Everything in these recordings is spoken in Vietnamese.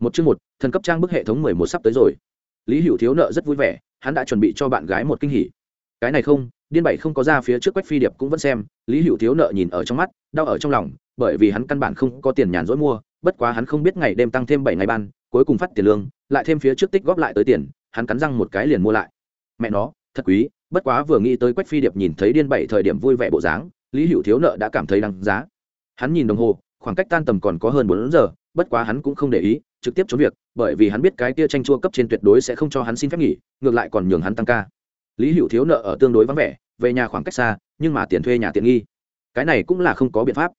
một chương một, thần cấp trang bức hệ thống mười một sắp tới rồi. Lý hữu thiếu nợ rất vui vẻ, hắn đã chuẩn bị cho bạn gái một kinh hỉ. Cái này không, điên bảy không có ra phía trước quách phi điệp cũng vẫn xem, lý hữu thiếu nợ nhìn ở trong mắt, đau ở trong lòng, bởi vì hắn căn bản không có tiền nhàn rỗi mua, bất quá hắn không biết ngày đêm tăng thêm bảy ngày ban, cuối cùng phát tiền lương, lại thêm phía trước tích góp lại tới tiền, hắn cắn răng một cái liền mua lại. Mẹ nó, thật quý, bất quá vừa nghĩ tới quách phi điệp nhìn thấy điên bảy thời điểm vui vẻ bộ dáng, lý hữu thiếu nợ đã cảm thấy đăng giá. Hắn nhìn đồng hồ, khoảng cách tan tầm còn có hơn bốn giờ bất quá hắn cũng không để ý, trực tiếp trốn việc, bởi vì hắn biết cái kia tranh chua cấp trên tuyệt đối sẽ không cho hắn xin phép nghỉ, ngược lại còn nhường hắn tăng ca. Lý hữu thiếu nợ ở tương đối vắng vẻ, về nhà khoảng cách xa, nhưng mà tiền thuê nhà tiện nghi. Cái này cũng là không có biện pháp.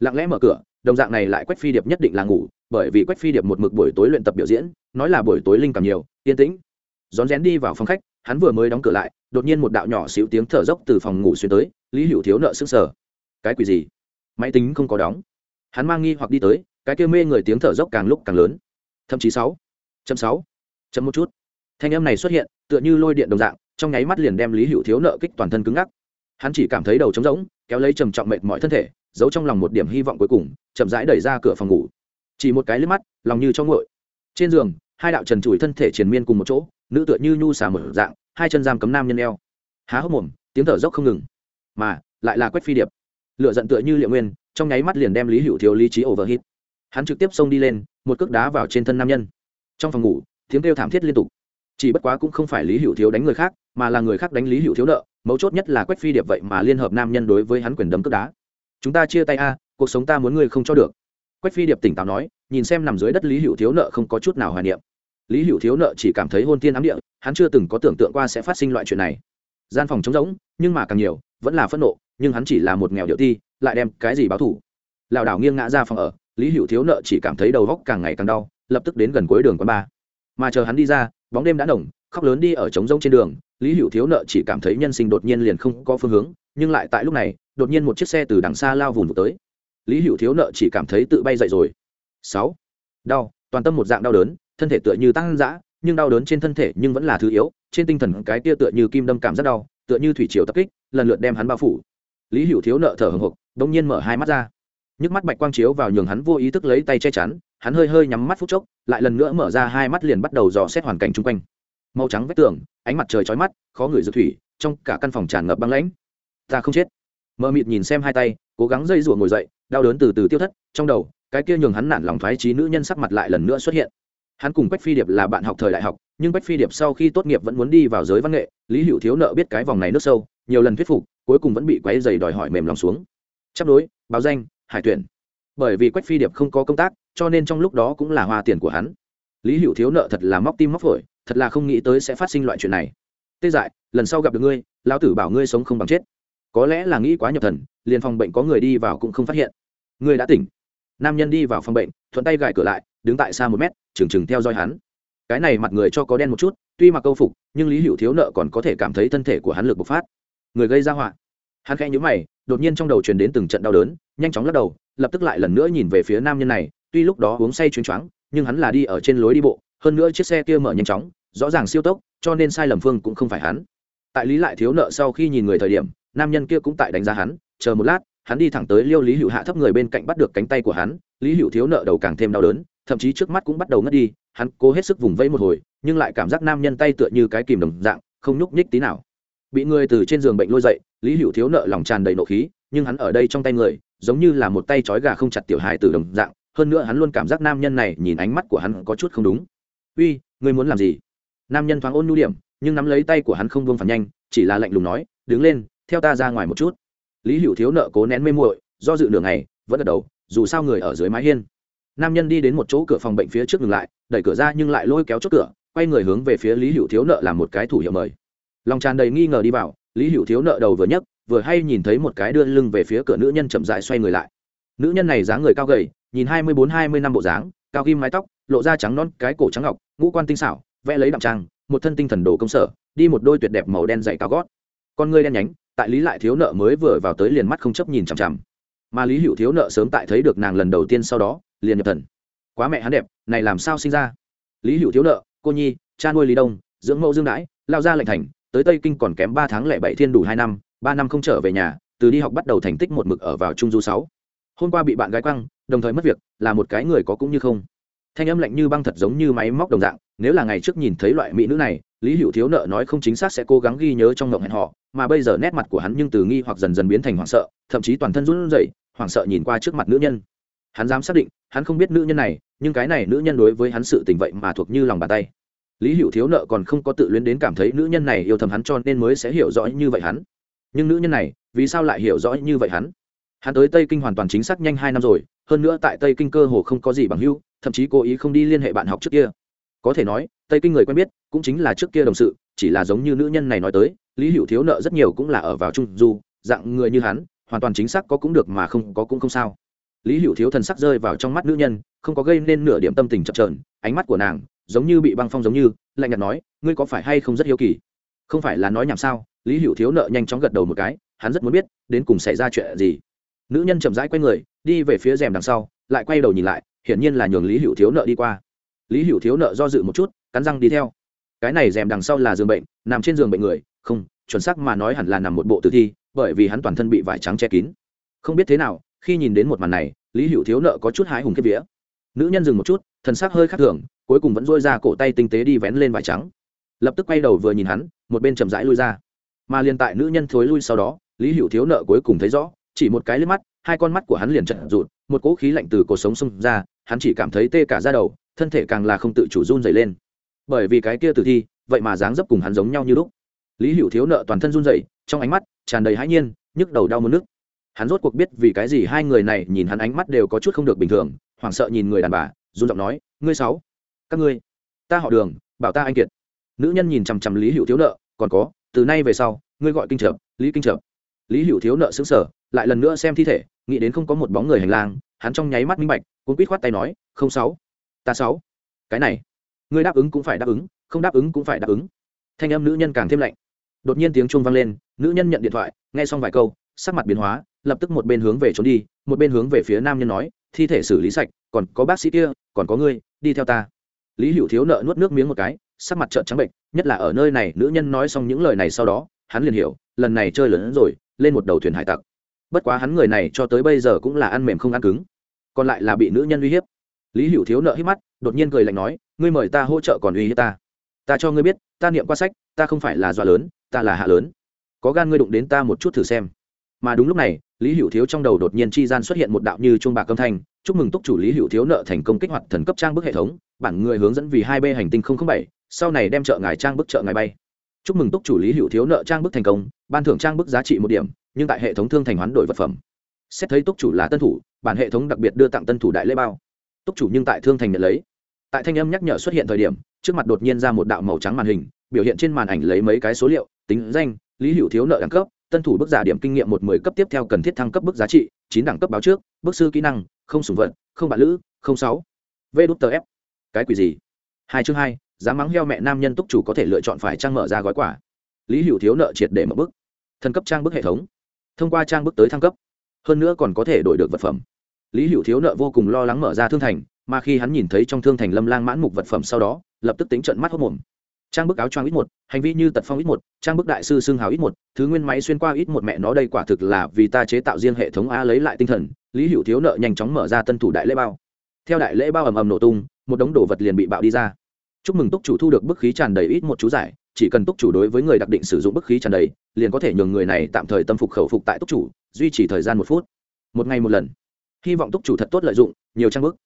Lặng lẽ mở cửa, đồng dạng này lại quách phi điệp nhất định là ngủ, bởi vì quách phi điệp một mực buổi tối luyện tập biểu diễn, nói là buổi tối linh cảm nhiều, yên tĩnh. Rón rén đi vào phòng khách, hắn vừa mới đóng cửa lại, đột nhiên một đạo nhỏ xíu tiếng thở dốc từ phòng ngủ xuyên tới, lý hữu thiếu nợ sững sở cái quỷ gì? Máy tính không có đóng. Hắn mang nghi hoặc đi tới cái kia mê người tiếng thở dốc càng lúc càng lớn. Thậm chí sáu chấm sáu chấm một chút. Thanh âm này xuất hiện, tựa như lôi điện đồng dạng, trong nháy mắt liền đem lý hữu thiếu nợ kích toàn thân cứng ngắc. Hắn chỉ cảm thấy đầu trống rỗng, kéo lấy trầm trọng mệt mọi thân thể, giấu trong lòng một điểm hy vọng cuối cùng, chậm rãi đẩy ra cửa phòng ngủ. Chỉ một cái liếc mắt, lòng như cho nguội. Trên giường, hai đạo trần trụi thân thể triền miên cùng một chỗ, nữ tựa như nhu xà mở dạng, hai chân giam cấm nam nhân eo. Há hốc mồm, tiếng thở dốc không ngừng. Mà, lại là quách phi điệp. Lựa giận tựa như liệu nguyên, trong nháy mắt liền đem lý hữu thiếu lý trí overhit hắn trực tiếp xông đi lên, một cước đá vào trên thân nam nhân. Trong phòng ngủ, tiếng kêu thảm thiết liên tục. Chỉ bất quá cũng không phải lý hữu thiếu đánh người khác, mà là người khác đánh lý hữu thiếu nợ. Mấu chốt nhất là quách phi điệp vậy mà liên hợp nam nhân đối với hắn quyền đấm cước đá. Chúng ta chia tay a, cuộc sống ta muốn ngươi không cho được. Quách phi điệp tỉnh táo nói, nhìn xem nằm dưới đất lý hữu thiếu nợ không có chút nào hoài niệm. Lý hữu thiếu nợ chỉ cảm thấy hôn tiên ám địa, hắn chưa từng có tưởng tượng qua sẽ phát sinh loại chuyện này. Gian phòng trống rỗng, nhưng mà càng nhiều, vẫn là phẫn nộ, nhưng hắn chỉ là một nghèo điệu ti, lại đem cái gì báo thủ. Lảo đảo nghiêng ngã ra phòng ở lý hữu thiếu nợ chỉ cảm thấy đầu góc càng ngày càng đau, lập tức đến gần cuối đường quán ba mà chờ hắn đi ra, bóng đêm đã nồng, khóc lớn đi ở trống rông trên đường, lý hữu thiếu nợ chỉ cảm thấy nhân sinh đột nhiên liền không có phương hướng, nhưng lại tại lúc này, đột nhiên một chiếc xe từ đằng xa lao vùng tới. Lý hữu thiếu nợ chỉ cảm thấy tự bay dậy rồi. Sáu. Đau, toàn tâm một dạng đau đớn, thân thể tựa như tăng dã, nhưng đau đớn trên thân thể nhưng vẫn là thứ yếu, trên tinh thần cái tia tựa như kim đâm cảm rất đau, tựa như thủy triều tập kích, lần lượt đem hắn bao phủ. Lý hữu thiếu nợ thở hồng hộc đông nhiên mở hai mắt ra nhức mắt bạch quang chiếu vào nhường hắn vô ý thức lấy tay che chắn, hắn hơi hơi nhắm mắt phút chốc, lại lần nữa mở ra hai mắt liền bắt đầu dò xét hoàn cảnh chung quanh. Màu trắng vách tường, ánh mặt trời chói mắt, khó ngửi dược thủy, trong cả căn phòng tràn ngập băng lãnh. Ta không chết. Mờ mịt nhìn xem hai tay, cố gắng dây rủa ngồi dậy, đau đớn từ từ tiêu thất, trong đầu, cái kia nhường hắn nản lòng thoái trí nữ nhân sắc mặt lại lần nữa xuất hiện. Hắn cùng quách phi điệp là bạn học thời đại học, nhưng quách phi điệp sau khi tốt nghiệp vẫn muốn đi vào giới văn nghệ, lý hữu thiếu nợ biết cái vòng này nước sâu, nhiều lần thuyết phục, cuối cùng vẫn bị quáy dày đòi hỏi mềm lòng xuống. Chấp đối, báo danh hải tuyển. Bởi vì quách phi điệp không có công tác, cho nên trong lúc đó cũng là hoa tiền của hắn. Lý hữu thiếu nợ thật là móc tim móc phổi, thật là không nghĩ tới sẽ phát sinh loại chuyện này. Tê dại, lần sau gặp được ngươi, lão tử bảo ngươi sống không bằng chết. Có lẽ là nghĩ quá nhập thần, liền phòng bệnh có người đi vào cũng không phát hiện. Ngươi đã tỉnh. Nam nhân đi vào phòng bệnh, thuận tay gài cửa lại, đứng tại xa một mét trừng trừng theo dõi hắn. Cái này mặt người cho có đen một chút, tuy mặc câu phục, nhưng lý hữu thiếu nợ còn có thể cảm thấy thân thể của hắn lực bộc phát. Người gây ra họa. Hắn khẽ nhíu mày đột nhiên trong đầu truyền đến từng trận đau đớn, nhanh chóng lắc đầu, lập tức lại lần nữa nhìn về phía nam nhân này, tuy lúc đó uống say chuyến choáng, nhưng hắn là đi ở trên lối đi bộ, hơn nữa chiếc xe kia mở nhanh chóng, rõ ràng siêu tốc, cho nên sai lầm phương cũng không phải hắn. Tại lý lại thiếu nợ sau khi nhìn người thời điểm, nam nhân kia cũng tại đánh giá hắn, chờ một lát, hắn đi thẳng tới liêu lý hữu hạ thấp người bên cạnh bắt được cánh tay của hắn, lý hữu thiếu nợ đầu càng thêm đau đớn, thậm chí trước mắt cũng bắt đầu ngất đi, hắn cố hết sức vùng vẫy một hồi, nhưng lại cảm giác nam nhân tay tựa như cái kìm đồng dạng, không nhúc nhích tí nào. Bị người từ trên giường bệnh lôi dậy lý hữu thiếu nợ lòng tràn đầy nộ khí, nhưng hắn ở đây trong tay người, giống như là một tay trói gà không chặt tiểu hài từ đồng dạng, hơn nữa hắn luôn cảm giác nam nhân này nhìn ánh mắt của hắn có chút không đúng. Uy, ngươi muốn làm gì? Nam nhân thoáng ôn nhu điểm, nhưng nắm lấy tay của hắn không buông phản nhanh, chỉ là lạnh lùng nói, đứng lên, theo ta ra ngoài một chút. Lý hữu thiếu nợ cố nén mê muội, do dự nửa ngày, vẫn gật đầu, dù sao người ở dưới mái hiên. Nam nhân đi đến một chỗ cửa phòng bệnh phía trước ngừng lại, đẩy cửa ra nhưng lại lôi kéo chốt cửa, quay người hướng về phía lý hữu thiếu nợ làm một cái thủ hiệu mời. Lòng tràn đầy nghi ngờ đi vào lý hữu thiếu nợ đầu vừa nhấc, vừa hay nhìn thấy một cái đưa lưng về phía cửa nữ nhân chậm dại xoay người lại. Nữ nhân này dáng người cao gầy, nhìn hai mươi bốn, hai mươi năm bộ dáng, cao kim mái tóc, lộ da trắng non, cái cổ trắng ngọc, ngũ quan tinh xảo, vẽ lấy đạm trang, một thân tinh thần đồ công sở, đi một đôi tuyệt đẹp màu đen dày cao gót. Con ngươi đen nhánh, tại lý lại thiếu nợ mới vừa vào tới liền mắt không chấp nhìn chằm chằm. Mà lý hữu thiếu nợ sớm tại thấy được nàng lần đầu tiên sau đó, liền nhập thần. Quá mẹ hắn đẹp, này làm sao sinh ra? Lý hữu thiếu nợ, cô nhi, cha nuôi lý đông, dưỡng mẫu dương đãi, lao ra lệnh thành tới tây kinh còn kém ba tháng lẻ bảy thiên đủ hai năm, ba năm không trở về nhà, từ đi học bắt đầu thành tích một mực ở vào trung du sáu. Hôm qua bị bạn gái quăng, đồng thời mất việc, là một cái người có cũng như không. Thanh âm lạnh như băng thật giống như máy móc đồng dạng, nếu là ngày trước nhìn thấy loại mỹ nữ này, lý hữu thiếu nợ nói không chính xác sẽ cố gắng ghi nhớ trong ngộng hẹn họ mà bây giờ nét mặt của hắn nhưng từ nghi hoặc dần dần biến thành hoảng sợ, thậm chí toàn thân run rẩy, hoảng sợ nhìn qua trước mặt nữ nhân. Hắn dám xác định, hắn không biết nữ nhân này, nhưng cái này nữ nhân đối với hắn sự tình vậy mà thuộc như lòng bàn tay lý hữu thiếu nợ còn không có tự luyến đến cảm thấy nữ nhân này yêu thầm hắn cho nên mới sẽ hiểu rõ như vậy hắn. Nhưng nữ nhân này, vì sao lại hiểu rõ như vậy hắn? Hắn tới tây kinh hoàn toàn chính xác nhanh hai năm rồi, hơn nữa tại tây kinh cơ hồ không có gì bằng hưu thậm chí cố ý không đi liên hệ bạn học trước kia. Có thể nói, tây kinh người quen biết, cũng chính là trước kia đồng sự, chỉ là giống như nữ nhân này nói tới, lý hữu thiếu nợ rất nhiều cũng là ở vào trung du, dạng người như hắn, hoàn toàn chính xác có cũng được mà không có cũng không sao. Lý hữu thiếu thần sắc rơi vào trong mắt nữ nhân, không có gây nên nửa điểm tâm tình chậm trờn ánh mắt của nàng giống như bị băng phong giống như, lạnh nhạt nói, ngươi có phải hay không rất hiếu kỳ? Không phải là nói nhảm sao? Lý hữu thiếu nợ nhanh chóng gật đầu một cái, hắn rất muốn biết, đến cùng xảy ra chuyện gì. Nữ nhân chậm rãi quay người, đi về phía rèm đằng sau, lại quay đầu nhìn lại, hiển nhiên là nhường lý hữu thiếu nợ đi qua. Lý hữu thiếu nợ do dự một chút, cắn răng đi theo. Cái này rèm đằng sau là giường bệnh, nằm trên giường bệnh người, không, chuẩn xác mà nói hẳn là nằm một bộ tử thi, bởi vì hắn toàn thân bị vải trắng che kín. Không biết thế nào, khi nhìn đến một màn này, lý hữu thiếu nợ có chút hái hùng kiếp vía. Nữ nhân dừng một chút thần sắc hơi khác thường, cuối cùng vẫn dôi ra cổ tay tinh tế đi vén lên vải trắng. Lập tức quay đầu vừa nhìn hắn, một bên chậm rãi lui ra. Mà liền tại nữ nhân thối lui sau đó, lý hữu thiếu nợ cuối cùng thấy rõ, chỉ một cái lên mắt, hai con mắt của hắn liền trận rụt, một cỗ khí lạnh từ cổ sống xông ra, hắn chỉ cảm thấy tê cả ra đầu, thân thể càng là không tự chủ run dày lên. Bởi vì cái kia tử thi, vậy mà dáng dấp cùng hắn giống nhau như lúc. Lý hữu thiếu nợ toàn thân run dày trong ánh mắt tràn đầy hãi nhiên, nhức đầu đau mất nước hắn rốt cuộc biết vì cái gì hai người này nhìn hắn ánh mắt đều có chút không được bình thường, hoảng sợ nhìn người đàn bà run giọng nói, ngươi sáu, các ngươi, ta họ đường, bảo ta anh kiệt. Nữ nhân nhìn chằm chằm lý hữu thiếu nợ, còn có, từ nay về sau, ngươi gọi kinh trợ lý kinh trợ lý hữu thiếu nợ xứng sở lại lần nữa xem thi thể, nghĩ đến không có một bóng người hành lang, hắn trong nháy mắt minh bạch, cuốn quýt khoát tay nói, không sáu, ta sáu. Cái này, ngươi đáp ứng cũng phải đáp ứng, không đáp ứng cũng phải đáp ứng. Thanh âm nữ nhân càng thêm lạnh. Đột nhiên tiếng chuông vang lên, nữ nhân nhận điện thoại, nghe xong vài câu, sắc mặt biến hóa, lập tức một bên hướng về trốn đi, một bên hướng về phía nam nhân nói, thi thể xử lý sạch còn có bác sĩ kia, còn có ngươi, đi theo ta. Lý hữu thiếu nợ nuốt nước miếng một cái, sắc mặt trợn trắng bệnh, nhất là ở nơi này, nữ nhân nói xong những lời này sau đó, hắn liền hiểu, lần này chơi lớn rồi, lên một đầu thuyền hải tặc. Bất quá hắn người này cho tới bây giờ cũng là ăn mềm không ăn cứng. Còn lại là bị nữ nhân uy hiếp. Lý hữu thiếu nợ hít mắt, đột nhiên cười lạnh nói, ngươi mời ta hỗ trợ còn uy hiếp ta. Ta cho ngươi biết, ta niệm qua sách, ta không phải là dọa lớn, ta là hạ lớn. Có gan ngươi đụng đến ta một chút thử xem mà đúng lúc này, lý hữu thiếu trong đầu đột nhiên chi gian xuất hiện một đạo như chuông bạc âm thanh. Chúc mừng túc chủ lý hữu thiếu nợ thành công kích hoạt thần cấp trang bức hệ thống. Bản người hướng dẫn vì hai b hành tinh bảy, sau này đem trợ ngài trang bức trợ ngài bay. Chúc mừng túc chủ lý hữu thiếu nợ trang bức thành công, ban thưởng trang bức giá trị một điểm, nhưng tại hệ thống thương thành hoán đổi vật phẩm. Xét thấy túc chủ là tân thủ, bản hệ thống đặc biệt đưa tặng tân thủ đại lễ bao. Túc chủ nhưng tại thương thành nhận lấy. Tại thanh âm nhắc nhở xuất hiện thời điểm, trước mặt đột nhiên ra một đạo màu trắng màn hình, biểu hiện trên màn ảnh lấy mấy cái số liệu, tính danh, lý hữu thiếu nợ đẳng cấp tân thủ bức giả điểm kinh nghiệm một mười cấp tiếp theo cần thiết thăng cấp bức giá trị, chín đẳng cấp báo trước bức sư kỹ năng, không sủng vận không bạn lữ, không sáu. V đút tờ f cái quỷ gì? Hai chương hai giá mắng heo mẹ nam nhân túc chủ có thể lựa chọn phải trang mở ra gói quả lý hữu thiếu nợ triệt để mở bức. Thân cấp trang bức hệ thống. Thông qua trang bức tới thăng cấp. Hơn nữa còn có thể đổi được vật phẩm. Lý hữu thiếu nợ vô cùng lo lắng mở ra thương thành, mà khi hắn nhìn thấy trong thương thành lâm lang mãn mục vật phẩm sau đó, lập tức tính trận mắt hốc mồm trang bức áo choàng ít một, hành vi như tật phong ít một, trang bức đại sư xương hào ít một, thứ nguyên máy xuyên qua ít một mẹ nó đây quả thực là vì ta chế tạo riêng hệ thống a lấy lại tinh thần, lý hữu thiếu nợ nhanh chóng mở ra tân thủ đại lễ bao. Theo đại lễ bao ầm ầm nổ tung, một đống đồ vật liền bị bạo đi ra. Chúc mừng túc chủ thu được bức khí tràn đầy ít một chú giải, chỉ cần túc chủ đối với người đặc định sử dụng bức khí tràn đầy, liền có thể nhường người này tạm thời tâm phục khẩu phục tại túc chủ, duy trì thời gian một phút, một ngày một lần. Hy vọng túc chủ thật tốt lợi dụng, nhiều trang bức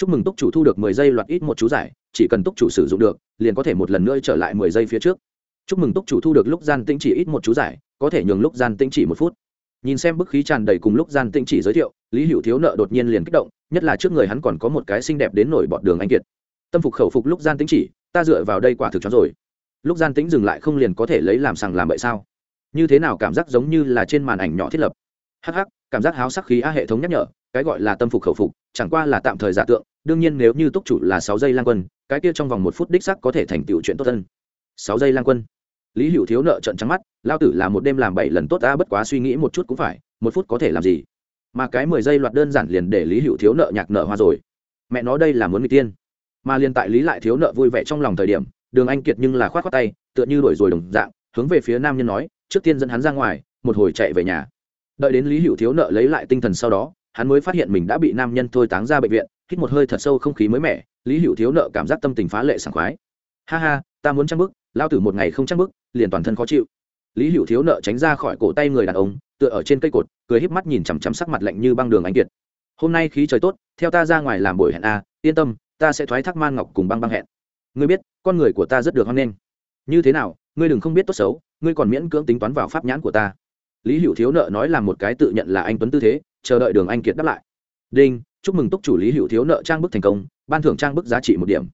chúc mừng túc chủ thu được mười giây loạt ít một chú giải, chỉ cần túc chủ sử dụng được, liền có thể một lần nữa trở lại mười giây phía trước. Chúc mừng túc chủ thu được lúc gian tĩnh chỉ ít một chú giải, có thể nhường lúc gian tĩnh chỉ một phút. Nhìn xem bức khí tràn đầy cùng lúc gian tĩnh chỉ giới thiệu, lý hữu thiếu nợ đột nhiên liền kích động, nhất là trước người hắn còn có một cái xinh đẹp đến nổi bọt đường anh kiệt. Tâm phục khẩu phục lúc gian tĩnh chỉ, ta dựa vào đây quả thực cho rồi. Lúc gian tĩnh dừng lại không liền có thể lấy làm sằng làm bậy sao? Như thế nào cảm giác giống như là trên màn ảnh nhỏ thiết lập? Hh cảm giác háo sắc khí a hệ thống nhắc nhở, cái gọi là tâm phục khẩu phục, chẳng qua là tạm thời giả tượng đương nhiên nếu như túc chủ là sáu giây lang quân, cái kia trong vòng một phút đích sắc có thể thành tựu chuyện tốt hơn. Sáu giây lang quân. Lý hữu thiếu nợ trận trắng mắt, lao tử là một đêm làm bảy lần tốt ta bất quá suy nghĩ một chút cũng phải, một phút có thể làm gì? Mà cái mười giây loạt đơn giản liền để lý hữu thiếu nợ nhạc nợ hoa rồi. Mẹ nói đây là muốn người tiên. Mà liền tại lý lại thiếu nợ vui vẻ trong lòng thời điểm, đường anh kiệt nhưng là khoát khoát tay, tựa như đổi rồi đồng dạng, hướng về phía nam nhân nói, trước tiên dẫn hắn ra ngoài, một hồi chạy về nhà. Đợi đến lý hữu thiếu nợ lấy lại tinh thần sau đó hắn mới phát hiện mình đã bị nam nhân thôi táng ra bệnh viện, hít một hơi thật sâu không khí mới mẻ, lý hữu thiếu nợ cảm giác tâm tình phá lệ sảng khoái. Ha ha, ta muốn trang bức lao tử một ngày không trang bức liền toàn thân khó chịu. Lý hữu thiếu nợ tránh ra khỏi cổ tay người đàn ông, tựa ở trên cây cột, cười híp mắt nhìn chằm chằm sắc mặt lạnh như băng đường anh kiệt. Hôm nay khí trời tốt, theo ta ra ngoài làm buổi hẹn a, yên tâm, ta sẽ thoái thác man ngọc cùng băng băng hẹn. Ngươi biết, con người của ta rất được hoan nghênh. Như thế nào, ngươi đừng không biết tốt xấu, ngươi còn miễn cưỡng tính toán vào pháp nhãn của ta. Lý hữu thiếu nợ nói là một cái tự nhận là anh tuấn tư thế chờ đợi đường anh kiệt đáp lại. Đinh, chúc mừng túc chủ lý hữu thiếu nợ trang bức thành công, ban thưởng trang bức giá trị một điểm.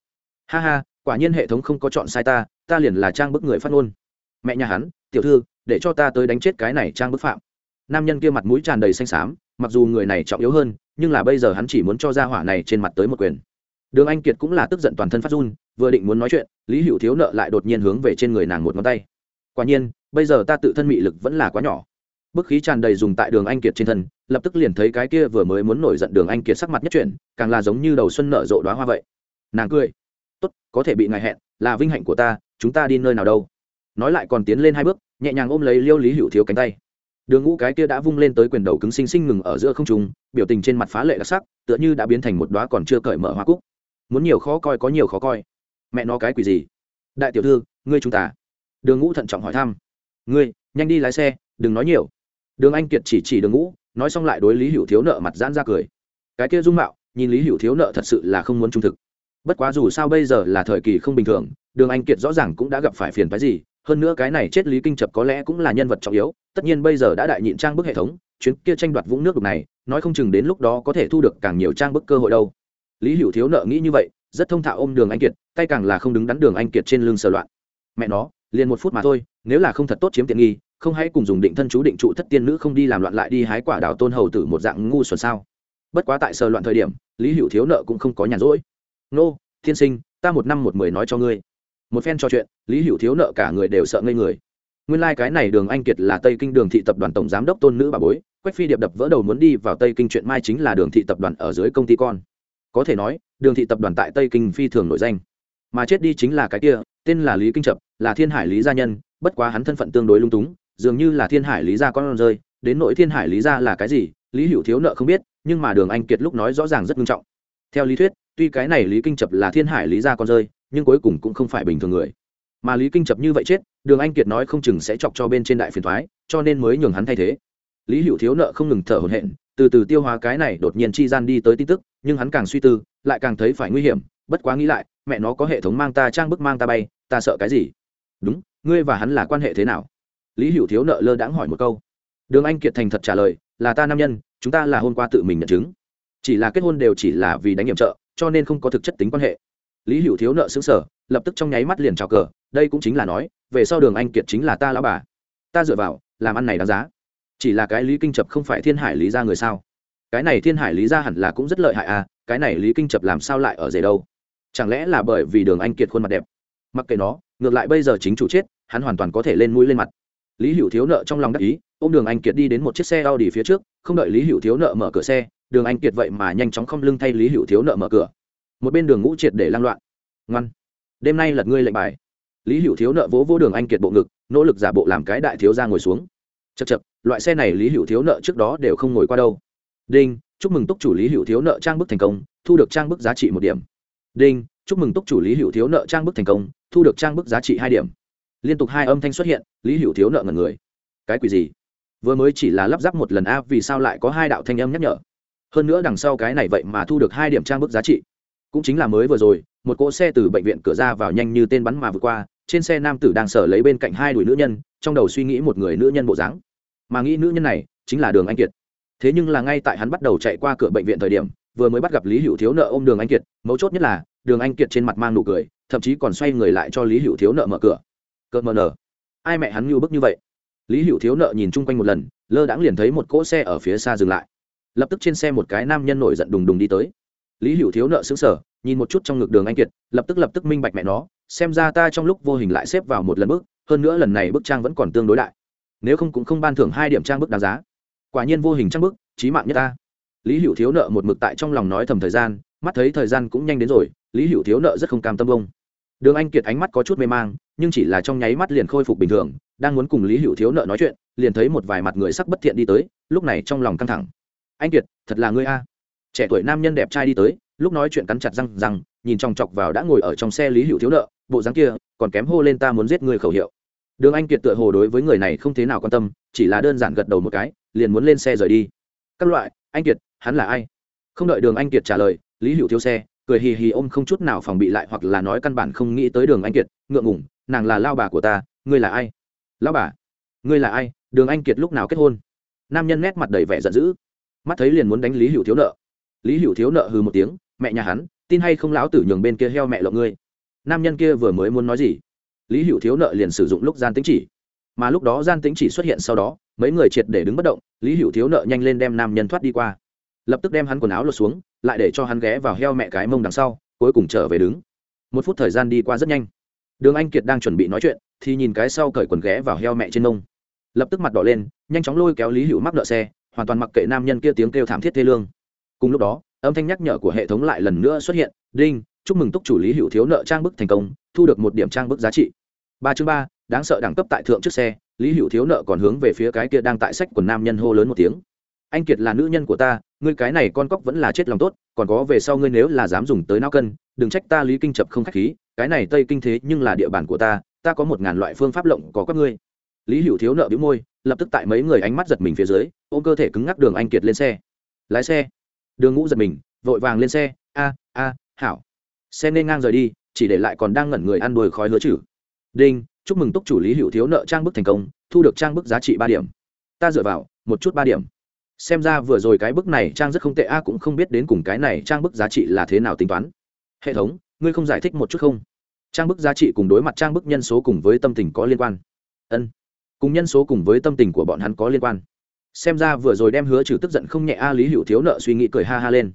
Ha ha, quả nhiên hệ thống không có chọn sai ta ta liền là trang bức người phát ngôn. Mẹ nhà hắn, tiểu thư, để cho ta tới đánh chết cái này trang bức phạm. Nam nhân kia mặt mũi tràn đầy xanh xám, mặc dù người này trọng yếu hơn, nhưng là bây giờ hắn chỉ muốn cho ra hỏa này trên mặt tới một quyền. Đường anh kiệt cũng là tức giận toàn thân phát run, vừa định muốn nói chuyện, lý hữu thiếu nợ lại đột nhiên hướng về trên người nàng một ngón tay. Quả nhiên, bây giờ ta tự thân mị lực vẫn là quá nhỏ bức khí tràn đầy dùng tại đường anh kiệt trên thân, lập tức liền thấy cái kia vừa mới muốn nổi giận đường anh kiệt sắc mặt nhất chuyển, càng là giống như đầu xuân nở rộ đoá hoa vậy. Nàng cười. Tốt, có thể bị ngài hẹn, là vinh hạnh của ta, chúng ta đi nơi nào đâu? Nói lại còn tiến lên hai bước, nhẹ nhàng ôm lấy liêu lý hữu thiếu cánh tay. Đường ngũ cái kia đã vung lên tới quyền đầu cứng xinh xinh ngừng ở giữa không trung, biểu tình trên mặt phá lệ đặc sắc, tựa như đã biến thành một đoá còn chưa cởi mở hoa cúc. Muốn nhiều khó coi có nhiều khó coi. Mẹ nó cái quỷ gì? Đại tiểu thư, ngươi chúng ta. Đường ngũ thận trọng hỏi thăm. Ngươi, nhanh đi lái xe, đừng nói nhiều đường anh kiệt chỉ chỉ đường ngũ, nói xong lại đối lý hữu thiếu nợ mặt giãn ra cười. Cái kia dung mạo, nhìn lý hữu thiếu nợ thật sự là không muốn trung thực. Bất quá dù sao bây giờ là thời kỳ không bình thường, đường anh kiệt rõ ràng cũng đã gặp phải phiền phái gì, hơn nữa cái này chết lý kinh chập có lẽ cũng là nhân vật trọng yếu, tất nhiên bây giờ đã đại nhịn trang bức hệ thống, chuyến kia tranh đoạt vũng nước đục này, nói không chừng đến lúc đó có thể thu được càng nhiều trang bức cơ hội đâu. Lý hữu thiếu nợ nghĩ như vậy, rất thông thạo ôm đường anh kiệt, tay càng là không đứng đắn đường anh kiệt trên lưng sờ loạn. Mẹ nó, liền một phút mà thôi, nếu là không thật tốt chiếm tiện nghi không hãy cùng dùng định thân chú định trụ thất tiên nữ không đi làm loạn lại đi hái quả đào tôn hầu tử một dạng ngu xuẩn sao? Bất quá tại sờ loạn thời điểm, lý hữu thiếu nợ cũng không có nhàn rỗi. Nô thiên sinh, ta một năm một mười nói cho ngươi. Một phen trò chuyện, lý hữu thiếu nợ cả người đều sợ ngây người. Nguyên lai、like、cái này đường anh kiệt là tây kinh đường thị tập đoàn tổng giám đốc tôn nữ bà bối, quách phi điệp đập vỡ đầu muốn đi vào tây kinh chuyện mai chính là đường thị tập đoàn ở dưới công ty con. Có thể nói, đường thị tập đoàn tại tây kinh phi thường nổi danh. Mà chết đi chính là cái kia, tên là lý kinh trập là thiên hải lý gia nhân, bất quá hắn thân phận tương đối lung túng dường như là thiên hải lý gia con rơi, đến nội thiên hải lý gia là cái gì, lý hữu thiếu nợ không biết, nhưng mà đường anh kiệt lúc nói rõ ràng rất nghiêm trọng. Theo lý thuyết, tuy cái này lý kinh Chập là thiên hải lý gia con rơi, nhưng cuối cùng cũng không phải bình thường người. Mà lý kinh chập như vậy chết, đường anh kiệt nói không chừng sẽ chọc cho bên trên đại phiền thoái cho nên mới nhường hắn thay thế. Lý hữu thiếu nợ không ngừng thở hổn hển, từ từ tiêu hóa cái này đột nhiên chi gian đi tới tin tức, nhưng hắn càng suy tư, lại càng thấy phải nguy hiểm, bất quá nghĩ lại, mẹ nó có hệ thống mang ta trang bức mang ta bay, ta sợ cái gì? Đúng, ngươi và hắn là quan hệ thế nào? Lý hữu thiếu nợ lơ đãng hỏi một câu. Đường anh kiệt thành thật trả lời, là ta nam nhân, chúng ta là hôm qua tự mình nhận chứng. Chỉ là kết hôn đều chỉ là vì đánh nhiệm trợ, cho nên không có thực chất tính quan hệ. Lý hữu thiếu nợ xứng sở lập tức trong nháy mắt liền trào cờ, đây cũng chính là nói, về sau đường anh kiệt chính là ta lão bà. Ta dựa vào, làm ăn này đáng giá. Chỉ là cái lý kinh chập không phải thiên hải lý ra người sao? Cái này thiên hải lý ra hẳn là cũng rất lợi hại à cái này lý kinh chập làm sao lại ở rể đâu? Chẳng lẽ là bởi vì đường anh kiệt khuôn mặt đẹp? Mặc kệ nó, ngược lại bây giờ chính chủ chết, hắn hoàn toàn có thể lên mũi lên mặt lý hữu thiếu nợ trong lòng đắc ý ô m đường anh kiệt đi đến một chiếc xe a u d i phía trước, không đợi lý hữu thiếu nợ mở cửa xe, đường anh kiệt vậy mà nhanh chóng không lưng thay lý hữu thiếu nợ mở cửa. Một bên đường ngũ triệt để lăng loạn. Ngoan, đêm nay lật ngươi lệnh bài. Lý hữu thiếu nợ vỗ vỗ đường anh kiệt bộ ngực, nỗ lực giả bộ làm cái đại thiếu ra ngồi xuống. Chật chật loại xe này lý hữu thiếu nợ trước đó đều không ngồi qua đâu. Đinh, chúc mừng túc chủ lý hữu thiếu nợ trang bức thành công, thu được trang bức giá trị một điểm. Đinh, chúc mừng túc chủ lý hữu thiếu nợ trang bức thành công, thu được trang bức giá trị hai điểm liên tục hai âm thanh xuất hiện, lý hữu thiếu nợ ngần người. Cái quỷ gì? Vừa mới chỉ là lắp ráp một lần a, vì sao lại có hai đạo thanh âm nhắc nhở? Hơn nữa đằng sau cái này vậy mà thu được hai điểm trang bức giá trị. Cũng chính là mới vừa rồi, một cỗ xe từ bệnh viện cửa ra vào nhanh như tên bắn mà vượt qua, trên xe nam tử đang sở lấy bên cạnh hai đuổi nữ nhân, trong đầu suy nghĩ một người nữ nhân bộ dáng. Mà nghĩ nữ nhân này chính là đường anh kiệt. Thế nhưng là ngay tại hắn bắt đầu chạy qua cửa bệnh viện thời điểm, vừa mới bắt gặp lý hữu thiếu nợ ô m đường anh kiệt, mấu chốt nhất là, đường anh kiệt trên mặt mang nụ cười, thậm chí còn xoay người lại cho lý hữu thiếu nợ mở cửa cợt mờ nở. Ai mẹ hắn như bức như vậy? Lý hữu thiếu nợ nhìn chung quanh một lần, lơ đãng liền thấy một cỗ xe ở phía xa dừng lại. Lập tức trên xe một cái nam nhân nổi giận đùng đùng đi tới. Lý hữu thiếu nợ xứng sở nhìn một chút trong ngực đường anh kiệt, lập tức lập tức minh bạch mẹ nó, xem ra ta trong lúc vô hình lại xếp vào một lần bước, hơn nữa lần này bức trang vẫn còn tương đối đại. Nếu không cũng không ban thưởng hai điểm trang bức đáng giá. Quả nhiên vô hình trang bức trí mạng nhất ta. Lý hữu thiếu nợ một mực tại trong lòng nói thầm thời gian, mắt thấy thời gian cũng nhanh đến rồi, lý hữu thiếu nợ rất không cam tâm bông. Đường anh kiệt ánh mắt có chút mê mang nhưng chỉ là trong nháy mắt liền khôi phục bình thường, đang muốn cùng lý hữu thiếu nợ nói chuyện, liền thấy một vài mặt người sắc bất thiện đi tới, lúc này trong lòng căng thẳng. Anh kiệt, thật là ngươi a. Trẻ tuổi nam nhân đẹp trai đi tới, lúc nói chuyện cắn chặt răng răng, nhìn chòng chọc vào đã ngồi ở trong xe lý hữu thiếu nợ, bộ dáng kia, còn kém hô lên ta muốn giết người khẩu hiệu. Đường anh kiệt tựa hồ đối với người này không thế nào quan tâm, chỉ là đơn giản gật đầu một cái, liền muốn lên xe rời đi. Các loại, anh kiệt, hắn là ai? Không đợi đường anh kiệt trả lời, lý hữu thiếu xe, cười hì hì ôm không chút nào phòng bị lại hoặc là nói căn bản không nghĩ tới đường anh kiệt, ngượng ngủng nàng là lao bà của ta, ngươi là ai? Lao bà, ngươi là ai? Đường anh kiệt lúc nào kết hôn? Nam nhân nét mặt đầy vẻ giận dữ. Mắt thấy liền muốn đánh lý hữu thiếu nợ. Lý hữu thiếu nợ hừ một tiếng, mẹ nhà hắn, tin hay không lão tử nhường bên kia heo mẹ lộng ngươi? Nam nhân kia vừa mới muốn nói gì, lý hữu thiếu nợ liền sử dụng lúc gian tính chỉ. Mà lúc đó gian tính chỉ xuất hiện sau đó, mấy người triệt để đứng bất động, lý hữu thiếu nợ nhanh lên đem nam nhân thoát đi qua. Lập tức đem hắn quần áo lột xuống, lại để cho hắn ghé vào heo mẹ cái mông đằng sau, cuối cùng trở về đứng. Một phút thời gian đi qua rất nhanh đường anh kiệt đang chuẩn bị nói chuyện, thì nhìn cái sau cởi quần ghé vào heo mẹ trên nông lập tức mặt đỏ lên, nhanh chóng lôi kéo lý hữu mắc nợ xe, hoàn toàn mặc kệ nam nhân kia tiếng kêu thảm thiết thê lương. Cùng lúc đó, âm thanh nhắc nhở của hệ thống lại lần nữa xuất hiện, đinh, chúc mừng túc chủ lý hữu thiếu nợ trang bức thành công, thu được một điểm trang bức giá trị. Ba chương ba, đáng sợ đẳng cấp tại thượng trước xe, lý hữu thiếu nợ còn hướng về phía cái kia đang tại sách của nam nhân hô lớn một tiếng. Anh kiệt là nữ nhân của ta ngươi cái này con cóc vẫn là chết lòng tốt, còn có về sau ngươi nếu là dám dùng tới nao cân, đừng trách ta lý kinh chập không k h á c h khí, cái này tây kinh thế nhưng là địa bàn của ta ta có một ngàn loại phương pháp lộng có các ngươi. Lý hữu thiếu nợ bĩu môi, lập tức tại mấy người ánh mắt giật mình phía dưới, ôm cơ thể cứng ngắc đường anh kiệt lên xe. Lái xe. Đường ngũ giật mình, vội vàng lên xe, a a, hảo. Xe nên ngang rời đi, chỉ để lại còn đang ngẩn người ăn đuôi khói hứa chử đinh, chúc mừng túc chủ lý hữu thiếu nợ trang bức thành công, thu được trang bức giá trị ba điểm. Ta dựa vào, một chút ba điểm xem ra vừa rồi cái bức này trang rất không tệ, a, cũng không biết đến cùng cái này trang bức giá trị là thế nào tính toán. Hệ thống, ngươi không giải thích một chút không? Trang bức giá trị cùng đối mặt trang bức nhân số cùng với tâm tình có liên quan. Ân. Cùng nhân số cùng với tâm tình của bọn hắn có liên quan. Xem ra vừa rồi đem hứa trừ tức giận không nhẹ, a, lý hữu thiếu nợ suy nghĩ cười ha ha lên.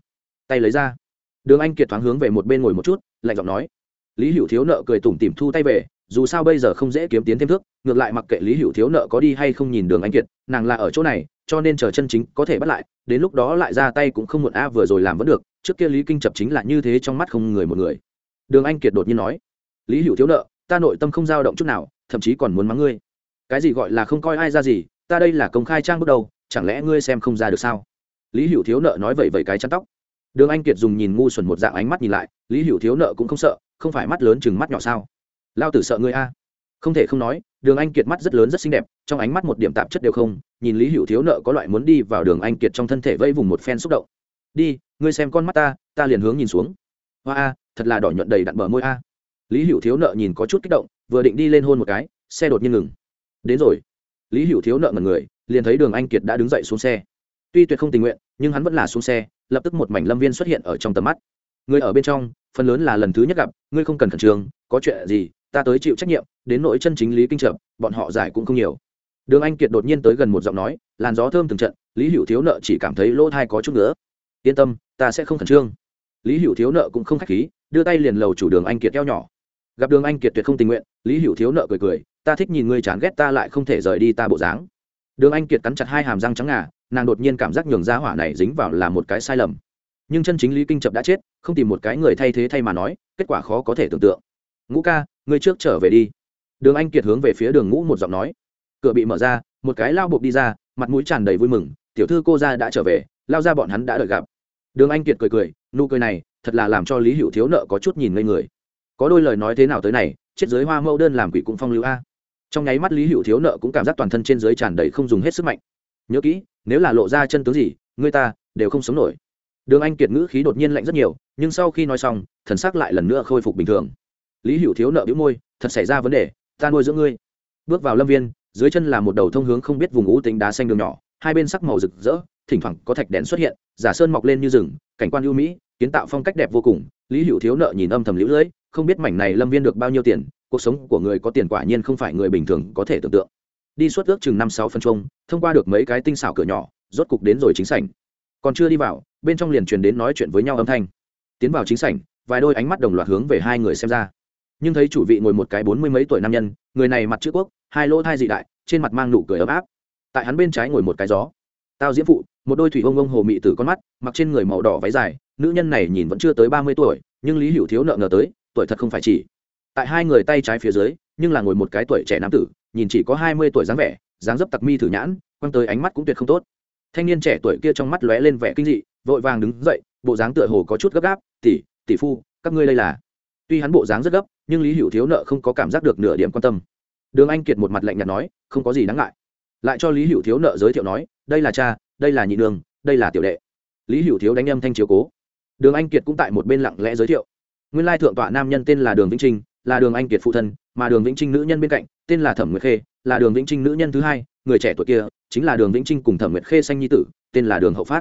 Tay lấy ra. Đường anh kiệt thoáng hướng về một bên ngồi một chút, lạnh giọng nói. Lý hữu thiếu nợ cười tủm tỉm thu tay về dù sao bây giờ không dễ kiếm tiến thêm thước, ngược lại mặc kệ lý hữu thiếu nợ có đi hay không nhìn đường anh kiệt, nàng là ở chỗ này, cho nên chờ chân chính có thể bắt lại, đến lúc đó lại ra tay cũng không muộn a, vừa rồi làm vẫn được, trước kia lý kinh chập chính là như thế trong mắt không người một người. Đường anh kiệt đột nhiên nói, lý hữu thiếu nợ, ta nội tâm không dao động chút nào, thậm chí còn muốn mắng ngươi. Cái gì gọi là không coi ai ra gì, ta đây là công khai trang bước đầu, chẳng lẽ ngươi xem không ra được sao? Lý hữu thiếu nợ nói vậy vậy cái chăn tóc. Đường anh kiệt dùng nhìn ngu xuẩn một dạng ánh mắt nhìn lại, lý hữu thiếu nợ cũng không sợ, không phải mắt lớn chừng mắt nhỏ sao? Lao tử sợ ngươi a. Không thể không nói, đường anh kiệt mắt rất lớn rất xinh đẹp, trong ánh mắt một điểm tạp chất đều không, nhìn lý hữu thiếu nợ có loại muốn đi vào đường anh kiệt trong thân thể vây vùng một phen xúc động. Đi, ngươi xem con mắt ta ta liền hướng nhìn xuống. Hoa a, thật là đỏ nhuận đầy đặn bờ môi a. Lý hữu thiếu nợ nhìn có chút kích động, vừa định đi lên hôn một cái, xe đột nhiên ngừng. Đến rồi. Lý hữu thiếu nợ mật người, liền thấy đường anh kiệt đã đứng dậy xuống xe. Tuy tuyệt không tình nguyện, nhưng hắn vẫn là xuống xe, lập tức một mảnh lâm viên xuất hiện ở trong tầm mắt. Người ở bên trong, phần lớn là lần thứ nhất gặp, ngươi không cần khẩn trương, có chuyện gì ta tới chịu trách nhiệm, đến nỗi chân chính lý kinh trợ bọn họ giải cũng không nhiều. Đường anh kiệt đột nhiên tới gần một giọng nói, làn gió thơm từng trận, lý hữu thiếu nợ chỉ cảm thấy lỗ thai có chút nữa yên tâm, ta sẽ không khẩn trương. Lý hữu thiếu nợ cũng không k h á c h khí, đưa tay liền lầu chủ đường anh kiệt eo nhỏ. Gặp đường anh kiệt tuyệt không tình nguyện, lý hữu thiếu nợ cười cười, ta thích nhìn ngươi chán ghét ta lại không thể rời đi ta bộ dáng. Đường anh kiệt cắn chặt hai hàm răng trắng ngà, nàng đột nhiên cảm giác nhường ra hỏa này dính vào là một cái sai lầm. Nhưng chân chính lý kinh chập đã chết, không tìm một cái người thay thế thay mà nói, kết quả khó có thể tưởng tượng. Ngũ ca ngươi trước trở về đi. Đường anh kiệt hướng về phía đường ngũ một giọng nói. Cửa bị mở ra, một cái lao buộc đi ra, mặt mũi tràn đầy vui mừng, tiểu thư cô ra đã trở về, lao ra bọn hắn đã đợi gặp. Đường anh kiệt cười cười, nụ cười này, thật là làm cho lý hữu thiếu nợ có chút nhìn ngây người. Có đôi lời nói thế nào tới này, chết giới hoa mẫu đơn làm quỷ cũng phong lưu a. Trong nháy mắt lý hữu thiếu nợ cũng cảm giác toàn thân trên giới tràn đầy không dùng hết sức mạnh. Nhớ kỹ, nếu là lộ ra chân tướng gì người ta đều không sống nổi. Đường anh kiệt ngữ khí đột nhiên lạnh rất nhiều, nhưng sau khi nói xong, thần sắc lại lần nữa khôi phục bình thường lý hữu thiếu nợ bĩu môi, thật xảy ra vấn đề, ta nuôi dưỡng ngươi. Bước vào lâm viên, dưới chân là một đầu thông hướng không biết vùng ú tính đá xanh đường nhỏ, hai bên sắc màu rực rỡ, thỉnh thoảng có thạch đèn xuất hiện, giả sơn mọc lên như rừng, cảnh quan ưu mỹ, kiến tạo phong cách đẹp vô cùng. Lý hữu thiếu nợ nhìn âm thầm lũ lưỡi không biết mảnh này lâm viên được bao nhiêu tiền, cuộc sống của người có tiền quả nhiên không phải người bình thường có thể tưởng tượng. Đi suốt ước chừng năm sáu phân trông thông qua được mấy cái tinh xảo cửa nhỏ, rốt cục đến rồi chính sảnh. Còn chưa đi vào, bên trong liền truyền đến nói chuyện với nhau âm thanh. Tiến vào chính sảnh, vài đôi ánh mắt đồng loạt hướng về hai người xem ra nhưng thấy chủ vị ngồi một cái bốn mươi mấy tuổi nam nhân, người này mặt chữ quốc, hai lỗ thai dị đại, trên mặt mang nụ cười ấm áp. Tại hắn bên trái ngồi một cái gió. Tao diễm phụ, một đôi thủy ông ông hồ mị từ con mắt, mặc trên người màu đỏ váy dài, nữ nhân này nhìn vẫn chưa tới ba mươi tuổi, nhưng lý hữu thiếu nợ ngờ tới, tuổi thật không phải chỉ. Tại hai người tay trái phía dưới, nhưng là ngồi một cái tuổi trẻ nam tử, nhìn chỉ có hai mươi tuổi dáng vẻ, dáng dấp tặc mi thử nhãn, quăng tới ánh mắt cũng tuyệt không tốt. Thanh niên trẻ tuổi kia trong mắt lóe lên vẻ kinh dị, vội vàng đứng dậy, bộ dáng tựa hồ có chút gấp gáp, tỷ tỷ phu, các ngươi đây là tuy hắn bộ dáng rất gấp, nhưng lý hữu thiếu nợ không có cảm giác được nửa điểm quan tâm. Đường anh kiệt một mặt lạnh nhạt nói, không có gì đáng ngại. Lại cho lý hữu thiếu nợ giới thiệu nói, đây là cha, đây là nhị đường, đây là tiểu đệ. Lý hữu thiếu đánh âm thanh chiếu cố. Đường anh kiệt cũng tại một bên lặng lẽ giới thiệu. Nguyên lai thượng tọa nam nhân tên là đường vĩnh trinh, là đường anh kiệt phụ thân, mà đường vĩnh trinh nữ nhân bên cạnh, tên là thẩm nguyệt khê, là đường vĩnh trinh nữ nhân thứ hai, người trẻ tuổi kia, chính là đường vĩnh trinh cùng thẩm nguyệt khê sanh nhi tử, tên là đường hậu phát.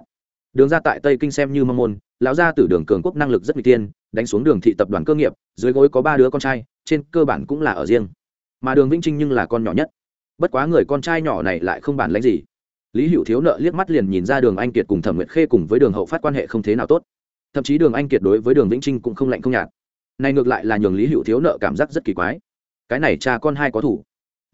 Đường ra tại tây kinh xem như mong môn, lão gia tử đường cường quốc năng lực rất n tiên đánh xuống đường thị tập đoàn cơ nghiệp, dưới gối có ba đứa con trai, trên cơ bản cũng là ở riêng. Mà đường vĩnh trinh nhưng là con nhỏ nhất. Bất quá người con trai nhỏ này lại không bản lãnh gì. Lý hữu thiếu nợ liếc mắt liền nhìn ra đường anh kiệt cùng thẩm nguyệt khê cùng với đường hậu phát quan hệ không thế nào tốt. Thậm chí đường anh kiệt đối với đường vĩnh trinh cũng không lạnh không nhạt. Này ngược lại là nhường lý hữu thiếu nợ cảm giác rất kỳ quái. Cái này cha con hai có thủ.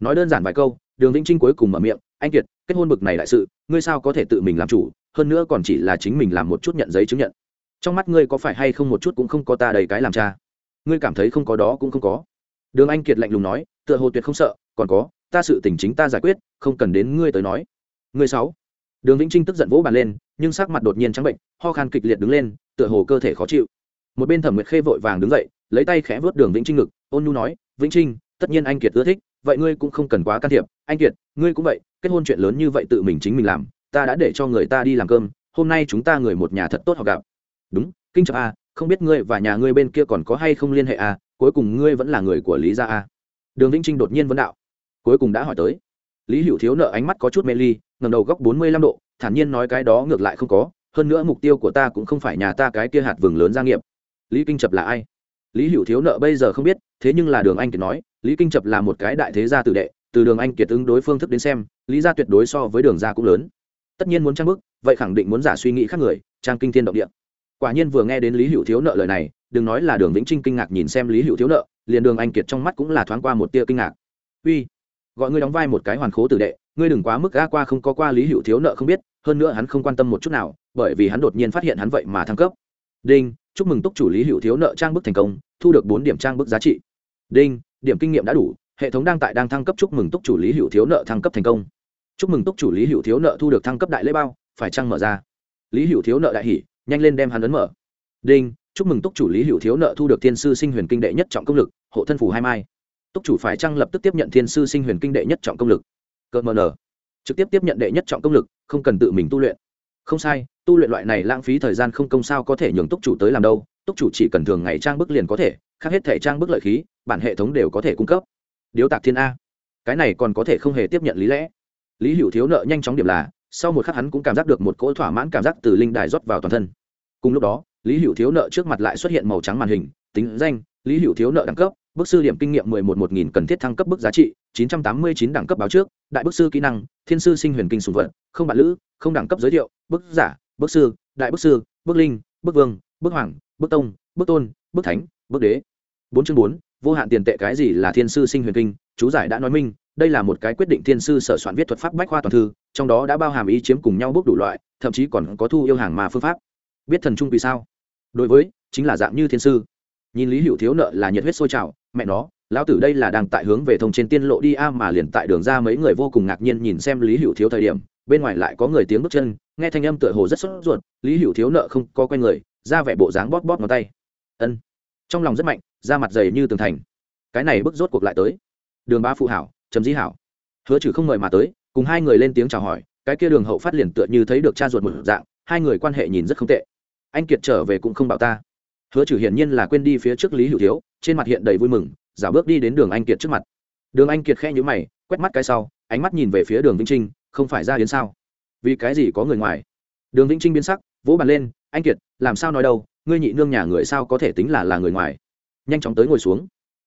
Nói đơn giản vài câu, đường vĩnh trinh cuối cùng mở miệng, anh kiệt, kết hôn bực này đại sự, ngươi sao có thể tự mình làm chủ? Hơn nữa còn chỉ là chính mình làm một chút nhận giấy chứng nhận trong mắt ngươi có phải hay không một chút cũng không có ta đầy cái làm cha? Ngươi cảm thấy không có đó cũng không có. Đường anh kiệt lạnh lùng nói, tựa hồ tuyệt không sợ, còn có, ta sự tình chính ta giải quyết, không cần đến ngươi tới nói. Ngươi sáu. Đường vĩnh trinh tức giận vỗ bàn lên, nhưng sắc mặt đột nhiên trắng bệnh, ho khan kịch liệt đứng lên, tựa hồ cơ thể khó chịu. Một bên thẩm nguyệt khê vội vàng đứng dậy, lấy tay khẽ vớt đường vĩnh trinh ngực, ôn nhu nói, vĩnh trinh, tất nhiên anh kiệt ưa thích, vậy ngươi cũng không cần quá can thiệp. Anh kiệt, ngươi cũng vậy, kết hôn chuyện lớn như vậy tự mình chính mình làm, ta đã để cho người ta đi làm cơm, hôm nay chúng ta người một nhà thật tốt họ gặp đúng, kinh chập a, không biết ngươi và nhà ngươi bên kia còn có hay không liên hệ a, cuối cùng ngươi vẫn là người của lý gia a. Đường vĩnh trinh đột nhiên vấn đạo. Cuối cùng đã hỏi tới. Lý hữu thiếu nợ ánh mắt có chút mê ly ngầm đầu góc bốn mươi lăm độ, thản nhiên nói cái đó ngược lại không có, hơn nữa mục tiêu của ta cũng không phải nhà ta cái kia hạt vừng lớn gia nghiệp. Lý kinh chập là ai? Lý hữu thiếu nợ bây giờ không biết, thế nhưng là đường anh kiệt nói, lý kinh chập là một cái đại thế gia tử đệ, từ đường anh kiệt ứng đối phương thức đến xem, lý gia tuyệt đối so với đường gia cũng lớn. Tất nhiên muốn trang bức vậy khẳng định muốn giả suy nghĩ khác người, trang kinh thiên động địa quả nhiên vừa nghe đến lý hữu thiếu nợ lời này, đừng nói là đường vĩnh trinh kinh ngạc nhìn xem lý hữu thiếu nợ, liền đường anh kiệt trong mắt cũng là thoáng qua một tia kinh ngạc. Uy, gọi ngươi đóng vai một cái hoàn khố tử đệ, ngươi đừng quá mức ga qua không có qua lý hữu thiếu nợ không biết, hơn nữa hắn không quan tâm một chút nào, bởi vì hắn đột nhiên phát hiện hắn vậy mà thăng cấp. Đinh, chúc mừng túc chủ lý hữu thiếu nợ trang bức thành công, thu được bốn điểm trang bức giá trị. Đinh, điểm kinh nghiệm đã đủ, hệ thống đang tại đang thăng cấp chúc mừng túc chủ lý hữu thiếu nợ thăng cấp thành công. Chúc mừng túc chủ lý hữu thiếu nợ thu được thăng cấp đại lễ bao, phải trăng mở ra? Lý hữu thiếu nợ đại hỷ nhanh lên đem hắn ấn mở. Đinh, chúc mừng túc chủ lý hữu thiếu nợ thu được thiên sư sinh huyền kinh đệ nhất trọng công lực, hộ thân phủ hai mai. Túc chủ phải trăng lập tức tiếp nhận thiên sư sinh huyền kinh đệ nhất trọng công lực? Cợt mờ nở trực tiếp tiếp nhận đệ nhất trọng công lực, không cần tự mình tu luyện. Không sai, tu luyện loại này lãng phí thời gian không công sao có thể nhường túc chủ tới làm đâu, túc chủ chỉ cần thường ngày trang bức liền có thể, khác hết thể trang bức lợi khí, bản hệ thống đều có thể cung cấp. Điếu tạc thiên a. Cái này còn có thể không hề tiếp nhận lý lẽ. Lý hữu thiếu nợ nhanh chóng điểm là, sau một khắc hắn cũng cảm giác được một cỗ thỏa mãn cảm giác từ linh đài rót vào toàn thân cùng lúc đó, lý hữu thiếu nợ trước mặt lại xuất hiện màu trắng màn hình, tính danh, lý hữu thiếu nợ đẳng cấp, bức sư điểm kinh nghiệm mười một một nghìn cần thiết thăng cấp bức giá trị, chín trăm tám mươi chín đẳng cấp báo trước, đại bức sư kỹ năng, thiên sư sinh huyền kinh sùng vận không bản lữ, không đẳng cấp giới thiệu, bức giả, bức sư, đại bức sư, bức linh, bức vương, bức hoàng, bức tông, bức tôn, bức thánh, bức đế. Bốn chương bốn, vô hạn tiền tệ cái gì là thiên sư sinh huyền kinh, chú giải đã nói minh, đây là một cái quyết định thiên sư sở soạn viết thuật pháp bách khoa toàn thư, trong đó đã bao hàm ý chiếm cùng nhau bước đủ loại, thậm chí còn có thu yêu hàng mà phương pháp biết thần trung vì sao? Đối với, chính là dạng như thiên sư. Nhìn lý hữu thiếu nợ là nhiệt huyết sôi trào, mẹ nó, lão tử đây là đang tại hướng về thông trên tiên lộ đi a mà liền tại đường ra mấy người vô cùng ngạc nhiên nhìn xem lý hữu thiếu thời điểm, bên ngoài lại có người tiếng bước chân, nghe thanh âm tựa hồ rất sốt ruột, lý hữu thiếu nợ không có quen người, ra vẻ bộ dáng bóp bóp ngón tay. Ân. Trong lòng rất mạnh, da mặt dày như tường thành. Cái này bước rốt cuộc lại tới. Đường ba phụ hảo chấm dĩ hảo. Hứa trừ không mời mà tới, cùng hai người lên tiếng chào hỏi, cái kia đường hậu phát liền tựa như thấy được cha ruột một dạng, hai người quan hệ nhìn rất không tệ anh kiệt trở về cũng không bảo ta. Hứa trừ hiển nhiên là quên đi phía trước lý hữu thiếu, trên mặt hiện đầy vui mừng, giả bước đi đến đường anh kiệt trước mặt. Đường anh kiệt khe nhữ mày, quét mắt cái sau, ánh mắt nhìn về phía đường vĩnh trinh, không phải ra đến sao? Vì cái gì có người ngoài? Đường vĩnh trinh biến sắc, vỗ bàn lên, anh kiệt, làm sao nói đâu, ngươi nhị nương nhà người sao có thể tính là là người ngoài? Nhanh chóng tới ngồi xuống.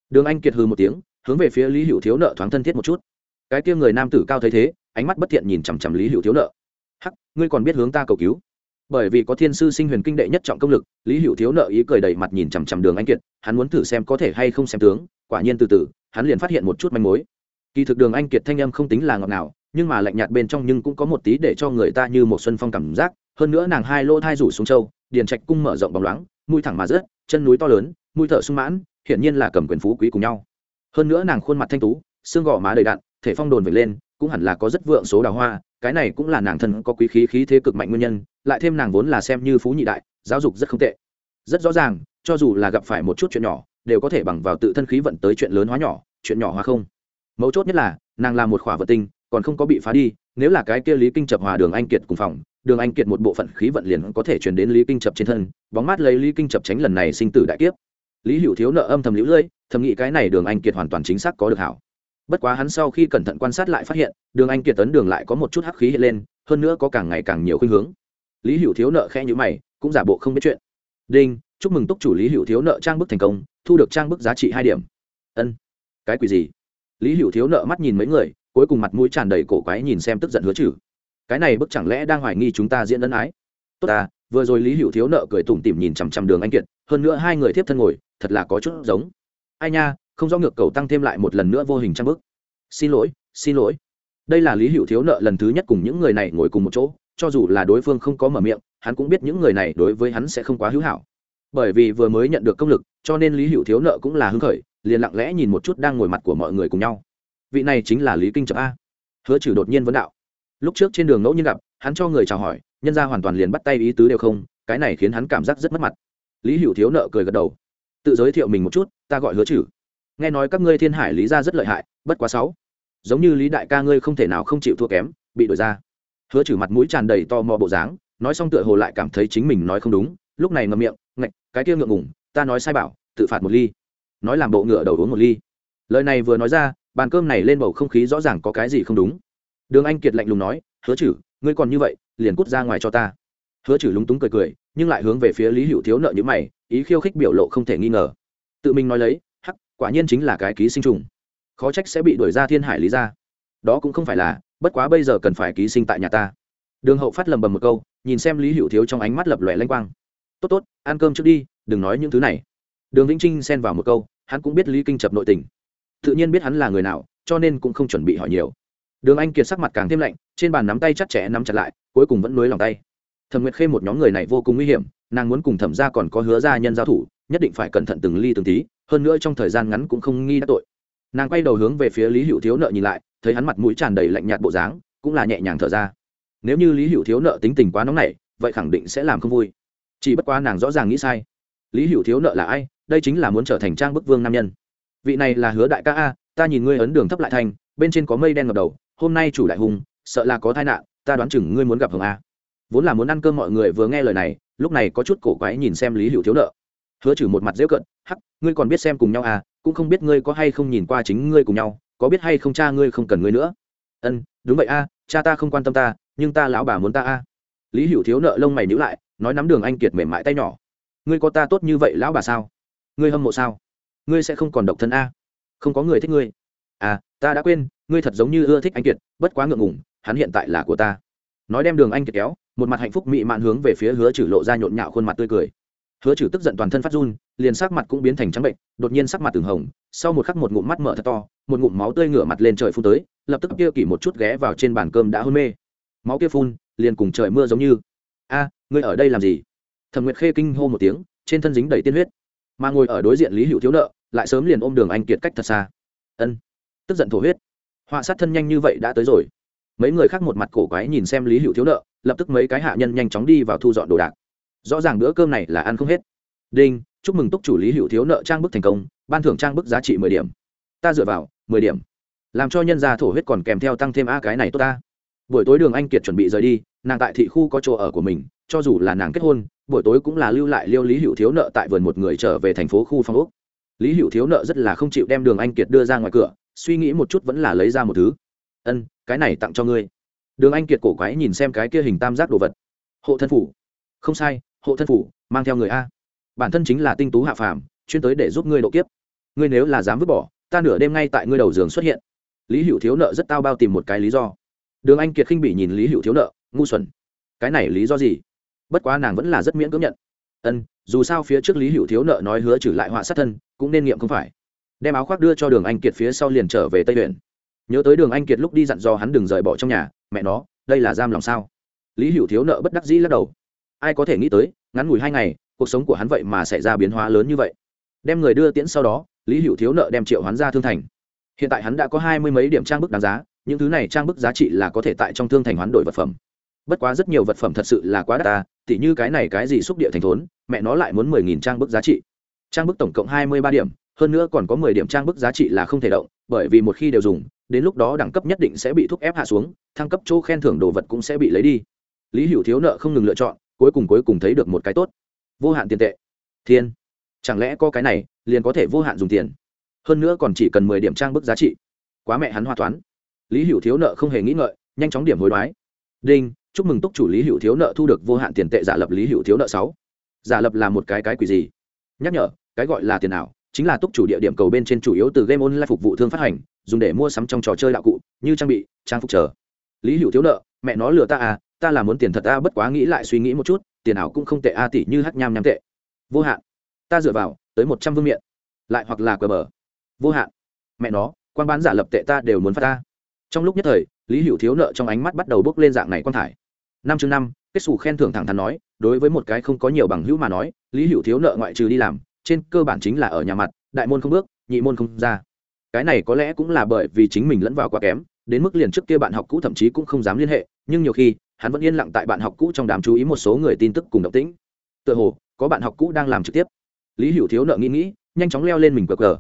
Đường anh kiệt hừ một tiếng, hướng về phía lý hữu thiếu nợ thoáng thân thiết một chút. Cái kia người nam tử cao thấy thế, ánh mắt bất thiện nhìn chằm chằm lý hữu thiếu nợ. Hắc, ngươi còn biết hướng ta cầu cứu? Bởi vì có thiên sư sinh huyền kinh đệ nhất trọng công lực, lý hữu thiếu nợ ý cười đầy mặt nhìn chằm chằm đường anh kiệt, hắn muốn thử xem có thể hay không xem tướng, quả nhiên từ từ, hắn liền phát hiện một chút manh mối. Kỳ thực đường anh kiệt thanh âm không tính là ngọt nào nhưng mà lạnh nhạt bên trong nhưng cũng có một tí để cho người ta như một xuân phong cảm giác, hơn nữa nàng hai lỗ thai rủ xuống châu, điền trạch cung mở rộng bóng loáng, mũi thẳng mà rớt, chân núi to lớn, mũi thở sung mãn, hiển nhiên là cầm quyền phú quý cùng nhau. Hơn nữa nàng khuôn mặt thanh tú, xương gò má đầy đặn, thể phong đồn về lên, cũng hẳn là có rất vượng số đào hoa, cái này cũng là nàng thân có quý khí khí thế cực mạnh nguyên nhân lại thêm nàng vốn là xem như phú nhị đại, giáo dục rất không tệ. Rất rõ ràng, cho dù là gặp phải một chút chuyện nhỏ, đều có thể bằng vào tự thân khí vận tới chuyện lớn hóa nhỏ, chuyện nhỏ hóa không. Mấu chốt nhất là, nàng là một khỏa vật tinh, còn không có bị phá đi, nếu là cái kia lý kinh chập hòa đường anh kiệt cùng phòng, đường anh kiệt một bộ phận khí vận liền có thể chuyển đến lý kinh chập trên thân, bóng mát lấy lý kinh chập tránh lần này sinh tử đại kiếp. Lý hữu thiếu nợ âm thầm lũ lưỡi thầm nghĩ cái này đường anh kiệt hoàn toàn chính xác có được hảo. Bất quá hắn sau khi cẩn thận quan sát lại phát hiện, đường anh kiệt tấn đường lại có một chút hắc khí hiện lên, hơn nữa có càng ngày càng nhiều khuynh hướng lý hữu thiếu nợ khe nhữ mày, cũng giả bộ không biết chuyện. Đinh, chúc mừng túc chủ lý hữu thiếu nợ trang bức thành công, thu được trang bức giá trị hai điểm. Ân. Cái quỷ gì? Lý hữu thiếu nợ mắt nhìn mấy người, cuối cùng mặt mũi tràn đầy cổ quái nhìn xem tức giận hứa chử cái này bức chẳng lẽ đang hoài nghi chúng ta diễn ân ái? Tốt ta, vừa rồi lý hữu thiếu nợ cười tủm tỉm nhìn chằm chằm đường anh kiệt, hơn nữa hai người tiếp thân ngồi, thật là có chút giống. Ai nha, không rõ ngược cầu tăng thêm lại một lần nữa vô hình trang bức. Xin lỗi xin lỗi. Đây là lý hữu thiếu nợ lần thứ nhất cùng những người này ngồi cùng một chỗ cho dù là đối phương không có mở miệng, hắn cũng biết những người này đối với hắn sẽ không quá hữu hảo. Bởi vì vừa mới nhận được công lực, cho nên lý hữu thiếu nợ cũng là hứng khởi, liền lặng lẽ nhìn một chút đang ngồi mặt của mọi người cùng nhau. Vị này chính là lý kinh trập a. Hứa trừ đột nhiên vấn đạo. Lúc trước trên đường ngẫu nhiên gặp, hắn cho người chào hỏi, nhân ra hoàn toàn liền bắt tay ý tứ đều không, cái này khiến hắn cảm giác rất mất mặt. Lý hữu thiếu nợ cười gật đầu. Tự giới thiệu mình một chút, ta gọi hứa trừ nghe nói các ngươi thiên hải lý ra rất lợi hại, bất quá sáu. Giống như lý đại ca ngươi không thể nào không chịu thua kém, bị đổi ra hứa trừ mặt mũi tràn đầy to mò bộ dáng, nói xong tựa hồ lại cảm thấy chính mình nói không đúng, lúc này ngậm miệng, ngạch, cái kia ngượng ngủng ta nói sai bảo, tự phạt một ly. Nói làm bộ ngựa đầu uống một ly. Lời này vừa nói ra, bàn cơm này lên bầu không khí rõ ràng có cái gì không đúng. Đường anh kiệt lạnh lùng nói, hứa chử ngươi còn như vậy, liền cút ra ngoài cho ta. Hứa chử lúng túng cười cười, nhưng lại hướng về phía lý hữu thiếu nợ như mày, ý khiêu khích biểu lộ không thể nghi ngờ. Tự mình nói lấy, hắc, quả nhiên chính là cái ký sinh trùng. Khó trách sẽ bị đuổi ra thiên hải lý ra đó cũng không phải là bất quá bây giờ cần phải ký sinh tại nhà ta. Đường hậu phát lầm bầm một câu, nhìn xem lý hữu thiếu trong ánh mắt lập lòe lanh quang. Tốt tốt, ăn cơm trước đi, đừng nói những thứ này. Đường vĩnh trinh xen vào một câu, hắn cũng biết lý kinh chập nội tình. Tự nhiên biết hắn là người nào, cho nên cũng không chuẩn bị hỏi nhiều. Đường anh kiệt sắc mặt càng thêm lạnh, trên bàn nắm tay chắc chẽ nắm chặt lại, cuối cùng vẫn nối lòng tay. Thẩm nguyệt khê một nhóm người này vô cùng nguy hiểm, nàng muốn cùng thẩm ra còn có hứa ra nhân giao thủ, nhất định phải cẩn thận từng ly từng tí, hơn nữa trong thời gian ngắn cũng không nghi đã tội. Nàng quay đầu hướng về phía lý hữu thiếu nợ nhìn lại thấy hắn mặt mũi tràn đầy lạnh nhạt bộ dáng, cũng là nhẹ nhàng thở ra. Nếu như lý hữu thiếu nợ tính tình quá nóng nảy vậy khẳng định sẽ làm không vui. Chỉ bất quá nàng rõ ràng nghĩ sai. Lý hữu thiếu nợ là ai? Đây chính là muốn trở thành trang bức vương nam nhân. Vị này là hứa đại ca a, ta nhìn ngươi ấn đường thấp lại thành, bên trên có mây đen ngập đầu, hôm nay chủ đại hùng sợ là có tai nạn, ta đoán chừng ngươi muốn gặp hồng a. Vốn là muốn ăn cơm mọi người vừa nghe lời này, lúc này có chút cổ quái nhìn xem lý hữu thiếu nợ. Hứa trừ một mặt dễ cận hắc, ngươi còn biết xem cùng nhau à cũng không biết ngươi có hay không nhìn qua chính ngươi cùng nhau có biết hay không cha ngươi không cần ngươi nữa? Ân, đúng vậy a, cha ta không quan tâm ta, nhưng ta lão bà muốn ta a. Lý hữu thiếu nợ lông mày nhữ lại, nói nắm đường anh kiệt mềm mại tay nhỏ. Ngươi có ta tốt như vậy lão bà sao? Ngươi hâm mộ sao? Ngươi sẽ không còn độc thân a? Không có người thích ngươi. À ta đã quên, ngươi thật giống như ưa thích anh kiệt, bất quá ngượng ngủng hắn hiện tại là của ta. Nói đem đường anh kiệt kéo, một mặt hạnh phúc mị mạn hướng về phía hứa trừ lộ ra nhộn nhạo khuôn mặt tươi cười hứa trừ tức giận toàn thân phát run, liền sắc mặt cũng biến thành trắng bệnh, đột nhiên sắc mặt từng hồng, sau một khắc một ngụm mắt mở thật to, một ngụm máu tươi ngửa mặt lên trời phun tới, lập tức kia kỷ một chút ghé vào trên bàn cơm đã hôn mê. Máu kia phun, liền cùng trời mưa giống như. A, ngươi ở đây làm gì? Thẩm nguyệt khê kinh hô một tiếng, trên thân dính đầy tiên huyết. Mà ngồi ở đối diện lý hữu thiếu nợ, lại sớm liền ôm đường anh kiệt cách thật xa. Ân. Tức giận thổ huyết. Họa sát thân nhanh như vậy đã tới rồi. Mấy người khác một mặt cổ quái nhìn xem lý hữu thiếu nợ, lập tức mấy cái hạ nhân nhanh chóng đi vào thu dọn đồ đạc rõ ràng bữa cơm này là ăn không hết. Đinh, chúc mừng túc chủ lý hữu thiếu nợ trang bức thành công, ban thưởng trang bức giá trị mười điểm. Ta dựa vào, mười điểm. Làm cho nhân gia thổ huyết còn kèm theo tăng thêm a cái này tốt ta. Buổi tối đường anh kiệt chuẩn bị rời đi, nàng tại thị khu có chỗ ở của mình, cho dù là nàng kết hôn, buổi tối cũng là lưu lại liêu lý hữu thiếu nợ tại vườn một người trở về thành phố khu phong úc lý hữu thiếu nợ rất là không chịu đem đường anh kiệt đưa ra ngoài cửa, suy nghĩ một chút vẫn là lấy ra một thứ. Ân, cái này tặng cho ngươi. Đường anh kiệt cổ quái nhìn xem cái kia hình tam giác đồ vật. Hộ thân phủ. Không sai hộ thân phủ, mang theo người a. Bản thân chính là tinh tú hạ phàm, chuyên tới để giúp ngươi độ kiếp. Ngươi nếu là dám vứt bỏ, ta nửa đêm ngay tại ngươi đầu giường xuất hiện. Lý hữu thiếu nợ rất tao bao tìm một cái lý do. Đường anh kiệt khinh bị nhìn lý hữu thiếu nợ, ngu xuẩn. Cái này lý do gì? Bất quá nàng vẫn là rất miễn cưỡng nhận. Ân, dù sao phía trước lý hữu thiếu nợ nói hứa trừ lại họa sát thân, cũng nên nghiệm không phải. Đem áo khoác đưa cho đường anh kiệt phía sau liền trở về tây huyện nhớ tới đường anh kiệt lúc đi dặn dò hắn đừng rời bỏ trong nhà, mẹ nó, đây là giam lòng sao? Lý hữu thiếu nợ bất đắc dĩ lắc đầu ai có thể nghĩ tới, ngắn ngủi hai ngày, cuộc sống của hắn vậy mà xảy ra biến hóa lớn như vậy. Đem người đưa tiễn sau đó, lý hữu thiếu nợ đem triệu hoán ra thương thành. Hiện tại hắn đã có hai mươi mấy điểm trang bức đáng giá, những thứ này trang bức giá trị là có thể tại trong thương thành hoán đổi vật phẩm. Bất quá rất nhiều vật phẩm thật sự là quá đắt ta, tỉ như cái này cái gì xúc địa thành thốn, mẹ nó lại muốn mười nghìn trang bức giá trị. Trang bức tổng cộng hai mươi ba điểm, hơn nữa còn có mười điểm trang bức giá trị là không thể động, bởi vì một khi đều dùng, đến lúc đó đẳng cấp nhất định sẽ bị thúc ép hạ xuống, thăng cấp chỗ khen thưởng đồ vật cũng sẽ bị lấy đi. Lý hữu thiếu nợ không ngừng lựa chọn cuối cùng cuối cùng thấy được một cái tốt. Vô hạn tiền tệ. Thiên. Chẳng lẽ có cái này, liền có thể vô hạn dùng tiền? Hơn nữa còn chỉ cần mười điểm trang bức giá trị. Quá mẹ hắn hoa toán. Lý hữu thiếu nợ không hề nghĩ ngợi, nhanh chóng điểm hối đoái. Đinh, chúc mừng túc chủ lý hữu thiếu nợ thu được vô hạn tiền tệ giả lập lý hữu thiếu nợ sáu. Giả lập là một cái cái quỷ gì? Nhắc nhở, cái gọi là tiền ảo, chính là túc chủ địa điểm cầu bên trên chủ yếu từ game online phục vụ thương phát hành, dùng để mua sắm trong trò chơi đạo cụ, như trang bị, trang phục chờ. Lý hữu thiếu nợ, mẹ nó lừa ta à ta là muốn tiền thật ta bất quá nghĩ lại suy nghĩ một chút, tiền ảo cũng không tệ a, tỷ như hắc nham nham tệ. Vô hạn. Ta dựa vào, tới một trăm vương miện. Lại hoặc là cờ bờ. Vô hạn. Mẹ nó, quan bán giả lập tệ ta đều muốn phát ta. Trong lúc nhất thời, lý hữu thiếu nợ trong ánh mắt bắt đầu bước lên dạng này quan thải. Năm chương năm, kết xù khen thưởng thẳng thắn nói, đối với một cái không có nhiều bằng hữu mà nói, lý hữu thiếu nợ ngoại trừ đi làm, trên cơ bản chính là ở nhà mặt, đại môn không bước, nhị môn không ra. Cái này có lẽ cũng là bởi vì chính mình lẫn vào quá kém, đến mức liền trước kia bạn học cũ thậm chí cũng không dám liên hệ, nhưng nhiều khi hắn vẫn yên lặng tại bạn học cũ trong đám chú ý một số người tin tức cùng động tĩnh. Tựa hồ, có bạn học cũ đang làm trực tiếp. Lý hữu thiếu nợ nghĩ nghĩ, nhanh chóng leo lên mình cờ cờ.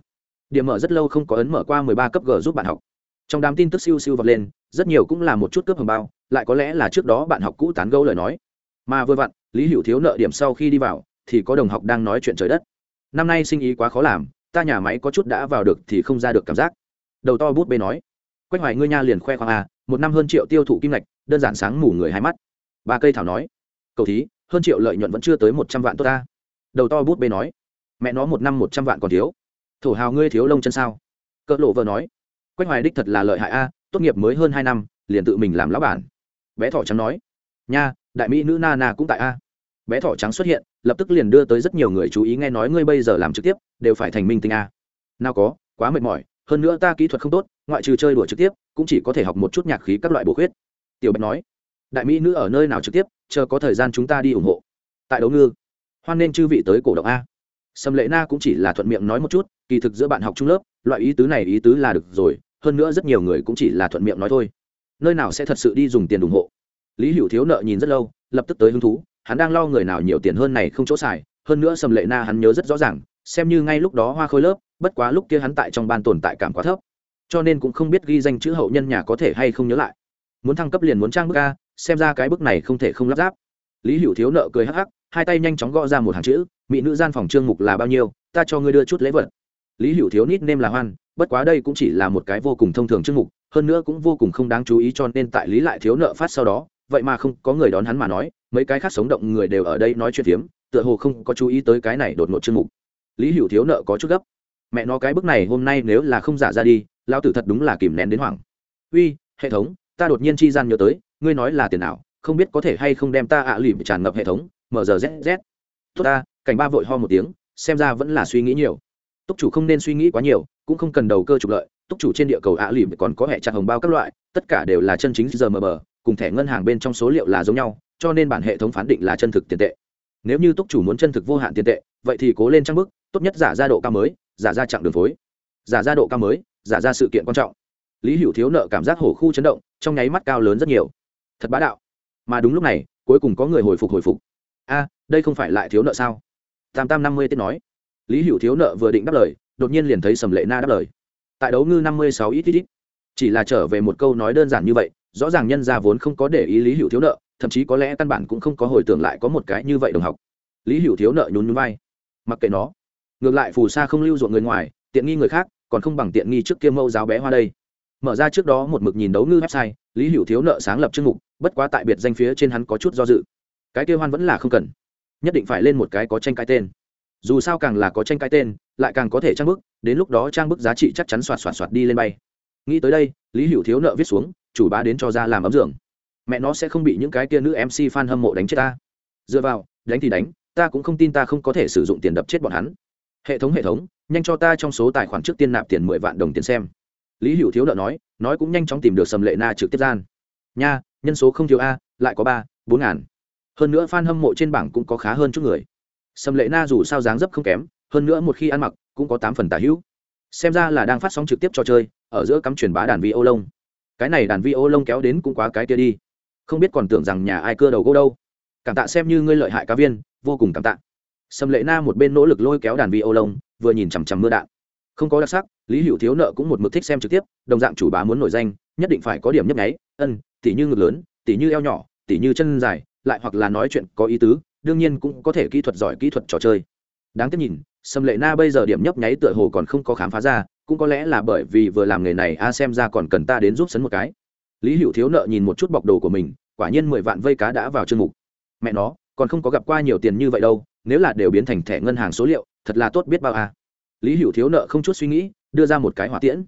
Điểm mở rất lâu không có ấn mở qua mười ba cấp g giúp bạn học. Trong đám tin tức siêu siêu vọt lên, rất nhiều cũng là một chút cướp hầm bao, lại có lẽ là trước đó bạn học cũ tán gẫu lời nói. Mà vừa vặn, lý hữu thiếu nợ điểm sau khi đi vào, thì có đồng học đang nói chuyện trời đất. Năm nay sinh ý quá khó làm, ta nhà máy có chút đã vào được thì không ra được cảm giác. Đầu to bút bê nói quách hoài ngươi nha liền khoe khoang à một năm hơn triệu tiêu thụ kim ngạch, đơn giản sáng mù người hai mắt. Ba cây thảo nói, cầu thí, hơn triệu lợi nhuận vẫn chưa tới một trăm vạn tốt ta. Đầu to bút bê nói, mẹ nó một năm một trăm vạn còn thiếu. Thổ hào ngươi thiếu lông chân sao? Cỡ lộ vợ nói, quách hoài đích thật là lợi hại a, tốt nghiệp mới hơn hai năm, liền tự mình làm lão bản. Bé thỏ trắng nói, nha, đại mỹ nữ na na cũng tại a. Bé thỏ trắng xuất hiện, lập tức liền đưa tới rất nhiều người chú ý nghe nói ngươi bây giờ làm trực tiếp, đều phải thành minh tinh a. Nào có, quá mệt mỏi hơn nữa ta kỹ thuật không tốt, ngoại trừ chơi đùa trực tiếp, cũng chỉ có thể học một chút nhạc khí các loại bổ khuyết. Tiểu bạch nói. Đại mỹ nữ ở nơi nào trực tiếp, chờ có thời gian chúng ta đi ủng hộ. Tại đấu ngư. Hoan nên chư vị tới cổ động a. Sầm lệ na cũng chỉ là thuận miệng nói một chút, kỳ thực giữa bạn học trung lớp, loại ý tứ này ý tứ là được rồi, hơn nữa rất nhiều người cũng chỉ là thuận miệng nói thôi. Nơi nào sẽ thật sự đi dùng tiền ủng hộ? Lý hữu thiếu nợ nhìn rất lâu, lập tức tới hứng thú, hắn đang lo người nào nhiều tiền hơn này không chỗ xài, hơn nữa sầm lệ na hắn nhớ rất rõ ràng, xem như ngay lúc đó hoa khôi lớp bất quá lúc kia hắn tại trong ban tồn tại cảm quá thấp, cho nên cũng không biết ghi danh chữ hậu nhân nhà có thể hay không nhớ lại. Muốn thăng cấp liền muốn trang bức a, xem ra cái bức này không thể không lắp ráp. Lý hữu thiếu nợ cười hắc hắc, hai tay nhanh chóng gõ ra một hàng chữ, mỹ nữ gian phòng trương mục là bao nhiêu, ta cho ngươi đưa chút lễ vật. Lý hữu thiếu nít nêm là hoan, bất quá đây cũng chỉ là một cái vô cùng thông thường trương mục, hơn nữa cũng vô cùng không đáng chú ý cho nên tại lý lại thiếu nợ phát sau đó, vậy mà không có người đón hắn mà nói, mấy cái khác sống động người đều ở đây nói chuyện phiếm, tựa hồ không có chú ý tới cái này đột ngột trương mục. Lý hữu thiếu nợ có chút gấp mẹ nó cái bức này hôm nay nếu là không giả ra đi lao tử thật đúng là kìm nén đến hoảng. Uy hệ thống ta đột nhiên chi gian nhớ tới ngươi nói là tiền nào không biết có thể hay không đem ta ạ à lìm tràn ngập hệ thống mở giờ zz tốt ta cảnh ba vội ho một tiếng xem ra vẫn là suy nghĩ nhiều. Túc chủ không nên suy nghĩ quá nhiều cũng không cần đầu cơ trục lợi túc chủ trên địa cầu ạ à lìm còn có hệ chặt hồng bao các loại tất cả đều là chân chính giờ mờ mờ, cùng thẻ ngân hàng bên trong số liệu là giống nhau cho nên bản hệ thống phán định là chân thực tiền tệ. Nếu như túc chủ muốn chân thực vô hạn tiền tệ vậy thì cố lên trang bức tốt nhất giả ra độ cao mới giả ra chặng đường phối, giả ra độ cao mới, giả ra sự kiện quan trọng. Lý hữu thiếu nợ cảm giác hổ khu chấn động, trong nháy mắt cao lớn rất nhiều. Thật bá đạo. Mà đúng lúc này, cuối cùng có người hồi phục hồi phục. A, đây không phải lại thiếu nợ sao? Tam tam năm mươi tết nói. Lý hữu thiếu nợ vừa định đáp lời, đột nhiên liền thấy sầm lệ na đáp lời. Tại đấu ngư năm mươi sáu ít ít ít. Chỉ là trở về một câu nói đơn giản như vậy, rõ ràng nhân ra vốn không có để ý lý hữu thiếu nợ, thậm chí có lẽ căn bản cũng không có hồi tưởng lại có một cái như vậy đồng học. Lý hữu thiếu nợ nhún nhún vai. Mặc kệ nó ngược lại phù sa không lưu ruộng người ngoài, tiện nghi người khác, còn không bằng tiện nghi trước kia mẫu giáo bé hoa đây. Mở ra trước đó một mực nhìn đấu ngư website, lý hữu thiếu nợ sáng lập chương mục, bất quá tại biệt danh phía trên hắn có chút do dự. Cái kêu hoan vẫn là không cần. Nhất định phải lên một cái có tranh cái tên. Dù sao càng là có tranh cái tên, lại càng có thể trang bức, đến lúc đó trang bức giá trị chắc chắn soạt soạt soạt đi lên bay. Nghĩ tới đây, lý hữu thiếu nợ viết xuống, chủ bá đến cho ra làm ấm dưỡng. Mẹ nó sẽ không bị những cái kia nữ mc fan hâm mộ đánh chết ta. Dựa vào, đánh thì đánh, ta cũng không tin ta không có thể sử dụng tiền đập chết bọn hắn hệ thống hệ thống, nhanh cho ta trong số tài khoản trước tiên nạp tiền mười vạn đồng tiền xem. Lý hữu thiếu nợ nói nói cũng nhanh chóng tìm được sầm lệ na trực tiếp gian. Nha, nhân số không thiếu a, lại có ba, bốn ngàn. Hơn nữa f a n hâm mộ trên bảng cũng có khá hơn chút người. Sầm lệ na dù sao dáng dấp không kém, hơn nữa một khi ăn mặc, cũng có tám phần tả hữu. Xem ra là đang phát sóng trực tiếp cho chơi, ở giữa cắm truyền bá đàn vi ô lông cái này đàn vi ô lông kéo đến cũng quá cái kia đi. Không biết còn tưởng rằng nhà ai cơ đầu gỗ đâu. Cảm tạ xem như ngươi lợi hại cá viên, vô cùng cảm tạ sâm lệ na một bên nỗ lực lôi kéo đàn vi ô lông vừa nhìn chằm chằm mưa đạn. Không có đặc sắc, lý hữu thiếu nợ cũng một mực thích xem trực tiếp, đồng dạng chủ bá muốn nổi danh, nhất định phải có điểm nhấp nháy, ân, tỉ như ngực lớn, tỉ như eo nhỏ, tỉ như chân dài, lại hoặc là nói chuyện có ý tứ, đương nhiên cũng có thể kỹ thuật giỏi kỹ thuật trò chơi. Đáng tiếc nhìn, sâm lệ na bây giờ điểm nhấp nháy tựa hồ còn không có khám phá ra, cũng có lẽ là bởi vì vừa làm nghề này, a, xem ra còn cần ta đến giúp sấn một cái. Lý hữu thiếu nợ nhìn một chút bọc đồ của mình, quả nhiên mười vạn vây cá đã vào chương mục. Mẹ nó, còn không có gặp qua nhiều tiền như vậy đâu nếu là đều biến thành thẻ ngân hàng số liệu, thật là tốt biết bao à. Lý hữu thiếu nợ không chút suy nghĩ, đưa ra một cái hỏa tiễn.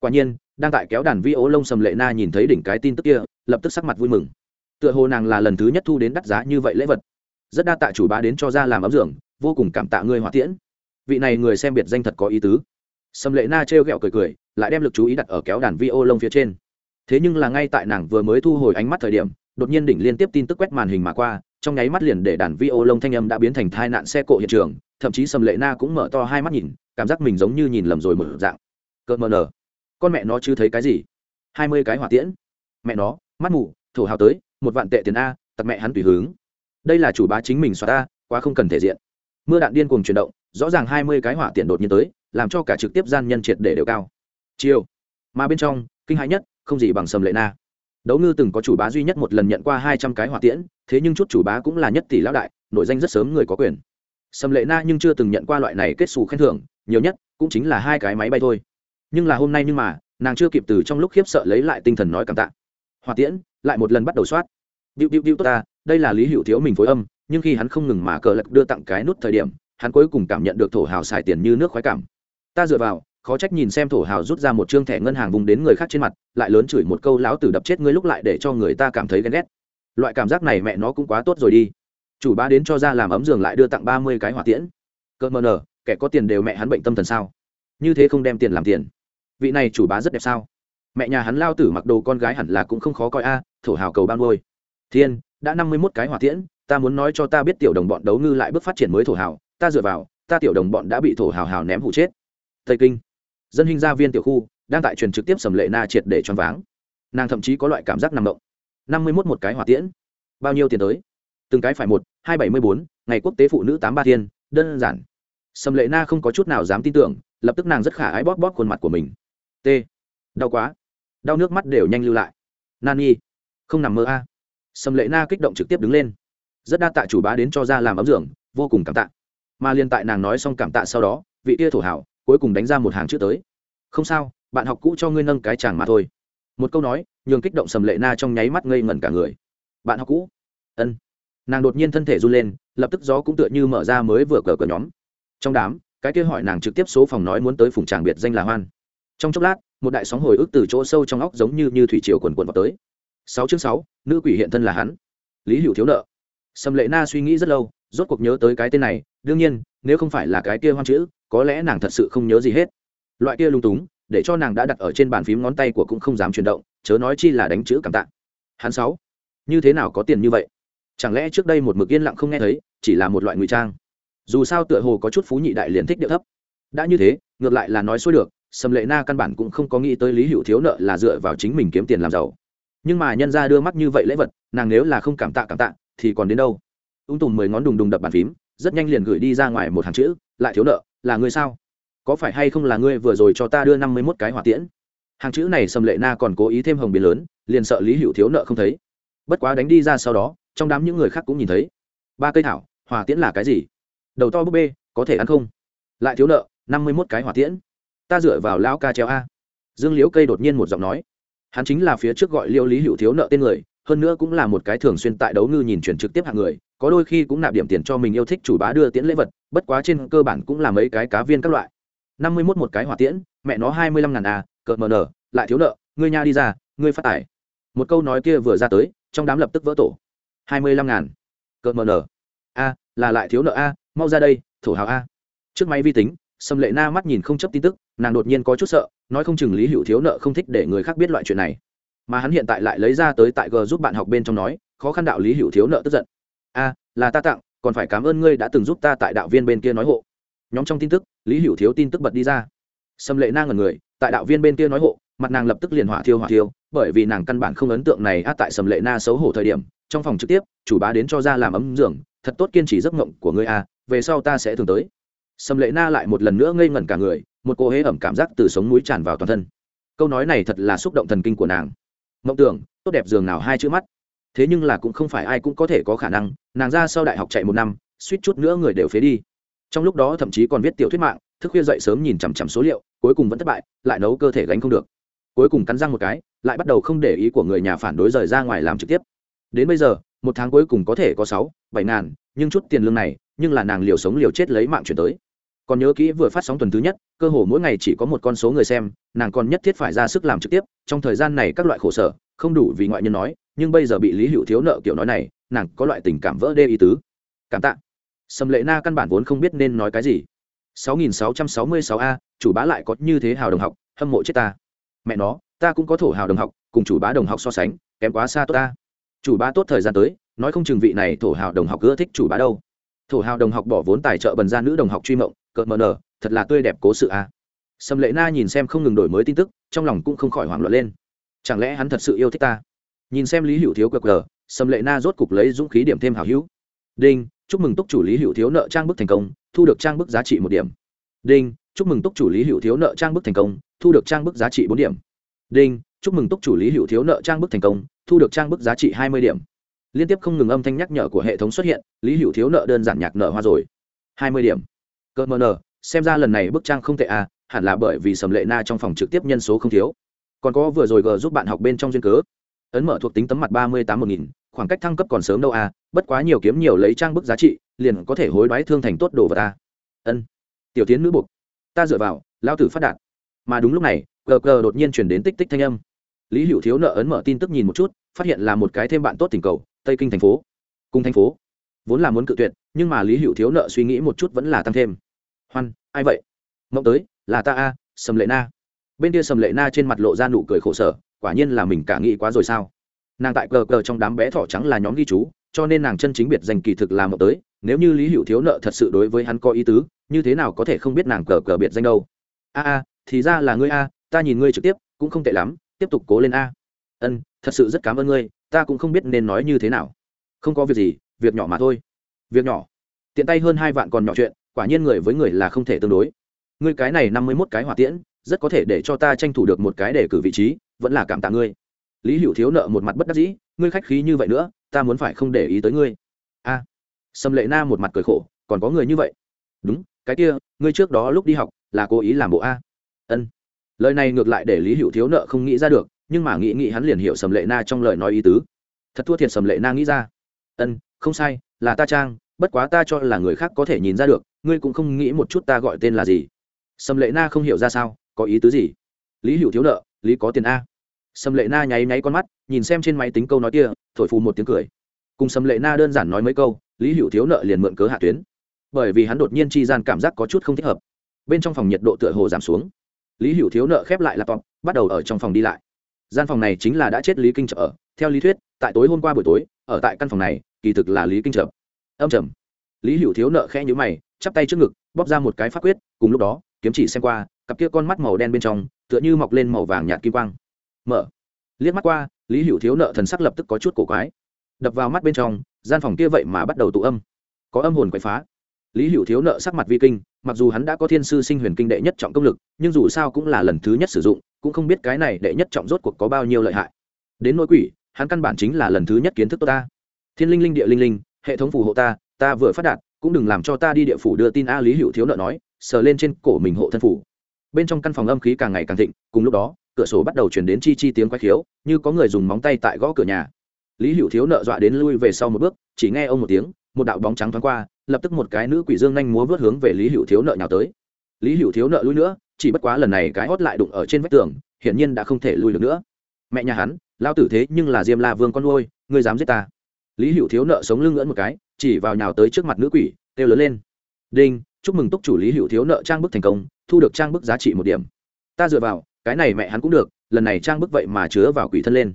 Quả nhiên, đang tại kéo đàn vi ố lông sầm lệ na nhìn thấy đỉnh cái tin tức kia, lập tức sắc mặt vui mừng. Tựa hồ nàng là lần thứ nhất thu đến đắt giá như vậy lễ vật. Rất đa tạ chủ bá đến cho ra làm ấm dưỡng, vô cùng cảm tạ ngươi hỏa tiễn. Vị này người xem biệt danh thật có ý tứ. Sầm lệ na trêu ghẹo cười cười, lại đem lực chú ý đặt ở kéo đàn vi ô lông phía trên. Thế nhưng là ngay tại nàng vừa mới thu hồi ánh mắt thời điểm, đột nhiên đỉnh liên tiếp tin tức quét màn hình mà qua trong nháy mắt liền để đàn vi ô lông thanh âm đã biến thành tai nạn xe cộ hiện trường, thậm chí sầm lệ na cũng mở to hai mắt nhìn, cảm giác mình giống như nhìn lầm rồi mở dạng. Cợt mờ nở con mẹ nó chứ thấy cái gì? Hai mươi cái hỏa tiễn. Mẹ nó, mắt mù, thổ hào tới, một vạn tệ tiền a, tặc mẹ hắn tùy hướng đây là chủ bá chính mình xoa ta quá không cần thể diện. Mưa đạn điên cuồng chuyển động, rõ ràng hai mươi cái hỏa tiện đột nhiên tới, làm cho cả trực tiếp gian nhân triệt để đều cao. Chiều mà bên trong, kinh hãi nhất, không gì bằng sầm lệ na. Đấu ngư từng có chủ bá duy nhất một lần nhận qua hai trăm cái hỏa tiễn thế nhưng chút chủ bá cũng là nhất tỷ lão đại nội danh rất sớm người có quyền. Sầm lệ na nhưng chưa từng nhận qua loại này kết xù khen thưởng, nhiều nhất cũng chính là hai cái máy bay thôi. Nhưng là hôm nay nhưng mà, nàng chưa kịp từ trong lúc khiếp sợ lấy lại tinh thần nói cảm tạ. Hòa tiễn, lại một lần bắt đầu soát. Điệu điệu điệu tốt ta, đây là lý hữu thiếu mình phối âm, nhưng khi hắn không ngừng mà cờ lật đưa tặng cái nút thời điểm, hắn cuối cùng cảm nhận được thổ hào xài tiền như nước khoái cảm. Ta dựa vào, khó trách nhìn xem thổ hào rút ra một chương thẻ ngân hàng vùng đến người khác trên mặt, lại lớn chửi một câu láo tử đập chết ngươi lúc lại để cho người ta cảm thấy ghen ghét loại cảm giác này mẹ nó cũng quá tốt rồi đi. Chủ ba đến cho ra làm ấm giường lại đưa tặng ba mươi cái hỏa tiễn. Cỡ mờ nở kẻ có tiền đều mẹ hắn bệnh tâm thần sao? Như thế không đem tiền làm tiền. Vị này chủ bá rất đẹp sao? Mẹ nhà hắn lao tử mặc đồ con gái hẳn là cũng không khó coi a, thổ hào cầu ban ngôi thiên, đã năm mươi mốt cái hỏa tiễn, ta muốn nói cho ta biết tiểu đồng bọn đấu ngư lại bước phát triển mới thổ hào, ta dựa vào, ta tiểu đồng bọn đã bị thổ hào hào ném hụ chết. Tây kinh, dân hình gia viên tiểu khu, đang tại truyền trực tiếp sầm lệ na triệt để choáng váng. Nàng thậm chí có loại cảm giác nằm động năm mươi mốt một cái hỏa tiễn. Bao nhiêu tiền tới? Từng cái phải một, hai bảy mươi bốn, ngày quốc tế phụ nữ tám ba thiên, đơn giản. Sầm lệ na không có chút nào dám tin tưởng, lập tức nàng rất khả ái bóp bóp khuôn mặt của mình. T. Đau quá. Đau nước mắt đều nhanh lưu lại. Nan nhi. Không nằm mơ a. Sầm lệ na kích động trực tiếp đứng lên. Rất đa tạ chủ bá đến cho ra làm ấm dưỡng vô cùng cảm tạ. Mà liên tại nàng nói xong cảm tạ sau đó, vị tia thổ hảo, cuối cùng đánh ra một hàng chữ tới. Không sao, bạn học cũ cho ngươi nâng cái chàng mà thôi một câu nói, nhường kích động sầm lệ na trong nháy mắt ngây ngẩn cả người. Bạn học cũ. Ân. Nàng đột nhiên thân thể run lên, lập tức gió cũng tựa như mở ra mới vừa cờ cờ nhóm. Trong đám, cái kia hỏi nàng trực tiếp số phòng nói muốn tới phùng tràng biệt danh là hoan. Trong chốc lát, một đại sóng hồi ức từ chỗ sâu trong óc giống như như thủy triều quần quần vào tới. Sáu chương sáu, nữ quỷ hiện thân là hắn. Lý hữu thiếu nợ. Sầm lệ na suy nghĩ rất lâu, rốt cuộc nhớ tới cái tên này, đương nhiên, nếu không phải là cái kia hoan chữ, có lẽ nàng thật sự không nhớ gì hết. Loại kia lung túng để cho nàng đã đặt ở trên bàn phím ngón tay của cũng không dám chuyển động, chớ nói chi là đánh chữ cảm tạ. Hắn sáu, như thế nào có tiền như vậy? Chẳng lẽ trước đây một mực yên lặng không nghe thấy, chỉ là một loại ngụy trang? Dù sao tựa hồ có chút phú nhị đại liền thích điệu thấp. Đã như thế, ngược lại là nói xuôi được, sầm lệ na căn bản cũng không có nghĩ tới lý hữu thiếu nợ là dựa vào chính mình kiếm tiền làm giàu. Nhưng mà nhân ra đưa mắt như vậy lễ vật, nàng nếu là không cảm tạ cảm tạ, thì còn đến đâu? Ung tùng mười ngón đùng đùng đập bàn phím, rất nhanh liền gửi đi ra ngoài một hàng chữ, lại thiếu nợ, là ngươi sao? Có phải hay không là ngươi vừa rồi cho ta đưa năm mươi mốt cái hỏa tiễn? Hàng chữ này sầm lệ na còn cố ý thêm hồng biến lớn, liền sợ lý hữu thiếu nợ không thấy. Bất quá đánh đi ra sau đó, trong đám những người khác cũng nhìn thấy. Ba cây thảo, hỏa tiễn là cái gì? Đầu to búp bê, có thể ăn không? Lại thiếu nợ, năm mươi mốt cái hỏa tiễn. Ta dựa vào lão ca treo a. Dương liễu cây đột nhiên một giọng nói. Hắn chính là phía trước gọi liêu lý hữu thiếu nợ tên người, hơn nữa cũng là một cái thường xuyên tại đấu ngư nhìn chuyển trực tiếp hạng người, có đôi khi cũng nạp điểm tiền cho mình yêu thích chủ bá đưa tiễn lễ vật, bất quá trên cơ bản cũng là mấy cái cá viên các loại năm mươi mốt một cái hỏa tiễn, mẹ nó hai mươi lăm ngàn à cợt mờ nở, lại thiếu nợ, ngươi nha đi ra, ngươi phát tải. Một câu nói kia vừa ra tới, trong đám lập tức vỡ tổ. hai mươi lăm ngàn, cợt mờ nở. A, là lại thiếu nợ a, mau ra đây, thổ hào a. Trước máy vi tính, sâm lệ na mắt nhìn không chấp tin tức, nàng đột nhiên có chút sợ, nói không chừng lý hữu thiếu nợ không thích để người khác biết loại chuyện này. Mà hắn hiện tại lại lấy ra tới tại g giúp bạn học bên trong nói, khó khăn đạo lý hữu thiếu nợ tức giận. A, là ta tặng, còn phải cảm ơn ngươi đã từng giúp ta tại đạo viên bên kia nói hộ nhóm trong tin tức, lý hữu thiếu tin tức bật đi ra. Sâm lệ na ở người, tại đạo viên bên kia nói hộ, mặt nàng lập tức liền hỏa thiêu hỏa thiêu, bởi vì nàng căn bản không ấn tượng này á tại sầm lệ na xấu hổ thời điểm, trong phòng trực tiếp, chủ bá đến cho ra làm ấm giường, thật tốt kiên trì giấc ngộng của ngươi a, về sau ta sẽ thường tới. Sầm lệ na lại một lần nữa ngây ngẩn cả người, một cô hế ẩm cảm giác từ sống núi tràn vào toàn thân. Câu nói này thật là xúc động thần kinh của nàng. Mộng tưởng, tốt đẹp giường nào hai chữ mắt. Thế nhưng là cũng không phải ai cũng có thể có khả năng, nàng ra sau đại học chạy một năm, suýt chút nữa người đều phế đi trong lúc đó thậm chí còn viết tiểu thuyết mạng, thức khuya dậy sớm nhìn chằm chằm số liệu, cuối cùng vẫn thất bại, lại nấu cơ thể gánh không được. Cuối cùng cắn răng một cái, lại bắt đầu không để ý của người nhà phản đối rời ra ngoài làm trực tiếp. Đến bây giờ, một tháng cuối cùng có thể có sáu, bảy ngàn, nhưng chút tiền lương này, nhưng là nàng liều sống liều chết lấy mạng chuyển tới. Còn nhớ kỹ vừa phát sóng tuần thứ nhất, cơ hồ mỗi ngày chỉ có một con số người xem, nàng còn nhất thiết phải ra sức làm trực tiếp, trong thời gian này các loại khổ sở, không đủ vì ngoại nhân nói, nhưng bây giờ bị lý hữu thiếu nợ kiểu nói này, nàng có loại tình cảm vỡ đê ý tứ. Cảm tạ sầm lệ na căn bản vốn không biết nên nói cái gì. 6666 a, chủ bá lại có như thế hào đồng học, hâm mộ chết ta. Mẹ nó, ta cũng có thổ hào đồng học, cùng chủ bá đồng học so sánh, kém quá xa tốt ta. Chủ bá tốt thời gian tới, nói không chừng vị này thổ hào đồng học ưa thích chủ bá đâu. Thổ hào đồng học bỏ vốn tài trợ bần ra nữ đồng học truy mộng cợt mờ nở thật là tươi đẹp cố sự a. Sầm lệ na nhìn xem không ngừng đổi mới tin tức, trong lòng cũng không khỏi hoảng loạn lên. Chẳng lẽ hắn thật sự yêu thích ta? Nhìn xem lý hữu thiếu cờ cờ, sầm lệ na rốt cục lấy dũng khí điểm thêm hào hữu. Đinh chúc mừng túc chủ lý hữu thiếu nợ trang bức thành công, thu được trang bức giá trị một điểm. Đinh, chúc mừng túc chủ lý hữu thiếu nợ trang bức thành công, thu được trang bức giá trị bốn điểm. Đinh, chúc mừng túc chủ lý hữu thiếu nợ trang bức thành công, thu được trang bức giá trị hai mươi điểm. Liên tiếp không ngừng âm thanh nhắc nhở của hệ thống xuất hiện, lý hữu thiếu nợ đơn giản nhạc nợ hoa rồi. hai mươi điểm. Cơ mờ nờ xem ra lần này bức trang không tệ à hẳn là bởi vì sầm lệ na trong phòng trực tiếp nhân số không thiếu. Còn có vừa rồi g giúp bạn học bên trong duyên cớ. Ấn mở thuộc tính tấm mặt ba mươi tám một nghìn khoảng cách thăng cấp còn sớm đâu à bất quá nhiều kiếm nhiều lấy trang bức giá trị, liền có thể hối đoái thương thành tốt đồ vật ta ân, tiểu tiến nữ buộc. Ta dựa vào lao tử phát đạt. Mà đúng lúc này gờ gờ đột nhiên chuyển đến tích tích thanh âm. Lý hữu thiếu nợ ấn mở tin tức nhìn một chút, phát hiện là một cái thêm bạn tốt tình cầu, tây kinh thành phố. Cùng thành phố. Vốn là muốn cự tuyệt, nhưng mà lý hữu thiếu nợ suy nghĩ một chút vẫn là tăng thêm. Hoan, ai vậy? Mộng tới, là ta a, sầm lệ na. Bên kia sầm lệ na trên mặt lộ ra nụ cười khổ sở, quả nhiên là mình cả nghĩ quá rồi sao? Nàng tại cờ cờ trong đám bé thỏ trắng là nhóm ghi chú, cho nên nàng chân chính biệt danh kỳ thực là mộng tới, nếu như lý hữu thiếu nợ thật sự đối với hắn có ý tứ, như thế nào có thể không biết nàng cờ cờ biệt danh đâu? A a, thì ra là ngươi a, ta nhìn ngươi trực tiếp, cũng không tệ lắm, tiếp tục cố lên a. Ân, thật sự rất cảm ơn ngươi, ta cũng không biết nên nói như thế nào. Không có việc gì, việc nhỏ mà thôi. Việc nhỏ. Tiện tay hơn hai vạn còn nhỏ chuyện, quả nhiên người với người là không thể tương đối. Ngươi cái này năm mươi mốt cái hỏa tiễn, rất có thể để cho ta tranh thủ được một cái để cử vị trí, vẫn là cảm tạ ngươi lý hữu thiếu nợ một mặt bất đắc dĩ ngươi khách khí như vậy nữa ta muốn phải không để ý tới ngươi. A. À, sâm lệ na một mặt cười khổ còn có người như vậy? Đúng cái kia ngươi trước đó lúc đi học là cố ý làm bộ a. Ân. Lời này ngược lại để lý hữu thiếu nợ không nghĩ ra được nhưng mà nghĩ nghĩ hắn liền hiểu sầm lệ na trong lời nói ý tứ. Thật thua thiệt sầm lệ na nghĩ ra. Ân không sai là ta trang bất quá ta cho là người khác có thể nhìn ra được ngươi cũng không nghĩ một chút ta gọi tên là gì. Sầm lệ na không hiểu ra sao có ý tứ gì? Lý hữu thiếu nợ lý có tiền a sầm lệ na nháy nháy con mắt, nhìn xem trên máy tính câu nói kia, thổi phù một tiếng cười. Cùng sầm lệ na đơn giản nói mấy câu, lý hữu thiếu nợ liền mượn cớ hạ tuyến. Bởi vì hắn đột nhiên chi gian cảm giác có chút không thích hợp. Bên trong phòng nhiệt độ tựa hồ giảm xuống. Lý hữu thiếu nợ khép lại laptop, bắt đầu ở trong phòng đi lại. Gian phòng này chính là đã chết lý kinh trợ theo lý thuyết, tại tối hôm qua buổi tối, ở tại căn phòng này, kỳ thực là lý kinh trợ âm trầm. Lý hữu thiếu nợ khẽ nhíu mày, chắp tay trước ngực, bóp ra một cái pháp quyết, cùng lúc đó, kiếm chỉ xem qua, cặp kia con mắt màu đen bên trong, tựa như mọc lên màu vàng nhạt kim quang mở. Liếc mắt qua, lý hữu thiếu nợ thần sắc lập tức có chút cổ quái. Đập vào mắt bên trong, gian phòng kia vậy mà bắt đầu tụ âm. Có âm hồn quậy phá. Lý hữu thiếu nợ sắc mặt vi kinh, mặc dù hắn đã có thiên sư sinh huyền kinh đệ nhất trọng công lực, nhưng dù sao cũng là lần thứ nhất sử dụng, cũng không biết cái này đệ nhất trọng rốt cuộc có bao nhiêu lợi hại. Đến nỗi quỷ, hắn căn bản chính là lần thứ nhất kiến thức tốt ta. Thiên linh linh, địa linh linh, hệ thống phù hộ ta ta vừa phát đạt, cũng đừng làm cho ta đi địa phủ đưa tin a lý hữu thiếu nợ nói, sờ lên trên cổ mình hộ thân phủ. Bên trong căn phòng âm khí càng ngày càng thịnh, cùng lúc đó cửa sổ bắt đầu chuyển đến chi chi tiếng quay khiếu, như có người dùng móng tay tại gõ cửa nhà. Lý hữu thiếu nợ dọa đến lui về sau một bước, chỉ nghe ông một tiếng, một đạo bóng trắng thoáng qua, lập tức một cái nữ quỷ dương nhanh múa vớt hướng về lý hữu thiếu nợ nhào tới. Lý hữu thiếu nợ lui nữa, chỉ bất quá lần này cái hót lại đụng ở trên vách tường, hiển nhiên đã không thể lui được nữa. Mẹ nhà hắn, lao tử thế nhưng là diêm la vương con nuôi, ngươi dám giết ta. Lý hữu thiếu nợ sống lưng ngỡn một cái, chỉ vào nhào tới trước mặt nữ quỷ, kêu lớn lên. Đinh, chúc mừng túc chủ lý hữu thiếu nợ trang bức thành công, thu được trang bức giá trị một điểm. Ta dựa vào cái này mẹ hắn cũng được, lần này trang bức vậy mà chứa vào quỷ thân lên.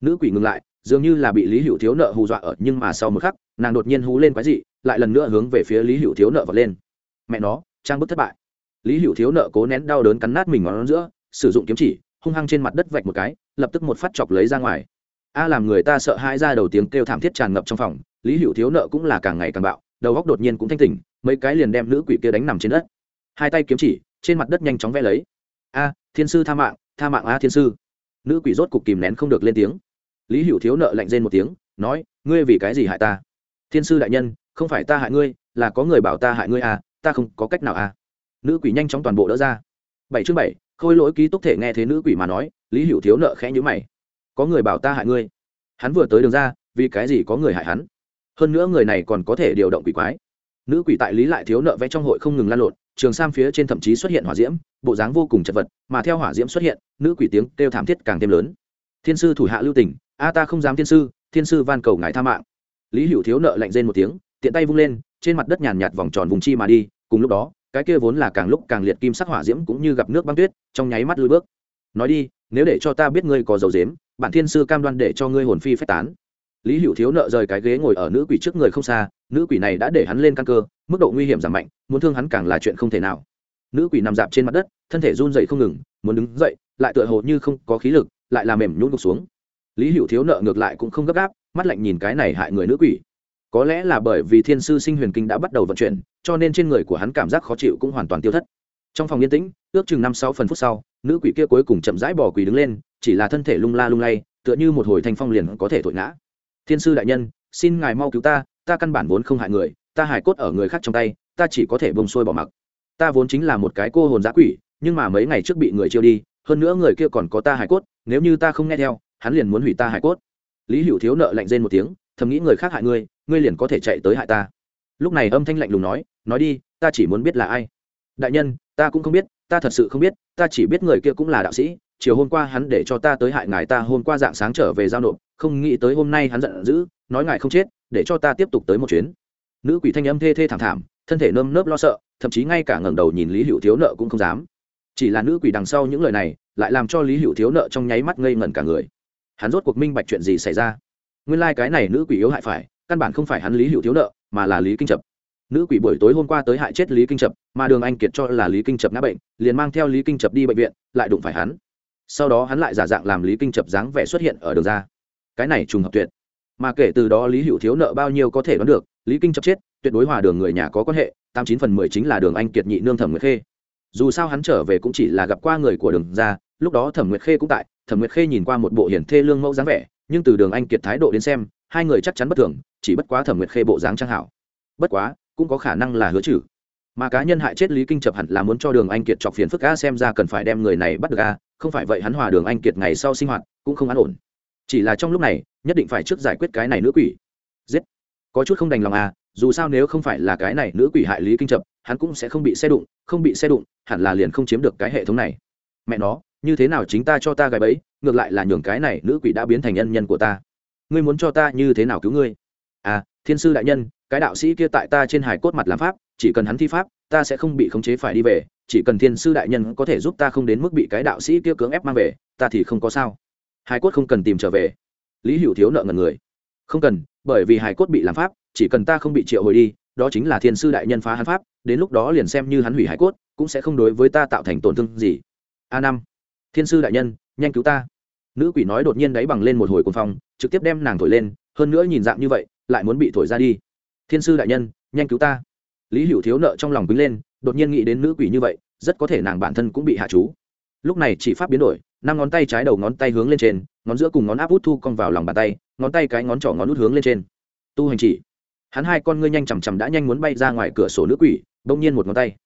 Nữ quỷ ngừng lại, dường như là bị lý hữu thiếu nợ hù dọa ở, nhưng mà sau một khắc, nàng đột nhiên hú lên quái dị, lại lần nữa hướng về phía lý hữu thiếu nợ vật lên. Mẹ nó, trang bức thất bại. Lý hữu thiếu nợ cố nén đau đớn cắn nát mình ngón giữa, sử dụng kiếm chỉ, hung hăng trên mặt đất vạch một cái, lập tức một phát chọc lấy ra ngoài. A làm người ta sợ hãi ra đầu tiếng kêu thảm thiết tràn ngập trong phòng, lý hữu thiếu nợ cũng là càng ngày càng bạo, đầu góc đột nhiên cũng thanh tỉnh, mấy cái liền đem nữ quỷ kia đánh nằm trên đất. Hai tay kiếm chỉ, trên mặt đất nhanh chóng vẽ lấy. A thiên sư tha mạng tha mạng a thiên sư. Nữ quỷ rốt cục kìm nén không được lên tiếng. Lý hữu thiếu nợ lạnh rên một tiếng, nói, ngươi vì cái gì hại ta? Thiên sư đại nhân, không phải ta hại ngươi, là có người bảo ta hại ngươi à ta không có cách nào à. Nữ quỷ nhanh chóng toàn bộ đỡ ra. Bảy chương bảy, khôi lỗi ký túc thể nghe thế nữ quỷ mà nói, lý hữu thiếu nợ khẽ nhữ mày. Có người bảo ta hại ngươi. Hắn vừa tới đường ra, vì cái gì có người hại hắn? Hơn nữa người này còn có thể điều động quỷ quái. Nữ quỷ tại lý lại thiếu nợ vẽ trong hội không ngừng lan lộn trường sam phía trên thậm chí xuất hiện hỏa diễm, bộ dáng vô cùng chật vật, mà theo hỏa diễm xuất hiện, nữ quỷ tiếng kêu thảm thiết càng thêm lớn. Thiên sư thủ hạ lưu tỉnh a ta không dám thiên sư thiên sư van cầu ngài tha mạng. Lý hữu thiếu nợ lạnh rên một tiếng, tiện tay vung lên, trên mặt đất nhàn nhạt vòng tròn vùng chi mà đi, cùng lúc đó, cái kia vốn là càng lúc càng liệt kim sắc hỏa diễm cũng như gặp nước băng tuyết, trong nháy mắt lui bước. Nói đi, nếu để cho ta biết ngươi có dầu dếm bản thiên sư cam đoan để cho ngươi hồn phi phách tán lý hữu thiếu nợ rời cái ghế ngồi ở nữ quỷ trước người không xa, nữ quỷ này đã để hắn lên căn cơ, mức độ nguy hiểm giảm mạnh, muốn thương hắn càng là chuyện không thể nào. Nữ quỷ nằm dạp trên mặt đất, thân thể run dậy không ngừng, muốn đứng dậy, lại tựa hồ như không có khí lực, lại làm mềm nhún gục xuống. Lý hữu thiếu nợ ngược lại cũng không gấp gáp, mắt lạnh nhìn cái này hại người nữ quỷ. Có lẽ là bởi vì thiên sư sinh huyền kinh đã bắt đầu vận chuyển, cho nên trên người của hắn cảm giác khó chịu cũng hoàn toàn tiêu thất. Trong phòng yên tĩnh, ước chừng năm sáu phần phút sau, nữ quỷ kia cuối cùng chậm rãi bỏ quỳ đứng lên, chỉ là thân thể lung la lung lay, tựa như một hồi thanh phong liền có thể thổi ngã thiên sư đại nhân, xin ngài mau cứu ta ta căn bản vốn không hại người, ta hài cốt ở người khác trong tay, ta chỉ có thể bông xuôi bỏ mặc. Ta vốn chính là một cái cô hồn giã quỷ, nhưng mà mấy ngày trước bị người chiêu đi, hơn nữa người kia còn có ta hài cốt, nếu như ta không nghe theo, hắn liền muốn hủy ta hài cốt. Lý hữu thiếu nợ lạnh rên một tiếng, thầm nghĩ người khác hại ngươi ngươi liền có thể chạy tới hại ta. Lúc này âm thanh lạnh lùng nói nói đi, ta chỉ muốn biết là ai. Đại nhân, ta cũng không biết, ta thật sự không biết, ta chỉ biết người kia cũng là đạo sĩ, chiều hôm qua hắn để cho ta tới hại ngài, ta hôm qua dạng sáng trở về giao nộp không nghĩ tới hôm nay hắn giận dữ, nói ngài không chết, để cho ta tiếp tục tới một chuyến. Nữ quỷ thanh âm thê thê thảm thảm, thân thể nơm nớp lo sợ, thậm chí ngay cả ngẩng đầu nhìn lý hữu thiếu nợ cũng không dám. Chỉ là nữ quỷ đằng sau những lời này, lại làm cho lý hữu thiếu nợ trong nháy mắt ngây ngẩn cả người. Hắn rốt cuộc minh bạch chuyện gì xảy ra. Nguyên lai、like、cái này nữ quỷ yếu hại phải, căn bản không phải hắn lý hữu thiếu nợ, mà là lý kinh trập nữ quỷ buổi tối hôm qua tới hại chết lý kinh trập mà đường anh kiệt cho là lý kinh trập ngã bệnh, liền mang theo lý kinh trập đi bệnh viện, lại đụng phải hắn. Sau đó hắn lại giả dạng làm lý kinh trập dáng vẻ xuất hiện ở đường ra cái này trùng hợp tuyệt. Mà kể từ đó lý hữu thiếu nợ bao nhiêu có thể đoán được, lý kinh chấp chết, tuyệt đối hòa đường người nhà có quan hệ, tám chín phần mười chính là đường anh kiệt nhị nương thẩm nguyệt khê. Dù sao hắn trở về cũng chỉ là gặp qua người của đường ra, lúc đó thẩm nguyệt khê cũng tại, thẩm nguyệt khê nhìn qua một bộ hiển thê lương mẫu dáng vẻ, nhưng từ đường anh kiệt thái độ đến xem, hai người chắc chắn bất thường, chỉ bất quá thẩm nguyệt khê bộ dáng trang hảo. Bất quá, cũng có khả năng là hứa trừ. Mà cá nhân hại chết lý kinh chập hẳn là muốn cho đường anh kiệt chọc phiền phức ga xem ra cần phải đem người này bắt được a, không phải vậy hắn hòa đường anh kiệt ngày sau sinh hoạt, cũng không an ổn chỉ là trong lúc này, nhất định phải trước giải quyết cái này nữ quỷ. Giết. Có chút không đành lòng à dù sao nếu không phải là cái này nữ quỷ hại lý kinh chập hắn cũng sẽ không bị xe đụng, không bị xe đụng, hẳn là liền không chiếm được cái hệ thống này. Mẹ nó, như thế nào chính ta cho ta gài bẫy, ngược lại là nhường cái này nữ quỷ đã biến thành nhân nhân của ta. Ngươi muốn cho ta như thế nào cứu ngươi? À thiên sư đại nhân, cái đạo sĩ kia tại ta trên hải cốt mặt làm pháp, chỉ cần hắn thi pháp, ta sẽ không bị khống chế phải đi về, chỉ cần thiên sư đại nhân có thể giúp ta không đến mức bị cái đạo sĩ kia cưỡng ép mang về, ta thì không có sao hải cốt không cần tìm trở về. Lý hữu thiếu nợ ngần người. Không cần, bởi vì hải cốt bị làm pháp, chỉ cần ta không bị triệu hồi đi, đó chính là thiên sư đại nhân phá hắn pháp, đến lúc đó liền xem như hắn hủy hải cốt, cũng sẽ không đối với ta tạo thành tổn thương gì. A năm. Thiên sư đại nhân, nhanh cứu ta. Nữ quỷ nói đột nhiên đáy bằng lên một hồi cuồng phong, trực tiếp đem nàng thổi lên, hơn nữa nhìn dạng như vậy, lại muốn bị thổi ra đi. Thiên sư đại nhân, nhanh cứu ta. Lý hữu thiếu nợ trong lòng quýnh lên, đột nhiên nghĩ đến nữ quỷ như vậy, rất có thể nàng bản thân cũng bị hạ chú. Lúc này chỉ pháp biến đổi năm ngón tay trái đầu ngón tay hướng lên trên, ngón giữa cùng ngón áp út thu cong vào lòng bàn tay, ngón tay cái ngón trỏ ngón út hướng lên trên. Tu hành chỉ. Hắn hai con ngươi nhanh chằm chằm đã nhanh muốn bay ra ngoài cửa sổ nữ quỷ, bỗng nhiên một ngón tay.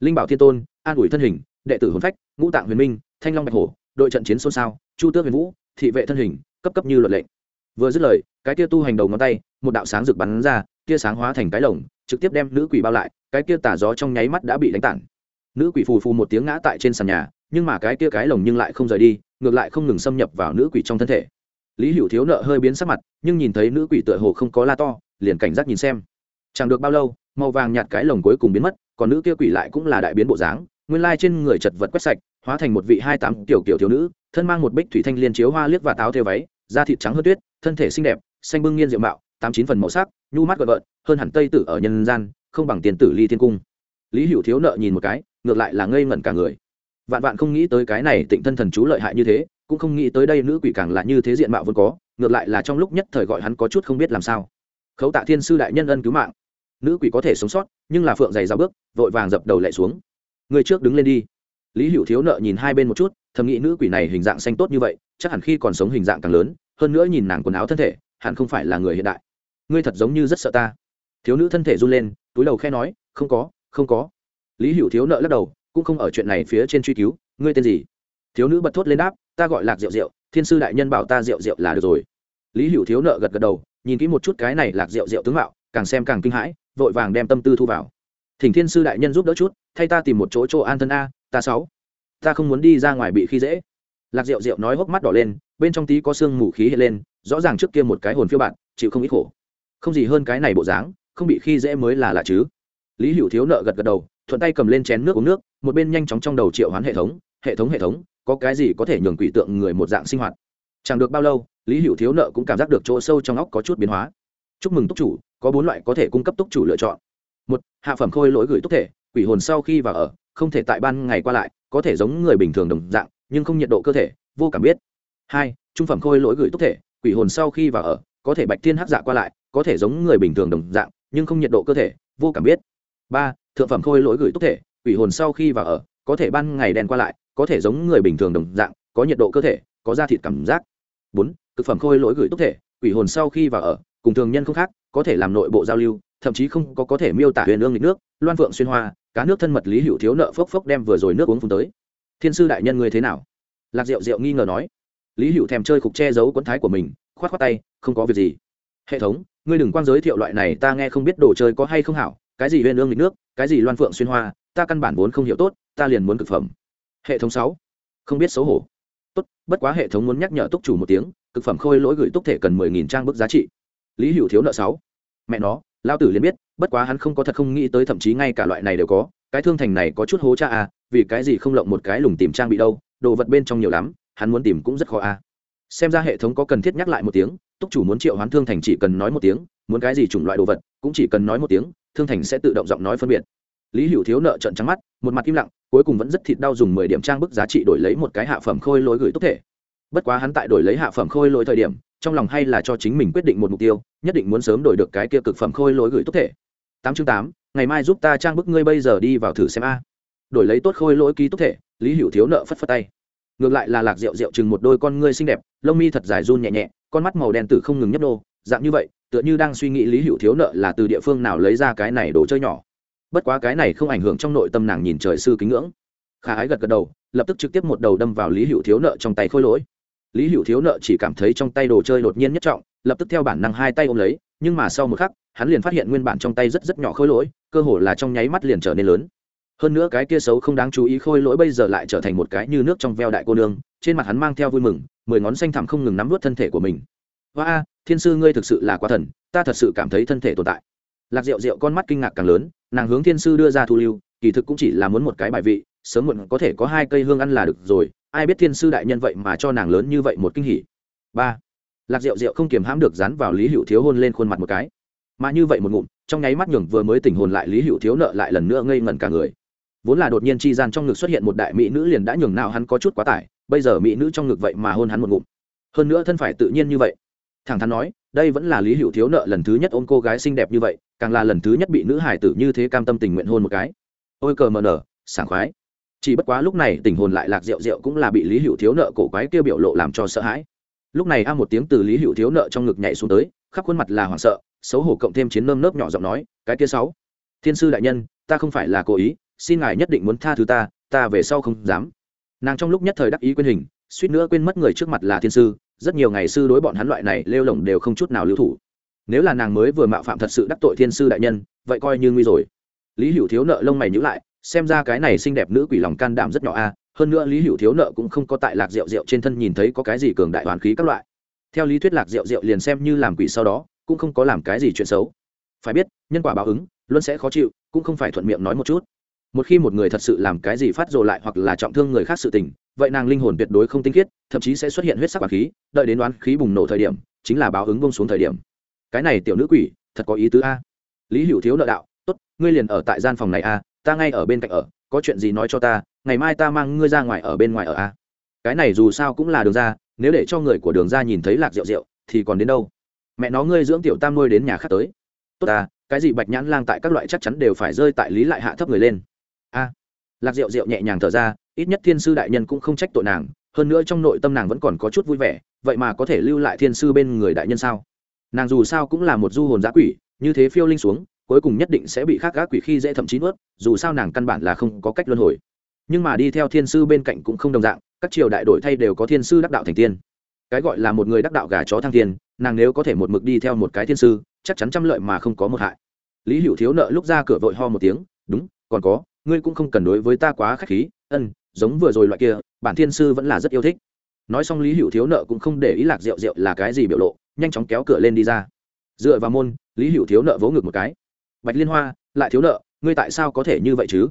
Linh bảo thiên tôn, an ủi thân hình, đệ tử hồn phách, ngũ tạng huyền minh, thanh long bạch hổ, đội trận chiến xôn xao, chu tước huyền vũ, thị vệ thân hình, cấp cấp như luật lệnh vừa dứt lời, cái kia tu hành đầu ngón tay, một đạo sáng rực bắn ra, tia sáng hóa thành cái lồng, trực tiếp đem nữ quỷ bao lại, cái kia tả gió trong nháy mắt đã bị đánh tản. Nữ quỷ phù phù một tiếng ngã tại trên sàn nhà nhưng mà cái kia cái lồng nhưng lại không rời đi, ngược lại không ngừng xâm nhập vào nữ quỷ trong thân thể. Lý hữu thiếu nợ hơi biến sắc mặt, nhưng nhìn thấy nữ quỷ tựa hồ không có la to, liền cảnh giác nhìn xem. Chẳng được bao lâu, màu vàng nhạt cái lồng cuối cùng biến mất, còn nữ kia quỷ lại cũng là đại biến bộ dáng, nguyên lai trên người chật vật quét sạch, hóa thành một vị hai tám tiểu kiểu thiếu nữ, thân mang một bích thủy thanh liên chiếu hoa liếc và táo theo váy, da thịt trắng hơn tuyết, thân thể xinh đẹp, xanh bưng nghiên diệu mạo, tám chín phần màu sắc, nhu mắt gợn gợn, hơn hẳn tây tử ở nhân gian, không bằng tiền tử ly thiên cung. Lý hữu thiếu nợ nhìn một cái, ngược lại là ngây ngẩn cả người vạn vạn không nghĩ tới cái này tịnh thân thần chú lợi hại như thế, cũng không nghĩ tới đây nữ quỷ càng là như thế diện mạo vốn có, ngược lại là trong lúc nhất thời gọi hắn có chút không biết làm sao. Khấu tạ thiên sư đại nhân ân cứu mạng. Nữ quỷ có thể sống sót, nhưng là phượng dày ra bước, vội vàng dập đầu lại xuống. Người trước đứng lên đi. Lý hữu thiếu nợ nhìn hai bên một chút, thầm nghĩ nữ quỷ này hình dạng xanh tốt như vậy, chắc hẳn khi còn sống hình dạng càng lớn, hơn nữa nhìn nàng quần áo thân thể, hẳn không phải là người hiện đại. Ngươi thật giống như rất sợ ta. Thiếu nữ thân thể run lên, túi đầu khe nói, không có không có. Lý hữu thiếu nợ lắc đầu cũng không ở chuyện này phía trên truy cứu, ngươi tên gì? Thiếu nữ bật thốt lên đáp, ta gọi lạc rượu rượu thiên sư đại nhân bảo ta rượu rượu là được rồi. Lý hữu thiếu nợ gật gật đầu, nhìn kỹ một chút cái này lạc rượu rượu tướng mạo, càng xem càng kinh hãi, vội vàng đem tâm tư thu vào. Thỉnh thiên sư đại nhân giúp đỡ chút, thay ta tìm một chỗ chỗ an thân a, ta sáu. Ta không muốn đi ra ngoài bị khi dễ. Lạc rượu rượu nói hốc mắt đỏ lên, bên trong tí có xương mù khí hiện lên, rõ ràng trước kia một cái hồn phiêu bạn, chịu không ít khổ. Không gì hơn cái này bộ dáng, không bị khi dễ mới là lạ chứ. Lý hữu thiếu nợ gật gật đầu, thuận tay cầm lên chén nước uống nước một bên nhanh chóng trong đầu triệu hoán hệ thống hệ thống hệ thống, có cái gì có thể nhường quỷ tượng người một dạng sinh hoạt? Chẳng được bao lâu, lý hữu thiếu nợ cũng cảm giác được chỗ sâu trong óc có chút biến hóa. Chúc mừng túc chủ, có bốn loại có thể cung cấp túc chủ lựa chọn. Một, hạ phẩm khôi lỗi gửi túc thể, quỷ hồn sau khi vào ở, không thể tại ban ngày qua lại, có thể giống người bình thường đồng dạng, nhưng không nhiệt độ cơ thể, vô cảm biết. Hai, trung phẩm khôi lỗi gửi túc thể, quỷ hồn sau khi vào ở, có thể bạch thiên hắc dạ qua lại, có thể giống người bình thường đồng dạng, nhưng không nhiệt độ cơ thể, vô cảm biết. Ba, thượng phẩm khôi lỗi gửi túc thể quỷ hồn sau khi vào ở, có thể ban ngày đen qua lại, có thể giống người bình thường đồng dạng, có nhiệt độ cơ thể, có da thịt cảm giác. Bốn thực phẩm khôi lỗi gửi tốt thể, quỷ hồn sau khi vào ở, cùng thường nhân không khác, có thể làm nội bộ giao lưu, thậm chí không có có thể miêu tả huyền ương lịch nước, loan phượng xuyên hoa, cá nước thân mật lý hữu thiếu nợ phốc phốc đem vừa rồi nước uống phun tới. Thiên sư đại nhân người thế nào? Lạc diệu diệu nghi ngờ nói. Lý hữu thèm chơi cục che giấu quấn thái của mình, khoát khoát tay, không có việc gì. Hệ thống, ngươi đừng quan giới thiệu loại này, ta nghe không biết đồ chơi có hay không hảo, cái gì huyền ương lịch nước, cái gì loan phượng xuyên hoa ta căn bản vốn không hiểu tốt, ta liền muốn cực phẩm. Hệ thống sáu. Không biết xấu hổ. Tốt, bất quá hệ thống muốn nhắc nhở túc chủ một tiếng, cực phẩm khôi lỗi gửi túc thể cần mười nghìn trang bức giá trị. Lý hữu thiếu nợ sáu. Mẹ nó lao tử liền biết, bất quá hắn không có thật không nghĩ tới thậm chí ngay cả loại này đều có, cái thương thành này có chút hố cha à vì cái gì không lộng một cái lùng tìm trang bị đâu, đồ vật bên trong nhiều lắm, hắn muốn tìm cũng rất khó à. Xem ra hệ thống có cần thiết nhắc lại một tiếng, túc chủ muốn triệu hoán thương thành chỉ cần nói một tiếng, muốn cái gì chủng loại đồ vật, cũng chỉ cần nói một tiếng, thương thành sẽ tự động giọng nói phân biệt lý hữu thiếu nợ trận trắng mắt, một mặt im lặng, cuối cùng vẫn rất thịt đau dùng mười điểm trang bức giá trị đổi lấy một cái hạ phẩm khôi lỗi gửi túc thể. Bất quá hắn tại đổi lấy hạ phẩm khôi lỗi thời điểm, trong lòng hay là cho chính mình quyết định một mục tiêu, nhất định muốn sớm đổi được cái kia cực phẩm khôi lỗi gửi túc thể. Tám chương tám, ngày mai giúp ta trang bức ngươi bây giờ đi vào thử xem a. Đổi lấy tốt khôi lỗi ký túc thể, lý hữu thiếu nợ phất phất tay. Ngược lại là lạc rượu rượu chừng một đôi con ngươi xinh đẹp, lông mi thật dài run nhẹ nhẹ, con mắt màu đen tử không ngừng nhấp đô dạng như vậy, tựa như đang suy nghĩ lý hữu thiếu nợ là từ địa phương nào lấy ra cái này đồ chơi nhỏ bất quá cái này không ảnh hưởng trong nội tâm nàng nhìn trời sư kính ngưỡng. Khả ái gật gật đầu, lập tức trực tiếp một đầu đâm vào lý hữu thiếu nợ trong tay khôi lỗi. Lý hữu thiếu nợ chỉ cảm thấy trong tay đồ chơi đột nhiên nhất trọng, lập tức theo bản năng hai tay ôm lấy, nhưng mà sau một khắc, hắn liền phát hiện nguyên bản trong tay rất rất nhỏ khôi lỗi, cơ hồ là trong nháy mắt liền trở nên lớn. Hơn nữa cái kia xấu không đáng chú ý khôi lỗi bây giờ lại trở thành một cái như nước trong veo đại cô nương, trên mặt hắn mang theo vui mừng, mười ngón xanh thẳm không ngừng nắm vút thân thể của mình. Và a thiên sư ngươi thực sự là quá thần, ta thật sự cảm thấy thân thể tồn tại lạc rượu rượu con mắt kinh ngạc càng lớn, nàng hướng thiên sư đưa ra thu lưu, kỳ thực cũng chỉ là muốn một cái bài vị, sớm muộn có thể có hai cây hương ăn là được rồi, ai biết thiên sư đại nhân vậy mà cho nàng lớn như vậy một kinh hỉ. Ba. Lạc rượu rượu không kiềm hãm được dán vào lý hữu thiếu hôn lên khuôn mặt một cái. Mà như vậy một ngụm, trong nháy mắt nhường vừa mới tỉnh hồn lại lý hữu thiếu nợ lại lần nữa ngây ngẩn cả người. Vốn là đột nhiên chi gian trong ngực xuất hiện một đại mỹ nữ liền đã nhường nào hắn có chút quá tải, bây giờ mỹ nữ trong ngực vậy mà hôn hắn một ngụm. Hơn nữa thân phải tự nhiên như vậy. Thẳng thắn nói đây vẫn là lý hữu thiếu nợ lần thứ nhất ôm cô gái xinh đẹp như vậy, càng là lần thứ nhất bị nữ hải tử như thế cam tâm tình nguyện hôn một cái. Ôi cờ mờ nở, sảng khoái. Chỉ bất quá lúc này tình hồn lại lạc rượu rượu cũng là bị lý hữu thiếu nợ cổ quái kia biểu lộ làm cho sợ hãi. Lúc này a một tiếng từ lý hữu thiếu nợ trong ngực nhảy xuống tới, khắp khuôn mặt là hoảng sợ, xấu hổ cộng thêm chiến nơm nớp nhỏ giọng nói, cái kia sáu, thiên sư đại nhân, ta không phải là cố ý, xin ngài nhất định muốn tha thứ ta ta về sau không dám. Nàng trong lúc nhất thời đắc ý quên hình, suýt nữa quên mất người trước mặt là thiên sư rất nhiều ngày sư đối bọn hắn loại này lêu lỏng đều không chút nào lưu thủ. Nếu là nàng mới vừa mạo phạm thật sự đắc tội thiên sư đại nhân, vậy coi như nguy rồi. Lý hữu thiếu nợ lông mày nhữ lại, xem ra cái này xinh đẹp nữ quỷ lòng can đảm rất nhỏ a, hơn nữa lý hữu thiếu nợ cũng không có tại lạc rượu rượu trên thân nhìn thấy có cái gì cường đại hoàn khí các loại. Theo lý thuyết lạc rượu rượu liền xem như làm quỷ sau đó, cũng không có làm cái gì chuyện xấu. Phải biết, nhân quả báo ứng luôn sẽ khó chịu, cũng không phải thuận miệng nói một chút. Một khi một người thật sự làm cái gì phát rồ lại hoặc là trọng thương người khác sự tình vậy nàng linh hồn tuyệt đối không tinh khiết, thậm chí sẽ xuất hiện huyết sắc quả khí, đợi đến đoán khí bùng nổ thời điểm, chính là báo ứng bông xuống thời điểm. Cái này tiểu nữ quỷ, thật có ý tứ a. Lý hữu thiếu nợ đạo, tốt, ngươi liền ở tại gian phòng này a, ta ngay ở bên cạnh ở, có chuyện gì nói cho ta, ngày mai ta mang ngươi ra ngoài ở bên ngoài ở a. Cái này dù sao cũng là đường ra, nếu để cho người của đường ra nhìn thấy lạc rượu rượu thì còn đến đâu? Mẹ nó, ngươi dưỡng tiểu tam nuôi đến nhà khác tới. Tốt à cái gì bạch nhãn lang tại các loại chắc chắn đều phải rơi tại lý lại hạ thấp người lên. A. Lạc rượu rượu nhẹ nhàng thở ra ít nhất thiên sư đại nhân cũng không trách tội nàng, hơn nữa trong nội tâm nàng vẫn còn có chút vui vẻ, vậy mà có thể lưu lại thiên sư bên người đại nhân sao? Nàng dù sao cũng là một du hồn giã quỷ, như thế phiêu linh xuống, cuối cùng nhất định sẽ bị khác gác quỷ khi dễ thậm chí nuốt, dù sao nàng căn bản là không có cách luân hồi. Nhưng mà đi theo thiên sư bên cạnh cũng không đồng dạng, các triều đại đổi thay đều có thiên sư đắc đạo thành tiên. Cái gọi là một người đắc đạo gà chó thăng thiên nàng nếu có thể một mực đi theo một cái thiên sư, chắc chắn trăm lợi mà không có một hại. Lý hữu thiếu nợ lúc ra cửa vội ho một tiếng, đúng, còn có, ngươi cũng không cần đối với ta quá k h á c h khí, ân giống vừa rồi loại kia, bản thiên sư vẫn là rất yêu thích. Nói xong lý hữu thiếu nợ cũng không để ý lạc rượu rượu là cái gì biểu lộ, nhanh chóng kéo cửa lên đi ra. Dựa vào môn, lý hữu thiếu nợ vỗ ngực một cái. Bạch liên hoa, lại thiếu nợ, ngươi tại sao có thể như vậy chứ?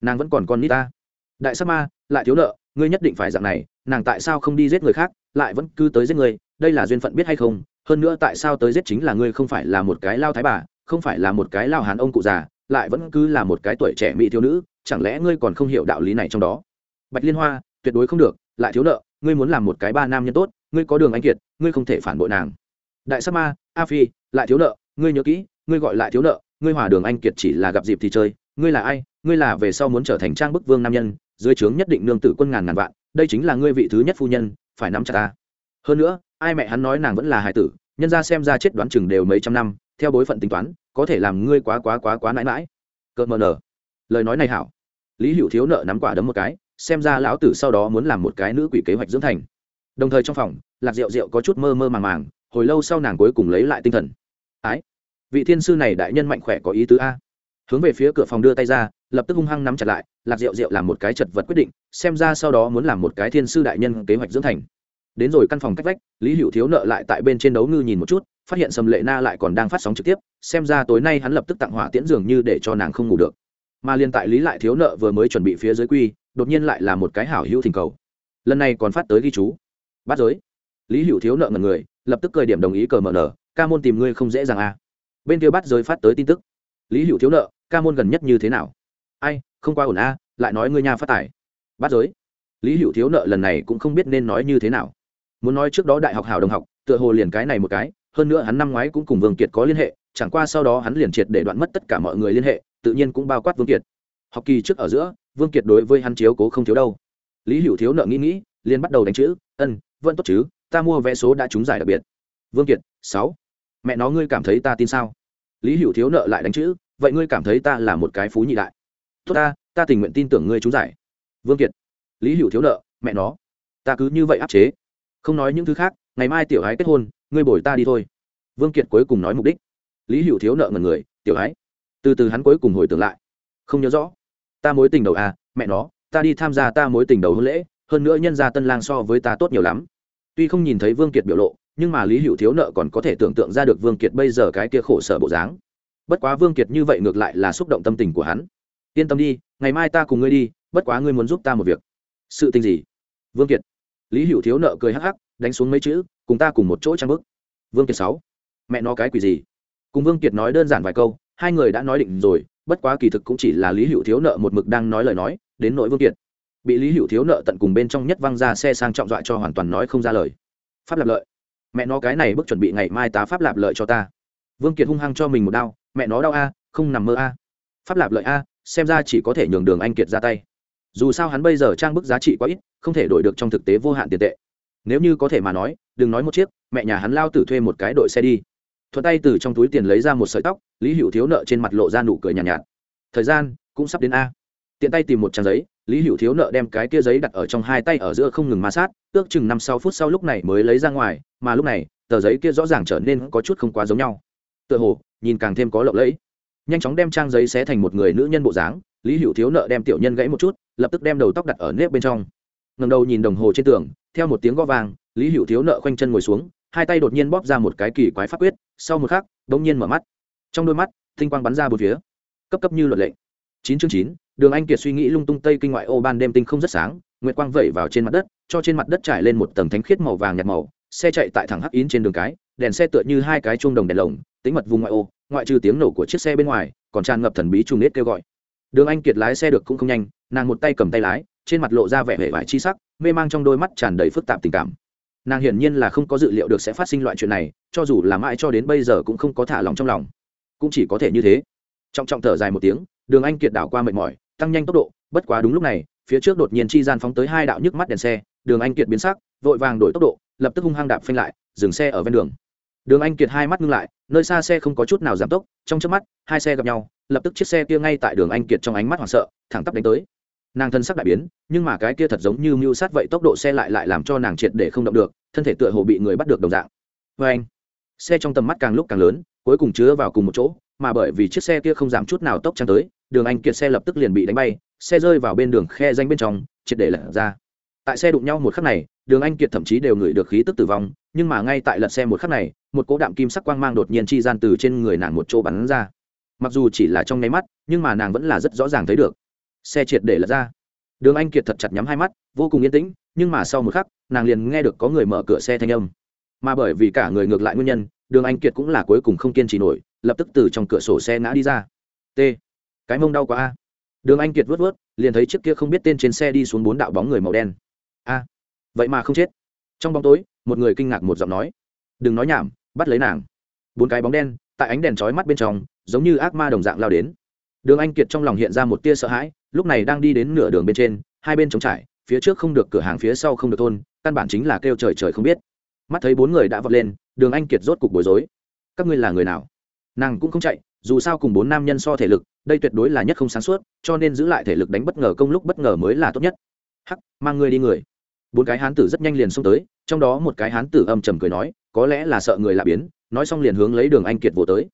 Nàng vẫn còn con nít ta. Đại sắc ma, lại thiếu nợ, ngươi nhất định phải dạng này, nàng tại sao không đi giết người khác, lại vẫn cứ tới giết người, đây là duyên phận biết hay không? Hơn nữa tại sao tới giết chính là ngươi không phải là một cái lao thái bà, không phải là một cái lao hán ông cụ già, lại vẫn cứ là một cái tuổi trẻ mỹ thiếu nữ, chẳng lẽ ngươi còn không hiểu đạo lý này trong đó? Bạch liên hoa, tuyệt đối không được, lại thiếu nợ, ngươi muốn làm một cái ba nam nhân tốt, ngươi có đường anh kiệt, ngươi không thể phản bội nàng. Đại sa ma, a phi, lại thiếu nợ, ngươi nhớ kỹ, ngươi gọi lại thiếu nợ, ngươi hòa đường anh kiệt chỉ là gặp dịp thì chơi, ngươi là ai, ngươi là về sau muốn trở thành trang bức vương nam nhân, dưới trướng nhất định nương tử quân ngàn ngàn vạn, đây chính là ngươi vị thứ nhất phu nhân, phải nắm chặt ta. Hơn nữa, ai mẹ hắn nói nàng vẫn là hải tử, nhân ra xem ra chết đoán chừng đều mấy trăm năm, theo bối phận tính toán, có thể làm ngươi quá quá quá quá mãi mãi cợt mờ nở. Lời nói này hảo. Lý hữu thiếu nợ nắm quả đấm một cái xem ra lão tử sau đó muốn làm một cái nữ quỷ kế hoạch dưỡng thành. Đồng thời trong phòng, lạc rượu rượu có chút mơ mơ màng màng, hồi lâu sau nàng cuối cùng lấy lại tinh thần. Ái, vị thiên sư này đại nhân mạnh khỏe có ý tứ a. Hướng về phía cửa phòng đưa tay ra, lập tức hung hăng nắm chặt lại, lạc rượu rượu làm một cái chật vật quyết định, xem ra sau đó muốn làm một cái thiên sư đại nhân kế hoạch dưỡng thành. Đến rồi căn phòng cách vách, lý hữu thiếu nợ lại tại bên trên đấu ngư nhìn một chút, phát hiện sầm lệ na lại còn đang phát sóng trực tiếp, xem ra tối nay hắn lập tức tặng hỏa tiễn dường như để cho nàng không ngủ được. Mà liên tại lý lại thiếu nợ vừa mới chuẩn bị phía dưới quy đột nhiên lại là một cái hảo hữu thỉnh cầu. Lần này còn phát tới ghi chú. Bắt giới. Lý hữu thiếu nợ ngần người, lập tức cười điểm đồng ý cờ mở nở, ca môn tìm ngươi không dễ dàng a à. bên kia bắt giới phát tới tin tức. Lý hữu thiếu nợ, ca môn gần nhất như thế nào? Ai, không qua ổn a lại nói ngươi nha phát tài. Bắt giới. Lý hữu thiếu nợ lần này cũng không biết nên nói như thế nào. Muốn nói trước đó đại học hảo đồng học, tựa hồ liền cái này một cái, hơn nữa hắn năm ngoái cũng cùng vương kiệt có liên hệ, chẳng qua sau đó hắn liền triệt để đoạn mất tất cả mọi người liên hệ, tự nhiên cũng bao quát vương kiệt học kỳ trước ở giữa, vương kiệt đối với hắn chiếu cố không thiếu đâu. Lý hữu thiếu nợ nghĩ nghĩ, liền bắt đầu đánh chữ, ân, vẫn tốt chứ, ta mua vé số đã trúng giải đặc biệt. Vương kiệt, sáu. Mẹ nó, ngươi cảm thấy ta tin sao? Lý hữu thiếu nợ lại đánh chữ, vậy ngươi cảm thấy ta là một cái phú nhị đại. Tốt ta ta tình nguyện tin tưởng ngươi trúng giải. Vương kiệt. Lý hữu thiếu nợ, mẹ nó, ta cứ như vậy áp chế. Không nói những thứ khác, ngày mai tiểu hái kết hôn, ngươi bồi ta đi thôi. Vương kiệt cuối cùng nói mục đích. Lý hữu thiếu nợ ngần người, tiểu hái. Từ từ hắn cuối cùng hồi tưởng lại, không nhớ rõ ta mối tình đầu à mẹ nó, ta đi tham gia ta mối tình đầu hôn lễ, hơn nữa nhân gia tân lang so với ta tốt nhiều lắm. Tuy không nhìn thấy vương kiệt biểu lộ, nhưng mà lý hữu thiếu nợ còn có thể tưởng tượng ra được vương kiệt bây giờ cái kia khổ sở bộ dáng. Bất quá vương kiệt như vậy ngược lại là xúc động tâm tình của hắn. Yên tâm đi, ngày mai ta cùng ngươi đi, bất quá ngươi muốn giúp ta một việc. Sự tình gì? Vương kiệt. Lý hữu thiếu nợ cười hắc hắc, đánh xuống mấy chữ, cùng ta cùng một chỗ trang bức. Vương kiệt sáu. Mẹ nó cái quỷ gì? Cùng vương kiệt nói đơn giản vài câu, hai người đã nói định rồi bất quá kỳ thực cũng chỉ là lý hữu thiếu nợ một mực đang nói lời nói, đến nội vương kiệt. Bị lý hữu thiếu nợ tận cùng bên trong nhất văng ra xe sang trọng dọa cho hoàn toàn nói không ra lời. Pháp lạp lợi. Mẹ nó cái này bước chuẩn bị ngày mai tá pháp lạp lợi cho ta. Vương kiệt hung hăng cho mình một đau mẹ nó đau a, không nằm mơ a. Pháp lạp lợi a, xem ra chỉ có thể nhường đường anh kiệt ra tay. Dù sao hắn bây giờ trang bức giá trị quá ít, không thể đổi được trong thực tế vô hạn tiền tệ. Nếu như có thể mà nói, đừng nói một chiếc, mẹ nhà hắn lao tử thuê một cái đội xe đi thuận tay từ trong túi tiền lấy ra một sợi tóc lý hữu thiếu nợ trên mặt lộ ra nụ cười nhàn nhạt, nhạt. Thời gian cũng sắp đến a. Tiện tay tìm một trang giấy lý hữu thiếu nợ đem cái kia giấy đặt ở trong hai tay ở giữa không ngừng ma sát ước chừng năm sáu phút sau lúc này mới lấy ra ngoài mà lúc này tờ giấy kia rõ ràng trở nên có chút không quá giống nhau. Tựa hồ nhìn càng thêm có lộng lẫy. Nhanh chóng đem trang giấy xé thành một người nữ nhân bộ dáng lý hữu thiếu nợ đem tiểu nhân gãy một chút lập tức đem đầu tóc đặt ở nếp bên trong. Ngầm đầu nhìn đồng hồ trên tường theo một tiếng gõ vàng lý hữu thiếu nợ khoanh chân ngồi xuống hai tay đột nhiên bóp ra một cái kỳ quái pháp quyết, sau một khắc đ ỗ n g nhiên mở mắt. Trong đôi mắt, tinh quang bắn ra bốn phía. Cấp cấp như luật lệnh chín chương chín, đường anh kiệt suy nghĩ lung tung tây kinh ngoại ô ban đêm tinh không rất sáng, nguyệt quang vẩy vào trên mặt đất, cho trên mặt đất trải lên một tầng thánh khiết màu vàng nhạt màu. Xe chạy tại thẳng hắc yến trên đường cái, đèn xe tựa như hai cái chuông đồng đèn lồng, tính mật vùng ngoại ô, ngoại trừ tiếng nổ của chiếc xe bên ngoài, còn tràn ngập thần bí trung nết kêu gọi. Đường anh kiệt lái xe được cũng không nhanh, nàng một tay cầm tay lái, trên mặt lộ ra vẻ vẻ vải chi sắc, mê mang trong đôi mắt tràn đầy phức tạp tình cảm nàng hiển nhiên là không có dự liệu được sẽ phát sinh loại chuyện này, cho dù là mãi cho đến bây giờ cũng không có thả lòng trong lòng. Cũng chỉ có thể như thế. Trọng trọng thở dài một tiếng, đường anh kiệt đảo qua mệt mỏi, tăng nhanh tốc độ, bất quá đúng lúc này, phía trước đột nhiên chi gian phóng tới hai đạo nhức mắt đèn xe, đường anh kiệt biến sắc, vội vàng đổi tốc độ, lập tức hung hăng đạp phanh lại, dừng xe ở ven đường. Đường anh kiệt hai mắt ngưng lại, nơi xa xe không có chút nào giảm tốc, trong trước mắt, hai xe gặp nhau, lập tức chiếc xe kia ngay tại đường anh kiệt trong ánh mắt hoảng sợ, thẳng tắp đánh tới nàng thân sắc đại biến, nhưng mà cái kia thật giống như mưu sát vậy tốc độ xe lại lại làm cho nàng triệt để không động được, thân thể tựa hồ bị người bắt được đồng dạng. Vê anh, xe trong tầm mắt càng lúc càng lớn, cuối cùng chứa vào cùng một chỗ, mà bởi vì chiếc xe kia không giảm chút nào tốc trắng tới, đường anh kiệt xe lập tức liền bị đánh bay, xe rơi vào bên đường khe danh bên trong, triệt để lật ra. Tại xe đụng nhau một khắc này, đường anh kiệt thậm chí đều ngửi được khí tức tử vong, nhưng mà ngay tại lật xe một khắc này, một cỗ đạm kim sắc quang mang đột nhiên chi gian từ trên người nàng một chỗ bắn ra. Mặc dù chỉ là trong nháy mắt, nhưng mà nàng vẫn là rất rõ ràng thấy được xe triệt để lật ra. Đường anh kiệt thật chặt nhắm hai mắt, vô cùng yên tĩnh, nhưng mà sau một khắc, nàng liền nghe được có người mở cửa xe thanh âm. Mà bởi vì cả người ngược lại nguyên nhân, đường anh kiệt cũng là cuối cùng không kiên trì nổi, lập tức từ trong cửa sổ xe ngã đi ra. T. Cái mông đau quá a. Đường anh kiệt vớt vớt, liền thấy chiếc kia không biết tên trên xe đi xuống bốn đạo bóng người màu đen. A. Vậy mà không chết. Trong bóng tối, một người kinh ngạc một giọng nói. Đừng nói nhảm, bắt lấy nàng. Bốn cái bóng đen, tại ánh đèn trói mắt bên trong, giống như ác ma đồng dạng lao đến. Đường anh kiệt trong lòng hiện ra một tia sợ hãi lúc này đang đi đến nửa đường bên trên, hai bên trống trải, phía trước không được cửa hàng, phía sau không được thôn, căn bản chính là kêu trời trời không biết. Mắt thấy bốn người đã vọt lên, đường anh kiệt rốt cục bối rối. Các ngươi là người nào? Nàng cũng không chạy, dù sao cùng bốn nam nhân so thể lực, đây tuyệt đối là nhất không sáng suốt, cho nên giữ lại thể lực đánh bất ngờ công lúc bất ngờ mới là tốt nhất. Hắc, mang người đi người. Bốn cái hán tử rất nhanh liền xông tới, trong đó một cái hán tử âm trầm cười nói, có lẽ là sợ người lạ biến, nói xong liền hướng lấy đường anh kiệt vô tới.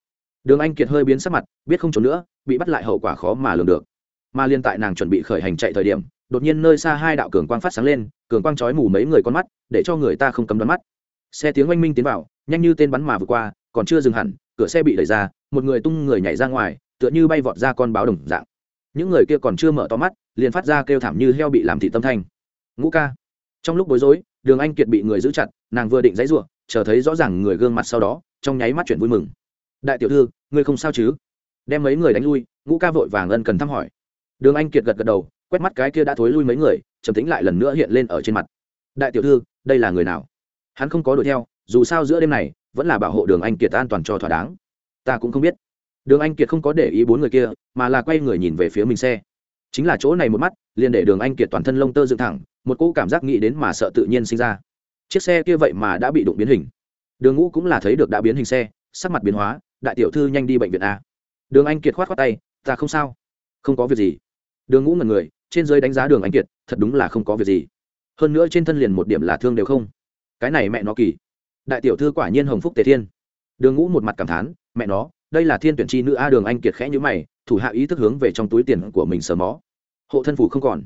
Đường anh kiệt hơi biến sắc mặt, biết không trốn nữa, bị bắt lại hậu quả khó mà lường được mà liên tại nàng chuẩn bị khởi hành chạy thời điểm, đột nhiên nơi xa hai đạo cường quang phát sáng lên, cường quang trói mù mấy người con mắt, để cho người ta không cấm đoán mắt. Xe tiếng oanh minh tiến vào, nhanh như tên bắn mà vừa qua, còn chưa dừng hẳn, cửa xe bị đẩy ra, một người tung người nhảy ra ngoài, tựa như bay vọt ra con báo đồng dạng. Những người kia còn chưa mở to mắt, liền phát ra kêu thảm như heo bị làm thị tâm thanh. Ngũ ca. Trong lúc bối rối, đường anh kiệt bị người giữ chặt, nàng vừa định dãy ruộng chờ thấy rõ ràng người gương mặt sau đó, trong nháy mắt chuyển vui mừng. Đại tiểu thư, ngươi không sao chứ? Đem mấy người đánh lui, ngũ ca vội vàng ân cần thăm hỏi đường anh kiệt gật gật đầu, quét mắt cái kia đã thối lui mấy người, trầm tính lại lần nữa hiện lên ở trên mặt. Đại tiểu thư, đây là người nào? Hắn không có đuổi theo, dù sao giữa đêm này vẫn là bảo hộ đường anh kiệt an toàn cho thỏa đáng. Ta cũng không biết. Đường anh kiệt không có để ý bốn người kia, mà là quay người nhìn về phía mình xe. Chính là chỗ này một mắt, liền để đường anh kiệt toàn thân lông tơ dựng thẳng, một cỗ cảm giác nghĩ đến mà sợ tự nhiên sinh ra. Chiếc xe kia vậy mà đã bị đụng biến hình. Đường ngũ cũng là thấy được đã biến hình xe, sắc mặt biến hóa, đại tiểu thư nhanh đi bệnh viện a. Đường anh kiệt khoát khoát tay, ta không sao, không có việc gì đường ngũ ngần người, trên dưới đánh giá đường anh kiệt, thật đúng là không có việc gì. Hơn nữa trên thân liền một điểm là thương đều không. Cái này mẹ nó kỳ. Đại tiểu thư quả nhiên hồng phúc tề thiên. Đường ngũ một mặt cảm thán, mẹ nó, đây là thiên tuyển chi nữ a, đường anh kiệt khẽ nhữ mày, thủ hạ ý thức hướng về trong túi tiền của mình sờ mó. Hộ thân phủ không còn.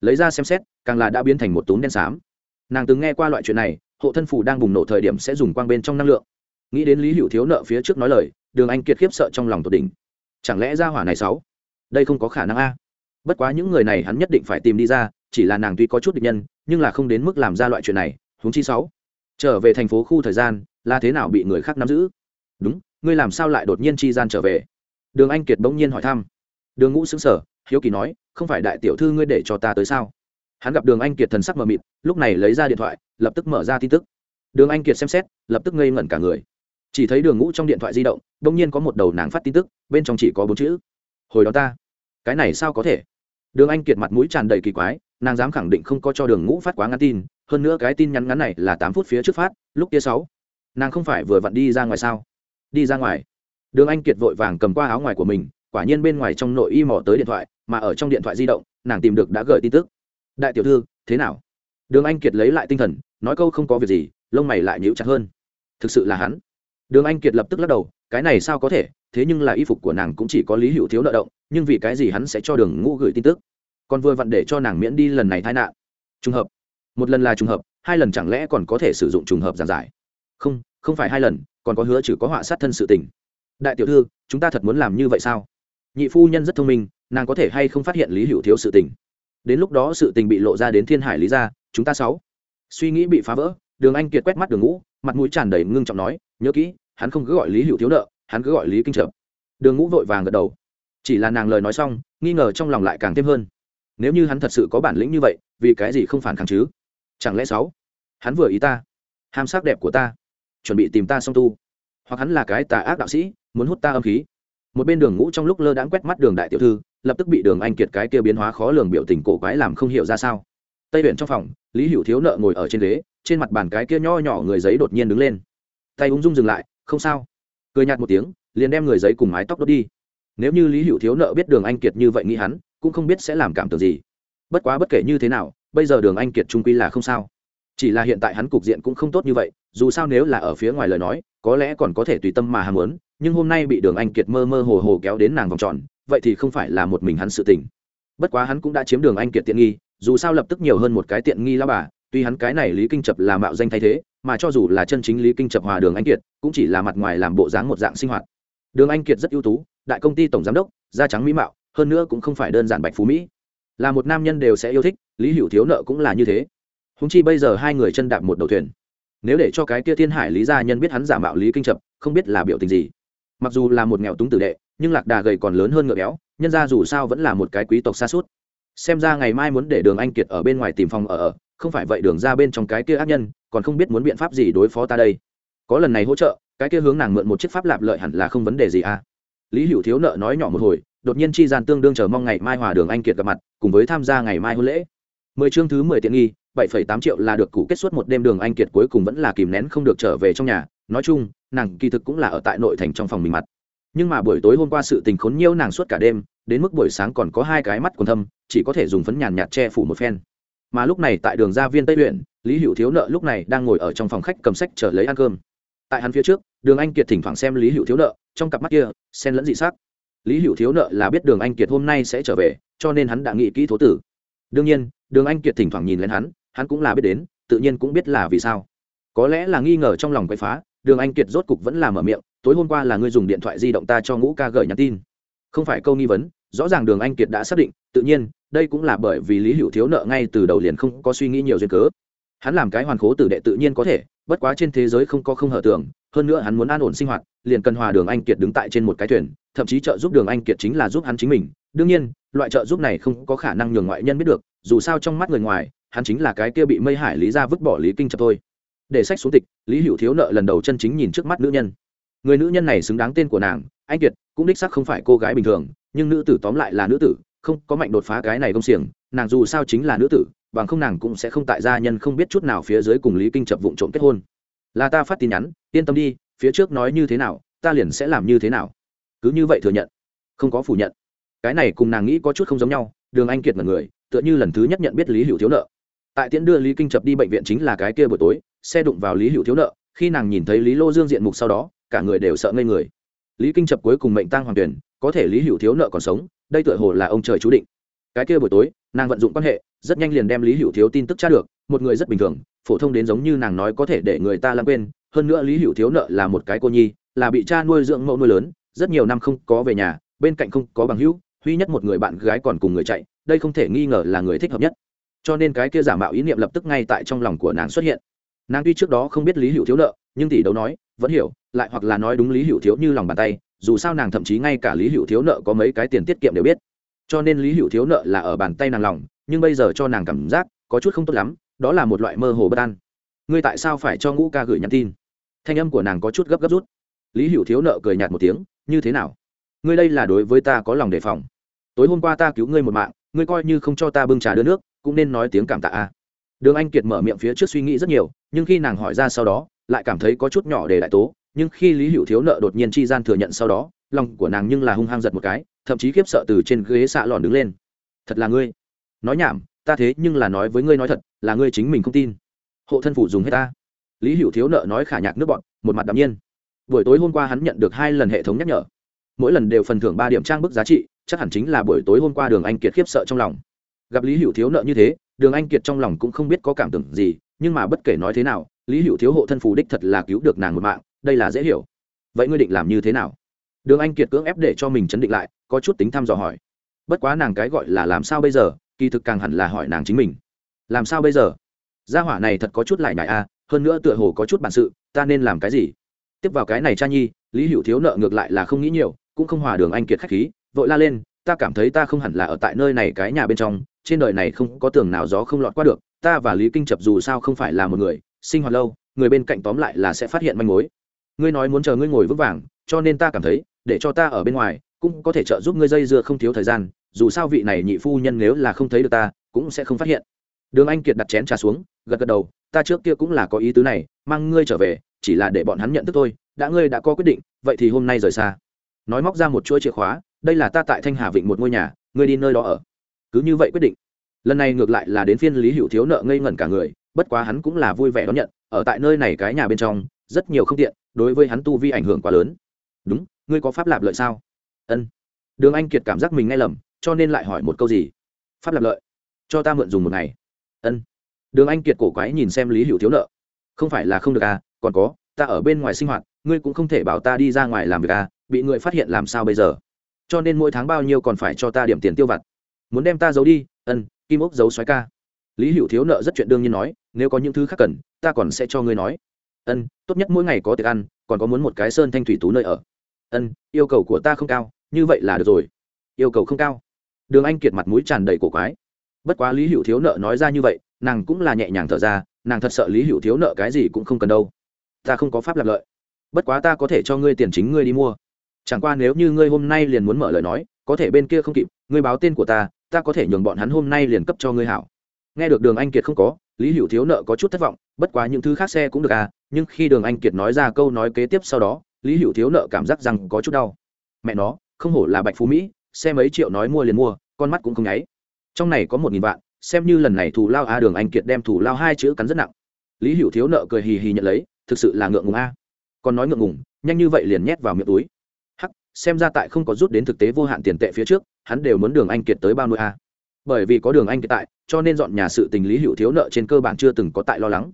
Lấy ra xem xét, càng là đã biến thành một túm đen xám. Nàng từng nghe qua loại chuyện này, hộ thân phủ đang bùng nổ thời điểm sẽ dùng quang bên trong năng lượng. Nghĩ đến lý hữu thiếu nợ phía trước nói lời, đường anh kiệt khiếp sợ trong lòng tột đỉnh. Chẳng lẽ ra hỏa này sáu đây không có khả năng a bất quá những người này hắn nhất định phải tìm đi ra, chỉ là nàng tuy có chút định nhân, nhưng là không đến mức làm ra loại chuyện này, huống chi sáu. Trở về thành phố khu thời gian, là thế nào bị người khác nắm giữ? Đúng, ngươi làm sao lại đột nhiên chi gian trở về? Đường anh kiệt bỗng nhiên hỏi thăm. Đường ngũ xứng sở hiếu kỳ nói, không phải đại tiểu thư ngươi để cho ta tới sao? Hắn gặp đường anh kiệt thần sắc mờ mịt, lúc này lấy ra điện thoại, lập tức mở ra tin tức. Đường anh kiệt xem xét, lập tức ngây ngẩn cả người. Chỉ thấy đường ngũ trong điện thoại di động đ ỗ n g nhiên có một đầu nàng phát tin tức, bên trong chỉ có bốn chữ. Hồi đó ta. Cái này sao có thể? Đường anh kiệt mặt mũi tràn đầy kỳ quái, nàng dám khẳng định không có cho đường ngũ phát quá ngắn tin, hơn nữa cái tin nhắn ngắn này là tám phút phía trước phát, lúc kia sáu. Nàng không phải vừa vặn đi ra ngoài sao? Đi ra ngoài. Đường anh kiệt vội vàng cầm qua áo ngoài của mình, quả nhiên bên ngoài trong nội y mò tới điện thoại, mà ở trong điện thoại di động, nàng tìm được đã gửi tin tức. Đại tiểu thư, thế nào? Đường anh kiệt lấy lại tinh thần, nói câu không có việc gì, lông mày lại nhíu chặt hơn. Thực sự là hắn đường anh kiệt lập tức lắc đầu, cái này sao có thể, thế nhưng là y phục của nàng cũng chỉ có lý hữu thiếu nợ động, nhưng vì cái gì hắn sẽ cho đường ngũ gửi tin tức? Còn vừa vặn để cho nàng miễn đi lần này tai nạn. Trùng hợp. Một lần là trùng hợp, hai lần chẳng lẽ còn có thể sử dụng trùng hợp giản giải? Không không phải hai lần, còn có hứa trừ có họa sát thân sự tình. Đại tiểu thư, chúng ta thật muốn làm như vậy sao? Nhị phu nhân rất thông minh, nàng có thể hay không phát hiện lý hữu thiếu sự tình? Đến lúc đó sự tình bị lộ ra đến thiên hải lý ra chúng ta sáu. Suy nghĩ bị phá vỡ, đường anh kiệt quét mắt đường ngũ, mặt mũi tràn đầy ngưng trọng nói, nhớ kỹ hắn không cứ gọi lý hữu thiếu nợ, hắn cứ gọi lý kinh trợ. Đường ngũ vội vàng gật đầu. Chỉ là nàng lời nói xong, nghi ngờ trong lòng lại càng thêm hơn. Nếu như hắn thật sự có bản lĩnh như vậy, vì cái gì không phản kháng chứ? Chẳng lẽ sáu? Hắn vừa ý ta, ham sắc đẹp của ta, chuẩn bị tìm ta song tu. Hoặc hắn là cái tà ác đạo sĩ, muốn hút ta âm khí. Một bên đường ngũ trong lúc lơ đãng quét mắt đường đại tiểu thư, lập tức bị đường anh kiệt cái kia biến hóa khó lường biểu tình cổ quái làm không hiểu ra sao. Tây huyện trong phòng, lý hữu thiếu nợ ngồi ở trên ghế, trên mặt bàn cái kia nho nhỏ người giấy đột nhiên đứng lên. Tay ung dung dừng lại không sao. Cười nhạt một tiếng, liền đem người giấy cùng mái tóc đốt đi. Nếu như lý hữu thiếu nợ biết đường anh kiệt như vậy nghĩ hắn, cũng không biết sẽ làm cảm tưởng gì. Bất quá bất kể như thế nào, bây giờ đường anh kiệt trung quy là không sao. Chỉ là hiện tại hắn cục diện cũng không tốt như vậy, dù sao nếu là ở phía ngoài lời nói, có lẽ còn có thể tùy tâm mà ham muốn, nhưng hôm nay bị đường anh kiệt mơ mơ hồ hồ kéo đến nàng vòng tròn, vậy thì không phải là một mình hắn sự tình. Bất quá hắn cũng đã chiếm đường anh kiệt tiện nghi, dù sao lập tức nhiều hơn một cái tiện nghi lao bà, tuy hắn cái này lý kinh chập là mạo danh thay thế mà cho dù là chân chính lý kinh chập hòa đường anh kiệt, cũng chỉ là mặt ngoài làm bộ dáng một dạng sinh hoạt. Đường anh kiệt rất ưu tú, đại công ty tổng giám đốc, da trắng mỹ mạo, hơn nữa cũng không phải đơn giản bạch phú mỹ. Là một nam nhân đều sẽ yêu thích, lý hữu thiếu nợ cũng là như thế. Húng chi bây giờ hai người chân đạp một đầu thuyền. Nếu để cho cái kia thiên hải lý gia nhân biết hắn giả mạo lý kinh chập, không biết là biểu tình gì. Mặc dù là một nghèo túng tử đệ, nhưng lạc đà gầy còn lớn hơn ngựa béo, nhân ra dù sao vẫn là một cái quý tộc xa suốt. Xem ra ngày mai muốn để đường anh kiệt ở bên ngoài tìm phòng ở ở không phải vậy đường ra bên trong cái kia ác nhân, còn không biết muốn biện pháp gì đối phó ta đây. Có lần này hỗ trợ, cái kia hướng nàng mượn một chiếc pháp lạp lợi hẳn là không vấn đề gì à. Lý hữu thiếu nợ nói nhỏ một hồi, đột nhiên chi gian tương đương chờ mong ngày mai hòa đường anh kiệt gặp mặt, cùng với tham gia ngày mai hôn lễ. Mười chương thứ mười tiện nghi, bảy phẩy tám triệu là được cụ kết suất một đêm đường anh kiệt cuối cùng vẫn là kìm nén không được trở về trong nhà. Nói chung, nàng kỳ thực cũng là ở tại nội thành trong phòng mình mặt. Nhưng mà buổi tối hôm qua sự tình khốn nhiễu nàng suốt cả đêm, đến mức buổi sáng còn có hai cái mắt còn thâm, chỉ có thể dùng phấn nhàn nhạt che phủ một phen mà lúc này tại đường gia viên tây huyện, lý hữu thiếu nợ lúc này đang ngồi ở trong phòng khách cầm sách chờ lấy ăn cơm. Tại hắn phía trước, đường anh kiệt thỉnh thoảng xem lý hữu thiếu nợ, trong cặp mắt kia, xen lẫn dị sắc. Lý hữu thiếu nợ là biết đường anh kiệt hôm nay sẽ trở về, cho nên hắn đã nghĩ kỹ thố tử. Đương nhiên, đường anh kiệt thỉnh thoảng nhìn lên hắn hắn cũng là biết đến, tự nhiên cũng biết là vì sao. Có lẽ là nghi ngờ trong lòng quậy phá, đường anh kiệt rốt cục vẫn là mở miệng, tối hôm qua là ngươi dùng điện thoại di động ta cho ngũ ca gửi nhắn tin. Không phải câu nghi vấn, rõ ràng đường anh kiệt đã xác định, tự nhiên đây cũng là bởi vì lý hữu thiếu nợ ngay từ đầu liền không có suy nghĩ nhiều duyên cớ. Hắn làm cái hoàn khố tử đệ tự nhiên có thể, bất quá trên thế giới không có không hở tưởng, hơn nữa hắn muốn an ổn sinh hoạt, liền cần hòa đường anh kiệt đứng tại trên một cái thuyền, thậm chí trợ giúp đường anh kiệt chính là giúp hắn chính mình. Đương nhiên, loại trợ giúp này không có khả năng nhường ngoại nhân biết được, dù sao trong mắt người ngoài, hắn chính là cái kia bị mây hải lý ra vứt bỏ lý kinh chập thôi. Để sách xuống tịch, lý hữu thiếu nợ lần đầu chân chính nhìn trước mắt nữ nhân. Người nữ nhân này xứng đáng tên của nàng, anh kiệt, cũng đích sắc không phải cô gái bình thường, nhưng nữ tử tóm lại là nữ tử không có mạnh đột phá cái này công xiềng, nàng dù sao chính là nữ tử, bằng không nàng cũng sẽ không tại gia nhân không biết chút nào phía dưới cùng lý kinh chập vụng trộm kết hôn. Là ta phát tin nhắn, yên tâm đi, phía trước nói như thế nào, ta liền sẽ làm như thế nào. Cứ như vậy thừa nhận, không có phủ nhận. Cái này cùng nàng nghĩ có chút không giống nhau, đường anh kiệt mật người, tựa như lần thứ nhất nhận biết lý hữu thiếu nợ. Tại tiễn đưa lý kinh chập đi bệnh viện chính là cái kia buổi tối, xe đụng vào lý hữu thiếu nợ, khi nàng nhìn thấy lý lô dương diện mục sau đó, cả người đều sợ ngây người. Lý kinh chập cuối cùng mệnh tăng hoàng tuyển, có thể lý hữu thiếu nợ còn sống đây tựa hồ là ông trời chú định. Cái kia buổi tối, nàng vận dụng quan hệ, rất nhanh liền đem lý hữu thiếu tin tức tra được, một người rất bình thường, phổ thông đến giống như nàng nói có thể để người ta lãng quên, hơn nữa lý hữu thiếu nợ là một cái cô nhi, là bị cha nuôi dưỡng mẫu nuôi lớn, rất nhiều năm không có về nhà, bên cạnh không có bằng hữu, duy nhất một người bạn gái còn cùng người chạy, đây không thể nghi ngờ là người thích hợp nhất. Cho nên cái kia giả mạo ý niệm lập tức ngay tại trong lòng của nàng xuất hiện. Nàng tuy trước đó không biết lý hữu thiếu nợ, nhưng tỷ đấu nói, vẫn hiểu, lại hoặc là nói đúng lý hữu thiếu như lòng bàn tay dù sao nàng thậm chí ngay cả lý hữu thiếu nợ có mấy cái tiền tiết kiệm đều biết. Cho nên lý hữu thiếu nợ là ở bàn tay nàng lòng, nhưng bây giờ cho nàng cảm giác có chút không tốt lắm, đó là một loại mơ hồ bất an. Ngươi tại sao phải cho ngũ ca gửi nhắn tin? Thanh âm của nàng có chút gấp gấp rút. Lý hữu thiếu nợ cười nhạt một tiếng, như thế nào? Ngươi đây là đối với ta có lòng đề phòng. Tối hôm qua ta cứu ngươi một mạng, ngươi coi như không cho ta bưng trà đưa nước, cũng nên nói tiếng cảm tạ a. Đường anh kiệt mở miệng phía trước suy nghĩ rất nhiều, nhưng khi nàng hỏi ra sau đó, lại cảm thấy có chút nhỏ để đại tố nhưng khi lý hữu thiếu nợ đột nhiên chi gian thừa nhận sau đó, lòng của nàng nhưng là hung hăng giật một cái, thậm chí khiếp sợ từ trên ghế xạ lòn đứng lên. Thật là ngươi. Nói nhảm, ta thế nhưng là nói với ngươi nói thật, là ngươi chính mình không tin. Hộ thân phủ dùng hết ta. Lý hữu thiếu nợ nói khả nhạc nước bọn, một mặt đ ạ m nhiên. Buổi tối hôm qua hắn nhận được hai lần hệ thống nhắc nhở. Mỗi lần đều phần thưởng ba điểm trang bức giá trị, chắc hẳn chính là buổi tối hôm qua đường anh kiệt khiếp sợ trong lòng. Gặp lý hữu thiếu nợ như thế, đường anh kiệt trong lòng cũng không biết có cảm tưởng gì, nhưng mà bất kể nói thế nào, lý hữu thiếu hộ thân phù đích thật là cứu được nàng một mạng đây là dễ hiểu. Vậy ngươi định làm như thế nào? Đường anh kiệt cưỡng ép để cho mình chấn định lại có chút tính thăm dò hỏi. Bất quá nàng cái gọi là làm sao bây giờ kỳ thực càng hẳn là hỏi nàng chính mình. Làm sao bây giờ? Gia hỏa này thật có chút lại nhại a à, hơn nữa tựa hồ có chút bản sự ta nên làm cái gì? Tiếp vào cái này cha nhi lý hữu thiếu nợ ngược lại là không nghĩ nhiều cũng không hòa đường anh kiệt khách khí vội la lên ta cảm thấy ta không hẳn là ở tại nơi này cái nhà bên trong trên đời này không có tường nào gió không lọt qua được ta và lý kinh chập dù sao không phải là một người sinh hoạt lâu người bên cạnh tóm lại là sẽ phát hiện manh mối ngươi nói muốn chờ ngươi ngồi vững vàng, cho nên ta cảm thấy, để cho ta ở bên ngoài, cũng có thể trợ giúp ngươi dây dưa không thiếu thời gian, dù sao vị này nhị phu nhân nếu là không thấy được ta, cũng sẽ không phát hiện. Đường anh kiệt đặt chén trà xuống, gật gật đầu, ta trước kia cũng là có ý tứ này, mang ngươi trở về, chỉ là để bọn hắn nhận thức thôi đã ngươi đã có quyết định, vậy thì hôm nay rời xa. Nói móc ra một chuỗi chìa khóa, đây là ta tại thanh hà vịnh một ngôi nhà, ngươi đi nơi đó ở. Cứ như vậy quyết định. Lần này ngược lại là đến phiên lý hữu thiếu nợ ngây ngẩn cả người, bất quá hắn cũng là vui vẻ đón nhận, ở tại nơi này cái nhà bên trong, rất nhiều không tiện đối với hắn tu vi ảnh hưởng quá lớn. Đúng, ngươi có pháp lạp lợi sao? Ân. Đường anh kiệt cảm giác mình nghe lầm, cho nên lại hỏi một câu gì? Pháp lạp lợi? Cho ta mượn dùng một ngày. Ân. Đường anh kiệt cổ quái nhìn xem lý hữu thiếu nợ. Không phải là không được à còn có, ta ở bên ngoài sinh hoạt, ngươi cũng không thể bảo ta đi ra ngoài làm việc à bị người phát hiện làm sao bây giờ? Cho nên mỗi tháng bao nhiêu còn phải cho ta điểm tiền tiêu vặt. Muốn đem ta giấu đi? Ân, kim ốc giấu xoáy ca. Lý hữu thiếu nợ rất chuyện đương nhiên nói, nếu có những thứ khác cần, ta còn sẽ cho ngươi nói ân, tốt nhất mỗi ngày có tiệc ăn, còn có muốn một cái sơn thanh thủy tú nơi ở. Ân, yêu cầu của ta không cao, như vậy là được rồi. Yêu cầu không cao. Đường anh kiệt mặt mũi tràn đầy cổ quái. Bất quá lý hữu thiếu nợ nói ra như vậy, nàng cũng là nhẹ nhàng thở ra, nàng thật sợ lý hữu thiếu nợ cái gì cũng không cần đâu. Ta không có pháp lập lợi. Bất quá ta có thể cho ngươi tiền chính ngươi đi mua. Chẳng qua nếu như ngươi hôm nay liền muốn mở lời nói, có thể bên kia không kịp, ngươi báo tên của ta ta có thể nhường bọn hắn hôm nay liền cấp cho ngươi hảo. Nghe được đường anh kiệt không có, lý hữu thiếu nợ có chút thất vọng bất quá những thứ khác xe cũng được à nhưng khi đường anh kiệt nói ra câu nói kế tiếp sau đó, lý hữu thiếu nợ cảm giác rằng có chút đau. Mẹ nó, không hổ là bạch phú mỹ, xe mấy triệu nói mua liền mua, con mắt cũng không nháy. Trong này có một nghìn vạn, xem như lần này thù lao a đường anh kiệt đem thù lao hai chữ cắn rất nặng. Lý hữu thiếu nợ cười hì hì nhận lấy, thực sự là ngượng ngùng a. Còn nói ngượng ngùng, nhanh như vậy liền nhét vào miệng túi. Hắc, xem ra tại không có rút đến thực tế vô hạn tiền tệ phía trước, hắn đều muốn đường anh kiệt tới bao nuôi a. Bởi vì có đường anh kiệt tại, cho nên dọn nhà sự tình lý hữu thiếu nợ trên cơ bản chưa từng có tại lo lắng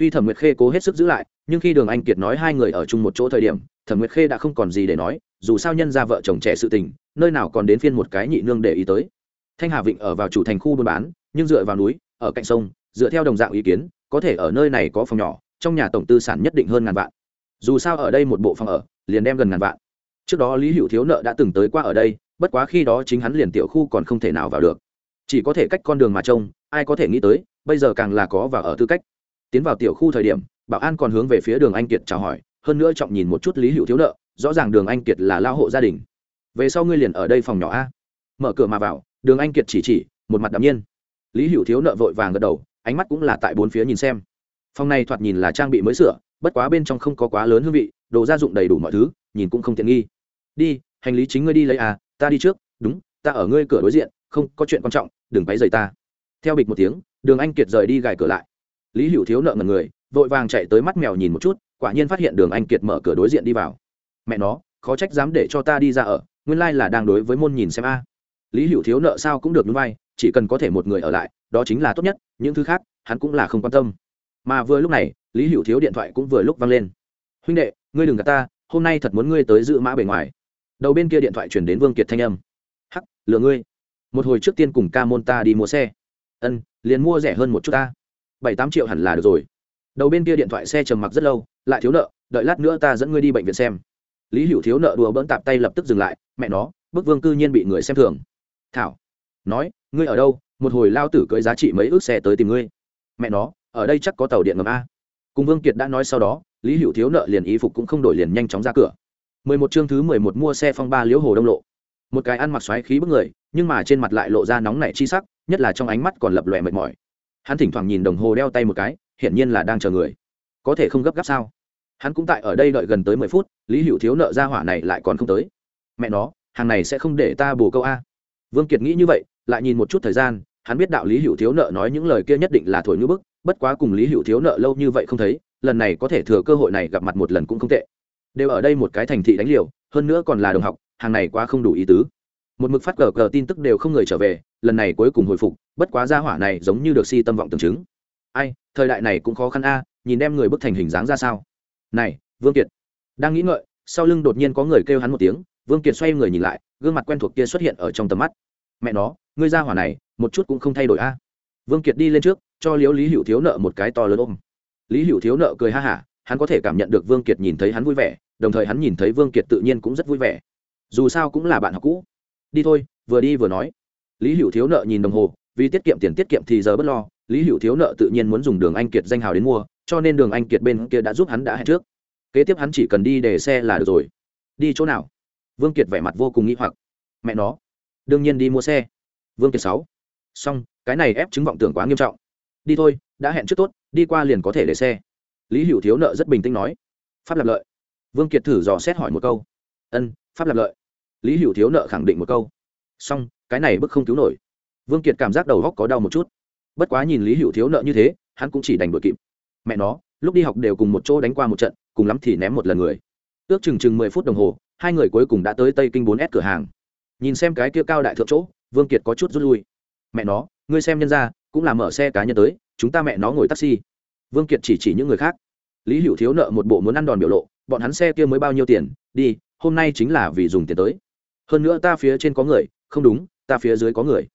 tuy thẩm nguyệt khê cố hết sức giữ lại, nhưng khi đường anh kiệt nói hai người ở chung một chỗ thời điểm, thẩm nguyệt khê đã không còn gì để nói, dù sao nhân ra vợ chồng trẻ sự tình, nơi nào còn đến phiên một cái nhị nương để ý tới. Thanh hà vịnh ở vào chủ thành khu buôn bán, nhưng dựa vào núi, ở cạnh sông, dựa theo đồng dạng ý kiến, có thể ở nơi này có phòng nhỏ, trong nhà tổng tư sản nhất định hơn ngàn vạn. Dù sao ở đây một bộ phòng ở, liền đem gần ngàn vạn. Trước đó lý hữu thiếu nợ đã từng tới qua ở đây, bất quá khi đó chính hắn liền tiểu khu còn không thể nào vào được. Chỉ có thể cách con đường mà trông, ai có thể nghĩ tới, bây giờ càng là có và ở tư cách tiến vào tiểu khu thời điểm, bảo an còn hướng về phía đường anh kiệt chào hỏi, hơn nữa trọng nhìn một chút lý hữu thiếu nợ, rõ ràng đường anh kiệt là lao hộ gia đình. Về sau ngươi liền ở đây phòng nhỏ a. Mở cửa mà vào, đường anh kiệt chỉ chỉ, một mặt đ ạ m nhiên. Lý hữu thiếu nợ vội vàng gật đầu, ánh mắt cũng là tại bốn phía nhìn xem. Phòng này thoạt nhìn là trang bị mới sửa, bất quá bên trong không có quá lớn hương vị, đồ gia dụng đầy đủ mọi thứ, nhìn cũng không tiện nghi. Đi, hành lý chính ngươi đi lấy à ta đi trước, đúng, ta ở ngươi cửa đối diện, không có chuyện quan trọng, đừng váy dày ta. Theo bịch một tiếng, đường anh kiệt rời đi gài cửa lại lý hữu thiếu nợ ngần người, vội vàng chạy tới mắt mèo nhìn một chút, quả nhiên phát hiện đường anh kiệt mở cửa đối diện đi vào. Mẹ nó, khó trách dám để cho ta đi ra ở, nguyên lai là đang đối với môn nhìn xem a. Lý hữu thiếu nợ sao cũng được núi vai, chỉ cần có thể một người ở lại, đó chính là tốt nhất, những thứ khác, hắn cũng là không quan tâm. Mà vừa lúc này, lý hữu thiếu điện thoại cũng vừa lúc vang lên. Huynh đệ, ngươi đừng gạt ta, hôm nay thật muốn ngươi tới dự mã bề ngoài. Đầu bên kia điện thoại chuyển đến vương kiệt thanh âm. Hắc, lừa ngươi. Một hồi trước tiên cùng ca môn ta đi mua xe. Ân, liền mua rẻ hơn một chút ta bảy tám triệu hẳn là được rồi. Đầu bên kia điện thoại xe trầm mặc rất lâu, lại thiếu nợ, đợi lát nữa ta dẫn ngươi đi bệnh viện xem. Lý hữu thiếu nợ đùa bỡn tạp tay lập tức dừng lại, mẹ nó, bức vương cư nhiên bị người xem thường. Thảo, nói, ngươi ở đâu? Một hồi lao tử cưới giá trị mấy ước xe tới tìm ngươi. Mẹ nó, ở đây chắc có tàu điện ngầm a. Cùng vương kiệt đã nói sau đó, lý hữu thiếu nợ liền ý phục cũng không đổi liền nhanh chóng ra cửa. mười một chương thứ mười một mua xe phong ba liễu hồ đông lộ. Một cái ăn mặc xoáy khí bức người, nhưng mà trên mặt lại lộ ra nóng nảy chi sắc, nhất là trong ánh mắt còn lập lòe mệt mỏi hắn thỉnh thoảng nhìn đồng hồ đeo tay một cái, hiển nhiên là đang chờ người. Có thể không gấp gáp sao? Hắn cũng tại ở đây đợi gần tới mười phút, lý hữu thiếu nợ ra hỏa này lại còn không tới. Mẹ nó, hàng này sẽ không để ta bù câu a. Vương kiệt nghĩ như vậy, lại nhìn một chút thời gian, hắn biết đạo lý hữu thiếu nợ nói những lời kia nhất định là thổi ngữ bức, bất quá cùng lý hữu thiếu nợ lâu như vậy không thấy, lần này có thể thừa cơ hội này gặp mặt một lần cũng không tệ. Đều ở đây một cái thành thị đánh liều, hơn nữa còn là đồng học, hàng này quá không đủ ý tứ. Một mực phát cờ cờ tin tức đều không người trở về lần này cuối cùng hồi phục, bất quá gia hỏa này giống như được si tâm vọng tưởng chứng. Ai, thời đại này cũng khó khăn a, nhìn đem người bức thành hình dáng ra sao. Này, vương kiệt. Đang nghĩ ngợi, sau lưng đột nhiên có người kêu hắn một tiếng, vương kiệt xoay người nhìn lại, gương mặt quen thuộc kia xuất hiện ở trong tầm mắt. Mẹ nó, ngươi ra hỏa này, một chút cũng không thay đổi a. Vương kiệt đi lên trước, cho liễu lý hữu thiếu nợ một cái to lớn ôm. Lý hữu thiếu nợ cười ha hả, hắn có thể cảm nhận được vương kiệt nhìn thấy hắn vui vẻ, đồng thời hắn nhìn thấy vương kiệt tự nhiên cũng rất vui vẻ. Dù sao cũng là bạn học cũ. Đi thôi, vừa đi vừa nói lý hữu thiếu nợ nhìn đồng hồ, vì tiết kiệm tiền tiết kiệm thì giờ bất lo, lý hữu thiếu nợ tự nhiên muốn dùng đường anh kiệt danh hào đến mua, cho nên đường anh kiệt bên kia đã giúp hắn đã hẹn trước. Kế tiếp hắn chỉ cần đi để xe là được rồi. Đi chỗ nào? Vương kiệt vẻ mặt vô cùng nghĩ hoặc. Mẹ nó. Đương nhiên đi mua xe. Vương kiệt sáu. Xong, cái này ép chứng vọng tưởng quá nghiêm trọng. Đi thôi, đã hẹn trước tốt, đi qua liền có thể để xe. Lý hữu thiếu nợ rất bình tĩnh nói. Pháp lập lợi. Vương kiệt thử dò xét hỏi một câu. Ân, pháp lập lợi. Lý hữu thiếu nợ khẳng định một câu. Xong cái này bức không cứu nổi. Vương kiệt cảm giác đầu góc có đau một chút. Bất quá nhìn lý hữu thiếu nợ như thế, hắn cũng chỉ đành đội kịp. Mẹ nó, lúc đi học đều cùng một chỗ đánh qua một trận, cùng lắm thì ném một lần người. Ước chừng chừng mười phút đồng hồ, hai người cuối cùng đã tới tây kinh bốn s cửa hàng. Nhìn xem cái kia cao đại thượng chỗ, vương kiệt có chút rút lui. Mẹ nó, ngươi xem nhân ra, cũng là mở xe cá nhân tới, chúng ta mẹ nó ngồi taxi. Vương kiệt chỉ chỉ những người khác. Lý hữu thiếu nợ một bộ muốn ăn đòn biểu lộ, bọn hắn xe kia mới bao nhiêu tiền, đi, hôm nay chính là vì dùng tiền tới. Hơn nữa ta phía trên có người, không đúng ta phía dưới có người.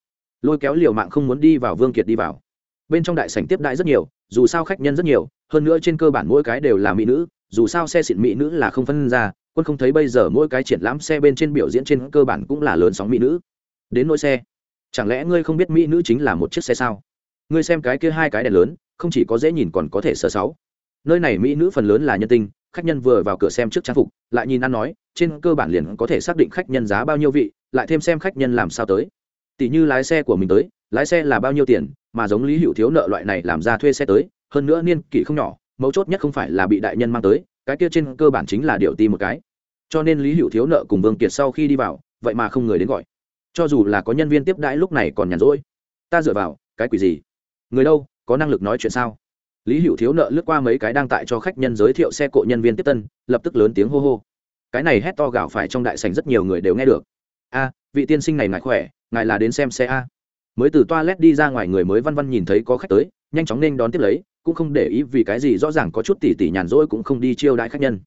Lôi kéo liều mạng không muốn đi vào vương kiệt đi vào. Bên trong đại sảnh tiếp đại rất nhiều, dù sao khách nhân rất nhiều, hơn nữa trên cơ bản mỗi cái đều là mỹ nữ, dù sao xe xịn mỹ nữ là không phân ra, quân không thấy bây giờ mỗi cái triển lãm xe bên trên biểu diễn trên cơ bản cũng là lớn sóng mỹ nữ. Đến nỗi xe, chẳng lẽ ngươi không biết mỹ nữ chính là một chiếc xe sao? Ngươi xem cái kia hai cái đèn lớn, không chỉ có dễ nhìn còn có thể sờ sáu. Nơi này mỹ nữ phần lớn là nhân tinh khách nhân vừa vào cửa xem trước trang phục, lại nhìn ăn nói, trên cơ bản liền có thể xác định khách nhân giá bao nhiêu vị, lại thêm xem khách nhân làm sao tới. Tỷ như lái xe của mình tới, lái xe là bao nhiêu tiền, mà giống lý hữu thiếu nợ loại này làm ra thuê xe tới, hơn nữa niên kỷ không nhỏ, mấu chốt nhất không phải là bị đại nhân mang tới, cái kia trên cơ bản chính là điều ti một cái. Cho nên lý hữu thiếu nợ cùng vương kiệt sau khi đi vào, vậy mà không người đến gọi. Cho dù là có nhân viên tiếp đãi lúc này còn nhàn rỗi. Ta dựa vào, cái quỷ gì? Người đâu, có năng lực nói chuyện sao? Lý hữu thiếu nợ lướt qua mấy cái đang tại cho khách nhân giới thiệu xe cộ nhân viên tiếp tân, lập tức lớn tiếng hô hô. Cái này hét to gạo phải trong đại sành rất nhiều người đều nghe được. A, vị tiên sinh này ngài khỏe, ngài là đến xem xe a. Mới từ toilet đi ra ngoài người mới văn văn nhìn thấy có khách tới, nhanh chóng nên đón tiếp lấy, cũng không để ý vì cái gì rõ ràng có chút tỉ tỉ nhàn rỗi cũng không đi chiêu đãi khách nhân.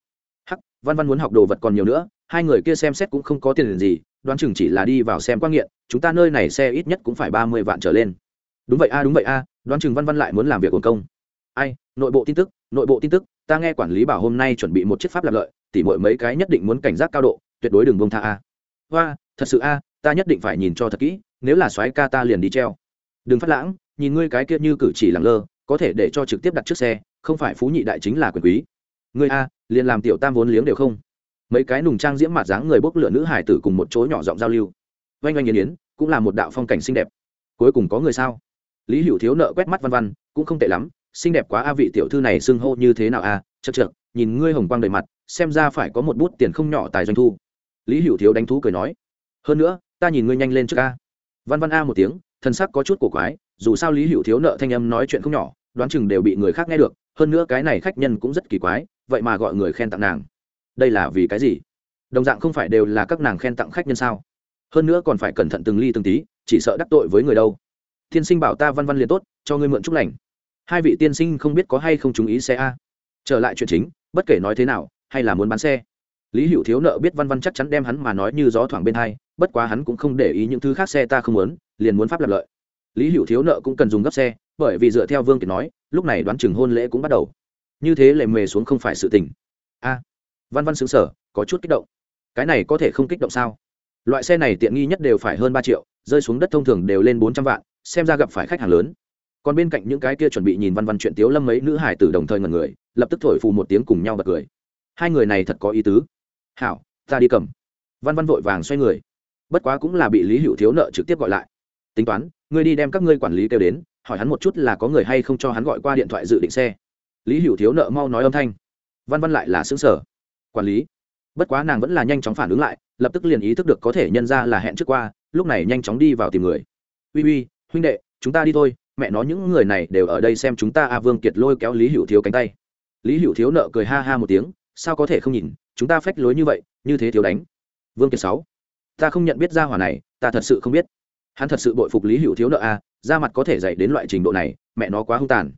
Hắc, văn văn muốn học đồ vật còn nhiều nữa, hai người kia xem xét cũng không có tiền gì, đoán chừng chỉ là đi vào xem quan nghiện, chúng ta nơi này xe ít nhất cũng phải ba mươi vạn trở lên. Đúng vậy a, đúng vậy a, đoán chừng văn văn lại muốn làm việc của công ai, nội bộ tin tức, nội bộ tin tức, ta nghe quản lý bảo hôm nay chuẩn bị một chiếc pháp lập lợi, tỉ mọi mấy cái nhất định muốn cảnh giác cao độ, tuyệt đối đừng bông tha a. Hoa, thật sự a, ta nhất định phải nhìn cho thật kỹ, nếu là soái ca ta liền đi treo. Đừng phát lãng, nhìn ngươi cái kia như cử chỉ lẳng lơ, có thể để cho trực tiếp đặt trước xe, không phải phú nhị đại chính là quyền quý. Ngươi a, liền làm tiểu tam vốn liếng đều không. Mấy cái nùng trang diễm mặt dáng người bốc lửa nữ hải tử cùng một chỗ nhỏ giọng giao lưu. Oanh oanh yến yến, cũng là một đạo phong cảnh xinh đẹp. Cuối cùng có người sao? Lý hữu thiếu nợ quét mắt văn văn, cũng không tệ lắm xinh đẹp quá a, vị tiểu thư này xưng hô như thế nào a? Chật chật nhìn ngươi hồng quang đầy mặt, xem ra phải có một bút tiền không nhỏ tài doanh thu. Lý hữu thiếu đánh thú cười nói, hơn nữa, ta nhìn ngươi nhanh lên trước a. Văn văn a một tiếng thân sắc có chút cổ quái, dù sao lý hữu thiếu nợ thanh âm nói chuyện không nhỏ, đoán chừng đều bị người khác nghe được, hơn nữa cái này khách nhân cũng rất kỳ quái, vậy mà gọi người khen tặng nàng. Đây là vì cái gì? Đồng dạng không phải đều là các nàng khen tặng khách nhân sao? Hơn nữa còn phải cẩn thận từng ly từng tí, chỉ sợ đắc tội với người đâu. Tiên sinh bảo ta văn văn liền tốt, cho ngươi mượn chúc lành hai vị tiên sinh không biết có hay không chú ý xe a. Trở lại chuyện chính, bất kể nói thế nào, hay là muốn bán xe. Lý hữu thiếu nợ biết văn văn chắc chắn đem hắn mà nói như gió thoảng bên hai, bất quá hắn cũng không để ý những thứ khác xe ta không muốn, liền muốn pháp lập lợi. Lý hữu thiếu nợ cũng cần dùng gấp xe, bởi vì dựa theo vương kiệt nói, lúc này đoán chừng hôn lễ cũng bắt đầu. Như thế lệ mề xuống không phải sự tình. A. Văn văn xứng sở có chút kích động. Cái này có thể không kích động sao? Loại xe này tiện nghi nhất đều phải hơn ba triệu, rơi xuống đất thông thường đều lên bốn trăm vạn, xem ra gặp phải khách hàng lớn còn bên cạnh những cái kia chuẩn bị nhìn văn văn chuyện tiếu lâm mấy nữ hải tử đồng thời ngần người, lập tức thổi phù một tiếng cùng nhau bật cười. Hai người này thật có ý tứ. Hảo, ta đi cầm. Văn văn vội vàng xoay người. Bất quá cũng là bị lý hữu thiếu nợ trực tiếp gọi lại. Tính toán, ngươi đi đem các ngươi quản lý kêu đến, hỏi hắn một chút là có người hay không cho hắn gọi qua điện thoại dự định xe. Lý hữu thiếu nợ mau nói âm thanh. Văn văn lại là xứng sở quản lý? Bất quá nàng vẫn là nhanh chóng phản ứng lại, lập tức liền ý thức được có thể nhân ra là hẹn trước qua, lúc này nhanh chóng đi vào tìm người. Uy uy, huynh đệ, chúng ta đi thôi mẹ nói những người này đều ở đây xem chúng ta a vương kiệt lôi kéo lý hữu thiếu cánh tay. Lý hữu thiếu nợ cười ha ha một tiếng, sao có thể không nhìn, chúng ta phách lối như vậy, như thế thiếu đánh. Vương kiệt sáu, ta không nhận biết ra hỏa này, ta thật sự không biết. Hắn thật sự bội phục lý hữu thiếu nợ a ra mặt có thể dạy đến loại trình độ này, mẹ nó quá hung tàn.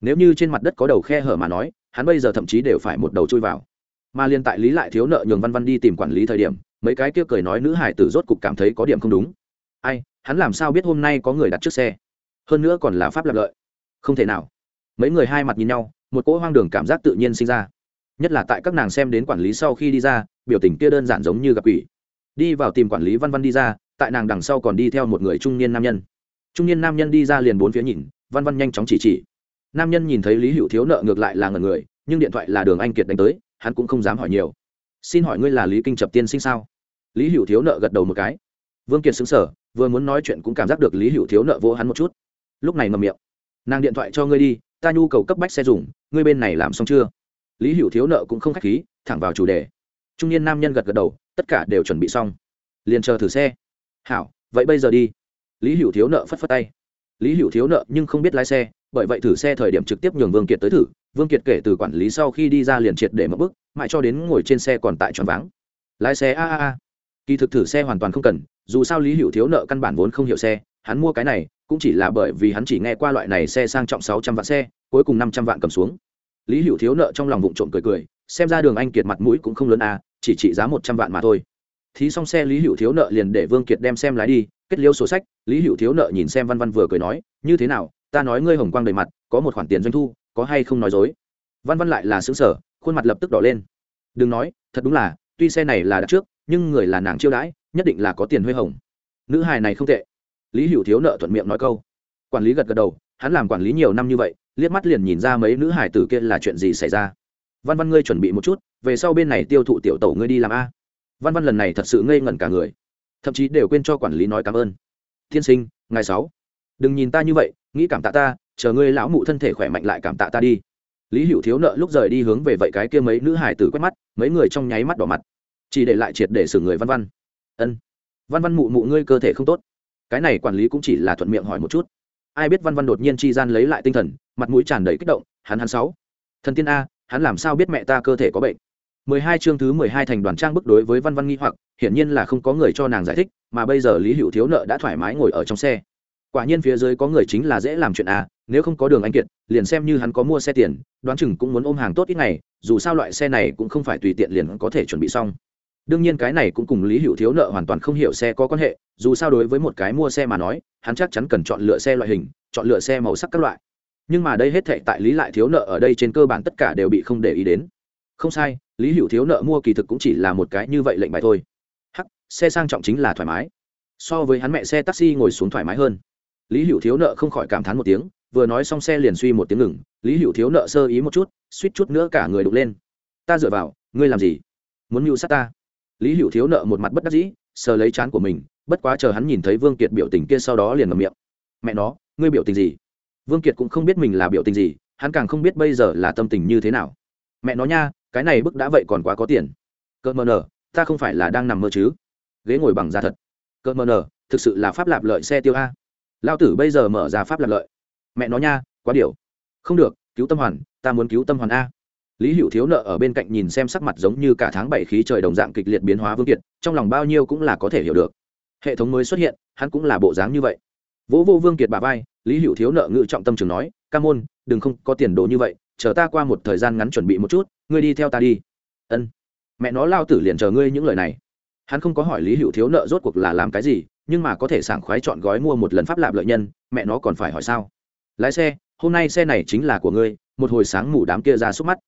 Nếu như trên mặt đất có đầu khe hở mà nói, hắn bây giờ thậm chí đều phải một đầu chui vào. Mà liên tại lý lại thiếu nợ nhường văn văn đi tìm quản lý thời điểm, mấy cái kia cười nói nữ hải tử rốt cục cảm thấy có điểm không đúng. Ai, hắn làm sao biết hôm nay có người đặt trước xe? Hơn nữa còn là pháp lập lợi. Không thể nào. Mấy người hai mặt nhìn nhau, một cỗ hoang đường cảm giác tự nhiên sinh ra. Nhất là tại các nàng xem đến quản lý sau khi đi ra, biểu tình kia đơn giản giống như gặp quỷ. Đi vào tìm quản lý văn văn đi ra, tại nàng đằng sau còn đi theo một người trung niên nam nhân. Trung niên nam nhân đi ra liền bốn phía nhìn, văn văn nhanh chóng chỉ chỉ. Nam nhân nhìn thấy lý hữu thiếu nợ ngược lại là ngần người, nhưng điện thoại là đường anh kiệt đánh tới, hắn cũng không dám hỏi nhiều. Xin hỏi ngươi là lý kinh trập tiên sinh sao? Lý hữu thiếu nợ gật đầu một cái. Vương kiệt xứng sở vừa muốn nói chuyện cũng cảm giác được lý hữu thiếu nợ vô hắn một chút lúc này ngầm miệng. Nàng điện thoại cho ngươi đi, ta nhu cầu cấp bách xe dùng, ngươi bên này làm xong chưa? Lý hữu thiếu nợ cũng không k h á c h khí, thẳng vào chủ đề. Trung niên nam nhân gật gật đầu, tất cả đều chuẩn bị xong. Liền chờ thử xe. Hảo, vậy bây giờ đi. Lý hữu thiếu nợ phất phất tay. Lý hữu thiếu nợ nhưng không biết lái xe, bởi vậy thử xe thời điểm trực tiếp nhường vương kiệt tới thử. Vương kiệt kể từ quản lý sau khi đi ra liền triệt để mất bức mãi cho đến ngồi trên xe còn tại tròn váng. Lái xe a a a. Kỳ thực thử xe hoàn toàn không cần, dù sao lý hữu thiếu nợ căn bản vốn không hiểu xe, hắn mua cái này cũng chỉ là bởi vì hắn chỉ nghe qua loại này xe sang trọng sáu trăm vạn xe, cuối cùng năm trăm vạn cầm xuống. Lý hữu thiếu nợ trong lòng vụng trộm cười cười, xem ra đường anh kiệt mặt mũi cũng không lớn à chỉ trị giá một trăm vạn mà thôi. Thí xong xe lý hữu thiếu nợ liền để vương kiệt đem xem lái đi, kết liêu sổ sách, lý hữu thiếu nợ nhìn xem văn văn vừa cười nói, như thế nào, ta nói ngươi hồng quang đầy mặt, có một khoản tiền doanh thu, có hay không nói dối? Văn văn lại là xứng sở khuôn mặt lập tức đỏ lên. Đừng nói, thật đúng là, tuy xe này là đặt trước, nhưng người là nàng chiêu đãi, nhất định là có tiền huê hồng. Nữ hài này không tệ lý hữu thiếu nợ thuận miệng nói câu. Quản lý gật gật đầu, hắn làm quản lý nhiều năm như vậy, liếc mắt liền nhìn ra mấy nữ hải tử kia là chuyện gì xảy ra. Văn văn ngươi chuẩn bị một chút, về sau bên này tiêu thụ tiểu tẩu ngươi đi làm a. Văn văn lần này thật sự ngây ngẩn cả người, thậm chí đều quên cho quản lý nói cảm ơn. Tiên sinh ngày sáu, đừng nhìn ta như vậy, nghĩ cảm tạ ta, chờ ngươi lão mụ thân thể khỏe mạnh lại cảm tạ ta đi. Lý hữu thiếu nợ lúc rời đi hướng về vậy cái kia mấy nữ hải tử quét mắt, mấy người trong nháy mắt đỏ mặt. Chỉ để lại triệt để xử người văn văn. Ân. Văn văn mụ mụ ngươi cơ thể không tốt cái này quản lý cũng chỉ là thuận miệng hỏi một chút. Ai biết văn văn đột nhiên chi gian lấy lại tinh thần, mặt mũi tràn đầy kích động, hắn hắn sáu. Thần tiên a, hắn làm sao biết mẹ ta cơ thể có bệnh? Mười hai chương thứ mười hai thành đoàn trang bức đối với văn văn nghi hoặc, hiển nhiên là không có người cho nàng giải thích, mà bây giờ lý hữu thiếu nợ đã thoải mái ngồi ở trong xe. Quả nhiên phía dưới có người chính là dễ làm chuyện a, nếu không có đường anh kiệt, liền xem như hắn có mua xe tiền, đoán chừng cũng muốn ôm hàng tốt ít ngày, dù sao loại xe này cũng không phải tùy tiện liền có thể chuẩn bị xong đương nhiên cái này cũng cùng lý hữu thiếu nợ hoàn toàn không hiểu xe có quan hệ, dù sao đối với một cái mua xe mà nói, hắn chắc chắn cần chọn lựa xe loại hình, chọn lựa xe màu sắc các loại. Nhưng mà đây hết thệ tại lý lại thiếu nợ ở đây trên cơ bản tất cả đều bị không để ý đến. Không sai, lý hữu thiếu nợ mua kỳ thực cũng chỉ là một cái như vậy lệnh bài thôi. Hắc, xe sang trọng chính là thoải mái. So với hắn mẹ xe taxi ngồi xuống thoải mái hơn. Lý hữu thiếu nợ không khỏi cảm thán một tiếng, vừa nói xong xe liền suy một tiếng ngừng. Lý hữu thiếu nợ sơ ý một chút, suýt chút nữa cả người đục lên. Ta dựa vào, ngươi làm gì? Muốn mưu sát ta? Lý hữu thiếu nợ một mặt bất đắc dĩ, sờ lấy chán của mình, bất quá chờ hắn nhìn thấy vương kiệt biểu tình kia sau đó liền ngầm miệng. Mẹ nó, ngươi biểu tình gì? Vương kiệt cũng không biết mình là biểu tình gì, hắn càng không biết bây giờ là tâm tình như thế nào. Mẹ nó nha, cái này bức đã vậy còn quá có tiền. Cợt mờ nở, ta không phải là đang nằm mơ chứ. Ghế ngồi bằng da thật. Cợt mờ nở, thực sự là pháp lạp lợi xe tiêu a. Lao tử bây giờ mở ra pháp lạp lợi. Mẹ nó nha, quá điều không được, cứu tâm hoàn, ta muốn cứu tâm hoàn a lý hữu thiếu nợ ở bên cạnh nhìn xem sắc mặt giống như cả tháng bảy khí trời đồng dạng kịch liệt biến hóa vương kiệt, trong lòng bao nhiêu cũng là có thể hiểu được. Hệ thống mới xuất hiện, hắn cũng là bộ dáng như vậy. Vỗ vô vương kiệt bà vai, lý hữu thiếu nợ ngự trọng tâm trường nói, ca môn, đừng không có tiền đồ như vậy, chờ ta qua một thời gian ngắn chuẩn bị một chút, ngươi đi theo ta đi. Ân. Mẹ nó, lao tử liền chờ ngươi những lời này. Hắn không có hỏi lý hữu thiếu nợ rốt cuộc là làm cái gì, nhưng mà có thể sảng khoái chọn gói mua một lần pháp lạp lợi nhân, mẹ nó còn phải hỏi sao? Lái xe, hôm nay xe này chính là của ngươi, một hồi sáng ngủ đám kia ra xúc mắt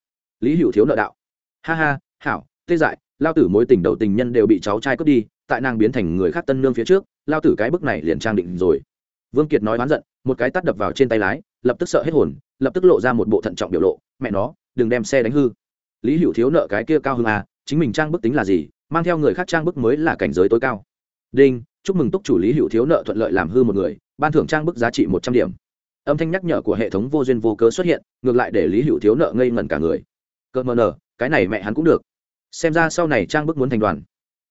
lý hữu thiếu nợ đạo. Ha ha, hảo, tê dại, lao tử mối tình đầu tình nhân đều bị cháu trai cướp đi, tại nàng biến thành người khác tân nương phía trước, lao tử cái bức này liền trang định rồi. Vương kiệt nói oán giận, một cái tắt đập vào trên tay lái, lập tức sợ hết hồn, lập tức lộ ra một bộ thận trọng biểu lộ, mẹ nó, đừng đem xe đánh hư. Lý hữu thiếu nợ cái kia cao hơn à chính mình trang bức tính là gì, mang theo người khác trang bức mới là cảnh giới tối cao. Đinh, chúc mừng túc chủ lý hữu thiếu nợ thuận lợi làm hư một người, ban thưởng trang bức giá trị một trăm điểm. Âm thanh nhắc nhở của hệ thống vô duyên vô cớ xuất hiện, ngược lại để lý hữu thiếu nợ ngây ngẩn cả người cợt mờ nở cái này mẹ hắn cũng được. Xem ra sau này trang bức muốn thành đoàn.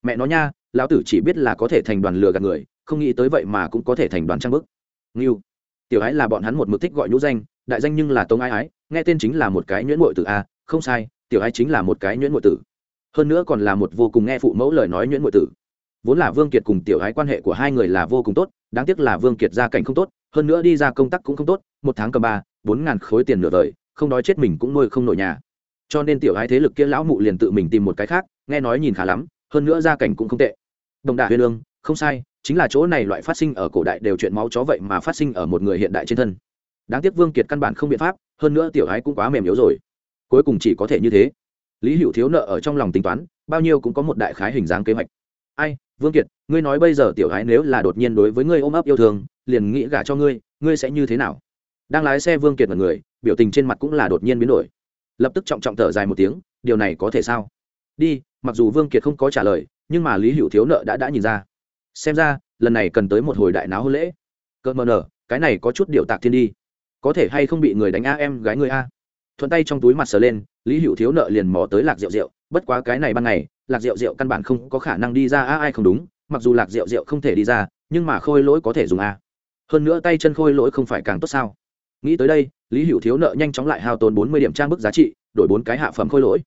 Mẹ nó nha, lão tử chỉ biết là có thể thành đoàn lừa gạt người, không nghĩ tới vậy mà cũng có thể thành đoàn trang bức. Nghiêu tiểu ái là bọn hắn một mực thích gọi nhũ danh, đại danh nhưng là tống ái ái, nghe tên chính là một cái nhuyễn ngội tử a, không sai, tiểu ái chính là một cái nhuyễn ngội tử. Hơn nữa còn là một vô cùng nghe phụ mẫu lời nói nhuyễn ngội tử. Vốn là vương kiệt cùng tiểu ái quan hệ của hai người là vô cùng tốt, đáng tiếc là vương kiệt gia cảnh không tốt, hơn nữa đi ra công tác cũng không tốt, một tháng cầm ba, bốn ngàn khối tiền nửa đời, không đói chết mình cũng nuôi không nổi nhà cho nên tiểu hai thế lực kia lão mụ liền tự mình tìm một cái khác, nghe nói nhìn khá lắm, hơn nữa gia cảnh cũng không tệ. Đồng đà huyền lương, không sai, chính là chỗ này loại phát sinh ở cổ đại đều chuyện máu chó vậy mà phát sinh ở một người hiện đại trên thân. Đáng tiếc vương kiệt căn bản không biện pháp, hơn nữa tiểu ái cũng quá mềm yếu rồi. Cuối cùng chỉ có thể như thế. Lý hữu thiếu nợ ở trong lòng tính toán, bao nhiêu cũng có một đại khái hình dáng kế hoạch. Ai, vương kiệt, ngươi nói bây giờ tiểu gái nếu là đột nhiên đối với ngươi ôm ấp yêu thương, liền nghĩ gả cho ngươi ngươi sẽ như thế nào? Đang lái xe vương kiệt là người, biểu tình trên mặt cũng là đột nhiên biến đổi lập tức trọng trọng thở dài một tiếng, điều này có thể sao? Đi, mặc dù vương kiệt không có trả lời, nhưng mà lý hữu thiếu nợ đã đã nhìn ra. Xem ra, lần này cần tới một hồi đại náo hôn lễ. Cợt mờ nở, cái này có chút điệu tạc thiên đi. Có thể hay không bị người đánh a em, gái người a? Thuận tay trong túi mặt sờ lên, lý hữu thiếu nợ liền mò tới lạc rượu rượu bất quá cái này ban ngày, lạc rượu rượu căn bản không có khả năng đi ra a, ai không đúng. Mặc dù lạc rượu rượu không thể đi ra, nhưng mà khôi lỗi có thể dùng a. Hơn nữa tay chân khôi lỗi không phải càng tốt sao? Nghĩ tới đây, lý hữu thiếu nợ nhanh chóng lại hao tốn bốn mươi điểm trang bức giá trị, đổi bốn cái hạ phẩm khôi lỗi.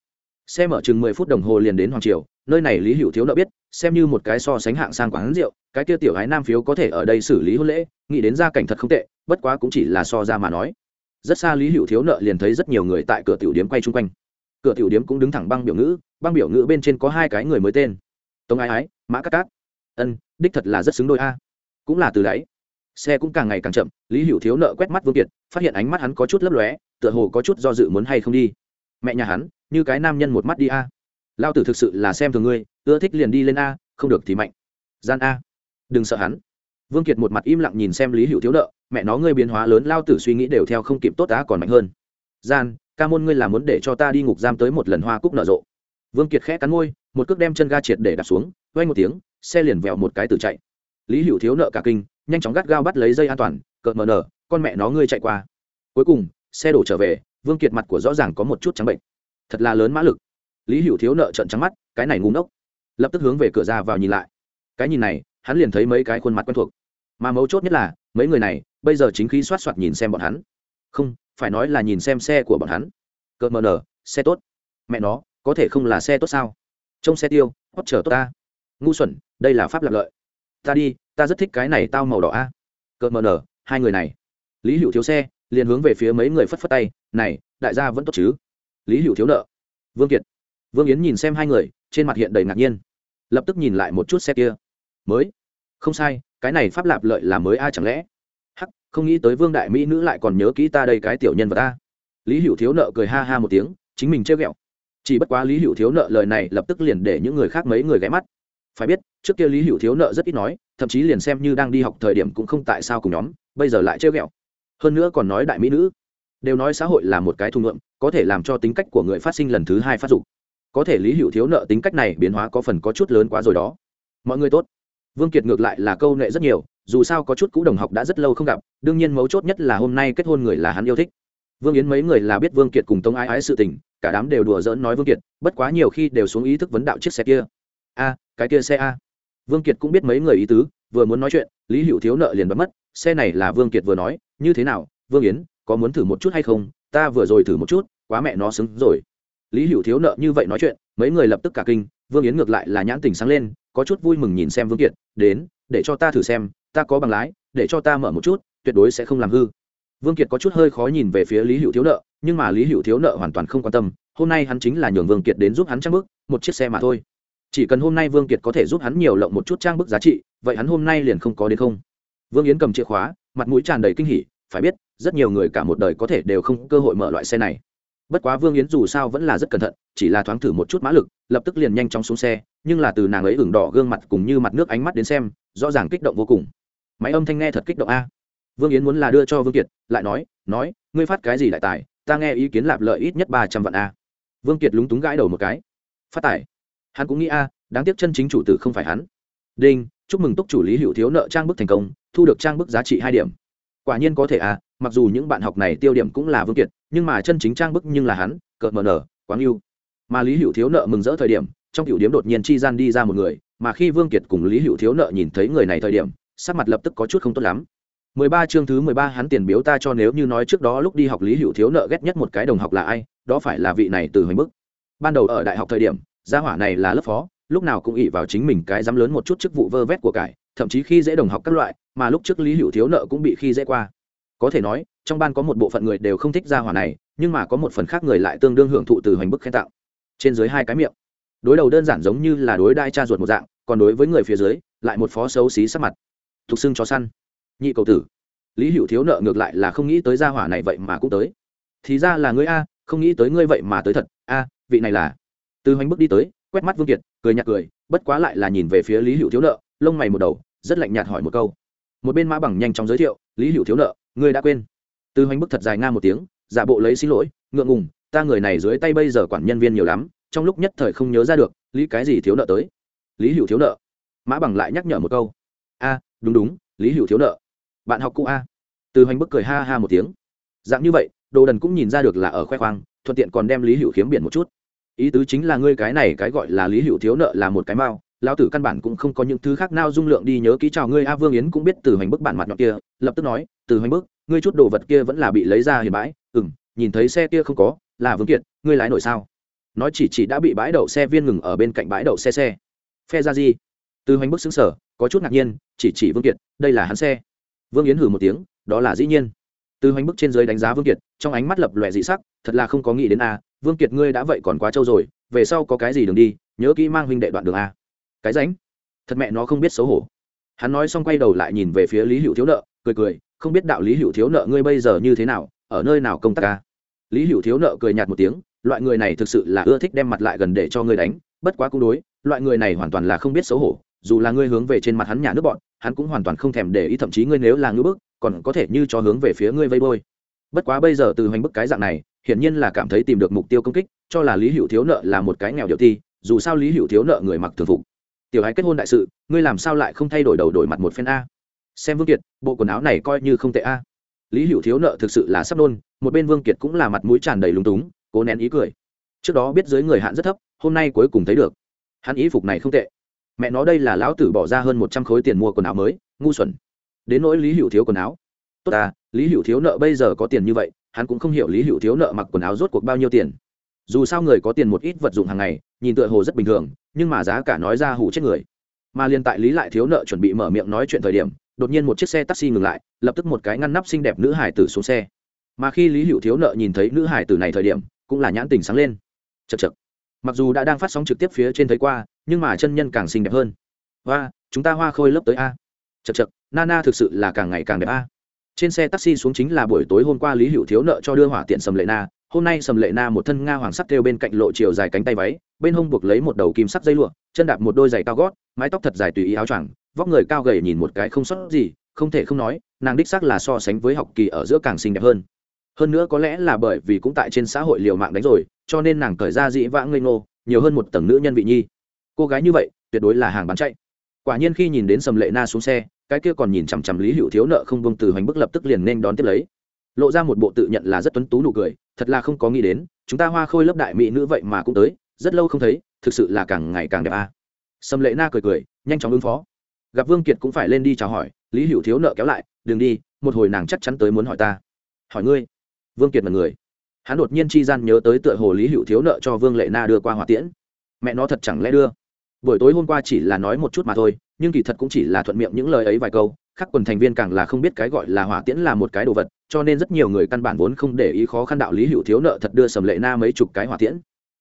Xe mở chừng mười phút đồng hồ liền đến hoàng triều, nơi này lý hữu thiếu nợ biết, xem như một cái so sánh hạng sang quán rượu, cái kia tiểu gái nam phiếu có thể ở đây xử lý hôn lễ, nghĩ đến gia cảnh thật không tệ, bất quá cũng chỉ là so ra mà nói. Rất xa lý hữu thiếu nợ liền thấy rất nhiều người tại cửa tiểu điếm quay chung quanh. Cửa tiểu điếm cũng đứng thẳng băng biểu ngữ, băng biểu ngữ bên trên có hai cái người mới tên. Tống ái ái, mã cát cát. Ân, đích thật là rất xứng đôi a. Cũng là từ đáy xe cũng càng ngày càng chậm, lý hữu thiếu nợ quét mắt vương kiệt, phát hiện ánh mắt hắn có chút lấp lóe, tựa hồ có chút do dự muốn hay không đi. Mẹ nhà hắn, như cái nam nhân một mắt đi a. Lao tử thực sự là xem thường ngươi, ưa thích liền đi lên a, không được thì mạnh. Gian a. Đừng sợ hắn. Vương kiệt một mặt im lặng nhìn xem lý hữu thiếu nợ, mẹ nó ngươi biến hóa lớn, lao tử suy nghĩ đều theo không kịp tốt á còn mạnh hơn. Gian, ca môn ngươi là muốn để cho ta đi ngục giam tới một lần hoa cúc nở rộ. Vương kiệt khẽ cắn môi, một cước đem chân ga triệt để đạp xuống quay một tiếng, xe liền vẹo một cái từ chạy. Lý hữu thiếu nợ cả kinh nhanh chóng gắt gao bắt lấy dây an toàn, cợt mờ nở, con mẹ nó ngươi chạy qua. Cuối cùng, xe đổ trở về, vương kiệt mặt của rõ ràng có một chút trắng bệnh. Thật là lớn mã lực. Lý hữu thiếu nợ trận trắng mắt, cái này ngu ngốc. Lập tức hướng về cửa ra vào nhìn lại. Cái nhìn này, hắn liền thấy mấy cái khuôn mặt quen thuộc. Mà mấu chốt nhất là, mấy người này, bây giờ chính khí soát soạt nhìn xem bọn hắn. Không, phải nói là nhìn xem xe của bọn hắn. Cợt mờ nở, xe tốt. Mẹ nó, có thể không là xe tốt sao? Trông xe tiêu hót chờ tốt ta. Ngu xuẩn, đây là pháp lạc lợi. Ta đi ta rất thích cái này tao màu đỏ a. Cợt mờ nở, hai người này. Lý hữu thiếu xe, liền hướng về phía mấy người phất phất tay, này, đại gia vẫn tốt chứ? Lý hữu thiếu nợ. Vương kiệt. Vương yến nhìn xem hai người, trên mặt hiện đầy ngạc nhiên. Lập tức nhìn lại một chút xe kia. Mới. Không sai, cái này pháp lạp lợi là mới ai chẳng lẽ? Hắc, không nghĩ tới vương đại mỹ nữ lại còn nhớ kỹ ta đây cái tiểu nhân vật ta lý hữu thiếu nợ cười ha ha một tiếng, chính mình chơi ghẹo. Chỉ bất quá lý hữu thiếu nợ lời này lập tức liền để những người khác mấy người ghé mắt phải biết, trước kia lý hữu thiếu nợ rất ít nói, thậm chí liền xem như đang đi học thời điểm cũng không tại sao cùng nhóm, bây giờ lại chơi ghẹo. Hơn nữa còn nói đại mỹ nữ. Đều nói xã hội là một cái thung ngượng có thể làm cho tính cách của người phát sinh lần thứ hai phát dục. Có thể lý hữu thiếu nợ tính cách này biến hóa có phần có chút lớn quá rồi đó. Mọi người tốt. Vương kiệt ngược lại là câu nệ rất nhiều, dù sao có chút cũ đồng học đã rất lâu không gặp, đương nhiên mấu chốt nhất là hôm nay kết hôn người là hắn yêu thích. Vương yến mấy người là biết vương kiệt cùng tống ái ái sự tình, cả đám đều đùa giỡn nói vương kiệt, bất quá nhiều khi đều xuống ý thức vấn đạo chiếc xe kia a, cái kia xe a. Vương kiệt cũng biết mấy người ý tứ, vừa muốn nói chuyện, lý hữu thiếu nợ liền bấm mất, xe này là vương kiệt vừa nói, như thế nào, vương yến, có muốn thử một chút hay không? Ta vừa rồi thử một chút, quá mẹ nó xứng rồi. Lý hữu thiếu nợ như vậy nói chuyện, mấy người lập tức cả kinh, vương yến ngược lại là nhãn tình sáng lên, có chút vui mừng nhìn xem vương kiệt, đến, để cho ta thử xem, ta có bằng lái, để cho ta mở một chút, tuyệt đối sẽ không làm hư. Vương kiệt có chút hơi khó nhìn về phía lý hữu thiếu nợ, nhưng mà lý hữu thiếu nợ hoàn toàn không quan tâm, hôm nay hắn chính là nhường vương kiệt đến giúp hắn trang bước, một chiếc xe mà thôi chỉ cần hôm nay vương kiệt có thể giúp hắn nhiều lộng một chút trang bức giá trị, vậy hắn hôm nay liền không có đến không. Vương yến cầm chìa khóa, mặt mũi tràn đầy kinh hỉ, phải biết, rất nhiều người cả một đời có thể đều không cơ hội mở loại xe này. Bất quá vương yến dù sao vẫn là rất cẩn thận, chỉ là thoáng thử một chút mã lực, lập tức liền nhanh chóng xuống xe, nhưng là từ nàng ấy ửng đỏ gương mặt cùng như mặt nước ánh mắt đến xem, rõ ràng kích động vô cùng. Máy âm thanh nghe thật kích động a. Vương yến muốn là đưa cho vương kiệt, lại nói nói, ngươi phát cái gì đại tài? Ta nghe ý kiến lạp lợi ít nhất ba trăm vạn a. Vương kiệt lúng túng gãi đầu một cái. Phát tài? Hắn cũng nghĩ, a, đáng tiếc chân chính chủ tử không phải hắn. Đinh, chúc mừng túc chủ lý hữu thiếu nợ trang bức thành công, thu được trang bức giá trị hai điểm. Quả nhiên có thể à mặc dù những bạn học này tiêu điểm cũng là vương kiệt, nhưng mà chân chính trang bức nhưng là hắn, cợt mờ nở, quáng yêu mà lý hữu thiếu nợ mừng rỡ thời điểm, trong tiểu điếm đột nhiên chi gian đi ra một người, mà khi vương kiệt cùng lý hữu thiếu nợ nhìn thấy người này thời điểm, sắc mặt lập tức có chút không tốt lắm. Mười ba chương thứ mười ba, hắn tiền biếu ta cho nếu như nói trước đó lúc đi học lý hữu thiếu nợ ghét nhất một cái đồng học là ai, đó phải là vị này từ hoành bức. Ban đầu ở đại học thời điểm gia hỏa này là lớp phó, lúc nào cũng ỉ vào chính mình cái dám lớn một chút chức vụ vơ vét của cải, thậm chí khi dễ đồng học các loại, mà lúc trước lý hữu thiếu nợ cũng bị khi dễ qua. Có thể nói, trong ban có một bộ phận người đều không thích gia hỏa này, nhưng mà có một phần khác người lại tương đương hưởng thụ từ hoành bức khen tạo trên dưới hai cái miệng. Đối đầu đơn giản giống như là đối đai cha ruột một dạng, còn đối với người phía dưới, lại một phó xấu xí sắc mặt. Thục xưng cho săn. Nhị cầu tử. Lý hữu thiếu nợ ngược lại là không nghĩ tới gia hỏa này vậy mà cũng tới. Thì ra là ngươi a, không nghĩ tới ngươi vậy mà tới thật. A, vị này là từ hoành bước đi tới, quét mắt vương kiệt, cười nhạt cười, bất quá lại là nhìn về phía lý hữu thiếu nợ, lông mày một đầu, rất lạnh nhạt hỏi một câu. Một bên mã bằng nhanh chóng giới thiệu, lý hữu thiếu nợ, ngươi đã quên. Từ hoành bức thật dài nga một tiếng, giả bộ lấy xin lỗi, ngượng ngùng, ta người này dưới tay bây giờ quản nhân viên nhiều lắm, trong lúc nhất thời không nhớ ra được, lý cái gì thiếu nợ tới. Lý hữu thiếu nợ? Mã bằng lại nhắc nhở một câu. A, đúng đúng, lý hữu thiếu nợ. Bạn học cũ a. Từ hoành bức cười ha ha một tiếng. Dạng như vậy, đồ đần cũng nhìn ra được là ở khoe khoang, thuận tiện còn đem lý hữu khiếm biển một chút ý tứ chính là ngươi cái này cái gọi là lý hữu thiếu nợ là một cái mao lao tử căn bản cũng không có những thứ khác nào dung lượng đi nhớ kỹ chào ngươi, a vương yến cũng biết từ hoành bức bản mặt nhọn kia, lập tức nói, từ hoành bức, ngươi chút đồ vật kia vẫn là bị lấy ra hiền bãi ừ m nhìn thấy xe kia không có, là vương kiệt, ngươi lái nổi sao? Nói chỉ chỉ đã bị bãi đậu xe viên ngừng ở bên cạnh bãi đậu xe xe. Phe ra gì? Từ hoành bức xứng sở có chút ngạc nhiên, chỉ chỉ vương kiệt, đây là hắn xe. Vương yến hử một tiếng, đó là dĩ nhiên. Từ hoành bức trên dưới đánh giá vương kiệt, trong ánh mắt lập lòe dị sắc, thật là không có nghĩ đến a vương kiệt ngươi đã vậy còn quá trâu rồi, về sau có cái gì đường đi, nhớ kỹ mang huynh đệ đoạn đường a. Cái ránh. Thật mẹ nó không biết xấu hổ. Hắn nói xong quay đầu lại nhìn về phía lý hữu thiếu nợ, cười cười, không biết đạo lý hữu thiếu nợ ngươi bây giờ như thế nào, ở nơi nào công tác ca lý hữu thiếu nợ cười nhạt một tiếng, loại người này thực sự là ưa thích đem mặt lại gần để cho ngươi đánh, bất quá cũng đối, loại người này hoàn toàn là không biết xấu hổ, dù là ngươi hướng về trên mặt hắn nhà nước bọn, hắn cũng hoàn toàn không thèm để ý, thậm chí ngươi nếu là ngữ bức, còn có thể như cho hướng về phía ngươi vây bôi. Bất quá bây giờ từ hoành bức cái dạng này hiển nhiên là cảm thấy tìm được mục tiêu công kích, cho là lý hữu thiếu nợ là một cái nghèo điệu ti dù sao lý hữu thiếu nợ người mặc thường phục. Tiểu hãy kết hôn đại sự, ngươi làm sao lại không thay đổi đầu đổi mặt một phen a? Xem vương kiệt, bộ quần áo này coi như không tệ a. Lý hữu thiếu nợ thực sự là sắp nôn một bên vương kiệt cũng là mặt mũi tràn đầy lúng túng, cố nén ý cười. Trước đó biết dưới người hạn rất thấp, hôm nay cuối cùng thấy được. Hắn ý phục này không tệ. Mẹ nó đây là lão tử bỏ ra hơn một trăm khối tiền mua quần áo mới, ngu xuẩn. Đến nỗi lý hữu thiếu quần áo. Tốt à lý hữu thiếu nợ bây giờ có tiền như vậy hắn cũng không hiểu lý hữu thiếu nợ mặc quần áo rốt cuộc bao nhiêu tiền. Dù sao người có tiền một ít vật dụng hàng ngày, nhìn tựa hồ rất bình thường, nhưng mà giá cả nói ra hủ chết người. Mà liên tại lý lại thiếu nợ chuẩn bị mở miệng nói chuyện thời điểm, đột nhiên một chiếc xe taxi ngừng lại, lập tức một cái ngăn nắp xinh đẹp nữ hải tử xuống xe. Mà khi lý hữu thiếu nợ nhìn thấy nữ hải tử này thời điểm, cũng là nhãn tình sáng lên. Chật chật mặc dù đã đang phát sóng trực tiếp phía trên thấy qua, nhưng mà chân nhân càng xinh đẹp hơn. Và chúng ta hoa khôi lớp tới a. Chật chật nana thực sự là càng ngày càng đẹp a trên xe taxi xuống chính là buổi tối hôm qua lý hữu thiếu nợ cho đưa hỏa tiện sầm lệ na. Hôm nay sầm lệ na một thân nga hoàng sắc kêu bên cạnh lộ chiều dài cánh tay váy, bên hông buộc lấy một đầu kim sắc dây lụa, chân đạp một đôi giày cao gót, mái tóc thật dài tùy ý áo choàng, vóc người cao gầy nhìn một cái không sót gì, không thể không nói, nàng đích xác là so sánh với học kỳ ở giữa càng xinh đẹp hơn. Hơn nữa có lẽ là bởi vì cũng tại trên xã hội liều mạng đánh rồi, cho nên nàng cởi ra dĩ vãng ngây ngô, nhiều hơn một tầng nữ nhân vị nhi. Cô gái như vậy, tuyệt đối là hàng bán chạy. Quả nhiên khi nhìn đến sầm lệ na xuống xe cái kia còn nhìn chằm chằm lý hữu thiếu nợ không bông từ hoành bức lập tức liền nên đón tiếp lấy. Lộ ra một bộ tự nhận là rất tuấn tú nụ cười, thật là không có nghĩ đến, chúng ta hoa khôi lớp đại mỹ nữ vậy mà cũng tới, rất lâu không thấy, thực sự là càng ngày càng đẹp a. À. sầm lệ na cười cười, nhanh chóng ứng phó. Gặp vương kiệt cũng phải lên đi chào hỏi, lý hữu thiếu nợ kéo lại, đừng đi, một hồi nàng chắc chắn tới muốn hỏi ta. Hỏi ngươi? Vương kiệt là người hắn đột nhiên chi gian nhớ tới tựa hồ lý hữu thiếu nợ cho vương lệ na đưa qua hỏa tiễn. Mẹ nó thật chẳng lẽ đưa? Buổi tối hôm qua chỉ là nói một chút mà thôi nhưng kỳ thật cũng chỉ là thuận miệng những lời ấy vài câu khác quần thành viên càng là không biết cái gọi là hỏa tiễn là một cái đồ vật, cho nên rất nhiều người căn bản vốn không để ý khó khăn đạo lý hữu thiếu nợ thật đưa sầm lệ na mấy chục cái hỏa tiễn.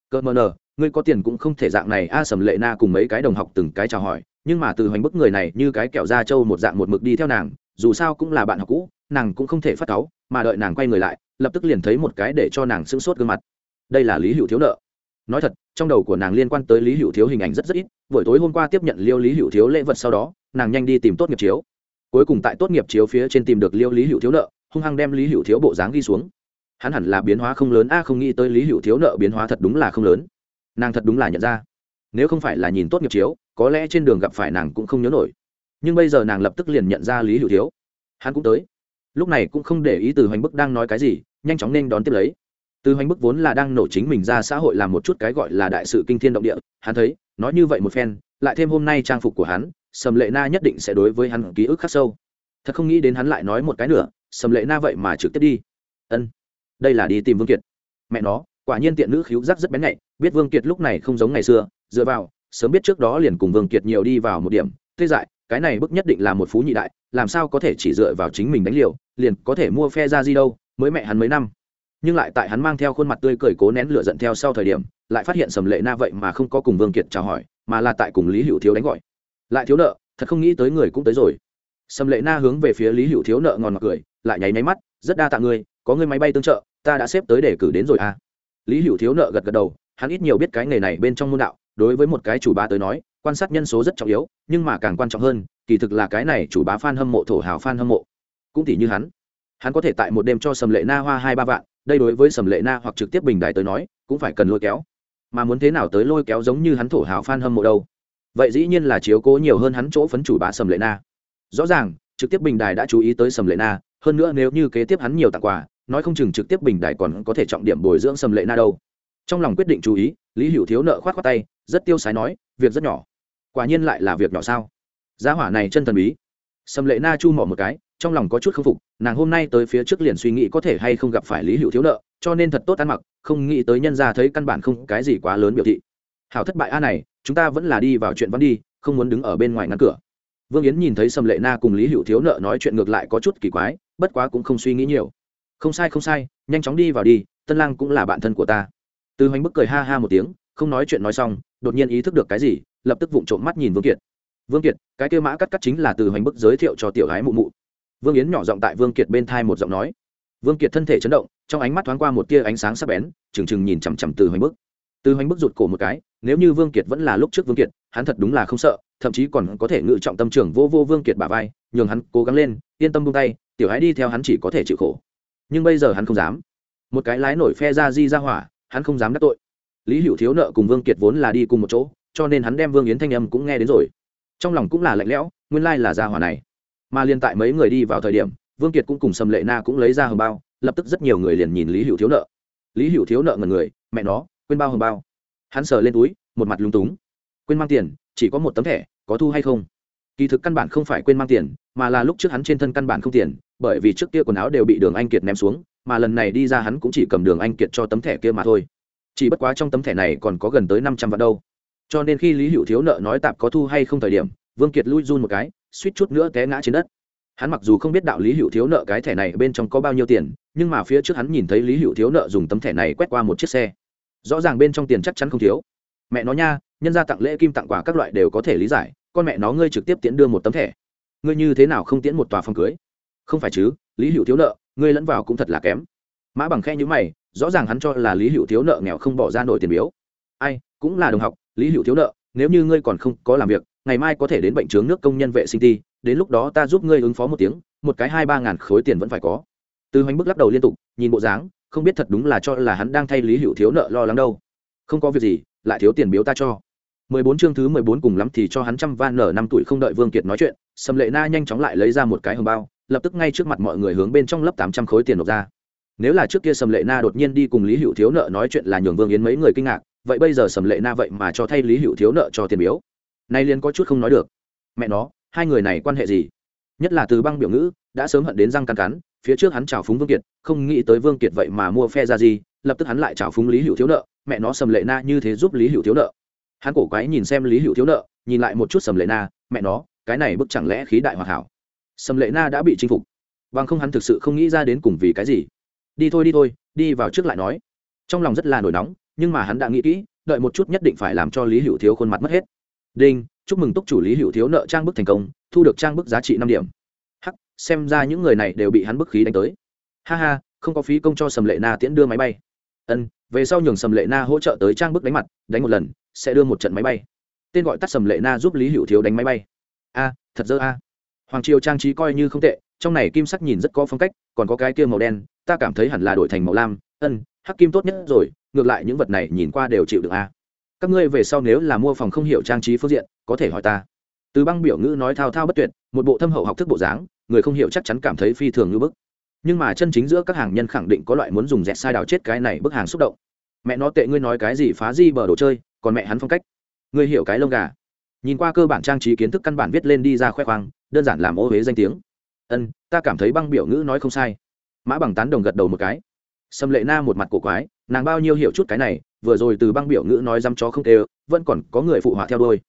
Cơ mờ nờ, ngươi có tiền cũng không thể dạng này. A, sầm lệ na cùng mấy cái đồng học từng cái chào hỏi, nhưng mà từ hoành bức người này như cái kẹo da trâu một dạng một mực đi theo nàng, dù sao cũng là bạn học cũ, nàng cũng không thể phát cáu, mà đợi nàng quay người lại, lập tức liền thấy một cái để cho nàng sững sốt gương mặt. Đây là lý hữu thiếu nợ nói thật, trong đầu của nàng liên quan tới lý hữu thiếu hình ảnh rất rất ít, buổi tối hôm qua tiếp nhận liêu lý hữu thiếu lễ vật sau đó, nàng nhanh đi tìm tốt nghiệp chiếu. Cuối cùng tại tốt nghiệp chiếu phía trên tìm được liêu lý hữu thiếu nợ, hung hăng đem lý hữu thiếu bộ dáng ghi xuống. Hắn hẳn là biến hóa không lớn, a, không nghĩ tới lý hữu thiếu nợ biến hóa thật đúng là không lớn. Nàng thật đúng là nhận ra. Nếu không phải là nhìn tốt nghiệp chiếu, có lẽ trên đường gặp phải nàng cũng không nhớ nổi. Nhưng bây giờ nàng lập tức liền nhận ra lý hữu thiếu. Hắn cũng tới. Lúc này cũng không để ý từ hoành bức đang nói cái gì, nhanh chóng nên đón tiếp lấy từ hoành bức vốn là đang nổ chính mình ra xã hội làm một chút cái gọi là đại sự kinh thiên động địa, hắn thấy, nói như vậy một phen, lại thêm hôm nay trang phục của hắn, sầm lệ na nhất định sẽ đối với hắn ký ức khắc sâu. Thật không nghĩ đến hắn lại nói một cái nữa, sầm lệ na vậy mà trực tiếp đi. Ân, đây là đi tìm vương kiệt. Mẹ nó, quả nhiên tiện nữ khíu giác rất bén nhạy, biết vương kiệt lúc này không giống ngày xưa, dựa vào, sớm biết trước đó liền cùng vương kiệt nhiều đi vào một điểm. Thế dại, cái này bức nhất định là một phú nhị đại, làm sao có thể chỉ dựa vào chính mình đánh liều, liền có thể mua phe ra gì đâu, mới mẹ hắn mấy năm nhưng lại tại hắn mang theo khuôn mặt tươi cười cố nén lửa giận theo sau thời điểm, lại phát hiện sầm lệ na vậy mà không có cùng vương kiệt chào hỏi, mà là tại cùng lý hữu thiếu đánh gọi. Lại thiếu nợ, thật không nghĩ tới người cũng tới rồi. Sầm lệ na hướng về phía lý hữu thiếu nợ ngon mặt cười, lại nháy máy mắt, rất đa tạ ngươi, có người máy bay tương trợ, ta đã xếp tới để cử đến rồi à. Lý hữu thiếu nợ gật gật đầu, hắn ít nhiều biết cái nghề này bên trong môn đạo, đối với một cái chủ bá tới nói, quan sát nhân số rất trọng yếu, nhưng mà càng quan trọng hơn, kỳ thực là cái này chủ bá f a n hâm mộ thổ hào f a n hâm mộ. Cũng tỷ như hắn hắn có thể tại một đêm cho sầm lệ na hoa hai ba vạn đây đối với sầm lệ na hoặc trực tiếp bình đài tới nói, cũng phải cần lôi kéo. Mà muốn thế nào tới lôi kéo giống như hắn thổ hào f a n hâm mộ đâu? Vậy dĩ nhiên là chiếu cố nhiều hơn hắn chỗ phấn chủ bá sầm lệ na. Rõ ràng, trực tiếp bình đài đã chú ý tới sầm lệ na, hơn nữa nếu như kế tiếp hắn nhiều tặng quà, nói không chừng trực tiếp bình đài còn có thể trọng điểm bồi dưỡng sầm lệ na đâu. Trong lòng quyết định chú ý, lý hữu thiếu nợ khoát khoát tay, rất tiêu sái nói, việc rất nhỏ. Quả nhiên lại là việc nhỏ sao? Giá hỏa này chân thần bí. Sầm lệ na chu mỏ một cái trong lòng có chút k phục, nàng hôm nay tới phía trước liền suy nghĩ có thể hay không gặp phải lý hữu thiếu nợ, cho nên thật tốt ăn mặc, không nghĩ tới nhân ra thấy căn bản không cái gì quá lớn biểu thị. Hảo thất bại a này, chúng ta vẫn là đi vào chuyện văn đi, không muốn đứng ở bên ngoài ngăn cửa. Vương yến nhìn thấy sầm lệ na cùng lý hữu thiếu nợ nói chuyện ngược lại có chút kỳ quái, bất quá cũng không suy nghĩ nhiều. Không sai không sai, nhanh chóng đi vào đi, tân lang cũng là bạn thân của ta. Từ hoành bức cười ha ha một tiếng, không nói chuyện nói xong, đột nhiên ý thức được cái gì, lập tức vụng trộm mắt nhìn vương kiệt. Vương kiệt, cái kêu mã cắt cắt chính là từ hoành bức giới thiệu cho tiểu gái mụ mụ vương yến nhỏ giọng tại vương kiệt bên thai một giọng nói. Vương kiệt thân thể chấn động, trong ánh mắt thoáng qua một tia ánh sáng sắc bén, trừng trừng nhìn chằm chằm từ hoành bức. Từ hoành bức rụt cổ một cái, nếu như vương kiệt vẫn là lúc trước vương kiệt, hắn thật đúng là không sợ, thậm chí còn có thể ngự trọng tâm trưởng vô vô vương kiệt bà vai, nhường hắn cố gắng lên, yên tâm buông tay, tiểu hãy đi theo hắn chỉ có thể chịu khổ. Nhưng bây giờ hắn không dám. Một cái lái nổi phe ra di ra hỏa, hắn không dám đắc tội. Lý hữu thiếu nợ cùng vương kiệt vốn là đi cùng một chỗ, cho nên hắn đem vương yến thanh âm cũng nghe đến rồi. Trong lòng cũng là lạnh lẽo, nguyên lai là gia hỏa này mà liên tại mấy người đi vào thời điểm, vương kiệt cũng cùng sầm lệ na cũng lấy ra hồng bao, lập tức rất nhiều người liền nhìn lý hữu thiếu nợ. Lý hữu thiếu nợ ngần người, mẹ nó, quên bao hồng bao. Hắn sờ lên túi, một mặt lúng túng. Quên mang tiền, chỉ có một tấm thẻ, có thu hay không? Kỳ thực căn bản không phải quên mang tiền, mà là lúc trước hắn trên thân căn bản không tiền, bởi vì trước kia quần áo đều bị đường anh kiệt ném xuống, mà lần này đi ra hắn cũng chỉ cầm đường anh kiệt cho tấm thẻ kia mà thôi. Chỉ bất quá trong tấm thẻ này còn có gần tới năm trăm vạn đâu. Cho nên khi lý hữu thiếu nợ nói tạp có thu hay không thời điểm vương kiệt lui run một cái, suýt chút nữa té ngã trên đất. Hắn mặc dù không biết đạo lý hữu thiếu nợ cái thẻ này bên trong có bao nhiêu tiền, nhưng mà phía trước hắn nhìn thấy lý hữu thiếu nợ dùng tấm thẻ này quét qua một chiếc xe. Rõ ràng bên trong tiền chắc chắn không thiếu. Mẹ nó nha, nhân ra tặng lễ kim tặng quà các loại đều có thể lý giải, con mẹ nó ngươi trực tiếp tiễn đưa một tấm thẻ. Ngươi như thế nào không tiễn một tòa phòng cưới? Không phải chứ, lý hữu thiếu nợ, ngươi lẫn vào cũng thật là kém. Mã bằng khe nhữ mày, rõ ràng hắn cho là lý hữu thiếu nợ nghèo không bỏ ra nổi tiền biếu. Ai, cũng là đồng học, lý hữu thiếu nợ, nếu như ngươi còn không có làm việc ngày mai có thể đến bệnh trướng nước công nhân vệ sinh ti, đến lúc đó ta giúp ngươi ứng phó một tiếng, một cái hai ba ngàn khối tiền vẫn phải có. Từ hoành bức lắc đầu liên tục, nhìn bộ dáng, không biết thật đúng là cho là hắn đang thay lý hữu thiếu nợ lo lắng đâu. Không có việc gì, lại thiếu tiền biếu ta cho. Mười bốn chương thứ mười bốn cùng lắm thì cho hắn trăm van nở năm tuổi không đợi vương kiệt nói chuyện sầm lệ na nhanh chóng lại lấy ra một cái hồng bao, lập tức ngay trước mặt mọi người hướng bên trong lớp tám trăm khối tiền nộp ra. Nếu là trước kia sầm lệ na đột nhiên đi cùng lý hữu thiếu nợ nói chuyện là nhường vương yến mấy người kinh ngạc, vậy bây giờ sầm lệ na vậy mà cho thay lý hữu thiếu nợ cho tiền biếu nay liền có chút không nói được. Mẹ nó, hai người này quan hệ gì? Nhất là từ băng biểu ngữ, đã sớm hận đến răng cắn cắn, phía trước hắn chào phúng vương kiệt, không nghĩ tới vương kiệt vậy mà mua phe ra gì, lập tức hắn lại chào phúng lý hữu thiếu nợ. Mẹ nó sầm lệ na như thế giúp lý hữu thiếu nợ. Hắn cổ quái nhìn xem lý hữu thiếu nợ, nhìn lại một chút sầm lệ na, mẹ nó, cái này bức chẳng lẽ khí đại hòa hảo. Sầm lệ na đã bị chinh phục. Bằng không hắn thực sự không nghĩ ra đến cùng vì cái gì. Đi thôi đi thôi, đi vào trước lại nói. Trong lòng rất là nổi nóng, nhưng mà hắn đã nghĩ kỹ, đợi một chút nhất định phải làm cho lý hữu thiếu khuôn mặt mất hết đinh, chúc mừng túc chủ lý hữu thiếu nợ trang bức thành công, thu được trang bức giá trị năm điểm. Hắc, xem ra những người này đều bị hắn bức khí đánh tới. Ha ha, không có phí công cho sầm lệ na tiễn đưa máy bay. Ân, về sau nhường sầm lệ na hỗ trợ tới trang bức đánh mặt, đánh một lần, sẽ đưa một trận máy bay. Tên gọi tắt sầm lệ na giúp lý hữu thiếu đánh máy bay. A, thật dơ a. Hoàng triều trang trí coi như không tệ, trong này kim sắc nhìn rất có phong cách, còn có cái kia màu đen, ta cảm thấy hẳn là đổi thành màu lam. Ân, hắc kim tốt nhất rồi, ngược lại những vật này nhìn qua đều chịu được a các ngươi về sau nếu là mua phòng không hiểu trang trí phương diện, có thể hỏi ta. Từ băng biểu ngữ nói thao thao bất tuyệt, một bộ thâm hậu học thức bộ dáng, người không hiểu chắc chắn cảm thấy phi thường như bức. Nhưng mà chân chính giữa các hàng nhân khẳng định có loại muốn dùng dẹt sai đào chết cái này bức hàng xúc động. Mẹ nó tệ ngươi nói cái gì phá di bờ đồ chơi, còn mẹ hắn phong cách. Ngươi hiểu cái lông gà. Nhìn qua cơ bản trang trí kiến thức căn bản viết lên đi ra khoe khoang, đơn giản làm ô huế danh tiếng. Ân, ta cảm thấy băng biểu ngữ nói không sai. Mã bằng tán đồng gật đầu một cái. Sâm lệ na một mặt cổ quái, nàng bao nhiêu hiểu chút cái này vừa rồi từ băng biểu ngữ nói dăm chó không tê vẫn còn có người phụ họa theo đôi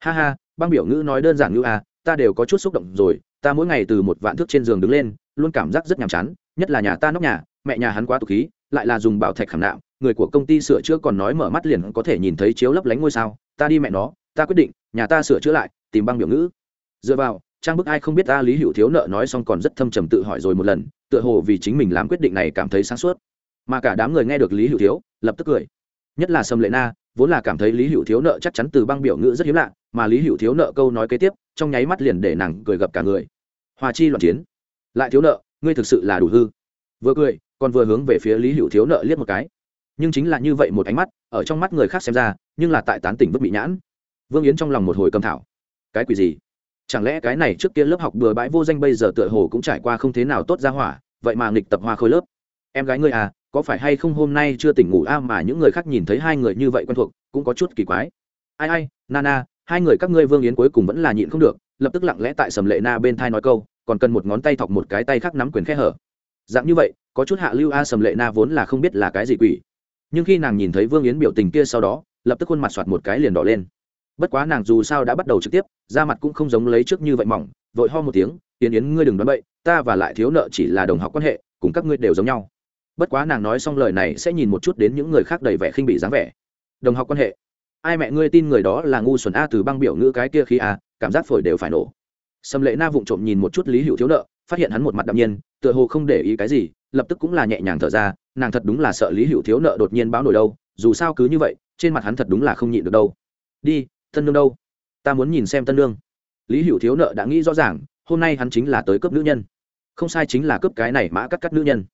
ha ha, băng biểu ngữ nói đơn giản ngữ à ta đều có chút xúc động rồi, ta mỗi ngày từ một vạn thước trên giường đứng lên, luôn cảm giác rất nhàm chán, nhất là nhà ta nóc nhà, mẹ nhà hắn quá tục khí, lại là dùng bảo thạch khảm nạm, người của công ty sửa chữa còn nói mở mắt liền có thể nhìn thấy chiếu lấp lánh ngôi sao, ta đi mẹ nó, ta quyết định, nhà ta sửa chữa lại, tìm băng biểu ngữ. Dựa vào, trang bức ai không biết ta lý hữu thiếu nợ nói xong còn rất thâm trầm tự hỏi rồi một lần, tựa hồ vì chính mình làm quyết định này cảm thấy sáng suốt. Mà cả đám người nghe được lý hữu thiếu, lập tức cười nhất là sâm lệ na, vốn là cảm thấy lý hữu thiếu nợ chắc chắn từ băng biểu ngữ rất hiếm lạ, mà lý hữu thiếu nợ câu nói kế tiếp, trong nháy mắt liền để nàng cười gặp cả người. Hòa chi loạn chiến. Lại thiếu nợ, ngươi thực sự là đủ hư. Vừa cười, còn vừa hướng về phía lý hữu thiếu nợ liếc một cái. Nhưng chính là như vậy một ánh mắt, ở trong mắt người khác xem ra, nhưng là tại tán tỉnh vứt bị nhãn. Vương yến trong lòng một hồi cầm thảo. Cái quỷ gì? Chẳng lẽ cái này trước kia lớp học bừa bãi vô danh bây giờ tựa hồ cũng trải qua không thế nào tốt ra hỏa, vậy mà nghịch tập hoa khôi lớp. Em gái ngươi à có phải hay không hôm nay chưa tỉnh ngủ a mà những người khác nhìn thấy hai người như vậy quen thuộc, cũng có chút kỳ quái. Ai ai, nana, hai người các ngươi vương yến cuối cùng vẫn là nhịn không được, lập tức lặng lẽ tại sầm lệ na bên thai nói câu, còn cần một ngón tay thọc một cái tay khác nắm quyền khe hở. Dạng như vậy, có chút hạ lưu a sầm lệ na vốn là không biết là cái gì quỷ. Nhưng khi nàng nhìn thấy vương yến biểu tình kia sau đó, lập tức khuôn mặt soạt một cái liền đỏ lên. Bất quá nàng dù sao đã bắt đầu trực tiếp, da mặt cũng không giống lấy trước như vậy mỏng, vội ho một tiếng, yến yến ngươi đừng đoán bậy, ta và lại thiếu nợ chỉ là đồng học quan hệ, cùng các ngươi đều giống nhau bất quá nàng nói xong lời này sẽ nhìn một chút đến những người khác đầy vẻ khinh bị dáng vẻ. Đồng học quan hệ. Ai mẹ ngươi tin người đó là ngu xuẩn a từ băng biểu ngữ cái kia khi a, cảm giác phổi đều phải nổ. Sâm lệ na vụng trộm nhìn một chút lý hữu thiếu nợ, phát hiện hắn một mặt đạm nhiên, tựa hồ không để ý cái gì, lập tức cũng là nhẹ nhàng thở ra, nàng thật đúng là sợ lý hữu thiếu nợ đột nhiên báo nổi đâu, dù sao cứ như vậy, trên mặt hắn thật đúng là không nhịn được đâu. Đi, tân nương đâu? Ta muốn nhìn xem tân nương. Lý hữu thiếu nợ đã nghĩ rõ ràng, hôm nay hắn chính là tới cướp nữ nhân. Không sai chính là cướp cái này mã cắt cắt nữ nhân.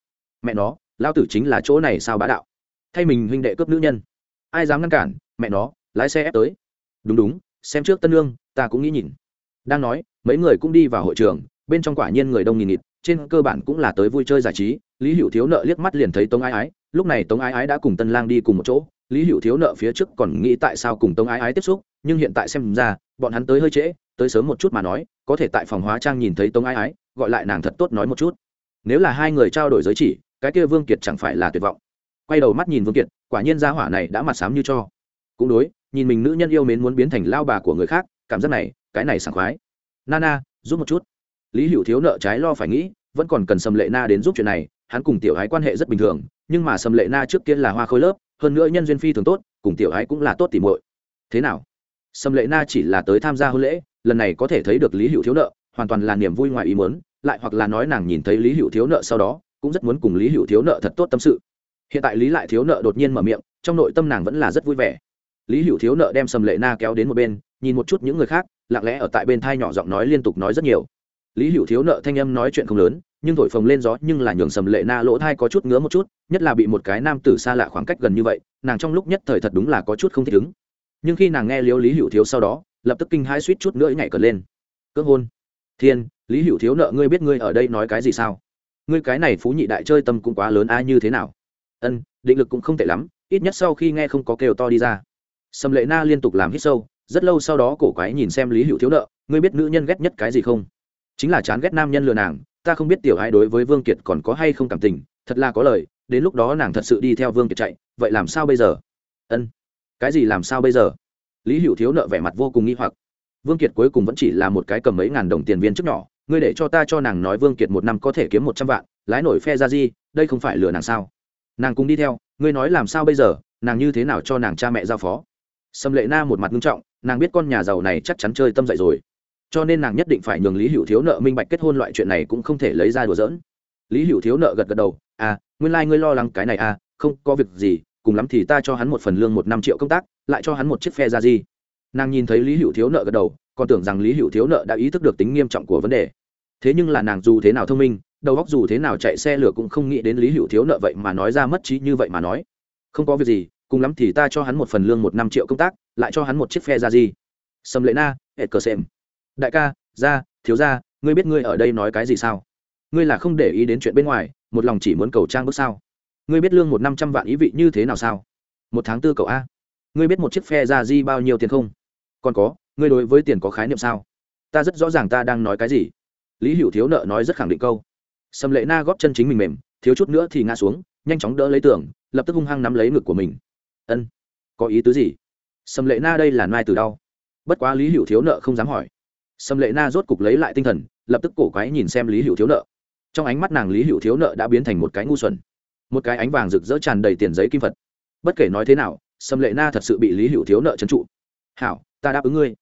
Mẹ nó lao tử chính là chỗ này sao bá đạo? Thay mình huynh đệ cướp nữ nhân. Ai dám ngăn cản? Mẹ nó, lái xe ép tới. Đúng đúng, xem trước tân lương ta cũng nghĩ nhìn. Đang nói, mấy người cũng đi vào hội trường, bên trong quả nhiên người đông nghìn nghịt, trên cơ bản cũng là tới vui chơi giải trí. Lý hữu thiếu nợ liếc mắt liền thấy tống ái ái, lúc này tống ái ái đã cùng tân lang đi cùng một chỗ. Lý hữu thiếu nợ phía trước còn nghĩ tại sao cùng tống ái ái tiếp xúc, nhưng hiện tại xem ra, bọn hắn tới hơi trễ, tới sớm một chút mà nói, có thể tại phòng hóa trang nhìn thấy tống ái ái, gọi lại nàng thật tốt nói một chút. Nếu là hai người trao đổi giới chỉ cái kia vương kiệt chẳng phải là tuyệt vọng. Quay đầu mắt nhìn vương kiệt, quả nhiên gia hỏa này đã mặt sám như cho. Cũng đối, nhìn mình nữ nhân yêu mến muốn biến thành lao bà của người khác, cảm giác này, cái này sảng khoái. Nana, giúp một chút. Lý hữu thiếu nợ trái lo phải nghĩ, vẫn còn cần sầm lệ na đến giúp chuyện này, hắn cùng tiểu ái quan hệ rất bình thường, nhưng mà sầm lệ na trước kia là hoa khôi lớp, hơn nữa nhân duyên phi thường tốt, cùng tiểu ái cũng là tốt tỉ muội. Thế nào? Sầm lệ na chỉ là tới tham gia hôn lễ, lần này có thể thấy được lý hữu thiếu nợ, hoàn toàn là niềm vui ngoài ý muốn, lại hoặc là nói nàng nhìn thấy lý hữu thiếu nợ sau đó cũng rất muốn cùng lý hữu thiếu nợ thật tốt tâm sự. Hiện tại lý lại thiếu nợ đột nhiên mở miệng, trong nội tâm nàng vẫn là rất vui vẻ. Lý hữu thiếu nợ đem sầm lệ na kéo đến một bên, nhìn một chút những người khác, lặng lẽ ở tại bên thai nhỏ giọng nói liên tục nói rất nhiều. Lý hữu thiếu nợ thanh âm nói chuyện không lớn, nhưng thổi phồng lên gió, nhưng là nhường sầm lệ na lỗ thai có chút ngứa một chút, nhất là bị một cái nam tử xa lạ khoảng cách gần như vậy, nàng trong lúc nhất thời thật đúng là có chút không thích ứng. Nhưng khi nàng nghe liếu lý hữu thiếu sau đó, lập tức kinh hai suýt chút nữa nhảy cờ lên. Cưỡng hôn. Thiên, lý hữu thiếu nợ ngươi biết ngươi ở đây nói cái gì sao? Ngươi cái này phú nhị đại chơi tâm cũng quá lớn ai như thế nào? Ân, định lực cũng không tệ lắm, ít nhất sau khi nghe không có kêu to đi ra. Sầm lệ na liên tục làm hít sâu, rất lâu sau đó cổ quái nhìn xem lý hữu thiếu nợ, ngươi biết nữ nhân ghét nhất cái gì không? Chính là chán ghét nam nhân lừa nàng, ta không biết tiểu ai đối với vương kiệt còn có hay không cảm tình, thật là có lời, đến lúc đó nàng thật sự đi theo vương kiệt chạy, vậy làm sao bây giờ? Ân, cái gì làm sao bây giờ? Lý hữu thiếu nợ vẻ mặt vô cùng nghi hoặc. Vương kiệt cuối cùng vẫn chỉ là một cái cầm mấy ngàn đồng tiền viên trước nhỏ ngươi để cho ta cho nàng nói vương kiệt một năm có thể kiếm một trăm vạn, lái nổi phe ra gì, đây không phải lừa nàng sao? Nàng cũng đi theo, ngươi nói làm sao bây giờ, nàng như thế nào cho nàng cha mẹ giao phó? Sâm lệ na một mặt nghiêm trọng, nàng biết con nhà giàu này chắc chắn chơi tâm dậy rồi. Cho nên nàng nhất định phải nhường lý hữu thiếu nợ minh bạch kết hôn loại chuyện này cũng không thể lấy ra đùa giỡn. Lý hữu thiếu nợ gật gật đầu à nguyên lai、like、ngươi lo lắng cái này à không có việc gì, cùng lắm thì ta cho hắn một phần lương một năm triệu công tác, lại cho hắn một chiếc phe ra gì. Nàng nhìn thấy lý hữu thiếu nợ gật đầu còn tưởng rằng lý hữu thiếu nợ đã ý thức được tính nghiêm trọng của vấn đề. Thế nhưng là nàng dù thế nào thông minh, đầu óc dù thế nào chạy xe lửa cũng không nghĩ đến lý hữu thiếu nợ vậy mà nói ra mất trí như vậy mà nói. Không có việc gì, cùng lắm thì ta cho hắn một phần lương một năm triệu công tác, lại cho hắn một chiếc phe ra gì sầm lệ na hệt cờ xem đại ca, ra, thiếu ra, ngươi biết ngươi ở đây nói cái gì sao? Ngươi là không để ý đến chuyện bên ngoài, một lòng chỉ muốn cầu trang bước sao? Ngươi biết lương một năm trăm vạn ý vị như thế nào sao? Một tháng tư cậu a. Ngươi biết một chiếc phe ra di bao nhiêu tiền không? Còn có ngươi đối với tiền có khái niệm sao? Ta rất rõ ràng ta đang nói cái gì. Lý hữu thiếu nợ nói rất khẳng định câu. Sầm lệ na góp chân chính mình mềm, thiếu chút nữa thì ngã xuống, nhanh chóng đỡ lấy tưởng lập tức hung hăng nắm lấy ngực của mình. Ân, có ý tứ gì? Sầm lệ na đây là nai từ đau. Bất quá lý hữu thiếu nợ không dám hỏi. Sầm lệ na rốt cục lấy lại tinh thần, lập tức cổ quái nhìn xem lý hữu thiếu nợ. Trong ánh mắt nàng lý hữu thiếu nợ đã biến thành một cái ngu xuẩn. Một cái ánh vàng rực rỡ tràn đầy tiền giấy kim phật. Bất kể nói thế nào, sầm lệ na thật sự bị lý hữu thiếu nợ trấn trụ. Hảo, ta đáp ứng ngươi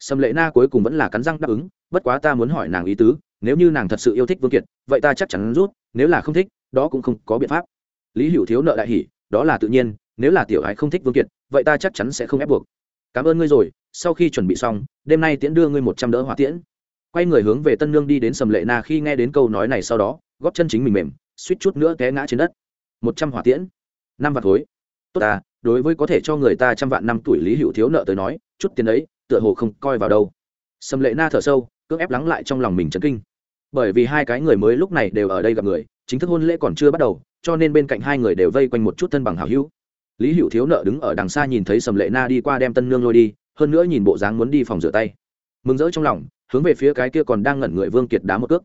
sầm lệ na cuối cùng vẫn là cắn răng đáp ứng, bất quá ta muốn hỏi nàng ý tứ, nếu như nàng thật sự yêu thích vương kiệt, vậy ta chắc chắn rút, nếu là không thích, đó cũng không có biện pháp. Lý hữu thiếu nợ đại hỷ đó là tự nhiên, nếu là tiểu ái không thích vương kiệt, vậy ta chắc chắn sẽ không ép buộc. Cảm ơn ngươi rồi, sau khi chuẩn bị xong, đêm nay tiễn đưa ngươi một trăm đỡ hỏa tiễn. Quay người hướng về tân nương đi đến sầm lệ na khi nghe đến câu nói này sau đó, góp chân chính mình mềm, suýt chút nữa té ngã trên đất. Một trăm hỏa tiễn, năm vạn khối. Tốt ta, đối với có thể cho người ta trăm vạn năm tuổi lý hữu thiếu nợ tới nói, chút tiền ấy tựa hồ không coi vào đâu. Sầm lệ na thở sâu, cưỡng ép lắng lại trong lòng mình chấn kinh. Bởi vì hai cái người mới lúc này đều ở đây gặp người, chính thức hôn lễ còn chưa bắt đầu, cho nên bên cạnh hai người đều vây quanh một chút thân bằng hào hữu. Lý hữu thiếu nợ đứng ở đằng xa nhìn thấy sầm lệ na đi qua đem tân nương lôi đi, hơn nữa nhìn bộ dáng muốn đi phòng rửa tay. Mừng rỡ trong lòng, hướng về phía cái kia còn đang ngẩn người vương kiệt đá một cước.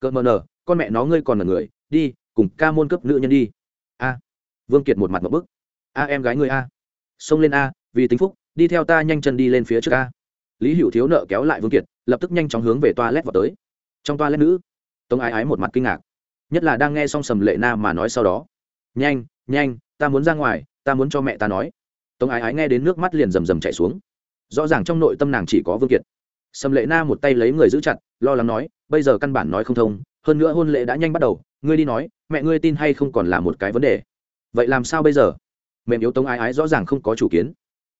Cợt mờ nờ, con mẹ nó ngươi còn ngẩn người, đi, cùng ca môn cấp nữ nhân đi. A. Vương kiệt một mặt một bức. A em gái ngươi a. Xông lên a, vì tính phúc đi theo ta nhanh chân đi lên phía trước a lý hữu thiếu nợ kéo lại vương kiệt, lập tức nhanh chóng hướng về toa lét vào tới. Trong toa lét nữ, tống ái ái một mặt kinh ngạc, nhất là đang nghe xong sầm lệ na mà nói sau đó. Nhanh nhanh, ta muốn ra ngoài, ta muốn cho mẹ ta nói. Tống ái ái nghe đến nước mắt liền rầm rầm chạy xuống. Rõ ràng trong nội tâm nàng chỉ có vương kiệt. Sầm lệ na một tay lấy người giữ chặt, lo lắng nói, bây giờ căn bản nói không thông, hơn nữa hôn lễ đã nhanh bắt đầu, ngươi đi nói, mẹ ngươi tin hay không còn là một cái vấn đề. Vậy làm sao bây giờ? Mềm yếu tống ái ái rõ ràng không có chủ kiến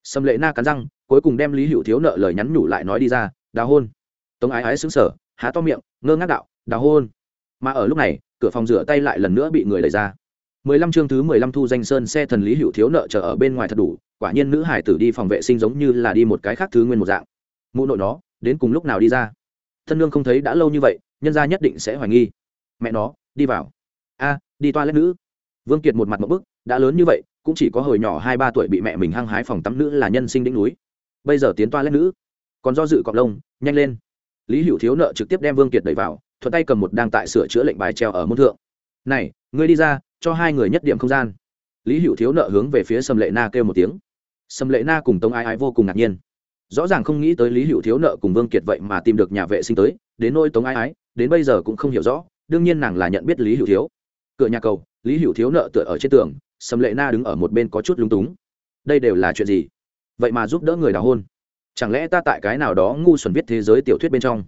sầm lệ na cắn răng, cuối cùng đem lý hữu thiếu nợ lời nhắn nhủ lại nói đi ra, đào hôn. Tống ái ái xứng sở há to miệng, ngơ ngác đạo, đào hôn. Mà ở lúc này, cửa phòng rửa tay lại lần nữa bị người đẩy ra. Mười lăm chương thứ mười lăm thu danh sơn xe thần lý hữu thiếu nợ chờ ở bên ngoài thật đủ, quả nhiên nữ hải tử đi phòng vệ sinh giống như là đi một cái khác thứ nguyên một dạng. Mụ nội nó, đến cùng lúc nào đi ra? Thân nương không thấy đã lâu như vậy, nhân gia nhất định sẽ hoài nghi. Mẹ nó, đi vào. A, đi toa lét nữ. Vương kiệt một mặt một bức, đã lớn như vậy cũng chỉ có hồi nhỏ hai ba tuổi bị mẹ mình hăng hái phòng tắm nữ là nhân sinh đỉnh núi. Bây giờ tiến toa lét nữ, còn do dự cọp lông, nhanh lên. Lý hữu thiếu nợ trực tiếp đem vương kiệt đẩy vào, thuận tay cầm một đang tại sửa chữa lệnh bài treo ở môn thượng. Này, ngươi đi ra, cho hai người nhất điểm không gian. Lý hữu thiếu nợ hướng về phía sầm lệ na kêu một tiếng. Sầm lệ na cùng tống ai ai vô cùng ngạc nhiên. Rõ ràng không nghĩ tới lý hữu thiếu nợ cùng vương kiệt vậy mà tìm được nhà vệ sinh tới, đến nôi tống ai ái, đến bây giờ cũng không hiểu rõ, đương nhiên nàng là nhận biết lý hữu thiếu. Cửa nhà cầu, lý hữu thiếu nợ tựa ở trên tường sầm lệ na đứng ở một bên có chút lúng túng. Đây đều là chuyện gì? Vậy mà giúp đỡ người đào hôn. Chẳng lẽ ta tại cái nào đó ngu xuẩn viết thế giới tiểu thuyết bên trong?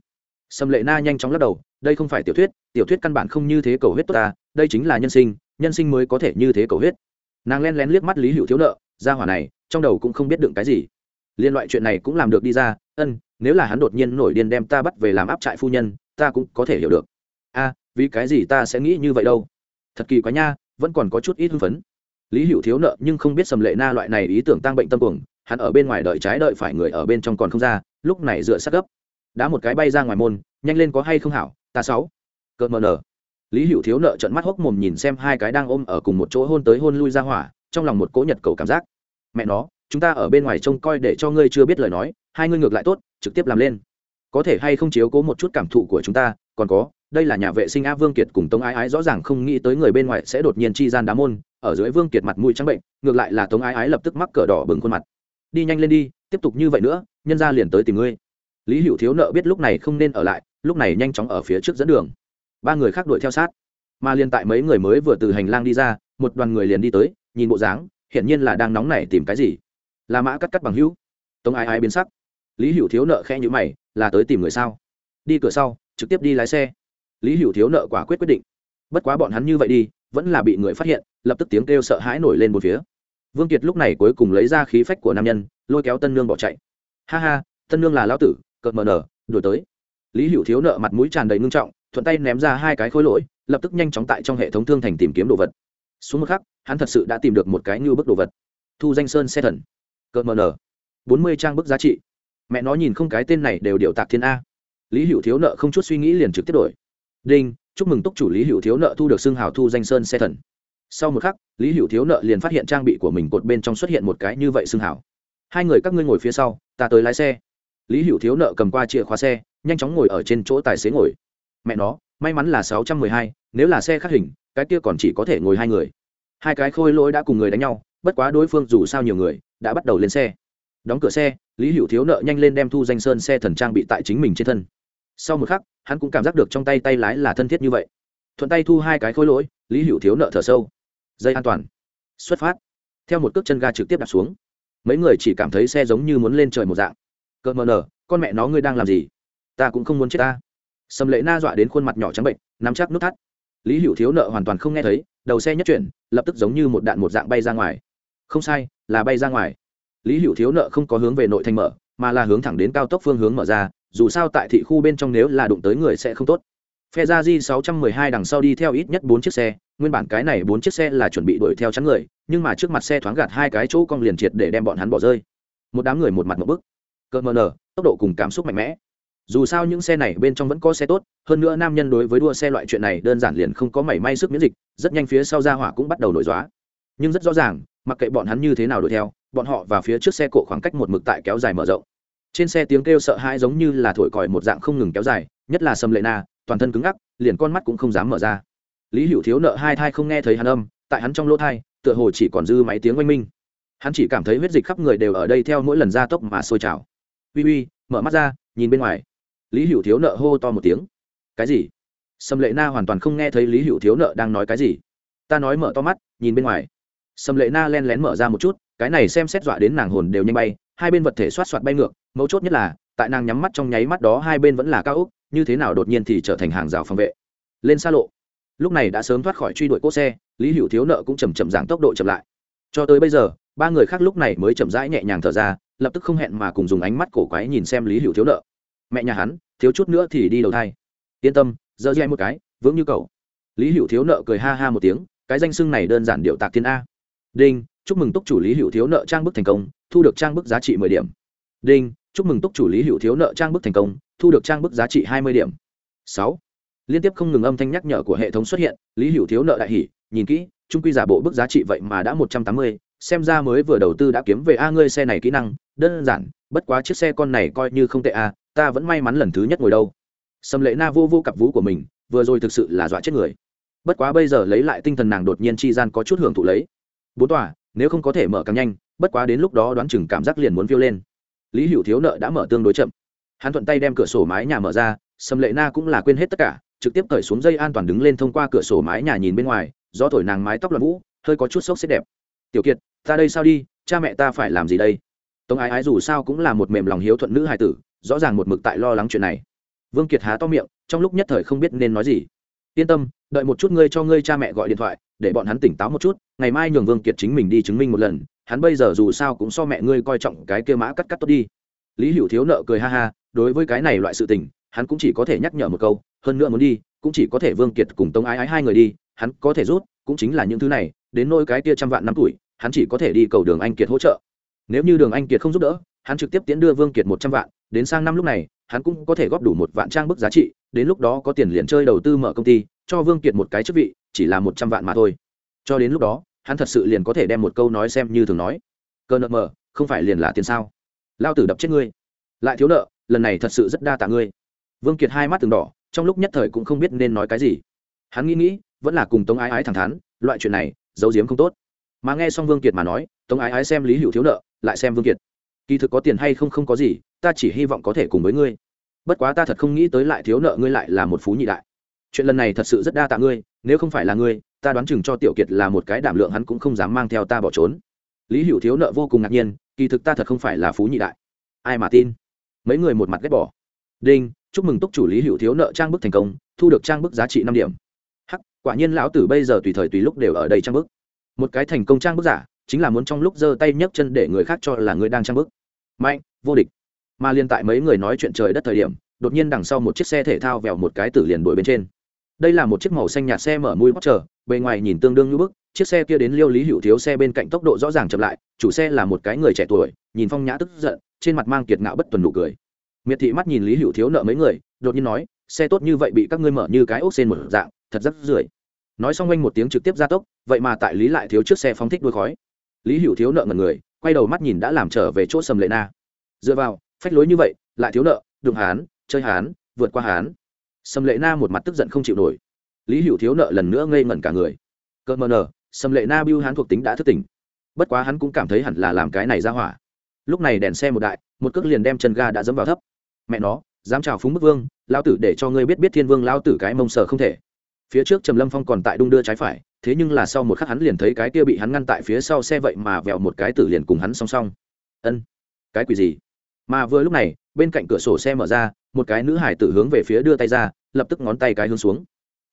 Sầm lệ na nhanh chóng lắc đầu, đây không phải tiểu thuyết tiểu thuyết căn bản không như thế cầu huyết tốt ta, đây chính là nhân sinh nhân sinh mới có thể như thế cầu huyết. Nàng len lén liếc mắt lý hữu thiếu nợ ra hỏa này, trong đầu cũng không biết đựng cái gì. Liên loại chuyện này cũng làm được đi ra, ân, nếu là hắn đột nhiên nổi điên đem ta bắt về làm áp trại phu nhân, ta cũng có thể hiểu được. A, vì cái gì ta sẽ nghĩ như vậy đâu? Thật kỳ quá nha, vẫn còn có chút ít hưng phấn lý hữu thiếu nợ nhưng không biết sầm lệ na loại này ý tưởng tăng bệnh tâm cuồng, hắn ở bên ngoài đợi trái đợi phải người ở bên trong còn không ra, lúc này dựa sát gấp. Đá một cái bay ra ngoài môn, nhanh lên có hay không hảo, ta sáu. Cợt mờ nở. Lý hữu thiếu nợ trận mắt hốc mồm nhìn xem hai cái đang ôm ở cùng một chỗ hôn tới hôn lui ra hỏa, trong lòng một cỗ nhật cầu cảm giác. Mẹ nó, chúng ta ở bên ngoài trông coi để cho ngươi chưa biết lời nói, hai ngươi ngược lại tốt, trực tiếp làm lên. Có thể hay không chiếu cố một chút cảm thụ của chúng ta, còn có đây là nhà vệ sinh a vương kiệt cùng tống ái ái rõ ràng không nghĩ tới người bên ngoài sẽ đột nhiên chi gian đá môn, ở dưới vương kiệt mặt mũi trắng bệnh, ngược lại là tống ái ái lập tức mắc cờ đỏ bừng khuôn mặt. Đi nhanh lên đi, tiếp tục như vậy nữa, nhân ra liền tới tìm ngươi. Lý hữu thiếu nợ biết lúc này không nên ở lại, lúc này nhanh chóng ở phía trước dẫn đường. Ba người khác đuổi theo sát. Mà liền tại mấy người mới vừa từ hành lang đi ra, một đoàn người liền đi tới, nhìn bộ dáng, hiển nhiên là đang nóng nảy tìm cái gì. Là mã cắt cắt bằng hữu. Tống ái ái biến sắc. Lý hữu thiếu nợ khe nhữ mày, là tới tìm người sao? Đi cửa sau, trực tiếp đi lái xe lý hữu thiếu nợ quả quyết quyết định. Bất quá bọn hắn như vậy đi, vẫn là bị người phát hiện, lập tức tiếng kêu sợ hãi nổi lên một phía. Vương kiệt lúc này cuối cùng lấy ra khí phách của nam nhân, lôi kéo tân nương bỏ chạy. Ha ha, tân nương là lão tử, cợt mờ nở đổi tới. Lý hữu thiếu nợ mặt mũi tràn đầy ngưng trọng, thuận tay ném ra hai cái khối lỗi, lập tức nhanh chóng tại trong hệ thống thương thành tìm kiếm đồ vật. Xuống một khắc, hắn thật sự đã tìm được một cái như bức đồ vật. Thu danh sơn xe thần. Cợt mờ nở. Bốn mươi trang bức giá trị. Mẹ nó nhìn không cái tên này đều điệu tạc thiên a. Lý hữu thiếu nợ không chút suy nghĩ liền trực tiếp đổi đinh, chúc mừng túc chủ lý hữu thiếu nợ thu được xưng hào thu danh sơn xe thần. Sau một khắc, lý hữu thiếu nợ liền phát hiện trang bị của mình cột bên trong xuất hiện một cái như vậy xưng hào. Hai người các ngươi ngồi phía sau, ta tới lái xe. Lý hữu thiếu nợ cầm qua chìa khóa xe, nhanh chóng ngồi ở trên chỗ tài xế ngồi. Mẹ nó, may mắn là sáu trăm mười hai, nếu là xe khác hình, cái kia còn chỉ có thể ngồi hai người. Hai cái khôi lỗi đã cùng người đánh nhau, bất quá đối phương dù sao nhiều người, đã bắt đầu lên xe. Đóng cửa xe, lý hữu thiếu nợ nhanh lên đem thu danh sơn xe thần trang bị tại chính mình trên thân sau một khắc, hắn cũng cảm giác được trong tay tay lái là thân thiết như vậy. Thuận tay thu hai cái khối lỗi, lý hữu thiếu nợ thở sâu. Dây an toàn. Xuất phát. Theo một cước chân ga trực tiếp đạp xuống. Mấy người chỉ cảm thấy xe giống như muốn lên trời một dạng. Cợt mờ nở, con mẹ nó ngươi đang làm gì? Ta cũng không muốn chết ta. Sầm lệ na dọa đến khuôn mặt nhỏ trắng bệnh, nắm chắc nút thắt. Lý hữu thiếu nợ hoàn toàn không nghe thấy, đầu xe nhất chuyển, lập tức giống như một đạn một dạng bay ra ngoài. Không sai, là bay ra ngoài. Lý hữu thiếu nợ không có hướng về nội thành mở, mà là hướng thẳng đến cao tốc phương hướng mở ra dù sao tại thị khu bên trong nếu là đụng tới người sẽ không tốt. Phe ra di 612 đằng sau đi theo ít nhất bốn chiếc xe, nguyên bản cái này bốn chiếc xe là chuẩn bị đuổi theo chắn người, nhưng mà trước mặt xe thoáng gạt hai cái chỗ cong liền triệt để đem bọn hắn bỏ rơi. Một đám người một mặt một bức. Cợt mờ nở tốc độ cùng cảm xúc mạnh mẽ. Dù sao những xe này bên trong vẫn có xe tốt, hơn nữa nam nhân đối với đua xe loại chuyện này đơn giản liền không có mảy may sức miễn dịch, rất nhanh phía sau ra hỏa cũng bắt đầu nổi dóa nhưng rất rõ ràng, mặc kệ bọn hắn như thế nào đuổi theo, bọn họ và phía trước xe cộ khoảng cách một mực tại kéo dài mở rộng trên xe tiếng kêu sợ hãi giống như là thổi còi một dạng không ngừng kéo dài, nhất là sầm lệ na, toàn thân cứng ngắc, liền con mắt cũng không dám mở ra. Lý hữu thiếu nợ hai thai không nghe thấy hắn âm, tại hắn trong lỗ thai, tựa hồ chỉ còn dư máy tiếng oanh minh. Hắn chỉ cảm thấy huyết dịch khắp người đều ở đây theo mỗi lần ra tốc mà sôi trào. Uy uy, mở mắt ra, nhìn bên ngoài. Lý hữu thiếu nợ hô to một tiếng. Cái gì? Sầm lệ na hoàn toàn không nghe thấy lý hữu thiếu nợ đang nói cái gì. Ta nói mở to mắt, nhìn bên ngoài. Sầm lệ na len lén mở ra một chút, cái này xem xét dọa đến nàng hồn đều nhanh bay hai bên vật thể xoát xoát bay ngược, mấu chốt nhất là, tại nàng nhắm mắt trong nháy mắt đó hai bên vẫn là cao úc như thế nào đột nhiên thì trở thành hàng rào phòng vệ. Lên xa lộ. Lúc này đã sớm thoát khỏi truy đuổi cỗ xe, lý hữu thiếu nợ cũng chầm chậm giảm tốc độ chậm lại. Cho tới bây giờ, ba người khác lúc này mới chậm rãi nhẹ nhàng thở ra, lập tức không hẹn mà cùng dùng ánh mắt cổ quái nhìn xem lý hữu thiếu nợ. Mẹ nhà hắn, thiếu chút nữa thì đi đầu thai. Yên tâm, giơ dây một cái, vững như cậu. Lý hữu thiếu nợ cười ha ha một tiếng, cái danh xưng này đơn giản điệu tạc thiên a. Đinh chúc mừng túc chủ lý hữu thiếu nợ trang bức thành công, thu được trang bức giá trị mười điểm. Đinh, chúc mừng túc chủ lý hữu thiếu nợ trang bức thành công, thu được trang bức giá trị hai mươi điểm. Sáu, liên tiếp không ngừng âm thanh nhắc nhở của hệ thống xuất hiện, lý hữu thiếu nợ đại hỷ nhìn kỹ, trung quy giả bộ bức giá trị vậy mà đã một trăm tám mươi, xem ra mới vừa đầu tư đã kiếm về, a, ngươi xe này kỹ năng, đơn giản, bất quá chiếc xe con này coi như không tệ, a, ta vẫn may mắn lần thứ nhất ngồi đâu. Sầm lệ na vô vô cặp vú của mình, vừa rồi thực sự là dọa chết người. Bất quá bây giờ lấy lại tinh thần nàng đột nhiên chi gian có chút hưởng thụ lấy. Bốn tòa nếu không có thể mở càng nhanh, bất quá đến lúc đó đoán chừng cảm giác liền muốn phiêu lên. Lý hữu thiếu nợ đã mở tương đối chậm. Hắn thuận tay đem cửa sổ mái nhà mở ra, sầm lệ na cũng là quên hết tất cả, trực tiếp cởi xuống dây an toàn đứng lên thông qua cửa sổ mái nhà nhìn bên ngoài do thổi nàng mái tóc l vũ, hơi có chút sốc xếp đẹp. Tiểu kiệt, ta đây sao đi? Cha mẹ ta phải làm gì đây? Tống ái ái dù sao cũng là một mềm lòng hiếu thuận nữ hài tử, rõ ràng một mực tại lo lắng chuyện này. Vương kiệt há to miệng, trong lúc nhất thời không biết nên nói gì. Yên tâm, đợi một chút ngươi cho ngươi cha mẹ gọi điện thoại để bọn hắn tỉnh táo một chút, ngày mai nhường vương kiệt chính mình đi chứng minh một lần, hắn bây giờ dù sao cũng so mẹ ngươi coi trọng cái kia mã cắt cắt tốt đi. Lý hữu thiếu nợ cười ha ha, đối với cái này loại sự tình, hắn cũng chỉ có thể nhắc nhở một câu, hơn nữa muốn đi, cũng chỉ có thể vương kiệt cùng tống ái ái hai người đi, hắn có thể rút, cũng chính là những thứ này, đến nôi cái kia trăm vạn năm tuổi, hắn chỉ có thể đi cầu đường anh kiệt hỗ trợ. Nếu như đường anh kiệt không giúp đỡ, hắn trực tiếp tiến đưa vương kiệt một trăm vạn, đến sang năm lúc này, hắn cũng có thể góp đủ một vạn trang bức giá trị, đến lúc đó có tiền liền chơi đầu tư mở công ty, cho vương kiệt một cái chức vị chỉ là một trăm vạn mà thôi. Cho đến lúc đó, hắn thật sự liền có thể đem một câu nói xem như thường nói. Cơ nợ mờ, không phải liền là tiền sao? Lao tử đập chết ngươi. Lại thiếu nợ, lần này thật sự rất đa tạ ngươi. Vương kiệt hai mắt từng đỏ, trong lúc nhất thời cũng không biết nên nói cái gì. Hắn nghĩ nghĩ, vẫn là cùng tống ái ái thẳng thắn, loại chuyện này, giấu giếm không tốt. Mà nghe xong vương kiệt mà nói, tống ái ái xem lý hữu thiếu nợ, lại xem vương kiệt. Kỳ thực có tiền hay không không có gì, ta chỉ hy vọng có thể cùng với ngươi. Bất quá ta thật không nghĩ tới lại thiếu nợ ngươi lại là một phú nhị đại. Chuyện lần này thật sự rất đa tạ ngươi nếu không phải là ngươi, ta đoán chừng cho tiểu kiệt là một cái đảm lượng hắn cũng không dám mang theo ta bỏ trốn. Lý hữu thiếu nợ vô cùng ngạc nhiên, kỳ thực ta thật không phải là phú nhị đại. Ai mà tin? Mấy người một mặt ghét bỏ. Đinh, chúc mừng túc chủ lý hữu thiếu nợ trang bức thành công, thu được trang bức giá trị năm điểm. Hắc, quả nhiên lão tử bây giờ tùy thời tùy lúc đều ở đây trang bức. Một cái thành công trang bức giả, chính là muốn trong lúc giơ tay nhấc chân để người khác cho là người đang trang bức. Mạnh, vô địch. Mà liên tại mấy người nói chuyện trời đất thời điểm, đột nhiên đằng sau một chiếc xe thể thao vèo một cái tử liền đuổi bên trên đây là một chiếc màu xanh nhạt xe mở mui bóc chờ bề ngoài nhìn tương đương như bức, chiếc xe kia đến liêu lý hữu thiếu xe bên cạnh tốc độ rõ ràng chậm lại, chủ xe là một cái người trẻ tuổi, nhìn phong nhã tức giận, trên mặt mang kiệt ngạo bất tuần nụ cười. Miệt thị mắt nhìn lý hữu thiếu nợ mấy người, đột nhiên nói, xe tốt như vậy bị các ngươi mở như cái ốc xên một dạng, thật rất rưởi. Nói xong quanh một tiếng trực tiếp ra tốc, vậy mà tại lý lại thiếu chiếc xe phóng thích đuôi khói. Lý hữu thiếu nợ ngần người, quay đầu mắt nhìn đã làm trở về chỗ sầm lệ na. Dựa vào, phách lối như vậy, lại thiếu nợ, đụng hán, chơi hán, vượt qua hán sầm lệ na một mặt tức giận không chịu nổi. Lý hữu thiếu nợ lần nữa ngây ngẩn cả người. Cơ mờ nờ sầm lệ na biêu hán thuộc tính đã thức tỉnh. Bất quá hắn cũng cảm thấy hẳn là làm cái này ra hỏa. Lúc này đèn xe một đại, một cước liền đem chân ga đã dẫm vào thấp. Mẹ nó, dám chào phúng bức vương lao tử để cho ngươi biết biết thiên vương lao tử cái mông sờ không thể. Phía trước trầm lâm phong còn tại đung đưa trái phải, thế nhưng là sau một khắc hắn liền thấy cái kia bị hắn ngăn tại phía sau xe vậy mà vẹo một cái tử liền cùng hắn song song. Ân, cái quỷ gì? Mà vừa lúc này, bên cạnh cửa sổ xe mở ra, một cái nữ hải tử hướng về phía đưa tay ra, lập tức ngón tay cái hướng xuống.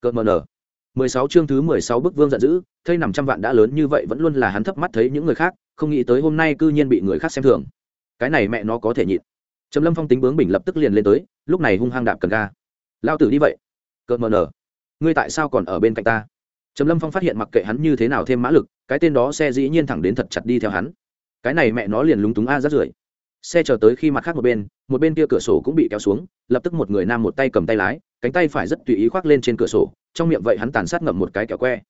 Cợt mờ nở. Mười sáu chương thứ mười sáu bức vương giận dữ, thây nằm trăm vạn đã lớn như vậy vẫn luôn là hắn thấp mắt thấy những người khác, không nghĩ tới hôm nay cư nhiên bị người khác xem thường. Cái này mẹ nó có thể nhịn. Trầm lâm phong tính bướng bình lập tức liền lên tới, lúc này hung hăng đạp cần ga. Lao tử đi vậy. Cợt mờ nở. Ngươi tại sao còn ở bên cạnh ta? Trầm lâm phong phát hiện mặc kệ hắn như thế nào thêm mã lực, cái tên đó xe dĩ nhiên thẳng đến thật chặt đi theo hắn. Cái này mẹ nó liền lúng túng a rất rưởi xe chờ tới khi mặt khác một bên một bên kia cửa sổ cũng bị kéo xuống, lập tức một người nam một tay cầm tay lái, cánh tay phải rất tùy ý khoác lên trên cửa sổ, trong miệng vậy hắn tàn sát ngậm một cái kẹo que.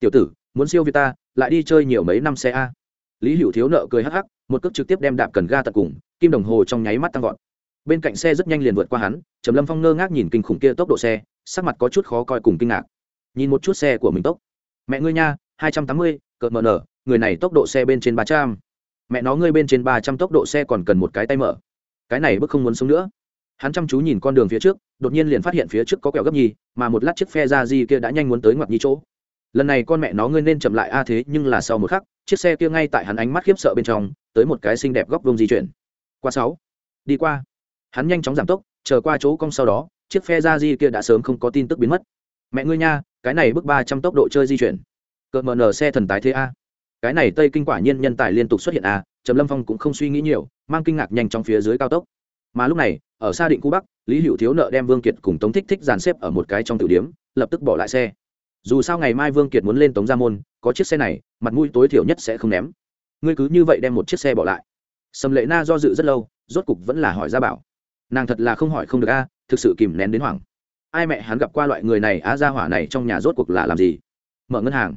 Tiểu tử, muốn siêu việt ta, lại đi chơi nhiều mấy năm xe a? Lý hữu thiếu nợ cười hắc hắc, một cước trực tiếp đem đạp cần ga tận cùng, kim đồng hồ trong nháy mắt tăng gọn. bên cạnh xe rất nhanh liền vượt qua hắn, trầm lâm phong ngơ ngác nhìn kinh khủng kia tốc độ xe, sắc mặt có chút khó coi cùng kinh ngạc. Nhìn một chút xe của mình tốc. Mẹ ngươi nha, hai trăm tám mươi, cợt mờ nở, người này tốc độ xe bên trên ba trăm mẹ nó ngươi bên trên ba trăm tốc độ xe còn cần một cái tay mở. Cái này bức không muốn sống nữa. Hắn chăm chú nhìn con đường phía trước, đột nhiên liền phát hiện phía trước có kẹo gấp nhì, mà một lát chiếc phe ra di kia đã nhanh muốn tới ngoặt nhi chỗ. Lần này con mẹ nó ngươi nên chậm lại a à thế, nhưng là sau một khắc, chiếc xe kia ngay tại hắn ánh mắt khiếp sợ bên trong, tới một cái xinh đẹp góc vông di chuyển. Qua sáu. Đi qua. Hắn nhanh chóng giảm tốc, chờ qua chỗ cong sau đó, chiếc phe ra di kia đã sớm không có tin tức biến mất. Mẹ ngươi nha, cái này bước ba trăm tốc độ chơi di chuyển. Cợt mờ nở xe thần tái thế a cái này tây kinh quả nhiên nhân tài liên tục xuất hiện à? trầm lâm phong cũng không suy nghĩ nhiều, mang kinh ngạc nhanh trong phía dưới cao tốc. Mà lúc này, ở xa định khu bắc, lý hữu thiếu nợ đem vương kiệt cùng tống thích thích dàn xếp ở một cái trong tử điếm lập tức bỏ lại xe. Dù sao ngày mai vương kiệt muốn lên tống gia môn, có chiếc xe này, mặt mũi tối thiểu nhất sẽ không ném. Ngươi cứ như vậy đem một chiếc xe bỏ lại. Sầm lệ na do dự rất lâu, rốt cục vẫn là hỏi ra bảo. Nàng thật là không hỏi không được a, thực sự kìm nén đến hoảng. Ai mẹ hắn gặp qua loại người này, á, gia hỏa này trong nhà rốt cuộc là làm gì? Mở ngân hàng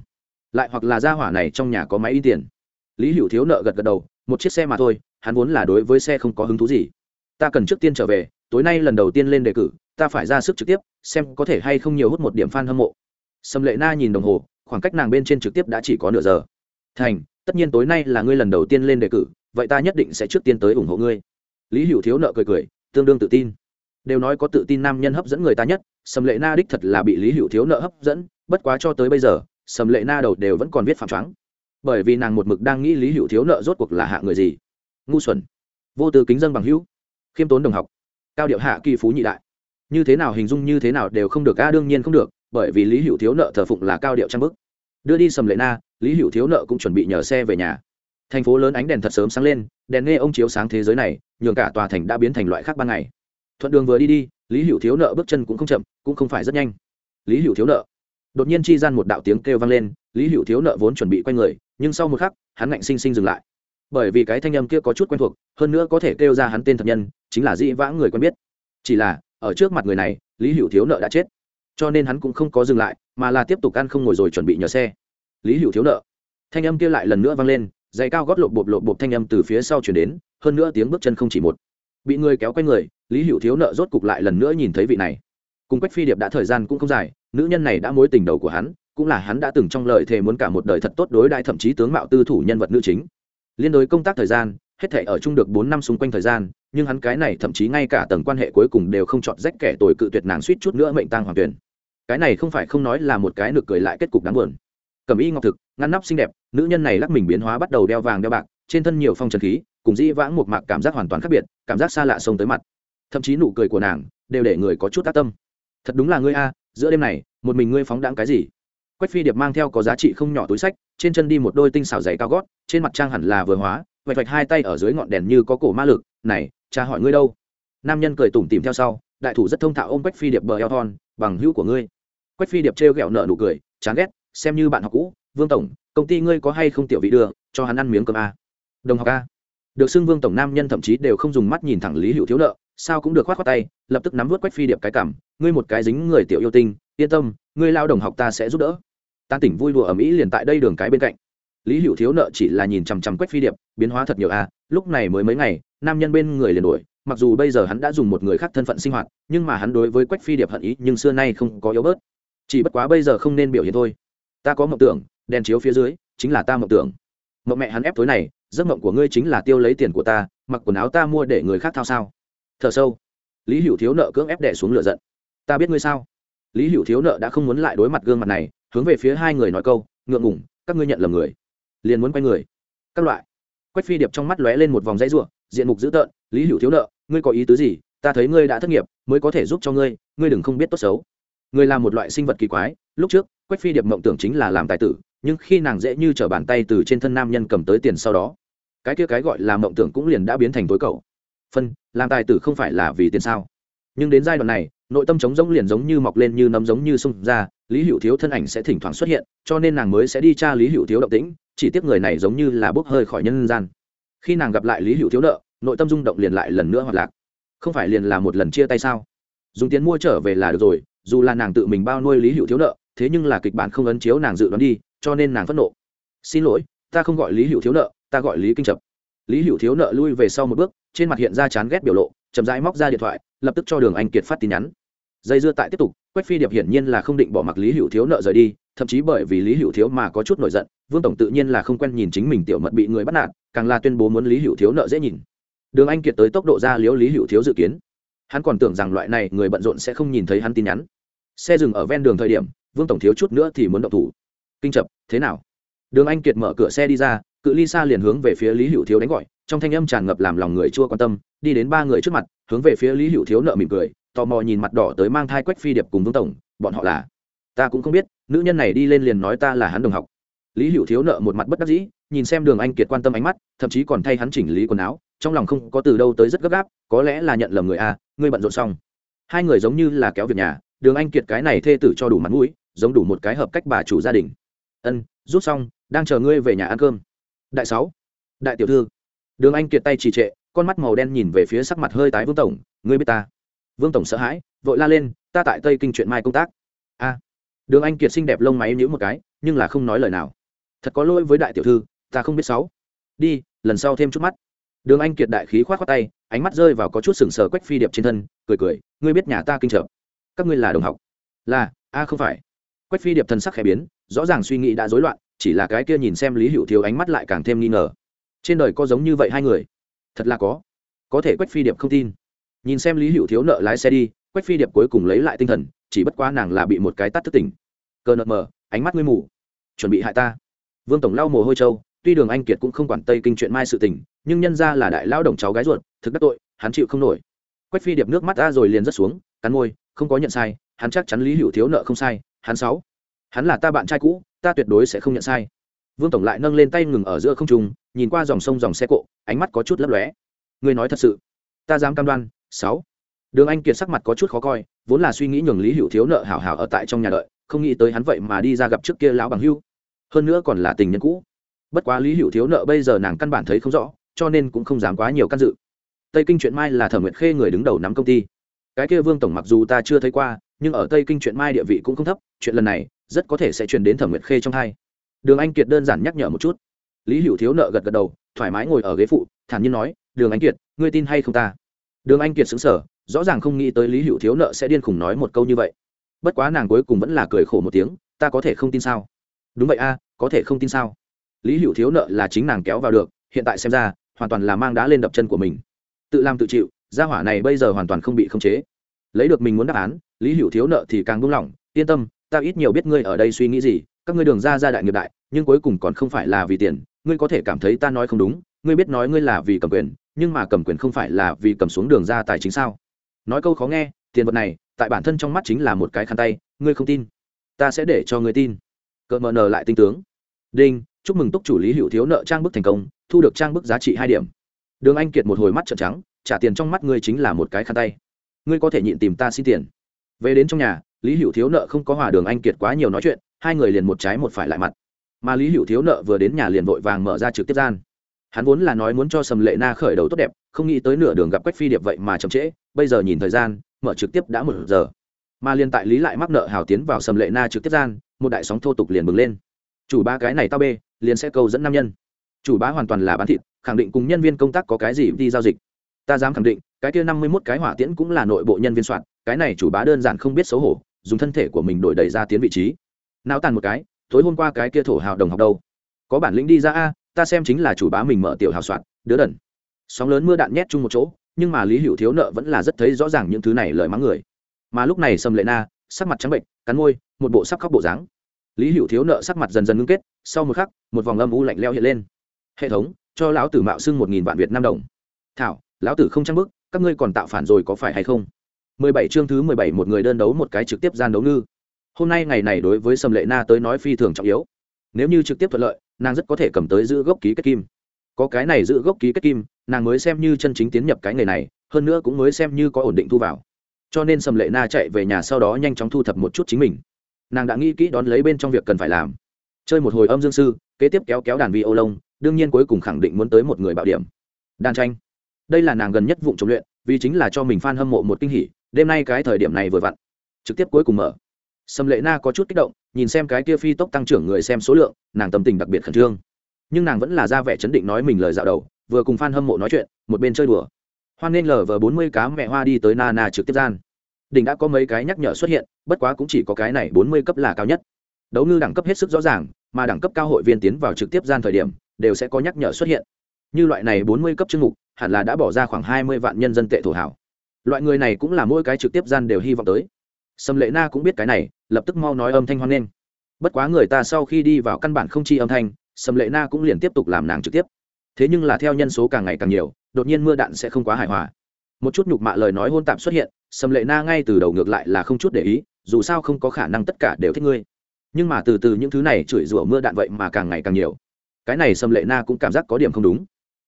lại hoặc là gia hỏa này trong nhà có máy in tiền. Lý hữu thiếu nợ gật gật đầu, một chiếc xe mà thôi, hắn vốn là đối với xe không có hứng thú gì. Ta cần trước tiên trở về, tối nay lần đầu tiên lên đề cử, ta phải ra sức trực tiếp, xem có thể hay không nhiều hút một điểm f a n hâm mộ. Sầm lệ na nhìn đồng hồ, khoảng cách nàng bên trên trực tiếp đã chỉ có nửa giờ. Thành, tất nhiên tối nay là ngươi lần đầu tiên lên đề cử, vậy ta nhất định sẽ trước tiên tới ủng hộ ngươi. Lý hữu thiếu nợ cười cười, tương đương tự tin. Đều nói có tự tin nam nhân hấp dẫn người ta nhất sầm lệ na đích thật là bị lý hữu thiếu nợ hấp dẫn, bất quá cho tới bây giờ sầm lệ na đầu đều vẫn còn viết phạm choáng. Bởi vì nàng một mực đang nghĩ lý hữu thiếu nợ rốt cuộc là hạ người gì. Ngu xuẩn. Vô tư kính dân bằng hữu. Khiêm tốn đồng học. Cao điệu hạ kỳ phú nhị đại. Như thế nào hình dung như thế nào đều không được, a, đương nhiên không được, bởi vì lý hữu thiếu nợ thờ phụng là cao điệu trang bức. Đưa đi sầm lệ na, lý hữu thiếu nợ cũng chuẩn bị nhờ xe về nhà. Thành phố lớn ánh đèn thật sớm sáng lên, đèn nghe ông chiếu sáng thế giới này, nhường cả tòa thành đã biến thành loại khác ban ngày. Thuận đường vừa đi đi, lý hữu thiếu nợ bước chân cũng không chậm, cũng không phải rất nhanh. Lý hữu thiếu nợ đột nhiên chi gian một đạo tiếng kêu vang lên, lý hữu thiếu nợ vốn chuẩn bị quay người, nhưng sau một khắc, hắn ngạnh sinh sinh dừng lại. Bởi vì cái thanh âm kia có chút quen thuộc, hơn nữa có thể kêu ra hắn tên thật nhân, chính là dĩ vãng người quen biết. Chỉ là, ở trước mặt người này, lý hữu thiếu nợ đã chết. Cho nên hắn cũng không có dừng lại, mà là tiếp tục ăn không ngồi rồi chuẩn bị nhờ xe. Lý hữu thiếu nợ. Thanh âm kia lại lần nữa vang lên giày cao gót lộp bộp lộp bộp thanh âm từ phía sau chuyển đến, hơn nữa tiếng bước chân không chỉ một. Bị người kéo quay người, lý hữu thiếu nợ rốt cục lại lần nữa nhìn thấy vị này cùng quách phi điệp đã thời gian cũng không dài, nữ nhân này đã mối tình đầu của hắn, cũng là hắn đã từng trong lời thề muốn cả một đời thật tốt đối đại thậm chí tướng mạo tư thủ nhân vật nữ chính. Liên đối công tác thời gian, hết thể ở chung được bốn năm xung quanh thời gian, nhưng hắn cái này thậm chí ngay cả tầng quan hệ cuối cùng đều không chọn rách kẻ tồi cự tuyệt nàng suýt chút nữa mệnh tang hoàng tuyển. Cái này không phải không nói là một cái nực cười lại kết cục đáng buồn. Cầm y ngọc thực, ngăn nắp xinh đẹp, nữ nhân này lắc mình biến hóa bắt đầu đeo vàng đeo bạc, trên thân nhiều phong trần khí, cùng dĩ vãng một mạc cảm giác hoàn toàn khác biệt, cảm giác xa lạ sông tới mặt. Thậm chí nụ cười của nàng đều để người có chút tác tâm thật đúng là ngươi a, giữa đêm này, một mình ngươi phóng đãng cái gì? Quách phi điệp mang theo có giá trị không nhỏ túi sách, trên chân đi một đôi tinh xảo giày cao gót, trên mặt trang hẳn là vừa hóa, vạch vạch hai tay ở dưới ngọn đèn như có cổ ma lực, này, cha hỏi ngươi đâu? Nam nhân cười tủm tìm theo sau, đại thủ rất thông thạo ôm quách phi điệp bờ eo thon, bằng hữu của ngươi. Quách phi điệp trêu ghẹo nợ nụ cười, chán ghét, xem như bạn học cũ, vương tổng, công ty ngươi có hay không tiểu vị đưa, cho hắn ăn miếng cơm a? Đồng học a. Được xưng vương tổng, nam nhân thậm chí đều không dùng mắt nhìn thẳng lý hữu thiếu nợ, sao cũng được khoát khoát tay, lập tức nắm vớt quách phi điệp cái cảm ngươi một cái dính người tiểu yêu tinh, yên tâm, ngươi lao đồng học ta sẽ giúp đỡ. Ta tỉnh vui đùa ở mỹ liền tại đây đường cái bên cạnh. Lý hữu thiếu nợ chỉ là nhìn chằm chằm quách phi điệp, biến hóa thật nhiều a lúc này mới mấy ngày, nam nhân bên người liền đuổi, mặc dù bây giờ hắn đã dùng một người khác thân phận sinh hoạt, nhưng mà hắn đối với quách phi điệp hận ý nhưng xưa nay không có yếu bớt. Chỉ bất quá bây giờ không nên biểu hiện thôi. Ta có mộng tưởng, đèn chiếu phía dưới, chính là ta mộng tưởng. Mộng mẹ hắn ép tối này, giấc mộng của ngươi chính là tiêu lấy tiền của ta, mặc quần áo ta mua để người khác thao sao? Thở sâu. Lý hữu thiếu nợ cưỡng ép đẻ xuống lửa giận ta biết ngươi sao? Lý hữu thiếu nợ đã không muốn lại đối mặt gương mặt này, hướng về phía hai người nói câu, ngượng ngủng các ngươi nhận lầm người. Liền muốn quay người. Các loại. Quách phi điệp trong mắt lóe lên một vòng dãy ruộng diện mục dữ tợn, lý hữu thiếu nợ, ngươi có ý tứ gì? Ta thấy ngươi đã thất nghiệp, mới có thể giúp cho ngươi ngươi đừng không biết tốt xấu. Ngươi là một loại sinh vật kỳ quái, lúc trước, quách phi điệp mộng tưởng chính là làm tài tử, nhưng khi nàng dễ như t r ở bàn tay từ trên thân nam nhân cầm tới tiền sau đó, cái kia cái gọi là mộng tưởng cũng liền đã biến thành tối cầu. Phân, làm tài tử không phải là vì tiền sao? Nhưng đến giai đoạn này, nội tâm trống rỗng liền giống như mọc lên như nấm giống như sung ra, lý hữu thiếu thân ảnh sẽ thỉnh thoảng xuất hiện, cho nên nàng mới sẽ đi tra lý hữu thiếu động tĩnh, chỉ tiếc người này giống như là bốc hơi khỏi nhân gian. Khi nàng gặp lại lý hữu thiếu nợ, nội tâm rung động liền lại lần nữa hoạt lạc. Không phải liền là một lần chia tay sao? Dùng tiền mua trở về là được rồi, dù là nàng tự mình bao nuôi lý hữu thiếu nợ, thế nhưng là kịch bản không ấn chiếu nàng dự đoán đi, cho nên nàng phẫn nộ. Xin lỗi, ta không gọi lý hữu thiếu nợ, ta gọi lý kinh trập lý hữu thiếu nợ lui về sau một bước, trên mặt hiện ra chán ghét biểu lộ chậm rãi móc ra điện thoại, lập tức cho đường anh kiệt phát tin nhắn. Dây dưa tại tiếp tục, quách phi điệp hiển nhiên là không định bỏ mặc lý hữu thiếu nợ rời đi, thậm chí bởi vì lý hữu thiếu mà có chút nổi giận, vương tổng tự nhiên là không quen nhìn chính mình tiểu mật bị người bắt nạt, càng là tuyên bố muốn lý hữu thiếu nợ dễ nhìn. Đường anh kiệt tới tốc độ ra liếu lý hữu thiếu dự kiến. Hắn còn tưởng rằng loại này người bận rộn sẽ không nhìn thấy hắn tin nhắn. Xe dừng ở ven đường thời điểm, vương tổng thiếu chút nữa thì muốn động thủ. Kinh chập, thế nào? Đường anh kiệt mở cửa xe đi ra, cự ly xa liền hướng về phía lý hữu thiếu đánh gọi trong thanh âm tràn ngập làm lòng người chua quan tâm, đi đến ba người trước mặt, hướng về phía lý hữu thiếu nợ mỉm cười, tò mò nhìn mặt đỏ tới mang thai quách phi điệp cùng vương tổng, bọn họ là? Ta cũng không biết, nữ nhân này đi lên liền nói ta là hắn đồng học. Lý hữu thiếu nợ một mặt bất đắc dĩ, nhìn xem đường anh kiệt quan tâm ánh mắt, thậm chí còn thay hắn chỉnh lý quần áo, trong lòng không có từ đâu tới rất gấp gáp, có lẽ là nhận lầm người a, ngươi bận rộn xong. Hai người giống như là kéo việc nhà, đường anh kiệt cái này thê tử cho đủ mặt mũi, giống đủ một cái hợp cách bà chủ gia đình. Ân, rút xong, đang chờ ngươi về nhà ăn cơm. Đại sáu, đại tiểu thư đường anh kiệt tay trì trệ, con mắt màu đen nhìn về phía sắc mặt hơi tái vương tổng, ngươi biết ta? Vương tổng sợ hãi, vội la lên, ta tại tây kinh chuyện mai công tác. A. Đường anh kiệt xinh đẹp lông máy nhữ một cái, nhưng là không nói lời nào. Thật có lỗi với đại tiểu thư, ta không biết sáu đi, lần sau thêm chút mắt. Đường anh kiệt đại khí khoát khoát tay, ánh mắt rơi vào có chút sừng sờ quách phi điệp trên thân, cười cười, ngươi biết nhà ta kinh trợ các ngươi là đồng học. Là, a không phải. Quách phi điệp thần sắc khẽ biến, rõ ràng suy nghĩ đã rối loạn, chỉ là cái kia nhìn xem lý hữu thiếu ánh mắt lại càng thêm nghi ngờ trên đời có giống như vậy hai người? Thật là có. Có thể quách phi điệp không tin. Nhìn xem lý hữu thiếu nợ lái xe đi, quách phi điệp cuối cùng lấy lại tinh thần, chỉ bất quá nàng là bị một cái tắt thức tỉnh. Cờ nợ mờ, ánh mắt ngươi mù. Chuẩn bị hại ta. Vương tổng lau mồ hôi trâu, tuy đường anh kiệt cũng không quản tây kinh chuyện mai sự tình, nhưng nhân ra là đại lao đồng cháu gái ruột, thực đắc tội, hắn chịu không nổi. Quách phi điệp nước mắt ra rồi liền rớt xuống, cắn môi, không có nhận sai, hắn chắc chắn lý hữu thiếu nợ không sai, hắn sáu. Hắn là ta bạn trai cũ, ta tuyệt đối sẽ không nhận sai vương tổng lại nâng lên tay ngừng ở giữa không trung, nhìn qua dòng sông dòng xe cộ, ánh mắt có chút lấp lóe. Ngươi nói thật sự? Ta dám cam đoan, sáu. Đường anh kiệt sắc mặt có chút khó coi, vốn là suy nghĩ nhường lý hữu thiếu nợ hảo hảo ở tại trong nhà đợi, không nghĩ tới hắn vậy mà đi ra gặp trước kia lão bằng hưu. Hơn nữa còn là tình nhân cũ. Bất quá lý hữu thiếu nợ bây giờ nàng căn bản thấy không rõ, cho nên cũng không dám quá nhiều can dự. Tây kinh chuyện mai là thẩm nguyệt khê người đứng đầu nắm công ty. Cái kia vương tổng mặc dù ta chưa thấy qua, nhưng ở tây kinh chuyện mai địa vị cũng không thấp, chuyện lần này rất có thể sẽ truyền đến thẩm nguyệt khê trong hai đường anh kiệt đơn giản nhắc nhở một chút. Lý hữu thiếu nợ gật gật đầu, thoải mái ngồi ở ghế phụ, thản nhiên nói, đường anh kiệt, ngươi tin hay không ta? Đường anh kiệt xứng sở rõ ràng không nghĩ tới lý hữu thiếu nợ sẽ điên khùng nói một câu như vậy. Bất quá nàng cuối cùng vẫn là cười khổ một tiếng, ta có thể không tin sao? Đúng vậy a, có thể không tin sao? Lý hữu thiếu nợ là chính nàng kéo vào được, hiện tại xem ra, hoàn toàn là mang đá lên đập chân của mình. Tự làm tự chịu, gia hỏa này bây giờ hoàn toàn không bị khống chế. Lấy được mình muốn đáp án, lý hữu thiếu nợ thì càng buông lỏng, yên tâm, ta ít nhiều biết ngươi ở đây suy nghĩ gì các ngươi đường ra ra đại nghiệp đại, nhưng cuối cùng còn không phải là vì tiền, ngươi có thể cảm thấy ta nói không đúng, ngươi biết nói ngươi là vì cầm quyền, nhưng mà cầm quyền không phải là vì cầm xuống đường ra tài chính sao? Nói câu khó nghe, tiền vật này, tại bản thân trong mắt chính là một cái khăn tay, ngươi không tin, ta sẽ để cho ngươi tin. Cợt mờ nờ lại tinh tướng. Đinh, chúc mừng túc chủ lý hữu thiếu nợ trang bức thành công, thu được trang bức giá trị hai điểm. Đường anh kiệt một hồi mắt trợn trắng, trả tiền trong mắt ngươi chính là một cái khăn tay. Ngươi có thể nhịn tìm ta xin tiền. Về đến trong nhà lý hữu thiếu nợ không có hòa đường anh kiệt quá nhiều nói chuyện, hai người liền một trái một phải lại mặt. Mà lý hữu thiếu nợ vừa đến nhà liền vội vàng mở ra trực tiếp gian. Hắn vốn là nói muốn cho sầm lệ na khởi đầu tốt đẹp, không nghĩ tới nửa đường gặp quách phi điệp vậy mà chậm trễ, bây giờ nhìn thời gian, mở trực tiếp đã một giờ. Mà liên tại lý lại mắc nợ hào tiến vào sầm lệ na trực tiếp gian, một đại sóng thô tục liền bừng lên. Chủ ba cái này tao bê, liền sẽ câu dẫn nam nhân. Chủ bá hoàn toàn là bán thịt, khẳng định cùng nhân viên công tác có cái gì đi giao dịch. Ta dám khẳng định, cái kia năm mươi mốt cái hỏa tiễn cũng là nội bộ nhân viên soạn, cái này chủ bá đơn giản không biết xấu hổ dùng thân thể của mình đổi đầy ra tiến vị trí. Não tàn một cái, tối hôm qua cái kia thổ hào đồng học đâu? Có bản lĩnh đi ra a, ta xem chính là chủ bá mình mở tiểu hào soạn, đứa đần. Sóng lớn mưa đạn nhét chung một chỗ, nhưng mà lý hữu thiếu nợ vẫn là rất thấy rõ ràng những thứ này lời mắng người. Mà lúc này sầm lệ na sắc mặt trắng bệnh, cắn môi, một bộ sắc khóc bộ dáng. Lý hữu thiếu nợ sắc mặt dần dần ngưng kết, sau một khắc, một vòng âm u lạnh leo hiện lên. Hệ thống, cho lão tử mạo xưng một nghìn vạn việt nam đồng. Thảo, lão tử không trang bức các ngươi còn tạo phản rồi có phải hay không? Mười bảy chương thứ mười bảy một người đơn đấu một cái trực tiếp gian đấu ngư. Hôm nay ngày này đối với sầm lệ na tới nói phi thường trọng yếu. Nếu như trực tiếp thuận lợi, nàng rất có thể cầm tới giữ gốc ký kết kim. Có cái này giữ gốc ký kết kim, nàng mới xem như chân chính tiến nhập cái nghề này, hơn nữa cũng mới xem như có ổn định thu vào. Cho nên sầm lệ na chạy về nhà sau đó nhanh chóng thu thập một chút chính mình. Nàng đã nghĩ kỹ đón lấy bên trong việc cần phải làm. Chơi một hồi âm dương sư, kế tiếp kéo kéo đàn vi ô lông, đương nhiên cuối cùng khẳng định muốn tới một người bạo điểm. Đàn tranh. Đây là nàng gần nhất vụng trồng luyện vì chính là cho mình f a n hâm mộ một kinh hỉ, đêm nay cái thời điểm này vừa vặn, trực tiếp cuối cùng mở. Sầm lệ na có chút kích động, nhìn xem cái kia phi tốc tăng trưởng người xem số lượng, nàng tâm tình đặc biệt khẩn trương. Nhưng nàng vẫn là ra vẻ chấn định nói mình lời dạo đầu, vừa cùng f a n hâm mộ nói chuyện, một bên chơi đùa. Hoan nên lờ vờ bốn mươi cá mẹ hoa đi tới na na trực tiếp gian. Đỉnh đã có mấy cái nhắc nhở xuất hiện, bất quá cũng chỉ có cái này bốn mươi cấp là cao nhất. Đấu ngư đẳng cấp hết sức rõ ràng, mà đẳng cấp cao hội viên tiến vào trực tiếp gian thời điểm, đều sẽ có nhắc nhở xuất hiện. Như loại này bốn mươi cấp chương mục hẳn là đã bỏ ra khoảng hai mươi vạn nhân dân tệ thổ hảo. Loại người này cũng là mỗi cái trực tiếp gian đều hy vọng tới. Sầm lệ na cũng biết cái này, lập tức mau nói âm thanh hoan nghênh. Bất quá người ta sau khi đi vào căn bản không chi âm thanh sầm lệ na cũng liền tiếp tục làm nàng trực tiếp. Thế nhưng là theo nhân số càng ngày càng nhiều, đột nhiên mưa đạn sẽ không quá hài hòa. Một chút nhục mạ lời nói hôn tạm xuất hiện sầm lệ na ngay từ đầu ngược lại là không chút để ý, dù sao không có khả năng tất cả đều thích ngươi. Nhưng mà từ từ những thứ này chửi rủa mưa đạn vậy mà càng ngày càng nhiều. Cái này sầm lệ na cũng cảm giác có điểm không đúng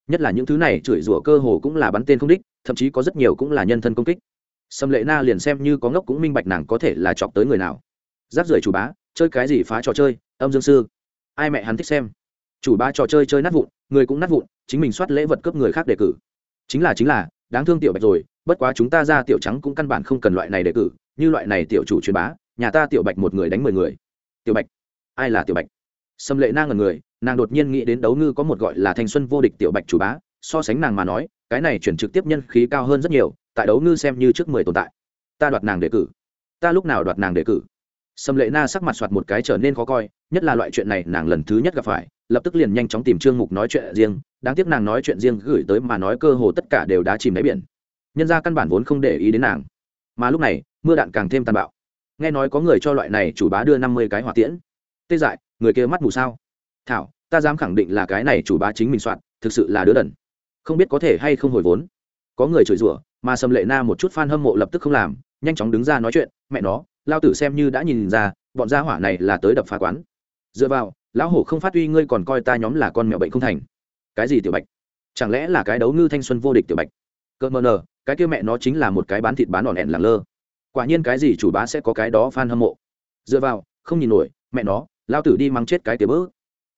nhất là những thứ này chửi rủa cơ hồ cũng là bắn tên không đích, thậm chí có rất nhiều cũng là nhân thân công kích. Sâm lệ na liền xem như có ngốc cũng minh bạch nàng có thể là chọc tới người nào. Giáp rưỡi chủ bá, chơi cái gì phá trò chơi, âm dương sư. Ai mẹ hắn thích xem. Chủ bá trò chơi chơi nát vụn, người cũng nát vụn, chính mình soát lễ vật cướp người khác đề cử. Chính là chính là, đáng thương tiểu bạch rồi, bất quá chúng ta ra tiểu trắng cũng căn bản không cần loại này đề cử, như loại này tiểu chủ truyền bá, nhà ta tiểu bạch một người đánh mười người. Tiểu bạch, ai là tiểu bạch? Sâm lệ na ngần người, nàng đột nhiên nghĩ đến đấu ngư có một gọi là thanh xuân vô địch tiểu bạch chủ bá, so sánh nàng mà nói, cái này chuyển trực tiếp nhân khí cao hơn rất nhiều, tại đấu ngư xem như trước mười tồn tại. Ta đoạt nàng đề cử. Ta lúc nào đoạt nàng đề cử? Sâm lệ na sắc mặt soạt một cái trở nên khó coi, nhất là loại chuyện này nàng lần thứ nhất gặp phải, lập tức liền nhanh chóng tìm trương mục nói chuyện riêng, đáng tiếc nàng nói chuyện riêng gửi tới mà nói cơ hồ tất cả đều đã chìm đáy biển. Nhân ra căn bản vốn không để ý đến nàng. Mà lúc này, mưa đạn càng thêm tàn bạo. Nghe nói có người cho loại này chủ bá đưa năm mươi cái hỏa tiễn. Tê dại người kia mắt mù sao? Thảo, ta dám khẳng định là cái này chủ bá chính mình soạn, thực sự là đứa đần. Không biết có thể hay không hồi vốn. Có người chửi rủa, mà sầm lệ na một chút f a n hâm mộ lập tức không làm, nhanh chóng đứng ra nói chuyện, mẹ nó, lao tử xem như đã nhìn ra, bọn gia hỏa này là tới đập phá quán. Dựa vào, lão hổ không phát uy ngươi còn coi ta nhóm là con mèo bệnh không thành. Cái gì tiểu bạch? Chẳng lẽ là cái đấu ngư thanh xuân vô địch tiểu bạch? Cơ mờ nờ, cái kia mẹ nó chính là một cái bán thịt bán đòn hẹn làng lơ. Quả nhiên cái gì chủ bá sẽ có cái đó f a n hâm mộ. Dựa vào, không nhìn nổi, mẹ nó lao tử đi mắng chết cái tiểu bớ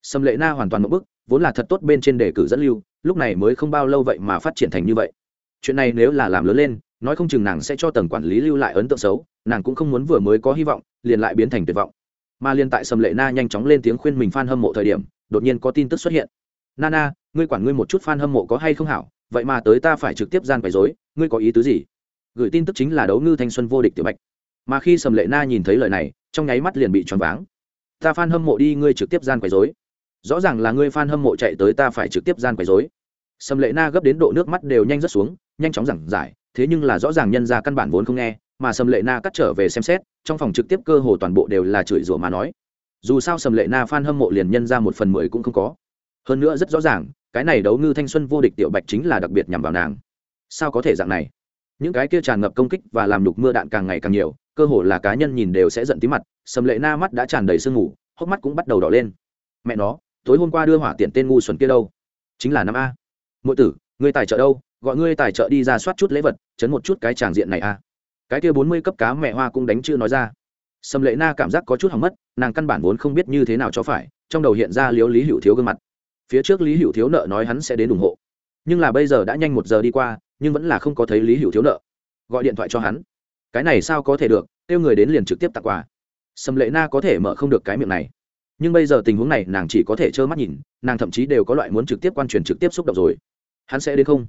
sầm lệ na hoàn toàn một bức, vốn là thật tốt bên trên đề cử dẫn lưu, lúc này mới không bao lâu vậy mà phát triển thành như vậy. Chuyện này nếu là làm lớn lên, nói không chừng nàng sẽ cho tầng quản lý lưu lại ấn tượng xấu, nàng cũng không muốn vừa mới có hy vọng, liền lại biến thành tuyệt vọng. Mà liên tại sầm lệ na nhanh chóng lên tiếng khuyên mình f a n hâm mộ thời điểm, đột nhiên có tin tức xuất hiện. Nana ngươi quản ngươi một chút f a n hâm mộ có hay không hảo? Vậy mà tới ta phải trực tiếp gian quấy dối ngươi có ý tứ gì? Gửi tin tức chính là đấu ngư thanh xuân vô địch tiểu bạch. Mà khi sầm lệ na nhìn thấy lời này, trong nháy mắt liền bị choáng váng ta phan hâm mộ đi, ngươi trực tiếp gian quấy dối rõ ràng là ngươi phan hâm mộ chạy tới ta phải trực tiếp gian quấy dối sầm lệ na gấp đến độ nước mắt đều nhanh rất xuống, nhanh chóng giảng giải, thế nhưng là rõ ràng nhân ra căn bản vốn không nghe, mà sầm lệ na cắt trở về xem xét, trong phòng trực tiếp cơ hồ toàn bộ đều là chửi rủa mà nói. Dù sao sầm lệ na phan hâm mộ liền nhân ra một phần mười cũng không có. Hơn nữa rất rõ ràng, cái này đấu ngư thanh xuân vô địch tiểu bạch chính là đặc biệt nhằm vào nàng. Sao có thể dạng này? Những cái kia tràn ngập công kích và làm lục mưa đạn càng ngày càng nhiều cơ hồ là cá nhân nhìn đều sẽ giận tí mặt, sầm lệ na mắt đã tràn đầy sương ngủ hốc mắt cũng bắt đầu đỏ lên. Mẹ nó, tối hôm qua đưa hỏa tiện tên ngu xuẩn kia đâu? Chính là năm a. Mỗi tử người tài trợ đâu? Gọi ngươi tài trợ đi ra soát chút lễ vật, chấn một chút cái tràng diện này a. Cái kia bốn mươi cấp cá mẹ hoa cũng đánh chưa nói ra. Sầm lệ na cảm giác có chút hỏng mất, nàng căn bản vốn không biết như thế nào cho phải, trong đầu hiện ra liếu lý hữu thiếu gương mặt. Phía trước lý hữu thiếu nợ nói hắn sẽ đến ủng hộ. Nhưng là bây giờ đã nhanh một giờ đi qua, nhưng vẫn là không có thấy lý hữu thiếu nợ. Gọi điện thoại cho hắn cái này sao có thể được, kêu người đến liền trực tiếp tặng quà. Sầm lệ na có thể mở không được cái miệng này. Nhưng bây giờ tình huống này nàng chỉ có thể trơ mắt nhìn, nàng thậm chí đều có loại muốn trực tiếp quan truyền trực tiếp xúc động rồi. Hắn sẽ đến không?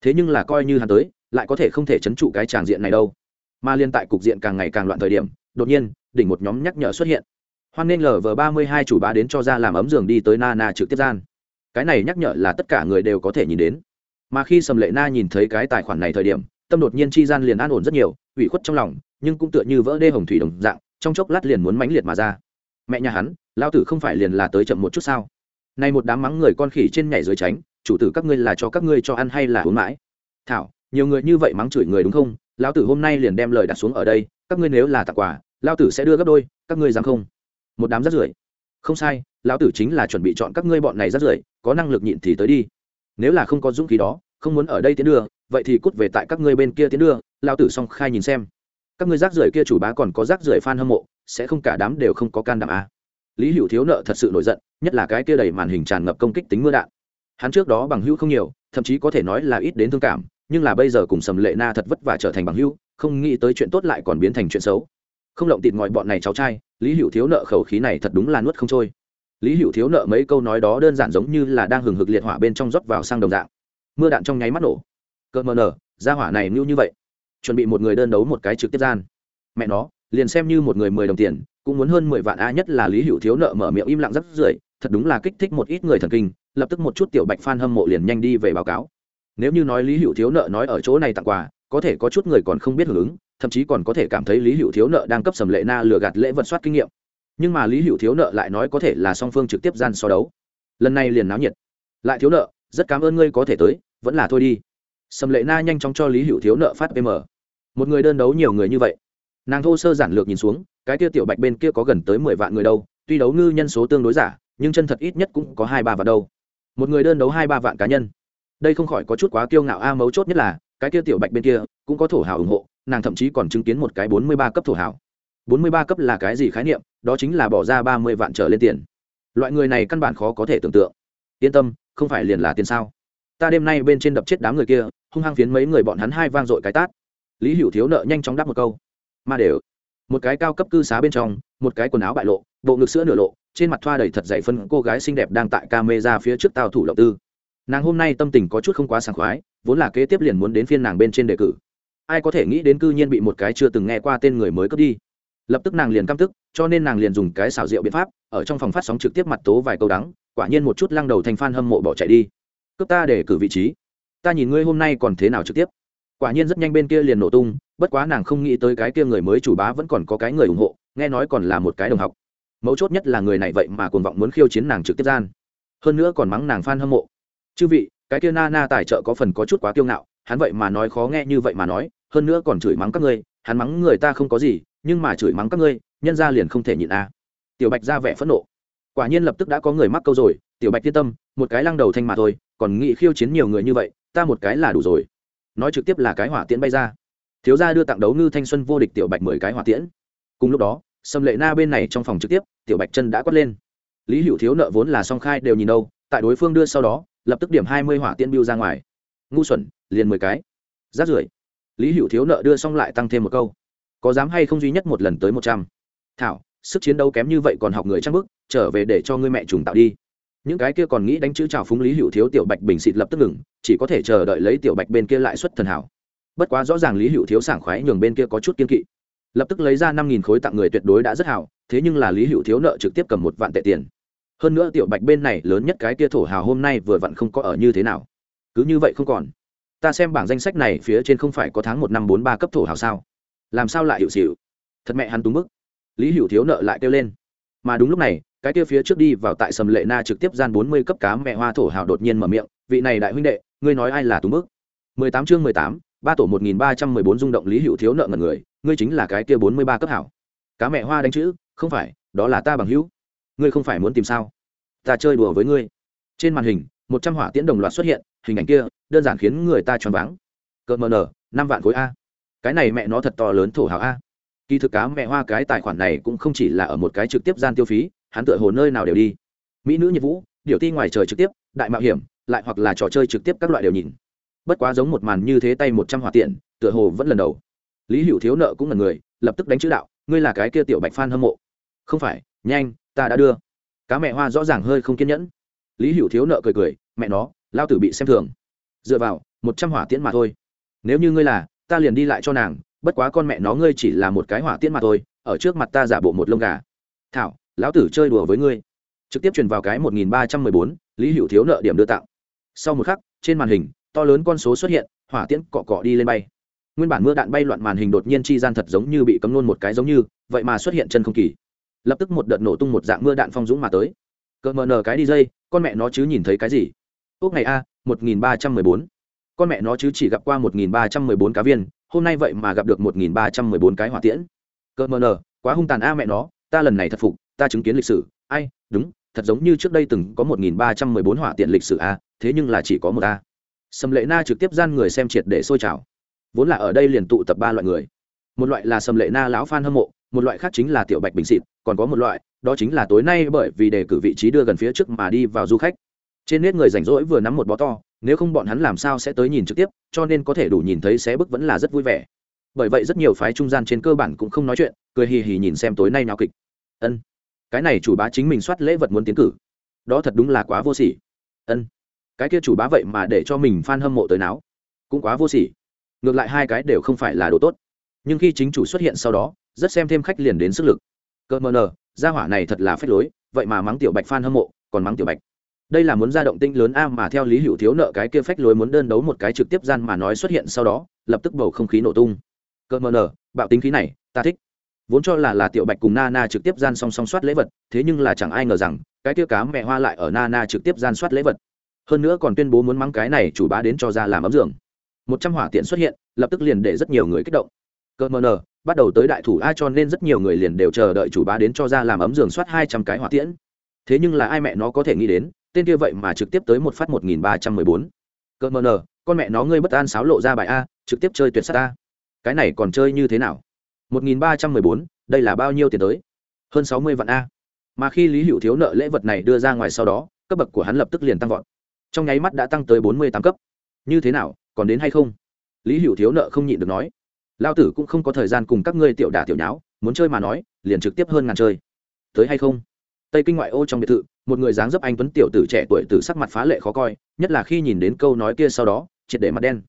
Thế nhưng là coi như hắn tới, lại có thể không thể chấn trụ cái tràng diện này đâu. Mà liên tại cục diện càng ngày càng loạn thời điểm, đột nhiên, đỉnh một nhóm nhắc nhở xuất hiện. Hoan nên lờ vờ ba mươi hai chủ bá đến cho ra làm ấm giường đi tới na na trực tiếp gian. Cái này nhắc nhở là tất cả người đều có thể nhìn đến. Mà khi sầm lệ na nhìn thấy cái tài khoản này thời điểm tâm đột nhiên chi gian liền an ổn rất nhiều, ủy khuất trong lòng, nhưng cũng tựa như vỡ đê hồng thủy đồng dạng, trong chốc lát liền muốn mãnh liệt mà ra. Mẹ nhà hắn, lao tử không phải liền là tới chậm một chút sao? Nay một đám mắng người con khỉ trên nhảy dưới tránh, chủ tử các ngươi là cho các ngươi cho ăn hay là uống mãi? Thảo, nhiều người như vậy mắng chửi người đúng không? Lão tử hôm nay liền đem lời đặt xuống ở đây, các ngươi nếu là tặng quà lao tử sẽ đưa gấp đôi, các ngươi dám không? Một đám rất rưởi. Không sai, lão tử chính là chuẩn bị chọn các ngươi bọn này rất rưởi, có năng lực nhịn thì tới đi. Nếu là không có dũng khí đó, không muốn ở đây tiến đưa vậy thì cút về tại các ngươi bên kia tiến đưa lao tử song khai nhìn xem. Các ngươi rác rưởi kia chủ bá còn có rác rưởi fan hâm mộ, sẽ không cả đám đều không có can đảm à. lý hữu thiếu nợ thật sự nổi giận, nhất là cái kia đầy màn hình tràn ngập công kích tính mưa đạn. Hắn trước đó bằng hữu không nhiều, thậm chí có thể nói là ít đến thương cảm, nhưng là bây giờ cùng sầm lệ na thật vất vả trở thành bằng hữu, không nghĩ tới chuyện tốt lại còn biến thành chuyện xấu. Không lộng tịt ngòi bọn này cháu trai, lý hữu thiếu nợ khẩu khí này thật đúng là nuốt không trôi. Lý hữu thiếu nợ mấy câu nói đó đơn giản giống như là đang hừng hực liệt hỏa bên trong rót vào sang đồng dạng. Mưa đạn trong nháy mắt nổ cỡ mờ nở ra hỏa này mưu như vậy. Chuẩn bị một người đơn đấu một cái trực tiếp gian. Mẹ nó, liền xem như một người mười đồng tiền, cũng muốn hơn mười vạn a nhất là lý hữu thiếu nợ mở miệng im lặng rất rưởi, thật đúng là kích thích một ít người thần kinh, lập tức một chút tiểu bạch f hâm mộ liền nhanh đi về báo cáo. Nếu như nói lý hữu thiếu nợ nói ở chỗ này tặng quà, có thể có chút người còn không biết hưởng ứng, thậm chí còn có thể cảm thấy lý hữu thiếu nợ đang cấp sầm lệ na lừa gạt lễ vật soát kinh nghiệm. Nhưng mà lý hữu thiếu nợ lại nói có thể là song phương trực tiếp gian so đấu. Lần này liền náo nhiệt. Lại thiếu nợ, rất cảm ơn ngươi có thể tới, vẫn là thôi đi sầm lệ na nhanh chóng cho lý hữu thiếu nợ phát pm một người đơn đấu nhiều người như vậy. Nàng thô sơ giản lược nhìn xuống, cái kia tiểu bạch bên kia có gần tới mười vạn người đâu, tuy đấu ngư nhân số tương đối giả, nhưng chân thật ít nhất cũng có hai ba vạn đâu. Một người đơn đấu hai ba vạn cá nhân. Đây không khỏi có chút quá kiêu ngạo a, mấu chốt nhất là, cái kia tiểu bạch bên kia cũng có thổ hào ủng hộ, nàng thậm chí còn chứng kiến một cái bốn mươi ba cấp thổ hào. Bốn mươi ba cấp là cái gì khái niệm? Đó chính là bỏ ra ba mươi vạn trở lên tiền. Loại người này căn bản khó có thể tưởng tượng. Yên tâm, không phải liền là tiền sao? Ta đêm nay bên trên đập chết đám người kia, hung hăng phiến mấy người bọn hắn hai vang dội cái tát. Lý hữu thiếu nợ nhanh chóng đáp một câu. Mà đều. Một cái cao cấp cư xá bên trong, một cái quần áo bại lộ, bộ ngực sữa nửa lộ, trên mặt thoa đầy thật dày phân cô gái xinh đẹp đang tại ca mê ra phía trước tàu thủ lộng tư. Nàng hôm nay tâm tình có chút không quá sảng khoái, vốn là kế tiếp liền muốn đến phiên nàng bên trên đề cử. Ai có thể nghĩ đến cư nhiên bị một cái chưa từng nghe qua tên người mới cướp đi. Lập tức nàng liền căm tức, cho nên nàng liền dùng cái xảo diệu biện pháp, ở trong phòng phát sóng trực tiếp mặt tố vài câu đắng, quả nhiên một chút lăng đầu thành f hâm mộ bỏ chạy đi cướp ta để cử vị trí. Ta nhìn ngươi hôm nay còn thế nào trực tiếp. Quả nhiên rất nhanh bên kia liền nổ tung, bất quá nàng không nghĩ tới cái kia người mới chủ bá vẫn còn có cái người ủng hộ, nghe nói còn là một cái đồng học. Mấu chốt nhất là người này vậy mà cuồng vọng muốn khiêu chiến nàng trực tiếp gian. Hơn nữa còn mắng nàng f a n hâm mộ. Chư vị, cái kia na na tài trợ có phần có chút quá kiêu ngạo, hắn vậy mà nói khó nghe như vậy mà nói, hơn nữa còn chửi mắng các ngươi, hắn mắng người ta không có gì, nhưng mà chửi mắng các ngươi, nhân ra liền không thể nhịn a. Tiểu bạch ra vẻ phẫn nộ. Quả nhiên lập tức đã có người mắc câu rồi, tiểu bạch yên tâm, một cái lăng đầu thanh mà thôi còn nghĩ khiêu chiến nhiều người như vậy, ta một cái là đủ rồi. Nói trực tiếp là cái hỏa tiễn bay ra. Thiếu gia đưa tặng đấu ngư thanh xuân vô địch tiểu bạch mười cái hỏa tiễn. Cùng lúc đó, sâm lệ na bên này trong phòng trực tiếp, tiểu bạch chân đã quát lên. Lý hữu thiếu nợ vốn là song khai đều nhìn đâu, tại đối phương đưa sau đó, lập tức điểm hai mươi hỏa tiễn biêu ra ngoài. Ngu xuẩn, liền mười cái. Rát rưởi. Lý hữu thiếu nợ đưa xong lại tăng thêm một câu. Có dám hay không duy nhất những cái kia còn nghĩ đánh chữ chào phúng lý hữu thiếu tiểu bạch bình xịt lập tức ngừng, chỉ có thể chờ đợi lấy tiểu bạch bên kia lại xuất thần hảo. Bất quá rõ ràng lý hữu thiếu sảng khoái nhường bên kia có chút kiên kỵ. Lập tức lấy ra năm nghìn khối tặng người tuyệt đối đã rất hảo, thế nhưng là lý hữu thiếu nợ trực tiếp cầm một vạn tệ tiền. Hơn nữa tiểu bạch bên này lớn nhất cái kia thổ hào hôm nay vừa vặn không có ở như thế nào. Cứ như vậy không còn. Ta xem bảng danh sách này phía trên không phải có tháng một năm bốn ba cấp thổ hào sao? Làm sao lại hiệu xịu? Thật mẹ hắn túng bức. Lý hữu thiếu nợ lại kêu lên. Mà đúng lúc này cái kia phía trước đi vào tại sầm lệ na trực tiếp gian bốn mươi cấp cá mẹ hoa thổ hào đột nhiên mở miệng, vị này đại huynh đệ, ngươi nói ai là túng bức? mười tám chương mười tám, ba tổ một nghìn ba trăm mười bốn rung động lý hữu thiếu nợ ngần người, ngươi chính là cái kia bốn mươi ba cấp hảo. Cá mẹ hoa đánh chữ, không phải, đó là ta bằng hữu. Ngươi không phải muốn tìm sao? Ta chơi đùa với ngươi. Trên màn hình, một trăm hỏa tiễn đồng loạt xuất hiện, hình ảnh kia, đơn giản khiến người ta choáng váng. Cợt mờ nở, năm vạn khối a. Cái này mẹ nó thật to lớn thổ hào a. Kỳ thực cá mẹ hoa cái tài khoản này cũng không chỉ là ở một cái trực tiếp gian tiêu phí hắn tựa hồ nơi nào đều đi. Mỹ nữ nhiệt vũ điều ti ngoài trời trực tiếp, đại mạo hiểm, lại hoặc là trò chơi trực tiếp các loại đều nhìn. Bất quá giống một màn như thế tay một trăm hỏa tiện, tựa hồ vẫn lần đầu. Lý hữu thiếu nợ cũng là người, lập tức đánh chữ đạo, ngươi là cái kia tiểu bạch phan hâm mộ. Không phải, nhanh, ta đã đưa. Cá mẹ hoa rõ ràng hơi không kiên nhẫn. Lý hữu thiếu nợ cười cười, mẹ nó, lao tử bị xem thường. Dựa vào, một trăm hỏa tiễn mà thôi. Nếu như ngươi là, ta liền đi lại cho nàng, bất quá con mẹ nó ngươi chỉ là một cái hỏa tiễn mà thôi, ở trước mặt ta giả bộ một lông gà. Thảo lão tử chơi đùa với ngươi. Trực tiếp truyền vào cái một nghìn ba trăm mười bốn, lý hữu thiếu nợ điểm đưa tặng. sau một khắc, trên màn hình, to lớn con số xuất hiện, hỏa tiễn cọ cọ đi lên bay. Nguyên bản mưa đạn bay loạn màn hình đột nhiên chi gian thật giống như bị cấm nôn một cái giống như, vậy mà xuất hiện chân không kỳ. Lập tức một đợt nổ tung một dạng mưa đạn phong dũng mà tới. Cỡ mờ nờ cái đi dây con mẹ nó chứ nhìn thấy cái gì? Ốc ngày a, một nghìn ba trăm mười bốn. Con mẹ nó chứ chỉ gặp qua một nghìn ba trăm mười bốn cá viên, hôm nay vậy mà gặp được một nghìn ba trăm mười bốn cái hỏa tiễn. Cỡ mờ nờ, quá hung tàn a mẹ nó, ta lần này thật phục ta chứng kiến lịch sử. Ai, đúng, thật giống như trước đây từng có một nghìn ba trăm mười bốn hỏa tiện lịch sử a, thế nhưng là chỉ có một a. Sầm lệ na trực tiếp gian người xem triệt để sôi trào. Vốn là ở đây liền tụ tập ba loại người. Một loại là sầm lệ na lão phan hâm mộ, một loại khác chính là tiểu bạch bình xịt, còn có một loại, đó chính là tối nay bởi vì đề cử vị trí đưa gần phía trước mà đi vào du khách. Trên nét người rảnh rỗi vừa nắm một bó to, nếu không bọn hắn làm sao sẽ tới nhìn trực tiếp, cho nên có thể đủ nhìn thấy xé bức vẫn là rất vui vẻ. Bởi vậy rất nhiều phái trung gian trên cơ bản cũng không nói chuyện, cười hì hì nhìn xem tối nay nào kịch. Ân cái này chủ bá chính mình soát lễ vật muốn tiến cử. Đó thật đúng là quá vô sỉ. Ân, cái kia chủ bá vậy mà để cho mình f a n hâm mộ tới não cũng quá vô sỉ. Ngược lại hai cái đều không phải là đồ tốt. Nhưng khi chính chủ xuất hiện sau đó, rất xem thêm khách liền đến sức lực. Cơ mờ nờ, gia hỏa này thật là phép lối, vậy mà mắng tiểu bạch f a n hâm mộ, còn mắng tiểu bạch. Đây là muốn ra động tinh lớn a mà theo lý hữu thiếu nợ cái kia phách lối muốn đơn đấu một cái trực tiếp gian mà nói xuất hiện sau đó, lập tức bầu không khí nổ tung. Cơ mờ nờ, bạo tính khí này, ta thích vốn cho là là tiểu bạch cùng nana trực tiếp gian song song soát lễ vật, thế nhưng là chẳng ai ngờ rằng, cái tia cá mẹ hoa lại ở nana trực tiếp gian soát lễ vật. Hơn nữa còn tuyên bố muốn mắng cái này chủ bá đến cho ra làm ấm giường. Một trăm hỏa tiện xuất hiện, lập tức liền để rất nhiều người kích động. Cơ mờ nờ, bắt đầu tới đại thủ a cho nên rất nhiều người liền đều chờ đợi chủ bá đến cho ra làm ấm giường soát hai trăm cái hỏa tiễn. Thế nhưng là ai mẹ nó có thể nghĩ đến, tên kia vậy mà trực tiếp tới một phát một nghìn ba trăm mười bốn. Cơ mờ nờ, con mẹ nó ngươi bất an sáo lộ ra bài a, trực tiếp chơi tuyệt s a. Cái này còn chơi như thế nào? Một nghìn ba trăm mười bốn, đây là bao nhiêu tiền tới? Hơn sáu mươi vạn a. Mà khi lý hữu thiếu nợ lễ vật này đưa ra ngoài sau đó, cấp bậc của hắn lập tức liền tăng vọt. Trong nháy mắt đã tăng tới bốn mươi tám cấp. Như thế nào, còn đến hay không? Lý hữu thiếu nợ không nhịn được nói. Lao tử cũng không có thời gian cùng các ngươi tiểu đả tiểu nháo, muốn chơi mà nói, liền trực tiếp hơn ngàn chơi. Tới hay không? Tây kinh ngoại ô trong biệt thự, một người dáng dấp anh tuấn tiểu tử trẻ tuổi từ sắc mặt phá lệ khó coi, nhất là khi nhìn đến câu nói kia sau đó, triệt để mặt đen.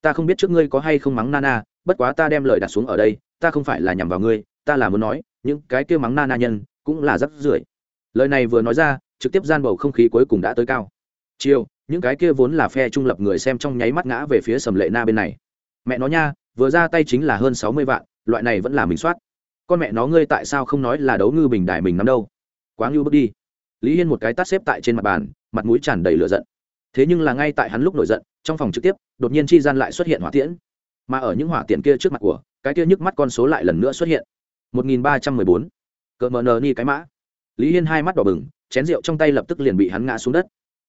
Ta không biết trước ngươi có hay không mắng nana, bất quá ta đem lời đặt xuống ở đây ta không phải là nhằm vào ngươi, ta là muốn nói, những cái kia mắng Na Na nhân cũng là rắc rưởi. Lời này vừa nói ra, trực tiếp gian bầu không khí cuối cùng đã tới cao. Chiều, những cái kia vốn là phe trung lập người xem trong nháy mắt ngã về phía sầm lệ na bên này. Mẹ nó nha, vừa ra tay chính là hơn sáu mươi vạn, loại này vẫn là mình soát. Con mẹ nó ngươi tại sao không nói là đấu ngư bình đại mình nắm đâu? Quá ngưu bước đi. Lý hiên một cái tát xếp tại trên mặt bàn, mặt mũi tràn đầy lửa giận. Thế nhưng là ngay tại hắn lúc nổi giận, trong phòng trực tiếp, đột nhiên chi gian lại xuất hiện hỏa tiễn mà ở những hỏa tiện kia trước mặt của, cái kia nhức mắt con số lại lần nữa xuất hiện. Một nghìn ba trăm mười bốn. Cỡ mờ nờ ni cái mã. Lý hiên hai mắt đỏ bừng, chén rượu trong tay lập tức liền bị hắn ngã xuống đất.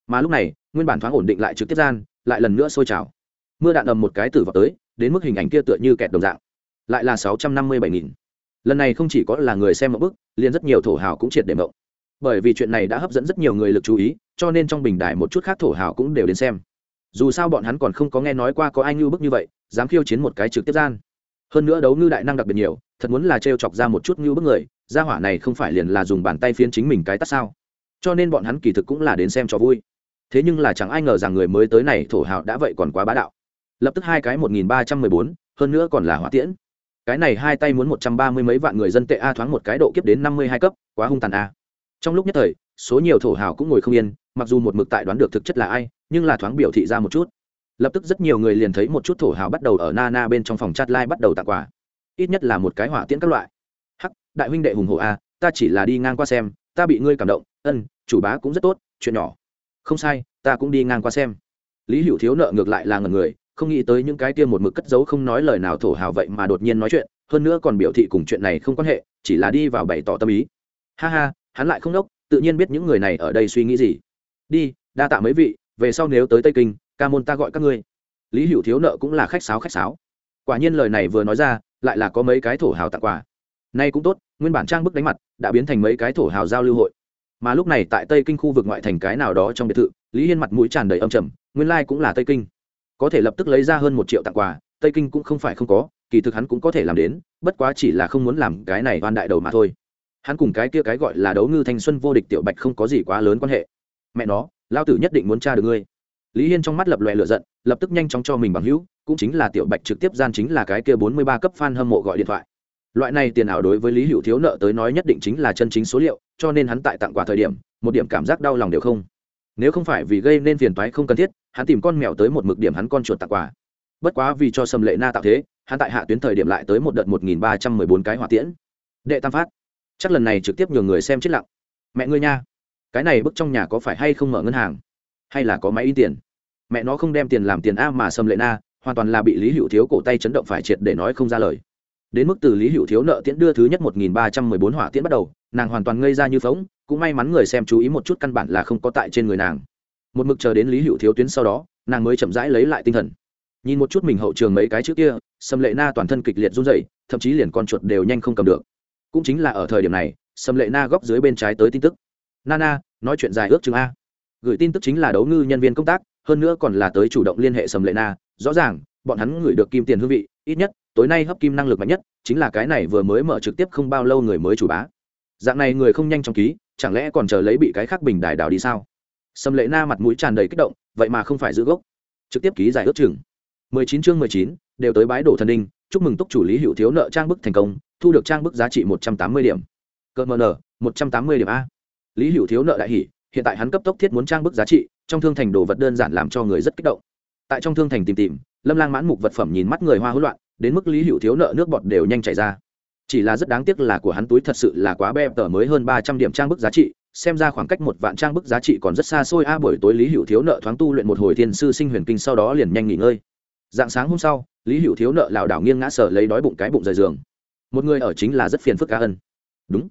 Mà lúc này, nguyên bản thoáng ổn định lại trực tiếp gian, lại lần nữa sôi trào. Mưa đạn ầm một cái tử vào tới, đến mức hình ảnh kia tựa như kẹt đồng dạng. Lại là sáu trăm năm mươi bảy nghìn. Lần này không chỉ có là người xem một bức, liền rất nhiều thổ hào cũng triệt để mộng. Bởi vì chuyện này đã hấp dẫn rất nhiều người lực chú ý, cho nên trong bình đài một chút khác thổ hào cũng đều đến xem dù sao bọn hắn còn không có nghe nói qua có ai ngưu bức như vậy, dám khiêu chiến một cái trực tiếp gian. Hơn nữa đấu ngư đại năng đặc biệt nhiều, thật muốn là t chọc ra một chút ngưu bức người, gia hỏa này không phải liền là dùng bàn tay phiến chính mình cái tắt sao? Cho nên bọn hắn kỳ thực cũng là đến xem cho vui. Thế nhưng là chẳng ai ngờ rằng người mới tới này thổ hào đã vậy còn quá bá đạo. Lập tức hai cái một nghìn ba trăm mười bốn, hơn nữa còn là hỏa tiễn. Cái này hai tay muốn một trăm ba mươi mấy vạn người dân tệ a thoáng một cái độ kiếp đến năm mươi hai cấp, quá hung tàn a. Trong lúc nhất thời, số nhiều thổ hào cũng ngồi không yên, mặc dù một mực tại đoán được thực chất là ai nhưng là thoáng biểu thị ra một chút. Lập tức rất nhiều người liền thấy một chút thổ hào bắt đầu ở na na bên trong phòng chat live bắt đầu tặng quà. Ít nhất là một cái hỏa tiễn các loại. Hắc, đại huynh đệ hùng hộ a, ta chỉ là đi ngang qua xem, ta bị ngươi cảm động. Ân, chủ bá cũng rất tốt, chuyện nhỏ. Không sai, ta cũng đi ngang qua xem. Lý hữu thiếu nợ ngược lại là ngần người, không nghĩ tới những cái kia một mực cất giấu không nói lời nào thổ hào vậy mà đột nhiên nói chuyện, hơn nữa còn biểu thị cùng chuyện này không quan hệ, chỉ là đi vào bày tỏ tâm ý. Ha ha, hắn lại không đốc, tự nhiên biết những người này ở đây suy nghĩ gì. Đi, đa tạ mấy vị về sau nếu tới tây kinh, ca môn ta gọi các ngươi. Lý hữu thiếu nợ cũng là khách sáo khách sáo. Quả nhiên lời này vừa nói ra, lại là có mấy cái thổ hào tặng quà. Nay cũng tốt, nguyên bản trang bức đánh mặt, đã biến thành mấy cái thổ hào giao lưu hội. Mà lúc này tại tây kinh khu vực ngoại thành cái nào đó trong biệt thự, lý hiên mặt mũi tràn đầy âm trầm, nguyên lai、like、cũng là tây kinh. Có thể lập tức lấy ra hơn một triệu tặng quà, tây kinh cũng không phải không có, kỳ thực hắn cũng có thể làm đến, bất quá chỉ là không muốn làm cái này oan đại đầu mà thôi. Hắn cùng cái kia cái gọi là đấu ngư thanh xuân vô địch tiểu bạch không có gì quá lớn quan hệ. Mẹ nó lao tử nhất định muốn tra được ngươi. Lý hiên trong mắt lập lòe lựa giận, lập tức nhanh chóng cho mình bằng hữu, cũng chính là tiểu bạch trực tiếp gian chính là cái kia bốn mươi ba cấp f a n hâm mộ gọi điện thoại. Loại này tiền ảo đối với lý hữu thiếu nợ tới nói nhất định chính là chân chính số liệu, cho nên hắn tại tặng quà thời điểm, một điểm cảm giác đau lòng đều không. Nếu không phải vì gây nên phiền toái không cần thiết, hắn tìm con mèo tới một mực điểm hắn con chuột tặng quà. Bất quá vì cho sầm lệ na tạo thế, hắn tại hạ tuyến thời điểm lại tới một đợt một nghìn ba trăm mười bốn cái hỏa tiễn. Đệ tam phát. Chắc lần này trực tiếp nhường người xem chết lặng. Mẹ ngươi nha cái này bức trong nhà có phải hay không mở ngân hàng? Hay là có máy in tiền? Mẹ nó không đem tiền làm tiền a mà sầm lệ na hoàn toàn là bị lý hữu thiếu cổ tay chấn động phải triệt để nói không ra lời. Đến mức từ lý hữu thiếu nợ tiễn đưa thứ nhất một nghìn ba trăm mười bốn hỏa tiễn bắt đầu, nàng hoàn toàn ngây ra như phóng cũng may mắn người xem chú ý một chút căn bản là không có tại trên người nàng. Một mực chờ đến lý hữu thiếu tuyến sau đó, nàng mới chậm rãi lấy lại tinh thần. Nhìn một chút mình hậu trường mấy cái trước kia sâm lệ na toàn thân kịch liệt run dậy thậm chí liền con chuột đều nhanh không cầm được. Cũng chính là ở thời điểm này sâm lệ na góc dưới bên trái tới tin tức nana nói chuyện dài ước chừng a. Gửi tin tức chính là đấu ngư nhân viên công tác hơn nữa còn là tới chủ động liên hệ sầm lệ na. Rõ ràng bọn hắn gửi được kim tiền hương vị ít nhất tối nay hấp kim năng lực mạnh nhất chính là cái này vừa mới mở trực tiếp không bao lâu người mới chủ bá. Dạng này người không nhanh trong ký chẳng lẽ còn chờ lấy bị cái khác bình đài đào đi sao? Sầm lệ na mặt mũi tràn đầy kích động vậy mà không phải giữ gốc. Trực tiếp ký giải ước chừng. Mười chín chương mười chín đều tới bái đổ thần đinh chúc mừng túc chủ lý hữu thiếu nợ trang bức thành công thu được trang bức giá trị một trăm tám mươi điểm. Cỡ nở, một trăm tám mươi điểm a lý hữu thiếu nợ đại hỷ hiện tại hắn cấp tốc thiết muốn trang bức giá trị, trong thương thành đồ vật đơn giản làm cho người rất kích động. Tại trong thương thành tìm tìm, lâm lang mãn mục vật phẩm nhìn mắt người hoa hỗn loạn, đến mức lý hữu thiếu nợ nước bọt đều nhanh chảy ra. Chỉ là rất đáng tiếc là của hắn túi thật sự là quá be tờ mới hơn ba trăm điểm trang bức giá trị, xem ra khoảng cách một vạn trang bức giá trị còn rất xa xôi. A, buổi tối lý hữu thiếu nợ thoáng tu luyện một hồi thiên sư sinh huyền kinh, sau đó liền nhanh nghỉ ngơi. Dạng sáng hôm sau, lý hữu thiếu nợ lảo đảo nghiêng ngã sở lấy đói bụng cái bụng rời giường. Một người ở chính là rất phiền phức cá ân. Đúng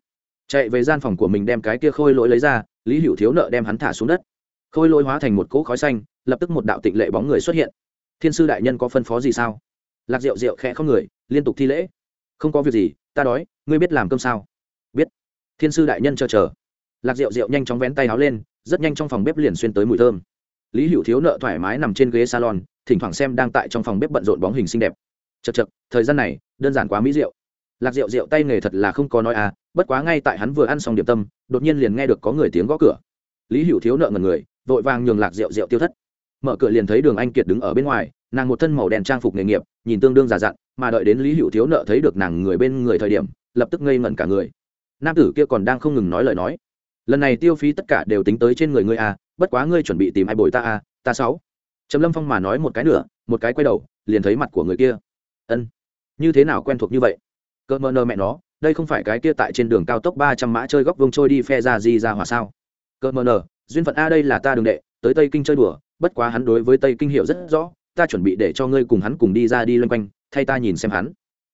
chạy về gian phòng của mình đem cái kia khôi lỗi lấy ra, lý hữu thiếu nợ đem hắn thả xuống đất. Khôi lỗi hóa thành một cỗ khói xanh, lập tức một đạo tịnh lệ bóng người xuất hiện. Thiên sư đại nhân có phân phó gì sao? Lạc rượu rượu khẽ không người, liên tục thi lễ. Không có việc gì, ta đói, ngươi biết làm cơm sao? Biết. Thiên sư đại nhân chờ chờ. Lạc rượu rượu nhanh chóng vén tay áo lên, rất nhanh trong phòng bếp liền xuyên tới mùi thơm. Lý hữu thiếu nợ thoải mái nằm trên ghế salon, thỉnh thoảng xem đang tại trong phòng bếp bận rộn bóng hình xinh đẹp. Chật chật thời gian này, đơn giản quá mỹ rượu lạc rượu rượu tay nghề thật là không có nói à bất quá ngay tại hắn vừa ăn xong điểm tâm, đột nhiên liền nghe được có người tiếng gõ cửa. Lý hữu thiếu nợ ngần người, vội vàng nhường lạc rượu rượu tiêu thất. Mở cửa liền thấy đường anh kiệt đứng ở bên ngoài, nàng một thân màu đen trang phục nghề nghiệp, nhìn tương đương già dặn, mà đợi đến lý hữu thiếu nợ thấy được nàng người bên người thời điểm, lập tức ngây ngẩn cả người. Nam tử kia còn đang không ngừng nói lời nói. Lần này tiêu phí tất cả đều tính tới trên người ngươi à bất quá ngươi chuẩn bị tìm ai bồi ta à ta sáu. Trầm lâm phong mà nói một cái nữa một cái quay đầu, liền thấy mặt của người kia. Ân. Như thế nào quen thuộc như vậy? Cơ mơ nơ mẹ nó, đây không phải cái kia tại trên đường cao tốc ba trăm mã chơi góc vông trôi đi phe ra gì ra hỏa sao? Cơ mơ nơ duyên phận a đây là ta đường đệ, tới tây kinh chơi đùa, bất quá hắn đối với tây kinh hiểu rất rõ, ta chuẩn bị để cho ngươi cùng hắn cùng đi ra đi loanh quanh, thay ta nhìn xem hắn.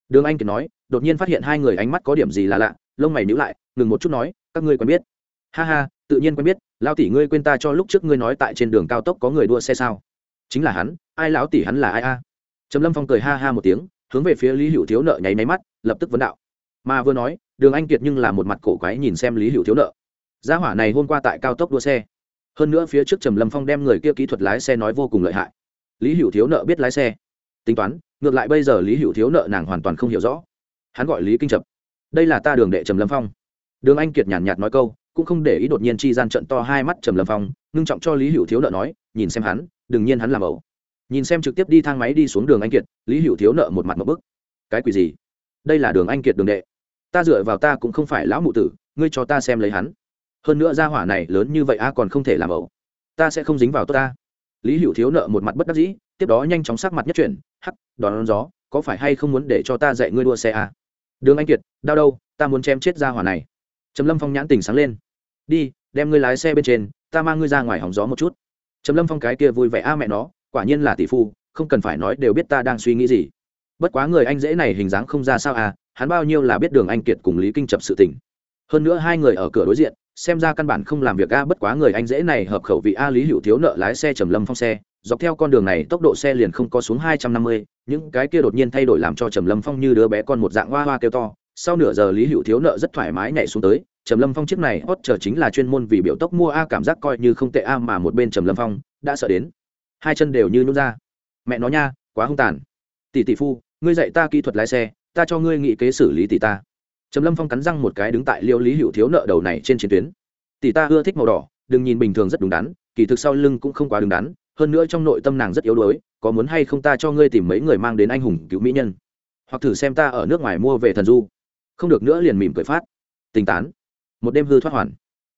Đường anh kiệt nói, đột nhiên phát hiện hai người ánh mắt có điểm gì là lạ, lông mày nhữ lại, ngừng một chút nói, các ngươi quen biết. Ha ha, tự nhiên quen biết lao tỷ ngươi quên ta cho lúc trước ngươi nói tại trên đường cao tốc có người đua xe sao? Chính là hắn, ai lão tỷ hắn là ai a? Trầm lâm phong cười ha ha một tiếng, hướng về phía lý hữu thiếu nợ nháy máy mắt lập tức vấn đạo. Mà vừa nói, đường anh kiệt nhưng là một mặt cổ quái nhìn xem lý hữu thiếu nợ. Gia hỏa này hôm qua tại cao tốc đua xe. Hơn nữa phía trước trầm lâm phong đem người kia kỹ thuật lái xe nói vô cùng lợi hại. Lý hữu thiếu nợ biết lái xe. Tính toán, ngược lại bây giờ lý hữu thiếu nợ nàng hoàn toàn không hiểu rõ. Hắn gọi lý kinh trập. Đây là ta đường đệ trầm lâm phong. Đường anh kiệt nhàn nhạt nói câu, cũng không để ý đột nhiên chi gian trận to hai mắt trầm lâm phong, ngưng trọng cho lý hữu thiếu nợ nói, nhìn xem hắn, đừng nhiên hắn làm ẩu. Nhìn xem trực tiếp đi thang máy đi xuống đường anh kiệt, lý hữu thiếu nợ một mặt một bức. Cái quỷ gì? Đây là đường anh kiệt đường đệ. Ta dựa vào ta cũng không phải lão mụ tử ngươi cho ta xem lấy hắn. Hơn nữa gia hỏa này lớn như vậy a còn không thể làm ẩu. Ta sẽ không dính vào tốt ta. Lý hữu thiếu nợ một mặt bất đắc dĩ tiếp đó nhanh chóng sắc mặt nhất chuyển hắc đón, đón gió có phải hay không muốn để cho ta dạy ngươi đua xe à? đường anh kiệt đau đâu ta muốn chém chết gia hỏa này. Trầm lâm phong nhãn tình sáng lên. Đi đem ngươi lái xe bên trên ta mang ngươi ra ngoài hóng gió một chút. Trầm lâm phong cái kia vui vẻ a mẹ nó quả nhiên là tỷ phu không cần phải nói đều biết ta đang suy nghĩ gì bất quá người anh dễ này hình dáng không ra sao à hắn bao nhiêu là biết đường anh kiệt cùng lý kinh chập sự tình. Hơn nữa hai người ở cửa đối diện, xem ra căn bản không làm việc a, bất quá người anh dễ này hợp khẩu vị a, lý hữu thiếu nợ lái xe trầm lâm phong xe, dọc theo con đường này tốc độ xe liền không có xuống hai trăm năm mươi, những cái kia đột nhiên thay đổi làm cho trầm lâm phong như đứa bé con một dạng hoa hoa kêu to. Sau nửa giờ lý hữu thiếu nợ rất thoải mái nhảy xuống tới, trầm lâm phong chiếc này hot chờ chính là chuyên môn vì biểu tốc mua a, cảm giác coi như không tệ a, mà một bên trầm lâm phong đã sợ đến. Hai chân đều như nút ra. Mẹ nó nha, quá hung tàn. Tỷ tỷ phu ngươi dạy ta kỹ thuật lái xe, ta cho ngươi nghị kế xử lý tỷ ta. Trầm lâm phong cắn răng một cái đứng tại liêu lý hữu thiếu nợ đầu này trên chiến tuyến. Tỷ ta ưa thích màu đỏ, đừng nhìn bình thường rất đúng đắn, kỳ thực sau lưng cũng không quá đúng đắn, hơn nữa trong nội tâm nàng rất yếu đuối, có muốn hay không ta cho ngươi tìm mấy người mang đến anh hùng cứu mỹ nhân. Hoặc thử xem ta ở nước ngoài mua về thần du. Không được nữa liền mỉm cười phát. Tình tán. Một đêm hư thoát hoàn.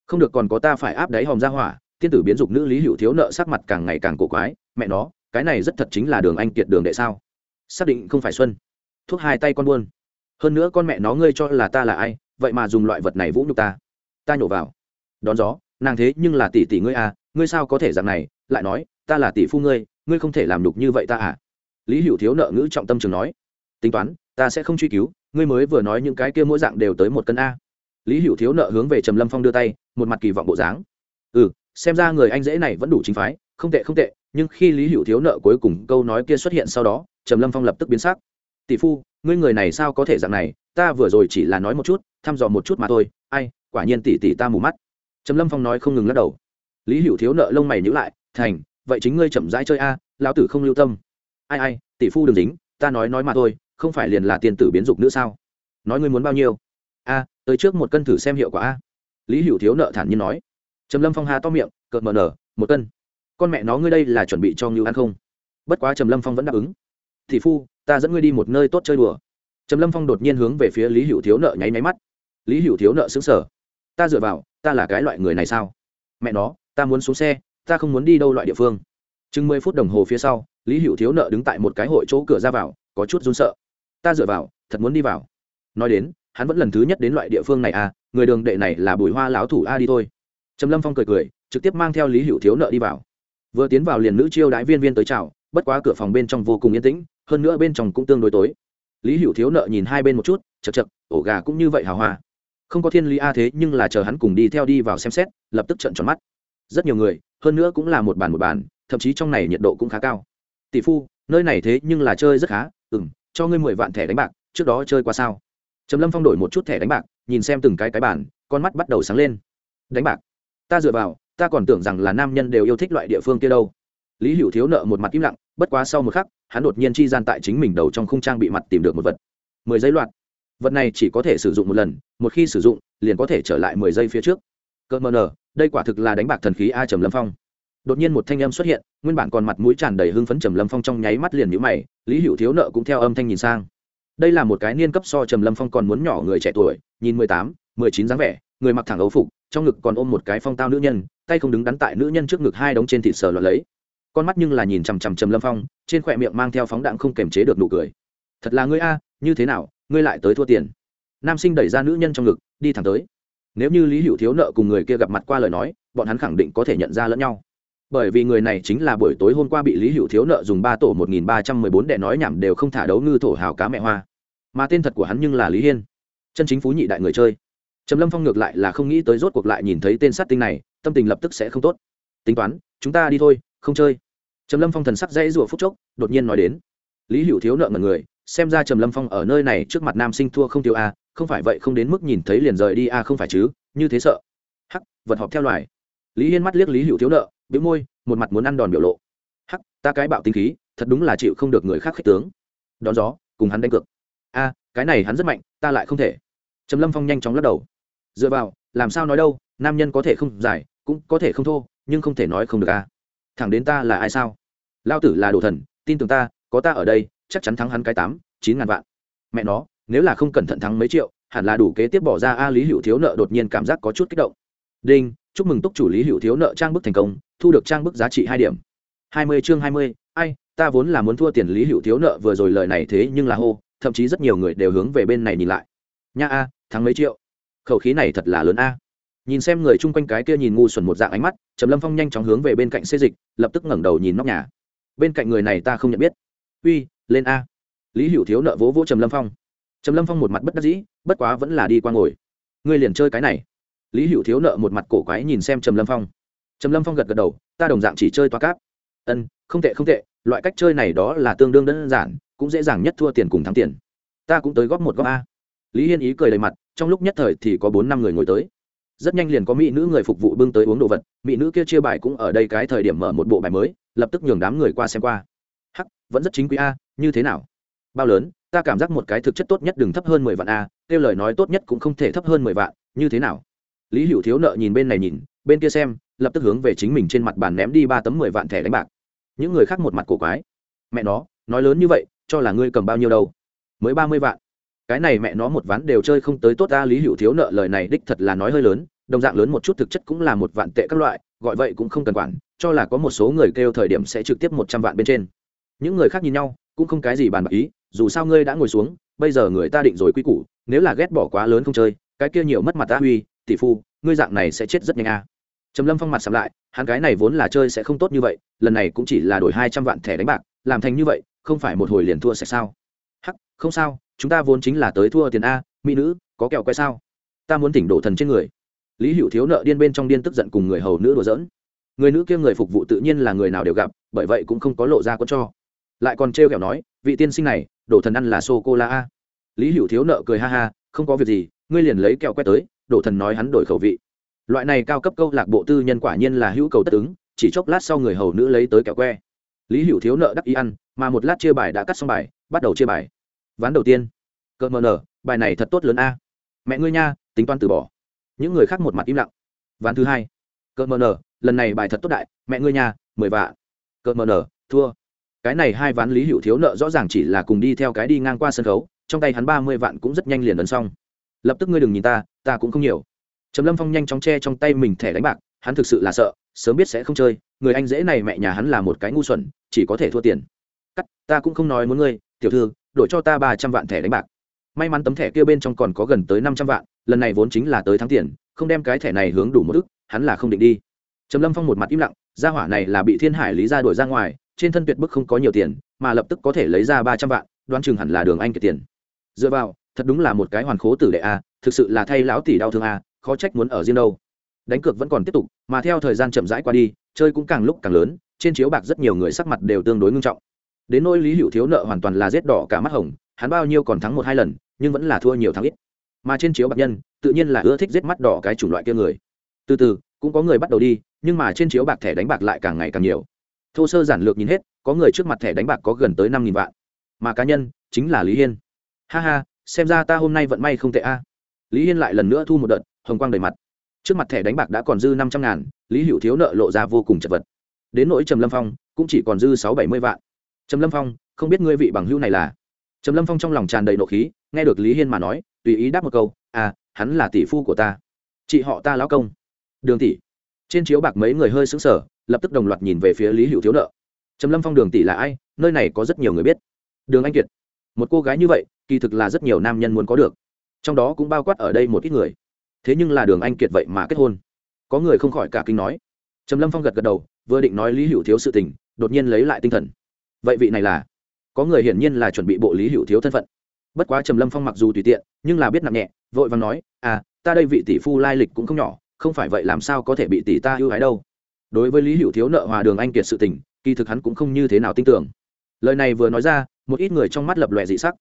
Không được còn có ta phải áp đáy hòm ra hỏa, tiên tử biến dục nữ lý hữu thiếu nợ sắc mặt càng ngày càng cổ quái, mẹ nó, cái này rất thật chính là đường anh kiệt đường đệ sao? Xác định không phải xuân. Thuốc hai tay con buôn. Hơn nữa con mẹ nó ngươi cho là ta là ai, vậy mà dùng loại vật này vũ nhục ta. Ta nhổ vào. Đón gió, nàng thế nhưng là tỷ tỷ ngươi à ngươi sao có thể dạng này, lại nói, ta là tỷ phu ngươi ngươi không thể làm đục như vậy ta à. Lý hữu thiếu nợ ngữ trọng tâm trường nói, tính toán, ta sẽ không truy cứu, ngươi mới vừa nói những cái kia mỗi dạng đều tới một cân a. Lý hữu thiếu nợ hướng về trầm lâm phong đưa tay, một mặt kỳ vọng bộ dáng. Ừ xem ra người anh dễ này vẫn đủ chính phái, không tệ không tệ, nhưng khi lý hữu thiếu nợ cuối cùng câu nói kia xuất hiện sau đó trầm lâm phong lập tức biến sắc. Tỷ phu, ngươi người này sao có thể dạng này? Ta vừa rồi chỉ là nói một chút, thăm dò một chút mà thôi. Ai, quả nhiên tỷ tỷ ta mù mắt. Trầm lâm phong nói không ngừng lắc đầu. Lý hữu thiếu nợ lông mày nhữ lại, thành, vậy chính ngươi chậm rãi chơi a, lão tử không lưu tâm. Ai ai, tỷ phu đừng dính, ta nói nói mà thôi, không phải liền là tiền tử biến dục nữa sao? Nói ngươi muốn bao nhiêu? A, tới trước một cân thử xem hiệu quả a. Lý hữu thiếu nợ thản nhiên nói. Trầm lâm phong hà to miệng, cợt mờ nở, một cân. Con mẹ nó ngươi đây là chuẩn bị cho ngưu ăn không? Bất quá trầm lâm phong vẫn đáp ứng thị phu, ta dẫn ngươi đi một nơi tốt chơi đùa. Trầm lâm phong đột nhiên hướng về phía lý hữu thiếu nợ nháy máy mắt. Lý hữu thiếu nợ xứng sở ta dựa vào, ta là cái loại người này sao? Mẹ nó, ta muốn xuống xe, ta không muốn đi đâu loại địa phương. Chừng mười phút đồng hồ phía sau, lý hữu thiếu nợ đứng tại một cái hội chỗ cửa ra vào, có chút run sợ. Ta dựa vào, thật muốn đi vào. Nói đến, hắn vẫn lần thứ nhất đến loại địa phương này à người đường đệ này là bùi hoa láo thủ a đi thôi. Trầm lâm phong cười cười, trực tiếp mang theo lý hữu thiếu nợ đi vào. Vừa tiến vào liền nữ chiêu đãi viên viên tới chào, bất quá cửa phòng bên trong vô cùng yên tĩnh hơn nữa bên trong cũng tương đối tối. Lý hữu thiếu nợ nhìn hai bên một chút chật chật ổ gà cũng như vậy hào hoa. Không có thiên lý a thế, nhưng là chờ hắn cùng đi theo đi vào xem xét, lập tức trận tròn mắt. Rất nhiều người, hơn nữa cũng là một bàn một bàn, thậm chí trong này nhiệt độ cũng khá cao. Tỷ phu, nơi này thế nhưng là chơi rất khá ừ m cho ngươi mười vạn thẻ đánh bạc, trước đó chơi qua sao? Trầm lâm phong đổi một chút thẻ đánh bạc, nhìn xem từng cái cái bàn, con mắt bắt đầu sáng lên. Đánh bạc. Ta dựa vào, ta còn tưởng rằng là nam nhân đều yêu thích loại địa phương kia đâu. Lý hữu thiếu nợ một mặt im lặng, bất quá sau một khắc hắn đột nhiên chi gian tại chính mình đầu trong khung trang bị mặt tìm được một vật. Mười giây loạt vật này chỉ có thể sử dụng một lần, một khi sử dụng, liền có thể trở lại mười giây phía trước. Cơ mờ nờ, đây quả thực là đánh bạc thần khí a trầm lâm phong. Đột nhiên một thanh âm xuất hiện, nguyên bản còn mặt mũi tràn đầy hưng phấn trầm lâm phong trong nháy mắt liền nhũ mày, lý hữu thiếu nợ cũng theo âm thanh nhìn sang. Đây là một cái niên cấp so trầm lâm phong còn muốn nhỏ người trẻ tuổi, nhìn mười tám, mười chín dáng vẻ, người mặc thẳng ấu phục, trong ngực còn ôm một cái phong tao nữ nhân, tay không đứng đắn tại nữ nhân trước ngực hai đống trên thịt sờ lọt lấy con mắt nhưng là nhìn chằm chằm trầm lâm phong, trên khỏe miệng mang theo phóng đạn không kềm chế được nụ cười. Thật là ngươi a, như thế nào, ngươi lại tới thua tiền? Nam sinh đẩy ra nữ nhân trong ngực, đi thẳng tới. Nếu như lý hữu thiếu nợ cùng người kia gặp mặt qua lời nói, bọn hắn khẳng định có thể nhận ra lẫn nhau. Bởi vì người này chính là buổi tối hôm qua bị lý hữu thiếu nợ dùng ba tổ một nghìn ba trăm mười bốn để nói nhảm đều không thả đấu ngư thổ hào cá mẹ hoa. Mà tên thật của hắn nhưng là lý hiên. Chân chính phú nhị đại người chơi. Trầm lâm phong ngược lại là không nghĩ tới rốt cuộc lại nhìn thấy tên sát tinh này, tâm tình lập tức sẽ không tốt. Tính toán, chúng ta đi thôi không chơi. Trầm lâm phong thần sắc dãy rủa phúc chốc, đột nhiên nói đến. Lý hữu thiếu nợ ngần người, xem ra trầm lâm phong ở nơi này trước mặt nam sinh thua không tiêu a, không phải vậy không đến mức nhìn thấy liền rời đi a không phải chứ, như thế sợ. Hắc, vật họp theo loài. Lý hiên mắt liếc lý hữu thiếu nợ biểu môi, một mặt muốn ăn đòn biểu lộ. Hắc, ta cái bạo tinh khí, thật đúng là chịu không được người khác khích tướng. Đón gió, cùng hắn đánh cược. A, cái này hắn rất mạnh, ta lại không thể. Trầm lâm phong nhanh chóng lắc đầu. Dựa vào, làm sao nói đâu, nam nhân có thể không giải, cũng có thể không thô nhưng không thể nói không được a thẳng đến ta là ai sao? Lao tử là đồ thần, tin tưởng ta, có ta ở đây, chắc chắn thắng hắn cái tám, chín ngàn vạn. Mẹ nó, nếu là không cẩn thận thắng mấy triệu, hẳn là đủ kế tiếp bỏ ra a lý hữu thiếu nợ đột nhiên cảm giác có chút kích động. Đinh, chúc mừng túc chủ lý hữu thiếu nợ trang bức thành công, thu được trang bức giá trị hai điểm. Hai mươi chương hai mươi, ai, ta vốn là muốn thua tiền lý hữu thiếu nợ vừa rồi lời này thế nhưng là hô, thậm chí rất nhiều người đều hướng về bên này nhìn lại. Nha a, thắng mấy triệu? Khẩu khí này thật là lớn a nhìn xem người chung quanh cái kia nhìn ngu xuẩn một dạng ánh mắt, trầm lâm phong nhanh chóng hướng về bên cạnh xê dịch, lập tức ngẩng đầu nhìn nóc nhà. Bên cạnh người này ta không nhận biết. Uy, lên a. Lý hữu thiếu nợ vỗ vỗ trầm lâm phong. Trầm lâm phong một mặt bất đắc dĩ, bất quá vẫn là đi qua ngồi. Ngươi liền chơi cái này. Lý hữu thiếu nợ một mặt cổ quái nhìn xem trầm lâm phong. Trầm lâm phong gật gật đầu, ta đồng dạng chỉ chơi toa cáp. Ân, không tệ không tệ, loại cách chơi này đó là tương đương đơn giản, cũng dễ dàng nhất thua tiền cùng thắng tiền. Ta cũng tới góp một góp a. Lý hiên ý cười đầy mặt, trong lúc nhất thời thì có bốn năm người ngồi tới rất nhanh liền có mỹ nữ người phục vụ bưng tới uống đồ vật, mỹ nữ kia chia bài cũng ở đây cái thời điểm mở một bộ bài mới, lập tức nhường đám người qua xem qua. Hắc, vẫn rất chính quý a, như thế nào? Bao lớn, ta cảm giác một cái thực chất tốt nhất đừng thấp hơn mười vạn a, kêu lời nói tốt nhất cũng không thể thấp hơn mười vạn, như thế nào? Lý hữu thiếu nợ nhìn bên này nhìn, bên kia xem, lập tức hướng về chính mình trên mặt bàn ném đi ba tấm mười vạn thẻ đánh bạc. Những người khác một mặt cổ quái. Mẹ nó, nói lớn như vậy, cho là ngươi cầm bao nhiêu đâu? Mới ba mươi vạn cái này mẹ nó một ván đều chơi không tới tốt ta, lý hữu thiếu nợ lời này đích thật là nói hơi lớn, đồng dạng lớn một chút thực chất cũng là một vạn tệ các loại, gọi vậy cũng không cần quản, cho là có một số người kêu thời điểm sẽ trực tiếp một trăm vạn bên trên những người khác nhìn nhau, cũng không cái gì bàn bạc ý, dù sao ngươi đã ngồi xuống, bây giờ người ta định rồi quy củ, nếu là ghét bỏ quá lớn không chơi, cái kia nhiều mất mặt ta, huy, tỷ phu, ngươi dạng này sẽ chết rất nhanh a à. trầm lâm phong mặt sắm lại, hắn cái này vốn là chơi sẽ không tốt như vậy, lần này cũng chỉ là đổi hai trăm vạn thẻ đánh bạc, làm thành như vậy, không phải một hồi liền thua sẽ sao hắc, không sao chúng ta vốn chính là tới thua tiền a, mỹ nữ, có kẹo quay sao? Ta muốn tỉnh đổ thần trên người. Lý hữu thiếu nợ điên bên trong điên tức giận cùng người hầu nữ đùa giỡn. Người nữ kia người phục vụ tự nhiên là người nào đều gặp, bởi vậy cũng không có lộ ra con cho. Lại còn trêu kẹo nói, vị tiên sinh này, đổ thần ăn là sô cô la a. Lý hữu thiếu nợ cười ha ha, không có việc gì, ngươi liền lấy kẹo quét tới, đổ thần nói hắn đổi khẩu vị. Loại này cao cấp câu lạc bộ tư nhân quả nhiên là hữu cầu tất ứng, chỉ chốc lát sau người hầu nữ lấy tới kẹo que. Lý hữu thiếu nợ đắc ý ăn, mà một lát chia bài đã cắt xong bài, bắt đầu chia bài ván đầu tiên. Cỡ mờ nở, bài này thật tốt lớn a. Mẹ ngươi nha, tính toán từ bỏ. Những người khác một mặt im lặng. Ván thứ hai. Cỡ mờ nở, lần này bài thật tốt đại, mẹ ngươi nha, mười vạ cỡ mờ nở, thua. Cái này hai ván lý hữu thiếu nợ rõ ràng chỉ là cùng đi theo cái đi ngang qua sân khấu, trong tay hắn ba mươi vạn cũng rất nhanh liền ấn xong. Lập tức ngươi đừng nhìn ta ta cũng không nhiều. Trầm lâm phong nhanh chóng che trong tay mình thẻ đánh bạc, hắn thực sự là sợ, sớm biết sẽ không chơi, người anh dễ này mẹ nhà hắn là một cái ngu xuẩn, chỉ có thể thua tiền. Cắt, ta cũng không nói muốn ngươi, tiểu thư đổi cho ta ba trăm vạn thẻ đánh bạc. May mắn tấm thẻ kia bên trong còn có gần tới năm trăm vạn, lần này vốn chính là tới thắng tiền, không đem cái thẻ này hướng đủ một ức, hắn là không định đi. Trầm lâm phong một mặt im lặng, gia hỏa này là bị thiên hải lý ra đuổi ra ngoài, trên thân tuyệt bức không có nhiều tiền, mà lập tức có thể lấy ra ba trăm vạn, đoán chừng hẳn là đường anh kiệt tiền. Dựa vào, thật đúng là một cái hoàn khố tử đệ a, thực sự là thay lão tỷ đau thương a, khó trách muốn ở riêng đâu. Đánh cược vẫn còn tiếp tục, mà theo thời gian chậm rãi qua đi, chơi cũng càng lúc càng lớn, trên chiếu bạc rất nhiều người sắc mặt đều tương đối ngưng trọng đến nỗi lý hữu thiếu nợ hoàn toàn là rét đỏ cả mắt hồng, hắn bao nhiêu còn thắng một hai lần, nhưng vẫn là thua nhiều thắng ít. Mà trên chiếu bạc nhân, tự nhiên là ưa thích giết mắt đỏ cái chủng loại kia người. Từ từ, cũng có người bắt đầu đi, nhưng mà trên chiếu bạc thẻ đánh bạc lại càng ngày càng nhiều. Thô sơ giản lược nhìn hết, có người trước mặt thẻ đánh bạc có gần tới năm nghìn vạn. Mà cá nhân, chính là lý hiên. Ha ha, xem ra ta hôm nay vận may không tệ a. Lý hiên lại lần nữa thu một đợt, hồng quang đầy mặt. Trước mặt thẻ đánh bạc đã còn dư năm trăm ngàn, lý hữu thiếu nợ lộ ra vô cùng chật vật. Đến nỗi trầm lâm phong, cũng chỉ còn dư sáu bảy mươi vạn trầm lâm phong, không biết ngươi vị bằng hữu này là? Trầm lâm phong trong lòng tràn đầy nộ khí, nghe được lý hiên mà nói, tùy ý đáp một câu à hắn là tỷ phu của ta. Chị họ ta lão công. Đường tỷ. Trên chiếu bạc mấy người hơi xứng sở lập tức đồng loạt nhìn về phía lý hữu thiếu nợ. Trầm lâm phong đường tỷ là ai? Nơi này có rất nhiều người biết. Đường anh kiệt. Một cô gái như vậy, kỳ thực là rất nhiều nam nhân muốn có được. Trong đó cũng bao quát ở đây một ít người. Thế nhưng là đường anh kiệt vậy mà kết hôn. Có người không khỏi cả kinh nói. Trầm lâm phong gật gật đầu, vừa định nói lý hữu thiếu sự tình, đột nhiên lấy lại tinh thần vậy vị này là? Có người hiển nhiên là chuẩn bị bộ lý hữu thiếu thân phận. Bất quá trầm lâm phong mặc dù tùy tiện, nhưng là biết nặng nhẹ, vội vàng nói à ta đây vị tỷ phu lai lịch cũng không nhỏ, không phải vậy làm sao có thể bị tỷ ta ưu ái đâu? Đối với lý hữu thiếu nợ hòa đường anh kiệt sự tình, kỳ thực hắn cũng không như thế nào tin tưởng. Lời này vừa nói ra, một ít người trong mắt lập lòe dị sắc.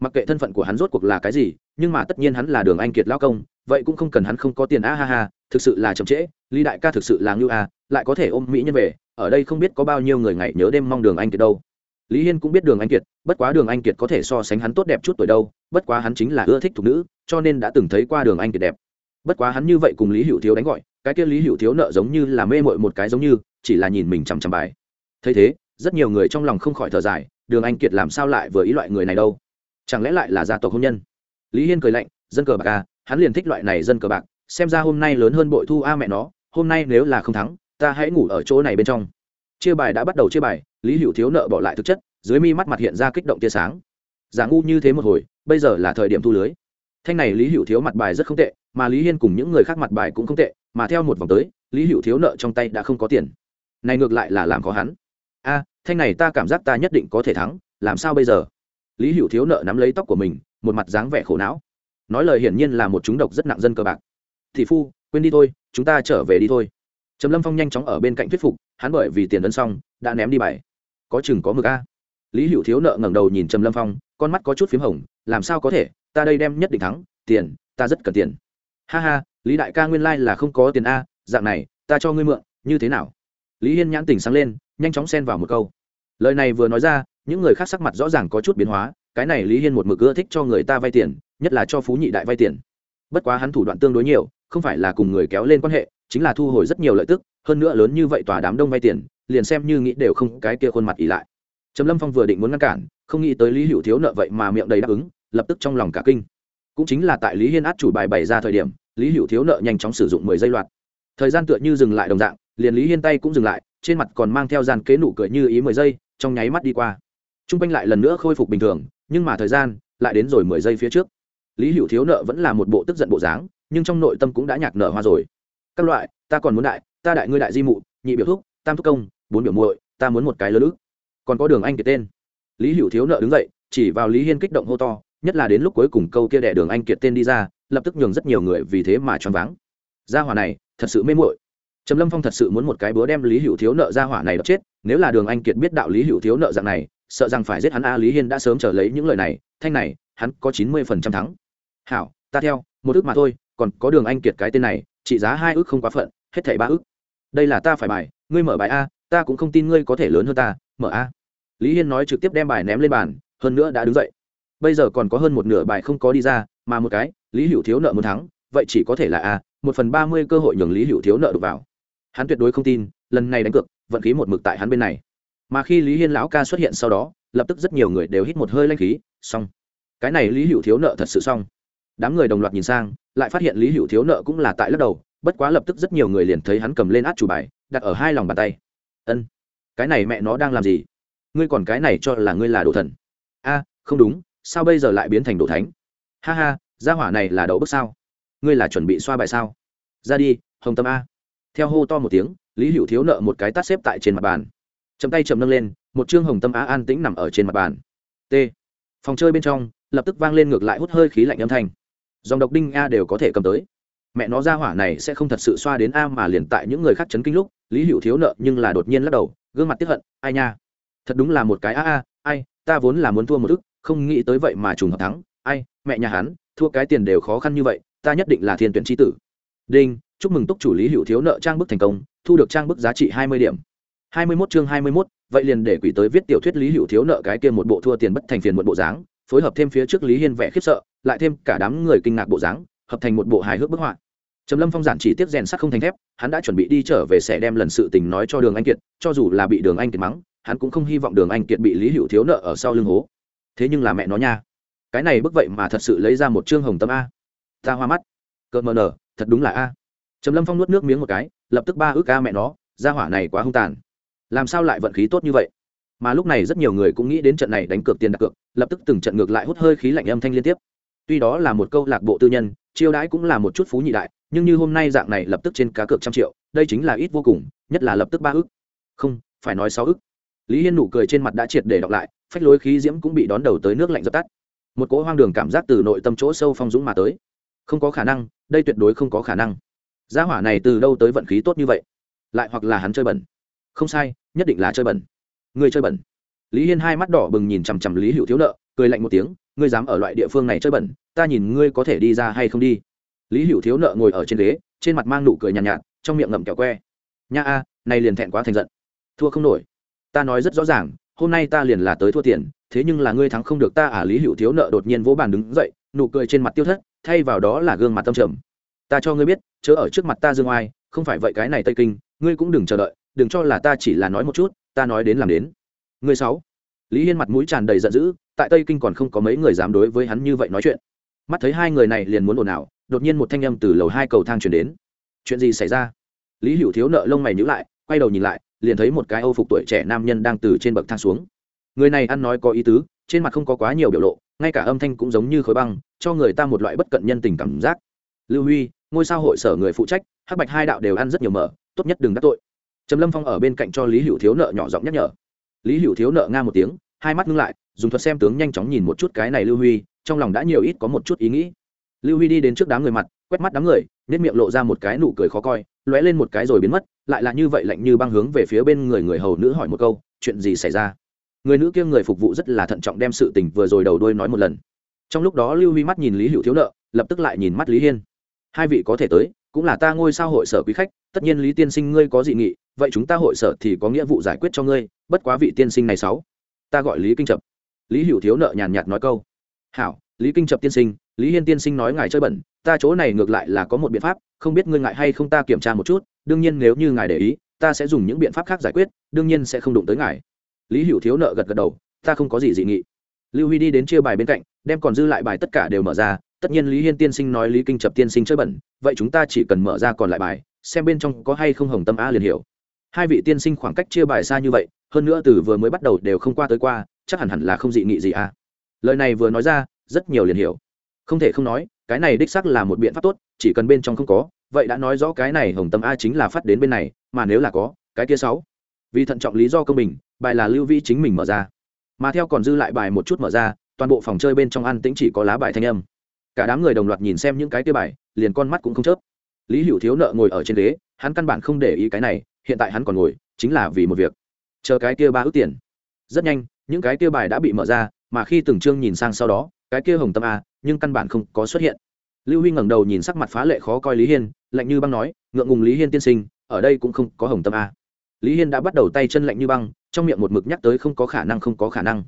Mặc kệ thân phận của hắn rốt cuộc là cái gì, nhưng mà tất nhiên hắn là đường anh kiệt lao công, vậy cũng không cần hắn không có tiền, a ha ha, thực sự là chậm trễ, lý đại ca thực sự là ngưu a lại có thể ôm mỹ nhân về ở đây không biết có bao nhiêu người ngày nhớ đêm mong đường anh kiệt đâu. Lý hiên cũng biết đường anh kiệt bất quá đường anh kiệt có thể so sánh hắn tốt đẹp chút tuổi đâu bất quá hắn chính là ưa thích thục nữ cho nên đã từng thấy qua đường anh kiệt đẹp. Bất quá hắn như vậy cùng lý hữu thiếu đánh gọi cái kia lý hữu thiếu nợ giống như là mê mội một cái giống như chỉ là nhìn mình chằm chằm bài. Thấy thế rất nhiều người trong lòng không khỏi thở dài đường anh kiệt làm sao lại vừa ý loại người này đâu? Chẳng lẽ lại là gia tộc hôn nhân? Lý hiên cười lạnh dân cờ bạc a à, hắn liền thích loại này dân cờ bạc xem ra hôm nay lớn hơn bội thu a mẹ nó hôm nay nếu là không thắng ta hãy ngủ ở chỗ này bên trong. Chia bài đã bắt đầu chia bài, lý hữu thiếu nợ bỏ lại thực chất, dưới mi mắt mặt hiện ra kích động tia sáng. Giả ngu như thế một hồi, bây giờ là thời điểm thu lưới. Thanh này lý hữu thiếu mặt bài rất không tệ, mà lý hiên cùng những người khác mặt bài cũng không tệ, mà theo một vòng tới, lý hữu thiếu nợ trong tay đã không có tiền. Này ngược lại là làm khó hắn. A, thanh này ta cảm giác ta nhất định có thể thắng, làm sao bây giờ? Lý hữu thiếu nợ nắm lấy tóc của mình, một mặt dáng vẻ khổ não. Nói lời hiển nhiên là một chúng độc rất nặng dân cờ bạc. Thị phu, quên đi thôi, chúng ta trở về đi thôi trầm lâm phong nhanh chóng ở bên cạnh thuyết phục, hắn bởi vì tiền ấn xong, đã ném đi bài. Có chừng có mực a. Lý hữu thiếu nợ ngẩng đầu nhìn trầm lâm phong, con mắt có chút p h í m hồng, làm sao có thể, ta đây đem nhất định thắng, tiền, ta rất cần tiền. Ha ha, lý đại ca nguyên lai、like、là không có tiền a, dạng này, ta cho ngươi mượn, như thế nào? Lý hiên nhãn tỉnh sáng lên, nhanh chóng xen vào một câu. Lời này vừa nói ra, những người khác sắc mặt rõ ràng có chút biến hóa, cái này lý hiên một mực ưa thích cho người ta vay tiền, nhất là cho phú nhị đại vay tiền. Bất quá hắn thủ đoạn tương đối nhiều, không phải là cùng người kéo lên quan hệ chính là thu hồi rất nhiều lợi tức, hơn nữa lớn như vậy tòa đám đông vay tiền, liền xem như nghĩ đều không cái kia khuôn mặt ỉ lại. Trầm lâm phong vừa định muốn ngăn cản, không nghĩ tới lý hữu thiếu nợ vậy mà miệng đầy đáp ứng, lập tức trong lòng cả kinh. Cũng chính là tại lý hiên át chủ bài bày ra thời điểm, lý hữu thiếu nợ nhanh chóng sử dụng mười giây loạt. Thời gian tựa như dừng lại đồng dạng, liền lý hiên tay cũng dừng lại, trên mặt còn mang theo dàn kế nụ cười như ý mười giây, trong nháy mắt đi qua. T r u n g quanh lại lần nữa khôi phục bình thường, nhưng mà thời gian lại đến rồi mười giây phía trước. Lý hữu thiếu nợ vẫn là một bộ tức giận bộ dáng, nhưng trong nội tâm cũng đã nhạc nợ hoa rồi các loại, ta còn muốn đại, ta đại ngươi đại di mụ, nhị biểu thúc, tam thúc công, bốn biểu muội, ta muốn một cái lớn ức. Còn có đường anh kiệt tên. Lý hữu thiếu nợ đứng dậy, chỉ vào lý hiên kích động hô to, nhất là đến lúc cuối cùng câu kia đẻ đường anh kiệt tên đi ra, lập tức nhường rất nhiều người vì thế mà choáng váng. Gia hỏa này, thật sự mê muội. Trầm lâm phong thật sự muốn một cái búa đem lý hữu thiếu nợ gia hỏa này đập chết, nếu là đường anh kiệt biết đạo lý hữu thiếu nợ dạng này, sợ rằng phải giết hắn a lý hiên đã sớm trở lấy những lời này, thanh này, hắn có chín mươi phần trăm thắng. Hảo, ta theo, một ước mà thôi, còn có đường anh kiệt cái tên này trị giá hai ước không quá phận, hết thảy ba ước đây là ta phải bài, ngươi mở bài a, ta cũng không tin ngươi có thể lớn hơn ta, mở a. Lý hiên nói trực tiếp đem bài ném lên bàn, hơn nữa đã đứng dậy. Bây giờ còn có hơn một nửa bài không có đi ra, mà một cái, lý hữu thiếu nợ muốn thắng, vậy chỉ có thể là a, một phần ba mươi cơ hội nhường lý hữu thiếu nợ đục vào. Hắn tuyệt đối không tin, lần này đánh cược, vận khí một mực tại hắn bên này. Mà khi lý hiên lão ca xuất hiện sau đó, lập tức rất nhiều người đều hít một hơi lanh khí, xong. Cái này lý hữu thiếu nợ thật sự xong. Đám người đồng loạt nhìn sang lại phát hiện lý hữu thiếu nợ cũng là tại lắc đầu, bất quá lập tức rất nhiều người liền thấy hắn cầm lên át chủ bài, đặt ở hai lòng bàn tay. Ân, cái này mẹ nó đang làm gì? Ngươi còn cái này cho là ngươi là đồ thần. A, không đúng, sao bây giờ lại biến thành đồ thánh? Ha ha, gia hỏa này là đậu bức sao? Ngươi là chuẩn bị xoa bài sao? Ra đi, hồng tâm a. Theo hô to một tiếng, lý hữu thiếu nợ một cái tát xếp tại trên mặt bàn. Chậm tay chậm nâng lên, một chương hồng tâm á an tĩnh nằm ở trên mặt bàn. T. Phòng chơi bên trong, lập tức vang lên ngược lại hút hơi khí lạnh âm thanh dòng độc đinh a đều có thể cầm tới. Mẹ nó ra hỏa này sẽ không thật sự xoa đến a mà liền tại những người khác chấn kinh lúc, lý hữu thiếu nợ nhưng là đột nhiên lắc đầu, gương mặt tiếp hận, ai nha, thật đúng là một cái a a, ai, ta vốn là muốn thua một thức không nghĩ tới vậy mà trùng hợp thắng, ai, mẹ nhà hắn, thua cái tiền đều khó khăn như vậy, ta nhất định là thiên tuyển tri tử. Đinh, chúc mừng túc chủ lý hữu thiếu nợ trang bức thành công, thu được trang bức giá trị hai mươi điểm. hai mươi mốt chương hai mươi mốt, vậy liền để quỷ tới viết tiểu thuyết lý hữu thiếu nợ cái kia một bộ thua tiền bất thành phiền một bộ dáng, phối hợp thêm phía trước lý hiên vẽ khiếp sợ lại thêm cả đám người kinh ngạc bộ dáng, hợp thành một bộ hài hước bức họa. Trầm lâm phong giản chỉ tiếp rèn sắt không thành thép, hắn đã chuẩn bị đi trở về sẽ đem lần sự tình nói cho đường anh kiệt, cho dù là bị đường anh kiệt mắng, hắn cũng không hy vọng đường anh kiệt bị lý hữu thiếu nợ ở sau lưng hố. Thế nhưng là mẹ nó nha. Cái này bức vậy mà thật sự lấy ra một chương hồng tâm a. Ta hoa mắt. Cợt mờ nở, thật đúng là a. Trầm lâm phong nuốt nước miếng một cái, lập tức ba ước ca mẹ nó ra hỏa này quá hung tàn. Làm sao lại vận khí tốt như vậy? Mà lúc này rất nhiều người cũng nghĩ đến trận này đánh cược tiền đặt cược, lập tức từng trận ngược lại hút hơi khí lạnh âm thanh liên tiếp tuy đó là một câu lạc bộ tư nhân, chiêu đãi cũng là một chút phú nhị đại, nhưng như hôm nay dạng này lập tức trên cá cược trăm triệu, đây chính là ít vô cùng, nhất là lập tức ba ức. Không, phải nói sáu ức. Lý hiên nụ cười trên mặt đã triệt để đọc lại, phách lối khí diễm cũng bị đón đầu tới nước lạnh dập tắt. Một cỗ hoang đường cảm giác từ nội tâm chỗ sâu phong dũng mà tới. Không có khả năng, đây tuyệt đối không có khả năng. Gia hỏa này từ đâu tới vận khí tốt như vậy? Lại hoặc là hắn chơi bẩn? Không sai, nhất định là chơi bẩn. Người chơi bẩn lý hiên hai mắt đỏ bừng nhìn chằm chằm lý hữu thiếu nợ cười lạnh một tiếng ngươi dám ở loại địa phương này chơi bẩn ta nhìn ngươi có thể đi ra hay không đi. Lý hữu thiếu nợ ngồi ở trên ghế trên mặt mang nụ cười nhàn nhạt, nhạt trong miệng ngậm kẹo que. Nha a này liền thẹn quá thành giận. Thua không nổi. Ta nói rất rõ ràng hôm nay ta liền là tới thua tiền thế nhưng là ngươi thắng không được ta à? Lý hữu thiếu nợ đột nhiên vỗ bàn đứng dậy nụ cười trên mặt tiêu thất thay vào đó là gương mặt tâm trầm. Ta cho ngươi biết chớ ở trước mặt ta dương oai không phải vậy cái này tây kinh ngươi cũng đừng chờ đợi đừng cho là ta chỉ là nói một chút ta nói đến làm đến người sáu. Lý hiên mặt mũi tràn đầy giận dữ, tại tây kinh còn không có mấy người dám đối với hắn như vậy nói chuyện. Mắt thấy hai người này liền muốn ồn ào, đột nhiên một thanh âm từ lầu hai cầu thang truyền đến. Chuyện gì xảy ra? Lý hữu thiếu nợ lông mày nhíu lại, quay đầu nhìn lại, liền thấy một cái âu phục tuổi trẻ nam nhân đang từ trên bậc thang xuống. Người này ăn nói có ý tứ, trên mặt không có quá nhiều biểu lộ, ngay cả âm thanh cũng giống như khối băng, cho người ta một loại bất cận nhân tình cảm giác. Lưu huy, ngôi sao hội sở người phụ trách, hắc bạch hai đạo đều ăn rất nhiều mở, tốt nhất đừng đắc tội. Trầm lâm phong ở bên cạnh cho lý hữu thiếu nợ nhỏ giọng nhắc nhở lý hữu thiếu nợ nga một tiếng, hai mắt ngưng lại, dùng thuật xem tướng nhanh chóng nhìn một chút cái này lưu huy, trong lòng đã nhiều ít có một chút ý nghĩ. Lưu huy đi đến trước đám người mặt, quét mắt đám người nết miệng lộ ra một cái nụ cười khó coi, lóe lên một cái rồi biến mất, lại là như vậy lạnh như băng hướng về phía bên người người hầu nữ hỏi một câu, chuyện gì xảy ra? Người nữ kia người phục vụ rất là thận trọng đem sự tình vừa rồi đầu đuôi nói một lần. Trong lúc đó lưu huy mắt nhìn lý hữu thiếu nợ, lập tức lại nhìn mắt lý hiên. Hai vị có thể tới, cũng là ta ngôi sao hội sở quý khách, tất nhiên lý tiên sinh ngươi có dị nghị vậy chúng ta hội sở thì có nghĩa vụ giải quyết cho ngươi, bất quá vị tiên sinh này sáu. Ta gọi lý kinh trập lý hữu thiếu nợ nhàn nhạt nói câu. Hảo, lý kinh trập tiên sinh, lý hiên tiên sinh nói ngài chơi bẩn, ta chỗ này ngược lại là có một biện pháp, không biết ngươi ngại hay không ta kiểm tra một chút, đương nhiên nếu như ngài để ý, ta sẽ dùng những biện pháp khác giải quyết, đương nhiên sẽ không đụng tới ngài. Lý hữu thiếu nợ gật gật đầu, ta không có gì dị nghị. Lưu huy đi đến chia bài bên cạnh, đem còn dư lại bài tất cả đều mở ra, tất nhiên lý hiên tiên sinh nói lý kinh trập tiên sinh chơi bẩn, vậy chúng ta chỉ cần mở ra còn lại bài, xem bên trong có hay không hồng tâm a liền hiểu hai vị tiên sinh khoảng cách chia bài xa như vậy, hơn nữa từ vừa mới bắt đầu đều không qua tới qua, chắc hẳn hẳn là không dị nghị gì à. Lời này vừa nói ra, rất nhiều liền hiểu. Không thể không nói, cái này đích xác là một biện pháp tốt, chỉ cần bên trong không có, vậy đã nói rõ cái này hồng tâm a chính là phát đến bên này, mà nếu là có, cái kia sáu. Vì thận trọng lý do công bình, bài là lưu vĩ chính mình mở ra. Mà theo còn dư lại bài một chút mở ra, toàn bộ phòng chơi bên trong ăn tĩnh chỉ có lá bài thanh âm. Cả đám người đồng loạt nhìn xem những cái kia bài, liền con mắt cũng không chớp. Lý hữu thiếu nợ ngồi ở trên ghế hắn căn bản không để ý cái này, hiện tại hắn còn ngồi, chính là vì một việc. Chờ cái kia ba ước tiền. Rất nhanh, những cái kia bài đã bị mở ra, mà khi từng chương nhìn sang sau đó, cái kia hồng tâm a, nhưng căn bản không có xuất hiện. Lưu huy ngẩng đầu nhìn sắc mặt phá lệ khó coi lý hiên, lạnh như băng nói, ngượng ngùng lý hiên tiên sinh, ở đây cũng không có hồng tâm a. Lý hiên đã bắt đầu tay chân lạnh như băng, trong miệng một mực nhắc tới không có khả năng, không có khả năng.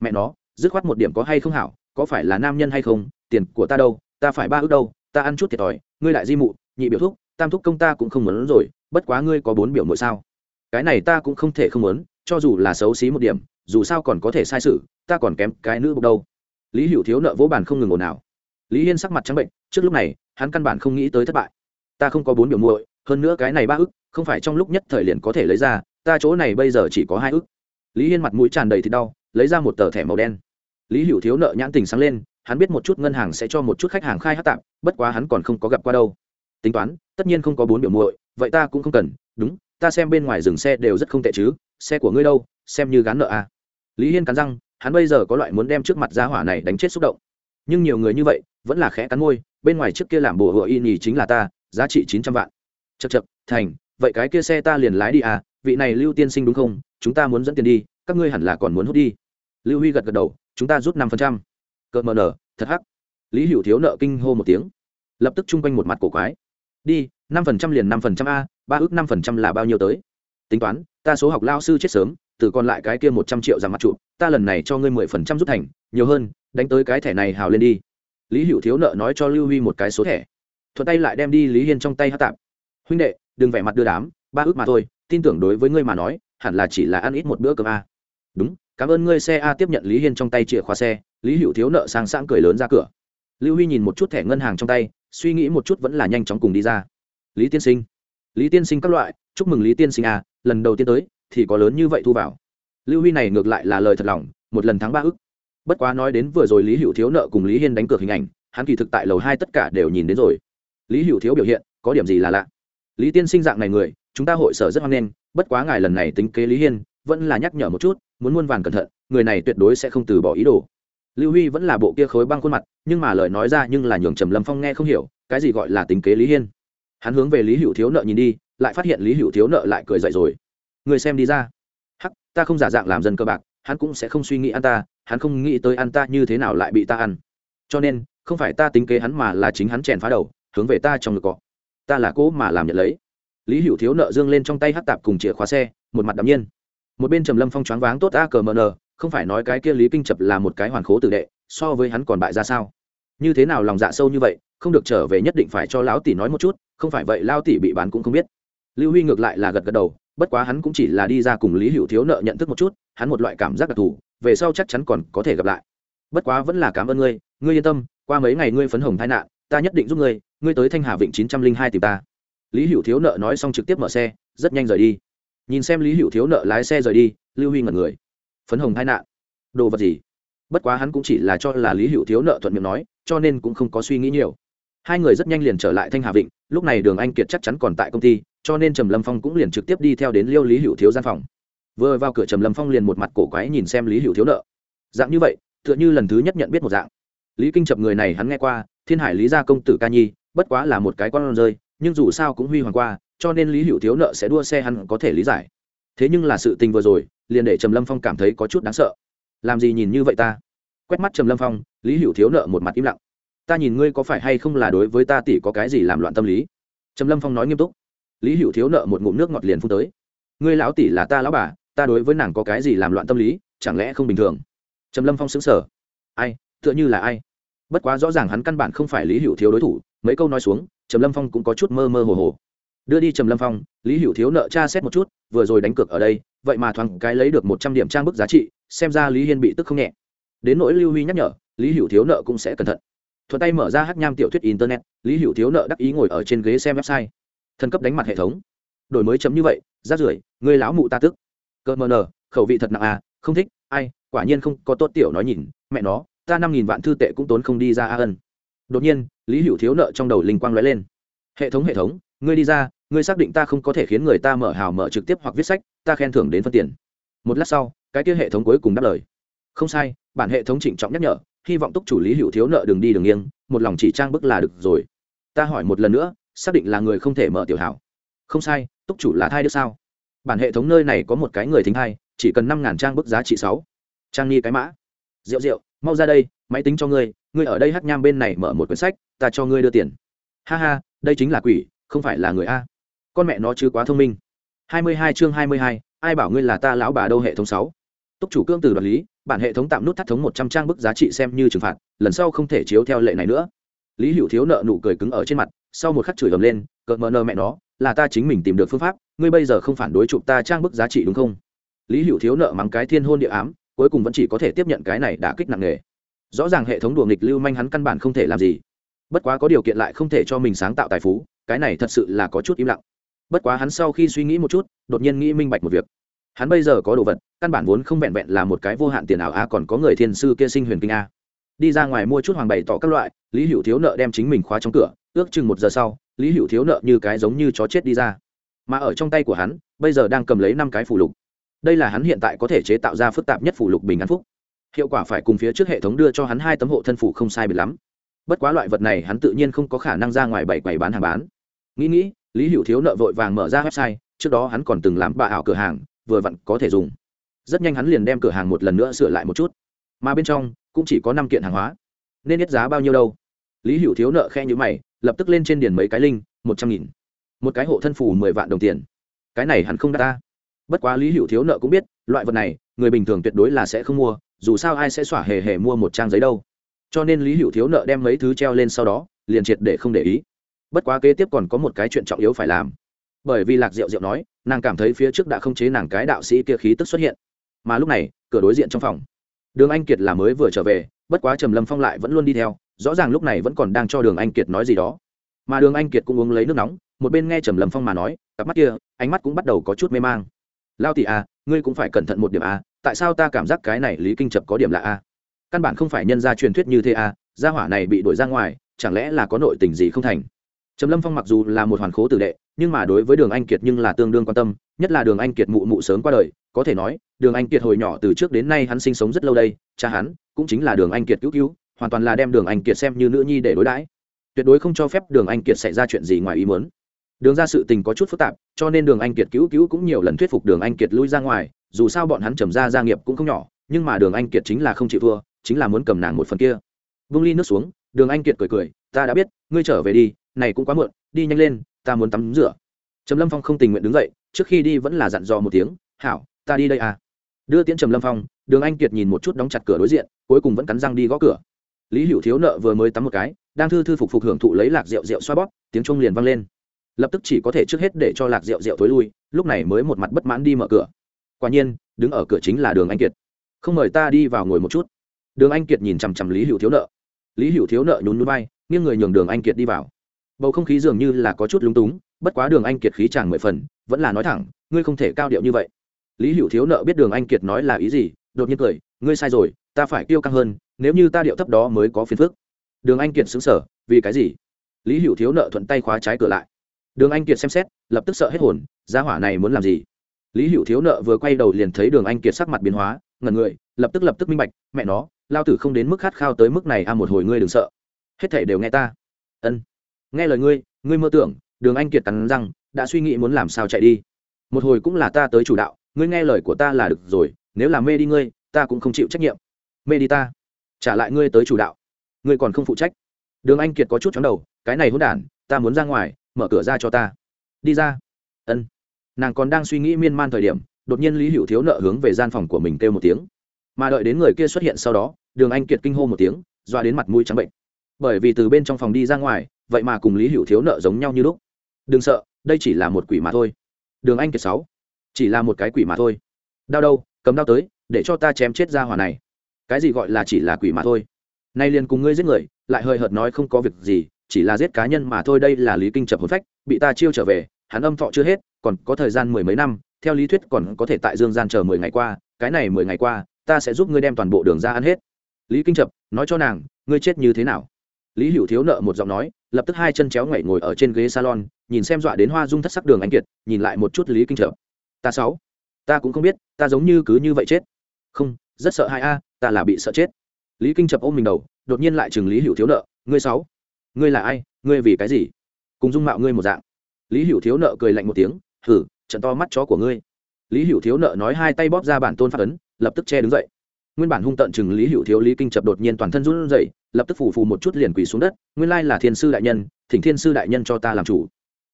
Mẹ nó, dứt khoát một điểm có hay không hảo, có phải là nam nhân hay không, tiền của ta đâu, ta phải ba ước đâu, ta ăn chút thiệt thòi, ngươi lại di mụ, nhị biểu thúc tam thúc công ta cũng không muốn rồi, bất quá ngươi có bốn biểu mỗi sao? Cái này ta cũng không thể không muốn, cho dù là xấu xí một điểm, dù sao còn có thể sai sự, ta còn kém cái nữ bục đâu. Lý hữu thiếu nợ vỗ bàn không ngừng ồn nào lý hiên sắc mặt trắng bệnh, trước lúc này, hắn căn bản không nghĩ tới thất bại. Ta không có bốn biểu muội, hơn nữa cái này ba ức, không phải trong lúc nhất thời liền có thể lấy ra, ta chỗ này bây giờ chỉ có hai ức. Lý hiên mặt mũi tràn đầy thì đau, lấy ra một tờ thẻ màu đen. Lý hữu thiếu nợ nhãn tình sáng lên, hắn biết một chút ngân hàng sẽ cho một chút khách hàng khai hát tạm, bất quá hắn còn không có gặp qua đâu tính toán, tất nhiên không có bốn biểu muội, vậy ta cũng không cần. Đúng, ta xem bên ngoài dừng xe đều rất không tệ chứ, xe của ngươi đâu, xem như gán nợ à. lý hiên cắn răng, hắn bây giờ có loại muốn đem trước mặt giá hỏa này đánh chết xúc động. Nhưng nhiều người như vậy, vẫn là khẽ cắn môi, bên ngoài trước kia làm bồ hựa y nhì chính là ta, giá trị chín trăm vạn. Chật chật thành, vậy cái kia xe ta liền lái đi à vị này lưu tiên sinh đúng không? Chúng ta muốn dẫn tiền đi, các ngươi hẳn là còn muốn hút đi. Lưu huy gật gật đầu, chúng ta rút năm phần trăm. Cợt mờ nở, thật hắc. Lý hữu thiếu nợ kinh hô một tiếng, lập tức chung quanh một mặt cổ quái đi, năm phần trăm liền năm phần trăm a, ba ước năm phần trăm là bao nhiêu tới? Tính toán, ta số học lao sư chết sớm, từ còn lại cái kia một trăm triệu ra mặt trụ, ta lần này cho ngươi mười phần trăm rút thành, nhiều hơn, đánh tới cái thẻ này hào lên đi. Lý hữu thiếu nợ nói cho lưu huy một cái số thẻ. Thuận tay lại đem đi lý hiên trong tay hát tạp. Huynh đệ, đừng vẻ mặt đưa đám, ba ước mà thôi, tin tưởng đối với ngươi mà nói, hẳn là chỉ là ăn ít một bữa cơm a. Đúng, cảm ơn ngươi xe a tiếp nhận lý hiên trong tay chìa khóa xe, lý hữu thiếu nợ sang sáng cười lớn ra cửa lưu huy nhìn một chút thẻ ngân hàng trong tay suy nghĩ một chút vẫn là nhanh chóng cùng đi ra. Lý tiên sinh. Lý tiên sinh các loại chúc mừng lý tiên sinh à, lần đầu tiên tới thì có lớn như vậy thu vào. Lưu huy này ngược lại là lời thật lòng một lần thắng ba ức. Bất quá nói đến vừa rồi lý hữu thiếu nợ cùng lý hiên đánh cược hình ảnh hắn kỳ thực tại lầu hai tất cả đều nhìn đến rồi. Lý hữu thiếu biểu hiện có điểm gì là lạ? Lý tiên sinh dạng này người chúng ta hội sở rất hoan nghênh bất quá ngài lần này tính kế lý hiên vẫn là nhắc nhở một chút muốn muôn vàn cẩn thận người này tuyệt đối sẽ không từ bỏ ý đồ lưu huy vẫn là bộ kia khối băng khuôn mặt, nhưng mà lời nói ra nhưng là nhường trầm lâm phong nghe không hiểu, cái gì gọi là tính kế lý hiên. Hắn hướng về lý hữu thiếu nợ nhìn đi, lại phát hiện lý hữu thiếu nợ lại cười dậy rồi. Người xem đi ra. Hắc, ta không giả dạng làm dân cơ bạc, hắn cũng sẽ không suy nghĩ ăn ta, hắn không nghĩ tới ăn ta như thế nào lại bị ta ăn. Cho nên, không phải ta tính kế hắn mà là chính hắn chèn phá đầu, hướng về ta trong ngực cọ. Ta là cố mà làm nhận lấy. Lý hữu thiếu nợ dương lên trong tay hát tạp cùng chìa khóa xe, một mặt đ nhiên. Một bên trầm lâm phong choáng váng tốt a cờ mờ nờ không phải nói cái kia lý kinh chập là một cái hoàn khố tử đệ, so với hắn còn bại ra sao? Như thế nào lòng dạ sâu như vậy, không được trở về nhất định phải cho lão tỷ nói một chút, không phải vậy lao tỷ bị bán cũng không biết. Lưu huy ngược lại là gật gật đầu, bất quá hắn cũng chỉ là đi ra cùng lý hữu thiếu nợ nhận thức một chút, hắn một loại cảm giác đặc thù, về sau chắc chắn còn có thể gặp lại. Bất quá vẫn là cảm ơn ngươi ngươi yên tâm, qua mấy ngày ngươi phấn hồng tai nạn, ta nhất định giúp ngươi ngươi tới thanh hà vịnh chín trăm linh hai tìm ta. Lý hữu thiếu nợ nói xong trực tiếp mở xe, rất nhanh rời đi. Nhìn xem lý hữu thiếu nợ lái xe rời đi, lưu huy ngẩn người phấn hồng hai nạn. Đồ vật gì? Bất quá hắn cũng chỉ là cho là lý hữu thiếu nợ thuận miệng nói, cho nên cũng không có suy nghĩ nhiều. Hai người rất nhanh liền trở lại thanh hà vịnh, lúc này đường anh kiệt chắc chắn còn tại công ty, cho nên trầm lâm phong cũng liền trực tiếp đi theo đến liêu lý hữu thiếu gian phòng. Vừa vào cửa trầm lâm phong liền một mặt cổ quái nhìn xem lý hữu thiếu nợ. Dạng như vậy, tựa như lần thứ nhất nhận biết một dạng. Lý kinh chập người này hắn nghe qua, thiên hải lý gia công tử ca nhi, bất quá là một cái con rơi, nhưng dù sao cũng huy hoàng qua, cho nên lý hữu thiếu nợ sẽ đua xe hắn có thể lý giải thế nhưng là sự tình vừa rồi, liền để trầm lâm phong cảm thấy có chút đáng sợ. Làm gì nhìn như vậy ta? Quét mắt trầm lâm phong, lý hữu thiếu nợ một mặt im lặng. Ta nhìn ngươi có phải hay không là đối với ta tỷ có cái gì làm loạn tâm lý? Trầm lâm phong nói nghiêm túc. Lý hữu thiếu nợ một ngụm nước ngọt liền phun tới. Ngươi lão tỷ là ta lão bà, ta đối với nàng có cái gì làm loạn tâm lý, chẳng lẽ không bình thường? Trầm lâm phong xứng sở ai, tựa như là ai? Bất quá rõ ràng hắn căn bản không phải lý hữu thiếu đối thủ, mấy câu nói xuống, trầm lâm phong cũng có chút mơ mơ hồ hồ đưa đi trầm lâm phong, lý hữu thiếu nợ cha xét một chút, vừa rồi đánh cược ở đây, vậy mà thoáng cái lấy được một trăm điểm trang bức giá trị, xem ra lý hiên bị tức không nhẹ. Đến nỗi lưu huy nhắc nhở, lý hữu thiếu nợ cũng sẽ cẩn thận. Thuật tay mở ra hát nham tiểu thuyết internet, lý hữu thiếu nợ đắc ý ngồi ở trên ghế xem website. Thân cấp đánh mặt hệ thống. Đổi mới chấm như vậy rát rưởi, người lão mụ ta tức. Cơ mờ nờ, khẩu vị thật nặng à không thích, ai, quả nhiên không có tốt tiểu nói nhìn, mẹ nó, ta năm nghìn vạn thư tệ cũng tốn không đi ra a ân. Đột nhiên, lý hữu thiếu nợ trong đầu linh quang lóe lên. Hệ thống hệ thống, ngươi đi ra ngươi xác định ta không có thể khiến người ta mở hào mở trực tiếp hoặc viết sách, ta khen thưởng đến phân tiền. Một lát sau, cái kia hệ thống cuối cùng đáp lời. Không sai, bản hệ thống trịnh trọng nhắc nhở, hy vọng túc chủ lý hữu thiếu nợ đường đi đường nghiêng, một lòng chỉ trang bức là được rồi. Ta hỏi một lần nữa, xác định là người không thể mở tiểu hảo không sai, túc chủ là thai đứa sao? Bản hệ thống nơi này có một cái người thính thai, chỉ cần năm ngàn trang bức giá trị sáu. Trang nghi cái mã. Rượu rượu, mau ra đây, máy tính cho ngươi ngươi ở đây hát nham bên này mở một quyển sách, ta cho ngươi đưa tiền. Ha ha, đây chính là quỷ, không phải là người a con mẹ nó chứ quá thông minh. Hai mươi hai chương hai mươi hai, ai bảo ngươi là ta lão bà đâu hệ thống sáu? Túc chủ cương từ đoạt lý, bản hệ thống tạm nút thắt thống một trăm trang bức giá trị xem như trừng phạt, lần sau không thể chiếu theo lệ này nữa. Lý hữu thiếu nợ nụ cười cứng ở trên mặt, sau một khắc chửi ầm lên, cợt mờ nơ mẹ nó, là ta chính mình tìm được phương pháp, ngươi bây giờ không phản đối chụp ta trang bức giá trị đúng không? Lý hữu thiếu nợ mắng cái thiên hôn địa ám, cuối cùng vẫn chỉ có thể tiếp nhận cái này đã kích nặng nề. Rõ ràng hệ thống đùa nghịch lưu manh hắn căn bản không thể làm gì. Bất quá có điều kiện lại không thể cho mình sáng tạo tài phú, cái này thật sự là có chút im lặng bất quá hắn sau khi suy nghĩ một chút, đột nhiên nghĩ minh bạch một việc. Hắn bây giờ có đồ vật, căn bản vốn không vẹn vẹn là một cái vô hạn tiền ảo a, còn có người thiên sư kia sinh huyền kinh a. Đi ra ngoài mua chút hoàng bày tỏ các loại, lý hữu thiếu nợ đem chính mình khóa trong cửa, ước chừng một giờ sau, lý hữu thiếu nợ như cái giống như chó chết đi ra. Mà ở trong tay của hắn, bây giờ đang cầm lấy năm cái phủ lục. Đây là hắn hiện tại có thể chế tạo ra phức tạp nhất phủ lục bình an phúc. Hiệu quả phải cùng phía trước hệ thống đưa cho hắn hai tấm hộ thân phủ không sai biệt lắm. Bất quá loại vật này hắn tự nhiên không có khả năng ra ngoài bảy quầy bán hàng bán. Nghĩ nghĩ lý hữu thiếu nợ vội vàng mở ra website, trước đó hắn còn từng làm bà ảo cửa hàng, vừa vặn có thể dùng. Rất nhanh hắn liền đem cửa hàng một lần nữa sửa lại một chút. Mà bên trong, cũng chỉ có năm kiện hàng hóa. Nên biết giá bao nhiêu đâu. Lý hữu thiếu nợ khe nhữ mày, lập tức lên trên điền mấy cái linh một trăm nghìn. Một cái hộ thân phủ mười vạn đồng tiền. Cái này hắn không đa. ta. Bất quá lý hữu thiếu nợ cũng biết, loại vật này, người bình thường tuyệt đối là sẽ không mua, dù sao ai sẽ xỏa hề hề mua một trang giấy đâu. Cho nên lý hữu thiếu nợ đem mấy thứ treo lên sau đó, liền triệt để không để ý bất quá kế tiếp còn có một cái chuyện trọng yếu phải làm. Bởi vì lạc diệu diệu nói, nàng cảm thấy phía trước đã không chế nàng cái đạo sĩ kia khí tức xuất hiện. Mà lúc này, cửa đối diện trong phòng. Đường anh kiệt là mới vừa trở về, bất quá trầm lâm phong lại vẫn luôn đi theo, rõ ràng lúc này vẫn còn đang cho đường anh kiệt nói gì đó. Mà đường anh kiệt cũng uống lấy nước nóng, một bên nghe trầm lâm phong mà nói, cặp mắt kia, ánh mắt cũng bắt đầu có chút mê mang. Lao tỷ à ngươi cũng phải cẩn thận một điểm à tại sao ta cảm giác cái này lý kinh chập có điểm lạ à? Căn bản không phải nhân ra truyền thuyết như thế à gia hỏa này bị đuổi ra ngoài, chẳng lẽ là có nội tình gì không thành? Trầm lâm phong mặc dù là một hoàn khố tử đệ nhưng mà đối với đường anh kiệt nhưng là tương đương quan tâm nhất là đường anh kiệt mụ mụ sớm qua đời có thể nói đường anh kiệt hồi nhỏ từ trước đến nay hắn sinh sống rất lâu đây cha hắn cũng chính là đường anh kiệt cứu cứu hoàn toàn là đem đường anh kiệt xem như nữ nhi để đối đãi tuyệt đối không cho phép đường anh kiệt xảy ra chuyện gì ngoài ý muốn đường ra sự tình có chút phức tạp cho nên đường anh kiệt cứu cứu cũng nhiều lần thuyết phục đường anh kiệt lui ra ngoài dù sao bọn hắn trầm ra gia nghiệp cũng không nhỏ nhưng mà đường anh kiệt chính là không chịu thua chính là muốn cầm nàng một phần kia vung ly nước xuống đường anh kiệt cười cười ta đã biết ngươi trở về đi này cũng quá muộn, đi nhanh lên, ta muốn tắm rửa. Trầm lâm phong không tình nguyện đứng dậy, trước khi đi vẫn là dặn dò một tiếng, hảo, ta đi đây à. Đưa tiễn trầm lâm phong, đường anh kiệt nhìn một chút đóng chặt cửa đối diện, cuối cùng vẫn cắn răng đi gõ cửa. Lý hữu thiếu nợ vừa mới tắm một cái, đang thư thư phục phục hưởng thụ lấy lạc rượu rượu xoa bóp, tiếng trung liền vang lên. Lập tức chỉ có thể trước hết để cho lạc rượu rượu thối lui, lúc này mới một mặt bất mãn đi mở cửa. Quả nhiên, đứng ở cửa chính là đường anh kiệt. Không mời ta đi vào ngồi một chút. Đường anh kiệt nhìn chằm chằm lý hữu thiếu nợ. Lý hữu thiếu nợ nhún núi bay nghiêng người nhường đường anh kiệt đi vào bầu không khí dường như là có chút lúng túng, bất quá đường anh kiệt khí chàng mười phần, vẫn là nói thẳng, ngươi không thể cao điệu như vậy. Lý hữu thiếu nợ biết đường anh kiệt nói là ý gì, đột nhiên cười, ngươi sai rồi, ta phải tiêu căng hơn, nếu như ta điệu thấp đó mới có phiền phức. Đường anh kiệt xứng sở vì cái gì? Lý hữu thiếu nợ thuận tay khóa trái cửa lại. Đường anh kiệt xem xét, lập tức sợ hết hồn, gia hỏa này muốn làm gì? Lý hữu thiếu nợ vừa quay đầu liền thấy đường anh kiệt sắc mặt biến hóa, ngẩn người, lập tức lập tức minh bạch, mẹ nó, lao tử không đến mức khát khao tới mức này a một hồi ngươi đừng sợ. Hết thể đều nghe ta. Ân nghe lời ngươi ngươi mơ tưởng, đường anh kiệt cắn răng, đã suy nghĩ muốn làm sao chạy đi. Một hồi cũng là ta tới chủ đạo, ngươi nghe lời của ta là được rồi, nếu là mê đi ngươi, ta cũng không chịu trách nhiệm. Mê đi ta, trả lại ngươi tới chủ đạo. Ngươi còn không phụ trách. Đường anh kiệt có chút chóng đầu, cái này hôn đản, ta muốn ra ngoài, mở cửa ra cho ta. Đi ra. Ân. Nàng còn đang suy nghĩ miên man thời điểm, đột nhiên lý hữu thiếu nợ hướng về gian phòng của mình kêu một tiếng. Mà đợi đến người kia xuất hiện sau đó, đường anh kiệt kinh hô một tiếng doa đến mặt mũi trắng bệnh. Bởi vì từ bên trong phòng đi ra ngoài vậy mà cùng lý hữu thiếu nợ giống nhau như lúc. Đừng sợ, đây chỉ là một quỷ mà thôi. Đường anh kiệt sáu. Chỉ là một cái quỷ mà thôi. Đau đâu cấm đau tới, để cho ta chém chết ra hỏa này. Cái gì gọi là chỉ là quỷ mà thôi? Nay liền cùng ngươi giết người, lại hơi hợt nói không có việc gì, chỉ là giết cá nhân mà thôi, đây là lý kinh chập hồn phách, bị ta chiêu trở về, hắn âm thọ chưa hết, còn có thời gian mười mấy năm, theo lý thuyết còn có thể tại dương gian chờ mười ngày qua, cái này mười ngày qua, ta sẽ giúp ngươi đem toàn bộ đường ra ăn hết. Lý kinh chập nói cho nàng, ngươi chết như thế nào? Lý hữu thiếu nợ một giọng nói lập tức hai chân chéo ngậy ngồi ở trên ghế salon, nhìn xem dọa đến hoa dung thất sắc đường anh kiệt, nhìn lại một chút lý kinh trợ. Ta sáu, ta cũng không biết, ta giống như cứ như vậy chết. Không, rất sợ hai a, ta là bị sợ chết. Lý kinh chập ôm mình đầu, đột nhiên lại chừng lý hữu thiếu nợ, ngươi sáu, ngươi là ai, ngươi vì cái gì? Cùng dung mạo ngươi một dạng. Lý hữu thiếu nợ cười lạnh một tiếng thử trận to mắt chó của ngươi. Lý hữu thiếu nợ nói hai tay bóp ra bản tôn phát ấn, lập tức che đứng dậy nguyên bản hung tận chừng lý hữu thiếu lý kinh chập đột nhiên toàn thân run rẩy, lập tức phủ phù một chút liền quỳ xuống đất, nguyên lai là thiên sư đại nhân, thỉnh thiên sư đại nhân cho ta làm chủ.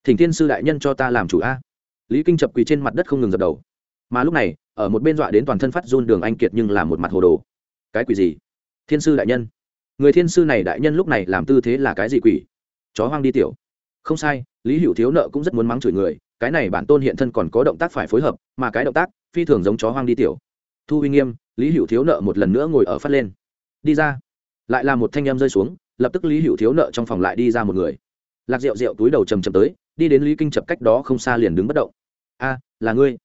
Thỉnh thiên sư đại nhân cho ta làm chủ a. Lý kinh chập quỳ trên mặt đất không ngừng dập đầu. Mà lúc này, ở một bên dọa đến toàn thân phát run đường anh kiệt nhưng là một mặt hồ đồ. Cái quỷ gì? Thiên sư đại nhân. Người thiên sư này đại nhân lúc này làm tư thế là cái gì quỷ? Chó hoang đi tiểu. Không sai, lý hữu thiếu nợ cũng rất muốn mắng chửi người, cái này bản tôn hiện thân còn có động tác phải phối hợp, mà cái động tác phi thường giống chó hoang đi tiểu. Thu uy nghiêm lý hữu thiếu nợ một lần nữa ngồi ở phát lên. Đi ra. Lại là một thanh em rơi xuống, lập tức lý hữu thiếu nợ trong phòng lại đi ra một người. Lạc rượu rượu túi đầu chầm chầm tới, đi đến lý kinh chập cách đó không xa liền đứng bất động. A, là ngươi.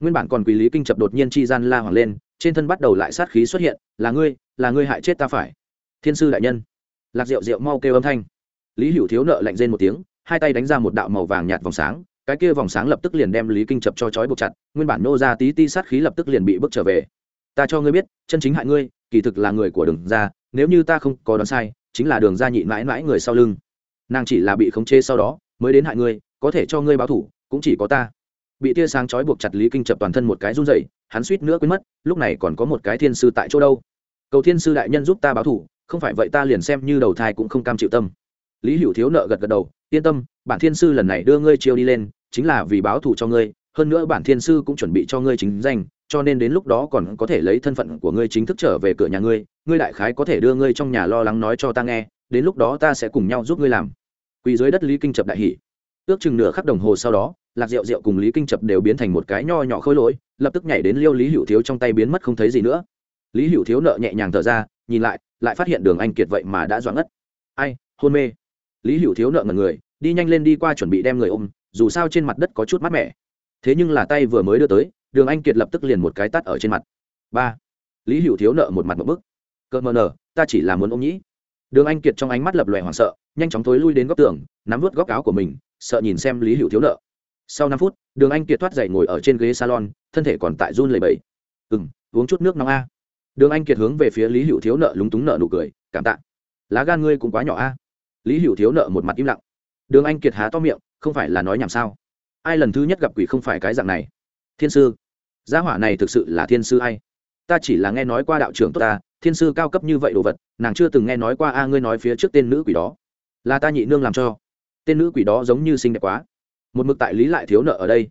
Nguyên bản còn quỳ lý kinh chập đột nhiên chi gian la hoàng lên, trên thân bắt đầu lại sát khí xuất hiện, là ngươi là ngươi hại chết ta phải. Thiên sư đại nhân. Lạc rượu rượu mau kêu âm thanh. Lý hữu thiếu nợ lạnh rên một tiếng, hai tay đánh ra một đạo màu vàng nhạt vòng sáng, cái kia vòng sáng lập tức liền đem lý kinh chập cho trói buộc chặt, nguyên bản nô ra tí ti sát khí lập tức liền bị bước trở về ta cho ngươi biết, chân chính hại ngươi, kỳ thực là người của đường ra nếu như ta không có đoán sai, chính là đường ra nhịn mãi mãi người sau lưng. Nàng chỉ là bị khống chế sau đó, mới đến hại ngươi, có thể cho ngươi báo thủ, cũng chỉ có ta. Bị tia sáng chói buộc chặt lý kinh chập toàn thân một cái run rẩy, hắn suýt nữa quên mất, lúc này còn có một cái thiên sư tại chỗ đâu. Cầu thiên sư đại nhân giúp ta báo thủ, không phải vậy ta liền xem như đầu thai cũng không cam chịu tâm. Lý hữu thiếu nợ gật gật đầu, yên tâm, bản thiên sư lần này đưa ngươi chiêu đi lên, chính là vì báo thù cho ngươi, hơn nữa bản thiên sư cũng chuẩn bị cho ngươi chính danh cho nên đến lúc đó còn có thể lấy thân phận của ngươi chính thức trở về cửa nhà ngươi ngươi đại khái có thể đưa ngươi trong nhà lo lắng nói cho ta nghe, đến lúc đó ta sẽ cùng nhau giúp ngươi làm. Quỳ dưới đất lý kinh chập đại hỷ ước chừng nửa khắc đồng hồ sau đó, lạc rượu rượu cùng lý kinh chập đều biến thành một cái nho nhỏ khôi lỗi, lập tức nhảy đến liêu lý hữu thiếu trong tay biến mất không thấy gì nữa. Lý hữu thiếu nợ nhẹ nhàng thở ra, nhìn lại lại phát hiện đường anh kiệt vậy mà đã doãn ngất. Ai, hôn mê. Lý hữu thiếu nợ ngần người, đi nhanh lên đi qua chuẩn bị đem người ôm, dù sao trên mặt đất có chút mát mẻ. Thế nhưng là tay vừa mới đưa tới đường anh kiệt lập tức liền một cái tắt ở trên mặt. Ba. Lý hữu thiếu nợ một mặt một bức. Cợt mờ nở ta chỉ là muốn ôm nhĩ. Đường anh kiệt trong ánh mắt lập lòe hoảng sợ, nhanh chóng thối lui đến góc tường, nắm vớt góc áo của mình, sợ nhìn xem lý hữu thiếu nợ. Sau năm phút, đường anh kiệt thoát dậy ngồi ở trên ghế salon, thân thể còn tại run lầy bẫy ừ m uống chút nước nóng a. Đường anh kiệt hướng về phía lý hữu thiếu nợ lúng túng nợ nụ cười, cảm tạ. Lá gan ngươi cũng quá nhỏ a. Lý hữu thiếu nợ một mặt im lặng. Đường anh kiệt há to miệng, không phải là nói nhảm sao? Ai lần thứ nhất gặp quỷ không phải cái dạng này? Thiên sư gia hỏa này thực sự là thiên sư hay ta chỉ là nghe nói qua đạo trưởng tốt ta, thiên sư cao cấp như vậy đồ vật, nàng chưa từng nghe nói qua a, ngươi nói phía trước tên nữ quỷ đó. Là ta nhị nương làm cho. Tên nữ quỷ đó giống như xinh đẹp quá. Một mực tại lý lại thiếu nợ ở đây.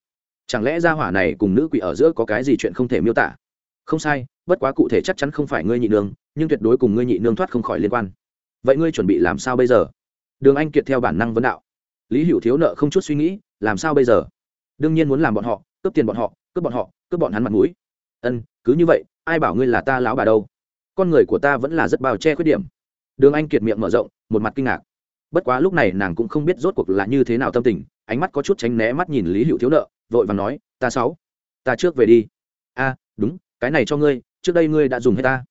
Chẳng lẽ gia hỏa này cùng nữ quỷ ở giữa có cái gì chuyện không thể miêu tả? Không sai, bất quá cụ thể chắc chắn không phải ngươi nhị nương, nhưng tuyệt đối cùng ngươi nhị nương thoát không khỏi liên quan. Vậy ngươi chuẩn bị làm sao bây giờ? Đường anh kiệt theo bản năng vấn đạo. Lý hữu thiếu nợ không chút suy nghĩ, làm sao bây giờ? Đương nhiên muốn làm bọn họ, cướp tiền bọn họ cướp bọn họ, cướp bọn hắn mặt mũi. Ân, cứ như vậy, ai bảo ngươi là ta lão bà đâu? Con người của ta vẫn là rất bao che khuyết điểm. Đường anh kiệt miệng mở rộng, một mặt kinh ngạc. Bất quá lúc này nàng cũng không biết rốt cuộc là như thế nào tâm tình, ánh mắt có chút tránh né mắt nhìn lý hữu thiếu nợ, vội và nói, ta sáu, ta trước về đi. A, đúng, cái này cho ngươi, trước đây ngươi đã dùng hết ta.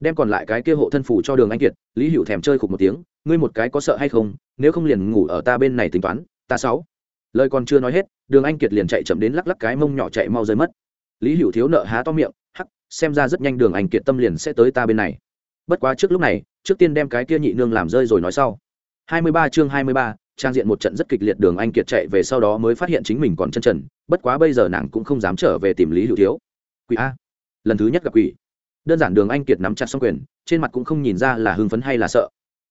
Đem còn lại cái kia hộ thân phủ cho đường anh kiệt, lý hữu thèm chơi khục một tiếng, ngươi một cái có sợ hay không? Nếu không liền ngủ ở ta bên này tính toán, ta sáu lời còn chưa nói hết đường anh kiệt liền chạy chậm đến lắc lắc cái mông nhỏ chạy mau rơi mất. Lý hữu thiếu nợ há to miệng hắc xem ra rất nhanh đường anh kiệt tâm liền sẽ tới ta bên này. Bất quá trước lúc này trước tiên đem cái kia nhị nương làm rơi rồi nói sau. 23 chương 23, trang diện một trận rất kịch liệt đường anh kiệt chạy về sau đó mới phát hiện chính mình còn chân trần bất quá bây giờ nàng cũng không dám trở về tìm lý hữu thiếu. Quỷ a lần thứ nhất gặp quỷ. Đơn giản đường anh kiệt nắm chặt xong quyền trên mặt cũng không nhìn ra là hưng phấn hay là sợ.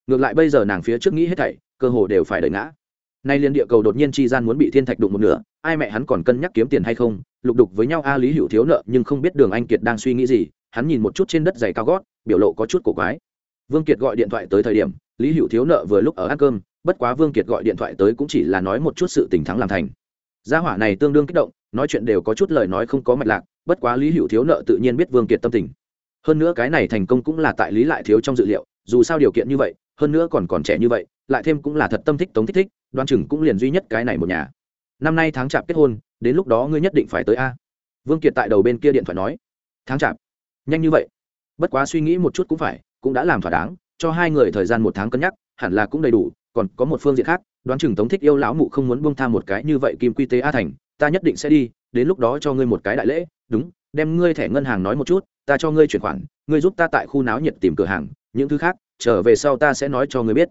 Ngược lại bây giờ nàng phía trước nghĩ hết thảy cơ hồ đều phải đợi ngã nay liên địa cầu đột nhiên chi gian muốn bị thiên thạch đụng một nửa, ai mẹ hắn còn cân nhắc kiếm tiền hay không? Lục đục với nhau, a lý hữu thiếu nợ, nhưng không biết đường anh kiệt đang suy nghĩ gì, hắn nhìn một chút trên đất dày cao gót, biểu lộ có chút cổ quái. Vương kiệt gọi điện thoại tới thời điểm, lý hữu thiếu nợ vừa lúc ở ăn cơm, bất quá vương kiệt gọi điện thoại tới cũng chỉ là nói một chút sự tình thắng làm thành. Gia hỏa này tương đương kích động, nói chuyện đều có chút lời nói không có mạch lạc, bất quá lý hữu thiếu nợ tự nhiên biết vương kiệt tâm tình. Hơn nữa cái này thành công cũng là tại lý lại thiếu trong dự liệu, dù sao điều kiện như vậy, hơn nữa còn còn trẻ như vậy lại thêm cũng là thật tâm thích tống thích thích, đoan chừng cũng liền duy nhất cái này một nhà. Năm nay tháng chạp kết hôn, đến lúc đó ngươi nhất định phải tới a. Vương kiệt tại đầu bên kia điện thoại nói. Tháng chạp? Nhanh như vậy. Bất quá suy nghĩ một chút cũng phải, cũng đã làm thỏa đáng, cho hai người thời gian một tháng cân nhắc, hẳn là cũng đầy đủ, còn có một phương diện khác, đoán chừng tống thích yêu lão mụ không muốn buông tha một cái như vậy kim quy tế a thành, ta nhất định sẽ đi, đến lúc đó cho ngươi một cái đại lễ, đúng, đem ngươi thẻ ngân hàng nói một chút, ta cho ngươi chuyển khoản, ngươi giúp ta tại khu náo nhiệt tìm cửa hàng, những thứ khác, trở về sau ta sẽ nói cho ngươi biết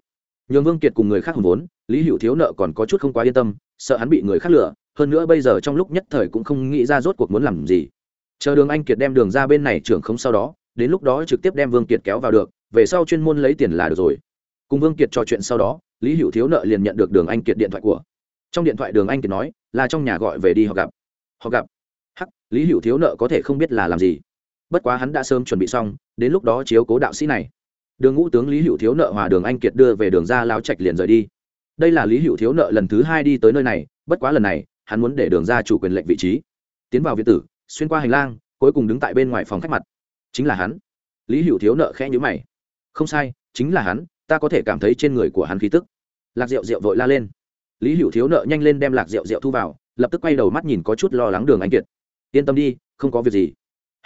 nhường vương kiệt cùng người khác hùng vốn, lý hữu thiếu nợ còn có chút không quá yên tâm, sợ hắn bị người khác lừa, hơn nữa bây giờ trong lúc nhất thời cũng không nghĩ ra rốt cuộc muốn làm gì. Chờ đường anh kiệt đem đường ra bên này trưởng không sau đó, đến lúc đó trực tiếp đem vương kiệt kéo vào được, về sau chuyên môn lấy tiền là được rồi. Cùng vương kiệt trò chuyện sau đó, lý hữu thiếu nợ liền nhận được đường anh kiệt điện thoại của. Trong điện thoại đường anh kiệt nói, là trong nhà gọi về đi, họ gặp. Họ gặp? Hắc, lý hữu thiếu nợ có thể không biết là làm gì. Bất quá hắn đã sớm chuẩn bị xong, đến lúc đó chiếu cố đạo sĩ này đường ngũ tướng lý hữu thiếu nợ hòa đường anh kiệt đưa về đường ra lao trạch liền rời đi. Đây là lý hữu thiếu nợ lần thứ hai đi tới nơi này, bất quá lần này, hắn muốn để đường ra chủ quyền lệnh vị trí. Tiến vào việt tử, xuyên qua hành lang, cuối cùng đứng tại bên ngoài phòng khách mặt. Chính là hắn. Lý hữu thiếu nợ khẽ nhữ mày. Không sai, chính là hắn, ta có thể cảm thấy trên người của hắn khí tức. Lạc rượu rượu vội la lên. Lý hữu thiếu nợ nhanh lên đem lạc rượu rượu thu vào, lập tức quay đầu mắt nhìn có chút lo lắng đường anh kiệt. Yên tâm đi, không có việc gì.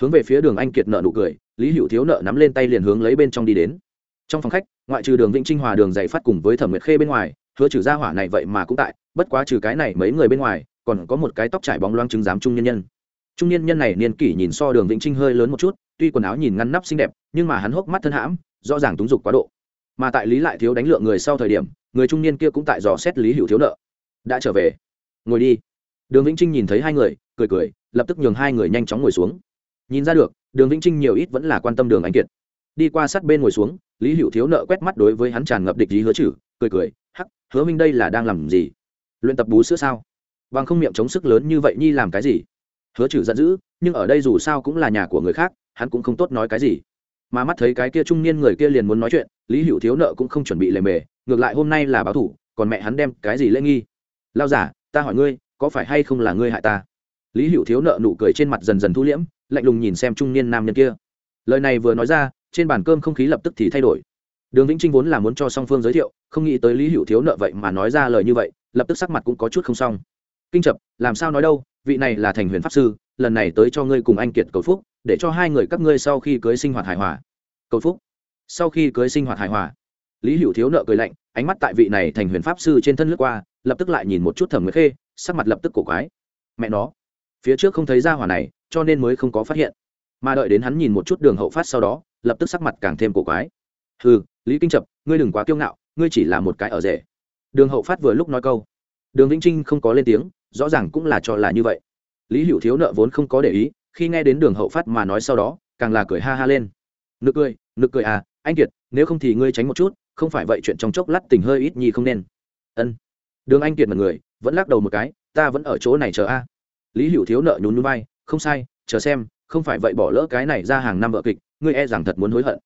Hướng về phía đường anh kiệt nợ nụ cười, lý hữu thiếu nợ nắm lên tay liền hướng lấy bên trong đi đến trong phòng khách, ngoại trừ đường vĩnh trinh hòa đường dày phát cùng với thẩm nguyệt khê bên ngoài, hứa trừ gia hỏa này vậy mà cũng tại, bất quá trừ cái này mấy người bên ngoài, còn có một cái tóc trải bóng loang chứng giám trung nhân nhân. Trung nhân nhân này niên kỷ nhìn so đường vĩnh trinh hơi lớn một chút, tuy quần áo nhìn ngăn nắp xinh đẹp, nhưng mà hắn hốc mắt thân hãm, rõ ràng túng dục quá độ. Mà tại lý lại thiếu đánh lượng người sau thời điểm, người trung niên kia cũng tại dò xét lý hữu thiếu nợ. Đã trở về. Ngồi đi. Đường vĩnh trinh nhìn thấy hai người, cười cười, lập tức nhường hai người nhanh chóng ngồi xuống. Nhìn ra được, đường vĩnh trinh nhiều ít vẫn là quan tâm đường anh kiệt đi qua sát bên ngồi xuống, lý hữu thiếu nợ quét mắt đối với hắn tràn ngập địch ý hứa chử, cười cười, hắc, hứa minh đây là đang làm gì? Luyện tập bú sữa sao? Bằng không miệng chống sức lớn như vậy nhi làm cái gì? Hứa chử giận dữ, nhưng ở đây dù sao cũng là nhà của người khác, hắn cũng không tốt nói cái gì. Mà mắt thấy cái kia trung niên người kia liền muốn nói chuyện, lý hữu thiếu nợ cũng không chuẩn bị lề mề, ngược lại hôm nay là báo thủ, còn mẹ hắn đem cái gì lễ nghi? Lao giả, ta hỏi ngươi, có phải hay không là ngươi hại ta? Lý hữu thiếu nợ nụ cười trên mặt dần dần thu liễm, lạnh lùng nhìn xem trung niên nam nhân kia. Lời này vừa nói ra trên bàn cơm không khí lập tức thì thay đổi. Đường vĩnh trinh vốn là muốn cho song phương giới thiệu, không nghĩ tới lý hữu thiếu nợ vậy mà nói ra lời như vậy, lập tức sắc mặt cũng có chút không xong. Kinh chập làm sao nói đâu, vị này là thành huyền pháp sư, lần này tới cho ngươi cùng anh kiệt cầu phúc, để cho hai người các ngươi sau khi cưới sinh hoạt hài hòa. Cầu phúc? Sau khi cưới sinh hoạt hài hòa? Lý hữu thiếu nợ cười lạnh, ánh mắt tại vị này thành huyền pháp sư trên thân lướt qua, lập tức lại nhìn một chút thẩm nguyệt khê, sắc mặt lập tức cổ quái. Mẹ nó, phía trước không thấy ra hỏa này, cho nên mới không có phát hiện. Mà đợi đến hắn nhìn một chút đường hậu phát sau đó lập tức sắc mặt càng thêm cổ quái. Ừ lý kinh trập, ngươi đừng quá kiêu ngạo, ngươi chỉ là một cái ở rể. Đường hậu phát vừa lúc nói câu, đường vĩnh trinh không có lên tiếng, rõ ràng cũng là cho là như vậy. Lý hữu thiếu nợ vốn không có để ý, khi nghe đến đường hậu phát mà nói sau đó, càng là cười ha ha lên. Nực cười nực cười à anh kiệt, nếu không thì ngươi tránh một chút, không phải vậy chuyện trong chốc lát tình hơi ít nhi không nên. Ân. Đường anh kiệt mật người vẫn lắc đầu một cái, ta vẫn ở chỗ này chờ a. Lý hữu thiếu nợ nhún núi bay không sai, chờ xem, không phải vậy bỏ lỡ cái này ra hàng năm vợ kịch ngươi e rằng thật muốn hối hận.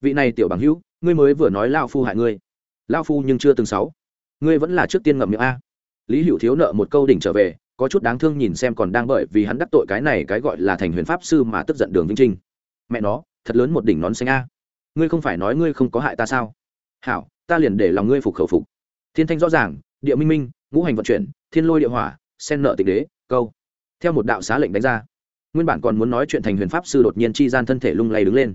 Vị này tiểu bằng hữu, ngươi mới vừa nói lao phu hại ngươi. Lao phu nhưng chưa từng sáu ngươi vẫn là trước tiên ngậm miệng a. Lý hữu thiếu nợ một câu đỉnh trở về, có chút đáng thương nhìn xem còn đang bởi vì hắn đắc tội cái này cái gọi là thành huyền pháp sư mà tức giận đường vinh trinh. Mẹ nó, thật lớn một đỉnh nón xanh a. Ngươi không phải nói ngươi không có hại ta sao? Hảo, ta liền để lòng ngươi phục khẩu phục. Thiên thanh rõ ràng, địa minh minh, ngũ hành vận chuyển, thiên lôi địa hỏa, sen nợ tịch đế, câu. Theo một đạo xá lệnh đánh ra nguyên bản còn muốn nói chuyện thành huyền pháp sư đột nhiên chi gian thân thể lung lay đứng lên.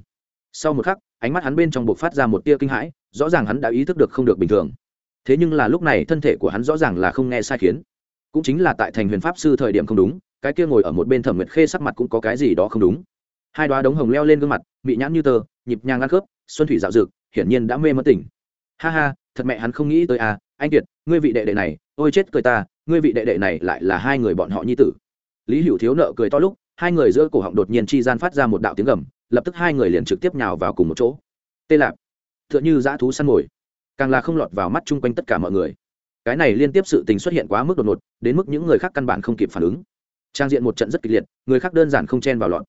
Sau một khắc, ánh mắt hắn bên trong buộc phát ra một tia kinh hãi, rõ ràng hắn đã ý thức được không được bình thường. Thế nhưng là lúc này thân thể của hắn rõ ràng là không nghe sai khiến. Cũng chính là tại thành huyền pháp sư thời điểm không đúng, cái kia ngồi ở một bên thẩm nguyệt khê sắc mặt cũng có cái gì đó không đúng. Hai đoá đống hồng leo lên gương mặt bị nhãn như tờ nhịp nhàng ăn khớp, xuân thủy dạo dực, hiển nhiên đã mê mất tỉnh. Ha ha, thật mẹ hắn không nghĩ tới à anh kiệt, ngươi vị đệ đệ này, ôi chết cười ta, ngươi vị đệ đệ này lại là hai người bọn họ nhi tử. Lý hữu thiếu nợ cười to lúc hai người giữa cổ họng đột nhiên chi gian phát ra một đạo tiếng gầm, lập tức hai người liền trực tiếp nhào vào cùng một chỗ. Tê lạp t h ư ợ n h ư dã thú săn mồi. Càng là không lọt vào mắt chung quanh tất cả mọi người. Cái này liên tiếp sự tình xuất hiện quá mức đột ngột, đến mức những người khác căn bản không kịp phản ứng. Trang diện một trận rất kịch liệt, người khác đơn giản không chen vào lọt.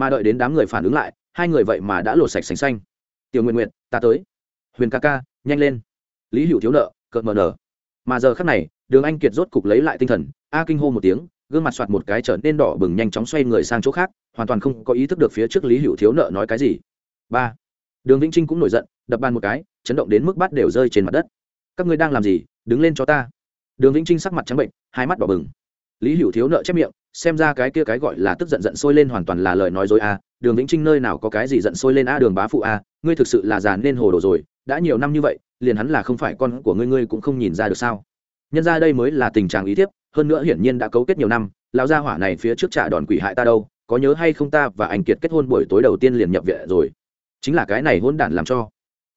Mà đợi đến đám người phản ứng lại, hai người vậy mà đã lột sạch sành xanh. Tiểu nguyện nguyện ta tới. Huyền ca ca, nhanh lên. Lý hữu thiếu nợ, cợt mờ nở. Mà giờ khắc này, đường anh kiệt rốt cục lấy lại tinh thần, a kinh hô một tiếng gương mặt soạt một cái trở nên đỏ bừng nhanh chóng xoay người sang chỗ khác, hoàn toàn không có ý thức được phía trước lý hữu thiếu nợ nói cái gì. Ba, đường vĩnh trinh cũng nổi giận, đập bàn một cái, chấn động đến mức bát đều rơi trên mặt đất. Các ngươi đang làm gì? Đứng lên cho ta. Đường vĩnh trinh sắc mặt trắng bệnh, hai mắt đỏ bừng. Lý hữu thiếu nợ chép miệng, xem ra cái kia cái gọi là tức giận giận sôi lên hoàn toàn là lời nói dối a. Đường vĩnh trinh nơi nào có cái gì giận sôi lên a, đường bá phụ a, ngươi thực sự là già nên hồ đồ rồi, đã nhiều năm như vậy, liền hắn là không phải con của ngươi ngươi cũng không nhìn ra được sao? Nhân ra đây mới là tình trạng ý thiếp hơn nữa hiển nhiên đã cấu kết nhiều năm, lão gia hỏa này phía trước trả đòn quỷ hại ta đâu, có nhớ hay không ta và anh kiệt kết hôn buổi tối đầu tiên liền nhập viện rồi. Chính là cái này hôn đản làm cho.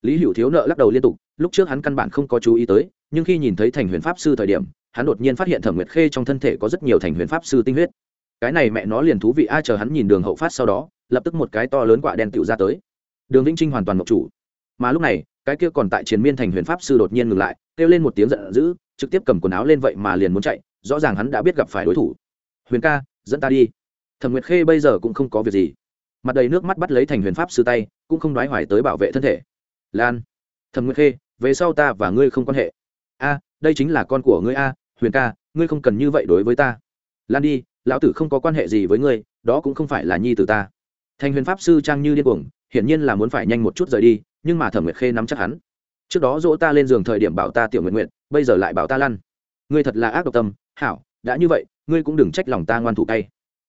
Lý hữu thiếu nợ lắc đầu liên tục, lúc trước hắn căn bản không có chú ý tới, nhưng khi nhìn thấy thành huyền pháp sư thời điểm, hắn đột nhiên phát hiện thẩm nguyệt khê trong thân thể có rất nhiều thành huyền pháp sư tinh huyết. Cái này mẹ nó liền thú vị ai chờ hắn nhìn đường hậu phát sau đó, lập tức một cái to lớn quả đen tựu ra tới. Đường vĩnh trinh hoàn toàn mộc chủ. Mà lúc này, cái kia còn tại chiến miên thành huyền pháp sư đột nhiên ngừng lại, kêu lên một tiếng giận dữ, trực tiếp cầm quần áo lên vậy mà liền muốn chạy rõ ràng hắn đã biết gặp phải đối thủ. Huyền ca, dẫn ta đi. Thẩm nguyệt khê bây giờ cũng không có việc gì. Mặt đầy nước mắt bắt lấy thành huyền pháp sư tay, cũng không đoái hoài tới bảo vệ thân thể. Lan, thẩm nguyệt khê, về sau ta và ngươi không quan hệ. A, đây chính là con của ngươi a, huyền ca, ngươi không cần như vậy đối với ta. Lan đi, lão tử không có quan hệ gì với ngươi, đó cũng không phải là nhi từ ta. Thành huyền pháp sư trang như điên cuồng, hiển nhiên là muốn phải nhanh một chút rời đi, nhưng mà thẩm nguyệt khê nắm chắc hắn. Trước đó dỗ ta lên giường thời điểm bảo ta tiểu nguyện nguyện, bây giờ lại bảo ta lăn ngươi thật là ác độc tâm hảo đã như vậy ngươi cũng đừng trách lòng ta ngoan thủ tay.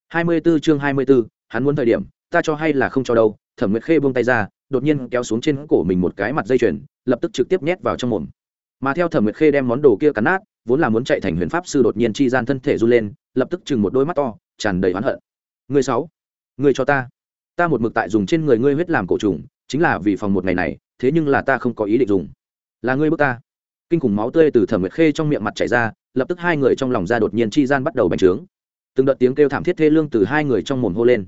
Hai mươi 24 chương hai mươi 24, hắn muốn thời điểm ta cho hay là không cho đâu? Thẩm nguyệt khê buông tay ra đột nhiên kéo xuống trên cổ mình một cái mặt dây chuyền lập tức trực tiếp nhét vào trong mồm. Mà theo thẩm nguyệt khê đem món đồ kia cắn nát vốn là muốn chạy thành huyền pháp sư đột nhiên chi gian thân thể run lên lập tức chừng một đôi mắt to tràn đầy oán hận. Người sáu người cho ta. Ta một mực tại dùng trên người ngươi huyết làm cổ trùng chính là vì phòng một ngày này thế nhưng là ta không có ý định dùng. Là ngươi bước ta kinh khủng máu tươi từ thẩm nguyệt khê trong miệng mặt chảy ra, lập tức hai người trong lòng ra đột nhiên chi gian bắt đầu bành trướng. Từng đợt tiếng kêu thảm thiết thê lương từ hai người trong mồm hô lên.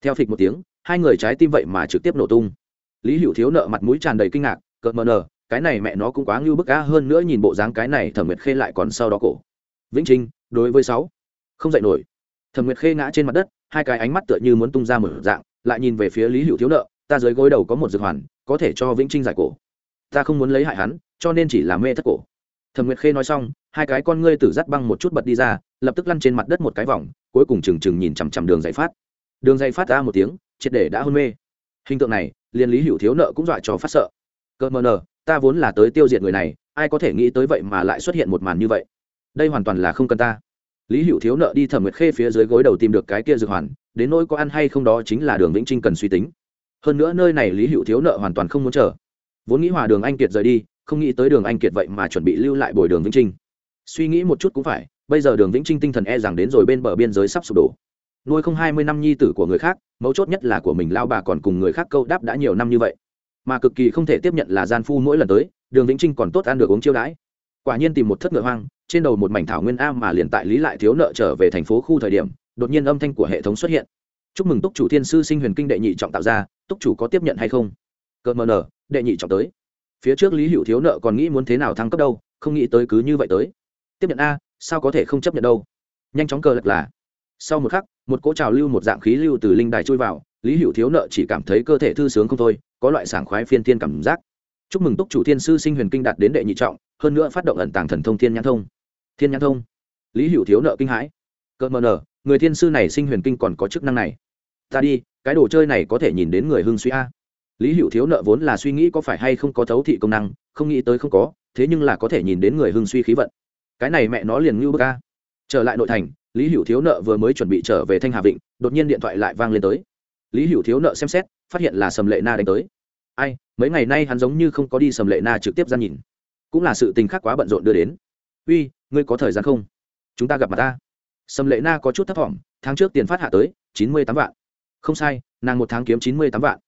Theo phịch một tiếng, hai người trái tim vậy mà trực tiếp nổ tung. Lý hữu thiếu nợ mặt mũi tràn đầy kinh ngạc, cợt mờ nờ cái này mẹ nó cũng quá ngưu bức á, hơn nữa nhìn bộ dáng cái này thẩm nguyệt khê lại còn sau đó cổ. Vĩnh trinh, đối với sáu, không dạy nổi. Thẩm nguyệt khê ngã trên mặt đất, hai cái ánh mắt tựa như muốn tung ra một dạng, lại nhìn về phía lý hữu thiếu nợ, ta dưới gối đầu có một dược hoàn, có thể cho vĩnh trinh giải cổ. Ta không muốn lấy hại hắn cho nên chỉ là mê thất cổ. Thẩm nguyệt khê nói xong, hai cái con ngươi tử dắt băng một chút bật đi ra, lập tức lăn trên mặt đất một cái vòng, cuối cùng trừng trừng nhìn chằm chằm đường dạy phát. Đường dạy phát ra một tiếng, triệt để đã hôn mê. Hình tượng này, liền lý hữu thiếu nợ cũng dọa cho phát sợ. Cơ mờ nờ, ta vốn là tới tiêu diệt người này, ai có thể nghĩ tới vậy mà lại xuất hiện một màn như vậy? Đây hoàn toàn là không cần ta. Lý hữu thiếu nợ đi thẩm nguyệt khê phía dưới gối đầu tìm được cái kia dược hoàn, đến nỗi có ăn hay không đó chính là đường vĩnh trinh cần suy tính. Hơn nữa nơi này lý hữu thiếu nợ hoàn toàn không muốn chờ. Vốn nghĩ hòa đường anh kiệt rời đi không nghĩ tới đường anh kiệt vậy mà chuẩn bị lưu lại bồi đường vĩnh trinh. Suy nghĩ một chút cũng phải, bây giờ đường vĩnh trinh tinh thần e rằng đến rồi bên bờ biên giới sắp sụp đổ. Nuôi không hai mươi năm nhi tử của người khác, mấu chốt nhất là của mình lao bà còn cùng người khác câu đáp đã nhiều năm như vậy. Mà cực kỳ không thể tiếp nhận là gian phu mỗi lần tới, đường vĩnh trinh còn tốt ăn được uống chiêu đãi. Quả nhiên tìm một thất ngựa hoang, trên đầu một mảnh thảo nguyên a mà liền tại lý lại thiếu nợ trở về thành phố khu thời điểm, đột nhiên âm thanh của hệ thống xuất hiện. Chúc mừng túc chủ thiên sư sinh huyền kinh đệ nhị trọng tạo ra, túc chủ có tiếp nhận hay không? Cợt mờ nở đệ nhị trọng tới phía trước lý hữu thiếu nợ còn nghĩ muốn thế nào thăng cấp đâu, không nghĩ tới cứ như vậy tới. Tiếp nhận a, sao có thể không chấp nhận đâu? Nhanh chóng cờ lật là. Sau một khắc, một cỗ trào lưu, một dạng khí lưu từ linh đài trôi vào, lý hữu thiếu nợ chỉ cảm thấy cơ thể thư sướng không thôi, có loại sảng khoái phiên thiên cảm giác. Chúc mừng túc chủ thiên sư sinh huyền kinh đạt đến đệ nhị trọng, hơn nữa phát động ẩn tàng thần thông thiên nhãn thông. Thiên nhãn thông. Lý hữu thiếu nợ kinh hãi. Cợt mờ nở người thiên sư này sinh huyền kinh còn có chức năng này. Ta đi, cái đồ chơi này có thể nhìn đến người hưng suy a lý hữu thiếu nợ vốn là suy nghĩ có phải hay không có thấu thị công năng, không nghĩ tới không có, thế nhưng là có thể nhìn đến người hưng suy khí vận. Cái này mẹ nó liền ngưu bơ ca trở lại nội thành, lý hữu thiếu nợ vừa mới chuẩn bị trở về thanh hà vịnh, đột nhiên điện thoại lại vang lên tới. Lý hữu thiếu nợ xem xét, phát hiện là sầm lệ na đánh tới. Ai, mấy ngày nay hắn giống như không có đi sầm lệ na trực tiếp ra nhìn. Cũng là sự tình khác quá bận rộn đưa đến. Uy, ngươi có thời gian không? Chúng ta gặp mặt ta. Sầm lệ na có chút thấp t tháng trước tiền phát hạ tới, chín mươi tám vạn. Không sai, nàng một tháng kiếm chín mươi tám vạn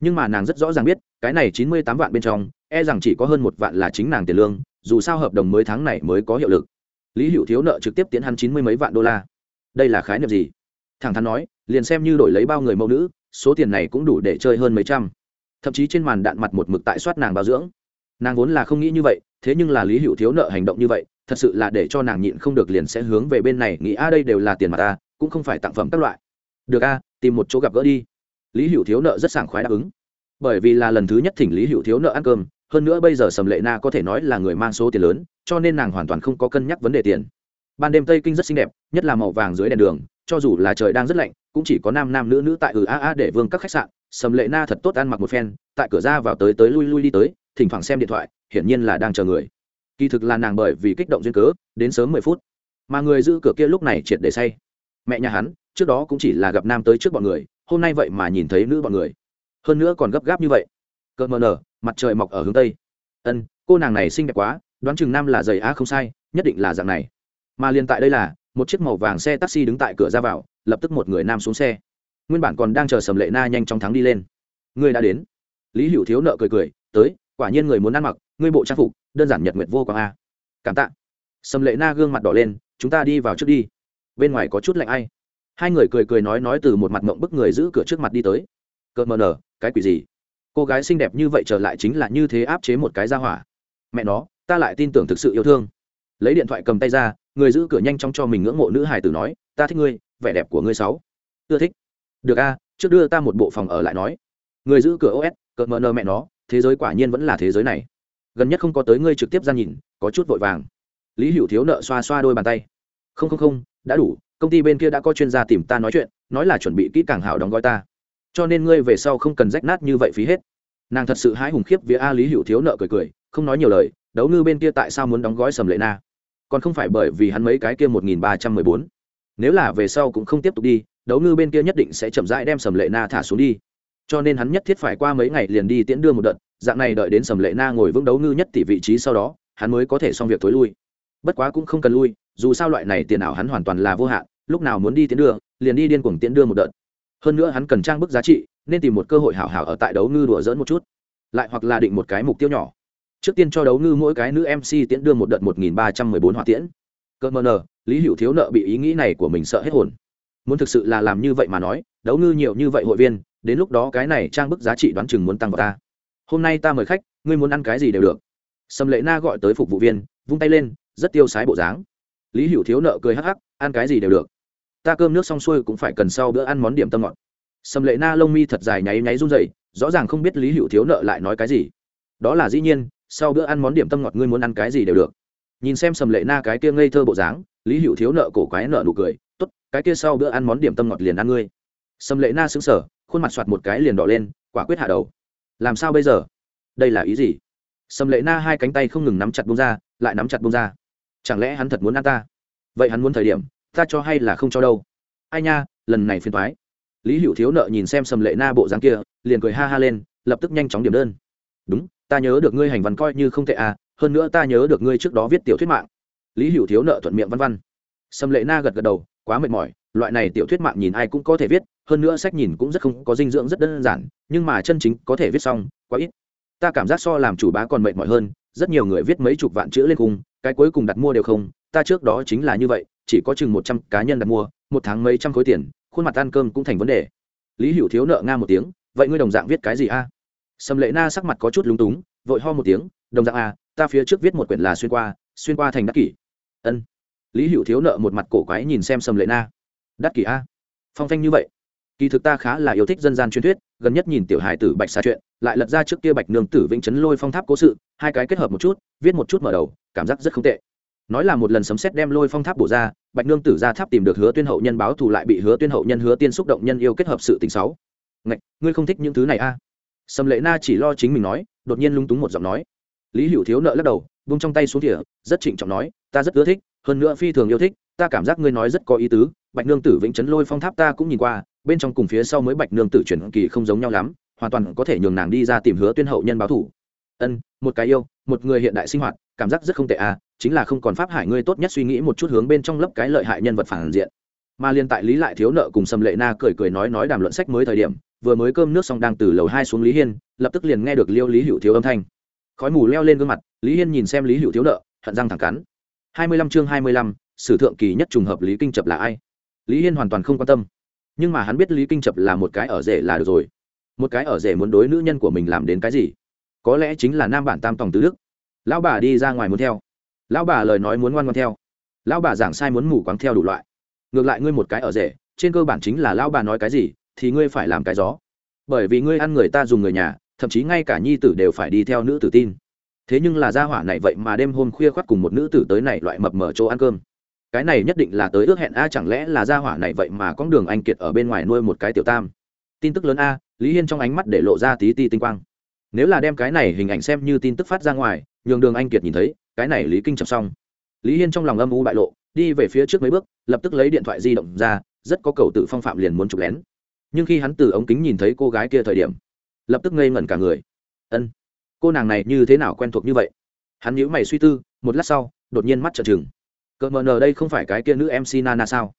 nhưng mà nàng rất rõ ràng biết, cái này chín mươi tám vạn bên trong e rằng chỉ có hơn một vạn là chính nàng tiền lương, dù sao hợp đồng mới tháng này mới có hiệu lực. Lý hữu thiếu nợ trực tiếp tiến hắn chín mươi mấy vạn đô la. Đây là khái niệm gì? Thẳng thắn nói, liền xem như đổi lấy bao người mẫu nữ, số tiền này cũng đủ để chơi hơn mấy trăm. Thậm chí trên màn đạn mặt một mực tại soát nàng bảo dưỡng. Nàng vốn là không nghĩ như vậy, thế nhưng là lý hữu thiếu nợ hành động như vậy, thật sự là để cho nàng nhịn không được liền sẽ hướng về bên này nghĩ, a, đây đều là tiền mà ta, cũng không phải tặng phẩm các loại. Được a, tìm một chỗ gặp gỡ đi lý hữu thiếu nợ rất sảng khoái đáp ứng. Bởi vì là lần thứ nhất thỉnh lý hữu thiếu nợ ăn cơm, hơn nữa bây giờ sầm lệ na có thể nói là người mang số tiền lớn, cho nên nàng hoàn toàn không có cân nhắc vấn đề tiền. Ban đêm tây kinh rất xinh đẹp, nhất là màu vàng dưới đèn đường, cho dù là trời đang rất lạnh, cũng chỉ có nam nam nữ nữ tại ừ a a để vương các khách sạn. Sầm lệ na thật tốt ăn mặc một phen, tại cửa ra vào tới tới lui lui đi tới, thỉnh thoảng xem điện thoại, hiển nhiên là đang chờ người. Kỳ thực là nàng bởi vì kích động duyên cớ, đến sớm mười phút. Mà người giữ cửa kia lúc này triệt để say. Mẹ nhà hắn, trước đó cũng chỉ là gặp nam tới trước bọn người hôm nay vậy mà nhìn thấy nữ bọn người. Hơn nữa còn gấp gáp như vậy. Cợt mờ nở, mặt trời mọc ở hướng tây. Ân, cô nàng này xinh đẹp quá, đoán chừng nam là giày á không sai, nhất định là dạng này. Mà liền tại đây là, một chiếc màu vàng xe taxi đứng tại cửa ra vào, lập tức một người nam xuống xe. Nguyên bản còn đang chờ sầm lệ na nhanh chóng thắng đi lên. Người đã đến. Lý hữu thiếu nợ cười cười, tới, quả nhiên người muốn ăn mặc, ngươi bộ trang phục, đơn giản nhật nguyệt vô quang a. Cảm tạ. Sầm lệ na gương mặt đỏ lên, chúng ta đi vào trước đi. Bên ngoài có chút lạnh ai hai người cười cười nói nói từ một mặt mộng bức người giữ cửa trước mặt đi tới. Cợt mờ nở, cái quỷ gì? Cô gái xinh đẹp như vậy trở lại chính là như thế áp chế một cái ra hỏa. Mẹ nó, ta lại tin tưởng thực sự yêu thương. Lấy điện thoại cầm tay ra, người giữ cửa nhanh chóng cho mình ngưỡng mộ nữ hài tử nói, ta thích ngươi, vẻ đẹp của ngươi sáu ưa thích. Được a, trước đưa ta một bộ phòng ở lại nói. Người giữ cửa os cợt mờ nờ mẹ nó, thế giới quả nhiên vẫn là thế giới này. Gần nhất không có tới ngươi trực tiếp ra nhìn, có chút vội vàng. Lý hữu thiếu nợ xoa xoa đôi bàn tay. Không không không, đã đủ công ty bên kia đã có chuyên gia tìm ta nói chuyện, nói là chuẩn bị kỹ càng hảo đóng gói ta. Cho nên ngươi về sau không cần rách nát như vậy phí hết. Nàng thật sự hái hùng khiếp vì a lý hữu thiếu nợ cười cười, không nói nhiều lời, đấu ngư bên kia tại sao muốn đóng gói sầm lệ na? Còn không phải bởi vì hắn mấy cái kia một nghìn ba trăm mười bốn. Nếu là về sau cũng không tiếp tục đi, đấu ngư bên kia nhất định sẽ chậm rãi đem sầm lệ na thả xuống đi. Cho nên hắn nhất thiết phải qua mấy ngày liền đi tiễn đưa một đợt, dạng này đợi đến sầm lệ na ngồi vững đấu ngư nhất tỷ vị trí sau đó, hắn mới có thể xong việc t ố i lui. Bất quá cũng không cần lui dù sao loại này tiền ảo hắn hoàn toàn là vô hạn, lúc nào muốn đi tiễn đưa, liền đi điên cuồng tiễn đưa một đợt. Hơn nữa hắn cần trang bức giá trị, nên tìm một cơ hội hảo hảo ở tại đấu ngư đùa dỡn một chút. Lại hoặc là định một cái mục tiêu nhỏ. Trước tiên cho đấu ngư mỗi cái nữ mc tiễn đưa một đợt một nghìn ba trăm mười bốn hỏa tiễn. Cơ mờ nờ, lý hữu thiếu nợ bị ý nghĩ này của mình sợ hết hồn. Muốn thực sự là làm như vậy mà nói, đấu ngư nhiều như vậy hội viên, đến lúc đó cái này trang bức giá trị đoán chừng muốn tăng vào ta. Hôm nay ta mời khách, ngươi muốn ăn cái gì đều được. Sầm lệ na gọi tới phục vụ viên, vung tay lên, rất tiêu sái bộ dáng lý hữu thiếu nợ cười hắc hắc, ăn cái gì đều được. Ta cơm nước xong xuôi cũng phải cần sau bữa ăn món điểm tâm ngọt. Sầm lệ na lông mi thật dài nháy nháy run dậy rõ ràng không biết lý hữu thiếu nợ lại nói cái gì. Đó là dĩ nhiên, sau bữa ăn món điểm tâm ngọt ngươi muốn ăn cái gì đều được. Nhìn xem sầm lệ na cái kia ngây thơ bộ dáng, lý hữu thiếu nợ cổ quái nợ nụ cười t ố t cái kia sau bữa ăn món điểm tâm ngọt liền ăn ngươi. Sầm lệ na xứng sở khuôn mặt soạt một cái liền đỏ lên, quả quyết hạ đầu. Làm sao bây giờ? Đây là ý gì? Sầm lệ na hai cánh tay không ngừng nắm chặt bông ra, lại nắm chặt bông ra chẳng lẽ hắn thật muốn ăn ta? Vậy hắn muốn thời điểm, ta cho hay là không cho đâu? Ai nha, lần này phiền thoái lý hữu thiếu nợ nhìn xem sầm lệ na bộ dáng kia, liền cười ha ha lên, lập tức nhanh chóng điểm đơn. Đúng, ta nhớ được ngươi hành văn coi như không tệ à hơn nữa ta nhớ được ngươi trước đó viết tiểu thuyết mạng. Lý hữu thiếu nợ thuận miệng văn văn. Sầm lệ na gật gật đầu, quá mệt mỏi, loại này tiểu thuyết mạng nhìn ai cũng có thể viết, hơn nữa sách nhìn cũng rất không có dinh dưỡng rất đơn giản, nhưng mà chân chính có thể viết xong, quá ít. Ta cảm giác so làm chủ bá còn mệt mỏi hơn, rất nhiều người viết mấy chục vạn chữ lên cùng cái cuối cùng đặt mua đều không, ta trước đó chính là như vậy, chỉ có chừng một trăm cá nhân đặt mua, một tháng mấy trăm khối tiền, khuôn mặt ăn cơm cũng thành vấn đề. Lý hữu thiếu nợ nga một tiếng, vậy ngươi đồng dạng viết cái gì a? Sầm lệ na sắc mặt có chút lúng túng, vội ho một tiếng, đồng dạng a, ta phía trước viết một quyển là xuyên qua xuyên qua thành đắc kỷ. Ân. Lý hữu thiếu nợ một mặt cổ quái nhìn xem sầm lệ na. Đắc kỷ a? Phong phanh như vậy kỳ thực ta khá là yêu thích dân gian truyền thuyết, gần nhất nhìn tiểu hải tử bạch xà chuyện lại lật ra trước kia bạch nương tử vĩnh chấn lôi phong tháp cố sự, hai cái kết hợp một chút, viết một chút mở đầu, cảm giác rất không tệ. Nói là một lần sấm xét đem lôi phong tháp bổ ra, bạch nương tử ra tháp tìm được hứa tuyên hậu nhân báo thù lại bị hứa tuyên hậu nhân, hứa tiên xúc động nhân yêu kết hợp sự tình sáu ngạch, ngươi không thích những thứ này a à? sầm lệ na chỉ lo chính mình nói, đột nhiên lung túng một giọng nói. Lý hữu thiếu nợ lắc đầu vung trong tay xuống thỉa rất trịnh trọng nói, ta rất ưa thích, hơn nữa phi thường yêu thích ta cảm giác ngươi nói rất có ý tứ, bạch nương tử vĩnh chấn lôi phong tháp ta cũng nhìn qua, bên trong cùng phía sau mới bạch nương tử chuyển kỳ không giống nhau lắm, hoàn toàn có thể nhường nàng đi ra tìm hứa tuyên hậu nhân báo thủ. Ân, một cái yêu, một người hiện đại sinh hoạt, cảm giác rất không tệ à chính là không còn pháp hải ngươi tốt nhất suy nghĩ một chút hướng bên trong lấp cái lợi hại nhân vật phản diện. Mà liên tại lý lại thiếu nợ cùng sầm lệ na cười cười nói nói đàm luận sách mới thời điểm, vừa mới cơm nước xong đang từ lầu hai xuống lý hiên, lập tức liền nghe được liêu lý hữu thiếu âm thanh. Khói mù leo lên gương mặt, lý hiên nhìn xem lý hữu thiếu nợ, hận răng thẳng cắn. Hai mươi lăm chương hai mươi lăm sử thượng kỳ nhất trùng hợp lý kinh chập là ai? Lý hiên hoàn toàn không quan tâm. Nhưng mà hắn biết lý kinh chập là một cái ở rể là được rồi. Một cái ở rể muốn đối nữ nhân của mình làm đến cái gì? Có lẽ chính là nam bản tam tòng tứ đức. Lão bà đi ra ngoài muốn theo. Lão bà lời nói muốn ngoan ngoan theo. Lão bà giảng sai muốn mù quáng theo đủ loại. Ngược lại ngươi một cái ở rể, trên cơ bản chính là lão bà nói cái gì, thì ngươi phải làm cái gió. Bởi vì ngươi ăn người ta dùng người nhà, thậm chí ngay cả nhi tử đều phải đi theo nữ tử tin. Thế nhưng là gia hỏa này vậy mà đêm hôm khuya khoắt cùng một nữ tử tới này loại mập mở chỗ ăn cơm cái này nhất định là tới ước hẹn a, chẳng lẽ là gia hỏa này vậy mà con đường anh kiệt ở bên ngoài nuôi một cái tiểu tam? Tin tức lớn a, lý hiên trong ánh mắt để lộ ra tí ti tinh quang. Nếu là đem cái này hình ảnh xem như tin tức phát ra ngoài, nhường đường anh kiệt nhìn thấy, cái này lý kinh chập xong. Lý hiên trong lòng âm u bại lộ, đi về phía trước mấy bước, lập tức lấy điện thoại di động ra, rất có cầu tự phong phạm liền muốn chụp lén. Nhưng khi hắn từ ống kính nhìn thấy cô gái kia thời điểm, lập tức ngây ngẩn cả người. Ân, cô nàng này như thế nào quen thuộc như vậy? Hắn nhíu mày suy tư, một lát sau, đột nhiên mắt trợn trừng cỡ mờ nờ đây không phải cái kia nữ mc nana sao?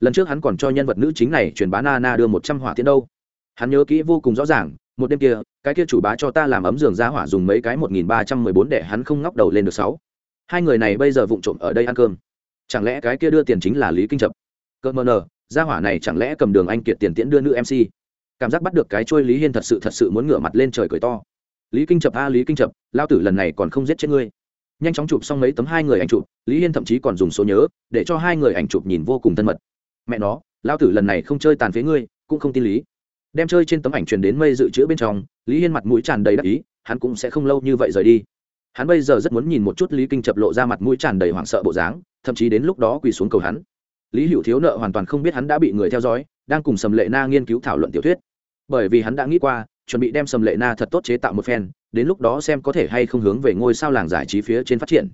Lần trước hắn còn cho nhân vật nữ chính này truyền bá nana đưa một trăm hỏa tiến đâu. Hắn nhớ kỹ vô cùng rõ ràng, một đêm kia, cái kia chủ bá cho ta làm ấm giường ra hỏa dùng mấy cái một nghìn ba trăm mười bốn để hắn không ngóc đầu lên được sáu. Hai người này bây giờ vụng trộm ở đây ăn cơm. Chẳng lẽ cái kia đưa tiền chính là lý kinh chập cơ mờ nờ gia hỏa này chẳng lẽ cầm đường anh kiệt tiền tiễn đưa nữ mc cảm giác bắt được cái trôi lý hiên thật sự thật sự muốn ngửa mặt lên trời cười to. Lý kinh chập a, lý kinh chập lao tử lần này còn không giết chết ngươi nhanh chóng chụp xong mấy tấm hai người ảnh chụp, lý hiên thậm chí còn dùng số nhớ để cho hai người ảnh chụp nhìn vô cùng thân mật. Mẹ nó lao tử lần này không chơi tàn phế ngươi, cũng không tin lý. Đem chơi trên tấm ảnh truyền đến mây dự trữ bên trong, lý hiên mặt mũi tràn đầy đắc ý, hắn cũng sẽ không lâu như vậy rời đi. Hắn bây giờ rất muốn nhìn một chút lý kinh chập lộ ra mặt mũi tràn đầy hoảng sợ bộ dáng, thậm chí đến lúc đó quỳ xuống cầu hắn. Lý hữu thiếu nợ hoàn toàn không biết hắn đã bị người theo dõi, đang cùng sầm lệ na nghiên cứu thảo luận tiểu thuyết. Bởi vì hắn đã nghĩ qua, chuẩn bị đem sầm lệ na thật tốt chế tạo một phen đến lúc đó xem có thể hay không hướng về ngôi sao làng giải trí phía trên phát triển.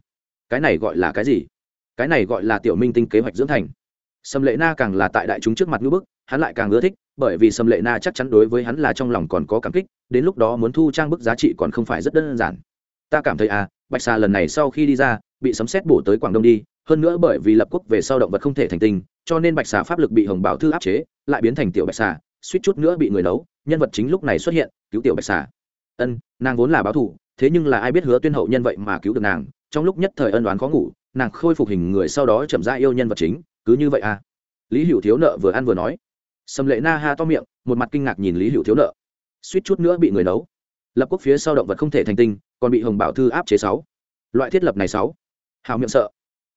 Cái này gọi là cái gì? Cái này gọi là tiểu minh tinh kế hoạch dưỡng thành. Sầm lệ na càng là tại đại chúng trước mặt ngữ bức, hắn lại càng ưa thích, bởi vì sầm lệ na chắc chắn đối với hắn là trong lòng còn có cảm kích, đến lúc đó muốn thu trang bức giá trị còn không phải rất đơn giản. Ta cảm thấy à bạch xà lần này sau khi đi ra, bị sấm xét bổ tới quảng đông đi, hơn nữa bởi vì lập quốc về sau động vật không thể thành tinh, cho nên bạch xà pháp lực bị hồng bảo thư áp chế, lại biến thành tiểu bạch xà suýt chút nữa bị người nấu, nhân vật chính lúc này xuất hiện, cứu tiểu bạch xà ân, nàng vốn là báo thủ, thế nhưng là ai biết hứa tuyên hậu nhân vậy mà cứu được nàng, trong lúc nhất thời ân đoán khó ngủ, nàng khôi phục hình người sau đó chậm ra yêu nhân vật chính, cứ như vậy à. Lý hữu thiếu nợ vừa ăn vừa nói. Sầm lệ na ha to miệng, một mặt kinh ngạc nhìn lý hữu thiếu nợ. Suýt chút nữa bị người nấu. Lập quốc phía sau động vật không thể thành tinh, còn bị hồng bảo thư áp chế sáu. Loại thiết lập này sáu. Hào miệng sợ.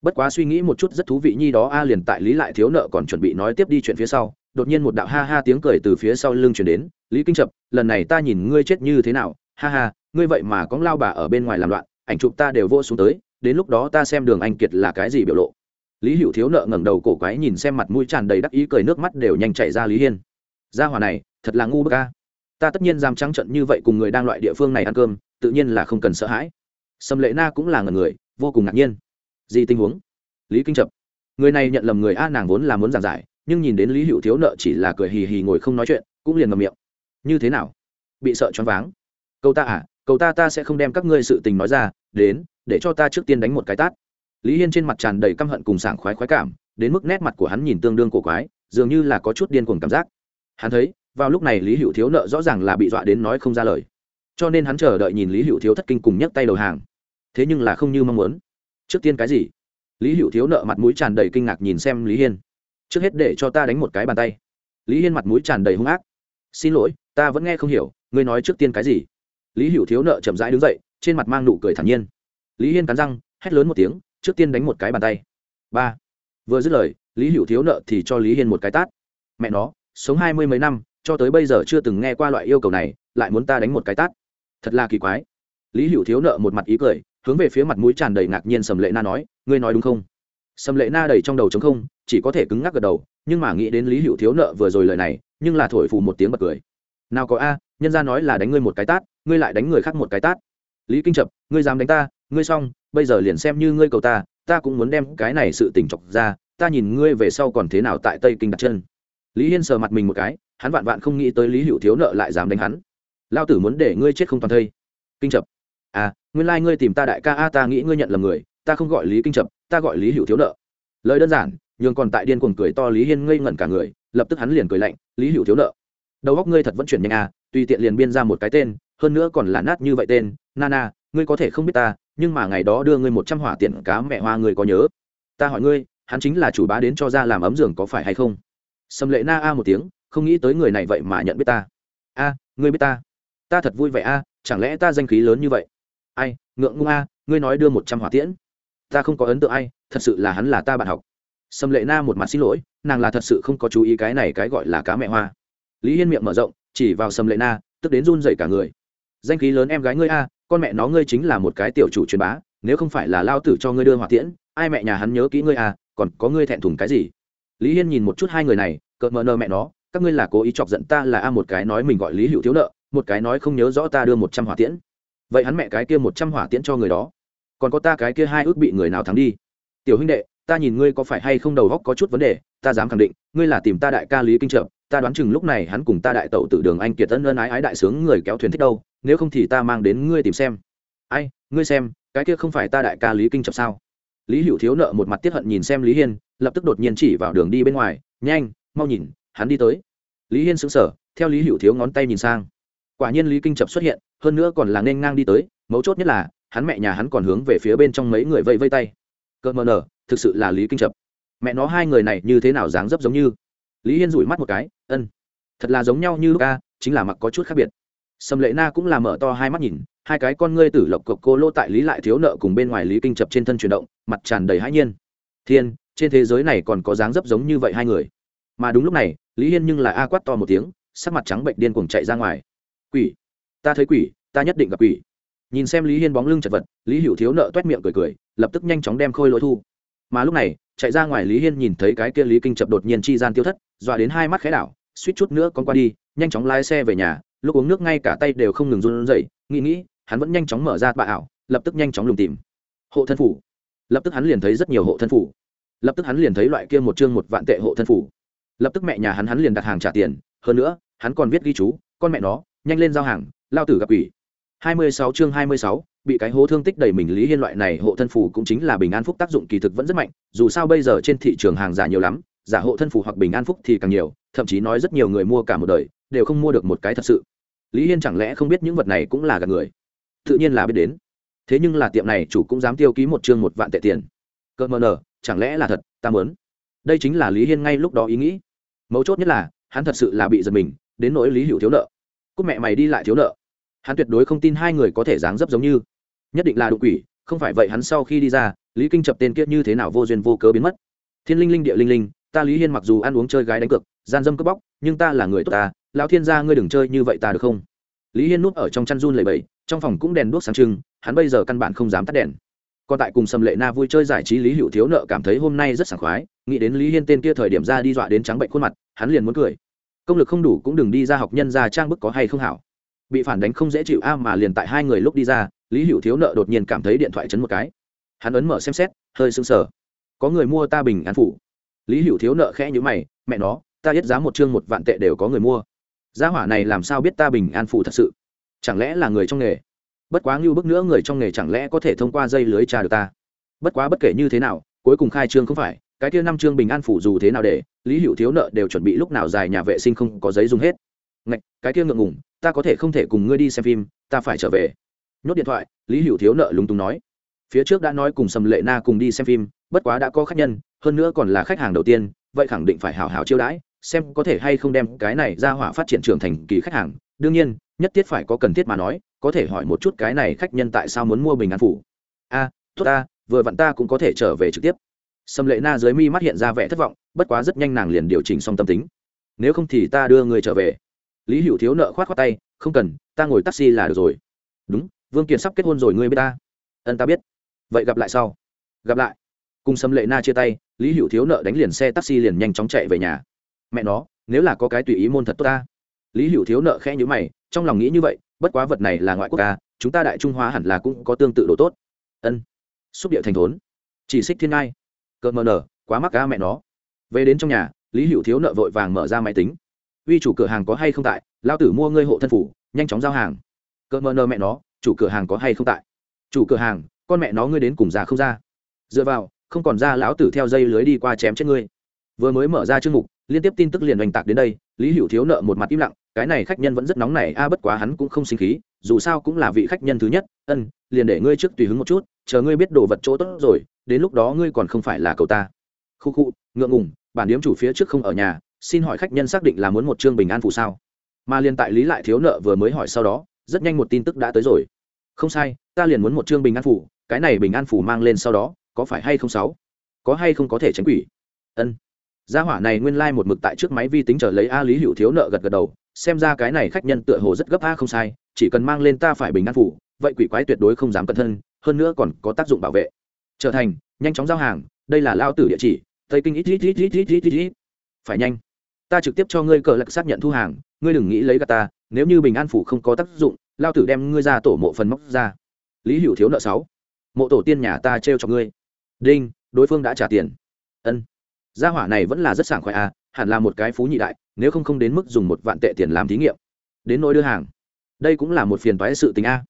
Bất quá suy nghĩ một chút rất thú vị nhi đó, a liền tại lý lại thiếu nợ còn chuẩn bị nói tiếp đi chuyện phía sau, đột nhiên một đạo ha ha tiếng cười từ phía sau lưng chuyển đến lý kinh chập lần này ta nhìn ngươi chết như thế nào? Ha ha, ngươi vậy mà có lao bà ở bên ngoài làm loạn, ảnh chụp ta đều vô xuống tới, đến lúc đó ta xem đường anh kiệt là cái gì biểu lộ. Lý hữu thiếu nợ ngẩng đầu cổ quái nhìn xem mặt mũi tràn đầy đắc ý cười nước mắt đều nhanh chạy ra lý hiên. Gia hòa này, thật là ngu bức ca ta tất nhiên dám trắng trận như vậy cùng người đang loại địa phương này ăn cơm, tự nhiên là không cần sợ hãi. Sầm lệ na cũng là ngần người, vô cùng ngạc nhiên. Gì tình huống? Lý kinh chập người này nhận lầm người a nàng vốn là muốn giảng giải, nhưng nhìn đến lý hữu thiếu nợ chỉ là cười hì hì ngồi không nói chuyện, cũng liền ngầm miệng như thế nào? Bị sợ choáng váng. Câu ta à câu ta ta sẽ không đem các ngươi sự tình nói ra, đến, để cho ta trước tiên đánh một cái tát. Lý hiên trên mặt tràn đầy căm hận cùng sảng khoái khoái cảm, đến mức nét mặt của hắn nhìn tương đương cổ quái, dường như là có chút điên cuồng cảm giác. Hắn thấy, vào lúc này lý hữu thiếu nợ rõ ràng là bị dọa đến nói không ra lời. Cho nên hắn chờ đợi nhìn lý hữu thiếu thất kinh cùng nhấc tay đầu hàng. Thế nhưng là không như mong muốn. Trước tiên cái gì? Lý hữu thiếu nợ mặt mũi tràn đầy kinh ngạc nhìn xem lý hiên. Trước hết để cho ta đánh một cái bàn tay. Lý hiên mặt mũi tràn đầy hung ác. Xin lỗi ta vẫn nghe không hiểu, ngươi nói trước tiên cái gì? Lý hữu thiếu nợ chậm rãi đứng dậy, trên mặt mang nụ cười thản nhiên. Lý hiên cắn răng, hét lớn một tiếng, trước tiên đánh một cái bàn tay. Ba. Vừa dứt lời, lý hữu thiếu nợ thì cho lý hiên một cái tát. Mẹ nó, sống hai mươi mấy năm, cho tới bây giờ chưa từng nghe qua loại yêu cầu này, lại muốn ta đánh một cái tát. Thật là kỳ quái. Lý hữu thiếu nợ một mặt ý cười, hướng về phía mặt mũi tràn đầy ngạc nhiên sầm lệ na nói, ngươi nói đúng không? Sầm lệ na đầy trong đầu trống không, chỉ có thể cứng ngắc gật đầu, nhưng mà nghĩ đến lý hữu thiếu nợ vừa rồi lời này, nhưng là thổi phù một tiếng bật cười nào có a, nhân ra nói là đánh ngươi một cái tát, ngươi lại đánh người khác một cái tát. Lý kinh chập, ngươi dám đánh ta, ngươi xong, bây giờ liền xem như ngươi cầu ta ta cũng muốn đem cái này sự tình chọc ra, ta nhìn ngươi về sau còn thế nào tại tây kinh đặt chân. Lý hiên sờ mặt mình một cái, hắn vạn vạn không nghĩ tới lý hữu thiếu nợ lại dám đánh hắn. Lao tử muốn để ngươi chết không toàn thây. Kinh chập à nguyên lai、like、ngươi tìm ta đại ca a, ta nghĩ ngươi nhận là người, ta không gọi lý kinh chập, ta gọi lý hữu thiếu nợ. Lời đơn giản, nhường còn tại điên cuồng cười to lý hiên ngây ngẩn cả người, lập tức hắn liền cười lạnh, lý hữu thiếu nợ đầu góc ngươi thật vẫn chuyển nhanh à tùy tiện liền biên ra một cái tên, hơn nữa còn là nát như vậy tên. Nana, ngươi có thể không biết ta, nhưng mà ngày đó đưa ngươi một trăm hỏa tiện cá mẹ hoa ngươi có nhớ. Ta hỏi ngươi, hắn chính là chủ bá đến cho ra làm ấm giường có phải hay không? Sầm lệ na a một tiếng, không nghĩ tới người này vậy mà nhận biết ta. A, ngươi biết ta? Ta thật vui vẻ a, chẳng lẽ ta danh khí lớn như vậy? Ai, ngượng ngung a, ngươi nói đưa một trăm hỏa tiễn. Ta không có ấn tượng ai, thật sự là hắn là ta bạn học. Sầm lệ na một mặt xin lỗi, nàng là thật sự không có chú ý cái này cái gọi là cá mẹ hoa lý hiên miệng mở rộng, chỉ vào sầm lệ na, tức đến run dậy cả người. Danh khí lớn em gái ngươi a, con mẹ nó ngươi chính là một cái tiểu chủ truyền bá, nếu không phải là lao tử cho ngươi đưa hỏa tiễn, ai mẹ nhà hắn nhớ kỹ ngươi a, còn có ngươi thẹn thùng cái gì? Lý hiên nhìn một chút hai người này, cợt mờ nơ mẹ nó, các ngươi là cố ý chọc giận ta là a một cái nói mình gọi lý hữu thiếu nợ, một cái nói không nhớ rõ ta đưa một trăm hỏa tiễn. Vậy hắn mẹ cái kia một trăm hỏa tiễn cho người đó. Còn có ta cái kia hai ước bị người nào thắng đi? Tiểu huynh đệ, ta nhìn ngươi có phải hay không đầu góc có chút vấn đề, ta dám khẳng định, ngươi là tìm ta đại ca lý kinh trợ ta đoán chừng lúc này hắn cùng ta đại tẩu tử đường anh kiệt tân ân ái ái đại sướng người kéo thuyền thích đâu, nếu không thì ta mang đến ngươi tìm xem. Ai, ngươi xem, cái kia không phải ta đại ca lý kinh chập sao? Lý hữu thiếu nợ một mặt tiếp hận nhìn xem lý hiên, lập tức đột nhiên chỉ vào đường đi bên ngoài, nhanh, mau nhìn, hắn đi tới. Lý hiên sững sờ, theo lý hữu thiếu ngón tay nhìn sang. Quả nhiên lý kinh chập xuất hiện, hơn nữa còn là nên ngang đi tới, mấu chốt nhất là, hắn mẹ nhà hắn còn hướng về phía bên trong mấy người vây vây tay. Cơ mờ nở, thực sự là lý kinh chập. Mẹ nó hai người này như thế nào dáng dấp giống như? Lý hiên rủi mắt một cái, ân, thật là giống nhau như lúc a, chính là mặc có chút khác biệt. Sầm lệ na cũng là mở to hai mắt nhìn, hai cái con ngươi tử lộc cộc cô lô tại lý lại thiếu nợ cùng bên ngoài lý kinh chập trên thân chuyển động, mặt tràn đầy hãi nhiên. Thiên, trên thế giới này còn có dáng dấp giống như vậy hai người. Mà đúng lúc này, lý hiên nhưng là a quát to một tiếng, sắc mặt trắng bệnh điên cuồng chạy ra ngoài. Quỷ, ta thấy quỷ, ta nhất định gặp quỷ. Nhìn xem lý hiên bóng lưng chật vật, lý hữu thiếu nợ t u é t miệng cười cười, lập tức nhanh chóng đem khôi lỗi thu. Mà lúc này, chạy ra ngoài lý hiên nhìn thấy cái kia lý kinh chập đột nhiên chi gian tiêu thất dọa đến hai mắt khẽ đảo suýt chút nữa con qua đi nhanh chóng lái xe về nhà lúc uống nước ngay cả tay đều không ngừng run rẩy nghĩ nghĩ hắn vẫn nhanh chóng mở ra bạ ảo lập tức nhanh chóng lùng tìm. Hộ thân phủ. Lập tức hắn liền thấy rất nhiều hộ thân phủ. Lập tức hắn liền thấy loại kia một chương một vạn tệ hộ thân phủ. Lập tức mẹ nhà hắn hắn liền đặt hàng trả tiền hơn nữa hắn còn viết ghi chú con mẹ nó nhanh lên giao hàng lao tử gặp quỷ. 26 chương 26, bị cái hố thương tích đầy mình lý hiên loại này hộ thân phủ cũng chính là bình an phúc tác dụng kỳ thực vẫn rất mạnh dù sao bây giờ trên thị trường hàng giả nhiều lắm giả hộ thân phủ hoặc bình an phúc thì càng nhiều, thậm chí nói rất nhiều người mua cả một đời, đều không mua được một cái thật sự. Lý hiên chẳng lẽ không biết những vật này cũng là gạt người? Tự nhiên là biết đến. Thế nhưng là tiệm này chủ cũng dám tiêu ký một chương một vạn tệ tiền. Cơ mờ nờ, chẳng lẽ là thật? Ta mớn đây chính là lý hiên ngay lúc đó ý nghĩ. Mấu chốt nhất là, hắn thật sự là bị giật mình, đến nỗi lý hữu thiếu nợ. Cúc mẹ mày đi lại thiếu nợ. Hắn tuyệt đối không tin hai người có thể dáng dấp giống như. Nhất định là đụng quỷ, không phải vậy hắn sau khi đi ra, lý kinh chập tên kiết như thế nào vô duyên vô cớ biến mất. Thiên linh linh, địa linh linh ta lý hiên mặc dù ăn uống chơi gái đánh cược gian dâm cướp bóc nhưng ta là người tốt ta lão thiên gia ngươi đừng chơi như vậy ta được không lý hiên núp ở trong chăn run lầy bẫy trong phòng cũng đèn đuốc sáng trưng, hắn bây giờ căn bản không dám tắt đèn. Còn tại cùng sầm lệ na vui chơi giải trí lý hữu thiếu nợ cảm thấy hôm nay rất sảng khoái, nghĩ đến lý hiên tên kia thời điểm ra đi dọa đến trắng bệnh khuôn mặt, hắn liền muốn cười. Công lực không đủ cũng đừng đi ra học nhân ra trang bức có hay không hảo. Bị phản đánh không dễ chịu a mà liền tại hai người lúc đi ra, lý hữu thiếu nợ đột nhiên cảm thấy điện thoại chấn một cái. Hắn ấn mở xem xét, hơi sưng sờ. Có người mua ta bình an phủ lý hữu thiếu nợ khẽ nhữ mày, mẹ nó, ta biết giá một chương một vạn tệ đều có người mua. Giá hỏa này làm sao biết ta bình an phụ thật sự? Chẳng lẽ là người trong nghề? Bất quá ngưu bức nữa người trong nghề chẳng lẽ có thể thông qua dây lưới trà được ta? Bất quá bất kể như thế nào, cuối cùng khai trương không phải, cái kia năm chương bình an phủ dù thế nào để, lý hữu thiếu nợ đều chuẩn bị lúc nào dài nhà vệ sinh không có giấy dùng hết. Ngạch, cái kia ngượng ngùng, ta có thể không thể cùng ngươi đi xem phim, ta phải trở về. Nhốt điện thoại, lý hữu thiếu nợ lúng túng nói. Phía trước đã nói cùng sầm lệ na cùng đi xem phim bất quá đã có khách nhân, hơn nữa còn là khách hàng đầu tiên, vậy khẳng định phải hào hào chiêu đãi, xem có thể hay không đem cái này ra hỏa phát triển trưởng thành kỳ khách hàng. Đương nhiên, nhất thiết phải có cần thiết mà nói, có thể hỏi một chút cái này khách nhân tại sao muốn mua bình an phủ. A, tốt ta, vừa vặn ta cũng có thể trở về trực tiếp. Sâm lệ na dưới mi mắt hiện ra vẻ thất vọng, bất quá rất nhanh nàng liền điều chỉnh xong tâm tính. Nếu không thì ta đưa người trở về. Lý hữu thiếu nợ khoát khoát tay, không cần, ta ngồi taxi là được rồi. Đúng, vương kiệt sắp kết hôn rồi, ngươi biết ta. Ân ta biết. Vậy gặp lại sau. Gặp lại cùng sâm lệ na chia tay, lý hữu thiếu nợ đánh liền xe taxi liền nhanh chóng chạy về nhà. Mẹ nó, nếu là có cái tùy ý môn thật tốt ta. Lý hữu thiếu nợ khẽ nhữ mày, trong lòng nghĩ như vậy, bất quá vật này là ngoại quốc ca chúng ta đại trung hoa hẳn là cũng có tương tự đồ tốt. Ân. Xúc điệu thành thốn. Chỉ xích thiên ngai. Cợt mờ nở, quá mắc ca mẹ nó. Về đến trong nhà, lý hữu thiếu nợ vội vàng mở ra máy tính. Uy chủ cửa hàng có hay không tại? Lao tử mua ngươi hộ thân phủ, nhanh chóng giao hàng. Cợt mờ nở mẹ nó, chủ cửa hàng có hay không tại? Chủ cửa hàng, con mẹ nó ngươi đến cùng ra không ra dựa vào không còn ra lão tử theo dây lưới đi qua chém chết ngươi. Vừa mới mở ra chương mục, liên tiếp tin tức liền oanh tạc đến đây, lý hữu thiếu nợ một mặt im lặng, cái này khách nhân vẫn rất nóng nảy, a, bất quá hắn cũng không sinh khí, dù sao cũng là vị khách nhân thứ nhất, ân, liền để ngươi trước tùy hứng một chút, chờ ngươi biết đồ vật chỗ tốt rồi, đến lúc đó ngươi còn không phải là cậu ta. Khu khu, ngượng ngùng, bản điếm chủ phía trước không ở nhà, xin hỏi khách nhân xác định là muốn một chương bình an phụ sao? Mà liên tại lý lại thiếu nợ vừa mới hỏi sau đó, rất nhanh một tin tức đã tới rồi. Không sai, ta liền muốn một chương bình an phủ, cái này bình an phủ mang lên sau đó có phải hay không sáu? Có hay không có thể tránh quỷ? Ân. Gia hỏa này nguyên lai、like、một mực tại trước máy vi tính chờ lấy a lý hữu thiếu nợ gật gật đầu, xem ra cái này khách nhân tựa hồ rất gấp a không sai, chỉ cần mang lên ta phải bình an phủ, vậy quỷ quái tuyệt đối không dám cẩn thân, hơn nữa còn có tác dụng bảo vệ. Trở thành, nhanh chóng giao hàng, đây là lao tử địa chỉ, tây kinh ít ít ít ít ít ít ít. Ít phải nhanh. Ta trực tiếp cho ngươi cờ lạc xác nhận thu hàng, ngươi đừng nghĩ lấy gà ta, nếu như bình an phủ không có tác dụng, lao tử đem ngươi ra tổ mộ phần móc ra. Lý hữu thiếu nợ sáu. Mộ tổ tiên nhà ta trêu cho ngươi đinh, đối phương đã trả tiền. Ân. Gia hỏa này vẫn là rất sảng khoái à hẳn là một cái phú nhị đại, nếu không không đến mức dùng một vạn tệ tiền làm thí nghiệm. Đến nỗi đưa hàng. Đây cũng là một phiền toái sự tình a.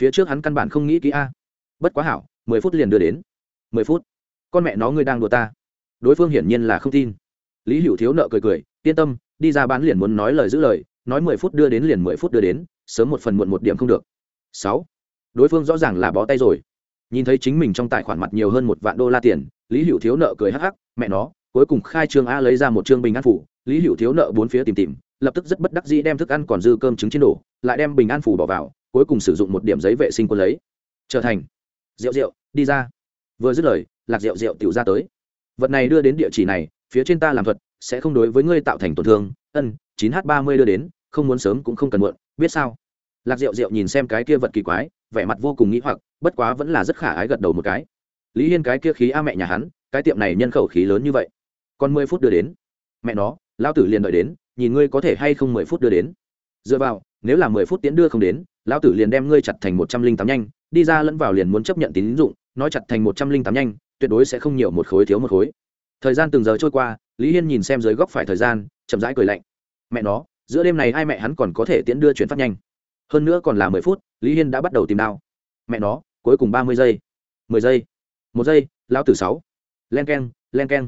Phía trước hắn căn bản không nghĩ kỹ a. Bất quá hảo, mười phút liền đưa đến. Mười phút. Con mẹ nó ngươi đang đùa ta. Đối phương hiển nhiên là không tin. Lý hữu thiếu nợ cười cười, yên tâm, đi ra bán liền muốn nói lời giữ lời, nói mười phút đưa đến liền mười phút đưa đến, sớm một phần muộn một điểm không được. Sáu. Đối phương rõ ràng là bó tay rồi nhìn thấy chính mình trong tài khoản mặt nhiều hơn một vạn đô la tiền, lý hữu thiếu nợ cười hắc hắc, mẹ nó, cuối cùng khai trương a lấy ra một trương bình an phủ. Lý hữu thiếu nợ bốn phía tìm tìm, lập tức rất bất đắc dĩ đem thức ăn còn dư cơm trứng trên đổ, lại đem bình an phủ bỏ vào, cuối cùng sử dụng một điểm giấy vệ sinh quân lấy. Trở thành, rượu rượu, đi ra. Vừa dứt lời, lạc rượu rượu tiểu ra tới. Vật này đưa đến địa chỉ này, phía trên ta làm thuật, sẽ không đối với ngươi tạo thành tổn thương. Ân, chín h ba mươi đưa đến, không muốn sớm cũng không cần muộn, biết sao? Lạc rượu rượu nhìn xem cái kia vật kỳ quái, vẻ mặt vô cùng nghĩ hoặc, bất quá vẫn là rất khả ái gật đầu một cái. Lý hiên cái kia khí a mẹ nhà hắn, cái tiệm này nhân khẩu khí lớn như vậy. Còn mười phút đưa đến. Mẹ nó lao tử liền đợi đến, nhìn ngươi có thể hay không mười phút đưa đến. Dựa vào, nếu là mười phút tiến đưa không đến lao tử liền đem ngươi chặt thành một trăm linh tám nhanh, đi ra lẫn vào liền muốn chấp nhận tín dụng, nói chặt thành một trăm linh tám nhanh, tuyệt đối sẽ không nhiều một khối thiếu một khối. Thời gian từng giờ trôi qua, lý hiên nhìn xem dưới góc phải thời gian, chậm rãi cười lạnh. Mẹ nó, giữa đêm này hai mẹ hắn còn có thể tiễn đưa chuyển phát nhanh hơn nữa còn là mười phút lý hiên đã bắt đầu tìm đao. Mẹ nó cuối cùng ba mươi giây. Mười giây. Một giây lao tử sáu. Len k e n len k e n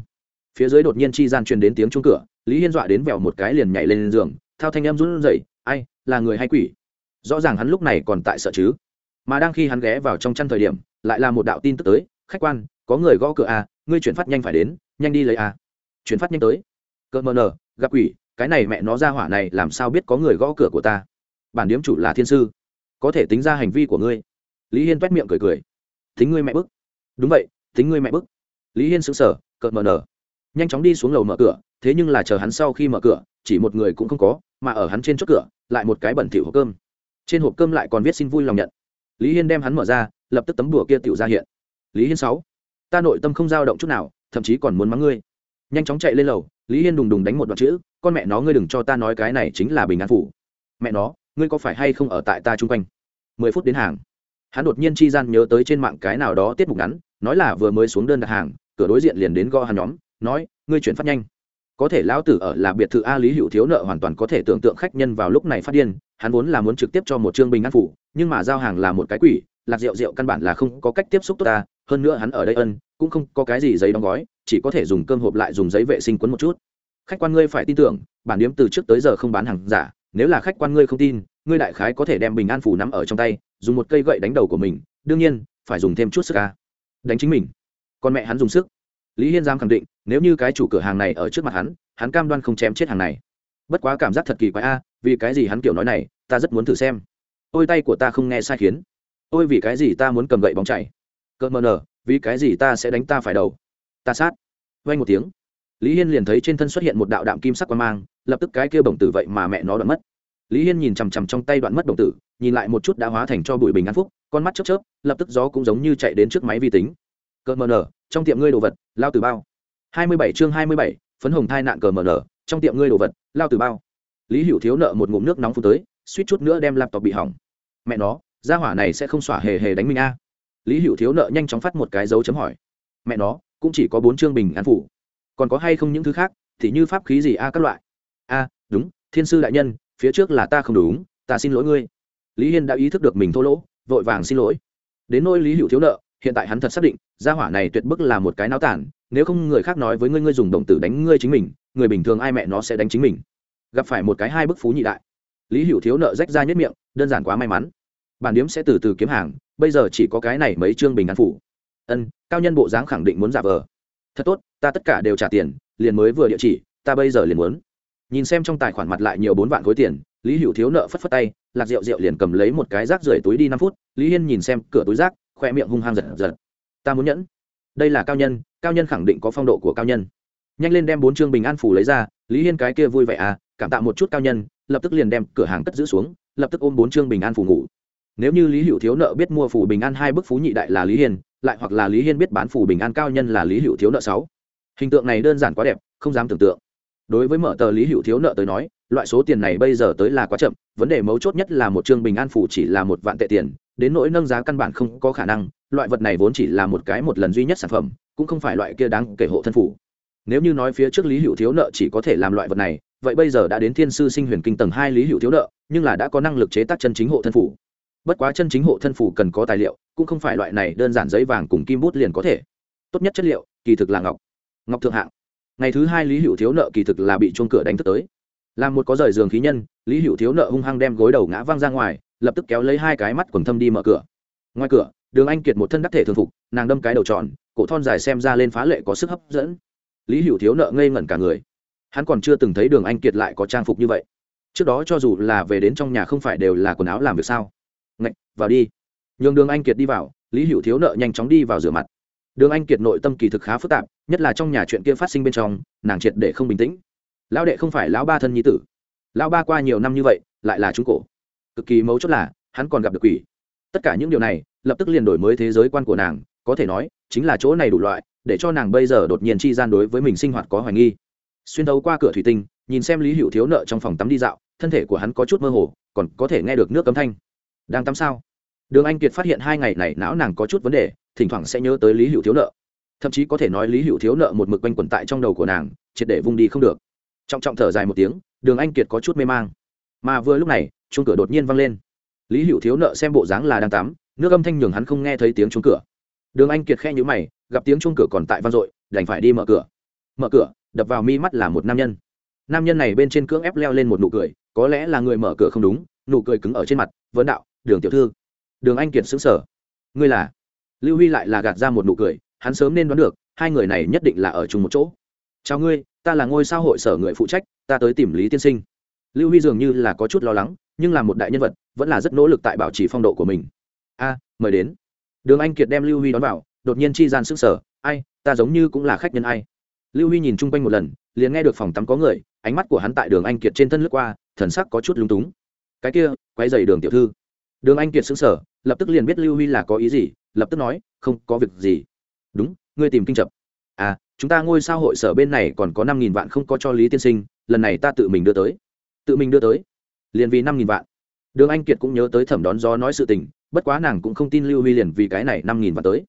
phía dưới đột nhiên chi gian truyền đến tiếng chung cửa lý hiên dọa đến vẹo một cái liền nhảy lên giường thao thanh em run rẩy ai là người hay quỷ? Rõ ràng hắn lúc này còn tại sợ chứ. Mà đang khi hắn ghé vào trong chăn thời điểm lại là một đạo tin tức tới khách quan có người gõ cửa a à, ngươi chuyển phát nhanh phải đến nhanh đi lấy a à. chuyển phát nhanh tới. Cỡ mờ nờ gặp quỷ cái này mẹ nó ra hỏa này làm sao biết có người gõ cửa của ta? Bản điếm chủ là thiên sư, có thể tính ra hành vi của ngươi. Lý hiên t miệng cười cười. Tính ngươi mẹ bức. Đúng vậy tính ngươi mẹ bức. Lý hiên sững sờ, cợt mờ nở. Nhanh chóng đi xuống lầu mở cửa, thế nhưng là chờ hắn sau khi mở cửa, chỉ một người cũng không có, mà ở hắn trên chốt cửa, lại một cái bẩn thỉu hộp cơm. Trên hộp cơm lại còn viết xin vui lòng nhận. Lý hiên đem hắn mở ra, lập tức tấm đùa kia tiểu ra hiện. Lý hiên sáu, ta nội tâm không dao động chút nào, thậm chí còn muốn mắng ngươi. Nhanh chóng chạy lên lầu, lý hiên đùng đùng đánh một đoạn chữ, con mẹ nó ngươi đừng cho ta nói cái này chính là bình an phủ. Mẹ nó ngươi có phải hay không ở tại ta chung quanh? Mười phút đến hàng. Hắn đột nhiên chi gian nhớ tới trên mạng cái nào đó tiết mục ngắn, nói là vừa mới xuống đơn đặt hàng, cửa đối diện liền đến go hắn nhóm, nói, ngươi chuyển phát nhanh. Có thể lão tử ở là biệt thự a lý hữu thiếu nợ hoàn toàn có thể tưởng tượng khách nhân vào lúc này phát điên, hắn vốn là muốn trực tiếp cho một trương bình an phủ, nhưng mà giao hàng là một cái quỷ, lạc rượu rượu căn bản là không có cách tiếp xúc tốt ta, hơn nữa hắn ở đây ân, cũng không có cái gì giấy đóng gói, chỉ có thể dùng cơm hộp lại dùng giấy vệ sinh quấn một chút. Khách quan ngươi phải tin tưởng, bản điếm từ trước tới giờ không bán hàng giả nếu là khách quan ngươi không tin, ngươi đại khái có thể đem bình an phủ nắm ở trong tay, dùng một cây gậy đánh đầu của mình, đương nhiên, phải dùng thêm chút sức ca đánh chính mình. Con mẹ hắn dùng sức. Lý hiên giam khẳng định, nếu như cái chủ cửa hàng này ở trước mặt hắn hắn cam đoan không chém chết hàng này. Bất quá cảm giác thật kỳ quái a, vì cái gì hắn kiểu nói này, ta rất muốn thử xem. Ôi tay của ta không nghe sai khiến. Ôi vì cái gì ta muốn cầm gậy bóng chảy. Cợt mờ nở, vì cái gì ta sẽ đánh ta phải đầu. Ta sát. Vay một tiếng. Lý hiên liền thấy trên thân xuất hiện một đạo đạm kim sắc quan mang lập tức cái kia bổng tử vậy mà mẹ nó đoạn mất. Lý hiên nhìn chằm chằm trong tay đoạn mất đồng tử, nhìn lại một chút đã hóa thành cho bụi bình an phúc, con mắt chớp chớp, lập tức gió cũng giống như chạy đến trước máy vi tính. Cờ mờ nở, trong tiệm ngươi đồ vật, lao từ bao. Hai mươi bảy chương hai mươi bảy, phấn hồng thai nạn cờ mờ nở, trong tiệm ngươi đồ vật, lao từ bao. Lý hữu thiếu nợ một ngụm nước nóng phút tới, suýt chút nữa đem laptop bị hỏng. Mẹ nó, gia hỏa này sẽ không xỏa hề hề đánh mình a. Lý hữu thiếu nợ nhanh chóng phát một cái dấu chấm hỏi. Mẹ nó, cũng chỉ có bốn chương bình an phủ. Còn có hay không những thứ khác, thì như pháp khí gì a các loại đúng, thiên sư đại nhân, phía trước là ta không đúng, ta xin lỗi ngươi. Lý hiên đã ý thức được mình thô lỗ, vội vàng xin lỗi. Đến nôi lý hữu thiếu nợ, hiện tại hắn thật xác định, gia hỏa này tuyệt bức là một cái náo tản, nếu không người khác nói với ngươi ngươi dùng đồng tử đánh ngươi chính mình, người bình thường ai mẹ nó sẽ đánh chính mình. Gặp phải một cái hai bức phú nhị đại. Lý hữu thiếu nợ rách ra nhất miệng, đơn giản quá may mắn. Bản điếm sẽ từ từ kiếm hàng, bây giờ chỉ có cái này mấy chương bình an phủ. Ân, cao nhân bộ dáng khẳng định muốn giả vờ. Thật tốt, ta tất cả đều trả tiền, liền mới vừa địa chỉ, ta bây giờ liền muốn nhìn xem trong tài khoản mặt lại nhiều bốn vạn khối tiền, lý hữu thiếu nợ phất phất tay, lạc rượu rượu liền cầm lấy một cái rác rưởi túi đi năm phút, lý hiên nhìn xem cửa túi rác, khoe miệng hung hăng giật giật. Ta muốn nhẫn. Đây là cao nhân cao nhân khẳng định có phong độ của cao nhân. Nhanh lên đem bốn chương bình an phủ lấy ra, lý hiên cái kia vui vẻ à cảm tạ một chút cao nhân, lập tức liền đem cửa hàng cất giữ xuống, lập tức ôm bốn chương bình an phủ ngủ. Nếu như lý hữu thiếu nợ biết mua phủ bình an hai bức phú nhị đại là lý hiên, lại hoặc là lý hiên biết bán phủ bình an cao nhân là lý hữu thiếu nợ sáu. Hình tượng này đơn giản quá đẹp, không dám tưởng tượng đối với mở tờ lý hữu thiếu nợ tới nói, loại số tiền này bây giờ tới là quá chậm, vấn đề mấu chốt nhất là một chương bình an phủ chỉ là một vạn tệ tiền, đến nỗi nâng giá căn bản không có khả năng, loại vật này vốn chỉ là một cái một lần duy nhất sản phẩm, cũng không phải loại kia đáng kể hộ thân phủ. Nếu như nói phía trước lý hữu thiếu nợ chỉ có thể làm loại vật này, vậy bây giờ đã đến thiên sư sinh huyền kinh tầng hai lý hữu thiếu nợ, nhưng là đã có năng lực chế tác chân chính hộ thân phủ. Bất quá chân chính hộ thân phủ cần có tài liệu, cũng không phải loại này đơn giản giấy vàng cùng kim bút liền có thể. Tốt nhất chất liệu, kỳ thực là ngọc. Ngọc thượng hạng ngày thứ hai lý hữu thiếu nợ kỳ thực là bị chuông cửa đánh thức tới. Làm một có rời giường khí nhân, lý hữu thiếu nợ hung hăng đem gối đầu ngã văng ra ngoài, lập tức kéo lấy hai cái mắt quần thâm đi mở cửa. Ngoài cửa, đường anh kiệt một thân đắc thể thường phục, nàng đâm cái đầu tròn, cổ thon dài xem ra lên phá lệ có sức hấp dẫn. Lý hữu thiếu nợ ngây ngẩn cả người. Hắn còn chưa từng thấy đường anh kiệt lại có trang phục như vậy. Trước đó cho dù là về đến trong nhà không phải đều là quần áo làm việc sao? Ngạch, vào đi. Nhường đường anh kiệt đi vào, lý hữu thiếu nợ nhanh chóng đi vào rửa mặt. Đường anh kiệt nội tâm kỳ thực khá phức tạp nhất là trong nhà chuyện kia phát sinh bên trong, nàng triệt để không bình tĩnh. Lão đệ không phải lão ba thân nhi tử. Lão ba qua nhiều năm như vậy, lại là trung cổ. Cực kỳ mấu chốt là, hắn còn gặp được quỷ. Tất cả những điều này, lập tức liền đổi mới thế giới quan của nàng, có thể nói, chính là chỗ này đủ loại, để cho nàng bây giờ đột nhiên chi gian đối với mình sinh hoạt có hoài nghi. Xuyên thấu qua cửa thủy tinh, nhìn xem lý hữu thiếu nợ trong phòng tắm đi dạo, thân thể của hắn có chút mơ hồ, còn có thể nghe được nước cấm thanh. Đang tắm sao? Đường anh kiệt phát hiện hai ngày này não nàng có chút vấn đề, thỉnh thoảng sẽ nhớ tới lý hữu thiếu nợ thậm chí có thể nói lý hữu thiếu nợ một mực quanh quẩn tại trong đầu của nàng, triệt để vung đi không được. Trọng trọng thở dài một tiếng, đường anh kiệt có chút mê mang. Mà vừa lúc này, chuông cửa đột nhiên văng lên. Lý hữu thiếu nợ xem bộ dáng là đang tắm, nước âm thanh nhường hắn không nghe thấy tiếng chuông cửa. Đường anh kiệt khe nhữ mày, gặp tiếng chuông cửa còn tại vang dội, đành phải đi mở cửa. Mở cửa, đập vào mi mắt là một nam nhân. Nam nhân này bên trên cưỡng ép leo lên một nụ cười, có lẽ là người mở cửa không đúng, nụ cười cứng ở trên mặt vấn đạo, đường tiểu thư. Đường anh kiệt xứng sở ngươi là? Lưu huy lại là gạt ra một nụ cười hắn sớm nên đoán được, hai người này nhất định là ở chung một chỗ. Chào ngươi, ta là ngôi sao hội sở người phụ trách, ta tới tìm lý tiên sinh. Lưu huy dường như là có chút lo lắng, nhưng là một đại nhân vật, vẫn là rất nỗ lực tại bảo trì phong độ của mình. A, mời đến. Đường anh kiệt đem lưu huy đón vào, đột nhiên chi gian sức sở ai, ta giống như cũng là khách nhân ai. Lưu huy nhìn chung quanh một lần, liền nghe được phòng tắm có người, ánh mắt của hắn tại đường anh kiệt trên thân lướt qua, thần sắc có chút lúng túng. Cái kia, quay dày đường tiểu thư. Đường anh kiệt xứng sở lập tức liền biết lưu huy là có ý gì, lập tức nói, không có việc gì đúng, ngươi tìm kinh chập. À chúng ta ngôi sao hội sở bên này còn có năm nghìn vạn không có cho lý tiên sinh, lần này ta tự mình đưa tới. Tự mình đưa tới? Liền vì năm nghìn vạn. Đường anh kiệt cũng nhớ tới thẩm đón gió nói sự tình, bất quá nàng cũng không tin lưu huy liền vì cái này năm nghìn vạn tới.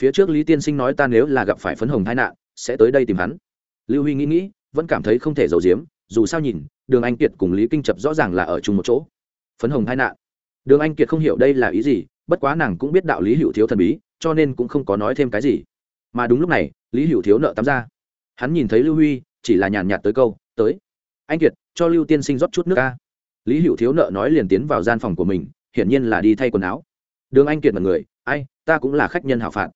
Phía trước lý tiên sinh nói ta nếu là gặp phải phấn hồng tai nạn, sẽ tới đây tìm hắn. Lưu huy nghĩ nghĩ, vẫn cảm thấy không thể giấu giếm, dù sao nhìn, đường anh kiệt cùng lý kinh chập rõ ràng là ở chung một chỗ. Phấn hồng tai nạn. Đường anh kiệt không hiểu đây là ý gì, bất quá nàng cũng biết đạo lý hữu thiếu thần bí cho nên cũng không có nói thêm cái gì. Mà đúng lúc này, lý hữu thiếu nợ tắm ra. Hắn nhìn thấy lưu huy, chỉ là nhàn nhạt tới câu, tới. Anh kiệt, cho lưu tiên sinh rót chút nước ca lý hữu thiếu nợ nói liền tiến vào gian phòng của mình, hiển nhiên là đi thay quần áo. Đường anh kiệt mật người, ai, ta cũng là khách nhân hảo phạt.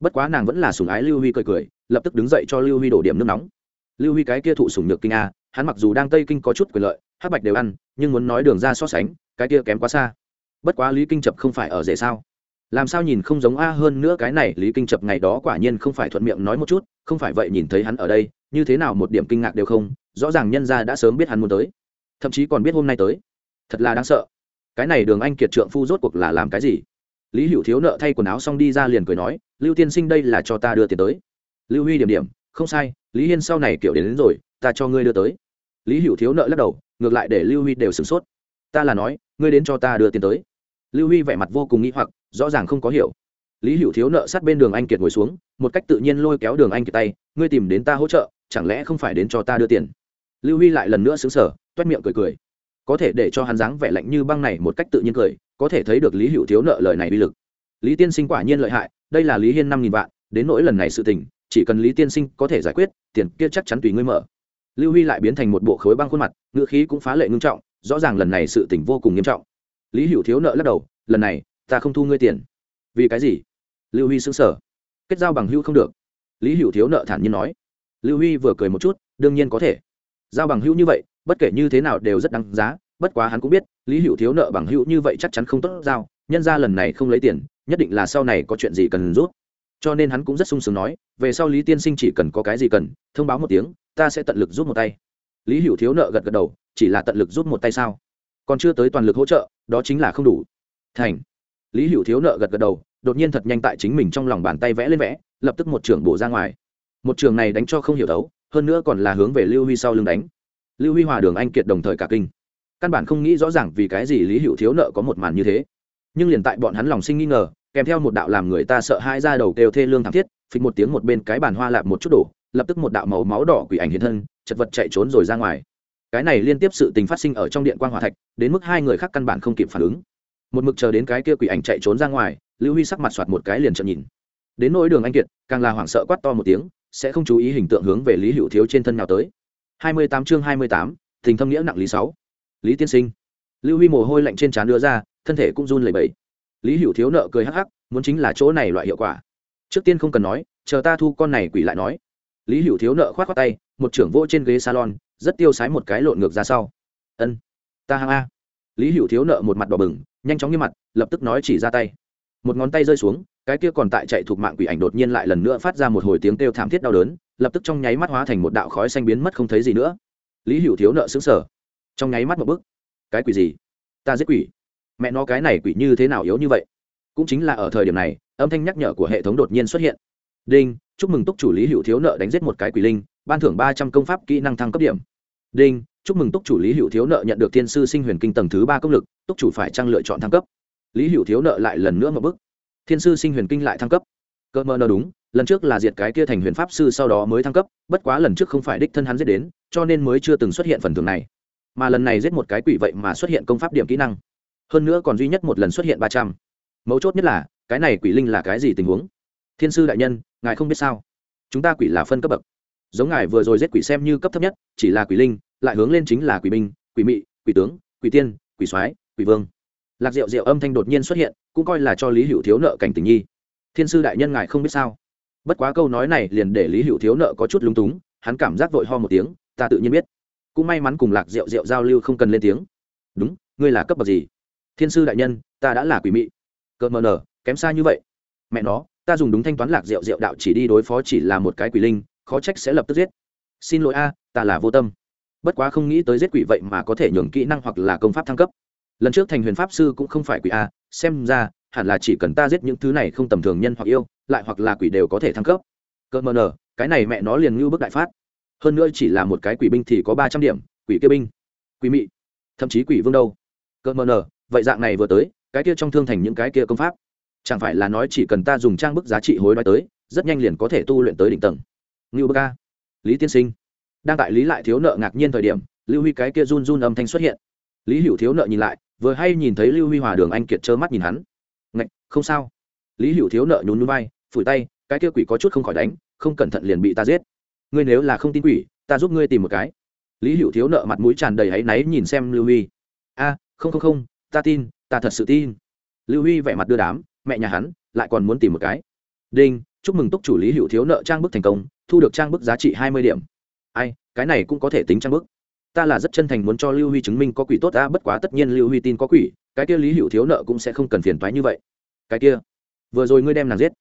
Bất quá nàng vẫn là sùng ái lưu huy cười cười, lập tức đứng dậy cho lưu huy đổ điểm nước nóng. Lưu huy cái kia thụ sùng nhược kinh a, hắn mặc dù đang tây kinh có chút quyền lợi hắc bạch đều ăn, nhưng muốn nói đường ra so sánh, cái kia kém quá xa. Bất quá lý kinh chập không phải ở rể sao? Làm sao nhìn không giống a hơn nữa cái này lý kinh chập ngày đó quả nhiên không phải thuận miệng nói một chút không phải vậy nhìn thấy hắn ở đây như thế nào một điểm kinh ngạc đều không rõ ràng nhân gia đã sớm biết hắn muốn tới thậm chí còn biết hôm nay tới. Thật là đáng sợ. Cái này đường anh kiệt trượng phu rốt cuộc là làm cái gì? Lý hữu thiếu nợ thay quần áo xong đi ra liền cười nói lưu tiên sinh đây là cho ta đưa tiền tới. Lưu huy điểm điểm không sai lý hiên sau này kiểu đến, đến rồi ta cho ngươi đưa tới. Lý hữu thiếu nợ lắc đầu ngược lại để lưu huy đều sửng sốt. Ta là nói ngươi đến cho ta đưa tiền tới lưu huy vẻ mặt vô cùng nghĩ hoặc, rõ ràng không có hiểu. Lý hữu thiếu nợ sát bên đường anh kiệt ngồi xuống, một cách tự nhiên lôi kéo đường anh kiệt tay, ngươi tìm đến ta hỗ trợ, chẳng lẽ không phải đến cho ta đưa tiền? Lưu huy lại lần nữa xứng sở toét miệng cười cười. Có thể để cho hắn dáng vẻ lạnh như băng này một cách tự nhiên cười, có thể thấy được lý hữu thiếu nợ lời này uy lực. Lý tiên sinh quả nhiên lợi hại, đây là lý hiên năm nghìn vạn, đến nỗi lần này sự tình, chỉ cần lý tiên sinh có thể giải quyết, tiền kia chắc chắn tùy ngươi mở. Lưu huy lại biến thành một bộ khối băng khuôn mặt, ngữ khí cũng phá lệ ngưng trọng, rõ ràng lần này sự tình vô cùng nghiêm trọng lý hữu thiếu nợ lắc đầu, lần này, ta không thu ngươi tiền. Vì cái gì? Lưu huy xứng sở kết giao bằng hữu không được. Lý hữu thiếu nợ thản nhiên nói. Lưu huy vừa cười một chút, đương nhiên có thể. Giao bằng hữu như vậy, bất kể như thế nào đều rất đáng giá, bất quá hắn cũng biết, lý hữu thiếu nợ bằng hữu như vậy chắc chắn không tốt giao, nhân ra lần này không lấy tiền, nhất định là sau này có chuyện gì cần rút. Cho nên hắn cũng rất sung sướng nói, về sau lý tiên sinh chỉ cần có cái gì cần, thông báo một tiếng, ta sẽ tận lực rút một tay. Lý hữu thiếu nợ gật gật đầu, chỉ là tận lực rút một tay sao? Còn chưa tới toàn lực hỗ trợ, đó chính là không đủ. Thành. Lý hữu thiếu nợ gật gật đầu, đột nhiên thật nhanh tại chính mình trong lòng bàn tay vẽ lên vẽ, lập tức một trường bổ ra ngoài. Một trường này đánh cho không hiểu đấu, hơn nữa còn là hướng về lưu huy sau lưng đánh. Lưu huy hòa đường anh kiệt đồng thời cả kinh. Căn bản không nghĩ rõ ràng vì cái gì lý hữu thiếu nợ có một màn như thế. Nhưng liền tại bọn hắn lòng sinh nghi ngờ, kèm theo một đạo làm người ta sợ hai ra đầu kêu thê lương thảm thiết, phịch một tiếng một bên cái bàn hoa lạp một chút đổ, lập tức một đạo màu máu đỏ quỷ ảnh hiện thân, chật vật chạy trốn rồi ra ngoài cái này liên tiếp sự tình phát sinh ở trong điện quan hòa thạch, đến mức hai người khác căn bản không kịp phản ứng. Một mực chờ đến cái kia quỷ ảnh chạy trốn ra ngoài, lưu huy sắc mặt soạt một cái liền trợn nhìn. Đến nỗi đường anh kiệt, càng là hoảng sợ quát to một tiếng, sẽ không chú ý hình tượng hướng về lý hữu thiếu trên thân nào tới. Hai mươi tám chương hai mươi tám, tình thâm nghĩa nặng lý sáu. Lý tiên sinh. Lưu huy mồ hôi lạnh trên trán đưa ra, thân thể cũng run lẩy bẩy. Lý hữu thiếu nợ cười hắc hắc, muốn chính là chỗ này loại hiệu quả. Trước tiên không cần nói, chờ ta thu con này quỷ lại nói. Lý hữu thiếu nợ k h o á t tay, một trưởng vô trên ghế salon rất tiêu sái một cái lộn ngược ra sau. Ân, ta hăng a. Lý hữu thiếu nợ một mặt đỏ bừng, nhanh chóng như mặt, lập tức nói chỉ ra tay. Một ngón tay rơi xuống, cái kia còn tại chạy thuộc mạng quỷ ảnh đột nhiên lại lần nữa phát ra một hồi tiếng kêu thảm thiết đau đớn, lập tức trong nháy mắt hóa thành một đạo khói xanh biến mất không thấy gì nữa. Lý hữu thiếu nợ xứng sở trong nháy mắt một bức cái quỷ gì? Ta giết quỷ? Mẹ nó cái này quỷ như thế nào yếu như vậy? Cũng chính là ở thời điểm này, âm thanh nhắc nhở của hệ thống đột nhiên xuất hiện. Đinh, chúc mừng túc chủ lý hữu thiếu nợ đánh giết một cái quỷ linh ban thưởng ba trăm công pháp kỹ năng thăng cấp điểm. Đinh chúc mừng túc chủ lý hữu thiếu nợ nhận được thiên sư sinh huyền kinh tầng thứ ba công lực túc chủ phải trang lựa chọn thăng cấp? Lý hữu thiếu nợ lại lần nữa một bước, thiên sư sinh huyền kinh lại thăng cấp. Cơ mơ nợ đúng lần trước là diệt cái kia thành huyền pháp sư sau đó mới thăng cấp bất quá lần trước không phải đích thân hắn giết đến cho nên mới chưa từng xuất hiện phần thưởng này. Mà lần này giết một cái quỷ vậy mà xuất hiện công pháp điểm kỹ năng. Hơn nữa còn duy nhất một lần xuất hiện ba trăm. Mấu chốt nhất là cái này quỷ linh là cái gì tình huống? Thiên sư đại nhân ngài không biết sao? Chúng ta quỷ là phân cấp bậc giống ngài vừa rồi giết quỷ xem như cấp thấp nhất, chỉ là quỷ linh, lại hướng lên chính là quỷ binh, quỷ mị, quỷ tướng, quỷ tiên, quỷ soái, quỷ vương. Lạc diệu diệu âm thanh đột nhiên xuất hiện, cũng coi là cho lý hữu thiếu nợ cảnh tình nhi thiên sư đại nhân ngài không biết sao? Bất quá câu nói này liền để lý hữu thiếu nợ có chút lúng túng, hắn cảm giác vội ho một tiếng, ta tự nhiên biết. Cũng may mắn cùng lạc diệu diệu giao lưu không cần lên tiếng. Đúng, ngươi là cấp bậc gì? Thiên sư đại nhân, ta đã là quỷ mị. Cợt mờ nở, kém xa như vậy. Mẹ nó, ta dùng đúng thanh toán lạc diệu diệu đạo chỉ đi đối phó chỉ là một cái quỷ linh khó trách sẽ lập tức giết. Xin lỗi a, ta là vô tâm. Bất quá không nghĩ tới giết quỷ vậy mà có thể nhường kỹ năng hoặc là công pháp thăng cấp. Lần trước thành huyền pháp sư cũng không phải quỷ a, xem ra, hẳn là chỉ cần ta giết những thứ này không tầm thường nhân hoặc yêu, lại hoặc là quỷ đều có thể thăng cấp. Cơ mờ nở, cái này mẹ nó liền ngưu bức đại phát. Hơn nữa chỉ là một cái quỷ binh thì có ba trăm điểm, quỷ kia binh, quỷ mị, thậm chí quỷ vương đâu. Cơ mờ nở, vậy dạng này vừa tới, cái kia trong thương thành những cái kia công pháp, chẳng phải là nói chỉ cần ta dùng trang bức giá trị hối đoái tới, rất nhanh liền có thể tu luyện tới đỉnh tầng ngưu bơ ca. Lý tiên sinh. Đang tại lý lại thiếu nợ ngạc nhiên thời điểm, lưu huy cái kia run run âm thanh xuất hiện. Lý hữu thiếu nợ nhìn lại, vừa hay nhìn thấy lưu huy hòa đường anh kiệt trơ mắt nhìn hắn. Ngạch, không sao. Lý hữu thiếu nợ nhún núi vai, phủi tay, cái kia quỷ có chút không khỏi đánh, không cẩn thận liền bị ta giết. Ngươi nếu là không tin quỷ, ta giúp ngươi tìm một cái. Lý hữu thiếu nợ mặt mũi tràn đầy áy náy nhìn xem lưu huy. A, không không không, ta tin, ta thật sự tin. Lưu huy vẻ mặt đưa đám, mẹ nhà hắn, lại còn muốn tìm một cái. Đinh, chúc mừng túc chủ lý hữu thiếu nợ trang bức thành công thu được trang bức giá trị hai mươi điểm. Ai, cái này cũng có thể tính trang bức. Ta là rất chân thành muốn cho lưu huy chứng minh có quỷ tốt ta, bất quá tất nhiên lưu huy tin có quỷ, cái kia lý hữu thiếu nợ cũng sẽ không cần phiền toái như vậy. Cái kia, vừa rồi ngươi đem nàng giết.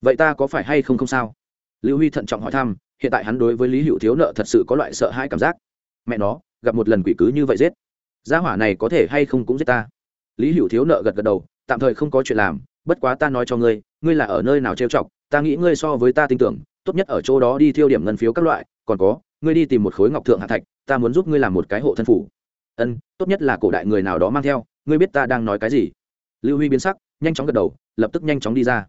Vậy ta có phải hay không không sao? Lưu huy thận trọng hỏi thăm, hiện tại hắn đối với lý hữu thiếu nợ thật sự có loại sợ hãi cảm giác. Mẹ nó, gặp một lần quỷ cứ như vậy giết. Gia hỏa này có thể hay không cũng giết ta. Lý hữu thiếu nợ gật gật đầu, tạm thời không có chuyện làm, bất quá ta nói cho ngươi ngươi là ở nơi nào trêu chọc, ta nghĩ ngươi so với ta tin tưởng tốt nhất ở chỗ đó đi thiêu điểm ngân phiếu các loại còn có ngươi đi tìm một khối ngọc thượng hạ thạch ta muốn giúp ngươi làm một cái hộ thân phủ. Ân tốt nhất là cổ đại người nào đó mang theo ngươi biết ta đang nói cái gì? Lưu huy biến sắc nhanh chóng gật đầu lập tức nhanh chóng đi ra.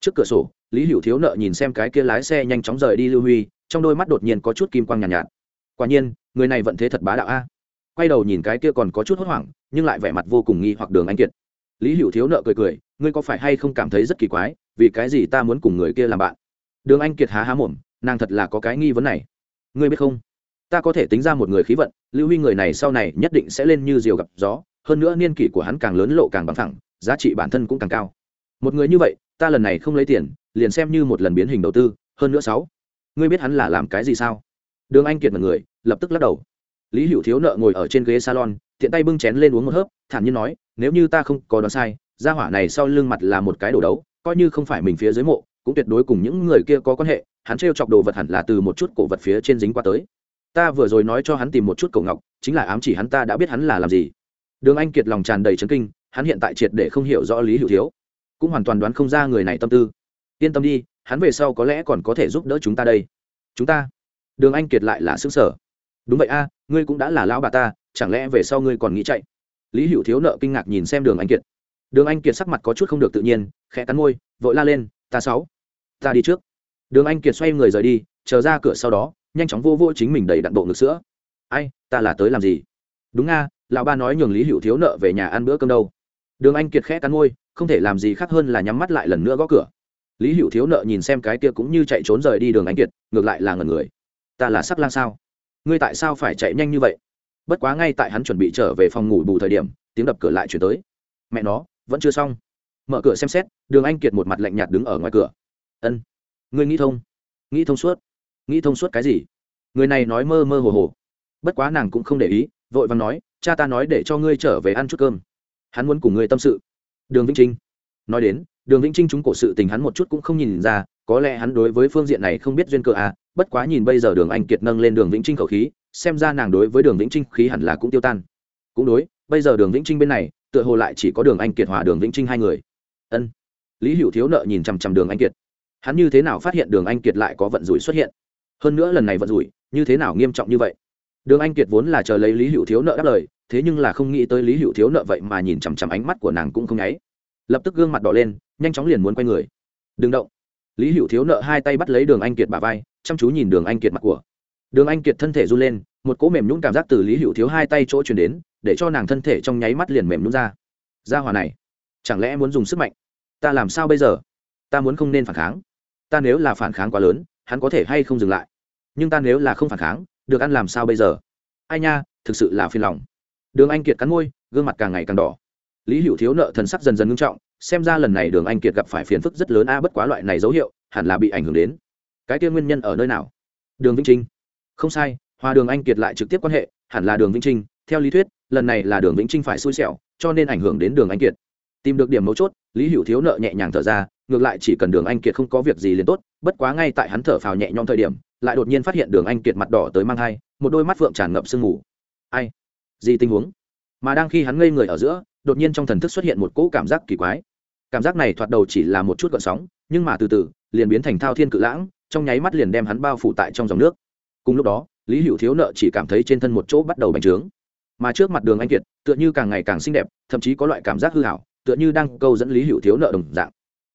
Trước cửa sổ lý hữu thiếu nợ nhìn xem cái kia lái xe nhanh chóng rời đi lưu huy trong đôi mắt đột nhiên có chút kim quang nhàn nhạt, nhạt. Quả nhiên người này vận thế thật bá đạo a. Quay đầu nhìn cái kia còn có chút hốt hoảng nhưng lại vẻ mặt vô cùng nghi hoặc đường anh kiệt. Lý hữu thiếu nợ cười cười ngươi có phải hay không cảm thấy rất kỳ quái vì cái gì ta muốn cùng người kia làm bạn? Đường anh kiệt há há mồm, nàng thật là có cái nghi vấn này. Ngươi biết không? Ta có thể tính ra một người khí vận, lưu huy người này sau này nhất định sẽ lên như diều gặp gió, hơn nữa niên kỷ của hắn càng lớn lộ càng bằng thẳng giá trị bản thân cũng càng cao. Một người như vậy, ta lần này không lấy tiền, liền xem như một lần biến hình đầu tư, hơn nữa sáu. Ngươi biết hắn là làm cái gì sao? Đường anh kiệt một người lập tức lắc đầu. Lý hữu thiếu nợ ngồi ở trên ghế salon, tiện tay bưng chén lên uống một hớp, thản nhiên nói, nếu như ta không có đoán sai, gia hỏa này sau lưng mặt là một cái đổ đấu, coi như không phải mình phía dưới mộ cũng tuyệt đối cùng những người kia có quan hệ, hắn t chọc đồ vật hẳn là từ một chút cổ vật phía trên dính qua tới. Ta vừa rồi nói cho hắn tìm một chút cổ ngọc, chính là ám chỉ hắn ta đã biết hắn là làm gì. Đường anh kiệt lòng tràn đầy trấn kinh, hắn hiện tại triệt để không hiểu rõ lý hữu thiếu, cũng hoàn toàn đoán không ra người này tâm tư. Yên tâm đi, hắn về sau có lẽ còn có thể giúp đỡ chúng ta đây. Chúng ta? Đường anh kiệt lại là xứng sở đúng vậy a, ngươi cũng đã là lão bà ta, chẳng lẽ về sau ngươi còn nghĩ chạy? Lý hữu thiếu nợ kinh ngạc nhìn xem đường anh kiệt. Đường anh kiệt sắc mặt có chút không được tự nhiên, khẽ cắn môi, vội la lên, ta sáu ta đi trước. Đường anh kiệt xoay người rời đi, chờ ra cửa sau đó, nhanh chóng vô vô chính mình đầy đặn bộ ngực sữa. Ai, ta là tới làm gì? Đúng nga, lão ba nói nhường lý hữu thiếu nợ về nhà ăn bữa cơm đâu. Đường anh kiệt khẽ cắn môi, không thể làm gì khác hơn là nhắm mắt lại lần nữa gõ cửa. Lý hữu thiếu nợ nhìn xem cái kia cũng như chạy trốn rời đi đường anh kiệt, ngược lại là ngần người. Ta là sắc lang sao? Ngươi tại sao phải chạy nhanh như vậy? Bất quá ngay tại hắn chuẩn bị trở về phòng ngủ bù thời điểm, tiếng đập cửa lại chuyển tới. Mẹ nó, vẫn chưa xong. Mở cửa xem xét, đường anh kiệt một mặt lạnh nhạt đứng ở ngoài cửa ân. Ngươi nghĩ thông. Nghĩ thông suốt. Nghĩ thông suốt cái gì? Người này nói mơ mơ hồ hồ. Bất quá nàng cũng không để ý, vội vàng nói, cha ta nói để cho ngươi trở về ăn chút cơm. Hắn muốn cùng ngươi tâm sự. Đường vĩnh trinh nói đến, đường vĩnh trinh chúng cổ sự tình hắn một chút cũng không nhìn ra, có lẽ hắn đối với phương diện này không biết duyên cơ à bất quá nhìn bây giờ đường anh kiệt nâng lên đường vĩnh trinh khẩu khí, xem ra nàng đối với đường vĩnh trinh khí hẳn là cũng tiêu tan. Cũng đối, bây giờ đường vĩnh trinh bên này, tựa hồ lại chỉ có đường anh kiệt hòa đường vĩnh trinh hai người. Ân. Lý hữu thiếu nợ nhìn chằm chằm đường anh kiệt hắn như thế nào phát hiện đường anh kiệt lại có vận rủi xuất hiện? Hơn nữa lần này vận rủi, như thế nào nghiêm trọng như vậy? Đường anh kiệt vốn là chờ lấy lý hữu thiếu nợ đáp lời, thế nhưng là không nghĩ tới lý hữu thiếu nợ vậy mà nhìn chằm chằm ánh mắt của nàng cũng không nháy. Lập tức gương mặt đỏ lên, nhanh chóng liền muốn quay người. Đừng động. Lý hữu thiếu nợ hai tay bắt lấy đường anh kiệt bà vai, chăm chú nhìn đường anh kiệt mặt của. Đường anh kiệt thân thể run lên, một cỗ mềm nhún cảm giác từ lý hữu thiếu hai tay chỗ chuyển đến, để cho nàng thân thể trong nháy mắt liền mềm nhún ra. Ra hòa này, chẳng lẽ muốn dùng sức mạnh? Ta làm sao bây giờ? Ta muốn không nên phản kháng ta nếu là phản kháng quá lớn, hắn có thể hay không dừng lại? Nhưng ta nếu là không phản kháng, được ăn làm sao bây giờ? Ai nha, thực sự là phiền lòng. Đường anh kiệt cắn môi, gương mặt càng ngày càng đỏ. Lý hữu thiếu nợ thần sắc dần dần ngưng trọng, xem ra lần này đường anh kiệt gặp phải phiền phức rất lớn a, bất quá loại này dấu hiệu, hẳn là bị ảnh hưởng đến. Cái kia nguyên nhân ở nơi nào? Đường vĩnh trinh. Không sai, hòa đường anh kiệt lại trực tiếp quan hệ, hẳn là đường vĩnh trinh. Theo lý thuyết, lần này là đường vĩnh trinh phải xui xẻo, cho nên ảnh hưởng đến đường anh kiệt. Tìm được điểm mấu chốt lý hữu thiếu nợ nhẹ nhàng thở ra, ngược lại chỉ cần đường anh kiệt không có việc gì liền tốt, bất quá ngay tại hắn thở phào nhẹ nhõm thời điểm, lại đột nhiên phát hiện đường anh kiệt mặt đỏ tới mang thai, một đôi mắt phượng tràn ngập sương mù. Ai? Gì tình huống? Mà đang khi hắn ngây người ở giữa, đột nhiên trong thần thức xuất hiện một cỗ cảm giác kỳ quái. Cảm giác này thoạt đầu chỉ là một chút gợn sóng, nhưng mà từ từ, liền biến thành thao thiên cự lãng, trong nháy mắt liền đem hắn bao phủ tại trong dòng nước. Cùng lúc đó, lý hữu thiếu nợ chỉ cảm thấy trên thân một chỗ bắt đầu bành trướng. Mà trước mặt đường anh kiệt, tựa như càng ngày càng xinh đẹp, thậm chí có loại cảm giác hư hảo tựa như đang câu dẫn lý hữu thiếu nợ đồng dạng.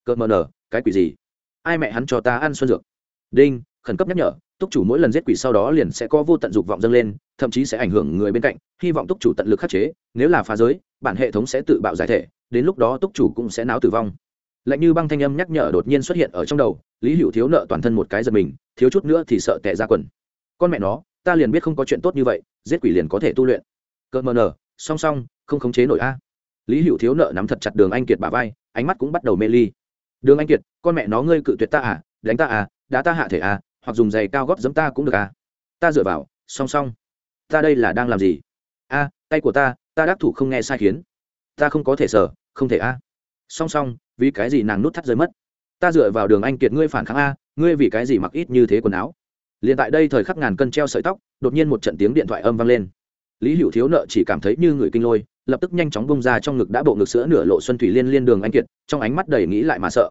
Cợt mờ nở cái quỷ gì? Ai mẹ hắn cho ta ăn xuân dược? Đinh, khẩn cấp nhắc nhở, túc chủ mỗi lần giết quỷ sau đó liền sẽ có vô tận dục vọng dâng lên, thậm chí sẽ ảnh hưởng người bên cạnh, hy vọng túc chủ tận lực khắc chế, nếu là phá giới, bản hệ thống sẽ tự bạo giải thể, đến lúc đó túc chủ cũng sẽ náo tử vong. Lạnh như băng thanh âm nhắc nhở đột nhiên xuất hiện ở trong đầu, lý hữu thiếu nợ toàn thân một cái giật mình, thiếu chút nữa thì sợ tệ ra quần. Con mẹ nó, ta liền biết không có chuyện tốt như vậy, giết quỷ liền có thể tu luyện. Cợt mờ nở song song, không khống chế nổi a lý hữu thiếu nợ nắm thật chặt đường anh kiệt bà vai, ánh mắt cũng bắt đầu mê ly. Đường anh kiệt, con mẹ nó ngươi cự tuyệt ta à đánh ta à đá ta hạ thể à hoặc dùng giày cao góp giấm ta cũng được à. Ta dựa vào, song song. Ta đây là đang làm gì? A, tay của ta ta đắc thủ không nghe sai khiến. Ta không có thể sở không thể a. Song song, vì cái gì nàng nút thắt rơi mất? Ta dựa vào đường anh kiệt ngươi phản kháng a, ngươi vì cái gì mặc ít như thế quần áo? Liền tại đây thời khắc ngàn cân treo sợi tóc, đột nhiên một trận tiếng điện thoại âm vang lên. Lý hữu thiếu nợ chỉ cảm thấy như người kinh lôi lập tức nhanh chóng bông ra trong ngực đã bộ ngực sữa nửa lộ xuân thủy liên liên đường anh kiệt, trong ánh mắt đầy nghĩ lại mà sợ.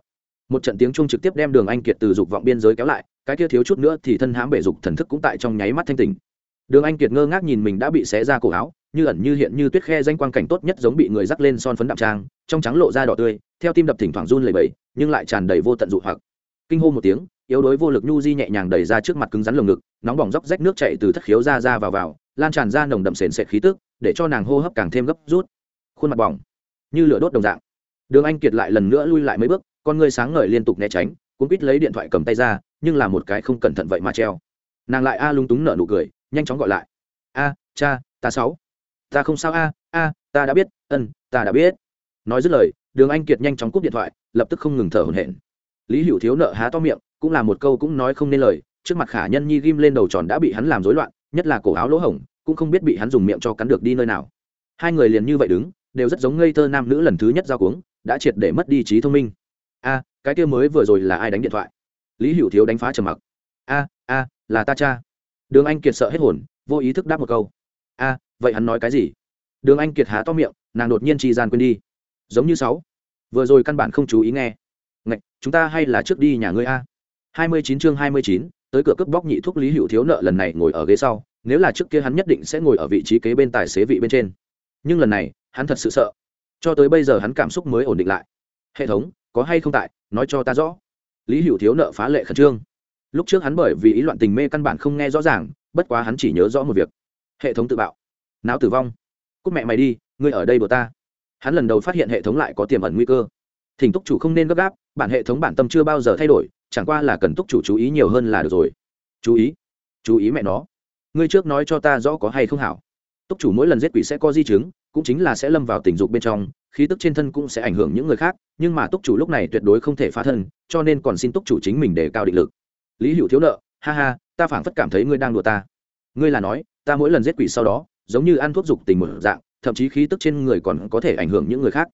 Một trận tiếng trung trực tiếp đem đường anh kiệt từ dục vọng biên giới kéo lại, cái kia thiếu chút nữa thì thân hãm bể dục thần thức cũng tại trong nháy mắt thanh tình đường anh kiệt ngơ ngác nhìn mình đã bị xé ra cổ áo, như ẩn như hiện như tuyết khe danh quang cảnh tốt nhất giống bị người dắt lên son phấn đạm trang, trong trắng lộ ra đỏ tươi, theo tim đập thỉnh thoảng run lẩy bẩy, nhưng lại tràn đầy vô tận dụ hoặc. Kinh hô một tiếng, yếu đuối vô lực nhu di nhẹ nhàng đẩy ra trước mặt cứng rắn lồng ngực, nóng bỏng róc rách nước chạy từ thất khiếu ra ra vào vào, lan tràn ra nồng đậm sền sệt khí tức để cho nàng hô hấp càng thêm gấp rút. Khuôn mặt bỏng, như lửa đốt đồng dạng. Đường anh kiệt lại lần nữa lui lại mấy bước, con người sáng ngời liên tục né tránh cũng quýt lấy điện thoại cầm tay ra, nhưng là một cái không cẩn thận vậy mà treo. Nàng lại a lung túng nở nụ cười, nhanh chóng gọi lại. A, cha, ta sáu. Ta không sao a a, ta đã biết, ân, ta đã biết. Nói dứt lời, đường anh kiệt nhanh chóng cúp điện thoại, lập tức không ngừng thở hổn hển. Lý hữu thiếu nợ há to miệng, cũng là một câu cũng nói không nên lời, trước mặt khả nhân nhi ghim lên đầu tròn đã bị hắn làm rối loạn, nhất là cổ áo lỗ hổng cũng không biết bị hắn dùng miệng cho cắn được đi nơi nào. Hai người liền như vậy đứng, đều rất giống ngây thơ nam nữ lần thứ nhất giao cuống, đã triệt để mất đi trí thông minh. A, cái kia mới vừa rồi là ai đánh điện thoại? Lý hữu thiếu đánh phá trầm mặc. A a, là ta cha. Đường anh kiệt sợ hết hồn, vô ý thức đáp một câu. A, vậy hắn nói cái gì? Đường anh kiệt há to miệng, nàng đột nhiên trì gian quên đi. Giống như sáu. Vừa rồi căn bản không chú ý nghe. Ngạch, chúng ta hay là trước đi nhà ngươi a. Hai mươi chín chương hai mươi chín, tới cửa cướp bóc nhị thuốc lý hữu thiếu nợ lần này ngồi ở ghế sau nếu là trước kia hắn nhất định sẽ ngồi ở vị trí kế bên tài xế vị bên trên. Nhưng lần này, hắn thật sự sợ. Cho tới bây giờ hắn cảm xúc mới ổn định lại. Hệ thống, có hay không tại? Nói cho ta rõ. Lý hữu thiếu nợ phá lệ khẩn trương. Lúc trước hắn bởi vì ý loạn tình mê căn bản không nghe rõ ràng, bất quá hắn chỉ nhớ rõ một việc. Hệ thống tự bạo. Não tử vong. Cúc mẹ mày đi, ngươi ở đây của ta. Hắn lần đầu phát hiện hệ thống lại có tiềm ẩn nguy cơ. Thỉnh túc chủ không nên gấp gáp, bản hệ thống bản tâm chưa bao giờ thay đổi, chẳng qua là cần túc chủ chú ý nhiều hơn là được rồi. Chú ý. Chú ý mẹ nó ngươi trước nói cho ta rõ có hay không hảo. Túc chủ mỗi lần giết quỷ sẽ có di chứng, cũng chính là sẽ lâm vào tình dục bên trong, khí tức trên thân cũng sẽ ảnh hưởng những người khác, nhưng mà túc chủ lúc này tuyệt đối không thể phá thân, cho nên còn xin túc chủ chính mình để cao định lực. Lý hữu thiếu nợ, ha ha, ta phảng phất cảm thấy ngươi đang đùa ta. Ngươi là nói, ta mỗi lần giết quỷ sau đó, giống như ăn thuốc dục tình một dạng, thậm chí khí tức trên người còn có thể ảnh hưởng những người khác.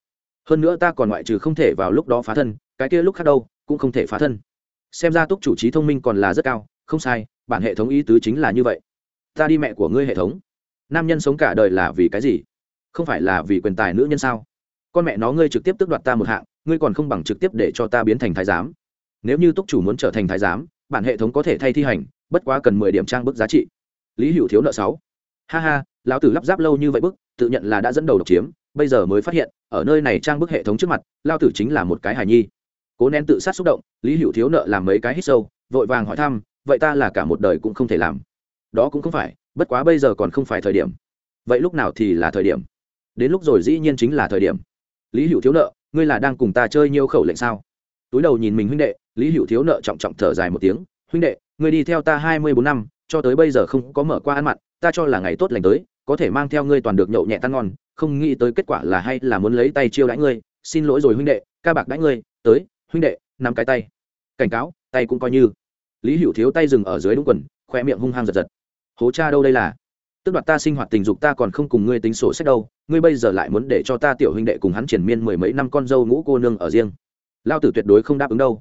Hơn nữa ta còn ngoại trừ không thể vào lúc đó phá thân, cái kia lúc khác đâu, cũng không thể phá thân. Xem ra túc chủ trí thông minh còn là rất cao, không sai, bản hệ thống ý tứ chính là như vậy ta đi mẹ của ngươi hệ thống. Nam nhân sống cả đời là vì cái gì? Không phải là vì quyền tài nữ nhân sao? Con mẹ nó ngươi trực tiếp tước đoạt ta một hạng, ngươi còn không bằng trực tiếp để cho ta biến thành thái giám. Nếu như túc chủ muốn trở thành thái giám, bản hệ thống có thể thay thi hành, bất quá cần mười điểm trang bức giá trị. Lý hữu thiếu nợ sáu. Ha ha, lão tử lắp ráp lâu như vậy bức, tự nhận là đã dẫn đầu độc chiếm, bây giờ mới phát hiện, ở nơi này trang bức hệ thống trước mặt lao tử chính là một cái hài nhi. Cố nén tự sát xúc động, lý hữu thiếu nợ làm mấy cái hít sâu, vội vàng hỏi thăm, vậy ta là cả một đời cũng không thể làm đó cũng không phải, bất quá bây giờ còn không phải thời điểm. Vậy lúc nào thì là thời điểm? Đến lúc rồi dĩ nhiên chính là thời điểm. Lý hữu thiếu nợ, ngươi là đang cùng ta chơi nhiều khẩu lệnh sao? Túi đầu nhìn mình huynh đệ, lý hữu thiếu nợ trọng trọng thở dài một tiếng, huynh đệ, ngươi đi theo ta hai mươi bốn năm, cho tới bây giờ không có mở qua ăn mặn, ta cho là ngày tốt lành tới, có thể mang theo ngươi toàn được nhậu nhẹ tan ngon, không nghĩ tới kết quả là hay là muốn lấy tay chiêu đãi ngươi. Xin lỗi rồi huynh đệ, ca bạc đãi ngươi, tới, huynh đệ, nắm cái tay. Cảnh cáo, tay cũng coi như. Lý hữu thiếu tay dừng ở dưới đúng quần, khoe miệng hung hăng giật giật hố cha đâu đây là? Tức đoạt ta sinh hoạt tình dục ta còn không cùng ngươi tính sổ sách đâu, ngươi bây giờ lại muốn để cho ta tiểu huynh đệ cùng hắn triển miên mười mấy năm con dâu ngũ cô nương ở riêng. Lao tử tuyệt đối không đáp ứng đâu.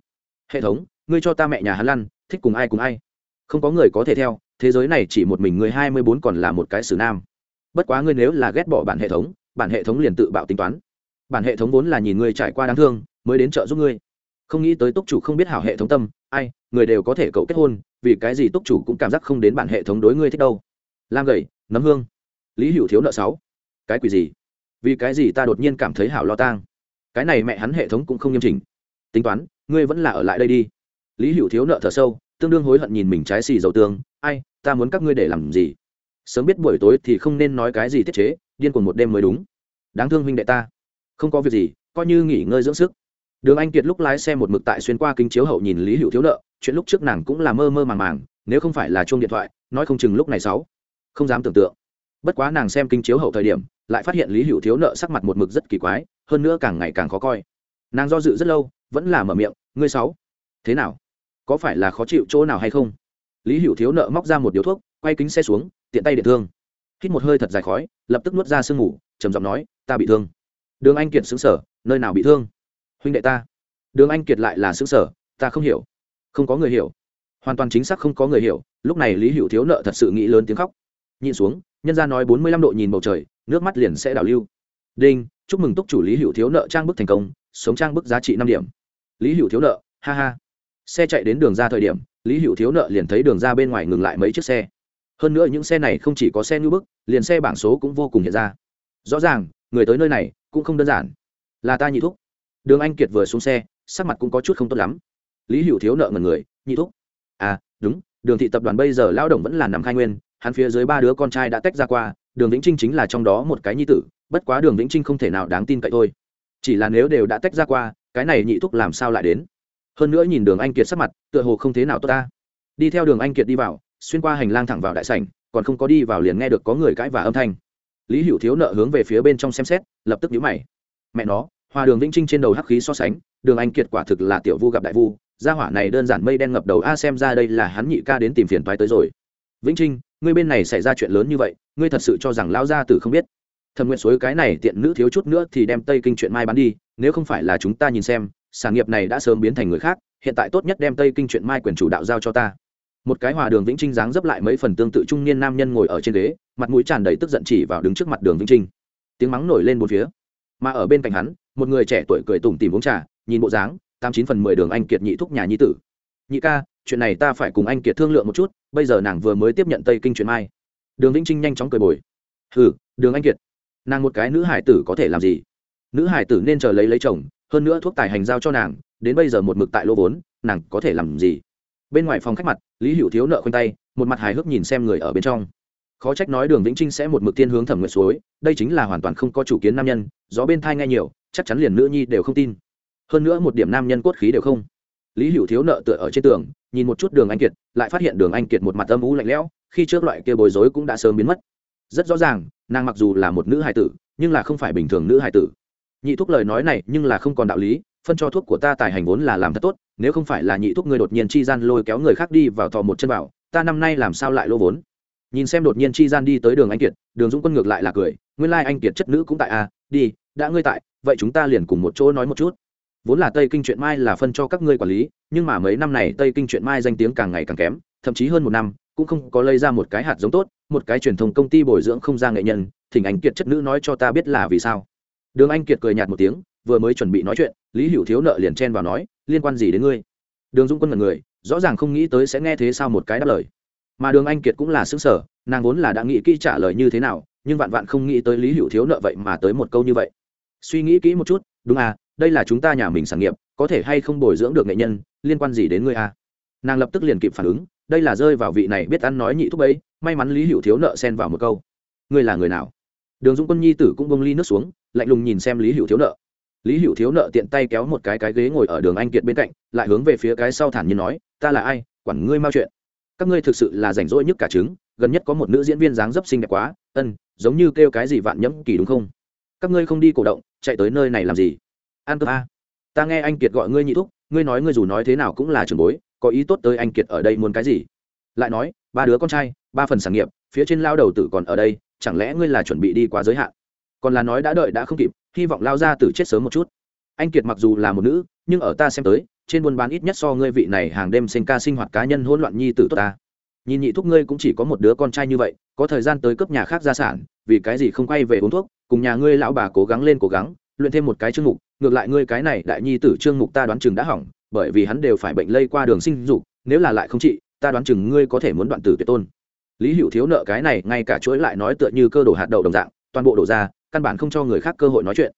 Hệ thống, ngươi cho ta mẹ nhà hắn lăn, thích cùng ai cùng ai. Không có người có thể theo, thế giới này chỉ một mình ngươi hai mươi bốn còn là một cái xử nam. Bất quá ngươi nếu là ghét bỏ bản hệ thống, bản hệ thống liền tự bạo tính toán. Bản hệ thống vốn là nhìn ngươi trải qua đáng thương, mới đến chợ giúp ngươi. Không nghĩ tới túc chủ không biết hảo hệ thống tâm, ai người đều có thể cậu kết hôn, vì cái gì túc chủ cũng cảm giác không đến bản hệ thống đối ngươi thích đâu. Lam gầy, nấm hương. Lý hữu thiếu nợ sáu. Cái quỷ gì? Vì cái gì ta đột nhiên cảm thấy hảo lo tang? Cái này mẹ hắn hệ thống cũng không nghiêm chỉnh. Tính toán, ngươi vẫn là ở lại đây đi. Lý hữu thiếu nợ thở sâu, tương đương hối hận nhìn mình trái xì dầu tương. Ai, ta muốn các ngươi để làm gì? Sớm biết buổi tối thì không nên nói cái gì tiết chế, điên cuồng một đêm mới đúng. Đáng thương huynh đệ ta. Không có việc gì, coi như nghỉ ngơi dưỡng sức. Đường anh kiệt lúc lái xe một mực tại xuyên qua kính chiếu hậu nhìn lý hữu thiếu nợ chuyện lúc trước nàng cũng là mơ mơ màng màng, nếu không phải là chuông điện thoại, nói không chừng lúc này sáu. Không dám tưởng tượng. Bất quá nàng xem kinh chiếu hậu thời điểm, lại phát hiện lý hữu thiếu nợ sắc mặt một mực rất kỳ quái, hơn nữa càng ngày càng khó coi. Nàng do dự rất lâu, vẫn là mở miệng, ngươi sáu, thế nào? Có phải là khó chịu chỗ nào hay không? Lý hữu thiếu nợ móc ra một điếu thuốc, quay kính xe xuống, tiện tay điện thương. Hít một hơi thật dài khói, lập tức nuốt ra sương ngủ trầm giọng nói, ta bị thương. Đường anh kiệt xứng sở nơi nào bị thương? Huynh đệ ta. Đường anh kiệt lại là xứng sở ta không hiểu không có người hiểu. Hoàn toàn chính xác không có người hiểu, lúc này lý hữu thiếu nợ thật sự nghĩ lớn tiếng khóc. Nhìn xuống, nhân ra nói bốn mươi lăm độ nhìn bầu trời, nước mắt liền sẽ đảo lưu. Đinh, chúc mừng túc chủ lý hữu thiếu nợ trang bức thành công, sống trang bức giá trị năm điểm. Lý hữu thiếu nợ, ha ha. Xe chạy đến đường ra thời điểm, lý hữu thiếu nợ liền thấy đường ra bên ngoài ngừng lại mấy chiếc xe. Hơn nữa những xe này không chỉ có xe như bức, liền xe bảng số cũng vô cùng hiện ra. Rõ ràng, người tới nơi này cũng không đơn giản. Là ta nhị thúc. Đường anh kiệt vừa xuống xe, sắc mặt cũng có chút không tốt lắm lý hữu thiếu nợ ngần người, nhị thúc. À đúng, đường thị tập đoàn bây giờ lao động vẫn là nằm khai nguyên, hắn phía dưới ba đứa con trai đã tách ra qua, đường vĩnh trinh chính là trong đó một cái nhi tử, bất quá đường vĩnh trinh không thể nào đáng tin cậy thôi. Chỉ là nếu đều đã tách ra qua, cái này nhị thúc làm sao lại đến? Hơn nữa nhìn đường anh kiệt sắc mặt, tựa hồ không thế nào tốt ta. Đi theo đường anh kiệt đi vào, xuyên qua hành lang thẳng vào đại sảnh, còn không có đi vào liền nghe được có người cãi và âm thanh. Lý hữu thiếu nợ hướng về phía bên trong xem xét, lập tức nhíu mày. Mẹ nó, hòa đường vĩnh trinh trên đầu hắc khí so sánh, đường anh kiệt quả thực là tiểu vu gặp đại vu gia hỏa này đơn giản mây đen ngập đầu, a, xem ra đây là hắn nhị ca đến tìm phiền toái tới rồi. Vĩnh trinh, ngươi bên này xảy ra chuyện lớn như vậy, ngươi thật sự cho rằng lão gia tử không biết? Thẩm nguyện suối cái này tiện nữ thiếu chút nữa thì đem tây kinh chuyện mai bán đi, nếu không phải là chúng ta nhìn xem, sản nghiệp này đã sớm biến thành người khác, hiện tại tốt nhất đem tây kinh chuyện mai quyền chủ đạo giao cho ta. Một cái hòa đường vĩnh trinh dáng dấp lại mấy phần tương tự trung niên nam nhân ngồi ở trên ghế, mặt mũi tràn đầy tức giận chỉ vào đứng trước mặt đường vĩnh trinh. Tiếng mắng nổi lên một phía. Mà ở bên cạnh hắn, một người trẻ tuổi cười tủm tìm uống trà, nhìn bộ dáng tám chín phần mười đường anh kiệt nhị thúc nhà nhi tử. Nhị ca, chuyện này ta phải cùng anh kiệt thương lượng một chút, bây giờ nàng vừa mới tiếp nhận tây kinh chuyện mai. Đường vĩnh trinh nhanh chóng cười bồi. Hừ, đường anh kiệt, nàng một cái nữ hải tử có thể làm gì? Nữ hải tử nên chờ lấy lấy chồng, hơn nữa thuốc tài hành giao cho nàng, đến bây giờ một mực tại lô vốn, nàng có thể làm gì? Bên ngoài phòng khách mặt, lý hữu thiếu nợ khoanh tay, một mặt hài hước nhìn xem người ở bên trong. Khó trách nói đường vĩnh trinh sẽ một mực tiên hướng thẩm nguyện suối, đây chính là hoàn toàn không có chủ kiến nam nhân, gió bên thai nghe nhiều, chắc chắn liền nữ nhi đều không tin hơn nữa một điểm nam nhân cốt khí đều không. Lý hữu thiếu nợ tựa ở trên tường, nhìn một chút đường anh kiệt, lại phát hiện đường anh kiệt một mặt âm u lạnh lẽo, khi trước loại kia bối rối cũng đã sớm biến mất. Rất rõ ràng, nàng mặc dù là một nữ hài tử, nhưng là không phải bình thường nữ hài tử. Nhị thúc lời nói này nhưng là không còn đạo lý, phân cho thuốc của ta tài hành vốn là làm thật tốt, nếu không phải là nhị thúc ngươi đột nhiên chi gian lôi kéo người khác đi vào thò một chân vào ta năm nay làm sao lại lô vốn? Nhìn xem đột nhiên chi gian đi tới đường anh kiệt, đường dũng quân ngược lại là cười, nguyên lai、like、anh kiệt chất nữ cũng tại à đi, đã ngươi tại, vậy chúng ta liền cùng một chỗ nói một chút vốn là tây kinh chuyện mai là phân cho các ngươi quản lý, nhưng mà mấy năm này tây kinh chuyện mai danh tiếng càng ngày càng kém, thậm chí hơn một năm, cũng không có lây ra một cái hạt giống tốt, một cái truyền thông công ty bồi dưỡng không ra nghệ nhân, thỉnh anh kiệt chất nữ nói cho ta biết là vì sao. Đường anh kiệt cười nhạt một tiếng, vừa mới chuẩn bị nói chuyện, lý hữu thiếu nợ liền chen vào nói, liên quan gì đến ngươi? Đường dũng quân là người, rõ ràng không nghĩ tới sẽ nghe thế sao một cái đáp lời. Mà đường anh kiệt cũng là xứng sở, nàng vốn là đã nghĩ kỹ trả lời như thế nào, nhưng vạn vạn không nghĩ tới lý hữu thiếu nợ vậy mà tới một câu như vậy. Suy nghĩ kỹ một chút, đúng à đây là chúng ta nhà mình sản nghiệp, có thể hay không bồi dưỡng được nghệ nhân, liên quan gì đến ngươi à? Nàng lập tức liền kịp phản ứng, đây là rơi vào vị này biết ăn nói nhị thúc ấy, may mắn lý hữu thiếu nợ xen vào một câu. Ngươi là người nào? Đường dũng quân nhi tử cũng bông ly nước xuống, lạnh lùng nhìn xem lý hữu thiếu nợ. Lý hữu thiếu nợ tiện tay kéo một cái cái ghế ngồi ở đường anh kiệt bên cạnh, lại hướng về phía cái sau thản nhiên nói, ta là ai? Quản ngươi mau chuyện. Các ngươi thực sự là rảnh rỗi nhất cả trứng, gần nhất có một nữ diễn viên dáng dấp xinh đẹp quá, ân, giống như kêu cái gì vạn nhẫm kỳ đúng không? Các ngươi không đi cổ động, chạy tới nơi này làm gì? An cơm a. Ta nghe anh kiệt gọi ngươi nhị thúc, ngươi nói ngươi dù nói thế nào cũng là trường bối, có ý tốt tới anh kiệt ở đây muốn cái gì? Lại nói, ba đứa con trai, ba phần sản nghiệp, phía trên lao đầu tử còn ở đây, chẳng lẽ ngươi là chuẩn bị đi quá giới hạn? Còn là nói đã đợi đã không kịp, hy vọng lao ra tử chết sớm một chút. Anh kiệt mặc dù là một nữ, nhưng ở ta xem tới, trên buôn bán ít nhất so ngươi vị này hàng đêm sinh ca sinh hoạt cá nhân hỗn loạn nhi tử tốt ta. Nhìn nhị thúc ngươi cũng chỉ có một đứa con trai như vậy, có thời gian tới cấp nhà khác gia sản, vì cái gì không quay về uống thuốc, cùng nhà ngươi lão bà cố gắng lên cố gắng, luyện thêm một cái chương mục ngược lại ngươi cái này đại nhi tử trương mục ta đoán chừng đã hỏng, bởi vì hắn đều phải bệnh lây qua đường sinh dục, nếu là lại không trị, ta đoán chừng ngươi có thể muốn đoạn tử tuyệt tôn. Lý hữu thiếu nợ cái này, ngay cả chuỗi lại nói tựa như cơ đồ hạt đậu đồng dạng, toàn bộ đổ ra, căn bản không cho người khác cơ hội nói chuyện.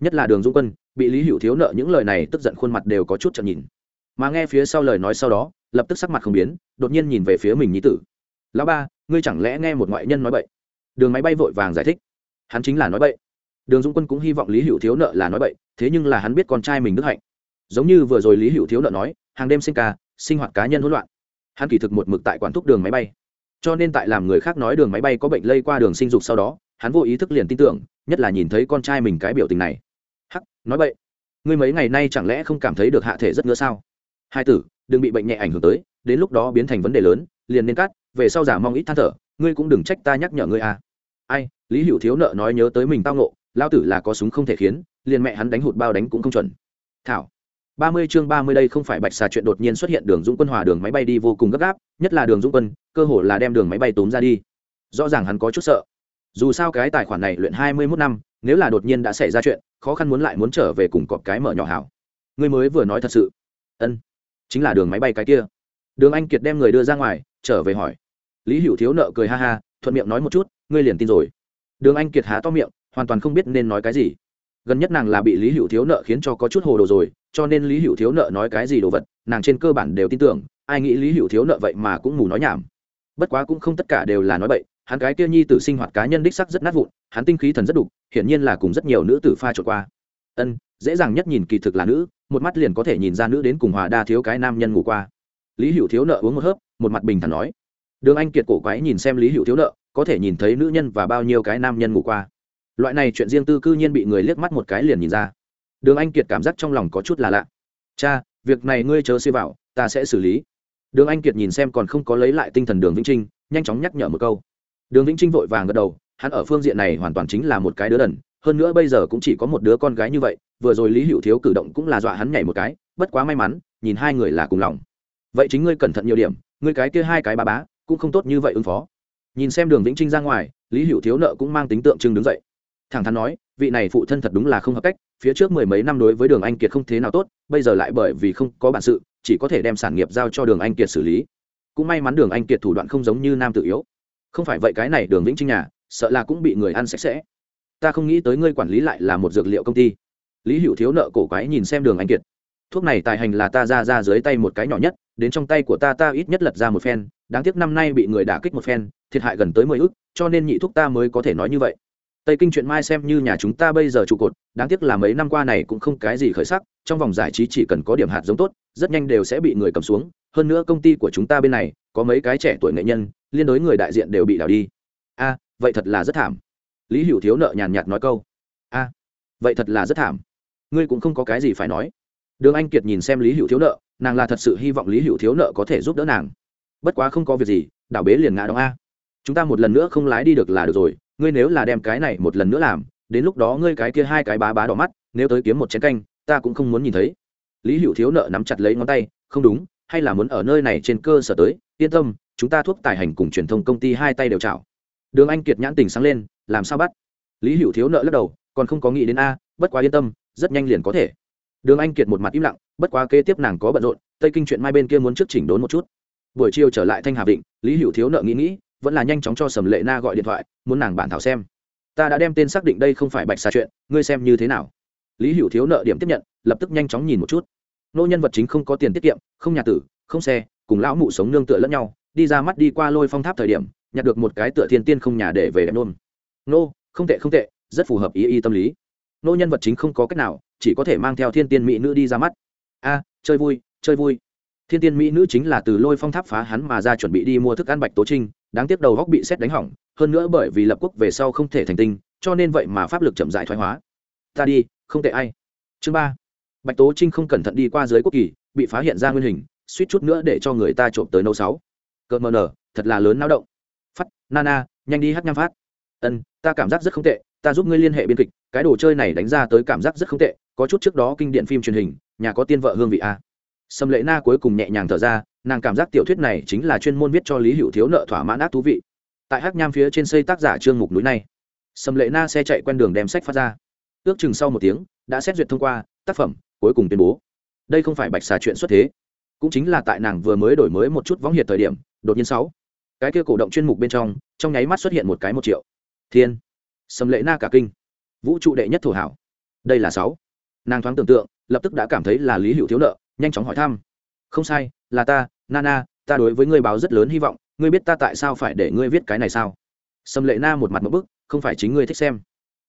Nhất là đường dung quân, bị lý hữu thiếu nợ những lời này tức giận khuôn mặt đều có chút chậm nhìn. Mà nghe phía sau lời nói sau đó, lập tức sắc mặt không biến, đột nhiên nhìn về phía mình nhi tử. Lão ba, ngươi chẳng lẽ nghe một ngoại nhân nói bậy? Đường máy bay vội vàng giải thích. Hắn chính là nói bậy đường dung quân cũng hy vọng lý hữu thiếu nợ là nói bậy, thế nhưng là hắn biết con trai mình đức hạnh. Giống như vừa rồi lý hữu thiếu nợ nói, hàng đêm sinh ca, sinh hoạt cá nhân hỗn loạn. Hắn kỳ thực một mực tại quản thúc đường máy bay. Cho nên tại làm người khác nói đường máy bay có bệnh lây qua đường sinh dục sau đó, hắn vô ý thức liền tin tưởng, nhất là nhìn thấy con trai mình cái biểu tình này. Hắc, nói vậy ngươi mấy ngày nay chẳng lẽ không cảm thấy được hạ thể rất ngứa sao? Hai tử, đừng bị bệnh nhẹ ảnh hưởng tới, đến lúc đó biến thành vấn đề lớn, liền nên cắt, về sau giả mong ít than thở, ngươi cũng đừng trách ta nhắc nhở ngươi à. Ai, lý hữu thiếu nợ nói nhớ tới mình tao nộ lao tử là có súng không thể khiến, liền mẹ hắn đánh hụt bao đánh cũng không chuẩn. Thảo, ba mươi chương ba mươi đây không phải bạch xà chuyện đột nhiên xuất hiện đường dũng quân hòa đường máy bay đi vô cùng gấp gáp, nhất là đường dũng quân, cơ hồ là đem đường máy bay tốn ra đi. Rõ ràng hắn có chút sợ. Dù sao cái tài khoản này luyện hai mươi mốt năm, nếu là đột nhiên đã xảy ra chuyện, khó khăn muốn lại muốn trở về cùng cọp cái mở nhỏ hảo. Ngươi mới vừa nói thật sự. Ân, chính là đường máy bay cái kia. Đường anh kiệt đem người đưa ra ngoài, trở về hỏi. Lý hữu thiếu nợ cười ha ha, thuận miệng nói một chút, ngươi liền tin rồi đường anh kiệt há to miệng, hoàn toàn không biết nên nói cái gì. Gần nhất nàng là bị lý hữu thiếu nợ khiến cho có chút hồ đồ rồi, cho nên lý hữu thiếu nợ nói cái gì đồ vật, nàng trên cơ bản đều tin tưởng, ai nghĩ lý hữu thiếu nợ vậy mà cũng mù nói nhảm. Bất quá cũng không tất cả đều là nói bậy, hắn cái kia nhi tử sinh hoạt cá nhân đích sắc rất nát vụn, hắn tinh khí thần rất đục, hiển nhiên là cùng rất nhiều nữ tử pha trộn qua. Ân, dễ dàng nhất nhìn kỳ thực là nữ, một mắt liền có thể nhìn ra nữ đến cùng hòa đa thiếu cái nam nhân ngủ qua. Lý hữu thiếu nợ uống một hớp, một mặt bình thản nói. Đường anh kiệt cổ quái nhìn xem lý hữu thiếu nợ có thể nhìn thấy nữ nhân và bao nhiêu cái nam nhân ngủ qua. Loại này chuyện riêng tư cư nhiên bị người liếc mắt một cái liền nhìn ra. Đường anh kiệt cảm giác trong lòng có chút là lạ. Cha, việc này ngươi chớ xê vào, ta sẽ xử lý. Đường anh kiệt nhìn xem còn không có lấy lại tinh thần đường vĩnh trinh, nhanh chóng nhắc nhở một câu. Đường vĩnh trinh vội vàng gật đầu, hắn ở phương diện này hoàn toàn chính là một cái đứa đần, hơn nữa bây giờ cũng chỉ có một đứa con gái như vậy, vừa rồi lý hữu thiếu cử động cũng là dọa hắn nhảy một cái, bất quá may mắn, nhìn hai người là cùng lòng. Vậy chính ngươi cẩn thận nhiều điểm, ngươi cái kia hai cái bà bá, cũng không tốt như vậy ứng phó nhìn xem đường vĩnh trinh ra ngoài, lý hữu thiếu nợ cũng mang tính tượng trưng đứng dậy. Thẳng thắn nói, vị này phụ thân thật đúng là không hợp cách, phía trước mười mấy năm đối với đường anh kiệt không thế nào tốt, bây giờ lại bởi vì không có bản sự, chỉ có thể đem sản nghiệp giao cho đường anh kiệt xử lý. Cũng may mắn đường anh kiệt thủ đoạn không giống như nam tự yếu. Không phải vậy cái này đường vĩnh trinh nhà, sợ là cũng bị người ăn sạch sẽ. Ta không nghĩ tới ngươi quản lý lại là một dược liệu công ty. Lý hữu thiếu nợ cổ quái nhìn xem đường anh kiệt. Thuốc này tài hành là ta ra ra dưới tay một cái nhỏ nhất đến trong tay của ta ta ít nhất lật ra một phen, đáng tiếc năm nay bị người đả kích một phen, thiệt hại gần tới mười ức, cho nên nhị thúc ta mới có thể nói như vậy. Tây kinh chuyện mai xem như nhà chúng ta bây giờ trụ cột, đáng tiếc là mấy năm qua này cũng không cái gì khởi sắc, trong vòng giải trí chỉ cần có điểm hạt giống tốt, rất nhanh đều sẽ bị người cầm xuống, hơn nữa công ty của chúng ta bên này, có mấy cái trẻ tuổi nghệ nhân, liên đối người đại diện đều bị đào đi. A, vậy thật là rất thảm. Lý hữu thiếu nợ nhàn nhạt nói câu. A, vậy thật là rất thảm. Ngươi cũng không có cái gì phải nói đường anh kiệt nhìn xem lý hữu thiếu nợ, nàng là thật sự hy vọng lý hữu thiếu nợ có thể giúp đỡ nàng. Bất quá không có việc gì, đảo bế liền ngã đóng a. Chúng ta một lần nữa không lái đi được là được rồi, ngươi nếu là đem cái này một lần nữa làm, đến lúc đó ngươi cái kia hai cái bá bá đỏ mắt, nếu tới kiếm một chén canh, ta cũng không muốn nhìn thấy. Lý hữu thiếu nợ nắm chặt lấy ngón tay, không đúng, hay là muốn ở nơi này trên cơ sở tới, yên tâm, chúng ta thuốc tài hành cùng truyền thông công ty hai tay đều chảo. Đường anh kiệt nhãn tình sáng lên, làm sao bắt? Lý hữu thiếu nợ lắc đầu, còn không có nghĩ đến a, bất quá yên tâm, rất nhanh liền có thể đường anh kiệt một mặt im lặng, bất quá kế tiếp nàng có bận rộn, tây kinh chuyện mai bên kia muốn trước chỉnh đốn một chút. Buổi chiều trở lại thanh hà vịnh, lý hữu thiếu nợ nghĩ nghĩ, vẫn là nhanh chóng cho sầm lệ na gọi điện thoại, muốn nàng bản thảo xem. Ta đã đem tên xác định đây không phải bạch xà chuyện, ngươi xem như thế nào? Lý hữu thiếu nợ điểm tiếp nhận, lập tức nhanh chóng nhìn một chút. Nô nhân vật chính không có tiền tiết kiệm, không nhà tử, không xe, cùng lão mụ sống nương tựa lẫn nhau, đi ra mắt đi qua lôi phong tháp thời điểm, nhặt được một cái tựa thiên tiên không nhà để về đẹp nôn. Nô, không tệ không tệ, rất phù hợp ý y tâm lý. Nô nhân vật chính không có cách nào chỉ có thể mang theo thiên tiên mỹ nữ đi ra mắt. A, chơi vui chơi vui. Thiên tiên mỹ nữ chính là từ lôi phong tháp phá hắn mà ra chuẩn bị đi mua thức ăn bạch tố trinh, đáng tiếc đầu góc bị xét đánh hỏng, hơn nữa bởi vì lập quốc về sau không thể thành tinh, cho nên vậy mà pháp lực chậm dại thoái hóa. Ta đi, không tệ ai. Chương ba. Bạch tố trinh không cẩn thận đi qua dưới quốc kỳ, bị phát hiện ra nguyên hình, suýt chút nữa để cho người ta trộm tới nâu sáu. Cợt mờ nở, thật là lớn náo động. Phát nana nhanh đi hát nham phát. Ân, ta cảm giác rất không tệ, ta giúp ngươi liên hệ biên kịch, cái đồ chơi này đánh ra tới cảm giác rất không tệ có chút trước đó kinh điện phim truyền hình, nhà có tiên vợ hương vị a. Sâm lệ na cuối cùng nhẹ nhàng thở ra, nàng cảm giác tiểu thuyết này chính là chuyên môn viết cho lý hữu thiếu nợ thỏa mãn ác thú vị. Tại hắc nham phía trên xây tác giả trương mục núi này, sâm lệ na xe chạy quen đường đem sách phát ra. Ước chừng sau một tiếng, đã xét duyệt thông qua, tác phẩm cuối cùng tuyên bố. Đây không phải bạch xà chuyện xuất thế, cũng chính là tại nàng vừa mới đổi mới một chút võng hiệt thời điểm, đột nhiên sáu. Cái kia cổ động chuyên mục bên trong trong nháy mắt xuất hiện một cái một triệu. Thiên. Sâm lệ na cả kinh. Vũ trụ đệ nhất thổ hảo. Đây là sáu nàng thoáng tưởng tượng, lập tức đã cảm thấy là lý hữu thiếu nợ, nhanh chóng hỏi thăm. Không sai, là ta, nana, ta đối với ngươi báo rất lớn hy vọng, ngươi biết ta tại sao phải để ngươi viết cái này sao? Sâm lệ na một mặt một bức, không phải chính ngươi thích xem.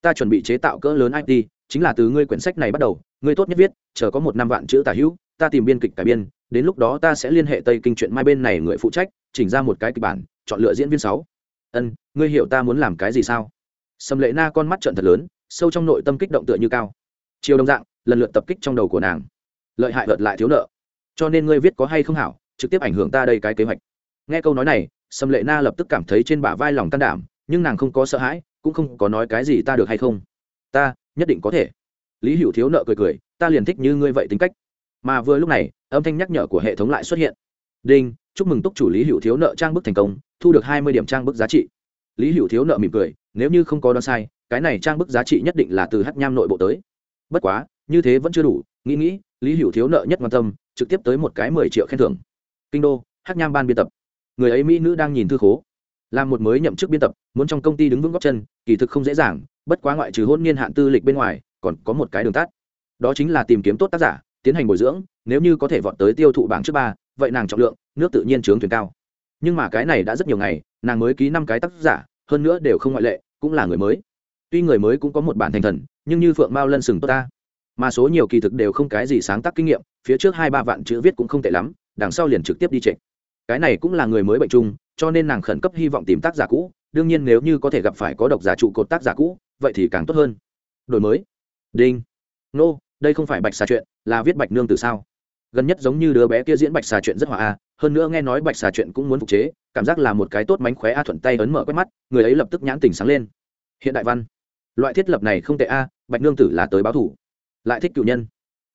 Ta chuẩn bị chế tạo cỡ lớn it chính là từ ngươi quyển sách này bắt đầu, ngươi tốt nhất viết, chờ có một năm vạn chữ tả hữu, ta tìm biên kịch cải biên, đến lúc đó ta sẽ liên hệ tây kinh chuyện mai bên này người phụ trách, chỉnh ra một cái kịch bản, chọn lựa diễn viên sáu. Ân, ngươi hiểu ta muốn làm cái gì sao? Sâm lệ na con mắt trận thật lớn, sâu trong nội tâm kích động tựa như cao chiều đồng dạng, lần lượt tập kích trong đầu của nàng. Lợi hại vợt lại thiếu nợ. Cho nên ngươi viết có hay không hảo, trực tiếp ảnh hưởng ta đây cái kế hoạch. Nghe câu nói này, sâm lệ na lập tức cảm thấy trên bả vai lòng can đảm, nhưng nàng không có sợ hãi, cũng không có nói cái gì ta được hay không. Ta, nhất định có thể. Lý hữu thiếu nợ cười cười, ta liền thích như ngươi vậy tính cách. Mà vừa lúc này, âm thanh nhắc nhở của hệ thống lại xuất hiện. Đinh, chúc mừng túc chủ lý hữu thiếu nợ trang bức thành công, thu được hai mươi điểm trang bức giá trị. Lý hữu thiếu nợ mỉm cười, nếu như không có đoán sai, cái này trang bức giá trị nhất định là từ hát nham nội bộ tới bất quá, như thế vẫn chưa đủ, nghĩ nghĩ, lý hữu thiếu nợ nhất quan tâm, trực tiếp tới một cái mười triệu khen thưởng. Kinh đô hát nham ban biên tập. Người ấy mỹ nữ đang nhìn thư khố. Làm một mới nhậm chức biên tập, muốn trong công ty đứng vững góc chân, kỳ thực không dễ dàng, bất quá ngoại trừ hôn niên hạn tư lịch bên ngoài, còn có một cái đường tắt. Đó chính là tìm kiếm tốt tác giả, tiến hành bồi dưỡng, nếu như có thể vọt tới tiêu thụ bảng trước ba, vậy nàng trọng lượng, nước tự nhiên trướng thuyền cao. Nhưng mà cái này đã rất nhiều ngày, nàng mới ký năm cái tác giả, hơn nữa đều không ngoại lệ, cũng là người mới tuy người mới cũng có một bản thành thần nhưng như phượng mao lân sừng tốt ta. Mà số nhiều kỳ thực đều không cái gì sáng tác kinh nghiệm phía trước hai ba vạn chữ viết cũng không tệ lắm đằng sau liền trực tiếp đi trệ. Cái này cũng là người mới bệnh chung cho nên nàng khẩn cấp hy vọng tìm tác giả cũ đương nhiên nếu như có thể gặp phải có độc giả trụ cột tác giả cũ vậy thì càng tốt hơn. Đổi mới. Đinh. Nô、no, đây không phải bạch xà chuyện là viết bạch nương từ sao? Gần nhất giống như đứa bé kia diễn bạch xà chuyện rất hòa a hơn nữa nghe nói bạch xà chuyện cũng muốn phục chế cảm giác là một cái tốt mánh khóe a thuận tay ấn mở quét mắt người ấy lập tức nhãn tình sáng lên. Hiện đại văn loại thiết lập này không tệ a, bạch nương tử là tới báo thủ. Lại thích cựu nhân.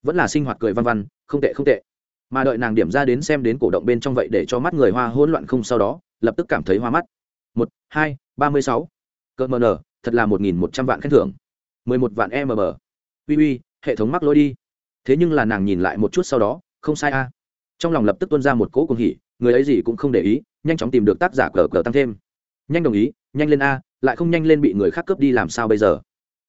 Vẫn là sinh hoạt cười văn văn, không tệ không tệ. Mà đợi nàng điểm ra đến xem đến cổ động bên trong vậy để cho mắt người hoa hỗn loạn không sau đó, lập tức cảm thấy hoa mắt. Một, hai, ba mươi sáu. Cỡ mờ nở, thật là một nghìn một trăm vạn khen thưởng. mười một vạn mm uy uy, hệ thống mắc lỗi đi. Thế nhưng là nàng nhìn lại một chút sau đó, không sai a. Trong lòng lập tức tuân ra một cỗ cùng hỉ, người ấy gì cũng không để ý, nhanh chóng tìm được tác giả cờ cờ tăng thêm. Nhanh đồng ý nhanh lên a, lại không nhanh lên bị người khác cướp đi làm sao bây giờ?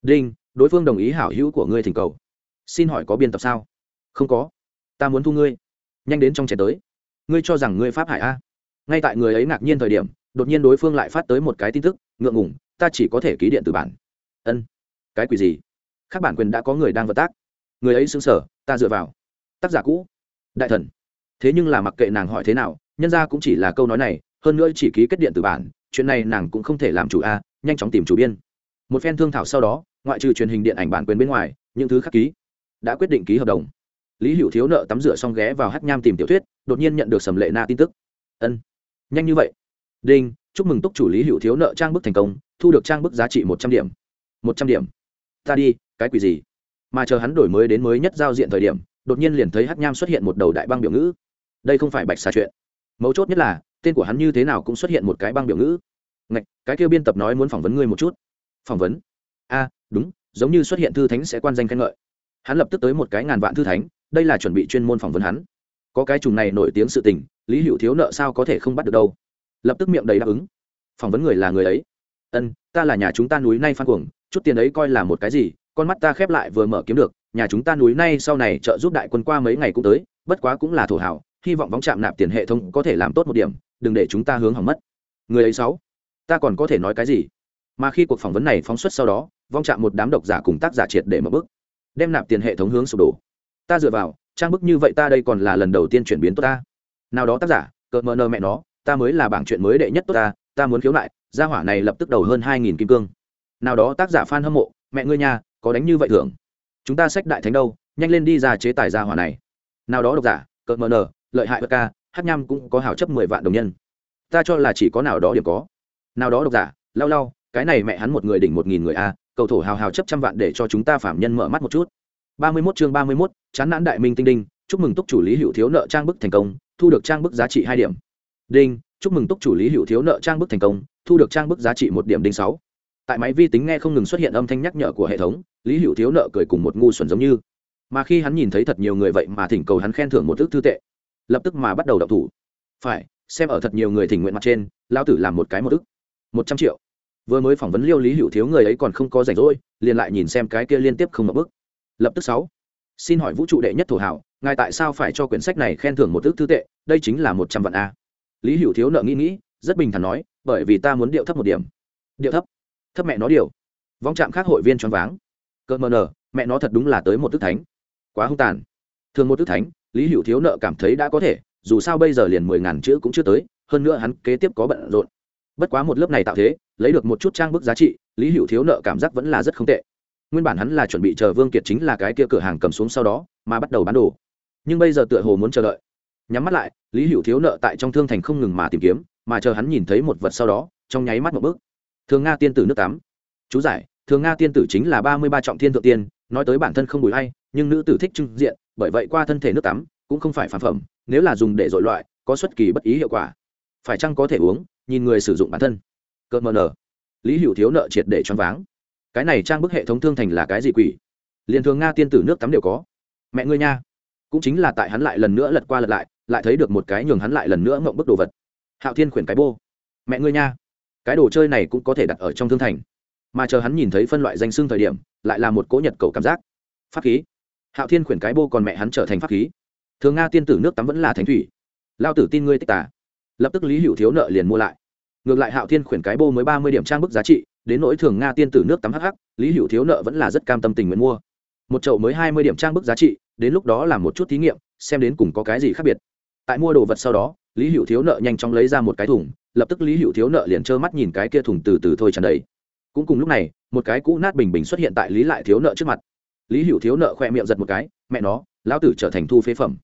Đinh, đối phương đồng ý hảo hữu của ngươi thỉnh cầu. Xin hỏi có biên tập sao? Không có. Ta muốn thu ngươi. Nhanh đến trong trẻ tới. Ngươi cho rằng ngươi pháp hải a? Ngay tại người ấy ngạc nhiên thời điểm, đột nhiên đối phương lại phát tới một cái tin tức, ngượng ngủng ta chỉ có thể ký điện từ bản. Ân. Cái quỷ gì? Các bản quyền đã có người đang vận tác. Người ấy xứng sở ta dựa vào. Tác giả cũ. Đại thần. Thế nhưng là mặc kệ nàng hỏi thế nào, nhân ra cũng chỉ là câu nói này, hơn nữa chỉ ký kết điện từ bản chuyện này nàng cũng không thể làm chủ a, nhanh chóng tìm chủ biên. Một phen thương thảo sau đó, ngoại trừ truyền hình điện ảnh bản quyền bên ngoài, những thứ khắc ký đã quyết định ký hợp đồng. Lý hữu thiếu nợ tắm rửa xong ghé vào hát nham tìm tiểu thuyết, đột nhiên nhận được sầm lệ na tin tức. Ân, nhanh như vậy. Đinh, chúc mừng túc chủ lý hữu thiếu nợ trang bức thành công, thu được trang bức giá trị một trăm điểm. Một trăm điểm. Ta đi, cái quỷ gì? Mà chờ hắn đổi mới đến mới nhất giao diện thời điểm, đột nhiên liền thấy hát nham xuất hiện một đầu đại băng biểu ngữ. Đây không phải bạch xà chuyện. Mấu chốt nhất là tên của hắn như thế nào cũng xuất hiện một cái băng biểu ngữ. Ngạch, cái kêu biên tập nói muốn phỏng vấn ngươi một chút. Phỏng vấn? A đúng giống như xuất hiện thư thánh sẽ quan danh khen ngợi. Hắn lập tức tới một cái ngàn vạn thư thánh đây là chuẩn bị chuyên môn phỏng vấn hắn. Có cái trùng này nổi tiếng sự tình lý hữu thiếu nợ sao có thể không bắt được đâu. Lập tức miệng đầy đáp ứng. Phỏng vấn người là người ấy. Ân ta là nhà chúng ta núi nay phan cuồng chút tiền ấy coi là một cái gì con mắt ta khép lại vừa mở kiếm được nhà chúng ta núi nay sau này trợ giúp đại quân qua mấy ngày cũng tới bất quá cũng là thổ hảo hy vọng vóng chạm nạp tiền hệ thống có thể làm tốt một điểm đừng để chúng ta hướng hỏng mất. Người ấy sáu, ta còn có thể nói cái gì? Mà khi cuộc phỏng vấn này phóng xuất sau đó, vong chạm một đám độc giả cùng tác giả triệt để mở bức. Đem nạp tiền hệ thống hướng sụp đổ. Ta dựa vào, trang bức như vậy ta đây còn là lần đầu tiên chuyển biến tốt ta. Nào đó tác giả, cợt mờ nơ mẹ nó, ta mới là bảng chuyện mới đệ nhất tốt ta ta muốn khiếu nại, gia hỏa này lập tức đầu hơn hai nghìn kim cương. Nào đó tác giả f a n hâm mộ, mẹ ngươi nhà có đánh như vậy thưởng. Chúng ta sách đại thánh đâu, nhanh lên đi ra chế tài gia hỏa này. Nào đó độc giả, cợt mờ nờ, lợi hại bất ca hát nham cũng có hảo chấp mười vạn đồng nhân. Ta cho là chỉ có nào đó điểm có. Nào đó độc giả, lau lau, cái này mẹ hắn một người đỉnh một nghìn người a, cầu thổ hào hào chấp trăm vạn để cho chúng ta phạm nhân mở mắt một chút. Ba mươi mốt chương ba mươi mốt, chán nản đại minh tinh đinh, chúc mừng túc chủ lý hữu thiếu nợ trang bức thành công, thu được trang bức giá trị hai điểm. Đinh, chúc mừng túc chủ lý hữu thiếu nợ trang bức thành công, thu được trang bức giá trị một điểm đinh sáu. Tại máy vi tính nghe không ngừng xuất hiện âm thanh nhắc nhở của hệ thống, lý hữu thiếu nợ cười cùng một ngu xuẩn giống như. Mà khi hắn nhìn thấy thật nhiều người vậy mà thỉnh cầu hắn khen thưởng một ước thư tệ lập tức mà bắt đầu đọc thủ. Phải, xem ở thật nhiều người thỉnh nguyện mặt trên lao tử làm một cái một ức. Một trăm triệu. Vừa mới phỏng vấn liêu lý hữu thiếu người ấy còn không có rảnh rỗi, liền lại nhìn xem cái kia liên tiếp không mập bức lập tức sáu. Xin hỏi vũ trụ đệ nhất thổ hảo, ngài tại sao phải cho quyển sách này khen thưởng một ước thư tệ, đây chính là một trăm vạn a. Lý hữu thiếu nợ nghĩ nghĩ, rất bình thản nói, bởi vì ta muốn điệu thấp một điểm. Điệu thấp? Thấp mẹ nó điều. Vong trạm khác hội viên choáng váng. Cợt mờ nở mẹ nó thật đúng là tới một tức thánh. Quá hung tàn. Thường một tức thánh lý hữu thiếu nợ cảm thấy đã có thể, dù sao bây giờ liền mười ngàn chữ cũng chưa tới, hơn nữa hắn kế tiếp có bận rộn. Bất quá một lớp này tạo thế, lấy được một chút trang bức giá trị, lý hữu thiếu nợ cảm giác vẫn là rất không tệ. Nguyên bản hắn là chuẩn bị chờ vương kiệt chính là cái kia cửa hàng cầm xuống sau đó, mà bắt đầu bán đồ. Nhưng bây giờ tựa hồ muốn chờ đợi. Nhắm mắt lại, lý hữu thiếu nợ tại trong thương thành không ngừng mà tìm kiếm, mà chờ hắn nhìn thấy một vật sau đó, trong nháy mắt một bước. Thường nga tiên tử nước tắm. Chú giải, thường nga tiên tử chính là ba mươi ba trọng thiên thượng tiên, nói tới bản thân không bùi hay nhưng nữ tử thích trưng diện bởi vậy qua thân thể nước tắm cũng không phải phản phẩm, nếu là dùng để dội loại, có xuất kỳ bất ý hiệu quả. Phải chăng có thể uống, nhìn người sử dụng bản thân? Cợt mờ nở. Lý hữu thiếu nợ triệt để choáng váng. Cái này trang bức hệ thống thương thành là cái gì quỷ? Liền thường nga tiên tử nước tắm đều có. Mẹ ngươi nha. Cũng chính là tại hắn lại lần nữa lật qua lật lại lại thấy được một cái nhường hắn lại lần nữa ngộng bức đồ vật. Hạo thiên khuyển cái bô. Mẹ ngươi nha. Cái đồ chơi này cũng có thể đặt ở trong thương thành. Mà chờ hắn nhìn thấy phân loại danh xương thời điểm, lại là một cỗ nhật cầu cảm giác. Pháp khí hạo thiên khuyển cái bô còn mẹ hắn trở thành pháp khí. Thường nga tiên tử nước tắm vẫn là thánh thủy. Lao tử tin ngươi tích tả. Lập tức lý hữu thiếu nợ liền mua lại. Ngược lại hạo thiên khuyển cái bô mới ba mươi điểm trang bức giá trị, đến nỗi thường nga tiên tử nước tắm hh lý hữu thiếu nợ vẫn là rất cam tâm tình nguyện mua. Một chậu mới hai mươi điểm trang bức giá trị, đến lúc đó làm một chút thí nghiệm, xem đến cùng có cái gì khác biệt. Tại mua đồ vật sau đó, lý hữu thiếu nợ nhanh chóng lấy ra một cái thùng, lập tức lý hữu thiếu nợ liền trơ mắt nhìn cái kia thùng từ từ thôi tràn đầy. Cũng cùng lúc này, một cái cũ nát bình bình xuất hiện tại lý lại thiếu nợ trước mặt lý hữu thiếu nợ khoe miệng giật một cái, mẹ nó, lão tử trở thành thu phế phẩm.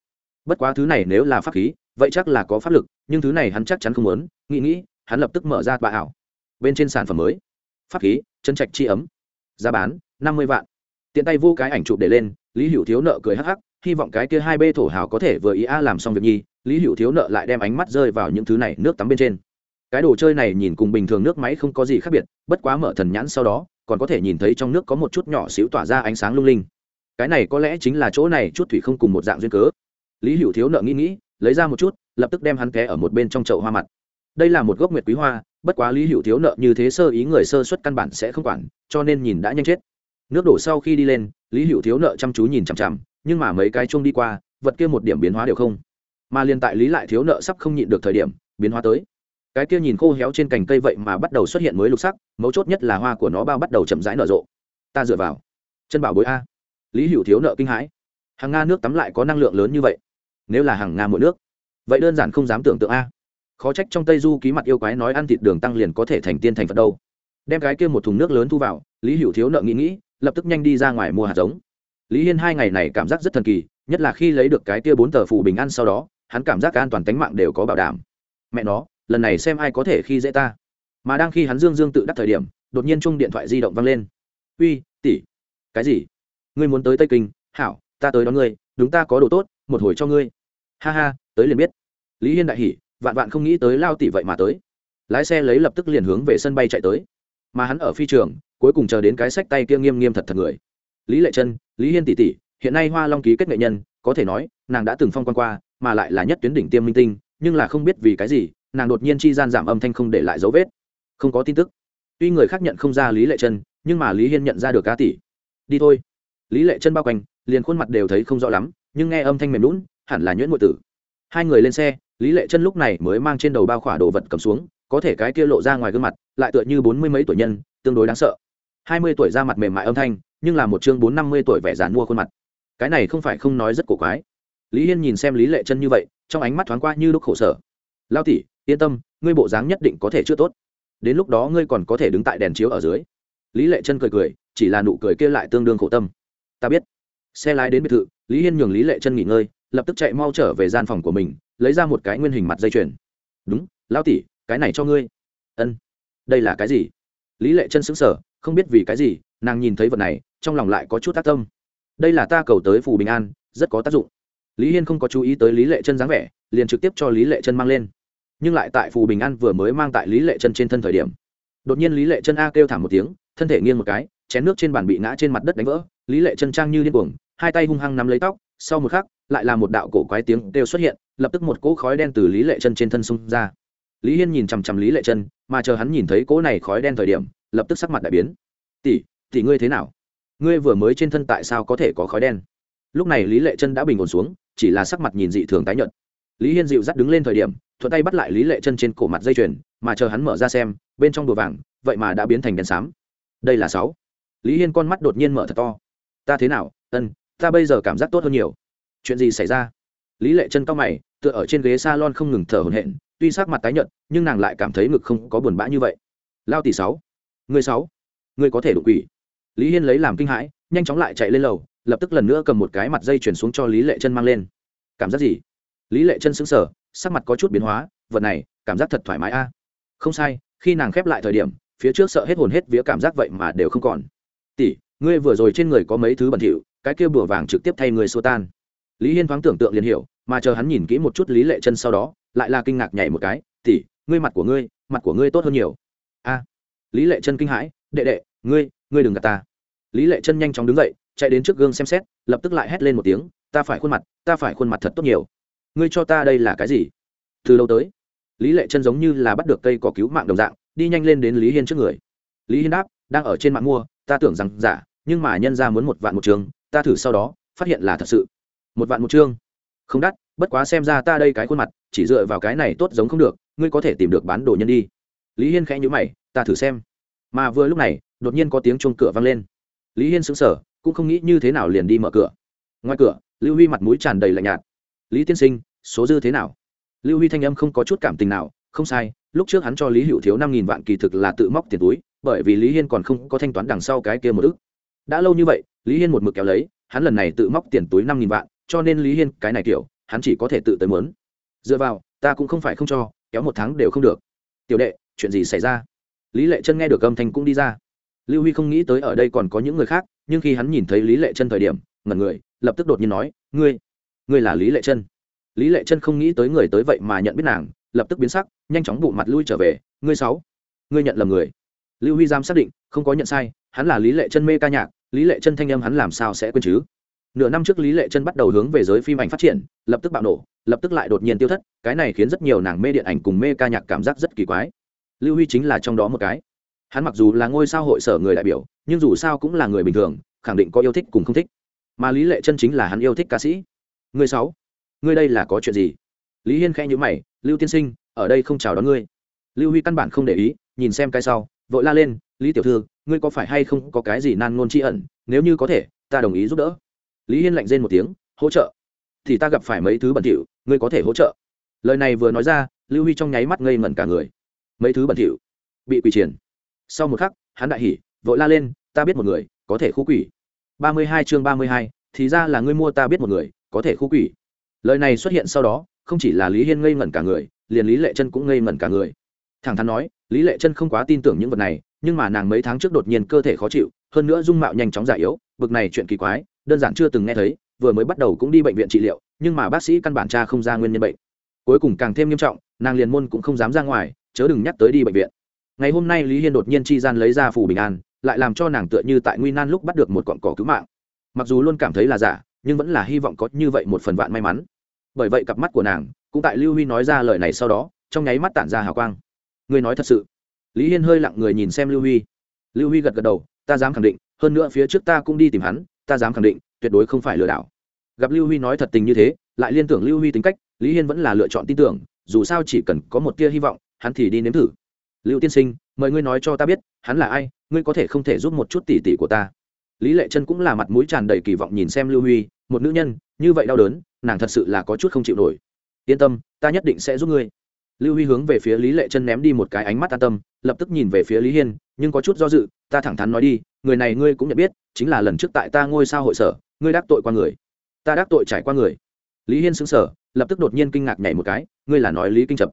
Bất quá thứ này nếu là pháp khí, vậy chắc là có pháp lực, nhưng thứ này hắn chắc chắn không muốn, nghĩ nghĩ, hắn lập tức mở ra bà ảo. Bên trên sản phẩm mới. Pháp khí, chân trạch chi ấm. Giá bán, năm mươi vạn. Tiện tay vô cái ảnh chụp để lên, lý hữu thiếu nợ cười hắc hắc, hy vọng cái kia hai bê thổ hào có thể vừa ý a làm xong việc nhi, lý hữu thiếu nợ lại đem ánh mắt rơi vào những thứ này nước tắm bên trên. Cái đồ chơi này nhìn cùng bình thường nước máy không có gì khác biệt, bất quá mở thần nhãn sau đó còn có thể nhìn thấy trong nước có một chút nhỏ xíu tỏa ra ánh sáng lung linh. Cái này có lẽ chính là chỗ này chút thủy không cùng một dạng duyên cớ. Lý hữu thiếu nợ nghĩ nghĩ, lấy ra một chút, lập tức đem hắn té ở một bên trong chậu hoa mặt. Đây là một gốc nguyệt quý hoa, bất quá lý hữu thiếu nợ như thế sơ ý người sơ xuất căn bản sẽ không quản, cho nên nhìn đã nhanh chết. Nước đổ sau khi đi lên, lý hữu thiếu nợ chăm chú nhìn chằm chằm, nhưng mà mấy cái chung đi qua, vật kia một điểm biến hóa đều không. Mà liền tại lý lại thiếu nợ sắp không nhịn được thời điểm, biến hóa tới cái kia nhìn khô héo trên cành cây vậy mà bắt đầu xuất hiện mới lục sắc, mấu chốt nhất là hoa của nó bao bắt đầu chậm rãi nở rộ. Ta dựa vào. Chân bảo bối a. Lý hữu thiếu nợ kinh hãi. Hàng nga nước tắm lại có năng lượng lớn như vậy. Nếu là hàng nga mỗi nước. Vậy đơn giản không dám tưởng tượng a. Khó trách trong tây du ký mặt yêu quái nói ăn thịt đường tăng liền có thể thành tiên thành phật đâu. Đem cái kia một thùng nước lớn thu vào, lý hữu thiếu nợ nghĩ nghĩ, lập tức nhanh đi ra ngoài mua hạt giống. Lý hiên hai ngày này cảm giác rất thần kỳ, nhất là khi lấy được cái kia bốn tờ phù bình an sau đó, hắn cảm giác an toàn tính mạng đều có bảo đảm. Mẹ nó lần này xem ai có thể khi dễ ta. Mà đang khi hắn dương dương tự đắc thời điểm, đột nhiên chung điện thoại di động vang lên. Uy, tỷ, cái gì? Ngươi muốn tới tây kinh? Hảo, ta tới đón ngươi, đúng ta có đồ tốt, một hồi cho ngươi. Ha ha, tới liền biết. Lý hiên đại hỉ, vạn vạn không nghĩ tới lao tỷ vậy mà tới. Lái xe lấy lập tức liền hướng về sân bay chạy tới. Mà hắn ở phi trường, cuối cùng chờ đến cái sách tay kia nghiêm nghiêm thật thật người. Lý lệ chân lý hiên tỷ tỷ, hiện nay hoa long ký kết nghệ nhân, có thể nói, nàng đã từng phong quan qua, mà lại là nhất tuyến đỉnh tiêm minh tinh, nhưng là không biết vì cái gì nàng đột nhiên chi gian giảm âm thanh không để lại dấu vết. Không có tin tức. Tuy người khác nhận không ra lý lệ chân nhưng mà lý hiên nhận ra được ca tỷ. Đi thôi. Lý lệ chân bao quanh, liền khuôn mặt đều thấy không rõ lắm, nhưng nghe âm thanh mềm lún hẳn là nhuyễn ngụy tử. Hai người lên xe, lý lệ chân lúc này mới mang trên đầu bao khỏa đồ vật cầm xuống, có thể cái kia lộ ra ngoài gương mặt, lại tựa như bốn mươi mấy tuổi nhân, tương đối đáng sợ. Hai mươi tuổi ra mặt mềm mại âm thanh, nhưng là một chương bốn năm mươi tuổi vẻ dán mua khuôn mặt. Cái này không phải không nói rất cổ quái. Lý hiên nhìn xem lý lệ chân như vậy, trong ánh mắt thoáng qua như lúc khổ sở. Lao tỷ yên tâm, ngươi bộ dáng nhất định có thể chưa tốt. Đến lúc đó ngươi còn có thể đứng tại đèn chiếu ở dưới. Lý lệ chân cười cười, chỉ là nụ cười kia lại tương đương khổ tâm. Ta biết. Xe lái đến biệt thự, lý hiên nhường lý lệ chân nghỉ ngơi, lập tức chạy mau trở về gian phòng của mình, lấy ra một cái nguyên hình mặt dây chuyền. Đúng lao tỷ, cái này cho ngươi. Ân, đây là cái gì? Lý lệ chân xứng sở không biết vì cái gì, nàng nhìn thấy vật này, trong lòng lại có chút tác tâm. Đây là ta cầu tới phù bình an, rất có tác dụng. Lý hiên không có chú ý tới lý lệ chân dáng vẻ, liền trực tiếp cho lý lệ chân mang lên nhưng lại tại phù bình an vừa mới mang tại lý lệ chân trên thân thời điểm. Đột nhiên lý lệ chân a kêu thảm một tiếng, thân thể nghiêng một cái, chén nước trên bàn bị ngã trên mặt đất đánh vỡ, lý lệ chân trang như điên cuồng, hai tay hung hăng nắm lấy tóc, sau một khắc, lại là một đạo cổ quái tiếng kêu xuất hiện, lập tức một cỗ khói đen từ lý lệ chân trên thân xung ra. Lý hiên nhìn chằm chằm lý lệ chân, mà chờ hắn nhìn thấy cỗ này khói đen thời điểm, lập tức sắc mặt đại biến. Tỷ tỷ ngươi thế nào? Ngươi vừa mới trên thân tại sao có thể có khói đen? Lúc này lý lệ chân đã bình ổn xuống, chỉ là sắc mặt nhìn dị thường tái nhợt. Lý hiên dịu dắt đứng lên thời điểm thuận tay bắt lại lý lệ chân trên cổ mặt dây chuyền, mà chờ hắn mở ra xem, bên trong đồ vàng, vậy mà đã biến thành đèn xám. Đây là sáu. Lý hiên con mắt đột nhiên mở thật to. Ta thế nào? Ân, ta bây giờ cảm giác tốt hơn nhiều. Chuyện gì xảy ra? Lý lệ chân cao mày, tựa ở trên ghế s a lon không ngừng thở hổn hển, tuy sắc mặt tái nhợt, nhưng nàng lại cảm thấy ngực không có buồn bã như vậy. Lao tỷ sáu. Người sáu. Người có thể đụng quỷ. Lý hiên lấy làm kinh hãi, nhanh chóng lại chạy lên lầu, lập tức lần nữa cầm một cái mặt dây chuyển xuống cho lý lệ chân mang lên. Cảm giác gì? Lý lệ chân xứng sở sắc mặt có chút biến hóa, vật này, cảm giác thật thoải mái a. Không sai, khi nàng khép lại thời điểm, phía trước sợ hết hồn hết vía cảm giác vậy mà đều không còn. Tỷ, ngươi vừa rồi trên người có mấy thứ bẩn thỉu, cái kia bùa vàng trực tiếp thay người xua tan. Lý hiên thoáng tưởng tượng liền hiểu, mà chờ hắn nhìn kỹ một chút lý lệ chân sau đó, lại là kinh ngạc nhảy một cái, tỷ, ngươi mặt của ngươi, mặt của ngươi tốt hơn nhiều. A. Lý lệ chân kinh hãi, đệ đệ, ngươi ngươi đừng gạt ta. Lý lệ chân nhanh chóng đứng dậy, chạy đến trước gương xem xét, lập tức lại hét lên một tiếng, ta phải khuôn mặt, ta phải khuôn mặt thật tốt nhiều ngươi cho ta đây là cái gì? Từ lâu tới, lý lệ chân giống như là bắt được cây có cứu mạng đồng dạng, đi nhanh lên đến lý hiên trước người. Lý hiên đáp, đang ở trên mạng mua, ta tưởng rằng giả, nhưng mà nhân ra muốn một vạn một trường, ta thử sau đó, phát hiện là thật sự. Một vạn một chương không đắt, bất quá xem ra ta đây cái khuôn mặt, chỉ dựa vào cái này tốt giống không được, ngươi có thể tìm được bán đồ nhân đi. Lý hiên khẽ nhữ mày, ta thử xem. Mà vừa lúc này, đột nhiên có tiếng chuông cửa vang lên. Lý hiên sững sờ, cũng không nghĩ như thế nào liền đi mở cửa. Ngoài cửa, lưu huy mặt mũi tràn đầy lạnh nhạt lý tiên sinh, số dư thế nào? Lưu huy thanh âm không có chút cảm tình nào, không sai, lúc trước hắn cho lý hữu thiếu năm nghìn vạn kỳ thực là tự móc tiền túi, bởi vì lý hiên còn không có thanh toán đằng sau cái kia một ức. Đã lâu như vậy, lý hiên một mực kéo lấy, hắn lần này tự móc tiền túi năm nghìn vạn, cho nên lý hiên cái này kiểu, hắn chỉ có thể tự tới mớn dựa vào, ta cũng không phải không cho, kéo một tháng đều không được. Tiểu đệ, chuyện gì xảy ra? Lý lệ chân nghe được âm thanh cũng đi ra. Lưu huy không nghĩ tới ở đây còn có những người khác, nhưng khi hắn nhìn thấy lý lệ chân thời điểm, ngẩn người, lập tức đột nhiên nói, ngươi ngươi là lý lệ chân. Lý lệ chân không nghĩ tới người tới vậy mà nhận biết nàng, lập tức biến sắc, nhanh chóng bụng mặt lui trở về. Ngươi sáu, ngươi nhận lầm người. Lưu huy giam xác định, không có nhận sai, hắn là lý lệ chân mê ca nhạc, lý lệ chân thanh âm hắn làm sao sẽ quên chứ? Nửa năm trước lý lệ chân bắt đầu hướng về giới phim ảnh phát triển, lập tức bạo nổ, lập tức lại đột nhiên tiêu thất, cái này khiến rất nhiều nàng mê điện ảnh cùng mê ca nhạc cảm giác rất kỳ quái. Lưu huy chính là trong đó một cái. Hắn mặc dù là ngôi sao hội sở người đại biểu, nhưng dù sao cũng là người bình thường, khẳng định có yêu thích cùng không thích. Mà lý lệ chân chính là hắn yêu thích ca sĩ người sáu, ngươi đây là có chuyện gì? Lý hiên khẽ nhíu mày, lưu tiên sinh, ở đây không chào đón ngươi. Lưu huy căn bản không để ý, nhìn xem cái sau, vội la lên, lý tiểu thư, ngươi có phải hay không có cái gì nan ngôn tri ẩn? Nếu như có thể, ta đồng ý giúp đỡ. Lý hiên lạnh rên một tiếng, hỗ trợ. Thì ta gặp phải mấy thứ bẩn thỉu, ngươi có thể hỗ trợ. Lời này vừa nói ra, lưu huy trong nháy mắt ngây ngẩn cả người. Mấy thứ bẩn thỉu bị quỷ triển sau một khắc, hắn đại hỉ, vội la lên, ta biết một người, có thể khu quỷ. Ba mươi hai chương ba mươi hai, thì ra là ngươi mua ta biết một người có thể khu quỷ. Lời này xuất hiện sau đó, không chỉ là lý hiên ngây ngẩn cả người, liền lý lệ chân cũng ngây ngẩn cả người. Thẳng thắn nói, lý lệ chân không quá tin tưởng những vật này, nhưng mà nàng mấy tháng trước đột nhiên cơ thể khó chịu, hơn nữa dung mạo nhanh chóng già yếu, bực này chuyện kỳ quái, đơn giản chưa từng nghe thấy, vừa mới bắt đầu cũng đi bệnh viện trị liệu, nhưng mà bác sĩ căn bản tra không ra nguyên nhân bệnh. Cuối cùng càng thêm nghiêm trọng, nàng liền môn cũng không dám ra ngoài, chớ đừng nhắc tới đi bệnh viện. Ngày hôm nay lý hiên đột nhiên chi gian lấy ra phủ bình an, lại làm cho nàng tựa như tại nguy nan lúc bắt được một cọn cỏ cứu mạng. Mặc dù luôn cảm thấy là giả nhưng vẫn là hy vọng có như vậy một phần vạn may mắn. Bởi vậy cặp mắt của nàng cũng tại lưu huy nói ra lời này sau đó, trong nháy mắt tản ra hào quang. Ngươi nói thật sự. Lý hiên hơi lặng người nhìn xem lưu huy. Lưu huy gật gật đầu, ta dám khẳng định, hơn nữa phía trước ta cũng đi tìm hắn, ta dám khẳng định, tuyệt đối không phải lừa đảo. Gặp lưu huy nói thật tình như thế, lại liên tưởng lưu huy tính cách, lý hiên vẫn là lựa chọn tin tưởng, dù sao chỉ cần có một tia hy vọng, hắn thì đi nếm thử. Lưu tiên sinh, mời ngươi nói cho ta biết, hắn là ai, ngươi có thể không thể giúp một chút tỉ tỉ của ta? Lý lệ chân cũng là mặt mũi tràn đầy kỳ vọng nhìn xem lưu huy, một nữ nhân, như vậy đau đớn, nàng thật sự là có chút không chịu nổi. Yên tâm, ta nhất định sẽ giúp ngươi. Lưu huy hướng về phía lý lệ chân ném đi một cái ánh mắt an tâm, lập tức nhìn về phía lý hiên, nhưng có chút do dự, ta thẳng thắn nói đi, người này ngươi cũng nhận biết, chính là lần trước tại ta ngôi sao hội sở, ngươi đắc tội qua người. Ta đắc tội trải qua người. Lý hiên xứng sở lập tức đột nhiên kinh ngạc nhảy một cái, ngươi là nói lý kinh chập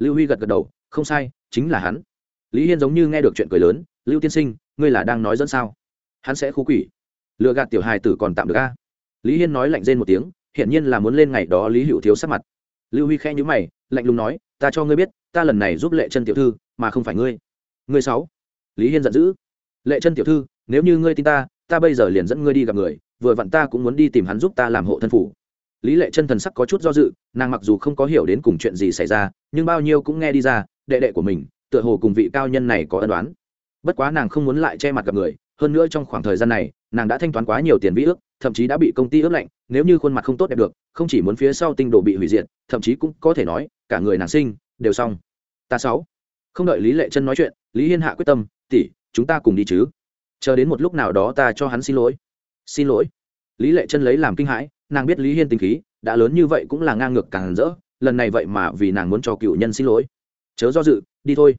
lưu huy gật gật đầu, không sai, chính là hắn. Lý hiên giống như nghe được chuyện cười lớn, lưu tiên sinh, ngươi là đang nói dẫn sao? Hắn sẽ khu quỷ. Lựa gạt tiểu hài tử còn tạm được a. Lý hiên nói lạnh rên một tiếng, hiển nhiên là muốn lên ngày đó lý hữu thiếu sắc mặt. Lưu huy khe nhữ mày, lạnh lùng nói, ta cho ngươi biết, ta lần này giúp lệ chân tiểu thư, mà không phải ngươi. Ngươi sáu? Lý hiên giận dữ. Lệ chân tiểu thư, nếu như ngươi tin ta ta bây giờ liền dẫn ngươi đi gặp người, vừa vặn ta cũng muốn đi tìm hắn giúp ta làm hộ thân phủ. Lý lệ chân thần sắc có chút do dự, nàng mặc dù không có hiểu đến cùng chuyện gì xảy ra, nhưng bao nhiêu cũng nghe đi ra, đệ đệ của mình, tựa hồ cùng vị cao nhân này có ân đoán bất quá nàng không muốn lại che mặt gặp người hơn nữa trong khoảng thời gian này, nàng đã thanh toán quá nhiều tiền vĩ ước, thậm chí đã bị công ty ướp lạnh, nếu như khuôn mặt không tốt đẹp được, không chỉ muốn phía sau tinh đồ bị hủy diệt, thậm chí cũng có thể nói, cả người nàng sinh, đều xong. Ta sáu. Không đợi lý lệ chân nói chuyện, lý hiên hạ quyết tâm, tỷ, chúng ta cùng đi chứ. Chờ đến một lúc nào đó ta cho hắn xin lỗi. Xin lỗi? Lý lệ chân lấy làm kinh hãi, nàng biết lý hiên tình khí, đã lớn như vậy cũng là ngang ngược càng rỡ, lần này vậy mà vì nàng muốn cho cựu nhân xin lỗi. Chớ do dự, đi thôi.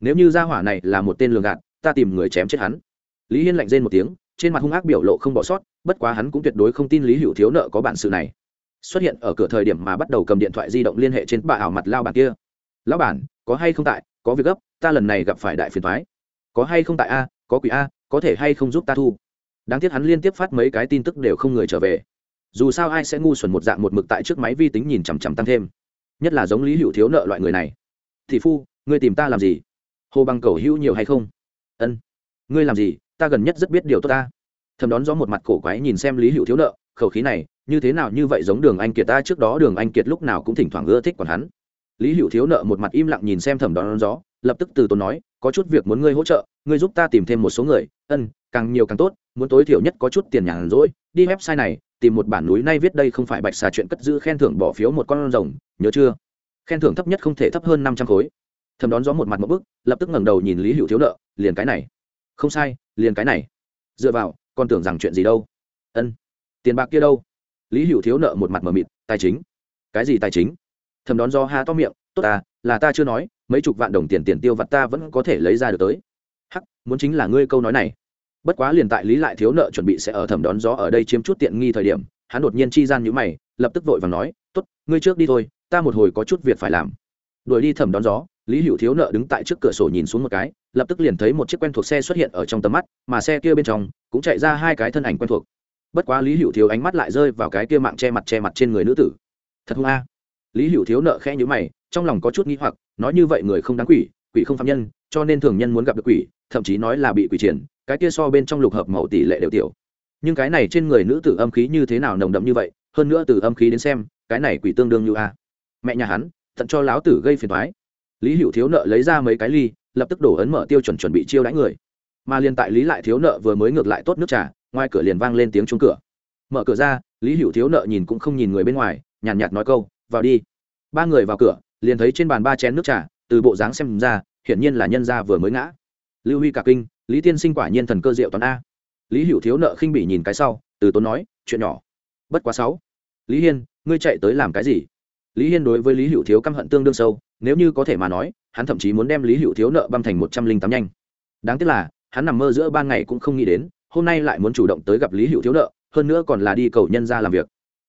Nếu như gia hỏa này là một tên lường gạt, ta tìm người chém chết hắn lý hiên lạnh rên một tiếng, trên mặt hung ác biểu lộ không bỏ sót, bất quá hắn cũng tuyệt đối không tin lý hữu thiếu nợ có bản sự này. Xuất hiện ở cửa thời điểm mà bắt đầu cầm điện thoại di động liên hệ trên bà ảo mặt lao bản kia. Lão bản, có hay không tại? Có việc gấp, ta lần này gặp phải đại phiền thoái có hay không tại a? Có quỷ a? Có thể hay không giúp ta thu? Đáng tiếc hắn liên tiếp phát mấy cái tin tức đều không người trở về. Dù sao ai sẽ ngu xuẩn một dạng một mực tại trước máy vi tính nhìn chằm chằm tăng thêm? Nhất là giống lý hữu thiếu nợ loại người này. Thì phu, ngươi tìm ta làm gì? Hồ bằng cầu hữu nhiều hay không? Ân. Ngươi làm gì? Ta gần nhất rất biết điều tốt ta. Thầm đón gió một mặt cổ quái nhìn xem lý hữu thiếu nợ, khẩu khí này, như thế nào như vậy giống đường anh kiệt ta, trước đó đường anh kiệt lúc nào cũng thỉnh thoảng ưa thích còn hắn. Lý hữu thiếu nợ một mặt im lặng nhìn xem thẩm đón gió, lập tức từ tốn nói, có chút việc muốn ngươi hỗ trợ, ngươi giúp ta tìm thêm một số người, ân, càng nhiều càng tốt, muốn tối thiểu nhất có chút tiền nhàn rỗi, đi website này, tìm một bản núi nay viết đây không phải bạch xà chuyện cất giữ khen thưởng bỏ phiếu một con rồng, nhớ chưa? Khen thưởng thấp nhất không thể thấp hơn năm trăm khối. Thầm đón gió một mặt một bức, lập tức ngẩng đầu nhìn lý hữu thiếu nợ, liền cái này không sai, liền cái này. Dựa vào con tưởng rằng chuyện gì đâu. Ân. Tiền bạc kia đâu? Lý hữu thiếu nợ một mặt mờ mịt, tài chính. Cái gì tài chính? Thầm đón do ha to miệng, tốt à là ta chưa nói, mấy chục vạn đồng tiền tiền tiêu vặt ta vẫn có thể lấy ra được tới. Hắc, muốn chính là ngươi câu nói này. Bất quá liền tại lý lại thiếu nợ chuẩn bị sẽ ở thẩm đón gió ở đây chiếm chút tiện nghi thời điểm, hắn đột nhiên chi gian nhữ mày, lập tức vội và nói, tốt, ngươi trước đi thôi, ta một hồi có chút việc phải làm đuổi đi thẩm đón gió, lý hữu thiếu nợ đứng tại trước cửa sổ nhìn xuống một cái, lập tức liền thấy một chiếc quen thuộc xe xuất hiện ở trong tầm mắt, mà xe kia bên trong cũng chạy ra hai cái thân ảnh quen thuộc. Bất quá lý hữu thiếu ánh mắt lại rơi vào cái kia mạng che mặt che mặt trên người nữ tử. Thật hung a. Lý hữu thiếu nợ khẽ nhữ mày, trong lòng có chút nghĩ hoặc, nói như vậy người không đáng quỷ quỷ không phạm nhân, cho nên thường nhân muốn gặp được quỷ, thậm chí nói là bị quỷ triển, cái kia so bên trong lục hợp mẫu tỷ lệ đều tiểu. Nhưng cái này trên người nữ tử âm khí như thế nào nồng đậm như vậy, hơn nữa từ âm khí đến xem, cái này quỷ tương đương như a. Mẹ nhà hắn tận cho láo tử gây phiền thoái lý hữu thiếu nợ lấy ra mấy cái ly lập tức đổ ấn mở tiêu chuẩn chuẩn bị chiêu đãi người. Mà liền tại lý lại thiếu nợ vừa mới ngược lại tốt nước trà ngoài cửa liền vang lên tiếng trúng cửa. Mở cửa ra lý hữu thiếu nợ nhìn cũng không nhìn người bên ngoài nhàn nhạt, nhạt nói câu vào đi. Ba người vào cửa liền thấy trên bàn ba chén nước trà từ bộ dáng xem ra hiển nhiên là nhân gia vừa mới ngã. Lưu huy cả kinh lý tiên sinh quả nhiên thần cơ diệu toán a. Lý hữu thiếu nợ khinh bỉ nhìn cái sau từ tốn nói chuyện nhỏ bất quá sáu. Lý hiên ngươi chạy tới làm cái gì? Lý hiên đối với lý hữu thiếu căm hận tương đương sâu, nếu như có thể mà nói, hắn thậm chí muốn đem lý hữu thiếu nợ băm thành một trăm linh tám nhanh. Đáng tiếc là, hắn nằm mơ giữa ban ngày cũng không nghĩ đến, hôm nay lại muốn chủ động tới gặp lý hữu thiếu nợ, hơn nữa còn là đi cầu nhân ra làm việc.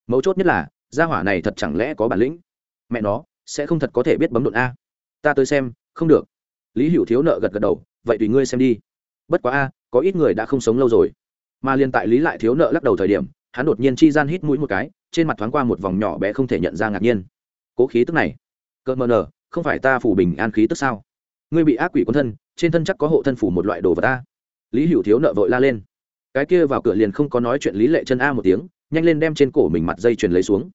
Mấu chốt nhất là, gia hỏa này thật chẳng lẽ có bản lĩnh? Mẹ nó, sẽ không thật có thể biết bấm đột a. Ta tới xem, không được. Lý hữu thiếu nợ gật gật đầu, vậy tùy ngươi xem đi. Bất quá a, có ít người đã không sống lâu rồi. Mà liên tại lý lại thiếu nợ lắc đầu thời điểm, hắn đột nhiên chi gian hít mũi một cái, trên mặt thoáng qua một vòng nhỏ bé không thể nhận ra ngạc nhiên cố khí tức này. Cỡ mờ nờ, không phải ta phủ bình an khí tức sao? Ngươi bị ác quỷ quân thân, trên thân chắc có hộ thân phủ một loại đồ vật ta lý hữu thiếu nợ vội la lên. Cái kia vào cửa liền không có nói chuyện lý lệ chân a một tiếng, nhanh lên đem trên cổ mình mặt dây chuyền lấy xuống.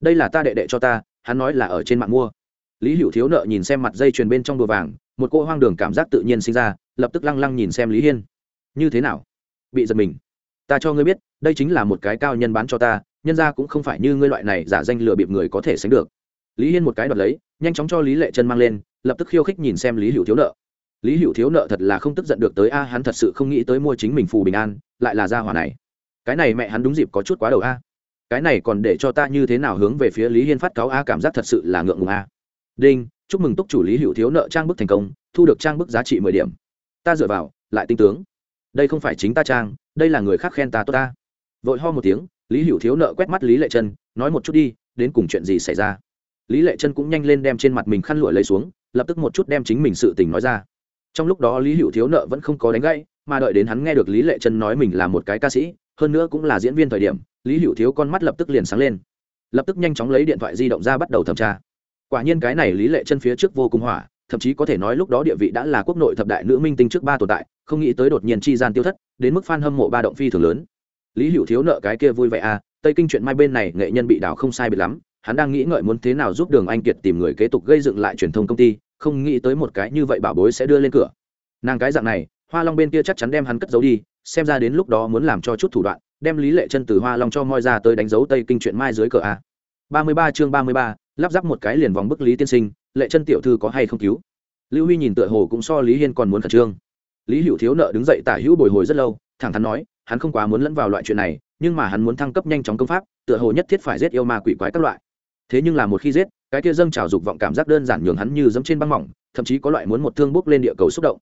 Đây là ta đệ đệ cho ta, hắn nói là ở trên mạng mua. Lý hữu thiếu nợ nhìn xem mặt dây chuyền bên trong đồ vàng, một cô hoang đường cảm giác tự nhiên sinh ra, lập tức lăng lăng nhìn xem lý hiên. Như thế nào? Bị giật mình. Ta cho ngươi biết, đây chính là một cái cao nhân bán cho ta, nhân ra cũng không phải như ngươi loại này giả danh lừa bịp người có thể sánh được lý hiên một cái đoạt lấy, nhanh chóng cho lý lệ chân mang lên, lập tức khiêu khích nhìn xem lý hữu thiếu nợ. Lý hữu thiếu nợ thật là không tức giận được tới, a, hắn thật sự không nghĩ tới mua chính mình phù bình an, lại là gia hỏa này. Cái này mẹ hắn đúng dịp có chút quá đầu a. Cái này còn để cho ta như thế nào hướng về phía lý hiên phát cáo a, cảm giác thật sự là ngượng ngùng a. Đinh, chúc mừng túc chủ lý hữu thiếu nợ trang bức thành công, thu được trang bức giá trị mười điểm. Ta dựa vào, lại tinh tướng. Đây không phải chính ta trang, đây là người khác khen ta tốt ta. Vội ho một tiếng, lý hữu thiếu nợ quét mắt lý lệ chân nói một chút đi, đến cùng chuyện gì xảy ra? Lý lệ chân cũng nhanh lên đem trên mặt mình khăn lụa lấy xuống, lập tức một chút đem chính mình sự tình nói ra. Trong lúc đó lý hữu thiếu nợ vẫn không có đánh gãy, mà đợi đến hắn nghe được lý lệ chân nói mình là một cái ca sĩ, hơn nữa cũng là diễn viên thời điểm, lý hữu thiếu con mắt lập tức liền sáng lên. Lập tức nhanh chóng lấy điện thoại di động ra bắt đầu thẩm tra. Quả nhiên cái này lý lệ chân phía trước vô cùng hỏa, thậm chí có thể nói lúc đó địa vị đã là quốc nội thập đại nữ minh tinh trước ba tồn tại, không nghĩ tới đột nhiên chi gian tiêu thất, đến mức f a n hâm mộ ba động phi thường lớn. Lý hữu thiếu nợ cái kia vui vẻ à tây kinh chuyện mai bên này nghệ nhân bị đảo không sai bị lắm hắn đang nghĩ ngợi muốn thế nào giúp đường anh kiệt tìm người kế tục gây dựng lại truyền thông công ty, không nghĩ tới một cái như vậy bảo bối sẽ đưa lên cửa. Nàng cái dạng này, hoa long bên kia chắc chắn đem hắn cất giấu đi, xem ra đến lúc đó muốn làm cho chút thủ đoạn, đem lý lệ chân từ hoa long cho moi ra tới đánh dấu tây kinh chuyện mai dưới cờ a. Ba mươi ba chương ba mươi ba, lắp ráp một cái liền vòng bức lý tiên sinh, lệ chân tiểu thư có hay không cứu? Lưu huy nhìn tựa hồ cũng so lý hiên còn muốn khẩn trương. Lý hữu thiếu nợ đứng dậy tả hữu bồi hồi rất lâu, thẳng thắn nói, hắn không quá muốn lẫn vào loại chuyện này, nhưng mà hắn muốn thăng cấp nhanh chóng công pháp, tựa hồ nhất thiết phải giết yêu ma quỷ quái các loại thế nhưng là một khi giết, cái kia dâng trào dục vọng cảm giác đơn giản nhường hắn như dẫm trên băng mỏng, thậm chí có loại muốn một thương bốc lên địa cầu xúc động.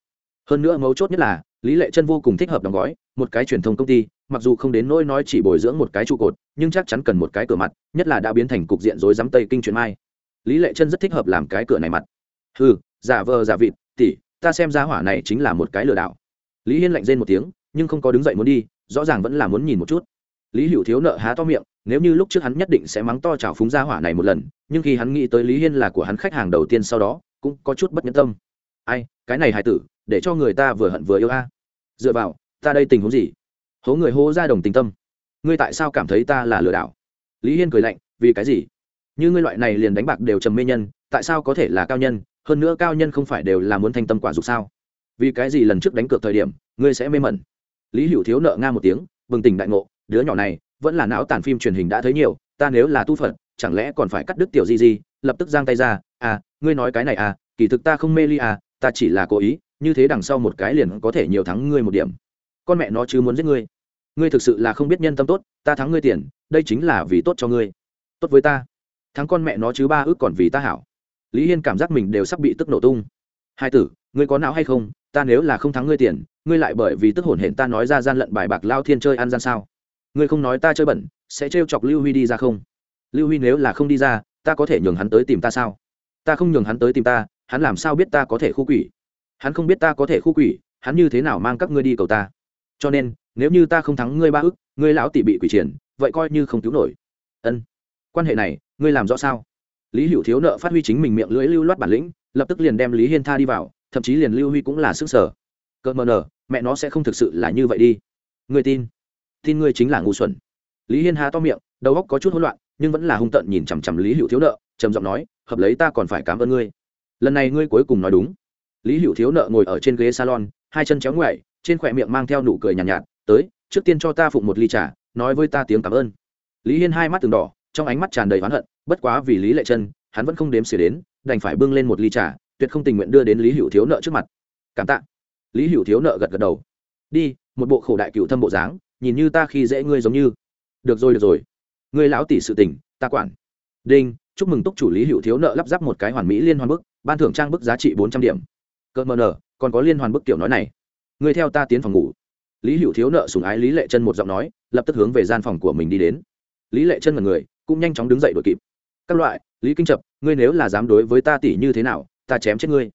Hơn nữa mấu chốt nhất là, lý lệ chân vô cùng thích hợp đóng gói, một cái truyền thông công ty, mặc dù không đến nỗi nói chỉ bồi dưỡng một cái trụ cột, nhưng chắc chắn cần một cái cửa mặt, nhất là đã biến thành cục diện rối rắm tây kinh chuyện mai. Lý lệ chân rất thích hợp làm cái cửa này mặt. Ừ giả vờ giả vịt tỉ ta xem ra hỏa này chính là một cái lừa đảo. Lý hiên lạnh rên một tiếng, nhưng không có đứng dậy muốn đi, rõ ràng vẫn là muốn nhìn một chút. Lý hữu thiếu nợ há to miệng nếu như lúc trước hắn nhất định sẽ mắng to chảo phúng ra hỏa này một lần, nhưng khi hắn nghĩ tới lý hiên là của hắn khách hàng đầu tiên sau đó, cũng có chút bất nhẫn tâm. Ai, cái này hài tử, để cho người ta vừa hận vừa yêu a. Dựa vào, ta đây tình huống gì? Hố người hô ra đồng tình tâm. Ngươi tại sao cảm thấy ta là lừa đảo? Lý hiên cười lạnh, vì cái gì? Như ngươi loại này liền đánh bạc đều trầm mê nhân, tại sao có thể là cao nhân? Hơn nữa cao nhân không phải đều là muốn thanh tâm quả dục sao? Vì cái gì lần trước đánh cược thời điểm, ngươi sẽ mê mẩn? Lý hữu thiếu nợ nga một tiếng, bừng tỉnh đại ngộ, đứa nhỏ này vẫn là não tàn phim truyền hình đã thấy nhiều, ta nếu là tu phật, chẳng lẽ còn phải cắt đứt tiểu gì gì lập tức giang tay ra à ngươi nói cái này à kỳ thực ta không mê ly à ta chỉ là cố ý, như thế đằng sau một cái liền có thể nhiều thắng ngươi một điểm. Con mẹ nó chứ muốn giết ngươi. Ngươi thực sự là không biết nhân tâm tốt, ta thắng ngươi tiền, đây chính là vì tốt cho ngươi. Tốt với ta. Thắng con mẹ nó chứ ba ước còn vì ta hảo. Lý hiên cảm giác mình đều sắp bị tức nổ tung. Hai tử, ngươi có não hay không? Ta nếu là không thắng ngươi tiền, ngươi lại bởi vì tức hổn hển ta nói ra gian lận bài bạc lao thiên chơi ăn gian sao? Ngươi không nói ta chơi bẩn sẽ trêu chọc lưu huy đi ra không? Lưu huy nếu là không đi ra ta có thể nhường hắn tới tìm ta sao? Ta không nhường hắn tới tìm ta hắn làm sao biết ta có thể khu quỷ? Hắn không biết ta có thể khu quỷ hắn như thế nào mang các ngươi đi cầu ta? Cho nên nếu như ta không thắng ngươi ba ức ngươi lão tỷ bị quỷ triển vậy coi như không cứu nổi. Ân. Quan hệ này ngươi làm rõ sao? Lý hữu thiếu nợ phát huy chính mình miệng lưỡi lưu loát bản lĩnh lập tức liền đem lý hiên tha đi vào thậm chí liền lưu huy cũng là sức sở. Cợt mờ nở, mẹ nó sẽ không thực sự là như vậy đi. Ngươi tin? Tin ngươi chính là ngu xuẩn. Lý hiên há to miệng đầu óc có chút hỗn loạn nhưng vẫn là hung tợn nhìn chằm chằm lý hữu thiếu nợ trầm giọng nói hợp lấy ta còn phải cảm ơn ngươi. Lần này ngươi cuối cùng nói đúng. Lý hữu thiếu nợ ngồi ở trên ghế salon hai chân chéo ngoại trên khỏe miệng mang theo nụ cười nhàn nhạt, nhạt tới trước tiên cho ta phụng một ly trà nói với ta tiếng cảm ơn. Lý hiên hai mắt từng đỏ trong ánh mắt tràn đầy oán hận bất quá vì lý lệ chân hắn vẫn không đếm xỉa đến đành phải bưng lên một ly trà tuyệt không tình nguyện đưa đến lý hữu thiếu nợ trước mặt. Cảm tạ. Lý hữu thiếu nợ gật gật đầu. Đi một bộ khổ đại cựu thâm bộ dáng nhìn như ta khi dễ ngươi giống như. Được rồi được rồi. Ngươi lão tỷ sự tình, ta quản. Đinh, chúc mừng túc chủ lý hữu thiếu nợ lắp ráp một cái hoàn mỹ liên hoàn bức, ban thưởng trang bức giá trị bốn trăm điểm. Cỡ mờ nở, còn có liên hoàn bức kiểu nói này. Ngươi theo ta tiến phòng ngủ. Lý hữu thiếu nợ sùng ái lý lệ chân một giọng nói, lập tức hướng về gian phòng của mình đi đến. Lý lệ chân là người, cũng nhanh chóng đứng dậy đuổi kịp. Các loại, lý kinh chập ngươi nếu là dám đối với ta tỷ như thế nào, ta chém chết ngươi.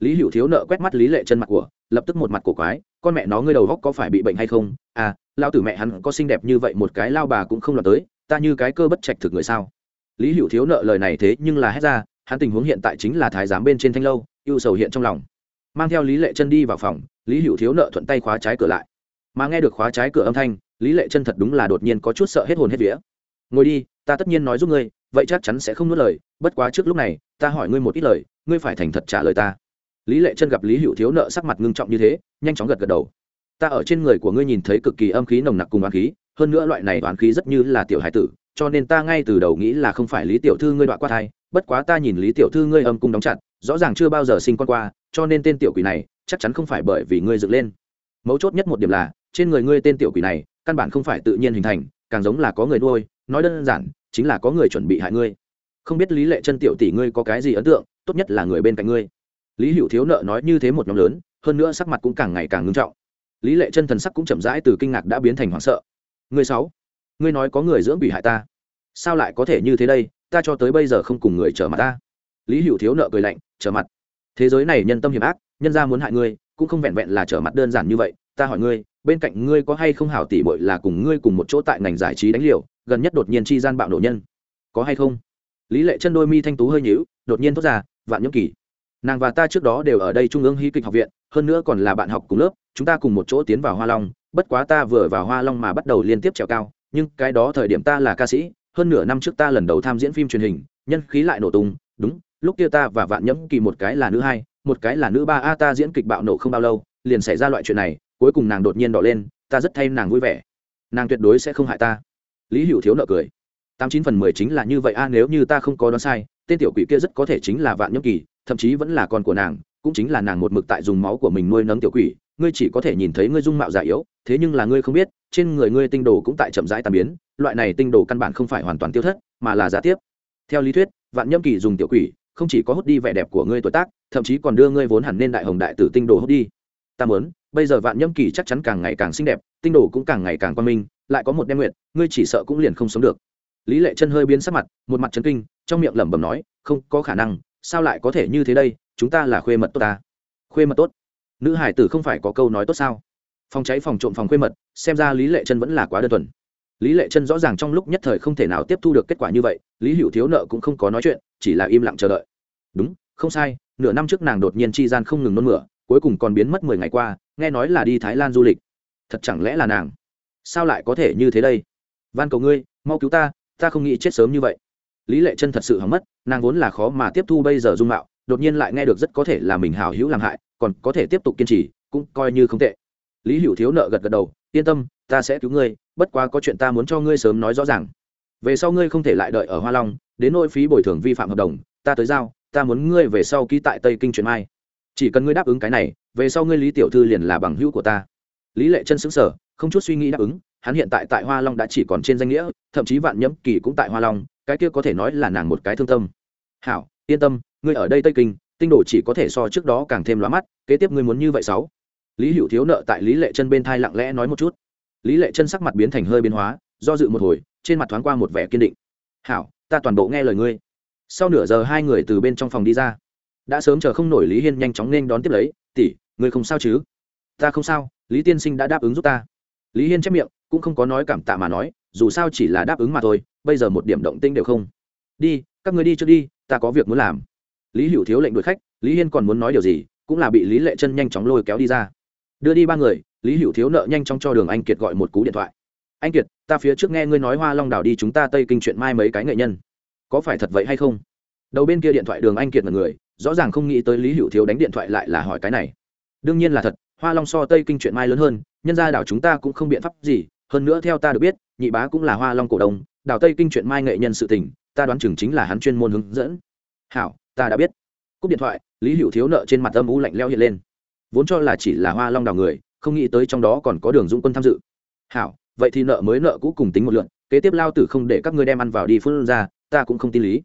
Lý hữu thiếu nợ quét mắt lý lệ chân mặt của, lập tức một mặt cổ quái, con mẹ nó ngươi đầu góc có phải bị bệnh hay không? À lao tử mẹ hắn có xinh đẹp như vậy một cái lao bà cũng không lọt tới, ta như cái cơ bất trạch thực người sao? Lý hữu thiếu nợ lời này thế nhưng là hết ra, hắn tình huống hiện tại chính là thái giám bên trên thanh lâu, ưu sầu hiện trong lòng. Mang theo lý lệ chân đi vào phòng, lý hữu thiếu nợ thuận tay khóa trái cửa lại. Mà nghe được khóa trái cửa âm thanh, lý lệ chân thật đúng là đột nhiên có chút sợ hết hồn hết vía. Ngồi đi, ta tất nhiên nói giúp ngươi, vậy chắc chắn sẽ không nuốt lời, bất quá trước lúc này, ta hỏi ngươi một ít lời, ngươi phải thành thật trả lời ta. Lý lệ chân gặp lý hữu thiếu nợ sắc mặt ngưng trọng như thế, nhanh chóng gật gật đầu ta ở trên người của ngươi nhìn thấy cực kỳ âm khí nồng nặc cùng oán khí, hơn nữa loại này oán khí rất như là tiểu hải tử, cho nên ta ngay từ đầu nghĩ là không phải lý tiểu thư ngươi đoạn qua thai, bất quá ta nhìn lý tiểu thư ngươi âm cung đóng chặt, rõ ràng chưa bao giờ sinh con qua, cho nên tên tiểu quỷ này chắc chắn không phải bởi vì ngươi dựng lên. Mấu chốt nhất một điểm là, trên người ngươi tên tiểu quỷ này, căn bản không phải tự nhiên hình thành, càng giống là có người nuôi, nói đơn giản, chính là có người chuẩn bị hại ngươi. Không biết lý lệ chân tiểu tỷ ngươi có cái gì ấn tượng, tốt nhất là người bên cạnh ngươi. Lý hữu thiếu nợ nói như thế một nhóm lớn, hơn nữa sắc mặt cũng càng ngày càng ngưng trọng lý lệ chân thần sắc cũng chậm rãi từ kinh ngạc đã biến thành hoảng sợ. Ngươi sáu, ngươi nói có người dưỡng bị hại ta. Sao lại có thể như thế đây? Ta cho tới bây giờ không cùng người trở mặt ta. Lý hữu thiếu nợ cười lạnh, trở mặt. Thế giới này nhân tâm hiểm ác, nhân ra muốn hại ngươi, cũng không vẹn vẹn là trở mặt đơn giản như vậy. Ta hỏi ngươi, bên cạnh ngươi có hay không hảo tỷ bội là cùng ngươi cùng một chỗ tại ngành giải trí đánh liều, gần nhất đột nhiên chi gian bạo nổ nhân. Có hay không? Lý lệ chân đôi mi thanh tú hơi nhíu, đột nhiên thốt ra, vạn nhâm kỳ nàng và ta trước đó đều ở đây trung ương hy kịch học viện, hơn nữa còn là bạn học cùng lớp, chúng ta cùng một chỗ tiến vào hoa long, bất quá ta vừa vào hoa long mà bắt đầu liên tiếp trèo cao, nhưng cái đó thời điểm ta là ca sĩ, hơn nửa năm trước ta lần đầu tham diễn phim truyền hình, nhân khí lại nổ tung, đúng, lúc kia ta và vạn nhẫm kỳ một cái là nữ hai, một cái là nữ ba a ta diễn kịch bạo nổ không bao lâu, liền xảy ra loại chuyện này, cuối cùng nàng đột nhiên đỏ lên, ta rất thay nàng vui vẻ. Nàng tuyệt đối sẽ không hại ta. Lý hữu thiếu nợ cười. Tám chín phần mười chính là như vậy a, nếu như ta không có đoán sai, tên tiểu quỷ kia rất có thể chính là vạn nhâm kỳ thậm chí vẫn là con của nàng, cũng chính là nàng một mực tại dùng máu của mình nuôi nấng tiểu quỷ, ngươi chỉ có thể nhìn thấy ngươi dung mạo già yếu, thế nhưng là ngươi không biết, trên người ngươi tinh đồ cũng tại chậm rãi tàn biến, loại này tinh đồ căn bản không phải hoàn toàn tiêu thất, mà là giả tiếp. Theo lý thuyết, vạn nhâm kỳ dùng tiểu quỷ, không chỉ có hút đi vẻ đẹp của ngươi tuổi tác, thậm chí còn đưa ngươi vốn hẳn nên đại hồng đại tử tinh đồ hút đi. Ta muốn, bây giờ vạn nhâm kỳ chắc chắn càng ngày càng xinh đẹp, tinh đồ cũng càng ngày càng quan minh, lại có một đem nguyện ngươi chỉ sợ cũng liền không sống được. Lý lệ chân hơi biến sắc mặt, một mặt chấn kinh, trong miệng lẩm bẩm nói, không có khả năng sao lại có thể như thế đây, chúng ta là khuê mật tốt ta. Khuê mật tốt? Nữ hải tử không phải có câu nói tốt sao? Phòng cháy phòng trộm phòng khuê mật, xem ra lý lệ chân vẫn là quá đơn thuần. Lý lệ chân rõ ràng trong lúc nhất thời không thể nào tiếp thu được kết quả như vậy, lý hữu thiếu nợ cũng không có nói chuyện, chỉ là im lặng chờ đợi. Đúng, không sai, nửa năm trước nàng đột nhiên chi gian không ngừng nôn mửa, cuối cùng còn biến mất mười ngày qua, nghe nói là đi thái lan du lịch. Thật chẳng lẽ là nàng? Sao lại có thể như thế đây? Van cầu ngươi, mau cứu ta ta không nghĩ chết sớm như vậy lý lệ chân thật sự hỏng mất, nàng vốn là khó mà tiếp thu bây giờ dung mạo, đột nhiên lại nghe được rất có thể là mình hào hữu làm hại, còn có thể tiếp tục kiên trì, cũng coi như không tệ. Lý hữu thiếu nợ gật gật đầu, yên tâm, ta sẽ cứu ngươi, bất quá có chuyện ta muốn cho ngươi sớm nói rõ ràng. Về sau ngươi không thể lại đợi ở hoa long, đến nỗi phí bồi thường vi phạm hợp đồng, ta tới giao, ta muốn ngươi về sau ký tại tây kinh truyền mai. Chỉ cần ngươi đáp ứng cái này, về sau ngươi lý tiểu thư liền là bằng hữu của ta. Lý lệ chân xứng sở không chút suy nghĩ đáp ứng, hắn hiện tại tại hoa long đã chỉ còn trên danh nghĩa, thậm chí vạn nhẫm kỳ cũng tại hoa long cái kia có thể nói là nàng một cái thương tâm. Hảo, yên tâm, ngươi ở đây tây kinh, tinh đồ chỉ có thể so trước đó càng thêm lóa mắt, kế tiếp ngươi muốn như vậy sáu. Lý hữu thiếu nợ tại lý lệ chân bên thai lặng lẽ nói một chút. Lý lệ chân sắc mặt biến thành hơi biến hóa, do dự một hồi, trên mặt thoáng qua một vẻ kiên định. Hảo, ta toàn bộ nghe lời ngươi. Sau nửa giờ hai người từ bên trong phòng đi ra. Đã sớm chờ không nổi lý hiên nhanh chóng nên đón tiếp lấy, tỷ, ngươi không sao chứ? Ta không sao, lý tiên sinh đã đáp ứng giúp ta. Lý hiên chép miệng, cũng không có nói cảm tạ mà nói, dù sao chỉ là đáp ứng mà thôi bây giờ một điểm động tinh đều không. Đi, các người đi trước đi, ta có việc muốn làm. Lý hữu thiếu lệnh đuổi khách, lý hiên còn muốn nói điều gì, cũng là bị lý lệ chân nhanh chóng lôi kéo đi ra. Đưa đi ba người, lý hữu thiếu nợ nhanh chóng cho đường anh kiệt gọi một cú điện thoại. Anh kiệt, ta phía trước nghe ngươi nói hoa long đảo đi chúng ta tây kinh chuyện mai mấy cái nghệ nhân. Có phải thật vậy hay không? Đầu bên kia điện thoại đường anh kiệt là người, rõ ràng không nghĩ tới lý hữu thiếu đánh điện thoại lại là hỏi cái này. Đương nhiên là thật, hoa long so tây kinh chuyện mai lớn hơn, nhân ra đảo chúng ta cũng không biện pháp gì, hơn nữa theo ta được biết, nhị bá cũng là hoa long cổ đông đảo tây kinh chuyện mai nghệ nhân sự tình ta đoán chừng chính là hắn chuyên môn hướng dẫn. Hảo ta đã biết. Cúp điện thoại lý hữu thiếu nợ trên mặt âm u lạnh leo hiện lên. Vốn cho là chỉ là hoa long đào người không nghĩ tới trong đó còn có đường dũng quân tham dự. Hảo vậy thì nợ mới nợ cũ cùng tính một lượn kế tiếp lao tử không để các ngươi đem ăn vào đi phun ra ta cũng không tin lý.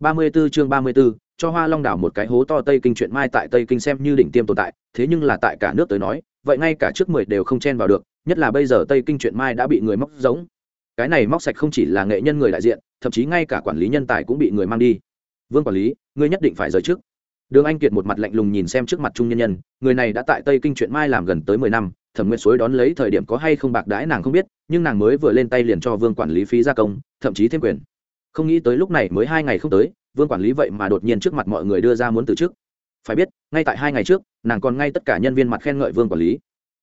Ba mươi 34 chương ba mươi 34, cho hoa long đảo một cái hố to tây kinh chuyện mai tại tây kinh xem như đỉnh tiêm tồn tại thế nhưng là tại cả nước tới nói vậy ngay cả trước mười đều không chen vào được nhất là bây giờ tây kinh chuyện mai đã bị người móc giống cái này móc sạch không chỉ là nghệ nhân người đại diện, thậm chí ngay cả quản lý nhân tài cũng bị người mang đi. Vương quản lý, ngươi nhất định phải rời trước. Đường anh kiệt một mặt lạnh lùng nhìn xem trước mặt trung nhân nhân, người này đã tại tây kinh chuyện mai làm gần tới mười năm, thẩm nguyệt suối đón lấy thời điểm có hay không bạc đãi nàng không biết, nhưng nàng mới vừa lên tay liền cho vương quản lý phí gia công, thậm chí thêm quyền. Không nghĩ tới lúc này mới hai ngày không tới, vương quản lý vậy mà đột nhiên trước mặt mọi người đưa ra muốn từ chức. Phải biết, ngay tại hai ngày trước, nàng còn ngay tất cả nhân viên mặt khen ngợi vương quản lý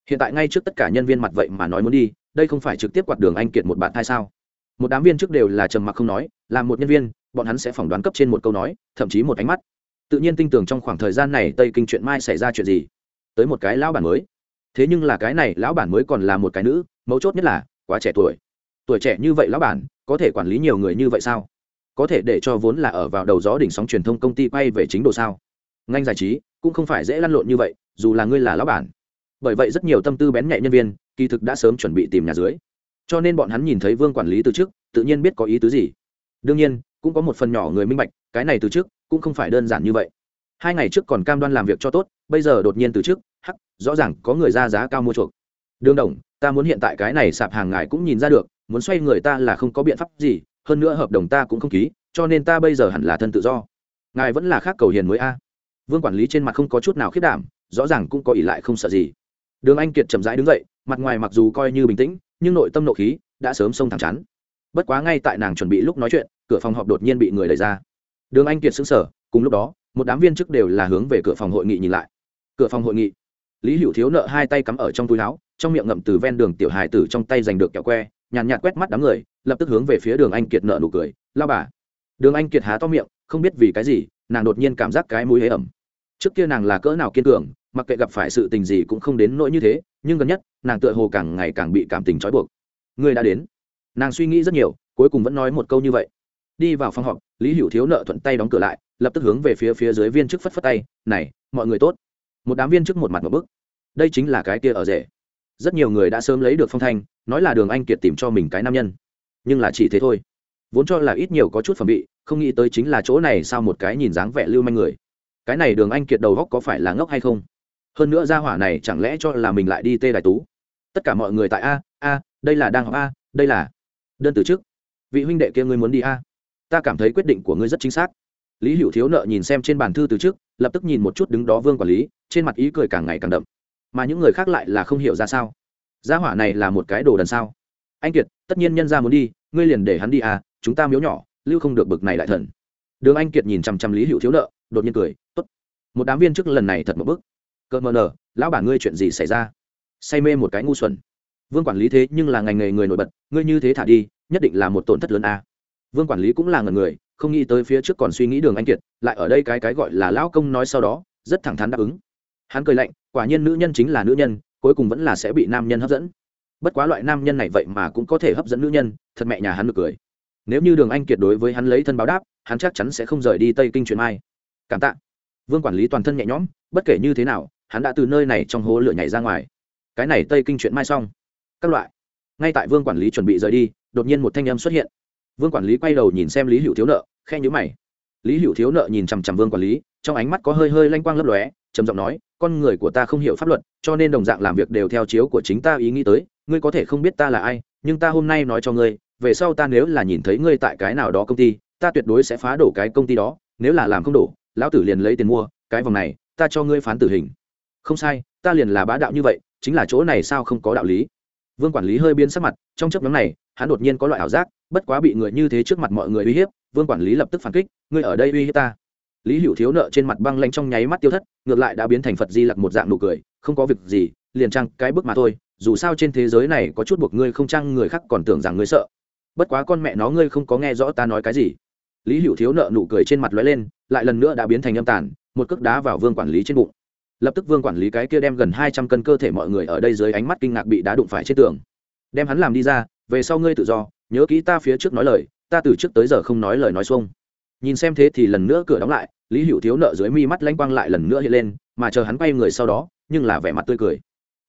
hiện tại ngay trước tất cả nhân viên mặt vậy mà nói muốn đi, đây không phải trực tiếp quạt đường anh kiệt một bạn hay sao? Một đám viên trước đều là trầm mặc không nói làm một nhân viên, bọn hắn sẽ phỏng đoán cấp trên một câu nói, thậm chí một ánh mắt. Tự nhiên tin tưởng trong khoảng thời gian này tây kinh chuyện mai xảy ra chuyện gì. Tới một cái lão bản mới. Thế nhưng là cái này lão bản mới còn là một cái nữ, mấu chốt nhất là, quá trẻ tuổi. Tuổi trẻ như vậy lão bản, có thể quản lý nhiều người như vậy sao? Có thể để cho vốn là ở vào đầu gió đỉnh sóng truyền thông công ty quay về chính độ sao? Ngành giải trí cũng không phải dễ lăn lộn như vậy, dù là ngươi là lão bản bởi vậy rất nhiều tâm tư bén nhạy nhân viên, kỳ thực đã sớm chuẩn bị tìm nhà dưới. Cho nên bọn hắn nhìn thấy vương quản lý từ trước, tự nhiên biết có ý tứ gì. Đương nhiên, cũng có một phần nhỏ người minh bạch, cái này từ trước, cũng không phải đơn giản như vậy. Hai ngày trước còn cam đoan làm việc cho tốt, bây giờ đột nhiên từ trước, hắc, rõ ràng có người ra giá cao mua chuộc. Đương đồng, ta muốn hiện tại cái này sạp hàng ngài cũng nhìn ra được, muốn xoay người ta là không có biện pháp gì, hơn nữa hợp đồng ta cũng không ký, cho nên ta bây giờ hẳn là thân tự do. Ngài vẫn là khác cầu hiền mới a. Vương quản lý trên mặt không có chút nào khiết đảm, rõ ràng cũng có ỷ lại không sợ gì đường anh kiệt chậm rãi đứng dậy, mặt ngoài mặc dù coi như bình tĩnh, nhưng nội tâm nộ khí đã sớm xông thẳng chắn bất quá ngay tại nàng chuẩn bị lúc nói chuyện, cửa phòng họp đột nhiên bị người đẩy ra. Đường anh kiệt xứng sở cùng lúc đó, một đám viên chức đều là hướng về cửa phòng hội nghị nhìn lại. Cửa phòng hội nghị, lý hữu thiếu nợ hai tay cắm ở trong túi áo, trong miệng ngậm từ ven đường tiểu hài tử trong tay giành được kẹo que, nhàn nhạt quét mắt đám người, lập tức hướng về phía đường anh kiệt nợ nụ cười lao bà. Đường anh kiệt há to miệng, không biết vì cái gì, nàng đột nhiên cảm giác cái mũi hế ẩm. Trước kia nàng là cỡ nào kiên cường mặc kệ gặp phải sự tình gì cũng không đến nỗi như thế, nhưng gần nhất, nàng tựa hồ càng ngày càng bị cảm tình trói buộc. Người đã đến. Nàng suy nghĩ rất nhiều, cuối cùng vẫn nói một câu như vậy. Đi vào phòng họp, lý hữu thiếu nợ thuận tay đóng cửa lại, lập tức hướng về phía phía dưới viên chức phất phất tay, này, mọi người tốt. Một đám viên chức một mặt một bức. Đây chính là cái kia ở rể. Rất nhiều người đã sớm lấy được phong thanh, nói là đường anh kiệt tìm cho mình cái nam nhân. Nhưng là chỉ thế thôi. Vốn cho là ít nhiều có chút phẩm vị, không nghĩ tới chính là chỗ này sao một cái nhìn dáng vẻ lưu manh người. Cái này đường anh kiệt đầu góc có phải là ngốc hay không? Hơn nữa gia hỏa này chẳng lẽ cho là mình lại đi tê đại tú? Tất cả mọi người tại a a, đây là đang học a, đây là đơn từ trước. Vị huynh đệ kia ngươi muốn đi a? Ta cảm thấy quyết định của ngươi rất chính xác. Lý hữu thiếu nợ nhìn xem trên bàn thư từ trước, lập tức nhìn một chút đứng đó vương quản lý, trên mặt ý cười càng ngày càng đậm. Mà những người khác lại là không hiểu ra sao. Gia hỏa này là một cái đồ đần sao? Anh kiệt, tất nhiên nhân ra muốn đi, ngươi liền để hắn đi à chúng ta miếu nhỏ, lưu không được bực này đại thần. Đường anh kiệt nhìn chằm chằm lý hữu thiếu nợ, đột nhiên cười, tốt. Một đám viên trước lần này thật một bức cợt mờ nở lão bản ngươi chuyện gì xảy ra? Say mê một cái ngu xuẩn. Vương quản lý thế nhưng là ngành nghề người nổi bật, ngươi như thế thả đi, nhất định là một tổn thất lớn a. À. vương quản lý cũng là ngần người, không nghĩ tới phía trước còn suy nghĩ đường anh kiệt, lại ở đây cái cái gọi là lão công nói sau đó, rất thẳng thắn đáp ứng. Hắn cười lạnh, quả nhiên nữ nhân chính là nữ nhân, cuối cùng vẫn là sẽ bị nam nhân hấp dẫn. Bất quá loại nam nhân này vậy mà cũng có thể hấp dẫn nữ nhân, thật mẹ nhà hắn được cười. Nếu như đường anh kiệt đối với hắn lấy thân báo đáp, hắn chắc chắn sẽ không rời đi tây kinh chuyện mai. Cảm tạ. Vương quản lý toàn thân nhẹ nhõm, bất kể như thế nào hắn đã từ nơi này trong hố lửa nhảy ra ngoài. Cái này tây kinh chuyện mai xong. Các loại. Ngay tại vương quản lý chuẩn bị rời đi, đột nhiên một thanh âm xuất hiện. Vương quản lý quay đầu nhìn xem lý hữu thiếu nợ, khe nhữ mày. Lý hữu thiếu nợ nhìn chằm chằm vương quản lý, trong ánh mắt có hơi hơi lanh quang lấp lóe, trầm giọng nói, con người của ta không hiểu pháp luật, cho nên đồng dạng làm việc đều theo chiếu của chính ta ý nghĩ tới. Ngươi có thể không biết ta là ai, nhưng ta hôm nay nói cho ngươi, về sau ta nếu là nhìn thấy ngươi tại cái nào đó công ty, ta tuyệt đối sẽ phá đổ cái công ty đó, nếu là làm không đổ, lão tử liền lấy tiền mua, cái vòng này, ta cho ngươi phán tử hình không sai, ta liền là bá đạo như vậy, chính là chỗ này sao không có đạo lý? Vương quản lý hơi biến sắc mặt, trong chấp nhóm này, hắn đột nhiên có loại ảo giác, bất quá bị người như thế trước mặt mọi người uy hiếp, vương quản lý lập tức phản kích, ngươi ở đây uy hiếp ta? Lý hữu thiếu nợ trên mặt băng lanh trong nháy mắt tiêu thất, ngược lại đã biến thành phật di lặc một dạng nụ cười, không có việc gì, liền trăng cái bước mà thôi, dù sao trên thế giới này có chút buộc ngươi không trăng người khác còn tưởng rằng ngươi sợ. Bất quá con mẹ nó ngươi không có nghe rõ ta nói cái gì. Lý hữu thiếu nợ nụ cười trên mặt lóe lên, lại lần nữa đã biến thành âm tàn, một cước đá vào vương quản lý trên bụng lập tức vương quản lý cái kia đem gần hai trăm cân cơ thể mọi người ở đây dưới ánh mắt kinh ngạc bị đá đụng phải trên tường. Đem hắn làm đi ra, về sau ngươi tự do, nhớ kỹ ta phía trước nói lời, ta từ trước tới giờ không nói lời nói xuông. Nhìn xem thế thì lần nữa cửa đóng lại, lý hữu thiếu nợ dưới mi mắt lanh quang lại lần nữa hiện lên, mà chờ hắn quay người sau đó, nhưng là vẻ mặt tươi cười.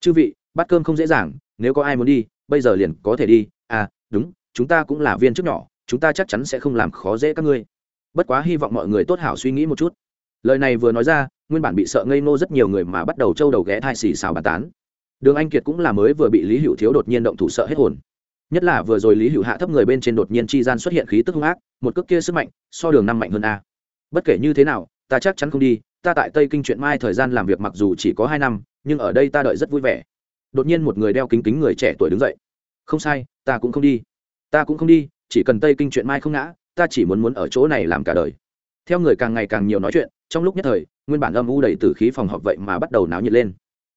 Chư vị bắt cơm không dễ dàng, nếu có ai muốn đi, bây giờ liền có thể đi. À đúng, chúng ta cũng là viên chức nhỏ, chúng ta chắc chắn sẽ không làm khó dễ các ngươi. Bất quá hy vọng mọi người tốt hảo suy nghĩ một chút. Lời này vừa nói ra nguyên bản bị sợ ngây ngô rất nhiều người mà bắt đầu trâu đầu ghé thai xì xào bàn tán. Đường anh kiệt cũng là mới vừa bị lý hữu thiếu đột nhiên động thủ sợ hết hồn. Nhất là vừa rồi lý hữu hạ thấp người bên trên đột nhiên chi gian xuất hiện khí tức hung ác, một cước kia sức mạnh, so đường năm mạnh hơn a. Bất kể như thế nào, ta chắc chắn không đi, ta tại tây kinh chuyện mai thời gian làm việc mặc dù chỉ có hai năm, nhưng ở đây ta đợi rất vui vẻ. Đột nhiên một người đeo kính kính người trẻ tuổi đứng dậy. Không sai, ta cũng không đi. Ta cũng không đi, chỉ cần tây kinh chuyện mai không ngã, ta chỉ muốn muốn ở chỗ này làm cả đời theo người càng ngày càng nhiều nói chuyện, trong lúc nhất thời, nguyên bản âm u đầy tử khí phòng họp vậy mà bắt đầu náo nhiệt lên.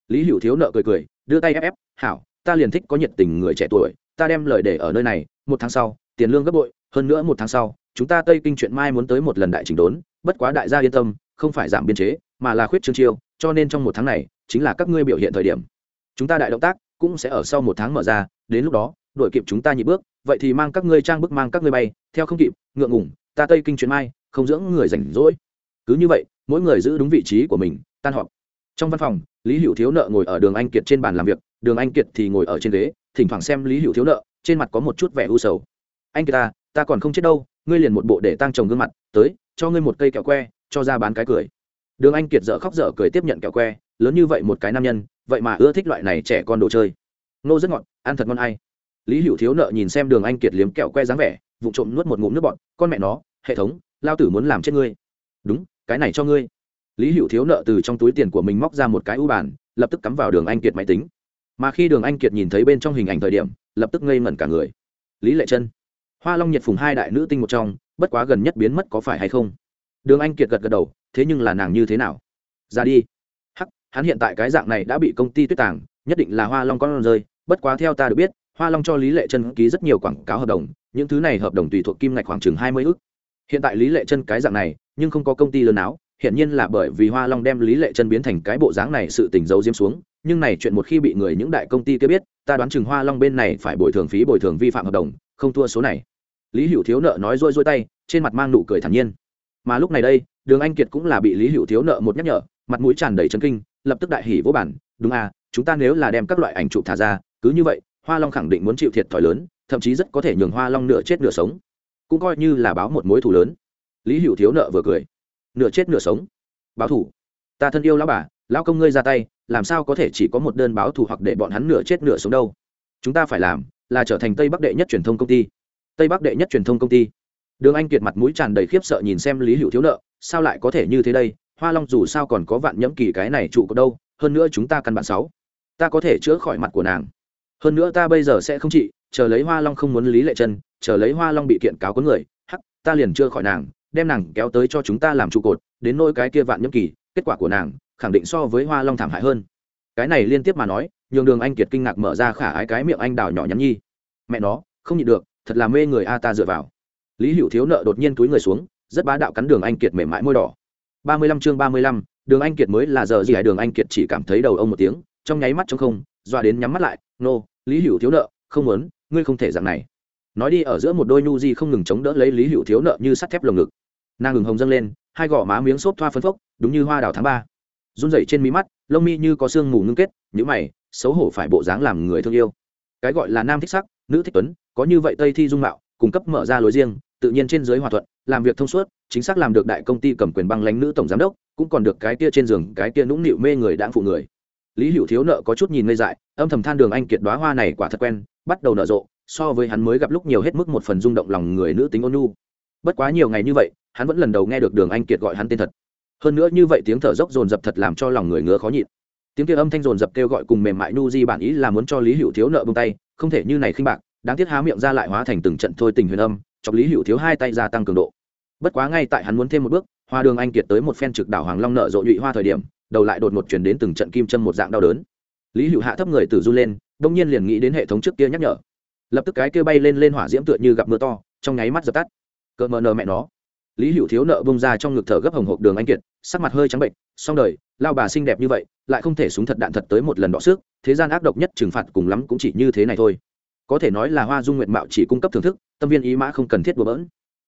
Lý hữu thiếu nợ cười cười, đưa tay ép ép, hảo, ta liền thích có nhiệt tình người trẻ tuổi, ta đem lời để ở nơi này, một tháng sau, tiền lương gấp bội, hơn nữa một tháng sau, chúng ta tây kinh chuyện mai muốn tới một lần đại chỉnh đốn, bất quá đại gia yên tâm, không phải giảm biên chế, mà là khuyết trương chiêu, cho nên trong một tháng này, chính là các ngươi biểu hiện thời điểm. Chúng ta đại động tác cũng sẽ ở sau một tháng mở ra, đến lúc đó đội kịp chúng ta nhị bước, vậy thì mang các ngươi trang bức mang các ngươi bay, theo không kịp, ngượng ngủng ta tây kinh chuyện mai không dưỡng người rảnh rỗi. Cứ như vậy, mỗi người giữ đúng vị trí của mình, tan họp. Trong văn phòng, lý hữu thiếu nợ ngồi ở đường anh kiệt trên bàn làm việc, đường anh kiệt thì ngồi ở trên ghế, thỉnh thoảng xem lý hữu thiếu nợ, trên mặt có một chút vẻ u sầu. Anh kiệt ta ta còn không chết đâu, ngươi liền một bộ để tăng trồng gương mặt, tới, cho ngươi một cây kẹo que, cho ra bán cái cười. Đường anh kiệt dở khóc dở cười tiếp nhận kẹo que, lớn như vậy một cái nam nhân, vậy mà ưa thích loại này trẻ con đồ chơi. Nô rất ngọt, ăn thật ngon hay lý hữu thiếu nợ nhìn xem đường anh kiệt liếm kẹo que dáng vẻ vụ trộm nuốt một ngụm nước bọt, con mẹ nó, hệ thống lao tử muốn làm chết ngươi. Đúng cái này cho ngươi. Lý hữu thiếu nợ từ trong túi tiền của mình móc ra một cái u bản, lập tức cắm vào đường anh kiệt máy tính. Mà khi đường anh kiệt nhìn thấy bên trong hình ảnh thời điểm lập tức ngây ngẩn cả người. Lý lệ chân hoa long nhiệt phùng hai đại nữ tinh một trong bất quá gần nhất biến mất có phải hay không? Đường anh kiệt gật gật đầu thế nhưng là nàng như thế nào? Ra đi. Hắc hắn hiện tại cái dạng này đã bị công ty tuyết tàng nhất định là hoa long con rơi bất quá theo ta được biết hoa long cho lý lệ chân ký rất nhiều quảng cáo hợp đồng những thứ này hợp đồng tùy thuộc kim ngạch khoảng chừng hai mươi ước hiện tại lý lệ chân cái dạng này, nhưng không có công ty lớn áo hiện nhiên là bởi vì hoa long đem lý lệ chân biến thành cái bộ dáng này sự tình giấu diếm xuống, nhưng này chuyện một khi bị người những đại công ty kia biết, ta đoán chừng hoa long bên này phải bồi thường phí bồi thường vi phạm hợp đồng, không thua số này. Lý hữu thiếu nợ nói rôi rôi tay, trên mặt mang nụ cười thản nhiên. Mà lúc này đây, đường anh kiệt cũng là bị lý hữu thiếu nợ một nhắc nhở, mặt mũi tràn đầy chân kinh, lập tức đại hỉ vô bản, đúng à chúng ta nếu là đem các loại ảnh chụp thả ra, cứ như vậy, hoa long khẳng định muốn chịu thiệt thòi lớn, thậm chí rất có thể nhường hoa long nửa chết nửa sống cũng coi như là báo một mối thù lớn. Lý hữu thiếu nợ vừa cười. Nửa chết nửa sống. Báo thủ ta thân yêu lão bà, lão công ngươi ra tay, làm sao có thể chỉ có một đơn báo thù hoặc để bọn hắn nửa chết nửa sống đâu? Chúng ta phải làm là trở thành tây bắc đệ nhất truyền thông công ty. Tây bắc đệ nhất truyền thông công ty. Đường anh kiệt mặt mũi tràn đầy khiếp sợ nhìn xem lý hữu thiếu nợ, sao lại có thể như thế đây? Hoa long dù sao còn có vạn nhẫm kỳ cái này trụ có đâu, hơn nữa chúng ta căn bản sáu. Ta có thể chữa khỏi mặt của nàng. Hơn nữa ta bây giờ sẽ không trị chờ lấy hoa long không muốn lý lệ chân, chờ lấy hoa long bị kiện cáo có người, hắc, ta liền chưa khỏi nàng, đem nàng kéo tới cho chúng ta làm trụ cột, đến nôi cái kia vạn nhâm kỳ, kết quả của nàng, khẳng định so với hoa long thảm hại hơn. Cái này liên tiếp mà nói, nhường đường anh kiệt kinh ngạc mở ra khả ái cái miệng anh đào nhỏ nhắn nhi. Mẹ nó, không nhịn được, thật là mê người a ta dựa vào. Lý hữu thiếu nợ đột nhiên túi người xuống, rất bá đạo cắn đường anh kiệt mềm mại môi đỏ. Ba mươi lăm chương ba mươi lăm, đường anh kiệt mới là giờ gì hải đường anh kiệt chỉ cảm thấy đầu ông một tiếng, trong nháy mắt trong không, dọa đến nhắm mắt lại, nô, lý hữu thiếu nợ, không muốn ngươi không thể dạng này. Nói đi, ở giữa một đôi nhu di không ngừng chống đỡ lấy lý hữu thiếu nợ như sắt thép lồng ngực. Nàng ngừng hồng dâng lên, hai gò má miếng xốp thoa phấn phốc, đúng như hoa đào tháng ba. Run rẩy trên mí mắt, lông mi như có sương mù ngưng kết nhữ mày, xấu hổ phải bộ dáng làm người thương yêu. Cái gọi là nam thích sắc, nữ thích tuấn, có như vậy tây thi dung mạo, cung cấp mở ra lối riêng, tự nhiên trên giới hòa thuận, làm việc thông suốt, chính xác làm được đại công ty cầm quyền băng lánh nữ tổng giám đốc, cũng còn được cái kia trên giường, cái kia nũng nịu mê người đãng phụ người. Lý hữu thiếu nợ có chút nhìn ngây dại, âm thầm than đường anh kiệt đoá hoa này quả thật quen bắt đầu nở rộ, so với hắn mới gặp lúc nhiều hết mức một phần rung động lòng người nữ tính ôn nhu bất quá nhiều ngày như vậy, hắn vẫn lần đầu nghe được đường anh kiệt gọi hắn tên thật. Hơn nữa như vậy tiếng thở dốc dồn dập thật làm cho lòng người ngứa khó nhịn. Tiếng kia âm thanh dồn dập kêu gọi cùng mềm mại nu di bản ý là muốn cho lý hữu thiếu nợ bông tay, không thể như này khinh bạc, đáng tiếc há miệng ra lại hóa thành từng trận thôi tình huyền âm, chọc lý hữu thiếu hai tay gia tăng cường độ. Bất quá ngay tại hắn muốn thêm một bước, hoa đường anh kiệt tới một phen trực đảo hoàng long nợ rộ nhụy hoa thời điểm, đầu lại đột ngột chuyển đến từng trận kim châm một dạng đau đớn. Lý hữu hạ thấp người từ run lên đông nhiên liền nghĩ đến hệ thống trước kia nhắc nhở. Lập tức cái kia bay lên lên hỏa diễm tựa như gặp mưa to, trong nháy mắt dập tắt. Cợt mờ nờ mẹ nó. Lý hữu thiếu nợ bông ra trong ngực thở gấp hồng hộp đường anh kiệt, sắc mặt hơi trắng bệnh, xong đời, lao bà xinh đẹp như vậy, lại không thể súng thật đạn thật tới một lần đọ sức thế gian ác độc nhất trừng phạt cùng lắm cũng chỉ như thế này thôi. Có thể nói là hoa dung nguyệt mạo chỉ cung cấp thưởng thức, tâm viên ý mã không cần thiết bừa bỡn.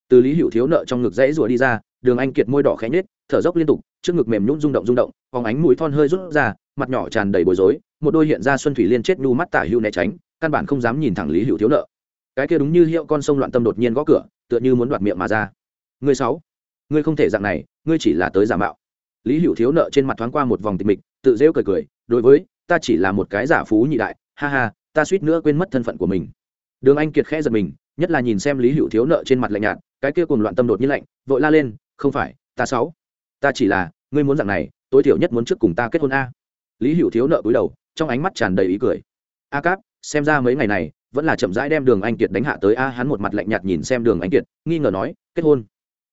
Từ lý hữu thiếu nợ trong ngực dãy rủa đi ra, đường anh kiệt môi đỏ khẽ nhết thở dốc liên tục, trước ngực mềm nhún rung động rung động, phóng ánh mũi thon hơi rút ra mặt nhỏ tràn đầy bối rối, một đôi hiện ra xuân thủy liên chết nhu mắt tả hưu né tránh, căn bản không dám nhìn thẳng lý hữu thiếu nợ. Cái kia đúng như hiệu con sông loạn tâm đột nhiên gõ cửa, tựa như muốn đoạt miệng mà ra. Người sáu ngươi không thể dạng này, ngươi chỉ là tới giả mạo. Lý hữu thiếu nợ trên mặt thoáng qua một vòng tịch mịch, tự rêu cười cười, đối với, ta chỉ là một cái giả phú nhị đại, ha ha, ta suýt nữa quên mất thân phận của mình. Đường anh kiệt khẽ giật mình, nhất là nhìn xem lý hữu thiếu nợ trên mặt lạnh nhạt, cái kia cùng loạn tâm đột như lạnh, vội la lên, không phải, ta sáu, ta chỉ là, ngươi muốn dạng này, tối thiểu nhất muốn trước cùng ta kết hôn a lý hữu thiếu nợ cúi đầu, trong ánh mắt tràn đầy ý cười. A cáp, xem ra mấy ngày này, vẫn là chậm rãi đem đường anh kiệt đánh hạ tới a. Hắn một mặt lạnh nhạt nhìn xem đường anh kiệt, nghi ngờ nói, kết hôn?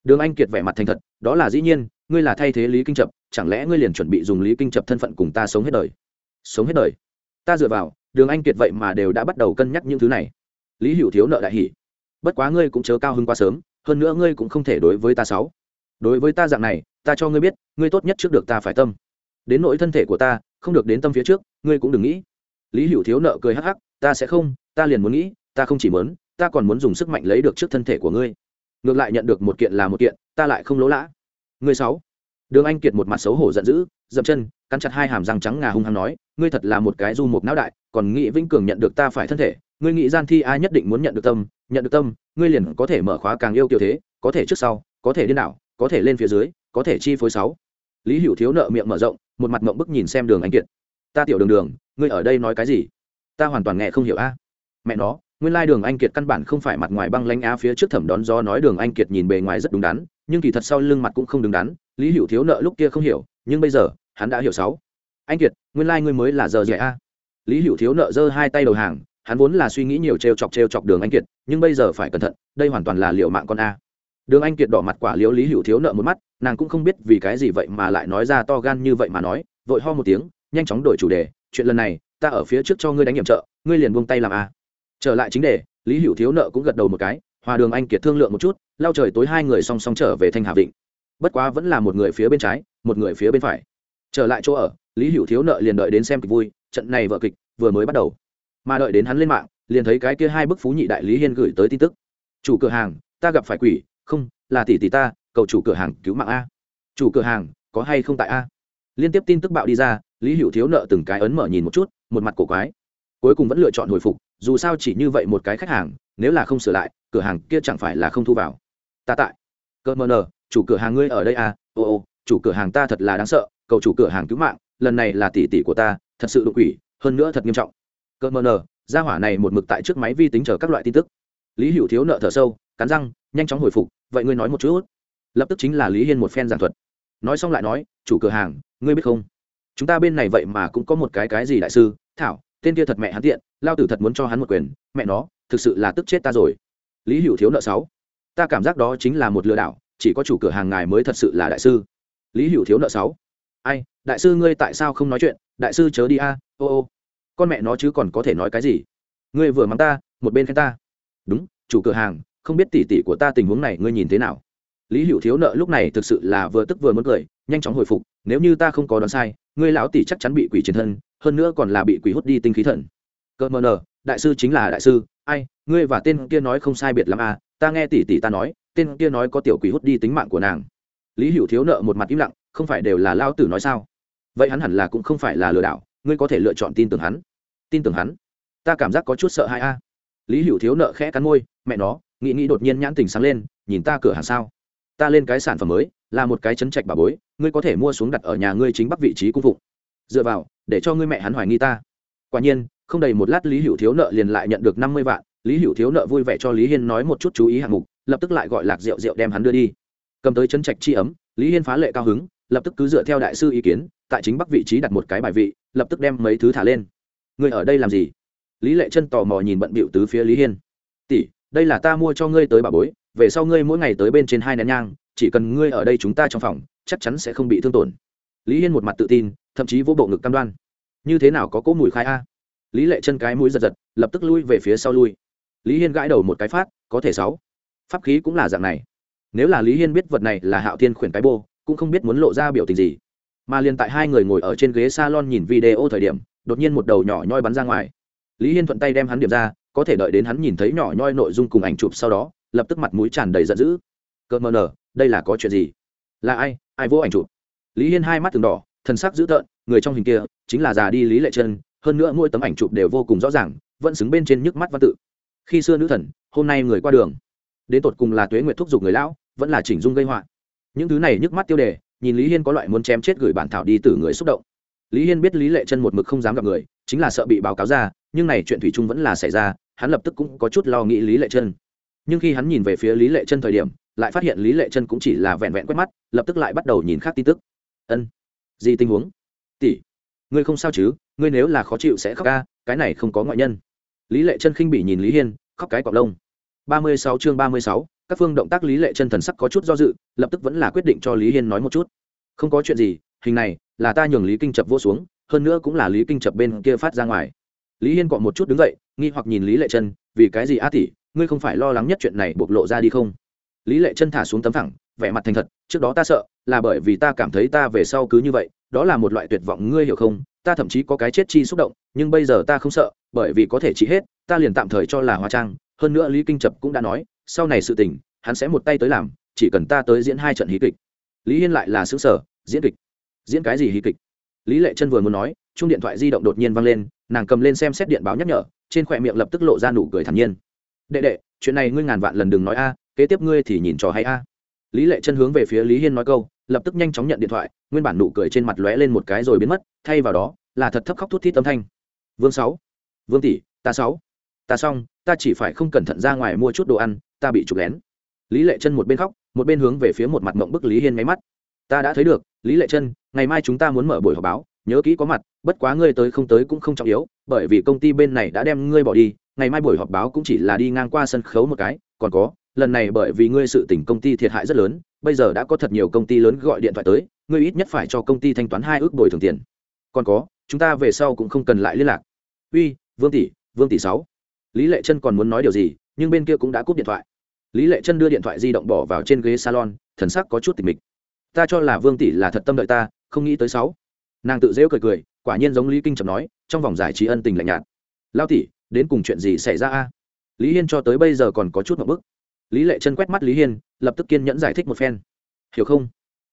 Đường anh kiệt vẻ mặt thành thật, đó là dĩ nhiên, ngươi là thay thế lý kinh trập chẳng lẽ ngươi liền chuẩn bị dùng lý kinh trập thân phận cùng ta sống hết đời? Sống hết đời? Ta dựa vào, đường anh kiệt vậy mà đều đã bắt đầu cân nhắc những thứ này. Lý hữu thiếu nợ đại hỷ bất quá ngươi cũng chớ cao hơn quá sớm, hơn nữa ngươi cũng không thể đối với ta sáu đối với ta dạng này, ta cho ngươi biết, ngươi tốt nhất trước được ta phải tâm. Đến nỗi thân thể của ta không được đến tâm phía trước, ngươi cũng đừng nghĩ. Lý hữu thiếu nợ cười hắc hắc, ta sẽ không, ta liền muốn nghĩ, ta không chỉ muốn, ta còn muốn dùng sức mạnh lấy được trước thân thể của ngươi. Ngược lại nhận được một kiện là một kiện, ta lại không lỗ lã. Ngươi sáu. Đường anh kiệt một mặt xấu hổ giận dữ, dậm chân, cắn chặt hai hàm răng trắng ngà hung hăng nói, ngươi thật là một cái du mục não đại, còn nghĩ vĩnh cường nhận được ta phải thân thể, ngươi nghĩ gian thi ai nhất định muốn nhận được tâm, nhận được tâm, ngươi liền có thể mở khóa càng yêu kiểu thế, có thể trước sau, có thể điên đảo, có thể lên phía dưới, có thể chi phối sáu lý hữu thiếu nợ miệng mở rộng, một mặt mộng bức nhìn xem đường anh kiệt. Ta tiểu đường đường, ngươi ở đây nói cái gì? Ta hoàn toàn nghe không hiểu a. Mẹ nó, nguyên lai đường anh kiệt căn bản không phải mặt ngoài băng lanh á phía trước thẩm đón do nói đường anh kiệt nhìn bề ngoài rất đúng đắn, nhưng kỳ thật sau lưng mặt cũng không đứng đắn, lý hữu thiếu nợ lúc kia không hiểu, nhưng bây giờ, hắn đã hiểu sáu. Anh kiệt, nguyên lai ngươi mới là giờ dạy a. Lý hữu thiếu nợ giơ hai tay đầu hàng, hắn vốn là suy nghĩ nhiều t chọc t chọc đường anh kiệt, nhưng bây giờ phải cẩn thận, đây hoàn toàn là liệu mạng con a đường anh kiệt đỏ mặt quả liếu lý hữu thiếu nợ một mắt, nàng cũng không biết vì cái gì vậy mà lại nói ra to gan như vậy mà nói, vội ho một tiếng, nhanh chóng đổi chủ đề, chuyện lần này, ta ở phía trước cho ngươi đánh nhiệm trợ, ngươi liền buông tay làm a. Trở lại chính đề, lý hữu thiếu nợ cũng gật đầu một cái, hòa đường anh kiệt thương lượng một chút lao trời tối hai người song song trở về thanh hà vịnh. Bất quá vẫn là một người phía bên trái, một người phía bên phải. Trở lại chỗ ở, lý hữu thiếu nợ liền đợi đến xem kịch vui, trận này vợ kịch vừa mới bắt đầu. Mà đợi đến hắn lên mạng, liền thấy cái kia hai bức phú nhị đại lý hiên gửi tới tin tức. Chủ cửa hàng, ta gặp phải quỷ không, là tỷ tỷ ta, cầu chủ cửa hàng cứu mạng a. Chủ cửa hàng, có hay không tại a? Liên tiếp tin tức bạo đi ra, lý hữu thiếu nợ từng cái ấn mở nhìn một chút, một mặt cổ quái. Cuối cùng vẫn lựa chọn hồi phục, dù sao chỉ như vậy một cái khách hàng, nếu là không sửa lại, cửa hàng kia chẳng phải là không thu vào. Ta tại. Cơ mờ nờ, chủ cửa hàng ngươi ở đây à? Ô ô, chủ cửa hàng ta thật là đáng sợ, cầu chủ cửa hàng cứu mạng, lần này là tỷ tỷ của ta, thật sự đột quỷ, hơn nữa thật nghiêm trọng. Cơ mờ nờ ra hỏa này một mực tại trước máy vi tính chờ các loại tin tức. Lý hữu thiếu nợ thở sâu, cắn răng nhanh chóng hồi phục, vậy ngươi nói một chút. Lập tức chính là lý hiên một phen giảng thuật. Nói xong lại nói, chủ cửa hàng, ngươi biết không? Chúng ta bên này vậy mà cũng có một cái cái gì đại sư, thảo, tên kia thật mẹ hắn tiện, lao tử thật muốn cho hắn một quyền, mẹ nó, thực sự là tức chết ta rồi. Lý hữu thiếu nợ sáu. Ta cảm giác đó chính là một lừa đảo, chỉ có chủ cửa hàng ngài mới thật sự là đại sư. Lý hữu thiếu nợ sáu. Ai, đại sư ngươi tại sao không nói chuyện? Đại sư chớ đi a, ô ô. Con mẹ nó chứ còn có thể nói cái gì? Ngươi vừa mắng ta, một bên khen ta. Đúng, chủ cửa hàng không biết tỉ tỉ của ta tình huống này ngươi nhìn thế nào. Lý hữu thiếu nợ lúc này thực sự là vừa tức vừa muốn cười, nhanh chóng hồi phục, nếu như ta không có đoán sai, ngươi lão tỷ chắc chắn bị quỷ chiến thân, hơn nữa còn là bị quỷ hút đi tinh khí thần. Cơ mờ nờ, đại sư chính là đại sư, ai, ngươi và tên kia nói không sai biệt lắm à ta nghe tỷ tỷ ta nói, tên kia nói có tiểu quỷ hút đi tính mạng của nàng. Lý hữu thiếu nợ một mặt im lặng, không phải đều là lao tử nói sao? Vậy hắn hẳn là cũng không phải là lừa đảo, ngươi có thể lựa chọn tin tưởng hắn. Tin tưởng hắn. Ta cảm giác có chút sợ hãi a. Lý hữu thiếu nợ khẽ cắn môi, mẹ nó nghĩ nghĩ đột nhiên nhãn tình sáng lên, nhìn ta cửa hàng sao? Ta lên cái sản phẩm mới, là một cái chấn trạch bà bối, ngươi có thể mua xuống đặt ở nhà ngươi chính bắc vị trí cung phụng. Dựa vào, để cho ngươi mẹ hắn hoài nghi ta. Quả nhiên, không đầy một lát lý hữu thiếu nợ liền lại nhận được năm mươi vạn. Lý hữu thiếu nợ vui vẻ cho lý hiên nói một chút chú ý hạng mục, lập tức lại gọi lạc rượu rượu đem hắn đưa đi. Cầm tới chân trạch chi ấm, lý hiên phá lệ cao hứng, lập tức cứ dựa theo đại sư ý kiến, tại chính bắc vị trí đặt một cái bài vị, lập tức đem mấy thứ thả lên. Ngươi ở đây làm gì? Lý lệ chân tò mò nhìn bận bịu tứ phía lý hiên. Tỷ đây là ta mua cho ngươi tới bà bối, về sau ngươi mỗi ngày tới bên trên hai nén nhang, chỉ cần ngươi ở đây chúng ta trong phòng, chắc chắn sẽ không bị thương tổn. Lý hiên một mặt tự tin, thậm chí vô bộ ngực cam đoan. Như thế nào có cỗ mùi khai a? Lý lệ chân cái mũi giật giật, lập tức lui về phía sau lui. Lý hiên gãi đầu một cái phát, có thể sáu. Pháp khí cũng là dạng này. Nếu là lý hiên biết vật này là hạo thiên khuyển cái bô, cũng không biết muốn lộ ra biểu tình gì. Mà liền tại hai người ngồi ở trên ghế salon nhìn video thời điểm, đột nhiên một đầu nhỏ nhoi bắn ra ngoài. Lý hiên thuận tay đem hắn điểm ra có thể đợi đến hắn nhìn thấy nhỏ nhoi nội dung cùng ảnh chụp sau đó, lập tức mặt mũi tràn đầy giận dữ. Cơ mờ nở đây là có chuyện gì? Là ai? Ai vô ảnh chụp? Lý hiên hai mắt từng đỏ thân sắc dữ tợn, người trong hình kia chính là già đi lý lệ chân hơn nữa mỗi tấm ảnh chụp đều vô cùng rõ ràng, vẫn xứng bên trên nhức mắt văn tự. Khi xưa nữ thần, hôm nay người qua đường, đến tột cùng là tuế nguyệt thúc giục người lão, vẫn là chỉnh dung gây họa. Những thứ này nhức mắt tiêu đề, nhìn lý hiên có loại muốn chém chết gửi bản thảo đi từ người xúc động. Lý hiên biết lý lệ chân một mực không dám gặp người, chính là sợ bị báo cáo ra nhưng này chuyện thủy chung vẫn là xảy ra, hắn lập tức cũng có chút lo nghĩ lý lệ chân nhưng khi hắn nhìn về phía lý lệ chân thời điểm, lại phát hiện lý lệ chân cũng chỉ là vẹn vẹn quét mắt, lập tức lại bắt đầu nhìn khác tin tức. Ân, gì tình huống? Tỷ, ngươi không sao chứ? Ngươi nếu là khó chịu sẽ khóc ca, cái này không có ngoại nhân. Lý lệ chân khinh bỉ nhìn lý hiên, khóc cái cọc lông. Ba mươi sáu chương ba mươi sáu, các phương động tác lý lệ chân thần sắc có chút do dự, lập tức vẫn là quyết định cho lý hiên nói một chút. Không có chuyện gì, hình này là ta nhường lý kinh chập vô xuống, hơn nữa cũng là lý kinh chập bên kia phát ra ngoài lý hiên cọ một chút đứng dậy, nghi hoặc nhìn lý lệ chân vì cái gì a tỷ, ngươi không phải lo lắng nhất chuyện này bộc lộ ra đi không? Lý lệ chân thả xuống tấm thẳng, vẻ mặt thành thật, trước đó ta sợ, là bởi vì ta cảm thấy ta về sau cứ như vậy, đó là một loại tuyệt vọng, ngươi hiểu không? Ta thậm chí có cái chết chi xúc động, nhưng bây giờ ta không sợ, bởi vì có thể trị hết, ta liền tạm thời cho là hóa trang. Hơn nữa lý kinh Trập cũng đã nói, sau này sự tình, hắn sẽ một tay tới làm, chỉ cần ta tới diễn hai trận hí kịch. Lý hiên lại là xứ sở, diễn kịch. Diễn cái gì hí kịch? Lý lệ chân vừa muốn nói chung điện thoại di động đột nhiên văng lên, nàng cầm lên xem xét điện báo nhắc nhở, trên khỏe miệng lập tức lộ ra nụ cười thản nhiên. Đệ đệ, chuyện này ngươi ngàn vạn lần đừng nói a, kế tiếp ngươi thì nhìn trò hay a. Lý lệ chân hướng về phía lý hiên nói câu, lập tức nhanh chóng nhận điện thoại, nguyên bản nụ cười trên mặt lóe lên một cái rồi biến mất, thay vào đó, là thật thấp khóc thút thít âm thanh. Vương sáu, vương tỷ, ta sáu, ta xong, ta chỉ phải không cẩn thận ra ngoài mua chút đồ ăn, ta bị trục lén. Lý lệ chân một bên khóc, một bên hướng về phía một mặt mộng bức lý hiên máy mắt. Ta đã thấy được, lý lệ chân ngày mai chúng ta muốn mở buổi họp báo nhớ kỹ có mặt, bất quá ngươi tới không tới cũng không trọng yếu, bởi vì công ty bên này đã đem ngươi bỏ đi, ngày mai buổi họp báo cũng chỉ là đi ngang qua sân khấu một cái, còn có, lần này bởi vì ngươi sự tỉnh công ty thiệt hại rất lớn, bây giờ đã có thật nhiều công ty lớn gọi điện thoại tới, ngươi ít nhất phải cho công ty thanh toán hai ước bồi thường tiền. Còn có, chúng ta về sau cũng không cần lại liên lạc. Uy, vương tỷ vương tỷ sáu. Lý lệ chân còn muốn nói điều gì, nhưng bên kia cũng đã cúp điện thoại. Lý lệ chân đưa điện thoại di động bỏ vào trên ghế salon, thần sắc có chút tịch mịch. Ta cho là vương tỷ là thật tâm đợi ta, không nghĩ tới sáu nàng tự dễu cười cười, quả nhiên giống lý kinh trầm nói, trong vòng giải trí ân tình lạnh nhạt. Lao tỷ, đến cùng chuyện gì xảy ra a? Lý hiên cho tới bây giờ còn có chút một bức. Lý lệ chân quét mắt lý hiên, lập tức kiên nhẫn giải thích một phen. Hiểu không?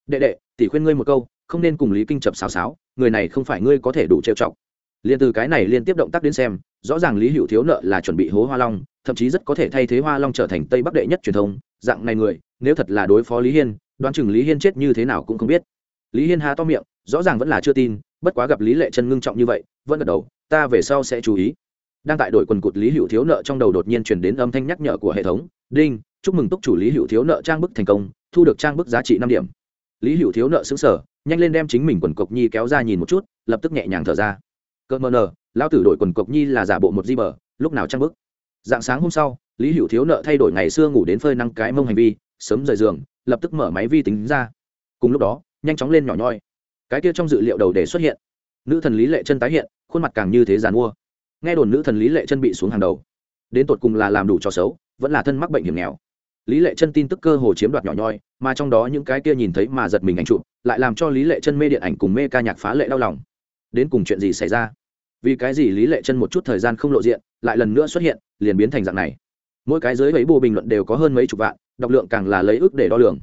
Đệ đệ, tỷ khuyên ngươi một câu, không nên cùng lý kinh chập xào xáo, người này không phải ngươi có thể đủ trêu chọc. Liền từ cái này liên tiếp động tác đến xem, rõ ràng lý hữu thiếu nợ là chuẩn bị hố hoa long, thậm chí rất có thể thay thế hoa long trở thành tây bắc đệ nhất truyền thông, dạng này người, nếu thật là đối phó lý hiên, đoán chừng lý hiên chết như thế nào cũng không biết. Lý hiên há to miệng rõ ràng vẫn là chưa tin, bất quá gặp lý lệ chân ngưng trọng như vậy, vẫn gật đầu, ta về sau sẽ chú ý. Đang tại đội quần cụt lý hữu thiếu nợ trong đầu đột nhiên chuyển đến âm thanh nhắc nhở của hệ thống, đinh, chúc mừng túc chủ lý hữu thiếu nợ trang bức thành công, thu được trang bức giá trị năm điểm. Lý hữu thiếu nợ xứng sở nhanh lên đem chính mình quần cộc nhi kéo ra nhìn một chút, lập tức nhẹ nhàng thở ra. Cơ mờ nờ lao tử đội quần cộc nhi là giả bộ một di bờ, lúc nào trang bức? Dạng sáng hôm sau, lý hữu thiếu nợ thay đổi ngày xưa ngủ đến phơi năng cái mông hành vi, sớm rời giường, lập tức mở máy vi tính ra. Cùng lúc đó, nhanh chóng lên nhỏ nhoi cái kia trong dự liệu đầu để xuất hiện. Nữ thần lý lệ chân tái hiện, khuôn mặt càng như thế giàn mua. Nghe đồn nữ thần lý lệ chân bị xuống hàng đầu. Đến tột cùng là làm đủ cho xấu, vẫn là thân mắc bệnh hiểm nghèo. Lý lệ chân tin tức cơ hồ chiếm đoạt nhỏ nhoi, mà trong đó những cái kia nhìn thấy mà giật mình ảnh chụp, lại làm cho lý lệ chân mê điện ảnh cùng mê ca nhạc phá lệ đau lòng. Đến cùng chuyện gì xảy ra? Vì cái gì lý lệ chân một chút thời gian không lộ diện, lại lần nữa xuất hiện, liền biến thành dạng này? Mỗi cái dưới ấy bù bình luận đều có hơn mấy chục vạn, đọc lượng càng là lấy ước để đo lường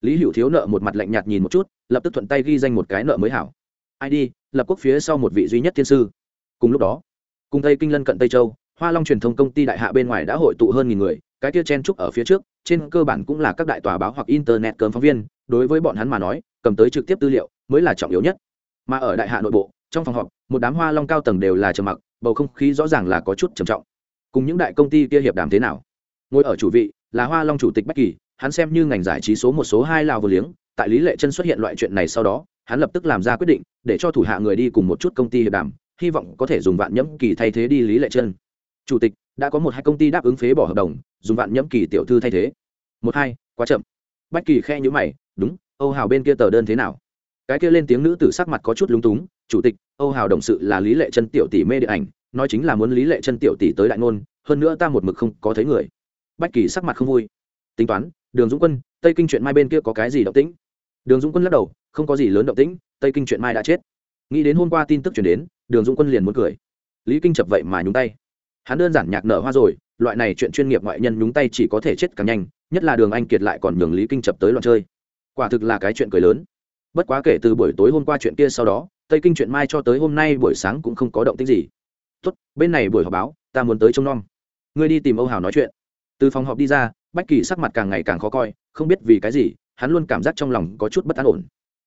lý hữu thiếu nợ một mặt lạnh nhạt nhìn một chút, lập tức thuận tay ghi danh một cái nợ mới hảo. Id lập quốc phía sau một vị duy nhất thiên sư. Cùng lúc đó, cùng tây kinh lân cận tây châu, hoa long truyền thông công ty đại hạ bên ngoài đã hội tụ hơn nghìn người, cái kia chen trúc ở phía trước, trên cơ bản cũng là các đại tòa báo hoặc internet cơm phóng viên, đối với bọn hắn mà nói, cầm tới trực tiếp tư liệu mới là trọng yếu nhất. Mà ở đại hạ nội bộ, trong phòng họp, một đám hoa long cao tầng đều là trầm mặc, bầu không khí rõ ràng là có chút trầm trọng. Cùng những đại công ty kia hiệp đàm thế nào? Ngồi ở chủ vị là hoa long chủ tịch bách kỳ hắn xem như ngành giải trí số một số hai lào vừa liếng, tại lý lệ chân xuất hiện loại chuyện này sau đó, hắn lập tức làm ra quyết định, để cho thủ hạ người đi cùng một chút công ty hiệp đàm, hy vọng có thể dùng vạn nhẫm kỳ thay thế đi lý lệ chân chủ tịch, đã có một hai công ty đáp ứng phế bỏ hợp đồng, dùng vạn nhẫm kỳ tiểu thư thay thế. Một hai, quá chậm. Bách kỳ khe nhữ mày, đúng, âu hào bên kia tờ đơn thế nào? Cái kia lên tiếng nữ tử sắc mặt có chút lúng túng, chủ tịch, âu hào đồng sự là lý lệ chân tiểu tỷ mê điện ảnh, nói chính là muốn lý lệ chân tiểu tỷ tới đại ngôn, hơn nữa ta một mực không có thấy người. Bách kỳ sắc mặt không vui tính toán, đường dũng quân, tây kinh chuyện mai bên kia có cái gì động tĩnh? Đường dũng quân lắc đầu, không có gì lớn động tĩnh, tây kinh chuyện mai đã chết. Nghĩ đến hôm qua tin tức chuyển đến, đường dũng quân liền muốn cười. Lý kinh chập vậy mà nhúng tay. Hắn đơn giản nhạc nở hoa rồi, loại này chuyện chuyên nghiệp ngoại nhân nhúng tay chỉ có thể chết càng nhanh, nhất là đường anh kiệt lại còn nhường lý kinh chập tới loạn chơi. Quả thực là cái chuyện cười lớn. Bất quá kể từ buổi tối hôm qua chuyện kia sau đó, tây kinh chuyện mai cho tới hôm nay buổi sáng cũng không có động tích gì. Tốt, bên này buổi họp báo, ta muốn tới trông nom. Ngươi đi tìm âu hào nói chuyện từ phòng họp đi ra, bách kỳ sắc mặt càng ngày càng khó coi, không biết vì cái gì, hắn luôn cảm giác trong lòng có chút bất an ổn.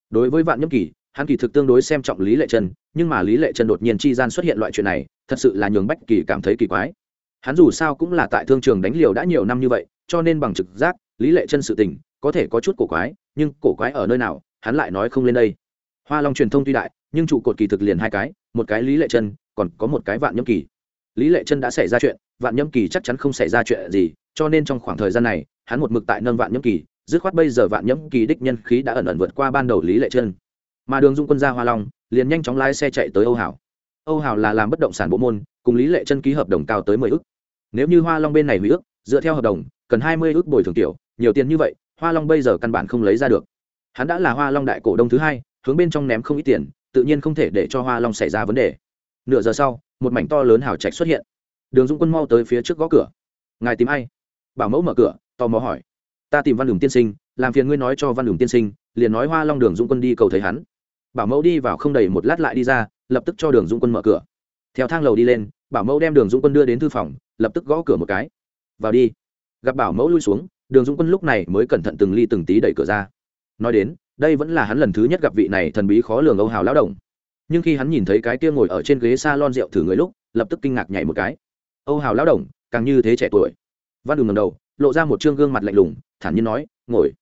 Đối với vạn nhâm kỳ, hắn kỳ thực tương đối xem trọng lý lệ chân nhưng mà lý lệ chân đột nhiên chi gian xuất hiện loại chuyện này, thật sự là nhường bách kỳ cảm thấy kỳ quái. Hắn dù sao cũng là tại thương trường đánh liều đã nhiều năm như vậy, cho nên bằng trực giác, lý lệ chân sự tình, có thể có chút cổ quái, nhưng cổ quái ở nơi nào, hắn lại nói không lên đây. Hoa long truyền thông tuy đại, nhưng trụ cột kỳ thực liền hai cái, một cái lý lệ chân còn có một cái vạn nhâm kỳ. Lý lệ chân đã xảy ra chuyện, vạn nhâm kỳ chắc chắn không xảy ra chuyện gì cho nên trong khoảng thời gian này, hắn một mực tại nâng vạn nhâm kỳ, dứt khoát bây giờ vạn nhâm kỳ đích nhân khí đã ẩn ẩn vượt qua ban đầu lý lệ chân. Mà đường dung quân ra hoa long, liền nhanh chóng lái xe chạy tới âu hảo. Âu hảo là làm bất động sản bộ môn, cùng lý lệ chân ký hợp đồng cao tới mười ước. Nếu như hoa long bên này hủy ước, dựa theo hợp đồng, cần hai mươi ước bồi thường tiểu, nhiều tiền như vậy, hoa long bây giờ căn bản không lấy ra được. Hắn đã là hoa long đại cổ đông thứ hai, hướng bên trong ném không ít tiền, tự nhiên không thể để cho hoa long xảy ra vấn đề. Nửa giờ sau, một mảnh to lớn hào trạch xuất hiện. Đường dung quân mau tới phía trước gõ cửa. Ngài tìm ai? Bảo mẫu mở cửa, tò mò hỏi. Ta tìm văn đường tiên sinh, làm phiền ngươi nói cho văn đường tiên sinh, liền nói hoa long đường dung quân đi cầu thấy hắn. Bảo mẫu đi vào không đầy một lát lại đi ra, lập tức cho đường dung quân mở cửa. Theo thang lầu đi lên, bảo mẫu đem đường dung quân đưa đến thư phòng, lập tức gõ cửa một cái. Vào đi. Gặp bảo mẫu lui xuống, đường dung quân lúc này mới cẩn thận từng ly từng tí đẩy cửa ra. Nói đến, đây vẫn là hắn lần thứ nhất gặp vị này thần bí khó lường âu hào lão đồng. Nhưng khi hắn nhìn thấy cái kia ngồi ở trên ghế s a lon rượu thử người lúc, lập tức kinh ngạc nhảy một cái. Âu hào lão đồng, càng như thế trẻ tuổi văn đường ngầm đầu, lộ ra một chương gương mặt lạnh lùng, thản nhiên nói, ngồi.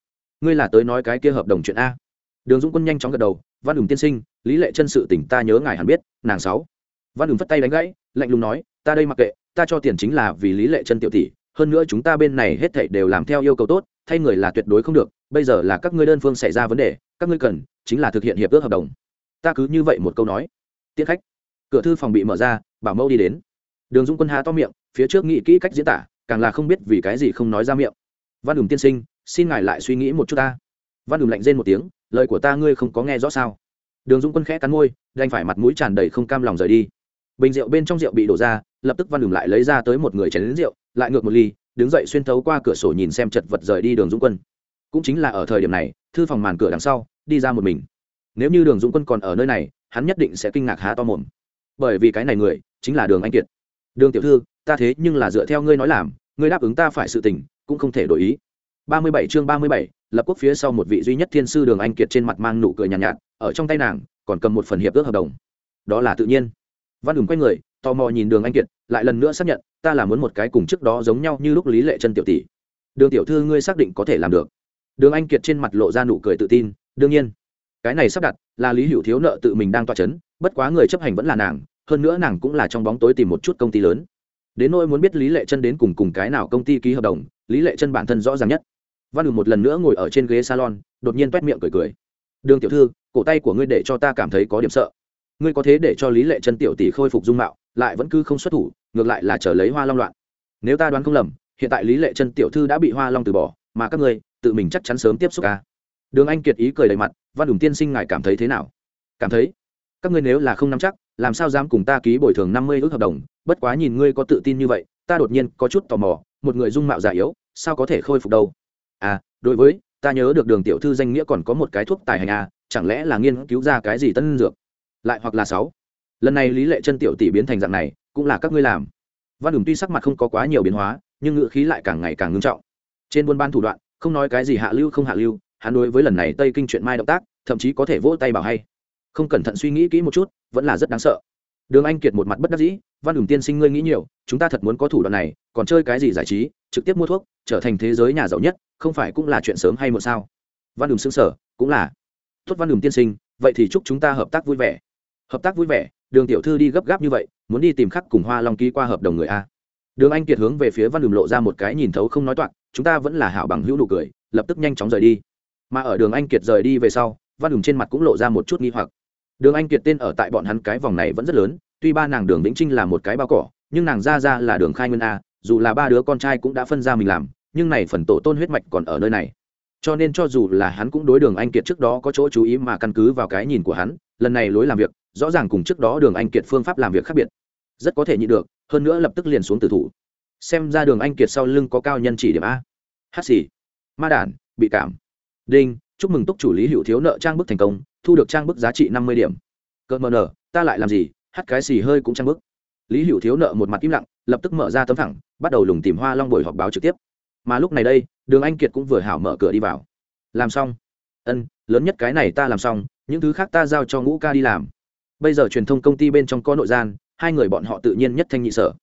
Ngươi là tới nói cái kia hợp đồng chuyện a. Đường dũng quân nhanh chóng gật đầu, văn đường tiên sinh, lý lệ chân sự tỉnh ta nhớ ngài hẳn biết, nàng sáu. Văn đường vất tay đánh gãy, lạnh lùng nói, ta đây mặc kệ, ta cho tiền chính là vì lý lệ chân tiểu tỷ, hơn nữa chúng ta bên này hết thảy đều làm theo yêu cầu tốt, thay người là tuyệt đối không được, bây giờ là các ngươi đơn phương xảy ra vấn đề, các ngươi cần chính là thực hiện hiệp ước hợp đồng. Ta cứ như vậy một câu nói. Tiết khách. Cửa thư phòng bị mở ra, bảo mẫu đi đến. Đường dung quân há to miệng, phía trước nghĩ kỹ cách diễn tả càng là không biết vì cái gì không nói ra miệng. Văn đùm tiên sinh, xin ngài lại suy nghĩ một chút ta. Văn đùm lạnh rên một tiếng, lời của ta ngươi không có nghe rõ sao? Đường dũng quân khẽ cắn môi, đành phải mặt mũi tràn đầy không cam lòng rời đi. Bình rượu bên trong rượu bị đổ ra, lập tức văn đùm lại lấy ra tới một người chén lính rượu, lại ngược một ly, đứng dậy xuyên thấu qua cửa sổ nhìn xem chật vật rời đi đường dũng quân. Cũng chính là ở thời điểm này, thư phòng màn cửa đằng sau, đi ra một mình. Nếu như đường dũng quân còn ở nơi này, hắn nhất định sẽ kinh ngạc há to mồm. Bởi vì cái này người, chính là đường anh kiệt. Đường tiểu thư, ta thế nhưng là dựa theo ngươi nói làm ngươi đáp ứng ta phải sự tình cũng không thể đổi ý. Ba mươi bảy chương ba mươi bảy lập quốc phía sau một vị duy nhất thiên sư đường anh kiệt trên mặt mang nụ cười nhàn nhạt, nhạt ở trong tay nàng còn cầm một phần hiệp ước hợp đồng. Đó là tự nhiên. Văn đừng quay người tò mò nhìn đường anh kiệt lại lần nữa xác nhận ta là muốn một cái cùng trước đó giống nhau như lúc lý lệ chân tiểu tỷ. Đường tiểu thư ngươi xác định có thể làm được. Đường anh kiệt trên mặt lộ ra nụ cười tự tin đương nhiên. Cái này sắp đặt là lý hữu thiếu nợ tự mình đang toa c h ấ n bất quá người chấp hành vẫn là nàng hơn nữa nàng cũng là trong bóng tối tìm một chút công ty lớn đến nỗi muốn biết lý lệ chân đến cùng cùng cái nào công ty ký hợp đồng, lý lệ chân bản thân rõ ràng nhất. Văn được một lần nữa ngồi ở trên ghế salon, đột nhiên t u é t miệng cười cười. Đường tiểu thư, cổ tay của ngươi để cho ta cảm thấy có điểm sợ. Ngươi có thế để cho lý lệ chân tiểu tỷ khôi phục dung mạo, lại vẫn cứ không xuất thủ, ngược lại là trở lấy hoa long loạn. Nếu ta đoán không lầm, hiện tại lý lệ chân tiểu thư đã bị hoa long từ bỏ, mà các ngươi, tự mình chắc chắn sớm tiếp xúc ca. Đường anh kiệt ý cười đầy mặt, văn đủng tiên sinh ngài cảm thấy thế nào? Cảm thấy? Các ngươi nếu là không nắm chắc, làm sao dám cùng ta ký bồi thường năm mươi ước hợp đồng bất quá nhìn ngươi có tự tin như vậy, ta đột nhiên có chút tò mò, một người dung mạo già yếu, sao có thể khôi phục đâu? À đối với, ta nhớ được đường tiểu thư danh nghĩa còn có một cái thuốc tài hành à chẳng lẽ là nghiên cứu ra cái gì tân dược? Lại hoặc là sáu. Lần này lý lệ chân tiểu tỷ biến thành dạng này, cũng là các ngươi làm. Văn đủng tuy sắc mặt không có quá nhiều biến hóa, nhưng ngữ khí lại càng ngày càng ngưng trọng. Trên buôn ban thủ đoạn, không nói cái gì hạ lưu không hạ lưu, hắn đối với lần này tây kinh chuyện mai động tác, thậm chí có thể vỗ tay bảo hay. Không cẩn thận suy nghĩ kỹ một chút, vẫn là rất đáng sợ đường anh kiệt một mặt bất đắc dĩ, văn hùng tiên sinh ngươi nghĩ nhiều, chúng ta thật muốn có thủ đoạn này, còn chơi cái gì giải trí, trực tiếp mua thuốc, trở thành thế giới nhà giàu nhất, không phải cũng là chuyện sớm hay một sao? Văn hùng xứng sở cũng là. Tốt văn hùng tiên sinh, vậy thì chúc chúng ta hợp tác vui vẻ. Hợp tác vui vẻ? Đường tiểu thư đi gấp gáp như vậy, muốn đi tìm khắc cùng hoa long ký qua hợp đồng người a? Đường anh kiệt hướng về phía văn hùng lộ ra một cái nhìn thấu không nói toạc, chúng ta vẫn là hảo bằng hữu nụ cười, lập tức nhanh chóng rời đi. Mà ở đường anh kiệt rời đi về sau, văn hùng trên mặt cũng lộ ra một chút nghi hoặc đường anh kiệt tên ở tại bọn hắn cái vòng này vẫn rất lớn, tuy ba nàng đường vĩnh trinh là một cái bao cỏ, nhưng nàng ra ra là đường khai nguyên a, dù là ba đứa con trai cũng đã phân ra mình làm, nhưng này phần tổ tôn huyết mạch còn ở nơi này. Cho nên cho dù là hắn cũng đối đường anh kiệt trước đó có chỗ chú ý mà căn cứ vào cái nhìn của hắn, lần này lối làm việc, rõ ràng cùng trước đó đường anh kiệt phương pháp làm việc khác biệt. Rất có thể nhịn được, hơn nữa lập tức liền xuống tử thủ. Xem ra đường anh kiệt sau lưng có cao nhân chỉ điểm a. Hát xì. Ma đản, bị cảm. Đinh, chúc mừng túc chủ lý hữu thiếu nợ trang bức thành công thu được trang bức giá trị năm mươi điểm. Cợt mờ nở, ta lại làm gì? Hát cái xì hơi cũng trang bức. Lý hữu thiếu nợ một mặt im lặng, lập tức mở ra tấm thẳng, bắt đầu lùng tìm hoa long buổi họp báo trực tiếp. Mà lúc này đây, đường anh kiệt cũng vừa hảo mở cửa đi vào. Làm xong. Ân, lớn nhất cái này ta làm xong, những thứ khác ta giao cho ngũ ca đi làm. Bây giờ truyền thông công ty bên trong có nội gian, hai người bọn họ tự nhiên nhất thanh nhị sở.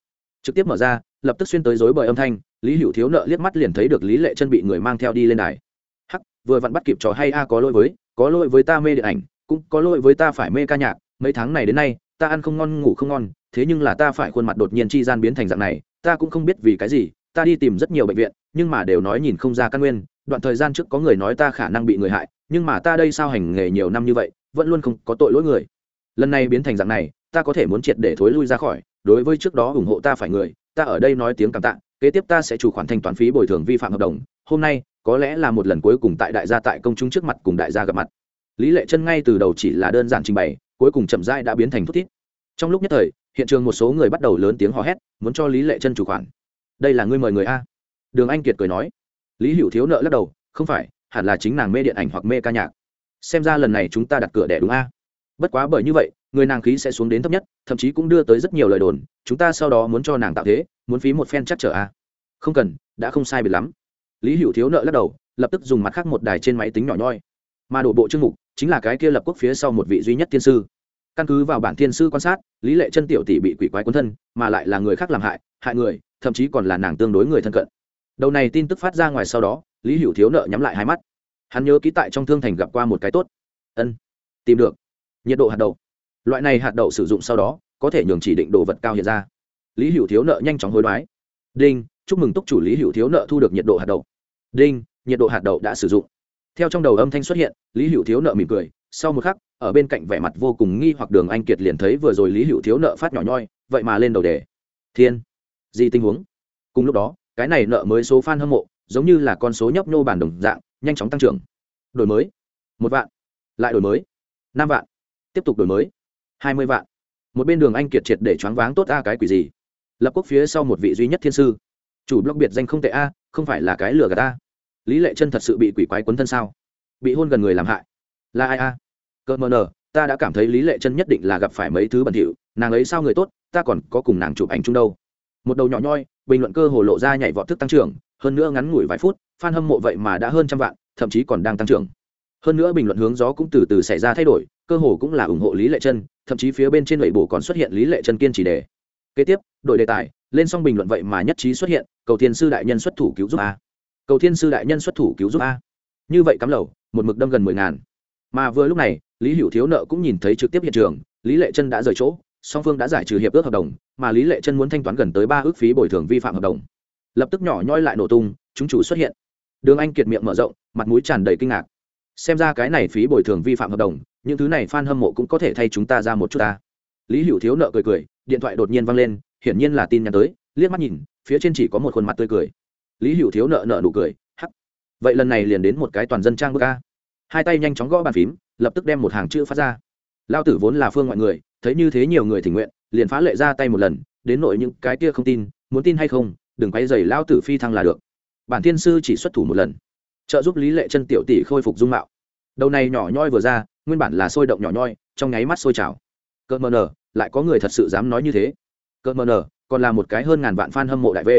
Trực tiếp mở ra, lập tức xuyên tới dối bời âm thanh, lý hữu thiếu nợ liếc mắt liền thấy được lý lệ chân bị người mang theo đi lên đài. Hắc, vừa vặn bắt kịp trò hay a có lỗi với có lỗi với ta mê điện ảnh, cũng có lỗi với ta phải mê ca nhạc, mấy tháng này đến nay, ta ăn không ngon, ngủ không ngon, thế nhưng là ta phải khuôn mặt đột nhiên chi gian biến thành dạng này, ta cũng không biết vì cái gì, ta đi tìm rất nhiều bệnh viện, nhưng mà đều nói nhìn không ra căn nguyên, đoạn thời gian trước có người nói ta khả năng bị người hại, nhưng mà ta đây sao hành nghề nhiều năm như vậy, vẫn luôn không có tội lỗi người. Lần này biến thành dạng này, ta có thể muốn triệt để thối lui ra khỏi, đối với trước đó ủng hộ ta phải người, ta ở đây nói tiếng cảm tạ, kế tiếp ta sẽ chủ khoản thanh toán phí bồi thường vi phạm hợp đồng, hôm nay có lẽ là một lần cuối cùng tại đại gia tại công chúng trước mặt cùng đại gia gặp mặt. Lý lệ chân ngay từ đầu chỉ là đơn giản trình bày, cuối cùng chậm rãi đã biến thành thút thít. Trong lúc nhất thời, hiện trường một số người bắt đầu lớn tiếng hò hét, muốn cho lý lệ chân chủ khoản. Đây là ngươi mời người a? Đường anh kiệt cười nói. Lý hữu thiếu nợ lắc đầu, không phải, hẳn là chính nàng mê điện ảnh hoặc mê ca nhạc. Xem ra lần này chúng ta đặt cửa đẻ đúng a? Bất quá bởi như vậy, người nàng khí sẽ xuống đến thấp nhất, thậm chí cũng đưa tới rất nhiều lời đồn, chúng ta sau đó muốn cho nàng tạo thế, muốn phí một phen chắc trở a. Không cần, đã không sai biệt lắm lý hữu thiếu nợ lắc đầu, lập tức dùng mặt khác một đài trên máy tính nhỏ nhoi. Mà đổ bộ chương mục chính là cái kia lập quốc phía sau một vị duy nhất thiên sư. Căn cứ vào bản thiên sư quan sát, lý lệ chân tiểu tỷ bị quỷ quái quân thân, mà lại là người khác làm hại hại người, thậm chí còn là nàng tương đối người thân cận. Đầu này tin tức phát ra ngoài sau đó, lý hữu thiếu nợ nhắm lại hai mắt. Hắn nhớ ký tại trong thương thành gặp qua một cái tốt. Ân, tìm được. Nhiệt độ hạt đậu. Loại này hạt đậu sử dụng sau đó, có thể nhường chỉ định đồ vật cao hiện ra. Lý hữu thiếu nợ nhanh chóng hối đoái. Đinh chúc mừng túc chủ lý hữu thiếu nợ thu được nhiệt độ hạt đậu. Đinh, nhiệt độ hạt đậu đã sử dụng. Theo trong đầu âm thanh xuất hiện, lý hữu thiếu nợ mỉm cười. Sau một khắc, ở bên cạnh vẻ mặt vô cùng nghi hoặc đường anh kiệt liền thấy vừa rồi lý hữu thiếu nợ phát nhỏ nhoi, vậy mà lên đầu đề. Thiên, gì tình huống? Cùng lúc đó, cái này nợ mới số f a n hâm mộ, giống như là con số nhấp nhô bản đồng dạng, nhanh chóng tăng trưởng. Đổi mới, một vạn. Lại đổi mới, năm vạn. Tiếp tục đổi mới, hai mươi vạn. Một bên đường anh kiệt triệt để choáng váng tốt a cái quỷ gì. Lập quốc phía sau một vị duy nhất thiên sư chủ blog biệt danh không tệ a, không phải là cái lừa gạt ta. Lý lệ chân thật sự bị quỷ quái quấn thân sao? Bị hôn gần người làm hại. Là ai a? Cơ mờ nờ, ta đã cảm thấy lý lệ chân nhất định là gặp phải mấy thứ bẩn thỉu, nàng ấy sao người tốt, ta còn có cùng nàng chụp ảnh chung đâu. Một đầu nhỏ nhoi, bình luận cơ hồ lộ ra nhảy vọt thức tăng trưởng, hơn nữa ngắn ngủi vài phút f a n hâm mộ vậy mà đã hơn trăm vạn, thậm chí còn đang tăng trưởng. Hơn nữa bình luận hướng gió cũng từ từ xảy ra thay đổi, cơ hồ cũng là ủng hộ lý lệ chân thậm chí phía bên trên lệ bổ còn xuất hiện lý lệ chân kiên trì đề. Kế tiếp đội đề tài lên xong bình luận vậy mà nhất trí xuất hiện, cầu thiên sư đại nhân xuất thủ cứu giúp a. Cầu thiên sư đại nhân xuất thủ cứu giúp a. Như vậy cắm lầu, một mực đâm gần mười ngàn. Mà vừa lúc này, lý hữu thiếu nợ cũng nhìn thấy trực tiếp hiện trường, lý lệ chân đã rời chỗ, song phương đã giải trừ hiệp ước hợp đồng, mà lý lệ chân muốn thanh toán gần tới ba ước phí bồi thường vi phạm hợp đồng. Lập tức nhỏ nhoi lại nổ tung, chúng chủ xuất hiện. Đường anh kiệt miệng mở rộng, mặt mũi tràn đầy kinh ngạc. Xem ra cái này phí bồi thường vi phạm hợp đồng, những thứ này f a n hâm mộ cũng có thể thay chúng ta ra một chút ta. Lý hữu thiếu nợ cười cười, điện thoại đột nhiên văng lên hiển nhiên là tin nhắn tới, liếc mắt nhìn, phía trên chỉ có một khuôn mặt tươi cười. Lý hữu thiếu nợ nợ nụ cười, hắc. Vậy lần này liền đến một cái toàn dân trang bức a. Hai tay nhanh chóng gõ bàn phím, lập tức đem một hàng chữ phát ra. Lao tử vốn là phương ngoại người, thấy như thế nhiều người tình nguyện, liền phá lệ ra tay một lần, đến nội những cái kia không tin, muốn tin hay không, đừng quay dày lao tử phi thăng là được. Bản thiên sư chỉ xuất thủ một lần, trợ giúp lý lệ chân tiểu tỷ khôi phục dung mạo. Đầu này nhỏ nhoi vừa ra, nguyên bản là sôi động nhỏ nhoi, trong nháy mắt sôi trào. Cỡ mờ nở lại có người thật sự dám nói như thế cỡ mờ nở còn là một cái hơn ngàn vạn f a n hâm mộ đại v.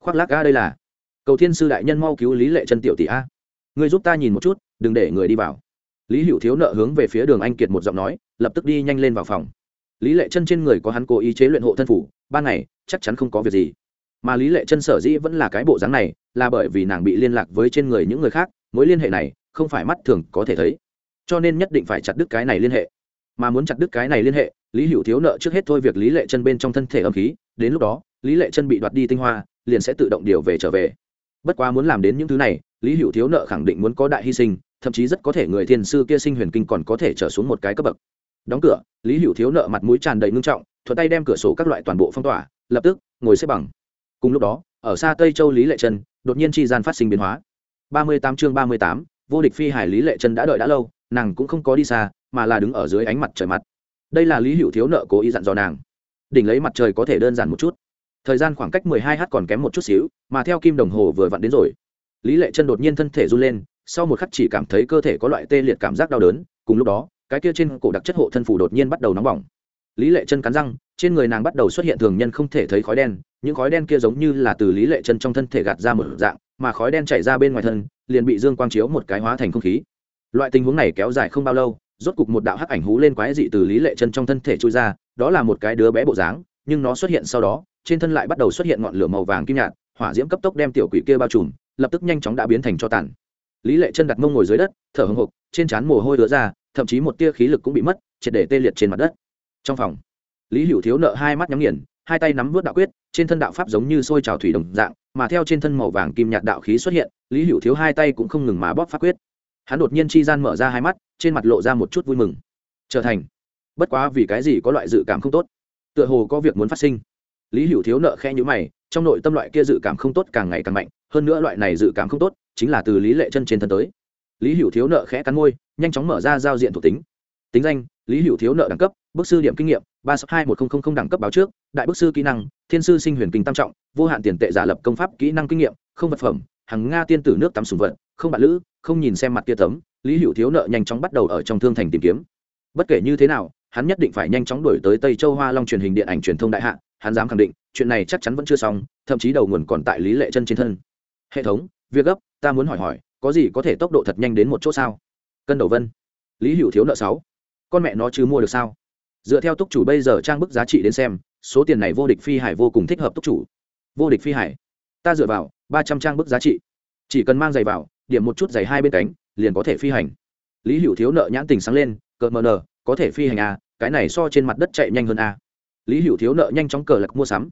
Khoác lác ga đây là. Cầu thiên sư đại nhân mau cứu lý lệ chân tiểu tỷ a. Người giúp ta nhìn một chút, đừng để người đi vào. Lý hữu thiếu nợ hướng về phía đường anh kiệt một giọng nói, lập tức đi nhanh lên vào phòng. Lý lệ chân trên người có hắn cố ý chế luyện hộ thân phủ, ban ngày, chắc chắn không có việc gì. Mà lý lệ chân sở dĩ vẫn là cái bộ dáng này, là bởi vì nàng bị liên lạc với trên người những người khác, mối liên hệ này, không phải mắt thường có thể thấy. Cho nên nhất định phải chặt đứt cái này liên hệ. Mà muốn chặt đứt cái này liên hệ lý hữu thiếu nợ trước hết thôi việc lý lệ chân bên trong thân thể âm khí, đến lúc đó, lý lệ chân bị đoạt đi tinh hoa, liền sẽ tự động điều về trở về. Bất quá muốn làm đến những thứ này, lý hữu thiếu nợ khẳng định muốn có đại hy sinh, thậm chí rất có thể người thiên sư kia sinh huyền kinh còn có thể trở xuống một cái cấp bậc. Đóng cửa, lý hữu thiếu nợ mặt mũi tràn đầy ngưng trọng, thuận tay đem cửa sổ các loại toàn bộ phong tỏa, lập tức, ngồi xếp bằng. Cùng lúc đó, ở xa tây châu lý lệ chân đột nhiên chi gian phát sinh biến hóa. Ba mươi tám chương ba mươi tám, vô địch phi hải lý lệ chân đã đợi đã lâu, nàng cũng không có đi xa, mà là đứng ở dưới ánh mặt trời mặt đây là lý hữu thiếu nợ cố ý dặn dò nàng. Đỉnh lấy mặt trời có thể đơn giản một chút. Thời gian khoảng cách mười hai h còn kém một chút xíu, mà theo kim đồng hồ vừa vặn đến rồi. Lý lệ chân đột nhiên thân thể run lên, sau một khắc chỉ cảm thấy cơ thể có loại tê liệt cảm giác đau đớn, cùng lúc đó, cái kia trên cổ đặc chất hộ thân phủ đột nhiên bắt đầu nóng bỏng. Lý lệ chân cắn răng, trên người nàng bắt đầu xuất hiện thường nhân không thể thấy khói đen, những khói đen kia giống như là từ lý lệ chân trong thân thể gạt ra một dạng, mà khói đen chảy ra bên ngoài thân, liền bị dương quang chiếu một cái hóa thành không khí. Loại tình huống này kéo dài không bao lâu rốt cục một đạo hắc ảnh hú lên quái dị từ lý lệ chân trong thân thể trôi ra, đó là một cái đứa bé bộ dáng, nhưng nó xuất hiện sau đó, trên thân lại bắt đầu xuất hiện ngọn lửa màu vàng kim nhạt, hỏa diễm cấp tốc đem tiểu quỷ kia bao trùm, lập tức nhanh chóng đã biến thành cho tàn. Lý lệ chân đặt mông ngồi dưới đất, thở hồng hộc, trên trán mồ hôi đứa ra, thậm chí một tia khí lực cũng bị mất, triệt để tê liệt trên mặt đất. Trong phòng, lý hữu thiếu nợ hai mắt nhắm nghiền, hai tay nắm vớt đạo quyết, trên thân đạo pháp giống như sôi trào thủy đồng dạng, mà theo trên thân màu vàng kim nhạt đạo khí xuất hiện, lý hữu thiếu hai tay cũng không ngừng mà bóp pháp quyết hắn đột nhiên chi gian mở ra hai mắt, trên mặt lộ ra một chút vui mừng. Trở thành. Bất quá vì cái gì có loại dự cảm không tốt? Tựa hồ có việc muốn phát sinh. Lý hữu thiếu nợ khe nhữ mày, trong nội tâm loại kia dự cảm không tốt càng ngày càng mạnh, hơn nữa loại này dự cảm không tốt chính là từ lý lệ chân trên thân tới. Lý hữu thiếu nợ khẽ cắn môi, nhanh chóng mở ra giao diện thuộc tính. Tính danh, lý hữu thiếu nợ đẳng cấp, bức sư điểm kinh nghiệm, ba sáu hai một nghìn đẳng cấp báo trước, đại bức sư kỹ năng, thiên sư sinh huyền kinh tam trọng, vô hạn tiền tệ giả lập công pháp kỹ năng kinh nghiệm, không vật phẩm, hàng nga tiên tử nước tắm sùng vật, không bạn lữ không nhìn xem mặt kia tấm, lý hữu thiếu nợ nhanh chóng bắt đầu ở trong thương thành tìm kiếm. Bất kể như thế nào, hắn nhất định phải nhanh chóng đổi tới tây châu hoa long truyền hình điện ảnh truyền thông đại hạ, hắn dám khẳng định, chuyện này chắc chắn vẫn chưa xong, thậm chí đầu nguồn còn tại lý lệ chân trên thân. Hệ thống, việc gấp, ta muốn hỏi hỏi, có gì có thể tốc độ thật nhanh đến một chỗ sao? Cân đầu vân. Lý hữu thiếu nợ sáu. Con mẹ nó chứ mua được sao? Dựa theo túc chủ bây giờ trang bức giá trị đến xem, số tiền này vô địch phi hải vô cùng thích hợp túc chủ. Vô địch phi hải. Ta dựa vào ba trăm trang bức giá trị. Chỉ cần mang giày vào điểm một chút dày hai bên cánh liền có thể phi hành lý hữu thiếu nợ nhãn tình sáng lên cờ mờ nờ có thể phi hành à, cái này so trên mặt đất chạy nhanh hơn à. lý hữu thiếu nợ nhanh chóng cờ lạc mua sắm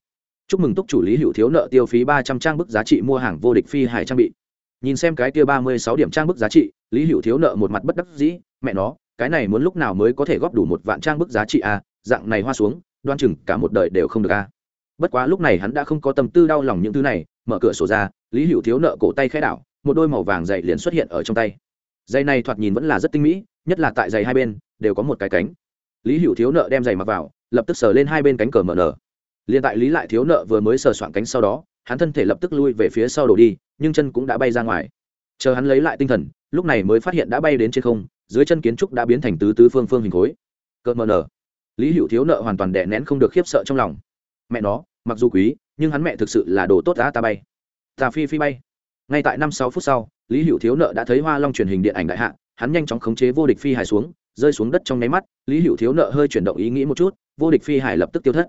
chúc mừng túc chủ lý hữu thiếu nợ tiêu phí ba trăm trang bức giá trị mua hàng vô địch phi hải trang bị nhìn xem cái kia ba mươi sáu điểm trang bức giá trị lý hữu thiếu nợ một mặt bất đắc dĩ mẹ nó cái này muốn lúc nào mới có thể góp đủ một vạn trang bức giá trị à, dạng này hoa xuống đoan chừng cả một đời đều không được à. bất quá lúc này hắn đã không có tâm tư đau lòng những thứ này mở cửa sổ ra lý hữu thiếu nợ cổ tay khai đảo một đôi màu vàng dày liền xuất hiện ở trong tay. Dây này thoạt nhìn vẫn là rất tinh mỹ, nhất là tại giày hai bên, đều có một cái cánh. Lý hữu thiếu nợ đem giày mặc vào, lập tức sờ lên hai bên cánh cờ mở nở. Liền tại lý lại thiếu nợ vừa mới sờ soạn cánh sau đó, hắn thân thể lập tức lui về phía sau đổ đi, nhưng chân cũng đã bay ra ngoài. Chờ hắn lấy lại tinh thần, lúc này mới phát hiện đã bay đến trên không, dưới chân kiến trúc đã biến thành tứ tứ phương phương hình khối. Cợt mờ nở. Lý hữu thiếu nợ hoàn toàn đè nén không được khiếp sợ trong lòng. Mẹ nó, mặc dù quý, nhưng hắn mẹ thực sự là đồ tốt đã ta bay. Ta phi phi bay ngay tại năm sáu phút sau, lý hữu thiếu nợ đã thấy hoa long truyền hình điện ảnh đại hạ, hắn nhanh chóng khống chế vô địch phi hải xuống, rơi xuống đất trong nháy mắt, lý hữu thiếu nợ hơi chuyển động ý nghĩ một chút, vô địch phi hải lập tức tiêu thất.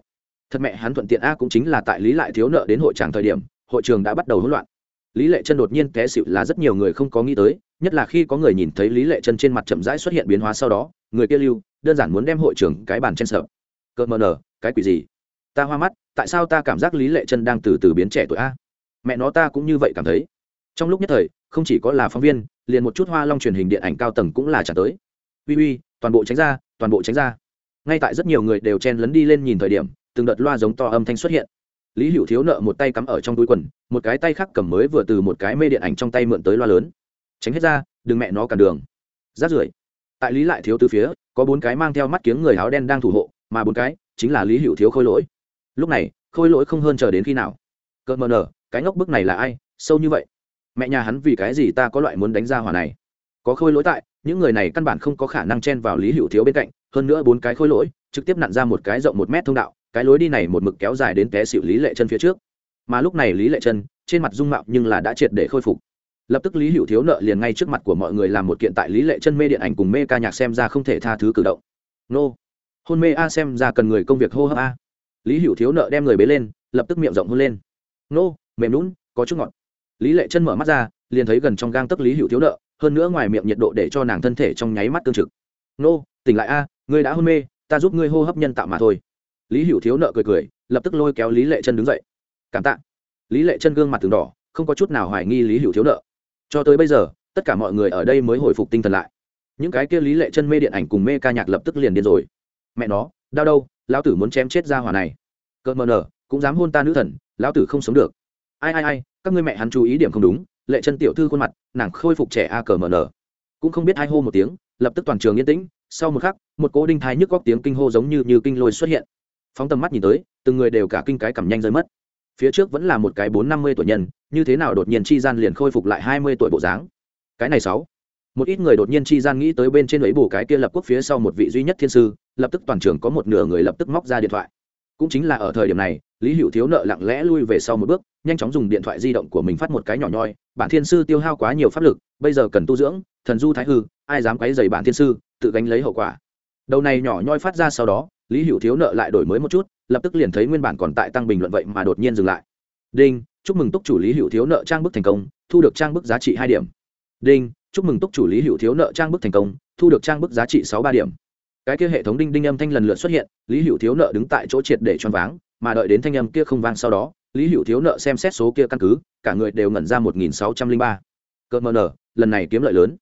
Thật mẹ, hắn thuận tiện a cũng chính là tại lý lại thiếu nợ đến hội tràng thời điểm, hội trường đã bắt đầu hỗn loạn. Lý lệ chân đột nhiên té xịu là rất nhiều người không có nghĩ tới, nhất là khi có người nhìn thấy lý lệ chân trên mặt chậm rãi xuất hiện biến hóa sau đó, người kia lưu, đơn giản muốn đem hội trưởng cái bàn trên sợ cợt mờ nở cái quỷ gì? Ta hoa mắt, tại sao ta cảm giác lý lệ chân đang từ từ biến trẻ tuổi a? Mẹ nó ta cũng như vậy cảm thấy trong lúc nhất thời, không chỉ có là phóng viên, liền một chút hoa long truyền hình điện ảnh cao tầng cũng là trả tới. Uy uy, toàn bộ tránh ra, toàn bộ tránh ra. Ngay tại rất nhiều người đều chen lấn đi lên nhìn thời điểm, từng đợt loa giống to âm thanh xuất hiện. Lý hữu thiếu nợ một tay cắm ở trong túi quần, một cái tay khác cầm mới vừa từ một cái mê điện ảnh trong tay mượn tới loa lớn. Tránh hết ra, đừng mẹ nó cản đường. Rát rưởi. Tại lý lại thiếu từ phía, có bốn cái mang theo mắt kiếng người áo đen đang thủ hộ, mà bốn cái chính là lý hữu thiếu khôi lỗi. Lúc này, khôi lỗi không hơn chờ đến khi nào. Cợt mờ nở, cái ngốc bức này là ai? Sâu như vậy mẹ nhà hắn vì cái gì ta có loại muốn đánh ra hỏa này? Có khôi lỗi tại, những người này căn bản không có khả năng chen vào lý hữu thiếu bên cạnh, hơn nữa bốn cái khôi lỗi, trực tiếp nặn ra một cái rộng một mét thông đạo, cái lối đi này một mực kéo dài đến té xịu lý lệ chân phía trước. Mà lúc này lý lệ chân trên mặt dung mạo nhưng là đã triệt để khôi phục. Lập tức lý hữu thiếu nợ liền ngay trước mặt của mọi người làm một kiện tại lý lệ chân mê điện ảnh cùng mê ca nhạc xem ra không thể tha thứ cử động. Nô. Hôn mê a xem ra cần người công việc hô hấp a. Lý hữu thiếu nợ đem người bế lên, lập tức miệng rộng hôn lên. Nô, mềm lún có chút ngọt lý lệ chân mở mắt ra, liền thấy gần trong gang tấc lý hữu thiếu nợ, hơn nữa ngoài miệng nhiệt độ để cho nàng thân thể trong nháy mắt tương trực. Nô, tỉnh lại a, ngươi đã hôn mê, ta giúp ngươi hô hấp nhân tạo mà thôi. Lý hữu thiếu nợ cười cười, lập tức lôi kéo lý lệ chân đứng dậy. Cảm tạ. Lý lệ chân gương mặt từng đỏ, không có chút nào hoài nghi lý hữu thiếu nợ. Cho tới bây giờ, tất cả mọi người ở đây mới hồi phục tinh thần lại. Những cái kia lý lệ chân mê điện ảnh cùng mê ca nhạc lập tức liền điên rồi. Mẹ nó, đau đâu, lão tử muốn chém chết ra hỏa này. Cợt mờ nở, cũng dám hôn ta nữ thần, lão tử không sống được ai ai ai, các ngươi mẹ hắn chú ý điểm không đúng, lệ chân tiểu thư khuôn mặt, nàng khôi phục trẻ a cờ mờ nở cũng không biết ai hô một tiếng, lập tức toàn trường yên tĩnh, sau một khắc, một cỗ đinh thái nhức góc tiếng kinh hô giống như như kinh lôi xuất hiện. Phóng tầm mắt nhìn tới, từng người đều cả kinh cái cảm nhanh rơi mất. Phía trước vẫn là một cái bốn năm mươi tuổi nhân, như thế nào đột nhiên chi gian liền khôi phục lại hai mươi tuổi bộ dáng? Cái này sáu. Một ít người đột nhiên chi gian nghĩ tới bên trên ấy bù cái kia lập quốc phía sau một vị duy nhất thiên sư, lập tức toàn trường có một nửa người lập tức móc ra điện thoại. Cũng chính là ở thời điểm này lý hữu thiếu nợ lặng lẽ lui về sau một bước, nhanh chóng dùng điện thoại di động của mình phát một cái nhỏ nhoi, bản thiên sư tiêu hao quá nhiều pháp lực, bây giờ cần tu dưỡng, thần du thái hư, ai dám quấy dày bản thiên sư, tự gánh lấy hậu quả. Đầu này nhỏ nhoi phát ra sau đó, lý hữu thiếu nợ lại đổi mới một chút, lập tức liền thấy nguyên bản còn tại tăng bình luận vậy mà đột nhiên dừng lại. Đinh, chúc mừng túc chủ lý hữu thiếu nợ trang bức thành công, thu được trang bức giá trị hai điểm. Đinh, chúc mừng túc chủ lý hữu thiếu nợ trang bức thành công, thu được trang bức giá trị sáu ba điểm. Cái kia hệ thống đinh đinh âm thanh lần lượt xuất hiện, lý hữu thiếu nợ đứng tại chỗ triệt để choáng váng mà đợi đến thanh âm kia không vang sau đó, lý hữu thiếu nợ xem xét số kia căn cứ, cả người đều ngẩn ra một nghìn sáu trăm linh ba. Cỡ mờ nở lần này kiếm lợi lớn.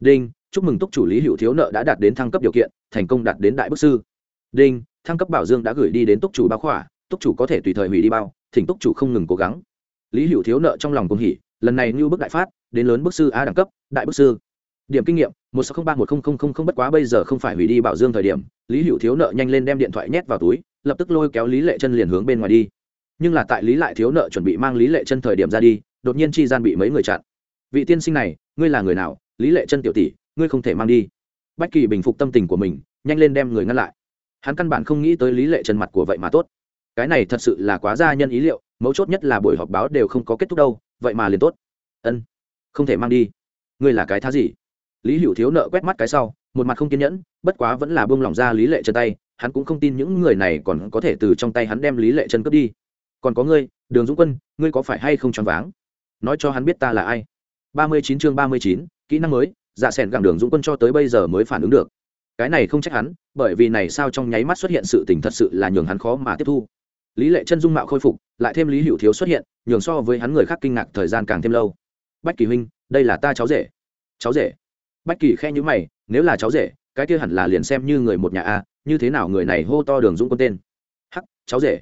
Đinh, chúc mừng túc chủ lý hữu thiếu nợ đã đạt đến thăng cấp điều kiện, thành công đạt đến đại bức sư. Đinh, thăng cấp bảo dương đã gửi đi đến túc chủ báo khỏa, túc chủ có thể tùy thời hủy đi bao, thỉnh túc chủ không ngừng cố gắng. Lý hữu thiếu nợ trong lòng cùng hỉ, lần này như bức đại phát, đến lớn bức sư a đẳng cấp, đại bức sư. Điểm kinh nghiệm, một sáu không ba một không không không không, bất quá bây giờ không phải hủy đi bảo dương thời điểm, lý hữu thiếu nợ nhanh lên đem điện thoại nhét vào túi lập tức lôi kéo lý lệ chân liền hướng bên ngoài đi. Nhưng là tại lý lại thiếu nợ chuẩn bị mang lý lệ chân thời điểm ra đi, đột nhiên chi gian bị mấy người chặn. Vị tiên sinh này, ngươi là người nào? Lý lệ chân tiểu tỷ, ngươi không thể mang đi. Bách kỳ bình phục tâm tình của mình, nhanh lên đem người ngăn lại. Hắn căn bản không nghĩ tới lý lệ chân mặt của vậy mà tốt. Cái này thật sự là quá gia nhân ý liệu, mấu chốt nhất là buổi họp báo đều không có kết thúc đâu, vậy mà liền tốt. Ân, không thể mang đi. Ngươi là cái thá gì? Lý hữu thiếu nợ quét mắt cái sau, một mặt không kiên nhẫn, bất quá vẫn là buông lỏng ra lý lệ chân tay hắn cũng không tin những người này còn có thể từ trong tay hắn đem lý lệ chân cướp đi. Còn có ngươi, đường dũng quân, ngươi có phải hay không choáng váng? Nói cho hắn biết ta là ai. Ba mươi chín chương ba mươi chín, kỹ năng mới dạ s ẻ n gặng đường dũng quân cho tới bây giờ mới phản ứng được. Cái này không trách hắn, bởi vì này sao trong nháy mắt xuất hiện sự tình thật sự là nhường hắn khó mà tiếp thu. Lý lệ chân dung mạo khôi phục, lại thêm lý hữu thiếu xuất hiện, nhường so với hắn người khác kinh ngạc thời gian càng thêm lâu. Bách kỳ huynh, đây là ta cháu rể. Cháu rể? Bách kỳ khe nhữ mày, nếu là cháu rể, cái kia hẳn là liền xem như người một nhà a như thế nào người này hô to đường dũng quân tên? Hắc, cháu rể.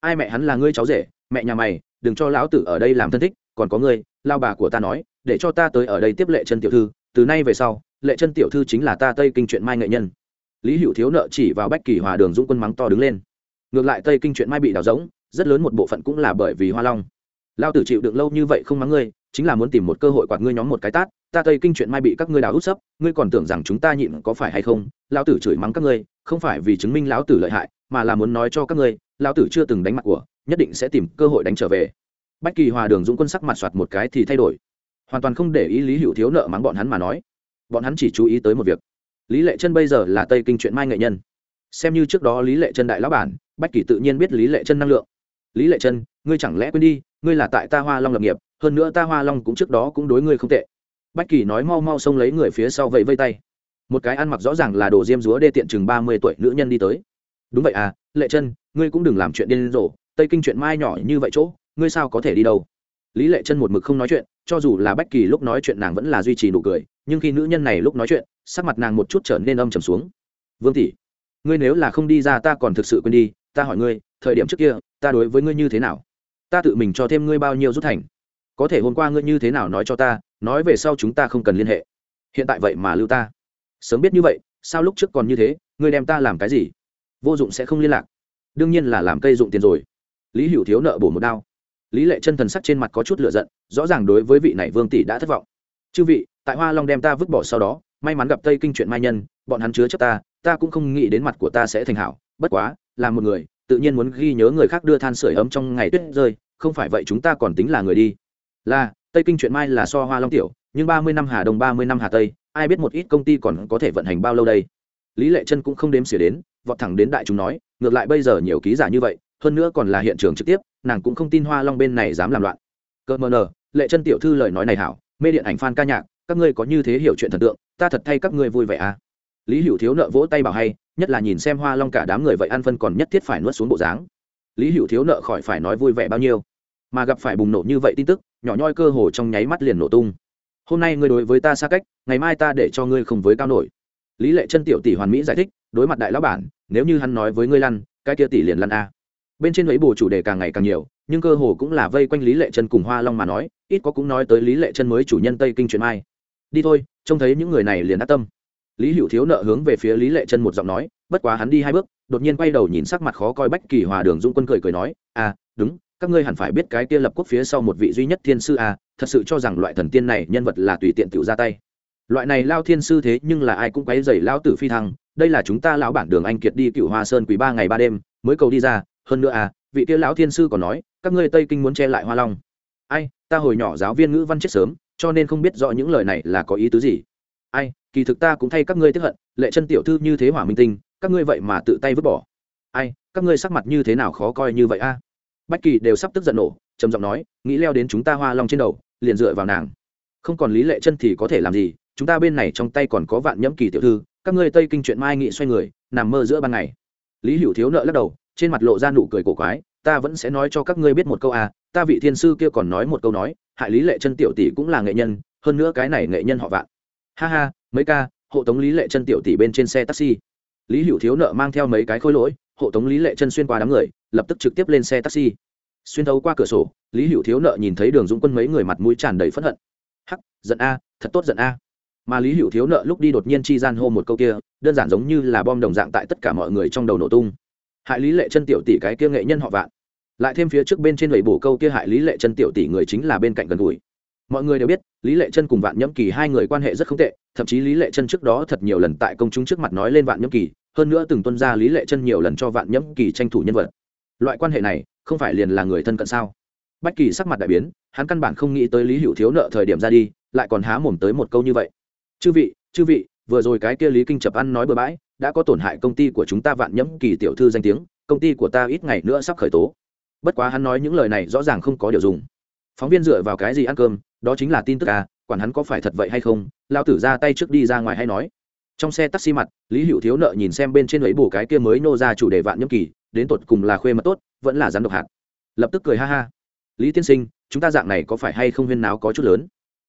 Ai mẹ hắn là ngươi cháu rể? Mẹ nhà mày, đừng cho lão tử ở đây làm thân thích, còn có ngươi, lao bà của ta nói, để cho ta tới ở đây tiếp lệ chân tiểu thư, từ nay về sau, lệ chân tiểu thư chính là ta tây kinh chuyện mai nghệ nhân. Lý hữu thiếu nợ chỉ vào bách kỳ hòa đường dũng quân mắng to đứng lên. Ngược lại tây kinh chuyện mai bị đào rỗng, rất lớn một bộ phận cũng là bởi vì hoa long. Lao tử chịu đựng lâu như vậy không mắng ngươi, chính là muốn tìm một cơ hội quạt ngươi nhóm một cái tát, ta tây kinh chuyện mai bị các ngươi đào út sấp, ngươi còn tưởng rằng chúng ta nhịn có phải hay không? Lão tử chửi mắng các ngươi không phải vì chứng minh lão tử lợi hại, mà là muốn nói cho các ngươi, lão tử chưa từng đánh mặt của, nhất định sẽ tìm cơ hội đánh trở về. Bách kỳ hòa đường dũng quân sắc mặt soạt một cái thì thay đổi. Hoàn toàn không để ý lý hữu thiếu nợ mắng bọn hắn mà nói. Bọn hắn chỉ chú ý tới một việc. Lý lệ chân bây giờ là tây kinh chuyện mai nghệ nhân. Xem như trước đó lý lệ chân đại lão bản, bách kỳ tự nhiên biết lý lệ chân năng lượng. Lý lệ chân ngươi chẳng lẽ quên đi, ngươi là tại ta hoa long lập nghiệp, hơn nữa ta hoa long cũng trước đó cũng đối ngươi không tệ. Bách kỳ nói mau mau xông lấy người phía sau vẫy vây tay một cái ăn mặc rõ ràng là đồ diêm dúa đê tiện chừng ba mươi tuổi nữ nhân đi tới. Đúng vậy à lệ chân ngươi cũng đừng làm chuyện điên rồ, tây kinh chuyện mai nhỏ như vậy chỗ, ngươi sao có thể đi đâu? Lý lệ chân một mực không nói chuyện, cho dù là bách kỳ lúc nói chuyện nàng vẫn là duy trì nụ cười, nhưng khi nữ nhân này lúc nói chuyện, sắc mặt nàng một chút trở nên âm trầm xuống. Vương tỷ, ngươi nếu là không đi ra ta còn thực sự quên đi, ta hỏi ngươi, thời điểm trước kia, ta đối với ngươi như thế nào? Ta tự mình cho thêm ngươi bao nhiêu rút thành? Có thể hôm qua ngươi như thế nào nói cho ta, nói về sau chúng ta không cần liên hệ. Hiện tại vậy mà lưu ta sớm biết như vậy, sao lúc trước còn như thế, ngươi đem ta làm cái gì? Vô dụng sẽ không liên lạc. Đương nhiên là làm cây dụng tiền rồi. Lý hữu thiếu nợ bổ một đao. Lý lệ chân thần sắc trên mặt có chút l ử a giận, rõ ràng đối với vị này vương tỷ đã thất vọng. Chư vị, tại hoa long đem ta vứt bỏ sau đó, may mắn gặp tây kinh chuyện mai nhân, bọn hắn chứa chấp ta ta cũng không nghĩ đến mặt của ta sẽ thành hảo. Bất quá, là một người, tự nhiên muốn ghi nhớ người khác đưa than sửa ấm trong ngày tuyết rơi, không phải vậy chúng ta còn tính là người đi. Là, tây kinh chuyện mai là so hoa long tiểu nhưng ba mươi năm hà đông, ba mươi năm hà tây, ai biết một ít công ty còn có thể vận hành bao lâu đây? Lý lệ chân cũng không đếm xỉa đến, vọt thẳng đến đại chúng nói, ngược lại bây giờ nhiều ký giả như vậy, hơn nữa còn là hiện trường trực tiếp, nàng cũng không tin hoa long bên này dám làm loạn. Cơ mờ lệ chân tiểu thư lời nói này hảo, mê điện ảnh fan ca nhạc, các ngươi có như thế hiểu chuyện thần tượng, ta thật thay các ngươi vui vẻ à. Lý hữu thiếu nợ vỗ tay bảo hay, nhất là nhìn xem hoa long cả đám người vậy ăn phân còn nhất thiết phải nuốt xuống bộ dáng. Lý hữu thiếu nợ khỏi phải nói vui vẻ bao nhiêu. Mà gặp phải bùng nổ như vậy tin tức, nhỏ nhoi cơ hồ trong nháy mắt liền nổ tung hôm nay ngươi đối với ta xa cách, ngày mai ta để cho ngươi không với cao nổi. Lý lệ chân tiểu tỷ hoàn mỹ giải thích, đối mặt đại lão bản, nếu như hắn nói với ngươi lăn, cái kia tỷ liền lăn a. Bên trên ấy bù chủ đề càng ngày càng nhiều, nhưng cơ hồ cũng là vây quanh lý lệ chân cùng hoa long mà nói, ít có cũng nói tới lý lệ chân mới chủ nhân tây kinh chuyện mai. Đi thôi, trông thấy những người này liền đắc tâm. Lý hữu thiếu nợ hướng về phía lý lệ chân một giọng nói, bất quá hắn đi hai bước, đột nhiên quay đầu nhìn sắc mặt khó coi bách kỳ hòa đường dung quân cười cười nói à đúng, các ngươi hẳn phải biết cái kia lập quốc phía sau một vị duy nhất thiên sư à thật sự cho rằng loại thần tiên này nhân vật là tùy tiện tiểu ra tay. Loại này lao thiên sư thế nhưng là ai cũng quấy dày lao tử phi thăng, đây là chúng ta lão bản đường anh kiệt đi cựu hoa sơn quý ba ngày ba đêm, mới cầu đi ra, hơn nữa à vị kia lão thiên sư còn nói, các ngươi tây kinh muốn che lại hoa long. Ai, ta hồi nhỏ giáo viên ngữ văn chết sớm, cho nên không biết rõ những lời này là có ý tứ gì. Ai, kỳ thực ta cũng thay các ngươi tiếp hận, lệ chân tiểu thư như thế hỏa minh tinh, các ngươi vậy mà tự tay vứt bỏ. Ai, các ngươi sắc mặt như thế nào khó coi như vậy a? Bách kỳ đều sắp tức giận nổ trầm giọng nói, nghĩ leo đến chúng ta hoa long trên đầu, liền dựa vào nàng. Không còn lý lệ chân thì có thể làm gì, chúng ta bên này trong tay còn có vạn nhẫm kỳ tiểu thư, các ngươi tây kinh chuyện mai nghị xoay người, nằm mơ giữa ban ngày. Lý hữu thiếu nợ lắc đầu, trên mặt lộ ra nụ cười cổ quái, ta vẫn sẽ nói cho các ngươi biết một câu à ta vị thiên sư kia còn nói một câu nói, hại lý lệ chân tiểu tỷ cũng là nghệ nhân, hơn nữa cái này nghệ nhân họ vạn. Ha ha, mấy ca, hộ tống lý lệ chân tiểu tỷ bên trên xe taxi. Lý hữu thiếu nợ mang theo mấy cái khối lỗi, hộ tống lý lệ chân xuyên qua đám người, lập tức trực tiếp lên xe taxi xuyên thấu qua cửa sổ, lý hữu thiếu nợ nhìn thấy đường dũng quân mấy người mặt mũi tràn đầy phẫn hận. Hắc, giận a, thật tốt giận a. Mà lý hữu thiếu nợ lúc đi đột nhiên chi gian hô một câu kia, đơn giản giống như là bom đồng dạng tại tất cả mọi người trong đầu nổ tung. Hại lý lệ chân tiểu tỷ cái kia nghệ nhân họ vạn. Lại thêm phía trước bên trên lầy bổ câu kia hại lý lệ chân tiểu tỷ người chính là bên cạnh gần gũi. Mọi người đều biết, lý lệ chân cùng vạn nhâm kỳ hai người quan hệ rất không tệ, thậm chí lý lệ chân trước đó thật nhiều lần tại công chúng trước mặt nói lên vạn nhâm kỳ, hơn nữa từng tuân ra lý lệ chân nhiều lần cho vạn nhâm kỳ tranh thủ nhân vật. Loại quan hệ này không phải liền là người thân cận sao? Bách kỳ sắc mặt đại biến, hắn căn bản không nghĩ tới lý hữu thiếu nợ thời điểm ra đi, lại còn há mồm tới một câu như vậy. Chư vị chư vị, vừa rồi cái kia lý kinh chập ăn nói bừa bãi, đã có tổn hại công ty của chúng ta vạn nhẫm kỳ tiểu thư danh tiếng, công ty của ta ít ngày nữa sắp khởi tố. Bất quá hắn nói những lời này rõ ràng không có điều dùng. Phóng viên dựa vào cái gì ăn cơm, đó chính là tin tức à quản hắn có phải thật vậy hay không lao tử ra tay trước đi ra ngoài hay nói. Trong xe taxi mặt, lý hữu thiếu nợ nhìn xem bên trên ấy bù cái kia mới nô ra chủ đề vạn nhâm kỳ đến tột cùng là khuê mật tốt, vẫn là rắn độc hạt. Lập tức cười ha ha. Lý tiên sinh, chúng ta dạng này có phải hay không huyên náo có chút lớn?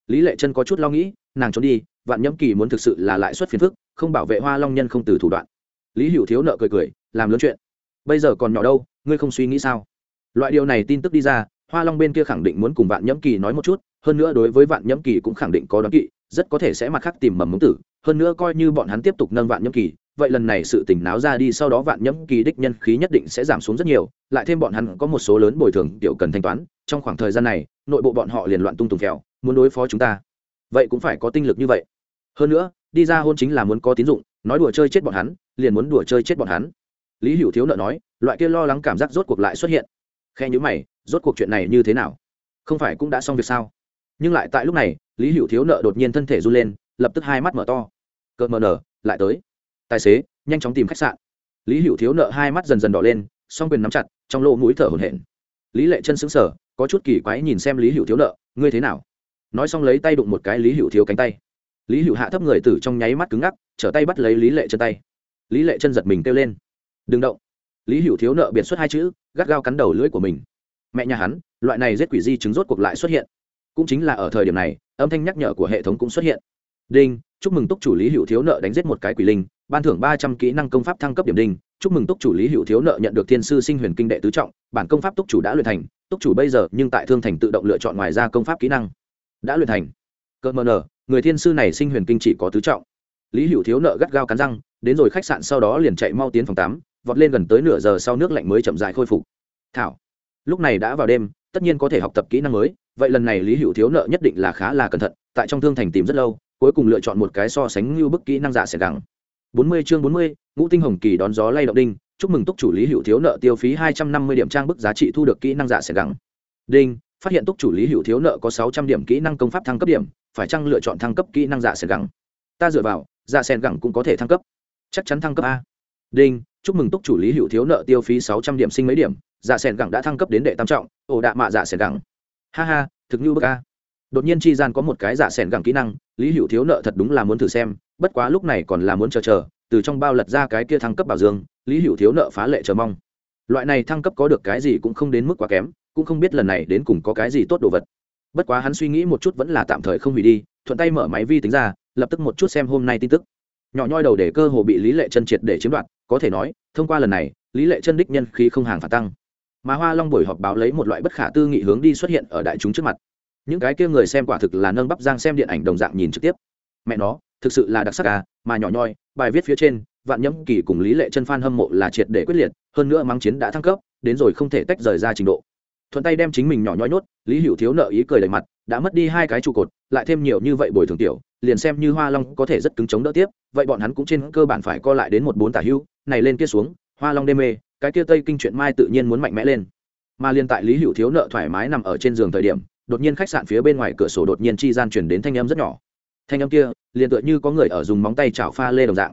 Lý lệ chân có chút lo nghĩ, nàng trốn đi, vạn nhẫm kỳ muốn thực sự là lãi suất phiền phức, không bảo vệ hoa long nhân không từ thủ đoạn. Lý hữu thiếu nợ cười cười, làm lớn chuyện. Bây giờ còn nhỏ đâu, ngươi không suy nghĩ sao? Loại điều này tin tức đi ra, hoa long bên kia khẳng định muốn cùng vạn nhẫm kỳ nói một chút, hơn nữa đối với vạn nhẫm kỳ cũng khẳng định có đoán kỵ, rất có thể sẽ mặt khác tìm mầm mống tử, hơn nữa coi như bọn hắn tiếp tục nâng vạn nhẫm kỳ vậy lần này sự tình náo ra đi, sau đó vạn nhẫm kỳ đích nhân khí nhất định sẽ giảm xuống rất nhiều, lại thêm bọn hắn có một số lớn bồi thường tiểu cần thanh toán, trong khoảng thời gian này, nội bộ bọn họ liền loạn tung tùng kẹo muốn đối phó chúng ta. Vậy cũng phải có tinh lực như vậy. Hơn nữa, đi ra hôn chính là muốn có tín dụng, nói đùa chơi chết bọn hắn, liền muốn đùa chơi chết bọn hắn. Lý hữu thiếu nợ nói, loại kia lo lắng cảm giác rốt cuộc lại xuất hiện. Khe nhữ mày, rốt cuộc chuyện này như thế nào? Không phải cũng đã xong việc sao? Nhưng lại tại lúc này, lý hữu thiếu nợ đột nhiên thân thể run lên, lập tức hai mắt mở to. Cợt mờ nở, lại tới tài xế, nhanh chóng tìm khách sạn. Lý hữu thiếu nợ hai mắt dần dần đỏ lên, song quyền nắm chặt, trong lỗ mũi thở hổn hển. Lý lệ chân xứng sở có chút kỳ quái nhìn xem lý hữu thiếu nợ, ngươi thế nào? Nói xong lấy tay đụng một cái lý hữu thiếu cánh tay. Lý hữu hạ thấp người tử trong nháy mắt cứng ngắc, trở tay bắt lấy lý lệ chân tay. Lý lệ chân giật mình kêu lên, đừng động. Lý hữu thiếu nợ biệt xuất hai chữ, gắt gao cắn đầu lưỡi của mình. Mẹ nhà hắn, loại này giết quỷ di chứng rốt cuộc lại xuất hiện. Cũng chính là ở thời điểm này, âm thanh nhắc nhở của hệ thống cũng xuất hiện. Đinh, chúc mừng túc chủ lý hữu thiếu nợ đánh giết một cái quỷ linh ban thưởng ba trăm kỹ năng công pháp thăng cấp điểm đỉnh, chúc mừng túc chủ lý hữu thiếu nợ nhận được thiên sư sinh huyền kinh đệ tứ trọng. Bản công pháp túc chủ đã luyện thành. Túc chủ bây giờ nhưng tại thương thành tự động lựa chọn ngoài ra công pháp kỹ năng. Đã luyện thành. Cơ mờ người thiên sư này sinh huyền kinh chỉ có tứ trọng. Lý hữu thiếu nợ gắt gao cắn răng đến rồi khách sạn sau đó liền chạy mau tiến phòng tắm vọt lên gần tới nửa giờ sau nước lạnh mới chậm dại khôi phục. Thảo lúc này đã vào đêm tất nhiên có thể học tập kỹ năng mới vậy lần này lý hữu thiếu nợ nhất định là khá là cẩn thận tại trong thương thành tìm rất lâu cuối cùng lựa chọn một cái so sánh như bức kỹ năng giả sẽ gắng bốn mươi chương bốn mươi, ngũ tinh hồng kỳ đón gió lay động đinh. Chúc mừng túc chủ lý hữu thiếu nợ tiêu phí hai trăm năm mươi điểm trang bức giá trị thu được kỹ năng giả sẽ gắng đinh, phát hiện túc chủ lý hữu thiếu nợ có sáu trăm điểm kỹ năng công pháp thăng cấp điểm, phải chăng lựa chọn thăng cấp kỹ năng giả sẽ gắng ta dựa vào dạ giả sen gẳng cũng có thể thăng cấp. Chắc chắn thăng cấp a. Đinh, chúc mừng túc chủ lý hữu thiếu nợ tiêu phí sáu trăm điểm sinh mấy điểm dạ sen gẳng đã thăng cấp đến đệ tam trọng ổ đạ mạ dạ sen gẳng. Ha ha, thực như bức a. Đột nhiên chi gian có một cái dạ sen gẳng kỹ năng, lý hữu thiếu nợ thật đúng là muốn thử xem bất quá lúc này còn là muốn chờ chờ, từ trong bao lật ra cái kia thăng cấp bảo dương, lý hữu thiếu nợ phá lệ chờ mong. Loại này thăng cấp có được cái gì cũng không đến mức quá kém, cũng không biết lần này đến cùng có cái gì tốt đồ vật. Bất quá hắn suy nghĩ một chút vẫn là tạm thời không hủy đi, thuận tay mở máy vi tính ra, lập tức một chút xem hôm nay tin tức. Nhỏ nhoi đầu để cơ hồ bị lý lệ chân triệt để chiếm đoạt, có thể nói, thông qua lần này, lý lệ chân đích nhân khí không hàng phản tăng. Mà hoa long buổi họp báo lấy một loại bất khả tư nghị hướng đi xuất hiện ở đại chúng trước mặt. Những cái kia người xem quả thực là nâng bắp giang xem điện ảnh đồng dạng nhìn trực tiếp. Mẹ nó thực sự là đặc sắc à mà nhỏ nhoi, bài viết phía trên, vạn nhẫm kỳ cùng lý lệ chân phan hâm mộ là triệt để quyết liệt, hơn nữa mắng chiến đã thăng cấp, đến rồi không thể tách rời ra trình độ. Thuận tay đem chính mình nhỏ nhoi nhốt, lý hữu thiếu nợ ý cười đầy mặt, đã mất đi hai cái trụ cột, lại thêm nhiều như vậy bồi thường tiểu, liền xem như hoa long có thể rất cứng chống đỡ tiếp, vậy bọn hắn cũng trên cơ bản phải co lại đến một bốn tả hưu, này lên kia xuống, hoa long đê mê, cái kia tây kinh chuyện mai tự nhiên muốn mạnh mẽ lên. Mà liên tại lý hữu thiếu nợ thoải mái nằm ở trên giường thời điểm, đột nhiên khách sạn phía bên ngoài cửa sổ đột nhiên chi gian chuyển đến thanh âm rất nhỏ thanh âm kia liền tựa như có người ở dùng móng tay chảo pha lê đồng dạng.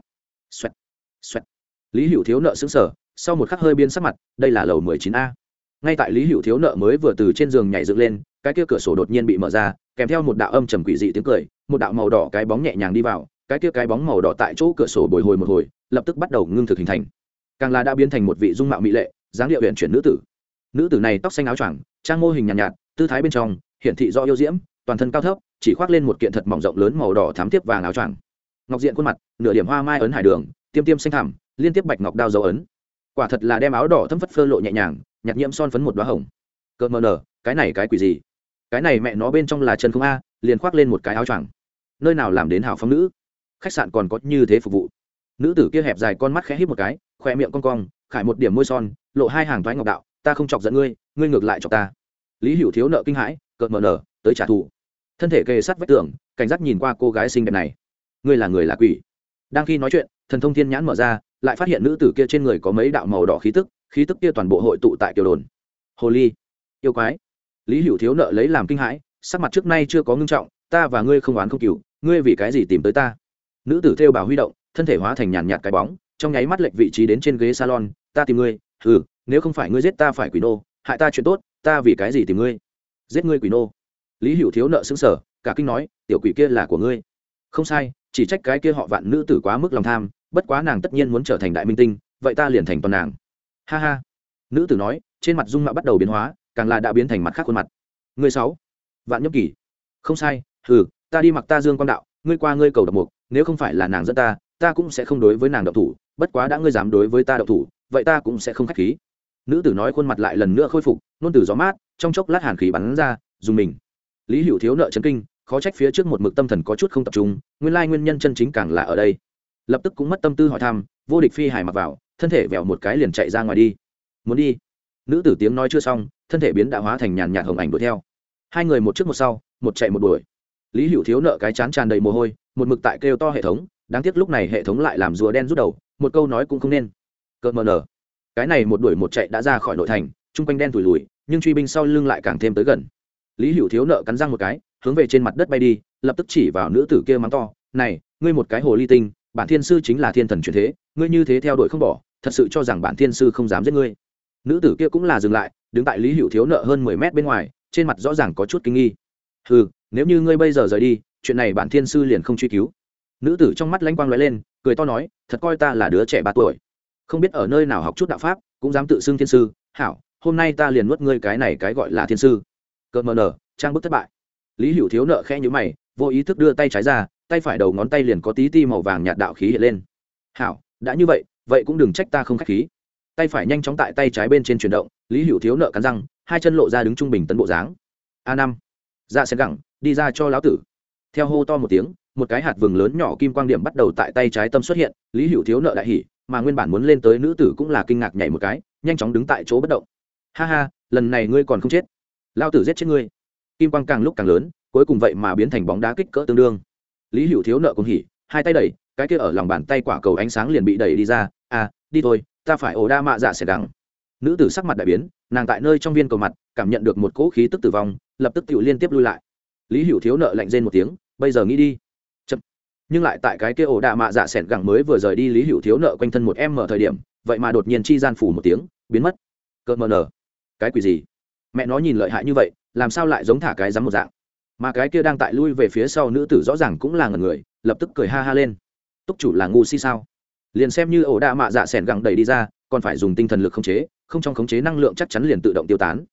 Xoẹt xoẹt. Lý hữu thiếu nợ xứng sở sau một khắc hơi biên sắc mặt đây là lầu mười chín a. Ngay tại lý hữu thiếu nợ mới vừa từ trên giường nhảy dựng lên cái kia cửa sổ đột nhiên bị mở ra kèm theo một đạo âm trầm quỷ dị tiếng cười một đạo màu đỏ cái bóng nhẹ nhàng đi vào cái kia cái bóng màu đỏ tại chỗ cửa sổ bồi hồi một hồi lập tức bắt đầu ngưng thực hình thành. Càng là đã biến thành một vị dung mạo mỹ lệ dáng điệu huyện chuyển nữ tử. Nữ tử này tóc xanh áo choàng trang mô hình nhàn nhạt, nhạt tư thái bên trong hiển thị do yêu diễm toàn thân cao thấp chỉ khoác lên một kiện thật mỏng rộng lớn màu đỏ thám tiếp vàng áo choàng. Ngọc diện khuôn mặt, nửa điểm hoa mai ấn hải đường, tiêm tiêm xanh thẳm, liên tiếp bạch ngọc đao dấu ấn. Quả thật là đem áo đỏ thâm phất phơ lộ nhẹ nhàng nhặt nhiễm son phấn một đoá hồng. Cợt mờ nở, cái này cái quỷ gì? Cái này mẹ nó bên trong là chân không a, liền khoác lên một cái áo choàng. Nơi nào làm đến hào phong nữ? Khách sạn còn có như thế phục vụ. Nữ tử kia hẹp dài con mắt khẽ hít một cái khoe miệng cong cong, khải một điểm môi son, lộ hai hàng thoái ngọc đạo, ta không chọc giận ngươi ngươi ngược lại chọc ta. Lý hữu thiếu nợ kinh hãi, cợt mờ nở, tới trả thù thân thể kề sát vách tường, cảnh giác nhìn qua cô gái xinh đẹp này. Ngươi là người là quỷ? Đang khi nói chuyện, thần thông thiên nhãn mở ra, lại phát hiện nữ tử kia trên người có mấy đạo màu đỏ khí tức khí tức kia toàn bộ hội tụ tại kiều đồn. Hồ ly yêu quái! Lý hữu thiếu nợ lấy làm kinh hãi, sắc mặt trước nay chưa có ngưng trọng, ta và ngươi không oán không cừu, ngươi vì cái gì tìm tới ta? Nữ tử theo bảo huy động, thân thể hóa thành nhàn nhạt cái bóng, trong nháy mắt lệch vị trí đến trên ghế salon, ta tìm ngươi ừ nếu không phải ngươi giết ta phải quỷ nô, hại ta chuyện tốt, ta vì cái gì tìm ngươi? Giết ngươi quỷ nô lý hữu thiếu nợ xứng sở, cả kinh nói, tiểu quỷ kia là của ngươi. Không sai, chỉ trách cái kia họ vạn nữ tử quá mức lòng tham, bất quá nàng tất nhiên muốn trở thành đại minh tinh, vậy ta liền thành toàn nàng. Ha ha. Nữ tử nói, trên mặt dung mạo bắt đầu biến hóa, càng là đã biến thành mặt khác khuôn mặt. Người sáu, vạn nhấp kỷ. Không sai ừ ta đi mặc ta dương quan đạo, ngươi qua ngươi cầu độc mục, nếu không phải là nàng dẫn ta ta cũng sẽ không đối với nàng độc thủ, bất quá đã ngươi dám đối với ta độc thủ, vậy ta cũng sẽ không khách khí. Nữ tử nói khuôn mặt lại lần nữa khôi phục, nôn từ gió mát, trong chốc lát hàn khí bắn ra, dùng mình lý hữu thiếu nợ chấn kinh, khó trách phía trước một mực tâm thần có chút không tập trung, nguyên lai nguyên nhân chân chính càng là ở đây. Lập tức cũng mất tâm tư hỏi thăm, vô địch phi hải mặc vào, thân thể vẹo một cái liền chạy ra ngoài đi. Muốn đi. Nữ tử tiếng nói chưa xong, thân thể biến đã hóa thành nhàn nhạt hồng ảnh đuổi theo. Hai người một trước một sau, một chạy một đuổi. Lý hữu thiếu nợ cái chán tràn đầy mồ hôi, một mực tại kêu to hệ thống, đáng tiếc lúc này hệ thống lại làm rùa đen rút đầu, một câu nói cũng không nên. Cợt mờ nở. Cái này một đuổi một chạy đã ra khỏi nội thành, chung quanh đen tủi lùi, nhưng truy binh sau lưng lại càng thêm tới gần lý hữu thiếu nợ cắn răng một cái, hướng về trên mặt đất bay đi, lập tức chỉ vào nữ tử kia mắng to, này, ngươi một cái hồ ly tinh, bản thiên sư chính là thiên thần truyền thế, ngươi như thế theo đuổi không bỏ, thật sự cho rằng bản thiên sư không dám giết ngươi. Nữ tử kia cũng là dừng lại, đứng tại lý hữu thiếu nợ hơn mười mét bên ngoài, trên mặt rõ ràng có chút kinh nghi. Ừ nếu như ngươi bây giờ rời đi, chuyện này bản thiên sư liền không truy cứu. Nữ tử trong mắt lanh quang l ó e lên, cười to nói, thật coi ta là đứa trẻ ba tuổi. Không biết ở nơi nào học chút đạo pháp, cũng dám tự xưng thiên sư. Hảo, hôm nay ta liền nuốt ngươi cái này cái gọi là thiên sư cợt mờ nở, trang bức thất bại. Lý hữu thiếu nợ khe nhữ mày, vô ý thức đưa tay trái ra, tay phải đầu ngón tay liền có tí ti màu vàng nhạt đạo khí hiện lên. Hảo, đã như vậy vậy cũng đừng trách ta không k h á c h khí. Tay phải nhanh chóng tại tay trái bên trên chuyển động, lý hữu thiếu nợ cắn răng, hai chân lộ ra đứng trung bình tấn bộ dáng. A năm dạ ra xe gẳng, đi ra cho lão tử. Theo hô to một tiếng, một cái hạt vừng lớn nhỏ kim quang điểm bắt đầu tại tay trái tâm xuất hiện, lý hữu thiếu nợ đại hỉ, mà nguyên bản muốn lên tới nữ tử cũng là kinh ngạc nhảy một cái, nhanh chóng đứng tại chỗ bất động. Ha ha, lần này ngươi còn không chết lao tử giết chết ngươi. Kim quang càng lúc càng lớn, cuối cùng vậy mà biến thành bóng đá kích cỡ tương đương. Lý hữu thiếu nợ cùng hỉ, hai tay đẩy, cái kia ở lòng bàn tay quả cầu ánh sáng liền bị đẩy đi ra. À đi thôi, ta phải ổ đa mạ dạ sẽ đắng nữ tử sắc mặt đại biến, nàng tại nơi trong viên cầu mặt, cảm nhận được một cỗ khí tức tử vong, lập tức tự liên tiếp lui lại. Lý hữu thiếu nợ lạnh rên một tiếng, bây giờ nghĩ đi. Chậm. nhưng lại tại cái kia ổ đa mạ dạ sẻn gẳng mới vừa rời đi, lý hữu thiếu nợ quanh thân một em mở thời điểm, vậy mà đột nhiên chi gian phủ một tiếng, biến mất. Cợt mờ nở. Cái quỷ gì? Mẹ nó nhìn lợi hại như vậy, làm sao lại giống thả cái rắm một dạng? Mà cái kia đang tại lui về phía sau nữ tử rõ ràng cũng là ngần người, lập tức cười ha ha lên. Túc chủ là ngu si sao? Liền xem như ổ đạ mạ dạ s ẻ n gẳng đầy đi ra, còn phải dùng tinh thần lực khống chế, không trong khống chế năng lượng chắc chắn liền tự động tiêu tán.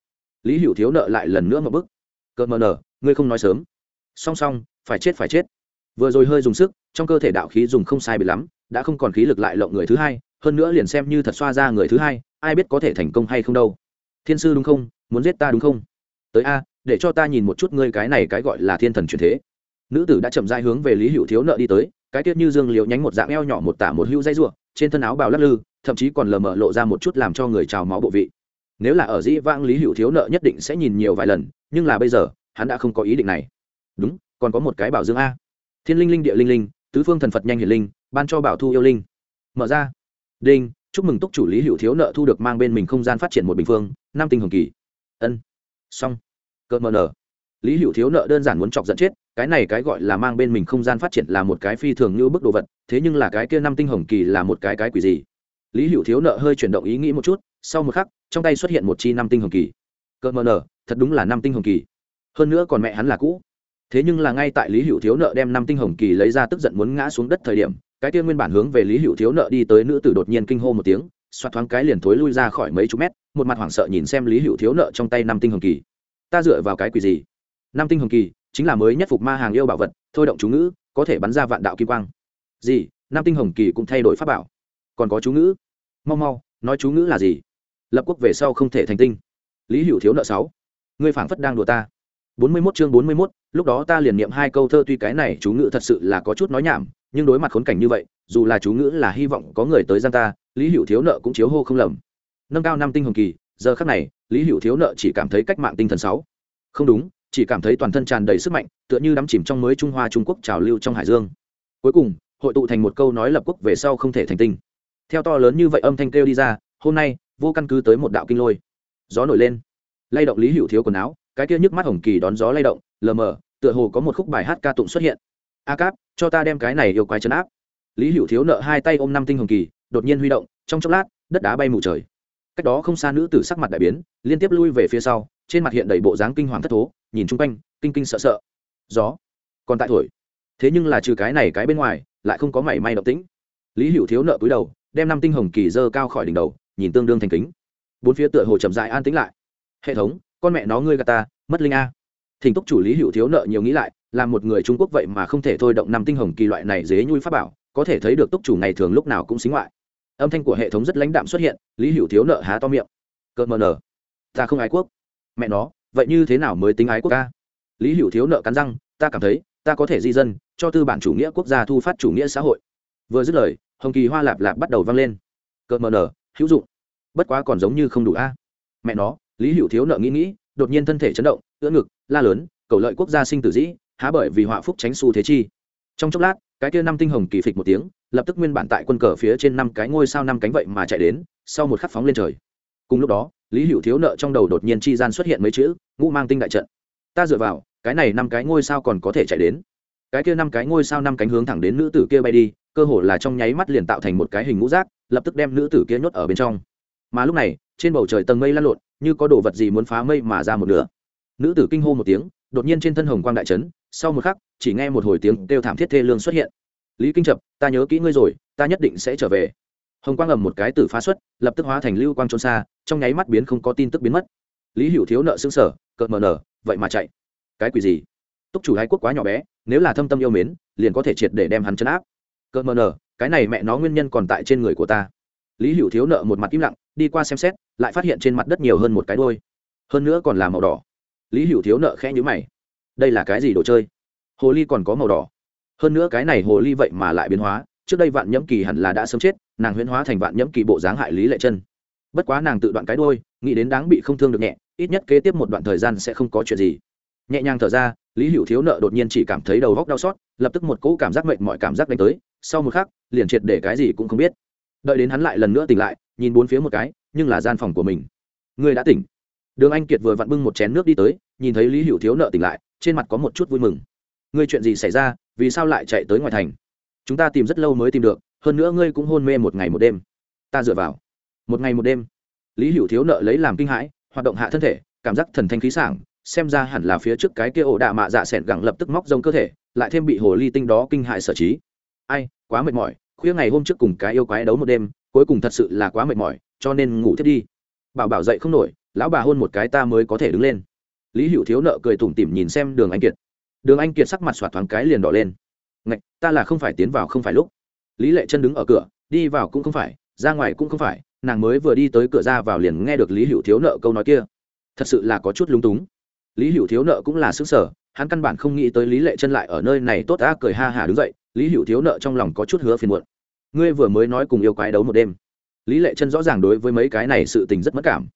Lý hữu thiếu nợ lại lần nữa một bức cợt mờ nở, ngươi không nói sớm. Song song, phải chết phải chết. Vừa rồi hơi dùng sức, trong cơ thể đạo khí dùng không sai bị lắm, đã không còn khí lực lại lộng người thứ hai, hơn nữa liền xem như thật xoa ra người thứ hai, ai biết có thể thành công hay không đâu. Thiên sư đúng không? Muốn giết ta đúng không? Tới a, để cho ta nhìn một chút ngươi cái này cái gọi là thiên thần truyền thế. Nữ tử đã chậm dai hướng về lý hữu thiếu nợ đi tới, cái tiết như dương liễu nhánh một dạng eo nhỏ một tả một hữu dây ruộng trên thân áo bào lắc lư, thậm chí còn lờ mờ lộ ra một chút làm cho người trào máu bộ vị. Nếu là ở dĩ vãng lý hữu thiếu nợ nhất định sẽ nhìn nhiều vài lần, nhưng là bây giờ, hắn đã không có ý định này. Đúng, còn có một cái bảo dương a. Thiên linh linh, địa linh linh, tứ phương thần phật nhanh hiển linh, ban cho bảo thu yêu linh. Mở ra. Đinh, chúc mừng túc chủ lý hữu thiếu nợ thu được mang bên mình không gian phát triển một bình phương, năm tinh hồng kỳ ân. Xong. Cợt mờ nở. Lý hữu thiếu nợ đơn giản muốn chọc giận chết, cái này cái gọi là mang bên mình không gian phát triển là một cái phi thường như bức đồ vật, thế nhưng là cái kia năm tinh hồng kỳ là một cái cái quỷ gì? Lý hữu thiếu nợ hơi chuyển động ý nghĩ một chút, sau một khắc, trong tay xuất hiện một chi năm tinh hồng kỳ. Cợt mờ nở, thật đúng là năm tinh hồng kỳ. Hơn nữa còn mẹ hắn là cũ. Thế nhưng là ngay tại lý hữu thiếu nợ đem năm tinh hồng kỳ lấy ra tức giận muốn ngã xuống đất thời điểm, cái kia nguyên bản hướng về lý hữu thiếu nợ đi tới nữ tử đột nhiên kinh hô một tiếng xoạt thoáng cái liền thối lui ra khỏi mấy chục mét một mặt hoảng sợ nhìn xem lý hữu thiếu nợ trong tay năm tinh hồng kỳ. Ta dựa vào cái quỷ gì? Năm tinh hồng kỳ chính là mới nhất phục ma hàng yêu bảo vật thôi động chú ngữ có thể bắn ra vạn đạo kim quang. Gì? Năm tinh hồng kỳ cũng thay đổi pháp bảo. Còn có chú ngữ? Mau mau nói chú ngữ là gì? Lập quốc về sau không thể thành tinh. Lý hữu thiếu nợ sáu. Ngươi phảng phất đang đùa ta. Bốn mươi 41 chương bốn mươi 41, lúc đó ta liền niệm hai câu thơ tuy cái này chú ngữ thật sự là có chút nói nhảm, nhưng đối mặt khốn cảnh như vậy, dù là chú ngữ là hy vọng có người tới gian ta, lý hữu thiếu nợ cũng chiếu hô không lầm. Nâng cao năm tinh hồng kỳ, giờ khắc này, lý hữu thiếu nợ chỉ cảm thấy cách mạng tinh thần sáu. Không đúng, chỉ cảm thấy toàn thân tràn đầy sức mạnh, tựa như đắm chìm trong mới trung hoa trung quốc trào lưu trong hải dương. Cuối cùng, hội tụ thành một câu nói lập quốc về sau không thể thành tinh. Theo to lớn như vậy âm thanh kêu đi ra, hôm nay, vô căn cứ tới một đạo kinh lôi. Gió nổi lên, lay động lý hữu thiếu quần áo cái kia nhức mắt hồng kỳ đón gió lay động, lờ mờ, tựa hồ có một khúc bài hát ca tụng xuất hiện. A cáp, cho ta đem cái này yêu quái chấn áp. Lý hữu thiếu nợ hai tay ôm năm tinh hồng kỳ, đột nhiên huy động, trong chốc lát, đất đá bay mù trời. Cách đó không xa nữ tử sắc mặt đại biến, liên tiếp lui về phía sau, trên mặt hiện đầy bộ dáng kinh hoàng thất thố, nhìn chung quanh, kinh kinh sợ sợ. Gió, còn tại thổi. Thế nhưng là trừ cái này cái bên ngoài, lại không có mảy may động tĩnh. Lý hữu thiếu nợ cúi đầu, đem năm tinh hồng kỳ dơ cao khỏi đỉnh đầu, nhìn tương đương thành kính. Bốn phía tựa hồ chậm dại an tĩnh lại. Hệ thống con mẹ nó ngươi gà ta, mất linh a. Thỉnh túc chủ lý hữu thiếu nợ nhiều nghĩ lại, là một người trung quốc vậy mà không thể thôi động năm tinh hồng kỳ loại này dế nhui pháp bảo, có thể thấy được túc chủ ngày thường lúc nào cũng xính ngoại. Âm thanh của hệ thống rất lãnh đạm xuất hiện, lý hữu thiếu nợ há to miệng. Cợt mờ nở ta không ái quốc. Mẹ nó, vậy như thế nào mới tính ái quốc ca lý hữu thiếu nợ cắn răng, ta cảm thấy, ta có thể di dân, cho tư bản chủ nghĩa quốc gia thu phát chủ nghĩa xã hội. Vừa dứt lời, hồng kỳ hoa lạp lạp bắt đầu vang lên. Cợt mờ nở hữu dụng. Bất quá còn giống như không đủ a. Mẹ nó lý hữu thiếu nợ nghĩ nghĩ, đột nhiên thân thể chấn động, ưỡn ngực, la lớn, cầu lợi quốc gia sinh tử dĩ, há bởi vì họa phúc tránh xu thế chi. Trong chốc lát, cái kia năm tinh hồng kỳ phịch một tiếng, lập tức nguyên bản tại quân cờ phía trên năm cái ngôi sao năm cánh vậy mà chạy đến, sau một khắc phóng lên trời. Cùng lúc đó, lý hữu thiếu nợ trong đầu đột nhiên chi gian xuất hiện mấy chữ, ngũ mang tinh đại trận. Ta dựa vào, cái này năm cái ngôi sao còn có thể chạy đến. Cái kia năm cái ngôi sao năm cánh hướng thẳng đến nữ tử kia bay đi, cơ hồ là trong nháy mắt liền tạo thành một cái hình ngũ rác lập tức đem nữ tử kia nhốt ở bên trong mà lúc này, trên bầu trời tầng mây lăn lộn, như có đồ vật gì muốn phá mây mà ra một nửa. Nữ tử kinh hô một tiếng, đột nhiên trên thân hồng quang đại trấn sau một khắc, chỉ nghe một hồi tiếng kêu thảm thiết thê lương xuất hiện. Lý kinh trập, ta nhớ kỹ ngươi rồi, ta nhất định sẽ trở về. Hồng quang ầm một cái tử phá xuất, lập tức hóa thành lưu quang trôn xa, trong nháy mắt biến không có tin tức biến mất. Lý hữu thiếu nợ xương sở cợt mờ nở, vậy mà chạy. Cái quỷ gì? Túc chủ hai quốc quá nhỏ bé, nếu là thâm tâm yêu mến, liền có thể triệt để đem hắn chấn áp. Cợt mờ nở, cái này mẹ nó nguyên nhân còn tại trên người của ta. Lý hữu thiếu nợ một mặt im lặng đi qua xem xét, lại phát hiện trên mặt đất nhiều hơn một cái đôi hơn nữa còn là màu đỏ. Lý hữu thiếu nợ khẽ nhữ mày. Đây là cái gì đồ chơi? Hồ ly còn có màu đỏ. Hơn nữa cái này hồ ly vậy mà lại biến hóa. Trước đây vạn nhẫm kỳ hẳn là đã sớm chết, nàng huyễn hóa thành vạn nhẫm kỳ bộ dáng hại lý lệ chân bất quá nàng tự đoạn cái đôi nghĩ đến đáng bị không thương được nhẹ, ít nhất kế tiếp một đoạn thời gian sẽ không có chuyện gì. Nhẹ nhàng thở ra, lý hữu thiếu nợ đột nhiên chỉ cảm thấy đầu góc đau xót, lập tức một cỗ cảm giác mệnh mọi cảm giác đánh tới. Sau một khắc, liền triệt để cái gì cũng không biết đợi đến hắn lại lần nữa tỉnh lại, nhìn bốn phía một cái, nhưng là gian phòng của mình. Người đã tỉnh. Đường anh kiệt vừa vặn bưng một chén nước đi tới, nhìn thấy lý hữu thiếu nợ tỉnh lại, trên mặt có một chút vui mừng. Ngươi chuyện gì xảy ra, vì sao lại chạy tới ngoài thành? Chúng ta tìm rất lâu mới tìm được, hơn nữa ngươi cũng hôn mê một ngày một đêm. Ta dựa vào. Một ngày một đêm. Lý hữu thiếu nợ lấy làm kinh hãi, hoạt động hạ thân thể, cảm giác thần thanh khí sảng, xem ra hẳn là phía trước cái kia ổ đạ mạ dạ s ẻ n gẳng lập tức móc rông cơ thể, lại thêm bị hồ ly tinh đó kinh hại sở trí. Ai, quá mệt mỏi khuya ngày hôm trước cùng cái yêu quái đấu một đêm, cuối cùng thật sự là quá mệt mỏi, cho nên ngủ thiết đi. Bảo bảo dậy không nổi, lão bà hôn một cái ta mới có thể đứng lên. Lý hữu thiếu nợ cười tủm tỉm nhìn xem đường anh kiệt. Đường anh kiệt sắc mặt xoạt thoáng cái liền đỏ lên. Ngạch, ta là không phải tiến vào không phải lúc. Lý lệ chân đứng ở cửa, đi vào cũng không phải, ra ngoài cũng không phải, nàng mới vừa đi tới cửa ra vào liền nghe được lý hữu thiếu nợ câu nói kia. Thật sự là có chút lúng túng. Lý hữu thiếu nợ cũng là xứng sở hắn căn bản không nghĩ tới lý lệ chân lại ở nơi này tốt đã cười ha hả đứng dậy lý hữu thiếu nợ trong lòng có chút hứa phiền muộn. Ngươi vừa mới nói cùng yêu quái đấu một đêm. Lý lệ chân rõ ràng đối với mấy cái này sự tình rất mất cảm.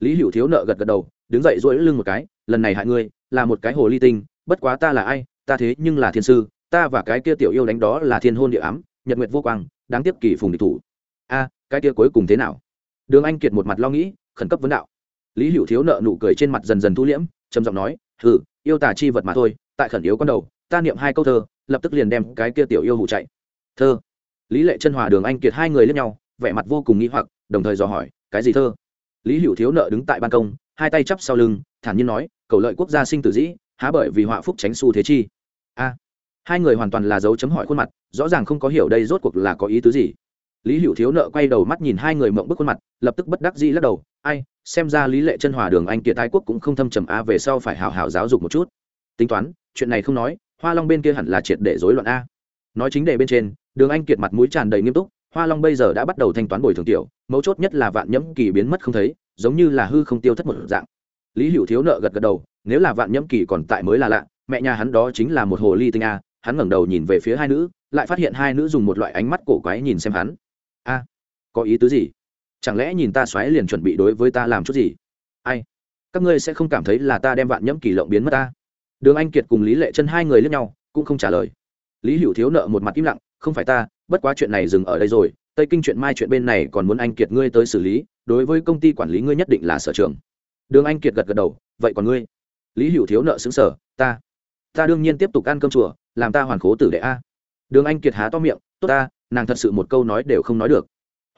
Lý hữu thiếu nợ gật gật đầu, đứng dậy dỗi lưng một cái, lần này hại ngươi, là một cái hồ ly tinh, bất quá ta là ai, ta thế nhưng là thiên sư, ta và cái kia tiểu yêu đánh đó là thiên hôn địa ám, nhật nguyệt vô quang, đáng tiếc kỳ phùng địch thủ. A, cái kia cuối cùng thế nào? Đường anh kiệt một mặt lo nghĩ, khẩn cấp vấn đạo. Lý hữu thiếu nợ nụ cười trên mặt dần dần thu liễm, trầm giọng nói thử yêu tả chi vật mà thôi, tại khẩn yếu con đầu, ta niệm hai câu thơ lập tức liền đem cái kia tiểu yêu hụ chạy. Thơ. Lý lệ chân hòa đường anh kiệt hai người lẫn nhau, vẻ mặt vô cùng nghi hoặc, đồng thời dò hỏi, cái gì thơ? Lý hữu thiếu nợ đứng tại ban công, hai tay chắp sau lưng, thản nhiên nói, cầu lợi quốc gia sinh tử dĩ, há bởi vì họa phúc tránh xu thế chi? A. Hai người hoàn toàn là dấu chấm hỏi khuôn mặt, rõ ràng không có hiểu đây rốt cuộc là có ý tứ gì. Lý hữu thiếu nợ quay đầu mắt nhìn hai người mộng bức khuôn mặt, lập tức bất đắc dĩ lắc đầu, ai, xem ra lý lệ chân hòa đường anh kiệt thái quốc cũng không thâm trầm, a, về sau phải hào hào giáo dục một chút. Tính toán, chuyện này không nói hoa long bên kia hẳn là triệt để rối loạn a. Nói chính đề bên trên, đường anh kiệt mặt mũi tràn đầy nghiêm túc, hoa long bây giờ đã bắt đầu thanh toán bồi thường tiểu, mấu chốt nhất là vạn nhẫm kỳ biến mất không thấy, giống như là hư không tiêu thất một dạng. Lý hữu thiếu nợ gật gật đầu, nếu là vạn nhẫm kỳ còn tại mới là lạ, mẹ nhà hắn đó chính là một hồ ly tinh a, hắn ngẩng đầu nhìn về phía hai nữ, lại phát hiện hai nữ dùng một loại ánh mắt cổ quái nhìn xem hắn. A, có ý tứ gì? Chẳng lẽ nhìn ta xoáy liền chuẩn bị đối với ta làm chút gì? Ai? Các ngươi sẽ không cảm thấy là ta đem vạn nhẫm kỳ lộng biến mất ta? Đường anh kiệt cùng lý lệ chân hai người lướt nhau, cũng không trả lời. Lý hữu thiếu nợ một mặt im lặng, không phải ta, bất quá chuyện này dừng ở đây rồi, tây kinh chuyện mai chuyện bên này còn muốn anh kiệt ngươi tới xử lý, đối với công ty quản lý ngươi nhất định là sở trường. Đường anh kiệt gật gật đầu, vậy còn ngươi? Lý hữu thiếu nợ xứng sở ta ta đương nhiên tiếp tục ăn cơm chùa, làm ta hoàn khố tử đệ a. Đường anh kiệt há to miệng, tốt ta, nàng thật sự một câu nói đều không nói được.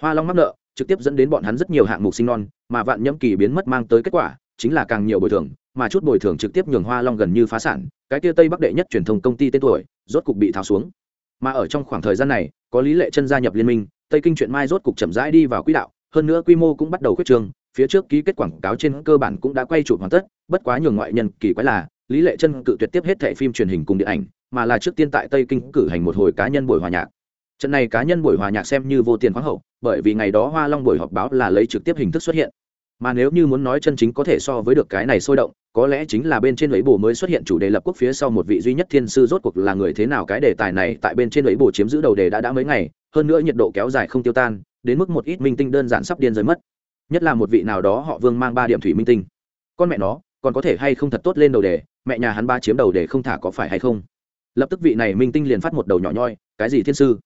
Hoa long mắc nợ, trực tiếp dẫn đến bọn hắn rất nhiều hạng mục sinh non, mà vạn nhâm kỳ biến mất mang tới kết quả, chính là càng nhiều bồi thường mà chút bồi thường trực tiếp nhường hoa long gần như phá sản, cái tia tây bắc đệ nhất truyền thông công ty tên tuổi, rốt cục bị tháo xuống. Mà ở trong khoảng thời gian này, có lý lệ chân gia nhập liên minh, tây kinh chuyện mai rốt cục chậm rãi đi vào quỹ đạo, hơn nữa quy mô cũng bắt đầu khuyết trương, phía trước ký kết quảng cáo trên cơ bản cũng đã quay chụp hoàn tất, bất quá nhường ngoại nhân kỳ quái là, lý lệ chân cự tuyệt tiếp hết thẻ phim truyền hình cùng điện ảnh, mà là trước tiên tại tây kinh cử hành một hồi cá nhân buổi hòa nhạc. Trận này cá nhân buổi hòa nhạc xem như vô tiền khoáng hậu, bởi vì ngày đó hoa long buổi họp báo là lấy trực tiếp hình thức xuất hiện mà nếu như muốn nói chân chính có thể so với được cái này sôi động, có lẽ chính là bên trên lấy bồ mới xuất hiện chủ đề lập quốc phía sau một vị duy nhất thiên sư rốt cuộc là người thế nào. Cái đề tài này tại bên trên lấy bồ chiếm giữ đầu đề đã đã mấy ngày, hơn nữa nhiệt độ kéo dài không tiêu tan, đến mức một ít minh tinh đơn giản sắp điên rơi mất. Nhất là một vị nào đó họ vương mang ba điểm thủy minh tinh. Con mẹ nó, còn có thể hay không thật tốt lên đầu đề, mẹ nhà hắn ba chiếm đầu đề không thả có phải hay không? Lập tức vị này minh tinh liền phát một đầu nhỏ nhoi, cái gì thiên sư?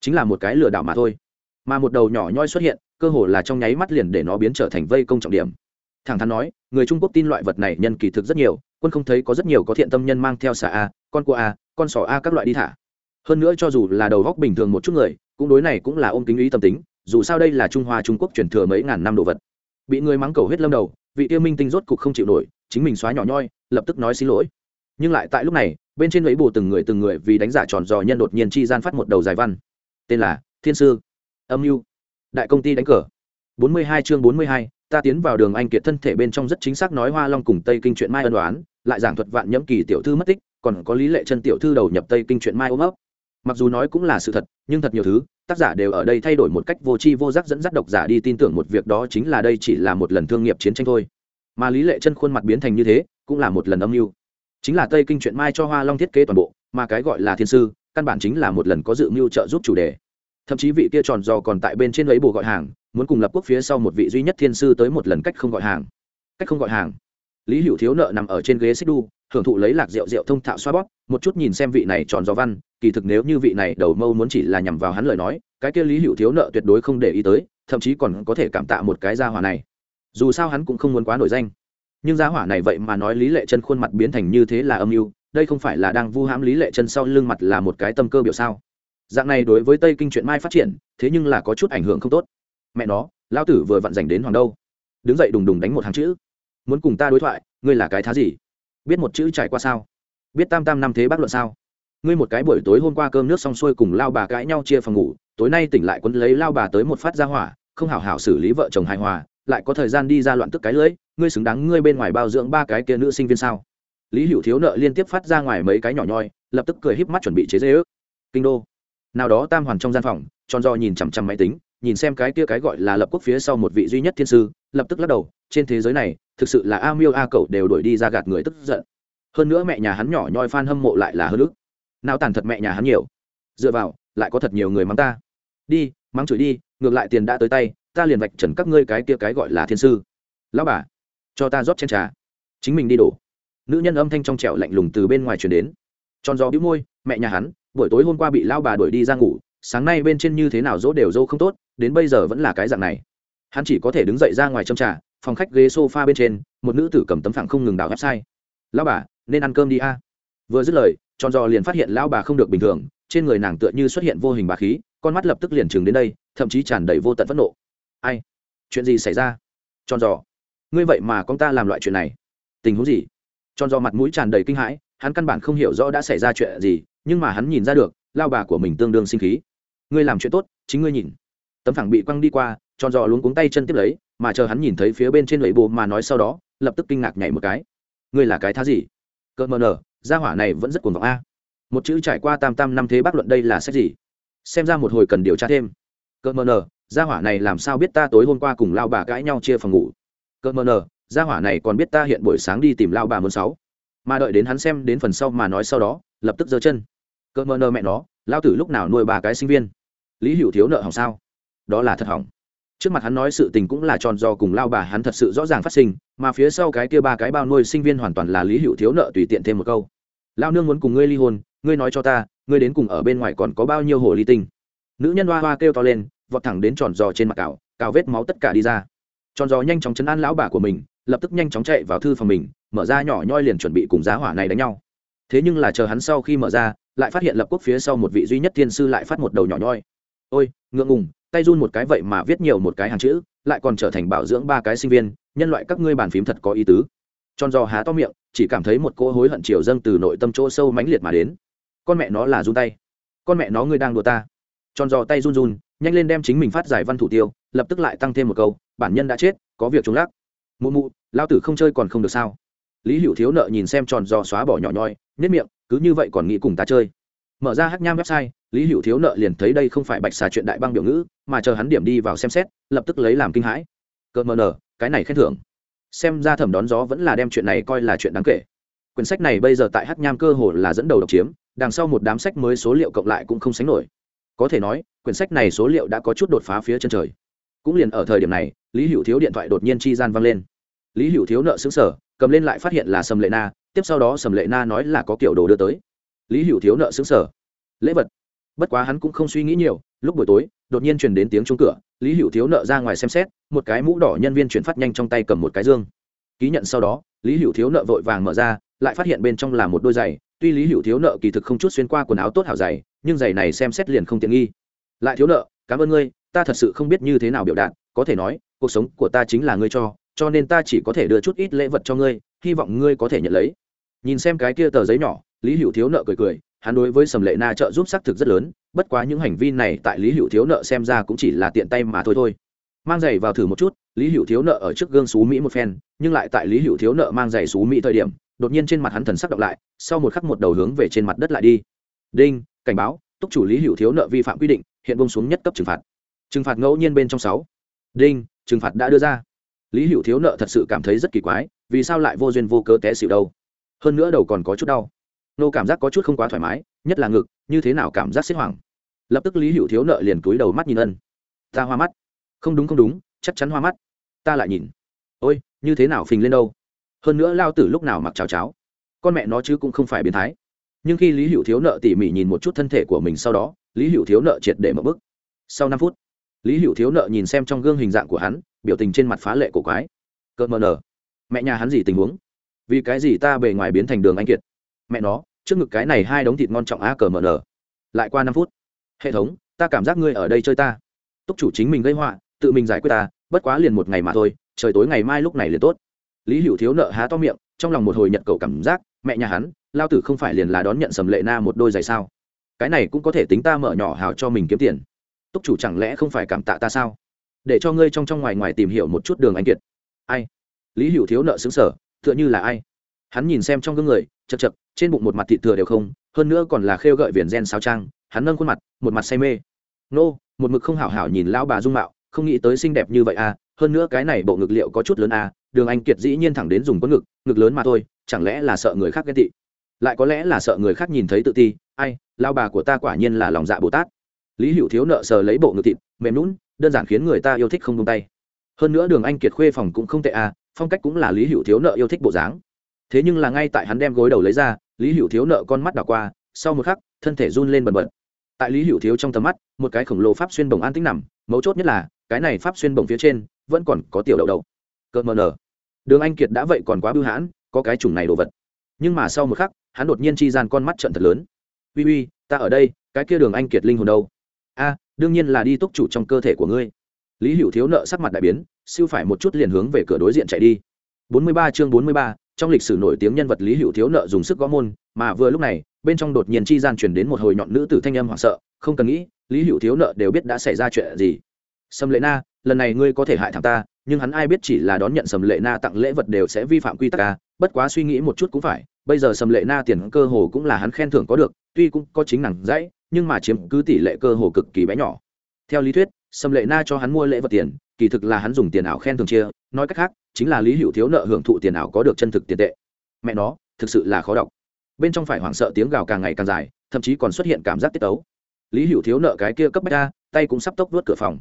Chính là một cái lừa đảo mà thôi. Mà một đầu nhỏ nhoi xuất hiện cơ hồ là trong nháy mắt liền để nó biến trở thành vây công trọng điểm. Thẳng thắn nói, người trung quốc tin loại vật này nhân kỳ thực rất nhiều, quân không thấy có rất nhiều có thiện tâm nhân mang theo xà a, con cua a, con sò a các loại đi thả. Hơn nữa cho dù là đầu góc bình thường một chút người, cũng đối này cũng là ôm kính ý tâm tính, dù sao đây là trung hoa trung quốc truyền thừa mấy ngàn năm đồ vật. Bị người mắng cầu hết lâm đầu, vị tiêu minh tinh rốt cục không chịu nổi, chính mình xóa nhỏ nhoi, lập tức nói xin lỗi. Nhưng lại tại lúc này, bên trên lấy bù từng người từng người vì đánh giả tròn dò nhân đột nhiên chi gian phát một đầu dài văn. Tên là thiên sư. Âm mưu đại công ty đánh cờ. Bốn mươi hai chương bốn mươi hai, ta tiến vào đường anh kiệt thân thể bên trong rất chính xác nói hoa long cùng tây kinh chuyện mai ân đoán lại giảng thuật vạn nhẫm kỳ tiểu thư mất tích, còn có lý lệ chân tiểu thư đầu nhập tây kinh chuyện mai ôm ấp. Mặc dù nói cũng là sự thật, nhưng thật nhiều thứ, tác giả đều ở đây thay đổi một cách vô tri vô giác dẫn dắt độc giả đi tin tưởng một việc đó chính là đây chỉ là một lần thương nghiệp chiến tranh thôi. Mà lý lệ chân khuôn mặt biến thành như thế, cũng là một lần âm mưu. Chính là tây kinh chuyện mai cho hoa long thiết kế toàn bộ, mà cái gọi là thiên sư, căn bản chính là một lần có dự mưu trợ giúp chủ đề thậm chí vị kia tròn giò còn tại bên trên lấy bồ gọi hàng, muốn cùng lập quốc phía sau một vị duy nhất thiên sư tới một lần cách không gọi hàng. Cách không gọi hàng. Lý hữu thiếu nợ nằm ở trên ghế xích đu, hưởng thụ lấy lạc rượu rượu thông thạo xoa bóp, một chút nhìn xem vị này tròn gió văn, kỳ thực nếu như vị này đầu mâu muốn chỉ là nhằm vào hắn lời nói, cái kia lý hữu thiếu nợ tuyệt đối không để ý tới, thậm chí còn có thể cảm tạ một cái gia hỏa này. Dù sao hắn cũng không muốn quá nổi danh. Nhưng gia hỏa này vậy mà nói lý lệ chân khuôn mặt biến thành như thế là âm mưu, đây không phải là đang vu hãm lý lệ chân sau lưng mặt là một cái tâm cơ biểu sao? Dạng này đối với tây kinh chuyện mai phát triển, thế nhưng là có chút ảnh hưởng không tốt. Mẹ nó, lão tử vừa vặn dành đến hoàng đâu. Đứng dậy đùng đùng đánh một hàng chữ. Muốn cùng ta đối thoại, ngươi là cái thá gì? Biết một chữ trải qua sao? Biết tam tam năm thế bác luận sao? Ngươi một cái buổi tối hôm qua cơm nước xong xuôi cùng lao bà cãi nhau chia phòng ngủ, tối nay tỉnh lại quấn lấy lao bà tới một phát ra hỏa, không hảo hảo xử lý vợ chồng hài hòa, lại có thời gian đi ra loạn tức cái lưỡi ngươi xứng đáng ngươi bên ngoài bao dưỡng ba cái kia nữ sinh viên sao? Lý hữu thiếu nợ liên tiếp phát ra ngoài mấy cái nhỏ nhoi, lập tức cười híp mắt chuẩn bị chế dễ ước. Kinh đô nào đó tam hoàn trong gian phòng, tròn do nhìn chằm chằm máy tính, nhìn xem cái kia cái gọi là lập quốc phía sau một vị duy nhất thiên sư, lập tức lắc đầu, trên thế giới này, thực sự là a miêu a cậu đều đuổi đi ra gạt người tức giận. Hơn nữa mẹ nhà hắn nhỏ nhoi phan hâm mộ lại là hơn ức. Nào tàn thật mẹ nhà hắn nhiều. Dựa vào, lại có thật nhiều người mắng ta. Đi, mắng chửi đi, ngược lại tiền đã tới tay, ta liền vạch trần các ngươi cái kia cái gọi là thiên sư. Lão bà, cho ta rót chén trà. Chính mình đi đổ. Nữ nhân âm thanh trong trẻo lạnh lùng từ bên ngoài truyền đến. Tròn gió bĩu môi, mẹ nhà hắn buổi tối hôm qua bị lao bà đuổi đi ra ngủ, sáng nay bên trên như thế nào dỗ đều dỗ không tốt, đến bây giờ vẫn là cái dạng này. Hắn chỉ có thể đứng dậy ra ngoài trong trà, phòng khách ghế sofa bên trên, một nữ tử cầm tấm phẳng không ngừng đào website. Lão bà, nên ăn cơm đi a. Vừa dứt lời, tròn giò liền phát hiện lão bà không được bình thường, trên người nàng tựa như xuất hiện vô hình bà khí, con mắt lập tức liền chừng đến đây, thậm chí tràn đầy vô tận phẫn nộ. Ai? Chuyện gì xảy ra? Tròn giò, ngươi vậy mà con ta làm loại chuyện này. Tình huống gì? Tròn giò mặt mũi tràn đầy kinh hãi, hắn căn bản không hiểu rõ đã xảy ra chuyện gì nhưng mà hắn nhìn ra được, lao bà của mình tương đương sinh khí. Ngươi làm chuyện tốt, chính ngươi nhìn. Tấm phẳng bị quăng đi qua, tròn giò luống cuống tay chân tiếp lấy, mà chờ hắn nhìn thấy phía bên trên lưỡi bồ mà nói sau đó, lập tức kinh ngạc nhảy một cái. Ngươi là cái thá gì? Cỡ mờ nở, gia hỏa này vẫn rất cuồng vọng a. Một chữ trải qua tam tam năm thế bác luận đây là sách gì? Xem ra một hồi cần điều tra thêm. Cỡ mờ nở, gia hỏa này làm sao biết ta tối hôm qua cùng lao bà cãi nhau chia phòng ngủ? Cỡ mờ nở, gia hỏa này còn biết ta hiện buổi sáng đi tìm lao bà muốn sáu. Mà đợi đến hắn xem đến phần sau mà nói sau đó, lập tức giơ chân cơ mơ nơ mẹ nó lao tử lúc nào nuôi bà cái sinh viên? Lý hữu thiếu nợ hỏng sao? Đó là thật hỏng. Trước mặt hắn nói sự tình cũng là tròn do cùng lao bà hắn thật sự rõ ràng phát sinh, mà phía sau cái kia ba cái bao nuôi sinh viên hoàn toàn là lý hữu thiếu nợ tùy tiện thêm một câu. Lao nương muốn cùng ngươi ly hôn, ngươi nói cho ta, ngươi đến cùng ở bên ngoài còn có bao nhiêu hồ ly tinh? Nữ nhân hoa hoa kêu to lên, vọt thẳng đến tròn giò trên mặt cào cào vết máu tất cả đi ra. Tròn giò nhanh chóng chấn an lão bà của mình, lập tức nhanh chóng chạy vào thư phòng mình, mở ra nhỏ nhoi liền chuẩn bị cùng giá hỏa này đánh nhau thế nhưng là chờ hắn sau khi mở ra, lại phát hiện lập quốc phía sau một vị duy nhất thiên sư lại phát một đầu nhỏ nhoi. Ôi, ngượng ngùng, tay run một cái vậy mà viết nhiều một cái hàng chữ, lại còn trở thành bảo dưỡng ba cái sinh viên, nhân loại các ngươi bàn phím thật có ý tứ. Tròn giò há to miệng, chỉ cảm thấy một cỗ hối hận chiều dâng từ nội tâm chỗ sâu mãnh liệt mà đến. Con mẹ nó là run tay. Con mẹ nó ngươi đang đùa ta. Tròn giò tay run run, nhanh lên đem chính mình phát giải văn thủ tiêu, lập tức lại tăng thêm một câu, bản nhân đã chết, có việc chống lắc. Mụ mụ lao tử không chơi còn không được sao? Lý hữu thiếu nợ nhìn xem tròn giò xóa bỏ nhỏ nhoi nhất miệng, cứ như vậy còn nghĩ cùng ta chơi. Mở ra hát nham website, lý hữu thiếu nợ liền thấy đây không phải bạch xà chuyện đại băng biểu ngữ, mà chờ hắn điểm đi vào xem xét, lập tức lấy làm kinh hãi. Cợt mờ nở, cái này khen thưởng. Xem ra thẩm đón gió vẫn là đem chuyện này coi là chuyện đáng kể. Quyển sách này bây giờ tại hát nham cơ hồ là dẫn đầu độc chiếm, đằng sau một đám sách mới số liệu cộng lại cũng không sánh nổi. Có thể nói, quyển sách này số liệu đã có chút đột phá phía chân trời. Cũng liền ở thời điểm này, lý hữu thiếu điện thoại đột nhiên chi gian vang lên. Lý hữu thiếu nợ xứng sở cầm lên lại phát hiện là sầm lệ na tiếp sau đó sầm lệ na nói là có kiểu đồ đưa tới. Lý hữu thiếu nợ xứng sở. Lễ vật. Bất quá hắn cũng không suy nghĩ nhiều, lúc buổi tối, đột nhiên truyền đến tiếng chung cửa, lý hữu thiếu nợ ra ngoài xem xét, một cái mũ đỏ nhân viên chuyển phát nhanh trong tay cầm một cái dương. Ký nhận sau đó, lý hữu thiếu nợ vội vàng mở ra, lại phát hiện bên trong là một đôi giày, tuy lý hữu thiếu nợ kỳ thực không chút xuyên qua quần áo tốt hảo giày, nhưng giày này xem xét liền không tiện nghi. Lại thiếu nợ, cảm ơn ngươi, ta thật sự không biết như thế nào biểu đạt, có thể nói, cuộc sống của ta chính là ngươi cho cho nên ta chỉ có thể đưa chút ít lễ vật cho ngươi, hy vọng ngươi có thể nhận lấy nhìn xem cái kia tờ giấy nhỏ, lý hữu thiếu nợ cười cười, hắn đối với sầm lệ na trợ giúp xác thực rất lớn, bất quá những hành vi này tại lý hữu thiếu nợ xem ra cũng chỉ là tiện tay mà thôi thôi. Mang giày vào thử một chút, lý hữu thiếu nợ ở trước gương xú mỹ một phen, nhưng lại tại lý hữu thiếu nợ mang giày xú mỹ thời điểm, đột nhiên trên mặt hắn thần sắc động lại, sau một khắc một đầu hướng về trên mặt đất lại đi. Đinh, cảnh báo, túc chủ lý hữu thiếu nợ vi phạm quy định, hiện bông xuống nhất cấp trừng phạt. Trừng phạt ngẫu nhiên bên trong sáu. Đinh, trừng phạt đã đưa ra. Lý hữu thiếu nợ thật sự cảm thấy rất kỳ quái, vì sao lại vô duyên vô cớ té xịu đâu? Hơn nữa đầu còn có chút đau. Nô cảm giác có chút không quá thoải mái, nhất là ngực, như thế nào cảm giác xếp hoảng. Lập tức lý hữu thiếu nợ liền cúi đầu mắt nhìn ân. Ta hoa mắt. Không đúng không đúng, chắc chắn hoa mắt. Ta lại nhìn. Ôi, như thế nào phình lên đâu? Hơn nữa lao tử lúc nào mặc cháo cháo. Con mẹ nó chứ cũng không phải biến thái. Nhưng khi lý hữu thiếu nợ tỉ mỉ nhìn một chút thân thể của mình sau đó, lý hữu thiếu nợ triệt để mở bức sau năm phút, lý hữu thiếu nợ nhìn xem trong gương hình dạng của hắn, biểu tình trên mặt phá lệ cổ quái. Cợt mờ nở. Mẹ nhà hắn gì tình huống? Vì cái gì ta bề ngoài biến thành đường anh kiệt? Mẹ nó, trước ngực cái này hai đống thịt ngon trọng a cờ mờ nở. Lại qua năm phút. Hệ thống, ta cảm giác ngươi ở đây chơi ta. Túc chủ chính mình gây họa, tự mình giải quyết ta, bất quá liền một ngày mà thôi, trời tối ngày mai lúc này liền tốt. Lý hữu thiếu nợ há to miệng, trong lòng một hồi nhận cầu cảm giác, mẹ nhà hắn, lao tử không phải liền là đón nhận sầm lệ na một đôi giày sao? Cái này cũng có thể tính ta mở nhỏ hào cho mình kiếm tiền. Túc chủ chẳng lẽ không phải cảm tạ ta sao? Để cho ngươi trong trong ngoài ngoài tìm hiểu một chút đường anh kiệt. Ai? Lý hữu thiếu nợ xứng sở tựa như là ai. Hắn nhìn xem trong gương người, chật chật, trên bụng một mặt thịt thừa đều không, hơn nữa còn là khêu gợi viền gen sao trang, hắn nâng khuôn mặt, một mặt say mê. Nô, một mực không hảo hảo nhìn lão bà dung mạo, không nghĩ tới xinh đẹp như vậy à hơn nữa cái này bộ ngực liệu có chút lớn à đường anh kiệt dĩ nhiên thẳng đến dùng có ngực ngực lớn mà thôi, chẳng lẽ là sợ người khác ghen tị? Lại có lẽ là sợ người khác nhìn thấy tự ti, ai lao bà của ta quả nhiên là lòng dạ bồ tát. Lý hữu thiếu nợ sờ lấy bộ ngực thịt, mềm lún đơn giản khiến người ta yêu thích không tung tay. Hơn nữa đường anh kiệt khuê phòng cũng không tệ à phong cách cũng là lý hữu thiếu nợ yêu thích bộ dáng. Thế nhưng là ngay tại hắn đem gối đầu lấy ra, lý hữu thiếu nợ con mắt đảo qua, sau một khắc, thân thể run lên bần bật. Tại lý hữu thiếu trong tầm mắt, một cái khổng lồ pháp xuyên bồng an tính nằm, mấu chốt nhất là, cái này pháp xuyên bổng phía trên, vẫn còn có tiểu đậu đậu cợt mờ nở. Đường anh kiệt đã vậy còn quá bưu hãn, có cái chủng này đồ vật. Nhưng mà sau một khắc, hắn đột nhiên chi gian con mắt trận thật lớn. Uy uy, ta ở đây, cái kia đường anh kiệt linh hồn đâu? A, đương nhiên là đi túc chủ trong cơ thể của ngươi lý hữu thiếu nợ sắc mặt đại biến siêu phải một chút liền hướng về cửa đối diện chạy đi. 43 chương 43, trong lịch sử nổi tiếng nhân vật lý hữu thiếu nợ dùng sức gõ môn mà vừa lúc này bên trong đột nhiên chi gian truyền đến một hồi nhọn nữ tử thanh âm hoảng sợ không cần nghĩ lý hữu thiếu nợ đều biết đã xảy ra chuyện gì. Sầm lệ na lần này ngươi có thể hại thằng ta nhưng hắn ai biết chỉ là đón nhận sầm lệ na tặng lễ vật đều sẽ vi phạm quy tắc ca bất quá suy nghĩ một chút cũng phải bây giờ sầm lệ na tiền cơ hồ cũng là hắn khen thưởng có được tuy cũng có chính nàng dãy nhưng mà chiếm cứ tỷ lệ cơ hồ cực kỳ bé nhỏ. Theo lý thuyết sầm lệ na cho hắn mua lễ vật tiền, kỳ thực là hắn dùng tiền ảo khen thường chia, nói cách khác, chính là lý hữu thiếu nợ hưởng thụ tiền ảo có được chân thực tiền tệ. Mẹ nó, thực sự là khó đọc. Bên trong phải hoảng sợ tiếng gào càng ngày càng dài, thậm chí còn xuất hiện cảm giác tiết tấu. Lý hữu thiếu nợ cái kia cấp bách ra tay cũng sắp tốc vớt cửa phòng.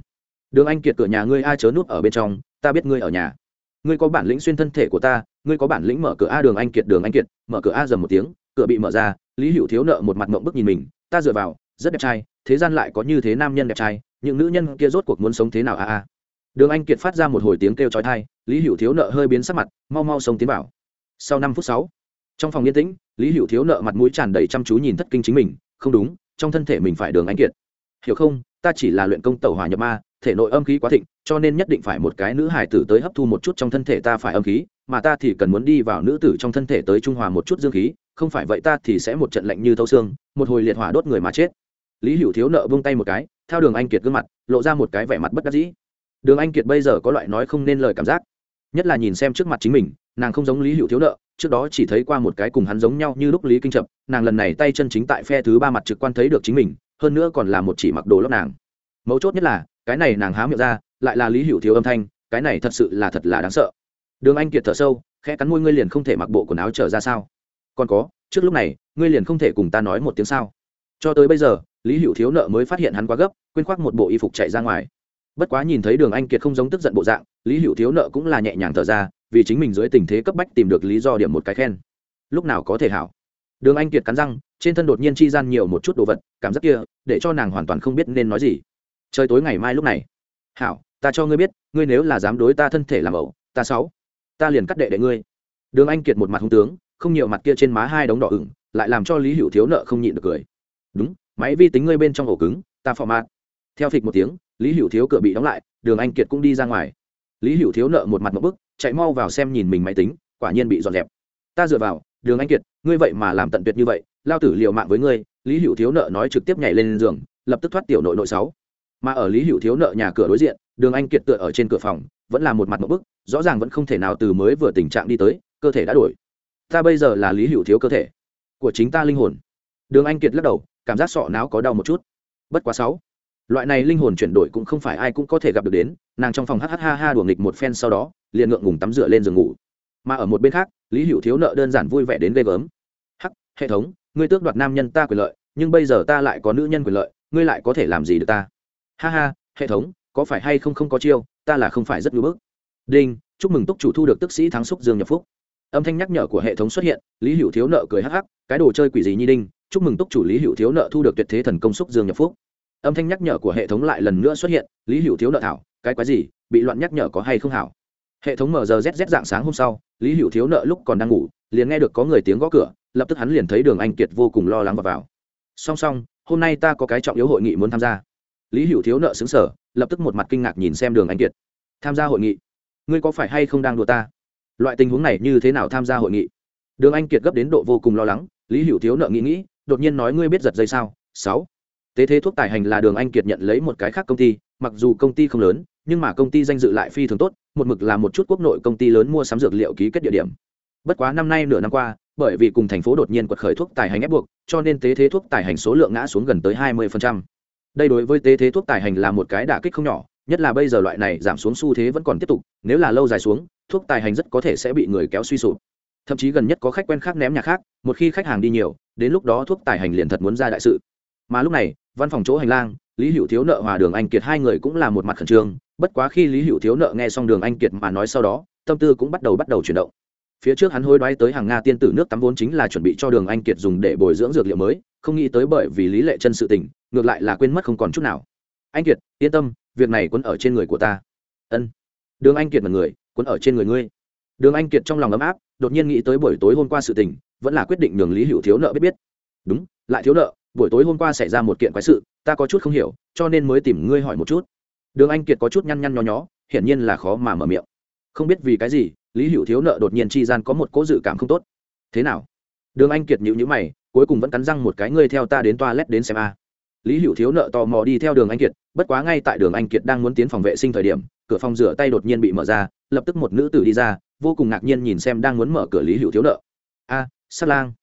Đường anh kiệt cửa nhà ngươi ai chớ nút ở bên trong, ta biết ngươi ở nhà. Ngươi có bản lĩnh xuyên thân thể của ta, ngươi có bản lĩnh mở cửa a đường anh kiệt, đường anh kiệt, mở cửa a dầm một tiếng, cửa bị mở ra, lý hữu thiếu nợ một mặt mộng bức nhìn mình, ta dựa vào, rất đẹp trai, thế gian lại có như thế nam nhân đẹp trai những nữ nhân kia rốt cuộc muốn sống thế nào a a? Đường anh kiệt phát ra một hồi tiếng kêu trói thai lý hữu thiếu nợ hơi biến sắc mặt, mau mau sống tiến vào. Sau năm phút sáu, trong phòng yên tĩnh, lý hữu thiếu nợ mặt mũi tràn đầy chăm chú nhìn thất kinh chính mình, không đúng, trong thân thể mình phải đường anh kiệt. Hiểu không, ta chỉ là luyện công tẩu hỏa nhập ma, thể nội âm khí quá thịnh, cho nên nhất định phải một cái nữ hải tử tới hấp thu một chút trong thân thể ta phải âm khí, mà ta thì cần muốn đi vào nữ tử trong thân thể tới trung hòa một chút dương khí, không phải vậy ta thì sẽ một trận lạnh như thâu xương, một hồi liệt hỏa đốt người mà chết lý hữu thiếu nợ vung tay một cái theo đường anh kiệt gương mặt, lộ ra một cái vẻ mặt bất đắc dĩ. Đường anh kiệt bây giờ có loại nói không nên lời cảm giác. Nhất là nhìn xem trước mặt chính mình, nàng không giống lý hữu thiếu nợ, trước đó chỉ thấy qua một cái cùng hắn giống nhau như lúc lý kinh chập, nàng lần này tay chân chính tại phe thứ ba mặt trực quan thấy được chính mình, hơn nữa còn là một chỉ mặc đồ lóc nàng. Mấu chốt nhất là, cái này nàng há miệng ra, lại là lý hữu thiếu âm thanh, cái này thật sự là thật là đáng sợ. Đường anh kiệt thở sâu, khẽ cắn môi, ngươi liền không thể mặc bộ quần áo trở ra sao? Còn có, trước lúc này, ngươi liền không thể cùng ta nói một tiếng sao? Cho tới bây giờ, lý hữu thiếu nợ mới phát hiện hắn quá gấp, quên khoác một bộ y phục chạy ra ngoài. Bất quá nhìn thấy đường anh kiệt không giống tức giận bộ dạng, lý hữu thiếu nợ cũng là nhẹ nhàng thở ra, vì chính mình dưới tình thế cấp bách tìm được lý do điểm một cái khen. Lúc nào có thể hảo? Đường anh kiệt cắn răng, trên thân đột nhiên chi gian nhiều một chút đồ vật, cảm giác kia, để cho nàng hoàn toàn không biết nên nói gì. Trời tối ngày mai lúc này. Hảo, ta cho ngươi biết, ngươi nếu là dám đối ta thân thể làm ẩu, ta sáu. Ta liền cắt đệ đệ ngươi. Đường anh kiệt một mặt hung tướng, không nhiều mặt kia trên má hai đống đỏ ửng, lại làm cho lý hữu thiếu nợ không nhịn được cười đúng, máy vi tính ngươi bên trong ổ cứng, ta phò mát theo phịch một tiếng, lý hữu thiếu cửa bị đóng lại, đường anh kiệt cũng đi ra ngoài. Lý hữu thiếu nợ một mặt một bức, chạy mau vào xem nhìn mình máy tính, quả nhiên bị dọn dẹp. Ta dựa vào, đường anh kiệt, ngươi vậy mà làm tận tuyệt như vậy, lao tử liều mạng với ngươi. Lý hữu thiếu nợ nói trực tiếp nhảy lên giường, lập tức thoát tiểu nội nội sáu. Mà ở lý hữu thiếu nợ nhà cửa đối diện, đường anh kiệt tựa ở trên cửa phòng, vẫn là một mặt một bức, rõ ràng vẫn không thể nào từ mới vừa tình trạng đi tới, cơ thể đã đổi. Ta bây giờ là lý hữu thiếu cơ thể của chính ta linh hồn. Đường anh kiệt lắc đầu cảm giác sọ não có đau một chút. Bất quá sáu. Loại này linh hồn chuyển đổi cũng không phải ai cũng có thể gặp được đến, nàng trong phòng hh ha ha đùa nghịch một phen sau đó, liền ngượng ngùng tắm rửa lên giường ngủ. Mà ở một bên khác, lý hữu thiếu nợ đơn giản vui vẻ đến ghê gớm. Hắc, hệ thống, ngươi tước đoạt nam nhân ta quyền lợi, nhưng bây giờ ta lại có nữ nhân quyền lợi, ngươi lại có thể làm gì được ta? Ha ha, hệ thống, có phải hay không không có chiêu, ta là không phải rất ngưỡng bức. Đinh, chúc mừng túc chủ thu được tức sĩ thắng xúc dương nhập phúc. Âm thanh nhắc nhở của hệ thống xuất hiện, lý hữu thiếu nợ cười hắc hắc, cái đồ chơi quỷ gì nhi đinh chúc mừng túc chủ lý hữu thiếu nợ thu được tuyệt thế thần công xúc dương nhập phúc. Âm thanh nhắc nhở của hệ thống lại lần nữa xuất hiện, lý hữu thiếu nợ thảo, cái quái gì, bị loạn nhắc nhở có hay không hảo? Hệ thống mở giờ rz dạng sáng hôm sau, lý hữu thiếu nợ lúc còn đang ngủ, liền nghe được có người tiếng gõ cửa, lập tức hắn liền thấy đường anh kiệt vô cùng lo lắng và vào. Song song, hôm nay ta có cái trọng yếu hội nghị muốn tham gia. Lý hữu thiếu nợ xứng sở lập tức một mặt kinh ngạc nhìn xem đường anh kiệt. Tham gia hội nghị? Ngươi có phải hay không đang đùa ta? Loại tình huống này như thế nào tham gia hội nghị? Đường anh kiệt gấp đến độ vô cùng lo lắng, lý hữu thiếu nợ nghĩ nghĩ đột nhiên nói ngươi biết giật dây sao? Sáu. Tế thế thuốc tài hành là đường anh kiệt nhận lấy một cái khác công ty, mặc dù công ty không lớn, nhưng mà công ty danh dự lại phi thường tốt, một mực là một chút quốc nội công ty lớn mua sắm dược liệu ký kết địa điểm. Bất quá năm nay nửa năm qua, bởi vì cùng thành phố đột nhiên quật khởi thuốc tài hành ép buộc, cho nên tế thế thuốc tài hành số lượng ngã xuống gần tới hai 20%. đây đối với tế thế thuốc tài hành là một cái đả kích không nhỏ, nhất là bây giờ loại này giảm xuống xu thế vẫn còn tiếp tục, nếu là lâu dài xuống, thuốc tài hành rất có thể sẽ bị người kéo suy sụp thậm chí gần nhất có khách quen khác ném nhà khác, một khi khách hàng đi nhiều, đến lúc đó thuốc tài hành liền thật muốn ra đại sự. Mà lúc này, văn phòng chỗ hành lang, lý hữu thiếu nợ hòa đường anh kiệt hai người cũng là một mặt khẩn trương, bất quá khi lý hữu thiếu nợ nghe xong đường anh kiệt mà nói sau đó, tâm tư cũng bắt đầu bắt đầu chuyển động. Phía trước hắn hối đoái tới hàng nga tiên tử nước tắm vốn chính là chuẩn bị cho đường anh kiệt dùng để bồi dưỡng dược liệu mới, không nghĩ tới bởi vì lý lệ chân sự tình, ngược lại là quên mất không còn chút nào. Anh kiệt, yên tâm, việc này quấn ở trên người của ta. Ân. Đường anh kiệt là người, quấn ở trên người ngươi đường anh kiệt trong lòng ấm áp, đột nhiên nghĩ tới buổi tối hôm qua sự tình, vẫn là quyết định nhường lý hữu thiếu nợ biết biết. Đúng, lại thiếu nợ, buổi tối hôm qua xảy ra một kiện quái sự, ta có chút không hiểu, cho nên mới tìm ngươi hỏi một chút. Đường anh kiệt có chút nhăn nhăn nho nhó, hiển nhiên là khó mà mở miệng. Không biết vì cái gì, lý hữu thiếu nợ đột nhiên chi gian có một cố dự cảm không tốt. Thế nào? Đường anh kiệt nhịu nhữ mày, cuối cùng vẫn cắn răng một cái, ngươi theo ta đến toilet đến xem a. Lý hữu thiếu nợ tò mò đi theo đường anh kiệt, bất quá ngay tại đường anh kiệt đang muốn tiến phòng vệ sinh thời điểm, cửa phòng rửa tay đột nhiên bị mở ra lập tức một nữ tử đi ra vô cùng ngạc nhiên nhìn xem đang muốn mở cửa lý hữu thiếu nợ. A à, sát lang.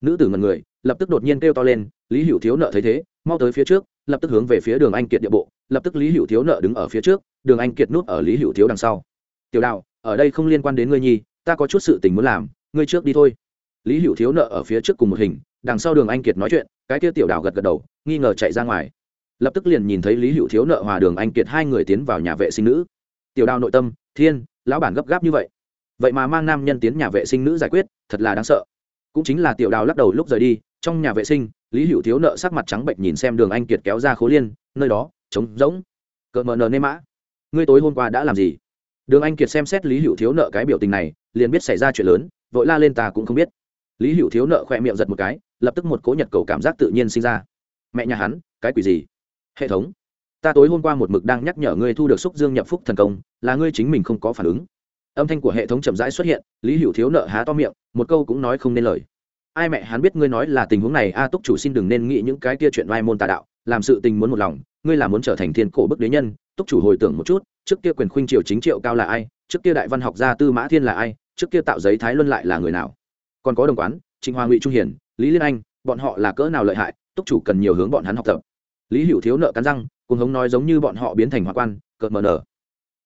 Nữ tử ngần người lập tức đột nhiên kêu to lên lý hữu thiếu nợ thấy thế mau tới phía trước lập tức hướng về phía đường anh kiệt địa bộ lập tức lý hữu thiếu nợ đứng ở phía trước đường anh kiệt núp ở lý hữu thiếu đằng sau. Tiểu đạo ở đây không liên quan đến ngươi nhi ta có chút sự tình muốn làm ngươi trước đi thôi. Lý hữu thiếu nợ ở phía trước cùng một hình đằng sau đường anh kiệt nói chuyện cái kia tiểu đạo gật gật đầu nghi ngờ chạy ra ngoài. Lập tức liền nhìn thấy lý hữu thiếu nợ hòa đường anh kiệt hai người tiến vào nhà vệ sinh nữ. Tiểu đạo nội tâm thiên lão bản gấp gáp như vậy. Vậy mà mang nam nhân tiến nhà vệ sinh nữ giải quyết, thật là đáng sợ. Cũng chính là tiểu đào lắc đầu lúc rời đi, trong nhà vệ sinh, lý hữu thiếu nợ sắc mặt trắng bệnh nhìn xem đường anh kiệt kéo ra khố liên, nơi đó, trống rỗng. Cỡ mờ nờ nê mã. Ngươi tối hôm qua đã làm gì? Đường anh kiệt xem xét lý hữu thiếu nợ cái biểu tình này, liền biết xảy ra chuyện lớn, vội la lên ta cũng không biết. Lý hữu thiếu nợ khỏe miệng giật một cái, lập tức một cố nhật cầu cảm giác tự nhiên sinh ra. Mẹ nhà hắn, cái quỷ gì? Hệ thống ta tối hôm qua một mực đang nhắc nhở ngươi thu được xúc dương nhập phúc thần công, là ngươi chính mình không có phản ứng. Âm thanh của hệ thống chậm rãi xuất hiện, lý hữu thiếu nợ há to miệng, một câu cũng nói không nên lời. Ai mẹ hắn biết ngươi nói là tình huống này, a túc chủ xin đừng nên nghĩ những cái kia chuyện vai môn tà đạo, làm sự tình muốn một lòng, ngươi là muốn trở thành thiên cổ bức đế nhân, túc chủ hồi tưởng một chút, trước kia quyền khuynh triều chính triệu cao là ai, trước kia đại văn học gia tư mã thiên là ai, trước kia tạo giấy thái luân lại là người nào. Còn có đồng quán, trịnh hoa ngụy trung hiển lý liên anh, bọn họ là cỡ nào lợi hại, túc chủ cần nhiều hướng bọn hắn học tập. Lý hữu thiếu nợ cắn răng cùng hống nói giống như bọn họ biến thành hoa quan cợt mờ nở.